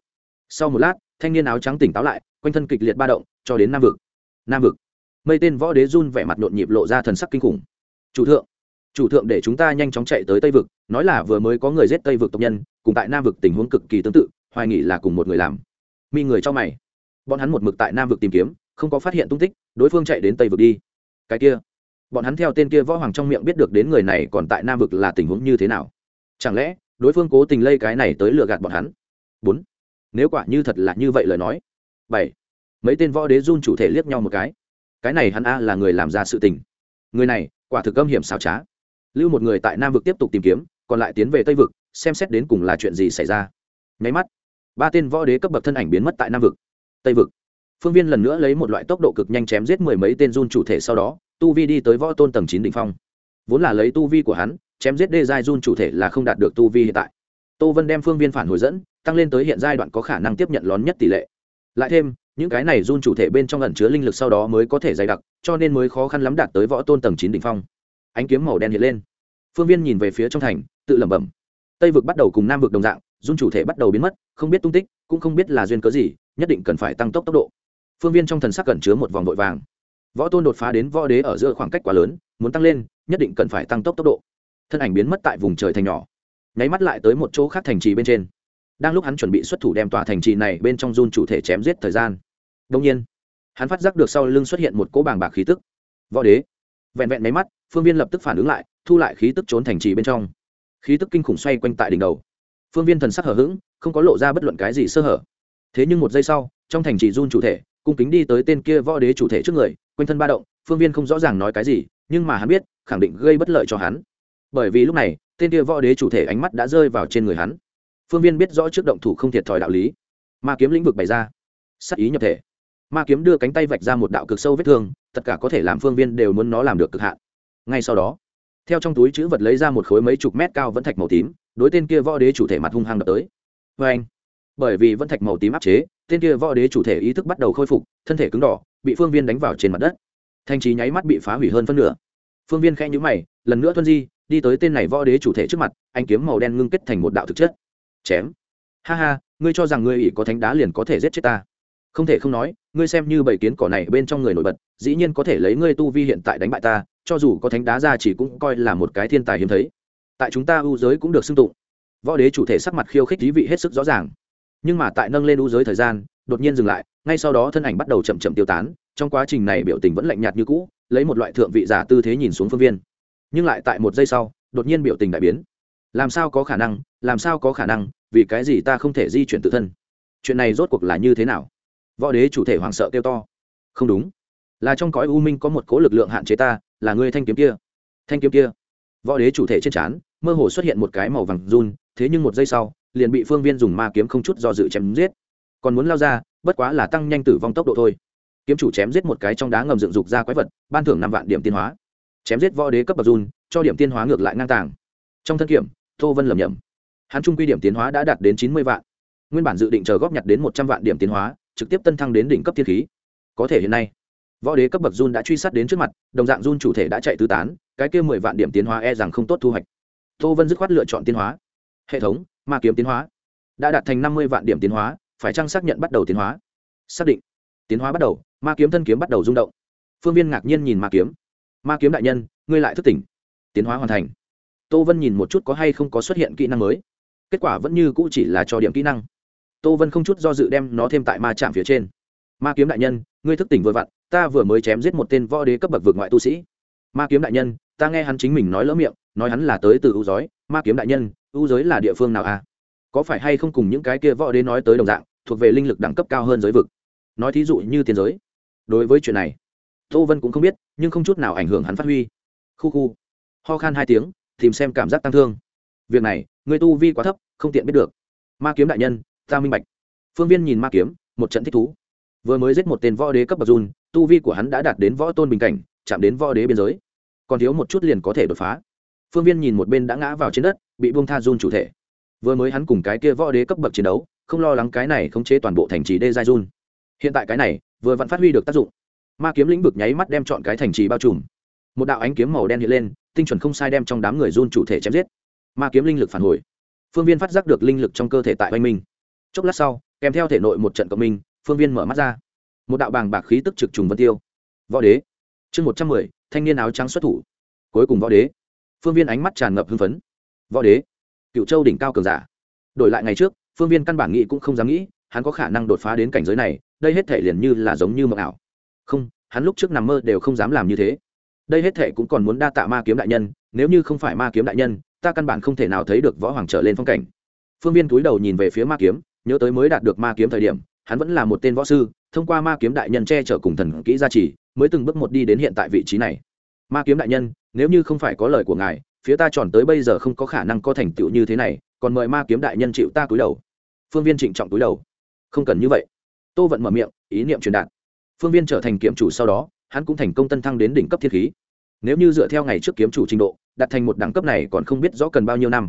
Sau một lát, thanh niên áo trắng tỉnh táo lại, quanh thân kịch liệt ba động, cho đến nam vực. Nam vực. Mây tên võ đế run vẻ mặt nhộn nhịp lộ ra thần sắc kinh khủng. Chủ thượng chủ thượng để chúng ta nhanh chóng chạy tới tây vực, nói là vừa mới có người giết tây vực tộc nhân, cùng tại nam vực tình huống cực kỳ tương tự, hoài nghị là cùng một người làm. Mi người cho mày. Bọn hắn một mực tại nam vực tìm kiếm, không có phát hiện tung tích, đối phương chạy đến tây vực đi cái kia. Bọn hắn theo tên kia võ hoàng trong miệng biết được đến người này còn tại nam vực là tình huống như thế nào. Chẳng lẽ, đối phương cố tình lây cái này tới lừa gạt bọn hắn? Bốn. Nếu quả như thật là như vậy lời nói. Bảy. Mấy tên võ đế run chủ thể liếc nhau một cái. Cái này hắn a là người làm ra sự tình. Người này, quả thực âm hiểm xảo trá. Lưu một người tại nam vực tiếp tục tìm kiếm, còn lại tiến về tây vực, xem xét đến cùng là chuyện gì xảy ra. Nháy mắt, ba tên võ đế cấp bậc thân ảnh biến mất tại nam vực. Tây vực phương viên lần nữa lấy một loại tốc độ cực nhanh chém giết mười mấy tên run chủ thể sau đó, tu vi đi tới võ tôn tầng chín đ ỉ n h phong. Vốn là lấy tu vi của hắn, chém giết đê giai run chủ thể là không đạt được tu vi hiện tại. Tô vân đem phương viên phản hồi dẫn, tăng lên tới hiện giai đoạn có khả năng tiếp nhận lón nhất tỷ lệ. Lại thêm, những cái này run chủ thể bên trong ẩn chứa linh lực sau đó mới có thể dày đặc, cho nên mới khó khăn lắm đạt tới võ tôn tầng chín đ ỉ n h phong. Ánh kiếm màu đen hiện lên. Phương viên nhìn về phía trong thành, tự lẩm bẩm. Tây vực bắt đầu cùng nam vực đồng dạng, run chủ thể bắt đầu biến mất, không biết tung tích, cũng không biết là duyên cớ gì, nhất định cần phải tăng tốc tốc độ phương viên trong thần sắc cẩn chứa một vòng vội vàng. Võ tôn đột phá đến võ đế ở giữa khoảng cách quá lớn, muốn tăng lên, nhất định cần phải tăng tốc tốc độ. Thân ảnh biến mất tại vùng trời thành nhỏ. Nháy mắt lại tới một chỗ khác thành trì bên trên. Đang lúc hắn chuẩn bị xuất thủ đem tòa thành trì này bên trong run chủ thể chém giết thời gian. Đông nhiên, hắn phát giác được sau lưng xuất hiện một cỗ bàng bạc khí tức. Võ đế. Vẹn vẹn máy mắt, phương viên lập tức phản ứng lại, thu lại khí tức trốn thành trì bên trong. Khí tức kinh khủng xoay quanh tại đỉnh đầu. Phương viên thần sắc hở h ữ g không có lộ ra bất luận cái gì sơ hở. Thế nhưng một giây sau, trong thành trì run chủ thể cung kính đi tới tên kia võ đế chủ thể trước người, quanh thân ba động, phương viên không rõ ràng nói cái gì, nhưng mà hắn biết, khẳng định gây bất lợi cho hắn. Bởi vì lúc này, tên kia võ đế chủ thể ánh mắt đã rơi vào trên người hắn. Phương viên biết rõ trước động thủ không thiệt thòi đạo lý. Ma kiếm lĩnh vực bày ra. Sắc ý nhập thể. Ma kiếm đưa cánh tay vạch ra một đạo cực sâu vết thương, tất cả có thể làm phương viên đều muốn nó làm được cực hạn. Ngay sau đó, theo trong túi chữ vật lấy ra một khối mấy chục mét cao vẫn thạch màu tím, đối tên kia võ đế chủ thể mặt hung hăng đập tới. Vê anh bởi vì vẫn thạch màu tím áp chế tên kia võ đế chủ thể ý thức bắt đầu khôi phục, thân thể cứng đỏ, bị phương viên đánh vào trên mặt đất. Thanh trí nháy mắt bị phá hủy hơn phân nửa. Phương viên khẽ nhữ mày, lần nữa thuân di, đi tới tên này võ đế chủ thể trước mặt, anh kiếm màu đen ngưng kết thành một đạo thực chất. Chém. Ha ha, ngươi cho rằng ngươi ỷ có thánh đá liền có thể giết chết ta. Không thể không nói, ngươi xem như bảy kiến cỏ này bên trong người nổi bật, dĩ nhiên có thể lấy ngươi tu vi hiện tại đánh bại ta, cho dù có thánh đá ra chỉ cũng coi là một cái thiên tài hiếm thấy. Tại chúng ta ưu giới cũng được xưng tụng. Võ đế chủ thể sắc mặt khiêu khích thí vị hết sức rõ ràng nhưng mà tại nâng lên u giới thời gian, đột nhiên dừng lại, ngay sau đó thân ảnh bắt đầu chậm chậm tiêu tán, trong quá trình này biểu tình vẫn lạnh nhạt như cũ, lấy một loại thượng vị giả tư thế nhìn xuống phương viên. Nhưng lại tại một giây sau, đột nhiên biểu tình đại biến. Làm sao có khả năng, làm sao có khả năng, vì cái gì ta không thể di chuyển tự thân? Chuyện này rốt cuộc là như thế nào? Võ đế chủ thể hoảng sợ kêu to. Không đúng. Là trong cõi u minh có một cố lực lượng hạn chế ta, là người thanh kiếm kia. Thanh kiếm kia. Võ đế chủ thể trên trán, mơ hồ xuất hiện một cái màu vàng run, thế nhưng một giây sau liền bị phương viên dùng ma kiếm không chút do dự chém giết. Còn muốn lao ra, bất quá là tăng nhanh tử vong tốc độ thôi. Kiếm chủ chém giết một cái trong đá ngầm dựng dục ra quái vật, ban thưởng năm vạn điểm tiên hóa. Chém giết võ đế cấp bậc run, cho điểm tiên hóa ngược lại ngang tàng. Trong thân kiểm, tô vân lầm nhầm hắn trung quy điểm tiến hóa đã đạt đến chín mươi vạn. Nguyên bản dự định chờ góp nhặt đến một trăm vạn điểm tiến hóa, trực tiếp tân thăng đến đỉnh cấp thiên khí. Có thể hiện nay, võ đế cấp bậc run đã truy sát đến trước mặt, đồng dạng run chủ thể đã chạy tứ tán, cái kia mười vạn điểm tiến hóa e rằng không tốt thu hoạch. Tô vân dứt khoát lựa chọn tiến hóa. Hệ thống ma kiếm tiến hóa. Đã đạt thành năm mươi vạn điểm tiến hóa, phải chăng xác nhận bắt đầu tiến hóa? Xác định. Tiến hóa bắt đầu, ma kiếm thân kiếm bắt đầu rung động. Phương viên ngạc nhiên nhìn ma kiếm. Ma kiếm đại nhân, ngươi lại thức tỉnh. Tiến hóa hoàn thành. Tô vân nhìn một chút có hay không có xuất hiện kỹ năng mới. Kết quả vẫn như cũ chỉ là cho điểm kỹ năng. Tô vân không chút do dự đem nó thêm tại ma trạm phía trên. Ma kiếm đại nhân, ngươi thức tỉnh vừa vặn, ta vừa mới chém giết một tên võ đế cấp bậc vượt ngoại tu sĩ. Ma kiếm đại nhân, ta nghe hắn chính mình nói lỡ miệng, nói hắn là tới từ ưu giói. Ma kiếm đại nhân u giới là địa phương nào à? Có phải hay không cùng những cái kia võ đế nói tới đồng dạng, thuộc về linh lực đẳng cấp cao hơn giới vực? Nói thí dụ như tiên giới. Đối với chuyện này, tô vân cũng không biết, nhưng không chút nào ảnh hưởng hắn phát huy. Khu khu. Ho khan hai tiếng, tìm xem cảm giác tăng thương. Việc này, người tu vi quá thấp, không tiện biết được. Ma kiếm đại nhân, ta minh bạch. Phương viên nhìn ma kiếm, một trận thích thú. Vừa mới giết một tên võ đế cấp bậc dun tu vi của hắn đã đạt đến võ tôn bình cảnh, chạm đến võ đế biên giới. Còn thiếu một chút liền có thể đột phá. Phương viên nhìn một bên đã ngã vào trên đất bị buông tha run chủ thể. Vừa mới hắn cùng cái kia võ đế cấp bậc chiến đấu, không lo lắng cái này khống chế toàn bộ thành trì đê giai run hiện tại cái này, vừa vẫn phát huy được tác dụng. Ma kiếm lĩnh vực nháy mắt đem chọn cái thành trì bao trùm. Một đạo ánh kiếm màu đen hiện lên, tinh chuẩn không sai đem trong đám người run chủ thể chém giết. Ma kiếm linh lực phản hồi. Phương viên phát giác được linh lực trong cơ thể tại oanh minh. Chốc lát sau, kèm theo thể nội một trận cộng minh, phương viên mở mắt ra. Một đạo bàng bạc khí tức trực trùng vân tiêu. Võ đế. Chương một trăm mười, thanh niên áo trắng xuất thủ. Cuối cùng võ đế. Phương viên ánh mắt tràn ngập hưng phấn võ đế, cựu châu đỉnh cao cường giả. Đổi lại ngày trước, phương viên căn bản nghĩ cũng không dám nghĩ, hắn có khả năng đột phá đến cảnh giới này, đây hết thể liền như là giống như mộng ảo. Không, hắn lúc trước nằm mơ đều không dám làm như thế. Đây hết thể cũng còn muốn đa tạ ma kiếm đại nhân, nếu như không phải ma kiếm đại nhân, ta căn bản không thể nào thấy được võ hoàng trở lên phong cảnh. Phương viên túi đầu nhìn về phía ma kiếm, nhớ tới mới đạt được ma kiếm thời điểm, hắn vẫn là một tên võ sư, thông qua ma kiếm đại nhân che chở cùng thần kỹ gia trì, mới từng bước một đi đến hiện tại vị trí này. Ma kiếm đại nhân, nếu như không phải có lời của ngài phía ta tròn tới bây giờ không có khả năng có thành tựu như thế này, còn mời ma kiếm đại nhân chịu ta cúi đầu. Phương viên trịnh trọng cúi đầu. Không cần như vậy. Tô vận mở miệng, ý niệm truyền đạt. Phương viên trở thành kiếm chủ sau đó, hắn cũng thành công tân thăng đến đỉnh cấp thiên khí. Nếu như dựa theo ngày trước kiếm chủ trình độ, đạt thành một đẳng cấp này còn không biết rõ cần bao nhiêu năm.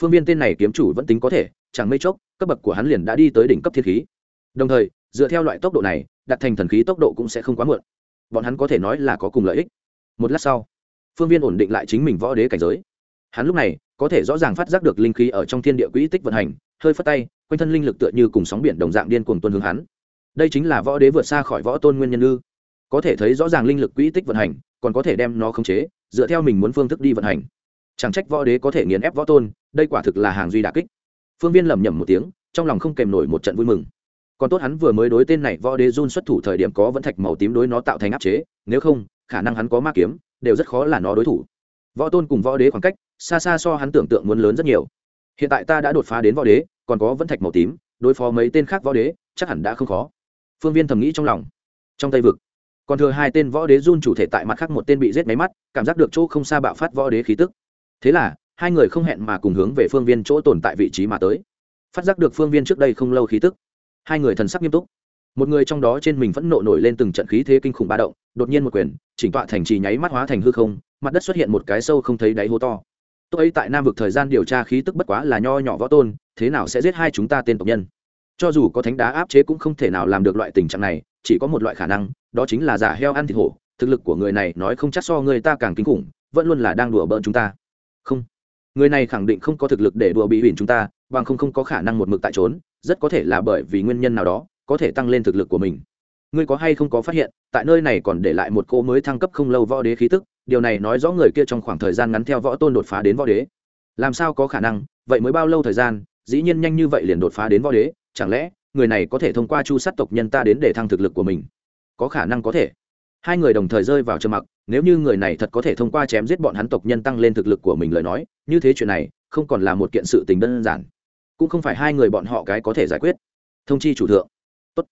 Phương viên tên này kiếm chủ vẫn tính có thể, chẳng mây chốc, cấp bậc của hắn liền đã đi tới đỉnh cấp thiên khí. Đồng thời, dựa theo loại tốc độ này, đạt thành thần khí tốc độ cũng sẽ không quá muộn. Bọn hắn có thể nói là có cùng lợi ích. Một lát sau phương viên ổn định lại chính mình võ đế cảnh giới. Hắn lúc này có thể rõ ràng phát giác được linh khí ở trong thiên địa quỹ tích vận hành, hơi phất tay, quanh thân linh lực tựa như cùng sóng biển đồng dạng điên cuồng tuân hướng hắn. Đây chính là võ đế vượt xa khỏi võ tôn nguyên nhân ư? Có thể thấy rõ ràng linh lực quỹ tích vận hành, còn có thể đem nó khống chế, dựa theo mình muốn phương thức đi vận hành. Chẳng trách võ đế có thể nghiền ép võ tôn, đây quả thực là hàng duy đà kích. Phương viên lẩm nhẩm một tiếng, trong lòng không kèm nổi một trận vui mừng còn tốt hắn vừa mới đối tên này võ đế run xuất thủ thời điểm có vẫn thạch màu tím đối nó tạo thành áp chế, nếu không, khả năng hắn có ma kiếm, đều rất khó là nó đối thủ. Võ tôn cùng võ đế khoảng cách, xa xa so hắn tưởng tượng muốn lớn rất nhiều. Hiện tại ta đã đột phá đến võ đế, còn có vẫn thạch màu tím, đối phó mấy tên khác võ đế, chắc hẳn đã không khó. Phương viên thầm nghĩ trong lòng. Trong tây vực, còn thừa hai tên võ đế run chủ thể tại mặt khác một tên bị giết máy mắt, cảm giác được chỗ không xa bạo phát võ đế khí tức. Thế là, hai người không hẹn mà cùng hướng về phương viên chỗ tồn tại vị trí mà tới. Phát giác được phương viên trước đây không lâu khí tức hai người thần sắc nghiêm túc. Một người trong đó trên mình phẫn nộ nổi lên từng trận khí thế kinh khủng ba động, đột nhiên một quyền, chỉnh tọa thành trì nháy mắt hóa thành hư không, mặt đất xuất hiện một cái sâu không thấy đáy hố to. Tôi ấy tại nam vực thời gian điều tra khí tức bất quá là nho nhỏ võ tôn, thế nào sẽ giết hai chúng ta tên tộc nhân? Cho dù có thánh đá áp chế cũng không thể nào làm được loại tình trạng này, chỉ có một loại khả năng, đó chính là giả heo ăn thịt hổ. Thực lực của người này nói không chắc so người ta càng kinh khủng, vẫn luôn là đang đùa bỡn chúng ta. Không. Người này khẳng định không có thực lực để đùa bị hủy chúng ta, bằng không không có khả năng một mực tại trốn rất có thể là bởi vì nguyên nhân nào đó, có thể tăng lên thực lực của mình. Ngươi có hay không có phát hiện, tại nơi này còn để lại một cô mới thăng cấp không lâu võ đế khí tức, điều này nói rõ người kia trong khoảng thời gian ngắn theo võ tôn đột phá đến võ đế. Làm sao có khả năng, vậy mới bao lâu thời gian, dĩ nhiên nhanh như vậy liền đột phá đến võ đế, chẳng lẽ, người này có thể thông qua chu sát tộc nhân ta đến để thăng thực lực của mình? Có khả năng có thể. Hai người đồng thời rơi vào trầm mặc, nếu như người này thật có thể thông qua chém giết bọn hắn tộc nhân tăng lên thực lực của mình lời nói, như thế chuyện này, không còn là một kiện sự tình đơn giản cũng không phải hai người bọn họ cái có thể giải quyết. Thông chi chủ thượng. Tốt.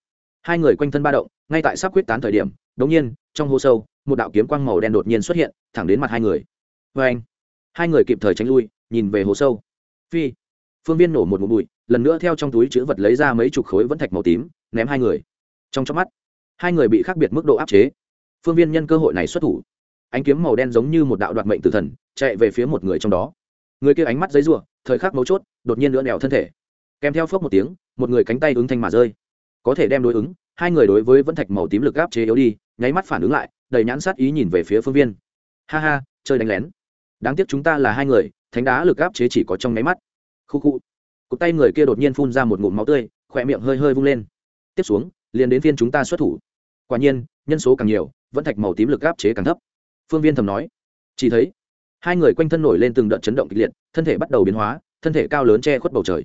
hai người quanh thân ba động, ngay tại sắp quyết tán thời điểm đống nhiên, trong hố sâu, một đạo kiếm quang màu đen đột nhiên xuất hiện, thẳng đến mặt hai người. Vê anh, hai người kịp thời tránh lui, nhìn về hố sâu. Phi. Phương viên nổ một mụ bụi, lần nữa theo trong túi chữ vật lấy ra mấy chục khối vẫn thạch màu tím, ném hai người. Trong chóc mắt, hai người bị khác biệt mức độ áp chế. Phương viên nhân cơ hội này xuất thủ. Ánh kiếm màu đen giống như một đạo đoạt mệnh tử thần, chạy về phía một người trong đó. Người kia ánh mắt giấy rùa thời khắc mấu chốt đột nhiên lửa nẹo thân thể. Kèm theo phốc một tiếng, một người cánh tay ứng thanh mà rơi. Có thể đem đối ứng, hai người đối với vẫn thạch màu tím lực áp chế yếu đi, nháy mắt phản ứng lại, đầy nhãn sát ý nhìn về phía phương viên. Ha ha, chơi đánh lén. Đáng tiếc chúng ta là hai người, thánh đá lực áp chế chỉ có trong nháy mắt. Khu khu. Cụt tay người kia đột nhiên phun ra một ngụm máu tươi, khỏe miệng hơi hơi vung lên. Tiếp xuống, liền đến phiên chúng ta xuất thủ. Quả nhiên, nhân số càng nhiều vẫn thạch màu tím lực áp chế càng thấp. Phương viên thầm nói. Chỉ thấy, hai người quanh thân nổi lên từng đợt chấn động kịch liệt, thân thể bắt đầu biến hóa thân thể cao lớn che khuất bầu trời.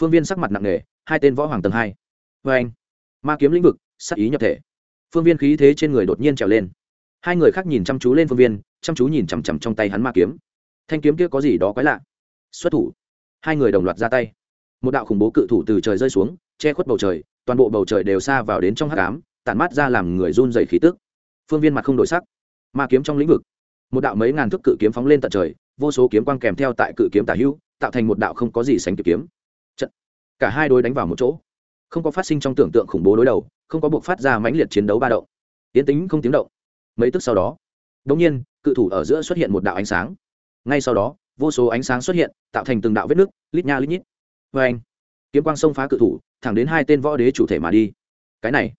Phương viên sắc mặt nặng nề, hai tên võ hoàng tầng hai. Vê anh, ma kiếm lĩnh vực, sắc ý nhập thể. Phương viên khí thế trên người đột nhiên trèo lên. Hai người khác nhìn chăm chú lên phương viên, chăm chú nhìn chằm chằm trong tay hắn ma kiếm. Thanh kiếm kia có gì đó quái lạ. Xuất thủ. Hai người đồng loạt ra tay. Một đạo khủng bố cự thủ từ trời rơi xuống, che khuất bầu trời, toàn bộ bầu trời đều xa vào đến trong hát cám tản mát ra làm người run dày khí tức. Phương viên mặt không đổi sắc. Ma kiếm trong lĩnh vực. Một đạo mấy ngàn thước cự kiếm phóng lên tận trời, vô số kiếm quang kèm theo tại cự kiếm tả hữu tạo thành một đạo không có gì sánh kịp kiếm. Trận. cả hai đôi đánh vào một chỗ. Không có phát sinh trong tưởng tượng khủng bố đối đầu, không có buộc phát ra mãnh liệt chiến đấu ba động. Yến tính không tiếng động. Mấy tức sau đó, đột nhiên, cự thủ ở giữa xuất hiện một đạo ánh sáng. Ngay sau đó, vô số ánh sáng xuất hiện, tạo thành từng đạo vết nước lít nha lít nhít. Vê anh, kiếm quang xông phá cự thủ, thẳng đến hai tên võ đế chủ thể mà đi. Cái này,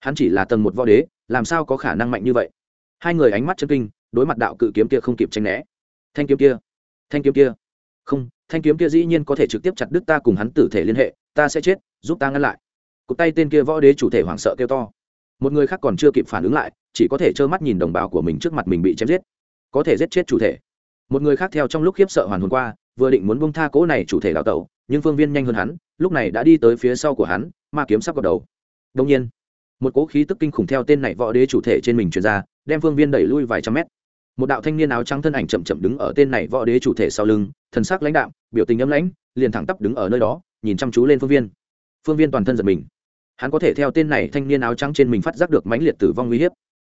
hắn chỉ là tầng một võ đế, làm sao có khả năng mạnh như vậy? Hai người ánh mắt chân kinh, đối mặt đạo cự kiếm kia không kịp tranh né. Thanh kiếm kia, thanh kiếm kia. Không thanh kiếm kia dĩ nhiên có thể trực tiếp chặt đứt ta cùng hắn tử thể liên hệ, ta sẽ chết, giúp ta ngăn lại. Cụt tay tên kia võ đế chủ thể hoảng sợ kêu to. Một người khác còn chưa kịp phản ứng lại, chỉ có thể trơ mắt nhìn đồng bào của mình trước mặt mình bị chém giết. Có thể giết chết chủ thể. Một người khác theo trong lúc khiếp sợ hoàn hồn qua, vừa định muốn bông tha cỗ này chủ thể đào tẩu, nhưng phương viên nhanh hơn hắn, lúc này đã đi tới phía sau của hắn, ma kiếm sắp vào đầu. Đông nhiên, một cỗ khí tức kinh khủng theo tên này võ đế chủ thể trên mình truyền ra, đem phương viên đẩy lui vài trăm mét một đạo thanh niên áo trắng thân ảnh chậm chậm đứng ở tên này võ đế chủ thể sau lưng, thần sắc lãnh đạo biểu tình ấm lãnh, liền thẳng tắp đứng ở nơi đó, nhìn chăm chú lên phương viên. Phương viên toàn thân giật mình. Hắn có thể theo tên này thanh niên áo trắng trên mình phát giác được mãnh liệt tử vong uy hiếp.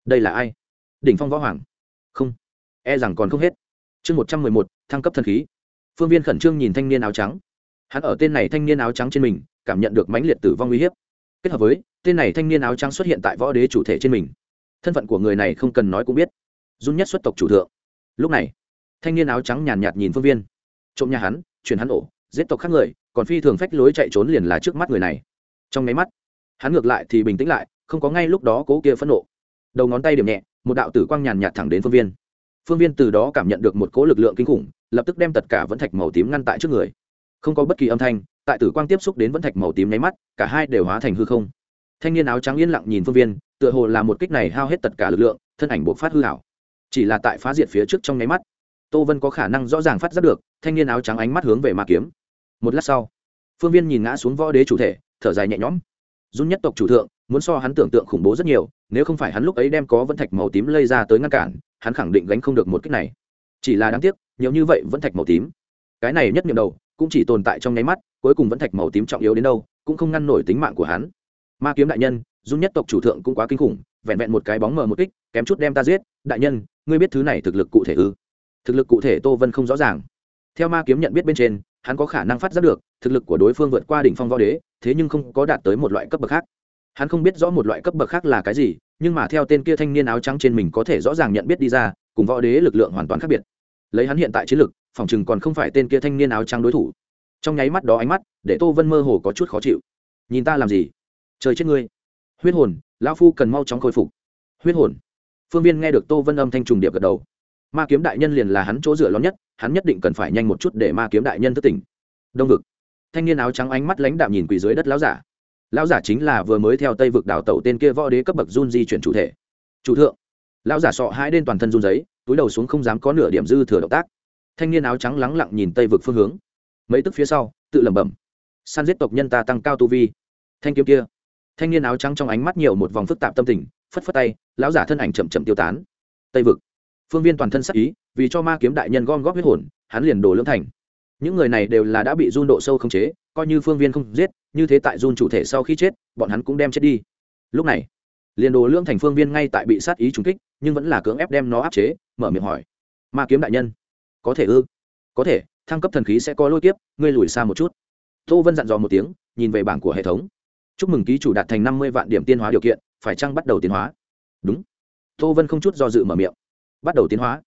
Đây là ai? Đỉnh phong võ hoàng. Không. E rằng còn không hết. Chương một trăm mười một, thăng cấp thần khí. Phương viên khẩn trương nhìn thanh niên áo trắng. Hắn ở tên này thanh niên áo trắng trên mình, cảm nhận được mãnh liệt tử vong uy hiếp. Kết hợp với, tên này thanh niên áo trắng xuất hiện tại võ đế chủ thể trên mình. Thân phận của người này không cần nói cũng biết dung nhất xuất tộc chủ thượng. Lúc này, thanh niên áo trắng nhàn nhạt nhìn phương viên. Trộm nhà hắn, chuyển hắn ổ, giết tộc khác người, còn phi thường phách lối chạy trốn liền là trước mắt người này. Trong máy mắt, hắn ngược lại thì bình tĩnh lại, không có ngay lúc đó cố kia phẫn nộ. Đầu ngón tay điểm nhẹ, một đạo tử quang nhàn nhạt thẳng đến phương viên. Phương viên từ đó cảm nhận được một cố lực lượng kinh khủng, lập tức đem tất cả vẫn thạch màu tím ngăn tại trước người. Không có bất kỳ âm thanh, tại tử quang tiếp xúc đến vẫn thạch màu tím nháy mắt, cả hai đều hóa thành hư không. Thanh niên áo trắng yên lặng nhìn phương viên, tựa hồ là một kích này hao hết tất cả lực lượng, thân ảnh buộc phát hư hảo chỉ là tại phá diệt phía trước trong nháy mắt. Tô vân có khả năng rõ ràng phát giác được, thanh niên áo trắng ánh mắt hướng về ma kiếm. Một lát sau, phương viên nhìn ngã xuống võ đế chủ thể, thở dài nhẹ nhõm. Dung nhất tộc chủ thượng, muốn so hắn tưởng tượng khủng bố rất nhiều, nếu không phải hắn lúc ấy đem có vẫn thạch màu tím lây ra tới ngăn cản, hắn khẳng định gánh không được một kích này. Chỉ là đáng tiếc, nhiều như vậy vẫn thạch màu tím. Cái này nhất niệm đầu, cũng chỉ tồn tại trong nháy mắt, cuối cùng vẫn thạch màu tím trọng yếu đến đâu, cũng không ngăn nổi tính mạng của hắn. Ma kiếm đại nhân, dung nhất tộc chủ thượng cũng quá kinh khủng, vẹn vẹn một cái bóng mờ một kích, kém chút đem ta giết. Đại nhân ngươi biết thứ này thực lực cụ thể ư? Thực lực cụ thể tô vân không rõ ràng. Theo ma kiếm nhận biết bên trên, hắn có khả năng phát giác được, thực lực của đối phương vượt qua đỉnh phong võ đế, thế nhưng không có đạt tới một loại cấp bậc khác. Hắn không biết rõ một loại cấp bậc khác là cái gì, nhưng mà theo tên kia thanh niên áo trắng trên mình có thể rõ ràng nhận biết đi ra, cùng võ đế lực lượng hoàn toàn khác biệt. Lấy hắn hiện tại chiến lực, phòng chừng còn không phải tên kia thanh niên áo trắng đối thủ. Trong nháy mắt đó ánh mắt để tô vân mơ hồ có chút khó chịu. Nhìn ta làm gì? Trời chết ngươi. Huyết hồn, lão phu cần mau chóng khôi phục. Huyết hồn phương viên nghe được tô vân âm thanh trùng điệp gật đầu. Ma kiếm đại nhân liền là hắn chỗ dựa lớn nhất, hắn nhất định cần phải nhanh một chút để ma kiếm đại nhân thức tỉnh. Đông vực. Thanh niên áo trắng ánh mắt lãnh đạm nhìn quỳ dưới đất lão giả. Lão giả chính là vừa mới theo tây vực đảo tẩu tên kia võ đế cấp bậc run di chuyển chủ thể. Chủ thượng. Lão giả sọ hãi đến toàn thân run giấy túi đầu xuống không dám có nửa điểm dư thừa động tác. Thanh niên áo trắng lắng lặng nhìn tây vực phương hướng. Mấy tức phía sau, tự lẩm bẩm. Săn giết tộc nhân ta tăng cao tu vi. Thanh kiếm kia. Thanh niên áo trắng trong ánh mắt nhiều một vòng phức tạp tâm tình phất phất tay, lão giả thân ảnh chậm chậm tiêu tán. Tây vực. Phương viên toàn thân sắc ý, vì cho ma kiếm đại nhân gom góp huyết hồn, hắn liền đồ lưỡng thành. Những người này đều là đã bị run độ sâu không chế, coi như phương viên không giết, như thế tại run chủ thể sau khi chết, bọn hắn cũng đem chết đi. Lúc này, liền đồ lưỡng thành phương viên ngay tại bị sát ý trúng kích, nhưng vẫn là cưỡng ép đem nó áp chế, mở miệng hỏi. Ma kiếm đại nhân, có thể ư? Có thể, thăng cấp thần khí sẽ có lôi kiếp, ngươi lùi xa một chút. Tô vân dặn dò một tiếng, nhìn về bảng của hệ thống. Chúc mừng ký chủ đạt thành năm mươi vạn điểm tiên hóa điều kiện phải chăng bắt đầu tiến hóa? Đúng. Tô vân không chút do dự mở miệng. Bắt đầu tiến hóa.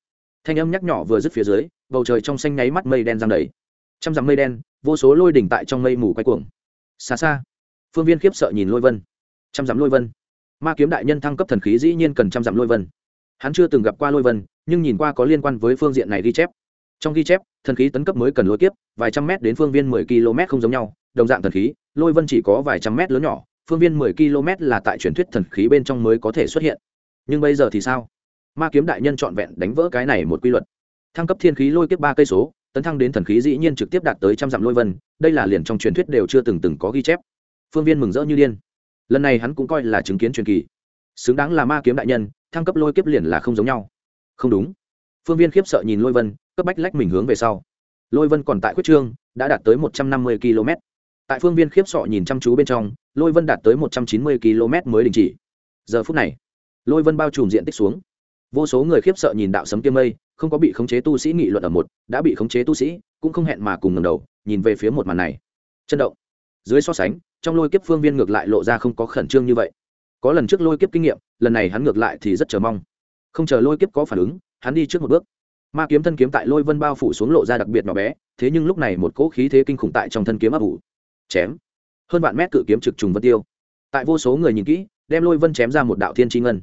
Thanh âm nhắc nhỏ vừa dứt phía dưới, bầu trời trong xanh nháy mắt mây đen giang đầy. Trăm dặm mây đen, vô số lôi đỉnh tại trong mây mù quay cuồng. Xa xa, phương viên khiếp sợ nhìn lôi vân. Trăm dặm lôi vân. Ma kiếm đại nhân thăng cấp thần khí dĩ nhiên cần trăm dặm lôi vân. Hắn chưa từng gặp qua lôi vân, nhưng nhìn qua có liên quan với phương diện này ghi chép. Trong ghi chép, thần khí tấn cấp mới cần lôi kiếp, vài trăm mét đến phương viên mười km không giống nhau, đồng dạng thần khí, lôi vân chỉ có vài trăm mét lớn nhỏ phương viên mười km là tại truyền thuyết thần khí bên trong mới có thể xuất hiện. Nhưng bây giờ thì sao? Ma kiếm đại nhân trọn vẹn đánh vỡ cái này một quy luật. Thăng cấp thiên khí lôi kiếp ba cây số, tấn thăng đến thần khí dĩ nhiên trực tiếp đạt tới trăm dặm lôi vân, đây là liền trong truyền thuyết đều chưa từng từng có ghi chép. Phương viên mừng rỡ như điên. Lần này hắn cũng coi là chứng kiến truyền kỳ. Xứng đáng là ma kiếm đại nhân, thăng cấp lôi kiếp liền là không giống nhau. Không đúng. Phương viên khiếp sợ nhìn lôi vân, cấp bách lách mình hướng về sau. Lôi vân còn tại quyết trương, đã đạt tới một trăm năm mươi km tại phương viên khiếp sọ nhìn chăm chú bên trong, lôi vân đạt tới một trăm chín mươi km mới đình chỉ. Giờ phút này, lôi vân bao trùm diện tích xuống. Vô số người khiếp sợ nhìn đạo sấm tiêm mây, không có bị khống chế tu sĩ nghị luận ở một, đã bị khống chế tu sĩ, cũng không hẹn mà cùng ngầm đầu, nhìn về phía một màn này. Chân động. Dưới so sánh, trong lôi kiếp phương viên ngược lại lộ ra không có khẩn trương như vậy. Có lần trước lôi kiếp kinh nghiệm, lần này hắn ngược lại thì rất chờ mong. Không chờ lôi kiếp có phản ứng, hắn đi trước một bước. Ma kiếm thân kiếm tại lôi vân bao phủ xuống lộ ra đặc biệt nhỏ bé, thế nhưng lúc này một cỗ khí thế kinh khủng tại trong thân kiếm ấp ủ chém. Hơn vạn mét cự kiếm trực trùng vân tiêu. Tại vô số người nhìn kỹ, đem lôi vân chém ra một đạo thiên tri ngân.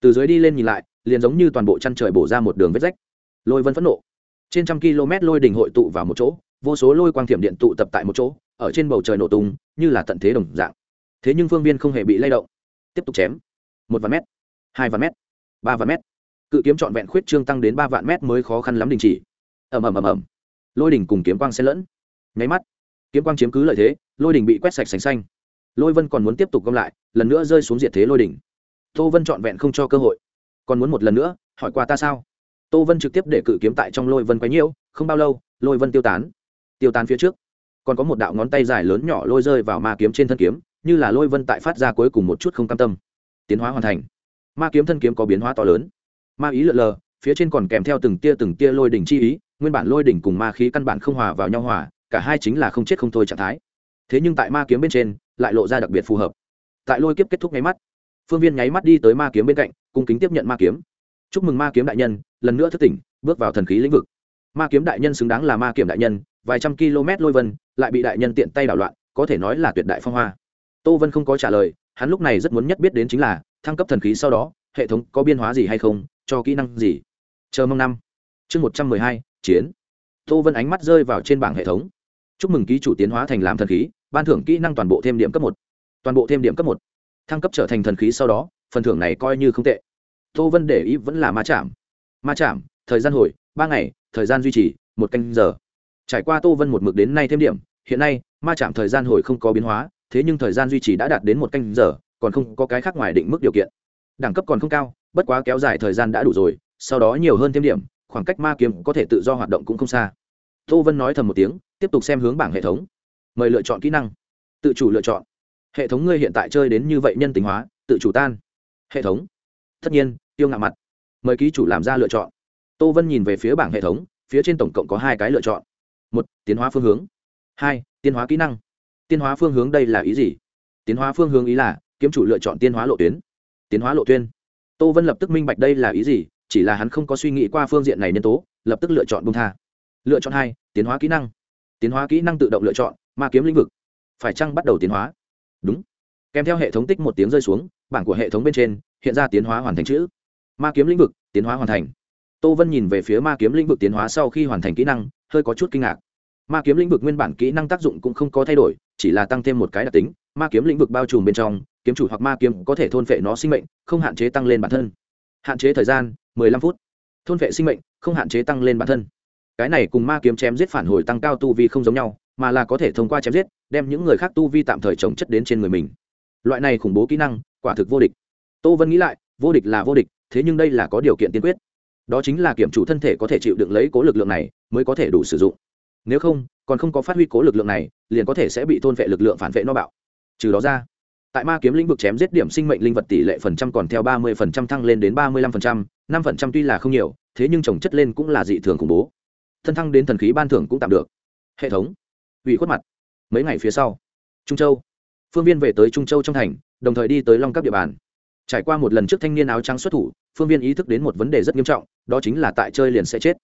Từ dưới đi lên nhìn lại, liền giống như toàn bộ chăn trời bổ ra một đường vết rách. Lôi vân phẫn nộ. Trên trăm km lôi đình hội tụ vào một chỗ, vô số lôi quang thiểm điện tụ tập tại một chỗ, ở trên bầu trời nổ tung, như là tận thế đồng dạng. Thế nhưng phương viên không hề bị lay động. Tiếp tục chém. Một vạn mét. Hai vạn mét. Ba vạn mét. Cự kiếm trọn vẹn khuyết trương tăng đến ba vạn mét mới khó khăn lắm đình chỉ. Ầm ầm ầm ầm. Lôi đỉnh cùng kiếm quang xen lẫn. Nháy mắt kiếm quang chiếm cứ lợi thế, lôi đỉnh bị quét sạch sành xanh. Lôi vân còn muốn tiếp tục gom lại, lần nữa rơi xuống diệt thế lôi đỉnh. Tô vân trọn vẹn không cho cơ hội. Còn muốn một lần nữa, hỏi qua ta sao? Tô vân trực tiếp để cự kiếm tại trong lôi vân quấy nhiễu, không bao lâu, lôi vân tiêu tán. Tiêu tán phía trước, còn có một đạo ngón tay dài lớn nhỏ lôi rơi vào ma kiếm trên thân kiếm, như là lôi vân tại phát ra cuối cùng một chút không cam tâm. Tiến hóa hoàn thành. Ma kiếm thân kiếm có biến hóa to lớn. Ma ý lượn lờ, phía trên còn kèm theo từng tia từng tia lôi đỉnh chi ý, nguyên bản lôi đỉnh cùng ma khí căn bản không hòa vào nhau hòa cả hai chính là không chết không thôi trạng thái. Thế nhưng tại ma kiếm bên trên, lại lộ ra đặc biệt phù hợp. Tại lôi kiếp kết thúc nháy mắt, phương viên nháy mắt đi tới ma kiếm bên cạnh, cung kính tiếp nhận ma kiếm. Chúc mừng ma kiếm đại nhân, lần nữa thức tỉnh, bước vào thần khí lĩnh vực. Ma kiếm đại nhân xứng đáng là ma kiểm đại nhân, vài trăm km lôi vân, lại bị đại nhân tiện tay đảo loạn, có thể nói là tuyệt đại phong hoa. Tô vân không có trả lời, hắn lúc này rất muốn nhất biết đến chính là, thăng cấp thần khí sau đó, hệ thống có biên hóa gì hay không, cho kỹ năng gì? Chờ mong năm. Chương một trăm mười hai, chiến. Tô vân ánh mắt rơi vào trên bảng hệ thống chúc mừng ký chủ tiến hóa thành làm thần khí, ban thưởng kỹ năng toàn bộ thêm điểm cấp một. Toàn bộ thêm điểm cấp một. Thăng cấp trở thành thần khí sau đó, phần thưởng này coi như không tệ. Tô vân để ý vẫn là ma chạm. Ma chạm, thời gian hồi, ba ngày, thời gian duy trì, một canh giờ. Trải qua tô vân một mực đến nay thêm điểm, hiện nay, ma chạm thời gian hồi không có biến hóa, thế nhưng thời gian duy trì đã đạt đến một canh giờ, còn không có cái khác ngoài định mức điều kiện. Đẳng cấp còn không cao, bất quá kéo dài thời gian đã đủ rồi, sau đó nhiều hơn thêm điểm, khoảng cách ma kiếm có thể tự do hoạt động cũng không xa. Tô vân nói thầm một tiếng tiếp tục xem hướng bảng hệ thống. Mời lựa chọn kỹ năng. Tự chủ lựa chọn. Hệ thống ngươi hiện tại chơi đến như vậy nhân tính hóa, tự chủ tan. Hệ thống. Tất nhiên, tiêu ngạo mặt. Mời ký chủ làm ra lựa chọn. Tô vân nhìn về phía bảng hệ thống, phía trên tổng cộng có hai cái lựa chọn. Một, tiến hóa phương hướng. Hai, tiến hóa kỹ năng. Tiến hóa phương hướng đây là ý gì? Tiến hóa phương hướng ý là, kiếm chủ lựa chọn tiến hóa lộ tuyến. Tiến hóa lộ tuyên tô vân lập tức minh bạch đây là ý gì, chỉ là hắn không có suy nghĩ qua phương diện này nhân tố, lập tức lựa chọn bung tha. Lựa chọn hai, tiến hóa kỹ năng tiến hóa kỹ năng tự động lựa chọn, ma kiếm lĩnh vực. Phải chăng bắt đầu tiến hóa? Đúng. Kèm theo hệ thống tích một tiếng rơi xuống, bảng của hệ thống bên trên, hiện ra tiến hóa hoàn thành chữ. Ma kiếm lĩnh vực, tiến hóa hoàn thành. Tô vân nhìn về phía ma kiếm lĩnh vực tiến hóa sau khi hoàn thành kỹ năng, hơi có chút kinh ngạc. Ma kiếm lĩnh vực nguyên bản kỹ năng tác dụng cũng không có thay đổi, chỉ là tăng thêm một cái đặc tính, ma kiếm lĩnh vực bao trùm bên trong, kiếm chủ hoặc ma kiếm có thể thôn phệ nó sinh mệnh, không hạn chế tăng lên bản thân. Hạn chế thời gian 15 phút. Thôn phệ sinh mệnh, không hạn chế tăng lên bản thân cái này cùng ma kiếm chém giết phản hồi tăng cao tu vi không giống nhau, mà là có thể thông qua chém giết, đem những người khác tu vi tạm thời trồng chất đến trên người mình. Loại này khủng bố kỹ năng, quả thực vô địch. Tô vân nghĩ lại, vô địch là vô địch, thế nhưng đây là có điều kiện tiên quyết. Đó chính là kiểm chủ thân thể có thể chịu đựng lấy cố lực lượng này, mới có thể đủ sử dụng. Nếu không, còn không có phát huy cố lực lượng này, liền có thể sẽ bị thôn vệ lực lượng phản vệ no bạo. Trừ đó ra, tại ma kiếm lĩnh vực chém giết điểm sinh mệnh linh vật tỷ lệ phần trăm còn theo ba mươi phần trăm thăng lên đến ba mươi lăm phần trăm, năm phần trăm tuy là không nhiều, thế nhưng trồng chất lên cũng là dị thường khủng bố thân thăng đến thần khí ban thưởng cũng tạm được. Hệ thống. Ủy khuất mặt. Mấy ngày phía sau. Trung châu. Phương viên về tới trung châu trong thành, đồng thời đi tới long các địa bàn. Trải qua một lần trước thanh niên áo trắng xuất thủ, phương viên ý thức đến một vấn đề rất nghiêm trọng, đó chính là tại chơi liền sẽ chết.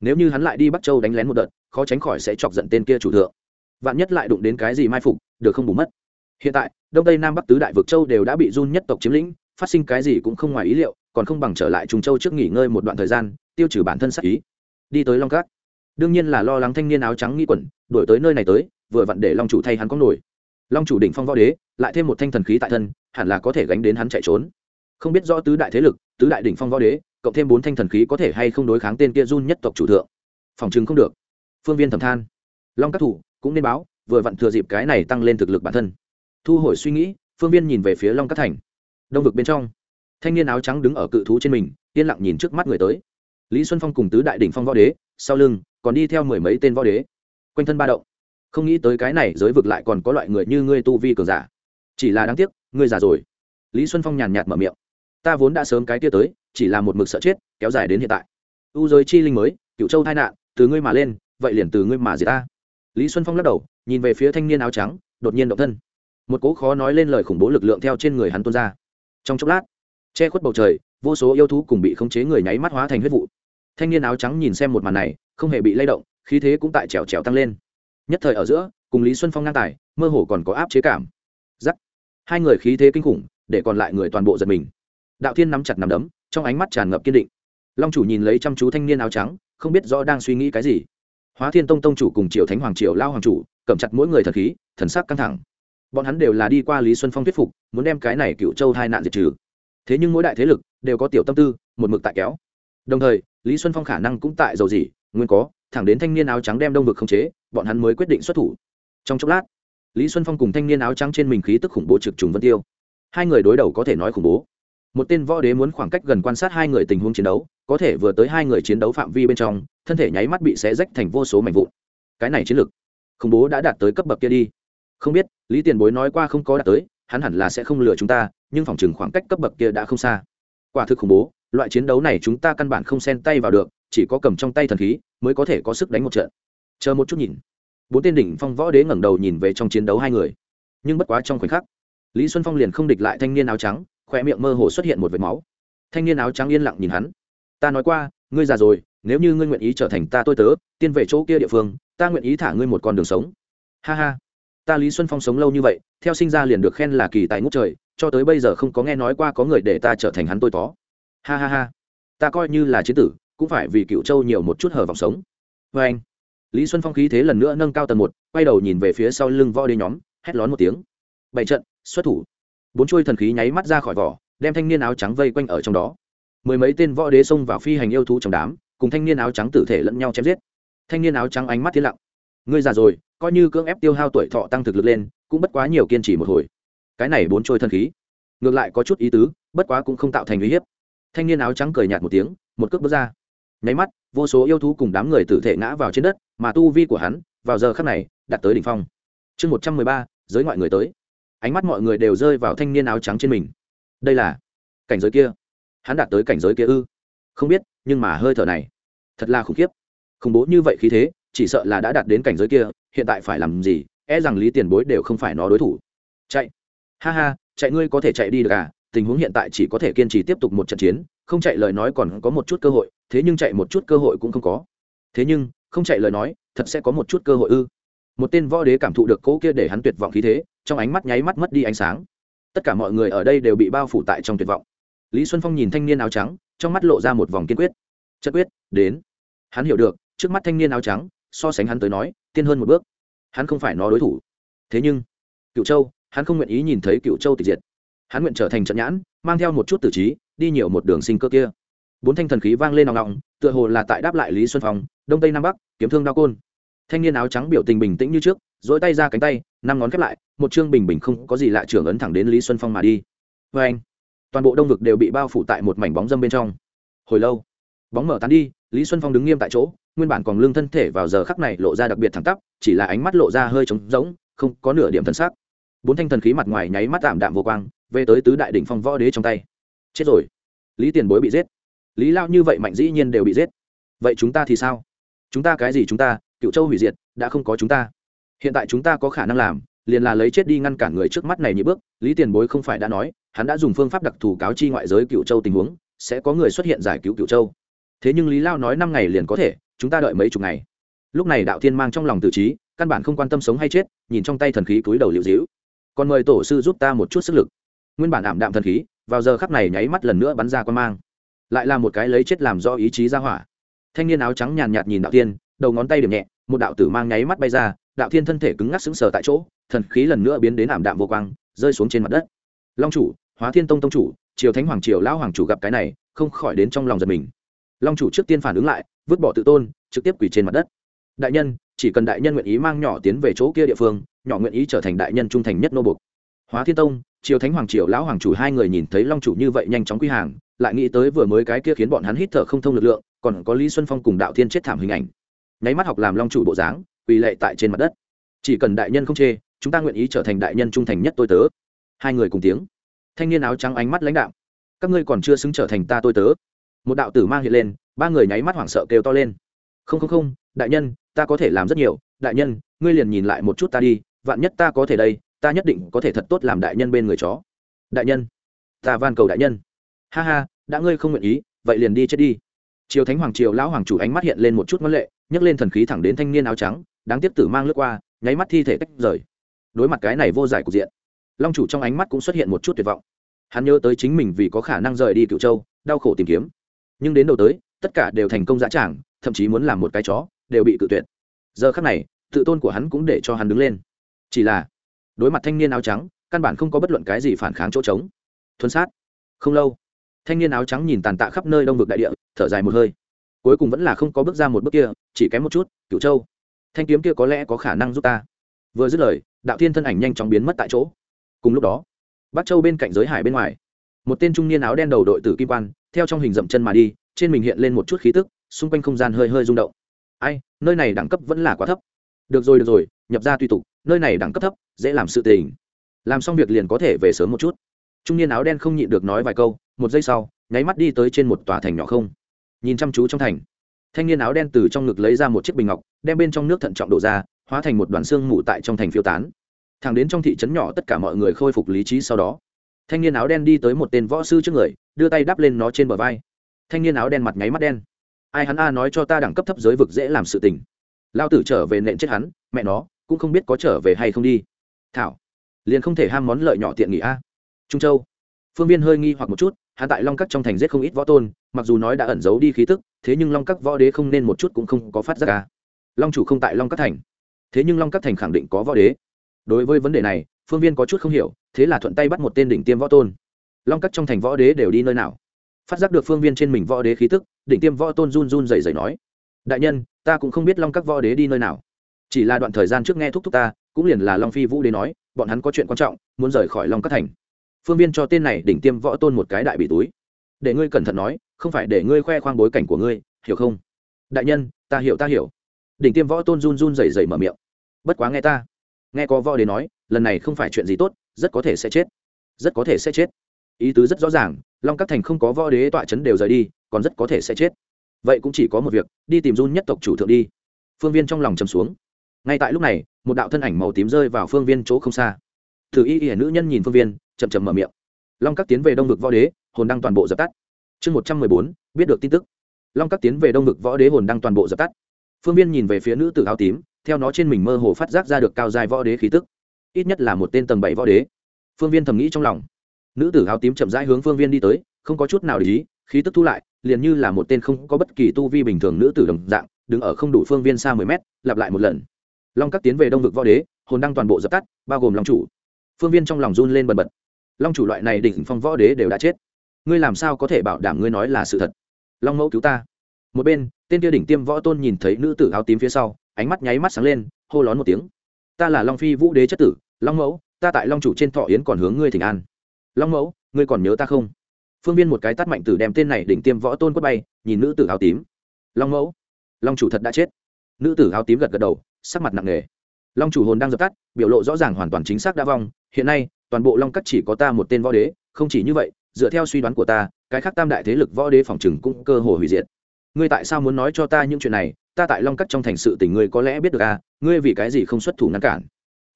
Nếu như hắn lại đi bắc châu đánh lén một đợt, khó tránh khỏi sẽ chọc giận tên kia chủ thượng. Vạn nhất lại đụng đến cái gì mai phục, được không bù mất. Hiện tại, đông tây nam bắc tứ đại vực châu đều đã bị run nhất tộc chiếm lĩnh, phát sinh cái gì cũng không ngoài ý liệu, còn không bằng trở lại trung châu trước nghỉ ngơi một đoạn thời gian, tiêu trừ bản thân sắc ý. Đi tới long cát đương nhiên là lo lắng thanh niên áo trắng nghi quẩn đổi tới nơi này tới, vừa vặn để long chủ thay hắn có nổi. Long chủ đỉnh phong võ đế, lại thêm một thanh thần khí tại thân, hẳn là có thể gánh đến hắn chạy trốn. Không biết rõ tứ đại thế lực, tứ đại đỉnh phong võ đế, cộng thêm bốn thanh thần khí có thể hay không đối kháng tên kia run nhất tộc chủ thượng. Phòng chứng không được. Phương viên thầm than. Long các thủ cũng nên báo, vừa vặn thừa dịp cái này tăng lên thực lực bản thân. Thu hồi suy nghĩ, phương viên nhìn về phía long các thành. Đông vực bên trong, thanh niên áo trắng đứng ở cự thú trên mình, yên lặng nhìn trước mắt người tới lý xuân phong cùng tứ đại đỉnh phong võ đế, sau lưng, còn đi theo mười mấy tên võ đế. Quanh thân ba động. Không nghĩ tới cái này giới vực lại còn có loại người như ngươi tu vi cường giả. Chỉ là đáng tiếc, ngươi già rồi. Lý xuân phong nhàn nhạt mở miệng. Ta vốn đã sớm cái tia tới, chỉ là một mực sợ chết, kéo dài đến hiện tại. U giới chi linh mới, cựu châu tai nạn, từ ngươi mà lên, vậy liền từ ngươi mà gì ta. Lý xuân phong lắc đầu, nhìn về phía thanh niên áo trắng, đột nhiên động thân. Một cố khó nói lên lời khủng bố lực lượng theo trên người hắn tuôn ra. Trong chốc lát, che khuất bầu trời, vô số yêu thú cùng bị khống chế người nháy mắt hóa thành huyết vụ thanh niên áo trắng nhìn xem một màn này, không hề bị lay động, khí thế cũng tại trèo trèo tăng lên. Nhất thời ở giữa, cùng lý xuân phong ngang tài, mơ hồ còn có áp chế cảm. Giắc hai người khí thế kinh khủng, để còn lại người toàn bộ giật mình. Đạo thiên nắm chặt nằm đấm, trong ánh mắt tràn ngập kiên định. Long chủ nhìn lấy chăm chú thanh niên áo trắng, không biết rõ đang suy nghĩ cái gì. Hóa thiên tông tông chủ cùng triều thánh hoàng triều lao hoàng chủ, cầm chặt mỗi người thần khí, thần sắc căng thẳng. Bọn hắn đều là đi qua lý xuân phong thuyết phục, muốn đem cái này cựu châu hai nạn diệt trừ. Thế nhưng mỗi đại thế lực đều có tiểu tâm tư, một mực tại kéo đồng thời, lý xuân phong khả năng cũng tại dầu gì nguyên có, thẳng đến thanh niên áo trắng đem đông vực khống chế, bọn hắn mới quyết định xuất thủ. Trong chốc lát, lý xuân phong cùng thanh niên áo trắng trên mình khí tức khủng bố trực trùng vân tiêu. Hai người đối đầu có thể nói khủng bố. Một tên võ đế muốn khoảng cách gần quan sát hai người tình huống chiến đấu, có thể vừa tới hai người chiến đấu phạm vi bên trong, thân thể nháy mắt bị xé rách thành vô số mảnh vụn. Cái này chiến lực khủng bố đã đạt tới cấp bậc kia đi. Không biết, lý tiền bối nói qua không có đạt tới, hắn hẳn là sẽ không lừa chúng ta, nhưng phòng chừng khoảng cách cấp bậc kia đã không xa. Quả thực khủng bố loại chiến đấu này chúng ta căn bản không xen tay vào được, chỉ có cầm trong tay thần khí mới có thể có sức đánh một trận. Chờ một chút nhìn. Bốn tên đỉnh phong võ đế ngẩng đầu nhìn về trong chiến đấu hai người. Nhưng bất quá trong khoảnh khắc, lý xuân phong liền không địch lại thanh niên áo trắng khoe miệng mơ hồ xuất hiện một vệt máu. Thanh niên áo trắng yên lặng nhìn hắn. Ta nói qua, ngươi già rồi, nếu như ngươi nguyện ý trở thành ta tôi tớ, tiên về chỗ kia địa phương, ta nguyện ý thả ngươi một con đường sống. Ha ha. Ta lý xuân phong sống lâu như vậy, theo sinh ra liền được khen là kỳ tài ngút trời, cho tới bây giờ không có nghe nói qua có người để ta trở thành hắn tôi tớ ha ha ha. Ta coi như là chiến tử, cũng phải vì cựu châu nhiều một chút hở vòng sống. Vê anh, lý xuân phong khí thế lần nữa nâng cao tầng một, quay đầu nhìn về phía sau lưng võ đế nhóm, hét lón một tiếng. Bảy trận, xuất thủ. Bốn chuôi thần khí nháy mắt ra khỏi vỏ, đem thanh niên áo trắng vây quanh ở trong đó. Mười mấy tên võ đế xông vào phi hành yêu thú trong đám, cùng thanh niên áo trắng tử thể lẫn nhau chém giết. Thanh niên áo trắng ánh mắt thiên lặng. Ngươi già rồi, coi như cưỡng ép tiêu hao tuổi thọ tăng thực lực lên, cũng bất quá nhiều kiên trì một hồi. Cái này bốn trôi thân khí, ngược lại có chút ý tứ, bất quá cũng không tạo thành uy hiếp thanh niên áo trắng cười nhạt một tiếng, một cước bước ra. Nháy mắt, vô số yêu thú cùng đám người tử thể ngã vào trên đất, mà tu vi của hắn, vào giờ khắc này, đạt tới đỉnh phong. Chương một trăm mười ba, giới ngoại người tới. Ánh mắt mọi người đều rơi vào thanh niên áo trắng trên mình. Đây là cảnh giới kia. Hắn đạt tới cảnh giới kia ư? Không biết, nhưng mà hơi thở này, thật là khủng khiếp. Khủng bố như vậy khí thế, chỉ sợ là đã đạt đến cảnh giới kia, hiện tại phải làm gì? E rằng lý tiền bối đều không phải nó đối thủ. Chạy. Ha ha, chạy ngươi có thể chạy đi được à? Tình huống hiện tại chỉ có thể kiên trì tiếp tục một trận chiến, không chạy lời nói còn có một chút cơ hội, thế nhưng chạy một chút cơ hội cũng không có. Thế nhưng, không chạy lời nói, thật sẽ có một chút cơ hội ư. Một tên võ đế cảm thụ được cỗ kia để hắn tuyệt vọng khí thế, trong ánh mắt nháy mắt mất đi ánh sáng. Tất cả mọi người ở đây đều bị bao phủ tại trong tuyệt vọng. Lý xuân phong nhìn thanh niên áo trắng, trong mắt lộ ra một vòng kiên quyết. Chất quyết, đến. Hắn hiểu được, trước mắt thanh niên áo trắng, so sánh hắn tới nói, tiên hơn một bước. Hắn không phải nó đối thủ. Thế nhưng cựu châu, hắn không nguyện ý nhìn thấy cựu châu tịch diệt hắn nguyện trở thành trận nhãn, mang theo một chút tử trí, đi nhiều một đường sinh cơ kia. Bốn thanh thần khí vang lên nòng nòng, tựa hồ là tại đáp lại lý xuân phong, đông tây nam bắc, kiếm thương đao côn. Thanh niên áo trắng biểu tình bình tĩnh như trước dỗi tay ra cánh tay, năm ngón khép lại, một chương bình bình không có gì lạ trưởng ấn thẳng đến lý xuân phong mà đi. Vê anh, toàn bộ đông vực đều bị bao phủ tại một mảnh bóng dâm bên trong. Hồi lâu, bóng mở tán đi, lý xuân phong đứng nghiêm tại chỗ, nguyên bản còn lương thân thể vào giờ khắc này lộ ra đặc biệt thẳng tắp, chỉ là ánh mắt lộ ra hơi trống rỗng, không có nửa điểm thân xác bốn thanh thần khí mặt ngoài nháy mắt tạm đạm vô quang về tới tứ đại đỉnh phong võ đế trong tay. Chết rồi. Lý tiền bối bị giết. Lý lao như vậy mạnh dĩ nhiên đều bị giết. Vậy chúng ta thì sao? Chúng ta cái gì chúng ta? Cựu châu hủy diệt, đã không có chúng ta. Hiện tại chúng ta có khả năng làm, liền là lấy chết đi ngăn cản người trước mắt này như bước. Lý tiền bối không phải đã nói, hắn đã dùng phương pháp đặc thù cáo chi ngoại giới cựu châu tình huống, sẽ có người xuất hiện giải cứu cựu châu. Thế nhưng lý lao nói năm ngày liền có thể, chúng ta đợi mấy chục ngày. Lúc này đạo thiên mang trong lòng tự trí, căn bản không quan tâm sống hay chết, nhìn trong tay thần khí túi đầu liệu dĩu còn mời tổ sư giúp ta một chút sức lực nguyên bản ảm đạm thần khí, vào giờ khắc này nháy mắt lần nữa bắn ra quan mang. Lại là một cái lấy chết làm do ý chí ra hỏa. Thanh niên áo trắng nhàn nhạt nhìn đạo tiên đầu ngón tay điểm nhẹ, một đạo tử mang nháy mắt bay ra, đạo thiên thân thể cứng ngắc sững sờ tại chỗ, thần khí lần nữa biến đến ảm đạm vô quang, rơi xuống trên mặt đất. Long chủ, hóa thiên tông tông chủ, triều thánh hoàng triều lão hoàng chủ gặp cái này, không khỏi đến trong lòng giật mình. Long chủ trước tiên phản ứng lại, vứt bỏ tự tôn, trực tiếp quỳ trên mặt đất. Đại nhân, chỉ cần đại nhân nguyện ý mang nhỏ tiến về chỗ kia địa phương, nhỏ nguyện ý trở thành đại nhân trung thành nhất nô bục hóa thiên tông triều thánh hoàng triều, lão hoàng chủ, hai người nhìn thấy long chủ như vậy nhanh chóng quy hàng, lại nghĩ tới vừa mới cái kia khiến bọn hắn hít thở không thông lực lượng, còn có lý xuân phong cùng đạo thiên chết thảm hình ảnh. Nháy mắt học làm long chủ bộ dáng, quỳ lệ tại trên mặt đất. Chỉ cần đại nhân không chê, chúng ta nguyện ý trở thành đại nhân trung thành nhất tôi tớ. Hai người cùng tiếng. Thanh niên áo trắng ánh mắt lãnh đạo các ngươi còn chưa xứng trở thành ta tôi tớ. Một đạo tử mang hiện lên, ba người nháy mắt hoảng sợ kêu to lên. Không không không, đại nhân, ta có thể làm rất nhiều. Đại nhân, ngươi liền nhìn lại một chút ta đi, vạn nhất ta có thể đây ta nhất định có thể thật tốt làm đại nhân bên người chó. Đại nhân, ta van cầu đại nhân. Ha ha, đã ngươi không nguyện ý, vậy liền đi chết đi. Triều thánh hoàng, triều lão hoàng chủ ánh mắt hiện lên một chút ngân lệ, nhấc lên thần khí thẳng đến thanh niên áo trắng, đáng tiếp tử mang lướt qua, nháy mắt thi thể tách rời. Đối mặt cái này vô giải cục diện, long chủ trong ánh mắt cũng xuất hiện một chút tuyệt vọng. Hắn nhớ tới chính mình vì có khả năng rời đi cựu châu, đau khổ tìm kiếm. Nhưng đến đầu tới, tất cả đều thành công dã tràng, thậm chí muốn làm một cái chó, đều bị cự tuyệt. Giờ khắc này, tự tôn của hắn cũng để cho hắn đứng lên. Chỉ là đối mặt thanh niên áo trắng, căn bản không có bất luận cái gì phản kháng chỗ trống. Thuần sát. Không lâu, thanh niên áo trắng nhìn tàn tạ khắp nơi đông vực đại địa, thở dài một hơi. Cuối cùng vẫn là không có bước ra một bước kia, chỉ kém một chút cựu châu. Thanh kiếm kia có lẽ có khả năng giúp ta. Vừa dứt lời, đạo thiên thân ảnh nhanh chóng biến mất tại chỗ. Cùng lúc đó, bắc châu bên cạnh giới hải bên ngoài, một tên trung niên áo đen đầu đội tử kim quan, theo trong hình dậm chân mà đi, trên mình hiện lên một chút khí tức, xung quanh không gian hơi hơi rung động. Ai, nơi này đẳng cấp vẫn là quá thấp. Được rồi được rồi nhập ra tùy tục, nơi này đẳng cấp thấp, dễ làm sự tình. Làm xong việc liền có thể về sớm một chút. Trung niên áo đen không nhịn được nói vài câu, một giây sau, nháy mắt đi tới trên một tòa thành nhỏ không. Nhìn chăm chú trong thành. Thanh niên áo đen từ trong ngực lấy ra một chiếc bình ngọc, đem bên trong nước thận trọng đổ ra, hóa thành một đoàn xương mù tại trong thành phiêu tán. Thẳng đến trong thị trấn nhỏ tất cả mọi người khôi phục lý trí sau đó, thanh niên áo đen đi tới một tên võ sư trước người, đưa tay đắp lên nó trên bờ vai. Thanh niên áo đen mặt nháy mắt đen. Ai hắn a nói cho ta đẳng cấp thấp giới vực dễ làm sự tình. Lao tử trở về nện chết hắn, mẹ nó cũng không biết có trở về hay không đi. Thảo, liền không thể ham món lợi nhỏ tiện nghỉ a. Trung châu. Phương viên hơi nghi hoặc một chút hạ tại long các trong thành giết không ít võ tôn, mặc dù nói đã ẩn giấu đi khí tức, thế nhưng long các võ đế không nên một chút cũng không có phát ra ca long chủ không tại long các thành. Thế nhưng long các thành khẳng định có võ đế. Đối với vấn đề này, phương viên có chút không hiểu, thế là thuận tay bắt một tên đỉnh tiêm võ tôn. Long các trong thành võ đế đều đi nơi nào? Phát giác được phương viên trên mình võ đế khí tức, đỉnh tiêm võ tôn run run dày dày nói, đại nhân, ta cũng không biết long các võ đế đi nơi nào chỉ là đoạn thời gian trước nghe thúc thúc ta, cũng liền là long phi vũ đến nói, bọn hắn có chuyện quan trọng, muốn rời khỏi long các thành. Phương viên cho tên này đỉnh tiêm võ tôn một cái đại bị túi. Để ngươi cẩn thận nói, không phải để ngươi khoe khoang bối cảnh của ngươi, hiểu không? Đại nhân, ta hiểu ta hiểu. Đỉnh tiêm võ tôn run run rẩy rẩy mở miệng. Bất quá nghe ta. Nghe có võ đến nói, lần này không phải chuyện gì tốt, rất có thể sẽ chết. Rất có thể sẽ chết. Ý tứ rất rõ ràng, long các thành không có võ đế tọa chấn đều rời đi, còn rất có thể sẽ chết. Vậy cũng chỉ có một việc, đi tìm run nhất tộc chủ thượng đi. Phương viên trong lòng chầm xuống ngay tại lúc này, một đạo thân ảnh màu tím rơi vào phương viên chỗ không xa. Thử y y nữ nhân nhìn phương viên, chậm chậm mở miệng. Long các tiến về đông vực võ đế, hồn đăng toàn bộ dập tắt. Chương một trăm mười bốn, biết được tin tức. Long các tiến về đông vực võ đế, hồn đăng toàn bộ dập tắt. Phương viên nhìn về phía nữ tử áo tím, theo nó trên mình mơ hồ phát giác ra được cao dài võ đế khí tức. Ít nhất là một tên tầng bảy võ đế. Phương viên thầm nghĩ trong lòng. Nữ tử áo tím chậm rãi hướng phương viên đi tới, không có chút nào để ý, khí tức thu lại, liền như là một tên không có bất kỳ tu vi bình thường nữ tử đồng dạng, đứng ở không đủ phương viên xa mười mét, lặp lại một lần long các tiến về đông vực võ đế, hồn đăng toàn bộ dập tắt, bao gồm long chủ. Phương viên trong lòng run lên bần bật. Long chủ loại này đỉnh phong võ đế đều đã chết. Ngươi làm sao có thể bảo đảm ngươi nói là sự thật? Long mẫu cứu ta. Một bên, tên kia đỉnh tiêm võ tôn nhìn thấy nữ tử áo tím phía sau, ánh mắt nháy mắt sáng lên, hô lón một tiếng. Ta là long phi vũ đế chất tử, long mẫu, ta tại long chủ trên thọ yến còn hướng ngươi thỉnh an. Long mẫu, ngươi còn nhớ ta không? Phương viên một cái tắt mạnh tử đem tên này đỉnh tiêm võ tôn quất bay, nhìn nữ tử áo tím. Long mẫu, long chủ thật đã chết. Nữ tử áo tím gật gật đầu sắc mặt nặng nề. Long chủ hồn đang dập tắt, biểu lộ rõ ràng hoàn toàn chính xác đã vong, hiện nay, toàn bộ long cắt chỉ có ta một tên võ đế, không chỉ như vậy, dựa theo suy đoán của ta, cái khác tam đại thế lực võ đế phòng chừng cũng cơ hồ hủy diệt. Ngươi tại sao muốn nói cho ta những chuyện này? Ta tại long cắt trong thành sự tình ngươi có lẽ biết được à ngươi vì cái gì không xuất thủ ngăn cản?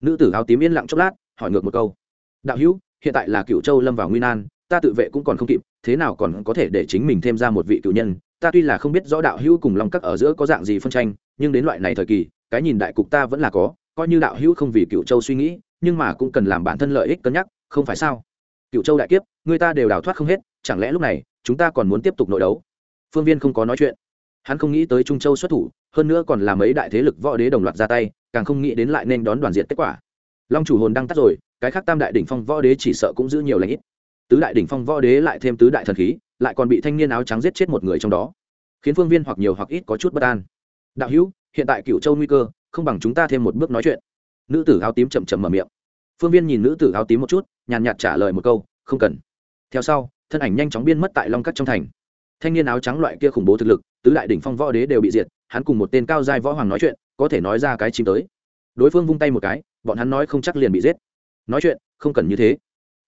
Nữ tử áo tím yên lặng chốc lát, hỏi ngược một câu. Đạo hữu, hiện tại là cựu châu lâm vào nguy nan, ta tự vệ cũng còn không kịp, thế nào còn có thể để chính mình thêm ra một vị cựu nhân? Ta tuy là không biết rõ đạo hữu cùng long cắt ở giữa có dạng gì phân tranh, nhưng đến loại này thời kỳ cái nhìn đại cục ta vẫn là có, coi như đạo hữu không vì cựu châu suy nghĩ, nhưng mà cũng cần làm bản thân lợi ích cân nhắc, không phải sao? Cựu châu đại kiếp, người ta đều đào thoát không hết, chẳng lẽ lúc này, chúng ta còn muốn tiếp tục nội đấu? Phương viên không có nói chuyện. Hắn không nghĩ tới trung châu xuất thủ, hơn nữa còn là mấy đại thế lực võ đế đồng loạt ra tay, càng không nghĩ đến lại nên đón đoàn diện kết quả. Long chủ hồn đang tắt rồi, cái khác tam đại đỉnh phong võ đế chỉ sợ cũng giữ nhiều lãnh ít. Tứ đại đỉnh phong võ đế lại thêm tứ đại thần khí, lại còn bị thanh niên áo trắng giết chết một người trong đó, khiến phương viên hoặc nhiều hoặc ít có chút bất an. Đạo hữu hiện tại cựu châu nguy cơ, không bằng chúng ta thêm một bước nói chuyện. Nữ tử áo tím chậm chậm mở miệng. Phương viên nhìn nữ tử áo tím một chút, nhàn nhạt trả lời một câu, không cần. Theo sau, thân ảnh nhanh chóng biên mất tại long cắt trong thành. Thanh niên áo trắng loại kia khủng bố thực lực, tứ đại đỉnh phong võ đế đều bị diệt, hắn cùng một tên cao giai võ hoàng nói chuyện, có thể nói ra cái chim tới. Đối phương vung tay một cái, bọn hắn nói không chắc liền bị giết. Nói chuyện, không cần như thế.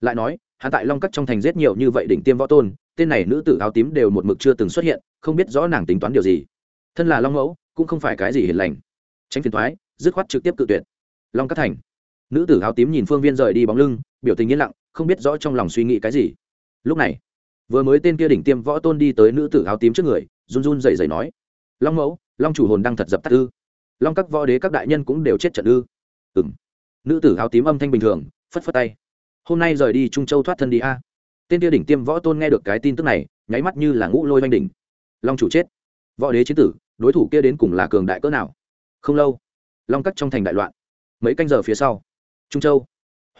Lại nói, hắn tại long cắt trong thành giết nhiều như vậy đỉnh tiêm võ tôn, tên này nữ tử áo tím đều một mực chưa từng xuất hiện, không biết rõ nàng tính toán điều gì. Thân là long mẫu cũng không phải cái gì hiền lành. Tránh phiền thoái dứt khoát trực tiếp cự tuyệt. Long cắt thành. Nữ tử áo tím nhìn phương viên rời đi bóng lưng, biểu tình yên lặng, không biết rõ trong lòng suy nghĩ cái gì. Lúc này, vừa mới tên kia đỉnh tiêm võ tôn đi tới nữ tử áo tím trước người, run run dày dày nói, long mẫu, long chủ hồn đang thật dập tắt ư? Long các võ đế các đại nhân cũng đều chết trận ư? Ừng nữ tử áo tím âm thanh bình thường, phất phất tay. Hôm nay rời đi trung châu thoát thân đi a. Tên kia đỉnh tiêm võ tôn nghe được cái tin tức này, nháy mắt như là ngũ lôi oanh đỉnh. Long chủ chết. Võ đế chiến tử đối thủ kia đến cùng là cường đại cỡ nào? Không lâu, long cắt trong thành đại loạn. Mấy canh giờ phía sau, trung châu,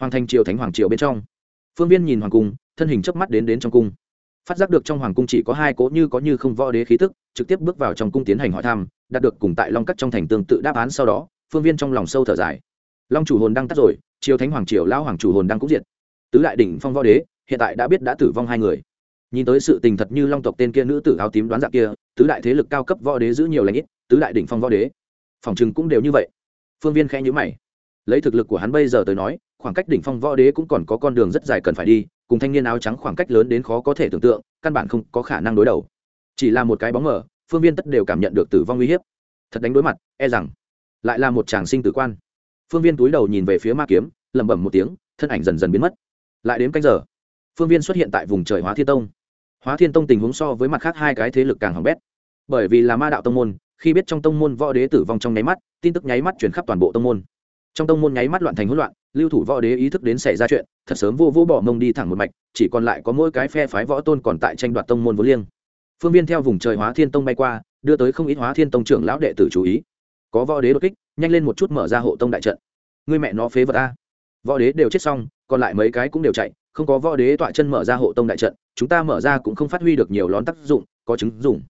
hoàng thành triều thánh hoàng triều bên trong. Phương viên nhìn hoàng cung, thân hình chớp mắt đến đến trong cung. Phát giác được trong hoàng cung chỉ có hai cỗ như có như không võ đế khí tức, trực tiếp bước vào trong cung tiến hành hỏi thăm, đạt được cùng tại long cắt trong thành tương tự đáp án sau đó, phương viên trong lòng sâu thở dài. Long chủ hồn đang tắt rồi, triều thánh hoàng triều lao hoàng chủ hồn đang cũng diệt. Tứ đại đỉnh phong võ đế, hiện tại đã biết đã tử vong hai người nhìn tới sự tình thật như long tộc tên kia nữ tử áo tím đoán dạng kia, tứ đại thế lực cao cấp võ đế giữ nhiều lãnh ít, tứ đại đỉnh phong võ đế. Phòng chừng cũng đều như vậy. Phương viên khẽ nhữ mày. Lấy thực lực của hắn bây giờ tới nói, khoảng cách đỉnh phong võ đế cũng còn có con đường rất dài cần phải đi, cùng thanh niên áo trắng khoảng cách lớn đến khó có thể tưởng tượng, căn bản không có khả năng đối đầu. Chỉ là một cái bóng mờ, phương viên tất đều cảm nhận được tử vong uy hiếp. Thật đánh đối mặt e rằng lại là một chàng sinh tử quan. Phương viên túi đầu nhìn về phía ma kiếm, lẩm bẩm một tiếng, thân ảnh dần dần biến mất. Lại đến canh giờ, phương viên xuất hiện tại vùng trời hóa thiên tông hóa thiên tông tình huống so với mặt khác hai cái thế lực càng hỏng bét. Bởi vì là ma đạo tông môn, khi biết trong tông môn võ đế tử vong trong nháy mắt, tin tức nháy mắt chuyển khắp toàn bộ tông môn. Trong tông môn nháy mắt loạn thành hỗn loạn, lưu thủ võ đế ý thức đến xảy ra chuyện, thật sớm vô vô bỏ mông đi thẳng một mạch, chỉ còn lại có mỗi cái phe phái võ tôn còn tại tranh đoạt tông môn vô liêng. Phương viên theo vùng trời hóa thiên tông bay qua, đưa tới không ít hóa thiên tông trưởng lão đệ tử chú ý. Có võ đế đột kích, nhanh lên một chút mở ra hộ tông đại trận. Người mẹ nó phế vật a. Võ đế đều chết xong, còn lại mấy cái cũng đều chạy, không có võ đế tọa chân mở ra hộ tông đại trận chúng ta mở ra cũng không phát huy được nhiều lón tác dụng, có chứng dùng.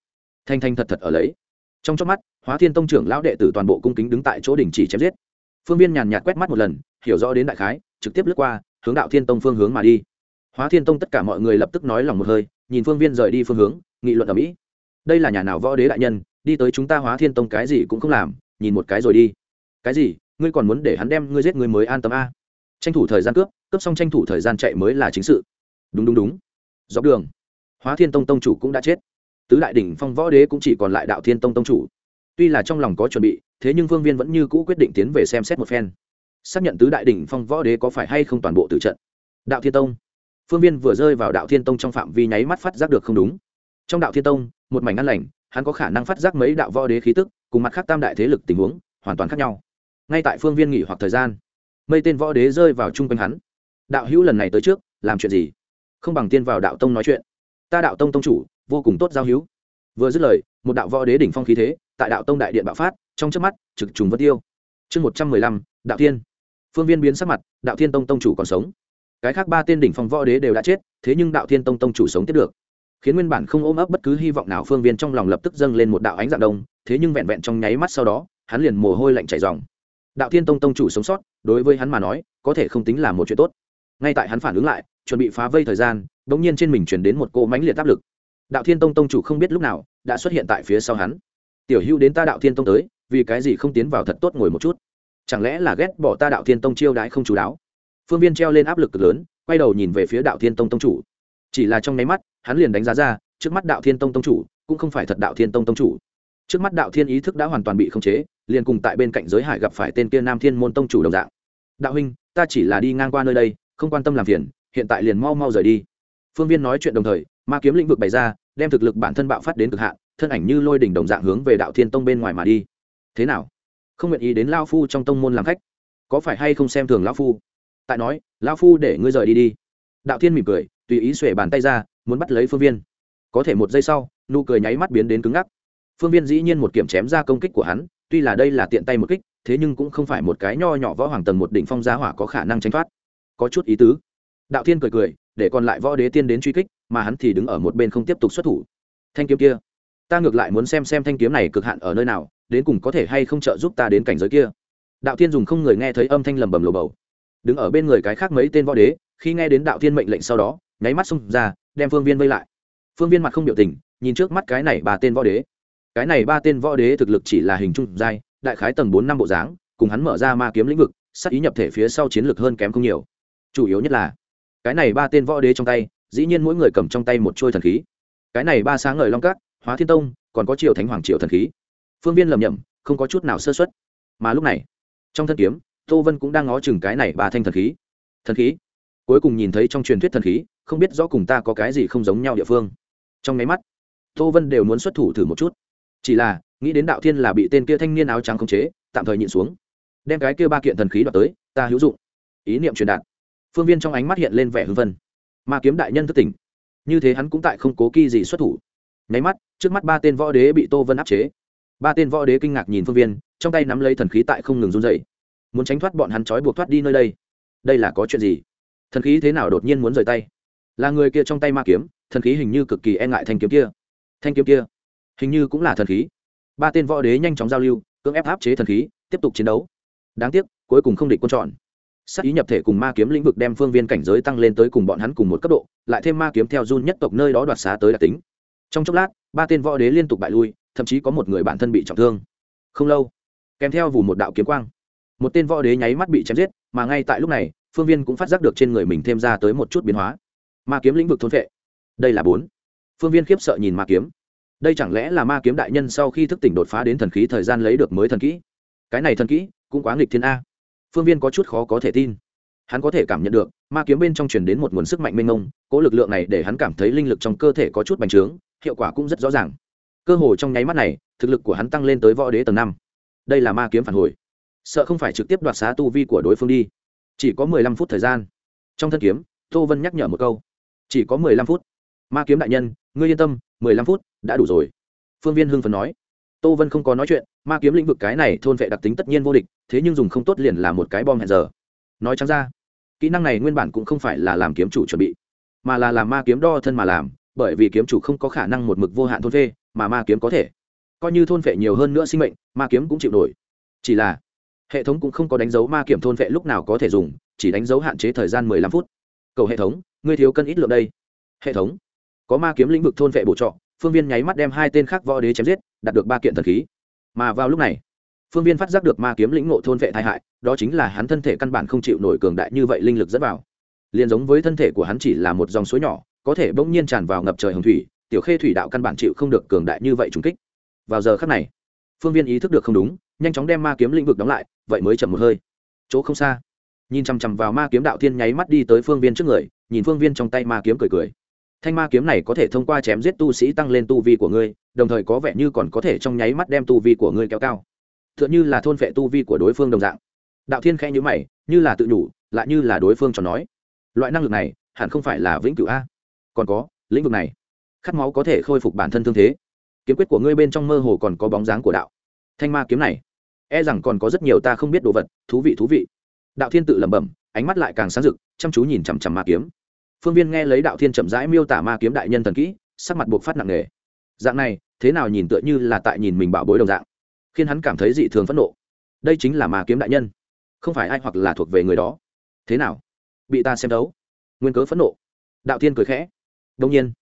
Thanh thanh thật thật ở lấy. Trong chớp mắt, hóa thiên tông trưởng lão đệ tử toàn bộ cung kính đứng tại chỗ đình chỉ chém giết. Phương viên nhàn nhạt quét mắt một lần, hiểu rõ đến đại khái, trực tiếp lướt qua, hướng đạo thiên tông phương hướng mà đi. Hóa thiên tông tất cả mọi người lập tức nói lòng một hơi, nhìn phương viên rời đi phương hướng, nghị luận ở mỹ. Đây là nhà nào võ đế đại nhân, đi tới chúng ta hóa thiên tông cái gì cũng không làm, nhìn một cái rồi đi. Cái gì? Ngươi còn muốn để hắn đem ngươi giết ngươi mới an tâm a? Tranh thủ thời gian cướp cướp xong tranh thủ thời gian chạy mới là chính sự. Đúng đúng đúng dọc đường. Hóa thiên tông tông chủ cũng đã chết. Tứ đại đỉnh phong võ đế cũng chỉ còn lại đạo thiên tông tông chủ. Tuy là trong lòng có chuẩn bị, thế nhưng vương viên vẫn như cũ quyết định tiến về xem xét một phen. Xác nhận tứ đại đỉnh phong võ đế có phải hay không toàn bộ tử trận. Đạo thiên tông. Phương viên vừa rơi vào đạo thiên tông trong phạm vi nháy mắt phát giác được không đúng. Trong đạo thiên tông, một mảnh ngăn lành, hắn có khả năng phát giác mấy đạo võ đế khí tức, cùng mặt khác tam đại thế lực tình huống, hoàn toàn khác nhau. Ngay tại phương viên nghỉ hoặc thời gian, mây tên võ đế rơi vào chung quanh hắn. Đạo hữu lần này tới trước, làm chuyện gì? Không bằng tiên vào đạo tông nói chuyện. Ta đạo tông tông chủ, vô cùng tốt giao hữu. Vừa dứt lời, một đạo võ đế đỉnh phong khí thế, tại đạo tông đại điện bạo phát, trong chớp mắt, trực trùng vân tiêu. Chương một trăm mười lăm, đạo thiên. Phương viên biến sắc mặt, đạo thiên tông tông chủ còn sống. Cái khác ba tên đỉnh phong võ đế đều đã chết, thế nhưng đạo thiên tông tông chủ sống tiếp được. Khiến nguyên bản không ôm ấp bất cứ hy vọng nào phương viên trong lòng lập tức dâng lên một đạo ánh dạng đông, thế nhưng vẹn vẹn trong nháy mắt sau đó, hắn liền mồ hôi lạnh chảy dòng đạo thiên tông tông chủ sống sót, đối với hắn mà nói, có thể không tính là một chuyện tốt. Ngay tại hắn phản ứng lại chuẩn bị phá vây thời gian đ ỗ n g nhiên trên mình chuyển đến một cỗ mánh liệt áp lực. Đạo thiên tông tông chủ không biết lúc nào đã xuất hiện tại phía sau hắn. Tiểu hữu đến ta đạo thiên tông tới, vì cái gì không tiến vào thật tốt ngồi một chút? Chẳng lẽ là ghét bỏ ta đạo thiên tông chiêu đãi không chú đáo? Phương viên treo lên áp lực cực lớn, quay đầu nhìn về phía đạo thiên tông tông chủ. Chỉ là trong nháy mắt, hắn liền đánh giá ra, trước mắt đạo thiên tông tông chủ cũng không phải thật đạo thiên tông tông chủ. Trước mắt đạo thiên ý thức đã hoàn toàn bị khống chế, liền cùng tại bên cạnh giới hải gặp phải tên kia nam thiên môn tông chủ đồng dạng. Đạo huynh, ta chỉ là đi ngang qua nơi đây, không quan tâm làm phiền hiện tại liền mau mau rời đi. Phương viên nói chuyện đồng thời, ma kiếm lĩnh vực bày ra, đem thực lực bản thân bạo phát đến cực hạn, thân ảnh như lôi đỉnh đồng dạng hướng về đạo thiên tông bên ngoài mà đi. Thế nào? Không nguyện ý đến lao phu trong tông môn làm khách? Có phải hay không xem thường lao phu? Tại nói lao phu để ngươi rời đi đi. Đạo thiên mỉm cười, tùy ý xuể bàn tay ra, muốn bắt lấy phương viên. Có thể một giây sau, nụ cười nháy mắt biến đến cứng ngắc. Phương viên dĩ nhiên một kiểm chém ra công kích của hắn, tuy là đây là tiện tay một kích, thế nhưng cũng không phải một cái nho nhỏ võ hoàng tầng một đỉnh phong giá hỏa có khả năng tránh thoát. Có chút ý tứ đạo thiên cười cười, để còn lại võ đế tiên đến truy kích, mà hắn thì đứng ở một bên không tiếp tục xuất thủ. Thanh kiếm kia, ta ngược lại muốn xem xem thanh kiếm này cực hạn ở nơi nào, đến cùng có thể hay không trợ giúp ta đến cảnh giới kia. Đạo thiên dùng không người nghe thấy âm thanh lầm bầm lồ bầu. Đứng ở bên người cái khác mấy tên võ đế, khi nghe đến đạo thiên mệnh lệnh sau đó, nháy mắt xông ra, đem phương viên vây lại. Phương viên mặt không biểu tình, nhìn trước mắt cái này ba tên võ đế. Cái này ba tên võ đế thực lực chỉ là hình trung giai, đại khái tầng bốn năm bộ dáng, cùng hắn mở ra ma kiếm lĩnh vực sắc ý nhập thể phía sau chiến lược hơn kém không nhiều. Chủ yếu nhất là cái này ba tên võ đế trong tay, dĩ nhiên mỗi người cầm trong tay một trôi thần khí. Cái này ba sáng ngời long cát hóa thiên tông, còn có triều thánh hoàng triều thần khí. Phương viên lầm nhầm không có chút nào sơ xuất mà lúc này, trong thân kiếm, tô vân cũng đang ngó chừng cái này ba thanh thần khí. Thần khí? Cuối cùng nhìn thấy trong truyền thuyết thần khí, không biết rõ cùng ta có cái gì không giống nhau địa phương. Trong máy mắt, tô vân đều muốn xuất thủ thử một chút. Chỉ là, nghĩ đến đạo thiên là bị tên kia thanh niên áo trắng khống chế, tạm thời nhịn xuống. Đem cái kia ba kiện thần khí đoạt tới, ta hữu dụng. Ý niệm truyền đạt phương viên trong ánh mắt hiện lên vẻ hưng vân ma kiếm đại nhân thức tỉnh. Như thế hắn cũng tại không cố kỳ gì xuất thủ. Nháy mắt, trước mắt ba tên võ đế bị tô vân áp chế. Ba tên võ đế kinh ngạc nhìn phương viên, trong tay nắm lấy thần khí tại không ngừng run dậy muốn tránh thoát bọn hắn trói buộc thoát đi nơi đây. Đây là có chuyện gì? Thần khí thế nào đột nhiên muốn rời tay? Là người kia trong tay ma kiếm, thần khí hình như cực kỳ e ngại thanh kiếm kia. Thanh kiếm kia, hình như cũng là thần khí. Ba tên võ đế nhanh chóng giao lưu, cưỡng ép áp chế thần khí, tiếp tục chiến đấu. Đáng tiếc, cuối cùng không địch quân chọn sắc ý nhập thể cùng ma kiếm lĩnh vực đem phương viên cảnh giới tăng lên tới cùng bọn hắn cùng một cấp độ, lại thêm ma kiếm theo run nhất tộc nơi đó đoạt xá tới đặc tính. Trong chốc lát, ba tên võ đế liên tục bại lui, thậm chí có một người bản thân bị trọng thương. Không lâu, kèm theo vù một đạo kiếm quang, một tên võ đế nháy mắt bị chém giết, mà ngay tại lúc này, phương viên cũng phát giác được trên người mình thêm ra tới một chút biến hóa. Ma kiếm lĩnh vực thôn vệ. Đây là bốn. Phương viên khiếp sợ nhìn ma kiếm. Đây chẳng lẽ là ma kiếm đại nhân sau khi thức tỉnh đột phá đến thần khí thời gian lấy được mới thần kỹ? Cái này thần kỹ cũng quá nghịch thiên a phương viên có chút khó có thể tin. Hắn có thể cảm nhận được, ma kiếm bên trong truyền đến một nguồn sức mạnh mênh mông, cố lực lượng này để hắn cảm thấy linh lực trong cơ thể có chút bành trướng, hiệu quả cũng rất rõ ràng. Cơ hồ trong nháy mắt này, thực lực của hắn tăng lên tới võ đế tầng năm. Đây là ma kiếm phản hồi. Sợ không phải trực tiếp đoạt xá tu vi của đối phương đi. Chỉ có mười lăm phút thời gian. Trong thân kiếm, tô vân nhắc nhở một câu. Chỉ có mười lăm phút. Ma kiếm đại nhân, ngươi yên tâm, mười lăm phút đã đủ rồi. Phương viên hưng phần nói tô vân không có nói chuyện, ma kiếm lĩnh vực cái này thôn vệ đặc tính tất nhiên vô địch, thế nhưng dùng không tốt liền là một cái bom hẹn giờ. Nói chẳng ra, kỹ năng này nguyên bản cũng không phải là làm kiếm chủ chuẩn bị, mà là làm ma kiếm đo thân mà làm, bởi vì kiếm chủ không có khả năng một mực vô hạn thôn phệ mà ma kiếm có thể. Coi như thôn phệ nhiều hơn nữa sinh mệnh, ma kiếm cũng chịu nổi. Chỉ là, hệ thống cũng không có đánh dấu ma kiểm thôn phệ lúc nào có thể dùng, chỉ đánh dấu hạn chế thời gian mười lăm phút. Cầu hệ thống, ngươi thiếu cân ít lượng đây. Hệ thống, có ma kiếm lĩnh vực thôn phệ bổ trọ phương viên nháy mắt đem hai tên khác võ đế chém giết, đạt được ba kiện thần khí. Mà vào lúc này, phương viên phát giác được ma kiếm lĩnh ngộ thôn vệ tai hại, đó chính là hắn thân thể căn bản không chịu nổi cường đại như vậy linh lực dẫn vào. Liền giống với thân thể của hắn chỉ là một dòng suối nhỏ, có thể bỗng nhiên tràn vào ngập trời hồng thủy, tiểu khê thủy đạo căn bản chịu không được cường đại như vậy trùng kích. Vào giờ khắc này, phương viên ý thức được không đúng, nhanh chóng đem ma kiếm lĩnh vực đóng lại, vậy mới chậm một hơi. Chỗ không xa, nhìn chằm chằm vào ma kiếm đạo thiên nháy mắt đi tới phương viên trước người, nhìn phương viên trong tay ma kiếm cười cười thanh ma kiếm này có thể thông qua chém giết tu sĩ tăng lên tu vi của ngươi, đồng thời có vẻ như còn có thể trong nháy mắt đem tu vi của ngươi kéo cao. T h ư ợ n h ư là thôn vệ tu vi của đối phương đồng dạng. Đạo thiên khẽ nhữ mày, như là tự nhủ, lại như là đối phương cho nói. Loại năng lực này, hẳn không phải là vĩnh cửu a. Còn có, lĩnh vực này, khát máu có thể khôi phục bản thân thương thế. Kiếm quyết của ngươi bên trong mơ hồ còn có bóng dáng của đạo. Thanh ma kiếm này e rằng còn có rất nhiều ta không biết đồ vật, thú vị thú vị. Đạo thiên tự lẩm bẩm, ánh mắt lại càng sáng rực, chăm chú nhìn chằm chằm ma kiếm phương viên nghe lấy đạo thiên chậm rãi miêu tả ma kiếm đại nhân thần kỹ, sắc mặt buộc phát nặng nề. Dạng này, thế nào nhìn tựa như là tại nhìn mình bảo bối đồng dạng, khiến hắn cảm thấy dị thường phẫn nộ. Đây chính là ma kiếm đại nhân, không phải ai hoặc là thuộc về người đó. Thế nào? Bị ta xem đấu nguyên cớ phẫn nộ. Đạo thiên cười khẽ. Đông nhiên,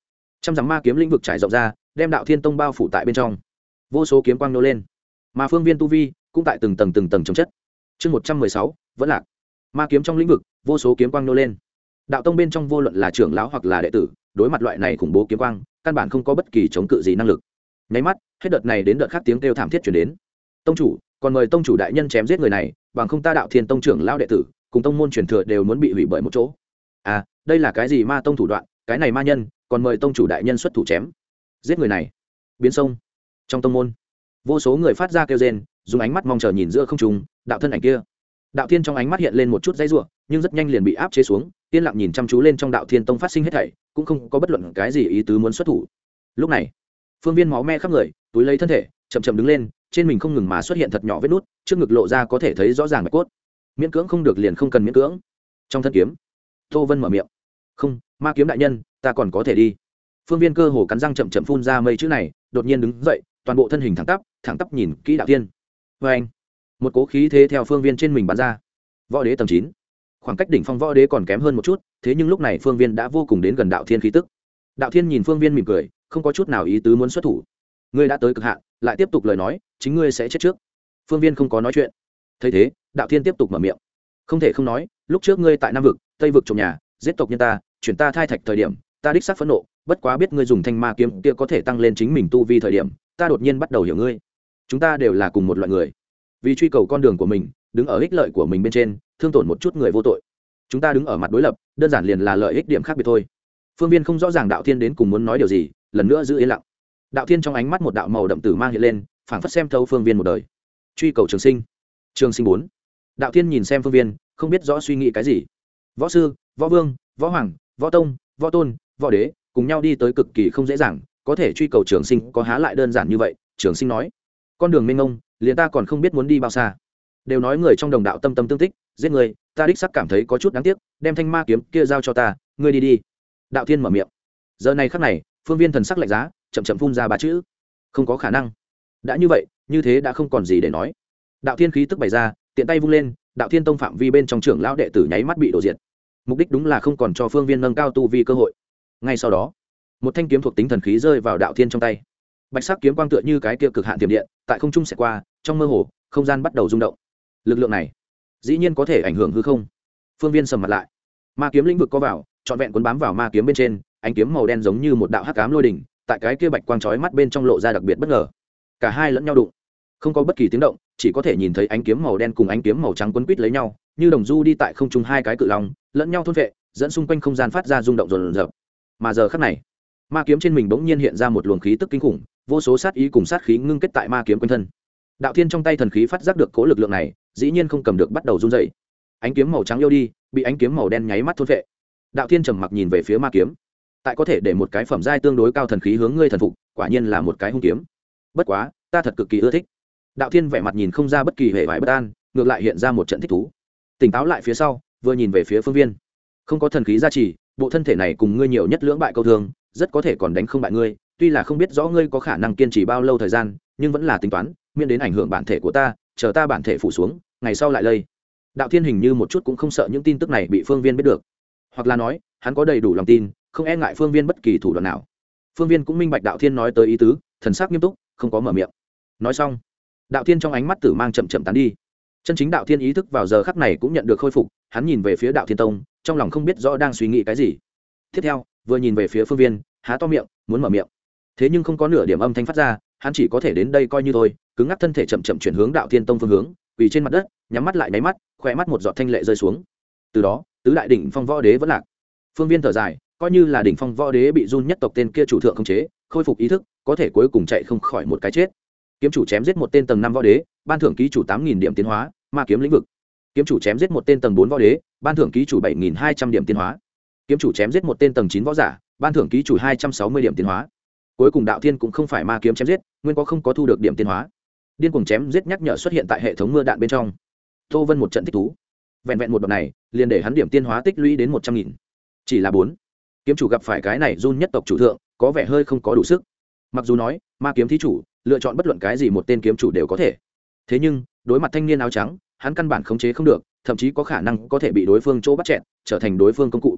trăm dặm ma kiếm lĩnh vực trải rộng ra, đem đạo thiên tông bao phủ tại bên trong. Vô số kiếm quang nô lên. Mà phương viên tu vi cũng tại từng tầng từng tầng trồng chất. Chương một trăm mười sáu, vẫn lạc. Ma kiếm trong lĩnh vực, vô số kiếm quang nô lên đạo tông bên trong vô luận là trưởng lão hoặc là đệ tử, đối mặt loại này khủng bố kiếm quang, căn bản không có bất kỳ chống cự gì năng lực. Nháy mắt, hết đợt này đến đợt khác tiếng kêu thảm thiết chuyển đến. Tông chủ, còn mời tông chủ đại nhân chém giết người này, bằng không ta đạo thiên tông trưởng lão đệ tử, cùng tông môn truyền thừa đều muốn bị hủy bởi một chỗ. À đây là cái gì ma tông thủ đoạn, cái này ma nhân, còn mời tông chủ đại nhân xuất thủ chém, giết người này. Biến sông. Trong tông môn, vô số người phát ra kêu rên, dùng ánh mắt mong chờ nhìn giữa không trùng đạo thân ảnh kia đạo thiên trong ánh mắt hiện lên một chút dãy ruộng nhưng rất nhanh liền bị áp chế xuống, yên lặng nhìn chăm chú lên trong đạo thiên tông phát sinh hết thảy, cũng không có bất luận cái gì ý tứ muốn xuất thủ. Lúc này, phương viên máu me khắp người, túi lấy thân thể, chậm chậm đứng lên, trên mình không ngừng mà xuất hiện thật nhỏ vết nút, trước ngực lộ ra có thể thấy rõ ràng mạch cốt. Miễn cưỡng không được liền không cần miễn cưỡng. Trong thân kiếm, tô vân mở miệng. Không, ma kiếm đại nhân, ta còn có thể đi. Phương viên cơ hồ cắn răng chậm chậm phun ra mây chữ này, đột nhiên đứng dậy, toàn bộ thân hình thẳng tắp thẳng tắp nhìn kỹ đạo tiên vê vâng. anh một cố khí thế theo phương viên trên mình bắn ra. Võ đế tầng chín. Khoảng cách đỉnh phong võ đế còn kém hơn một chút, thế nhưng lúc này phương viên đã vô cùng đến gần đạo thiên khí tức. Đạo thiên nhìn phương viên mỉm cười, không có chút nào ý tứ muốn xuất thủ. Ngươi đã tới cực hạn, lại tiếp tục lời nói, chính ngươi sẽ chết trước. Phương viên không có nói chuyện. Thấy thế, đạo thiên tiếp tục mở miệng. Không thể không nói, lúc trước ngươi tại nam vực, tây vực trồng nhà, giết tộc nhân ta, chuyển ta thai thạch thời điểm, ta đích xác phẫn nộ, bất quá biết ngươi dùng thanh ma kiếm kia có thể tăng lên chính mình tu vi thời điểm, ta đột nhiên bắt đầu hiểu ngươi. Chúng ta đều là cùng một loại người vì truy cầu con đường của mình, đứng ở ích lợi của mình bên trên, thương tổn một chút người vô tội. Chúng ta đứng ở mặt đối lập, đơn giản liền là lợi ích điểm khác biệt thôi. Phương viên không rõ ràng đạo thiên đến cùng muốn nói điều gì, lần nữa giữ yên lặng. Đạo thiên trong ánh mắt một đạo màu đậm tử mang hiện lên, phảng phất xem thâu phương viên một đời. Truy cầu trường sinh. Trường sinh bốn. Đạo thiên nhìn xem phương viên, không biết rõ suy nghĩ cái gì. Võ sư, võ vương, võ hoàng, võ tông, võ tôn, võ đế, cùng nhau đi tới cực kỳ không dễ dàng, có thể truy cầu trường sinh có há lại đơn giản như vậy, trường sinh nói. Con đường minh ông liền ta còn không biết muốn đi bao xa. Đều nói người trong đồng đạo tâm tâm tương tích, giết người, ta đích sắc cảm thấy có chút đáng tiếc, đem thanh ma kiếm kia giao cho ta, ngươi đi đi. Đạo thiên mở miệng. Giờ này khắc này, phương viên thần sắc lạnh giá, chậm chậm phun ra ba chữ. Không có khả năng. Đã như vậy, như thế đã không còn gì để nói. Đạo thiên khí tức bày ra, tiện tay vung lên, đạo thiên tông phạm vi bên trong trưởng lão đệ tử nháy mắt bị đổ diệt. Mục đích đúng là không còn cho phương viên nâng cao tu vi cơ hội. Ngay sau đó, một thanh kiếm thuộc tính thần khí rơi vào đạo thiên trong tay bạch sắc kiếm quang tựa như cái kia cực hạn tiềm điện, tại không trung sẽ qua, trong mơ hồ, không gian bắt đầu rung động. Lực lượng này, dĩ nhiên có thể ảnh hưởng hư không. Phương viên sầm mặt lại. Ma kiếm lĩnh vực có vào, trọn vẹn cuốn bám vào ma kiếm bên trên, ánh kiếm màu đen giống như một đạo hắc cám lôi đỉnh, tại cái kia bạch quang trói mắt bên trong lộ ra đặc biệt bất ngờ. Cả hai lẫn nhau đụng. Không có bất kỳ tiếng động, chỉ có thể nhìn thấy ánh kiếm màu đen cùng ánh kiếm màu trắng quấn quít lấy nhau, như đồng du đi tại không trung hai cái cự long, lẫn nhau thôn vệ, dẫn xung quanh không gian phát ra rung động rồn rợp mà giờ khắc này, ma kiếm trên mình bỗng nhiên hiện ra một luồng khí tức kinh khủng vô số sát ý cùng sát khí ngưng kết tại ma kiếm quanh thân. Đạo thiên trong tay thần khí phát giác được cố lực lượng này, dĩ nhiên không cầm được bắt đầu run dậy ánh kiếm màu trắng yêu đi, bị ánh kiếm màu đen nháy mắt thôn vệ đạo thiên trầm mặc nhìn về phía ma kiếm. Tại có thể để một cái phẩm giai tương đối cao thần khí hướng ngươi thần phục, quả nhiên là một cái hung kiếm. Bất quá, ta thật cực kỳ ưa thích. Đạo thiên vẻ mặt nhìn không ra bất kỳ hệ vải bất an, ngược lại hiện ra một trận thích thú. Tỉnh táo lại phía sau, vừa nhìn về phía phương viên. Không có thần khí gia trì, bộ thân thể này cùng ngươi nhiều nhất lưỡng bại câu thương, rất có thể còn đánh không bại ngươi tuy là không biết rõ ngươi có khả năng kiên trì bao lâu thời gian, nhưng vẫn là tính toán, miễn đến ảnh hưởng bản thể của ta, chờ ta bản thể phủ xuống, ngày sau lại lây. Đạo thiên hình như một chút cũng không sợ những tin tức này bị phương viên biết được. Hoặc là nói, hắn có đầy đủ lòng tin, không e ngại phương viên bất kỳ thủ đoạn nào. Phương viên cũng minh bạch đạo thiên nói tới ý tứ, thần sắc nghiêm túc, không có mở miệng. Nói xong, đạo thiên trong ánh mắt tử mang chậm chậm tán đi. Chân chính đạo thiên ý thức vào giờ khắc này cũng nhận được khôi phục, hắn nhìn về phía đạo thiên tông, trong lòng không biết rõ đang suy nghĩ cái gì. Tiếp theo, vừa nhìn về phía phương viên, há to miệng, muốn mở miệng thế nhưng không có nửa điểm âm thanh phát ra, hắn chỉ có thể đến đây coi như thôi, cứng ngắc thân thể chậm chậm chuyển hướng đạo thiên tông phương hướng, quỳ trên mặt đất, nhắm mắt lại nháy mắt khỏe mắt một giọt thanh lệ rơi xuống. Từ đó, tứ đại đỉnh phong võ đế vẫn lạc. Phương viên thở dài, coi như là đỉnh phong võ đế bị run nhất tộc tên kia chủ thượng không chế, khôi phục ý thức, có thể cuối cùng chạy không khỏi một cái chết. Kiếm chủ chém giết một tên tầng năm võ đế, ban thưởng ký chủ tám nghìn điểm tiến hóa, ma kiếm lĩnh vực. Kiếm chủ chém giết một tên tầng bốn võ đế, ban thưởng ký chủ bảy nghìn hai trăm điểm tiến hóa. Kiếm chủ chém giết một tên tầng chín võ giả, ban thưởng ký chủ hai trăm sáu mươi điểm tiến hóa cuối cùng đạo thiên cũng không phải ma kiếm chém giết, nguyên có không có thu được điểm tiến hóa. Điên cuồng chém giết nhắc nhở xuất hiện tại hệ thống mưa đạn bên trong. Tô vân một trận thích thú. Vẹn vẹn một đoạn này, liền để hắn điểm tiên hóa tích lũy đến một trăm nghìn. Chỉ là bốn. Kiếm chủ gặp phải cái này run nhất tộc chủ thượng, có vẻ hơi không có đủ sức. Mặc dù nói, ma kiếm thí chủ, lựa chọn bất luận cái gì một tên kiếm chủ đều có thể. Thế nhưng, đối mặt thanh niên áo trắng, hắn căn bản khống chế không được, thậm chí có khả năng có thể bị đối phương chỗ bắt chẹn trở thành đối phương công cụ.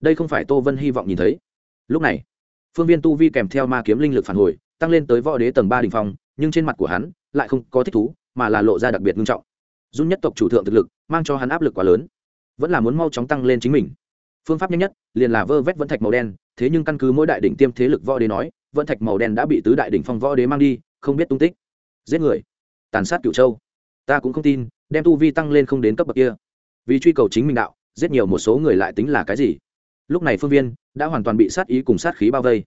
Đây không phải tô vân hy vọng nhìn thấy. Lúc này phương viên tu vi kèm theo ma kiếm linh lực phản hồi, tăng lên tới võ đế tầng ba đình phong, nhưng trên mặt của hắn lại không có thích thú, mà là lộ ra đặc biệt nghiêm trọng. Dung nhất tộc chủ thượng thực lực, mang cho hắn áp lực quá lớn. Vẫn là muốn mau chóng tăng lên chính mình. Phương pháp nhanh nhất, liền là vơ vét vẫn thạch màu đen, thế nhưng căn cứ mỗi đại đỉnh tiêm thế lực võ đế nói, vẫn thạch màu đen đã bị tứ đại đỉnh phong võ đế mang đi, không biết tung tích. Giết người. Tàn sát cửu châu. Ta cũng không tin, đem tu vi tăng lên không đến cấp bậc kia. Vì truy cầu chính mình đạo, giết nhiều một số người lại tính là cái gì? Lúc này phương viên đã hoàn toàn bị sát ý cùng sát khí bao vây.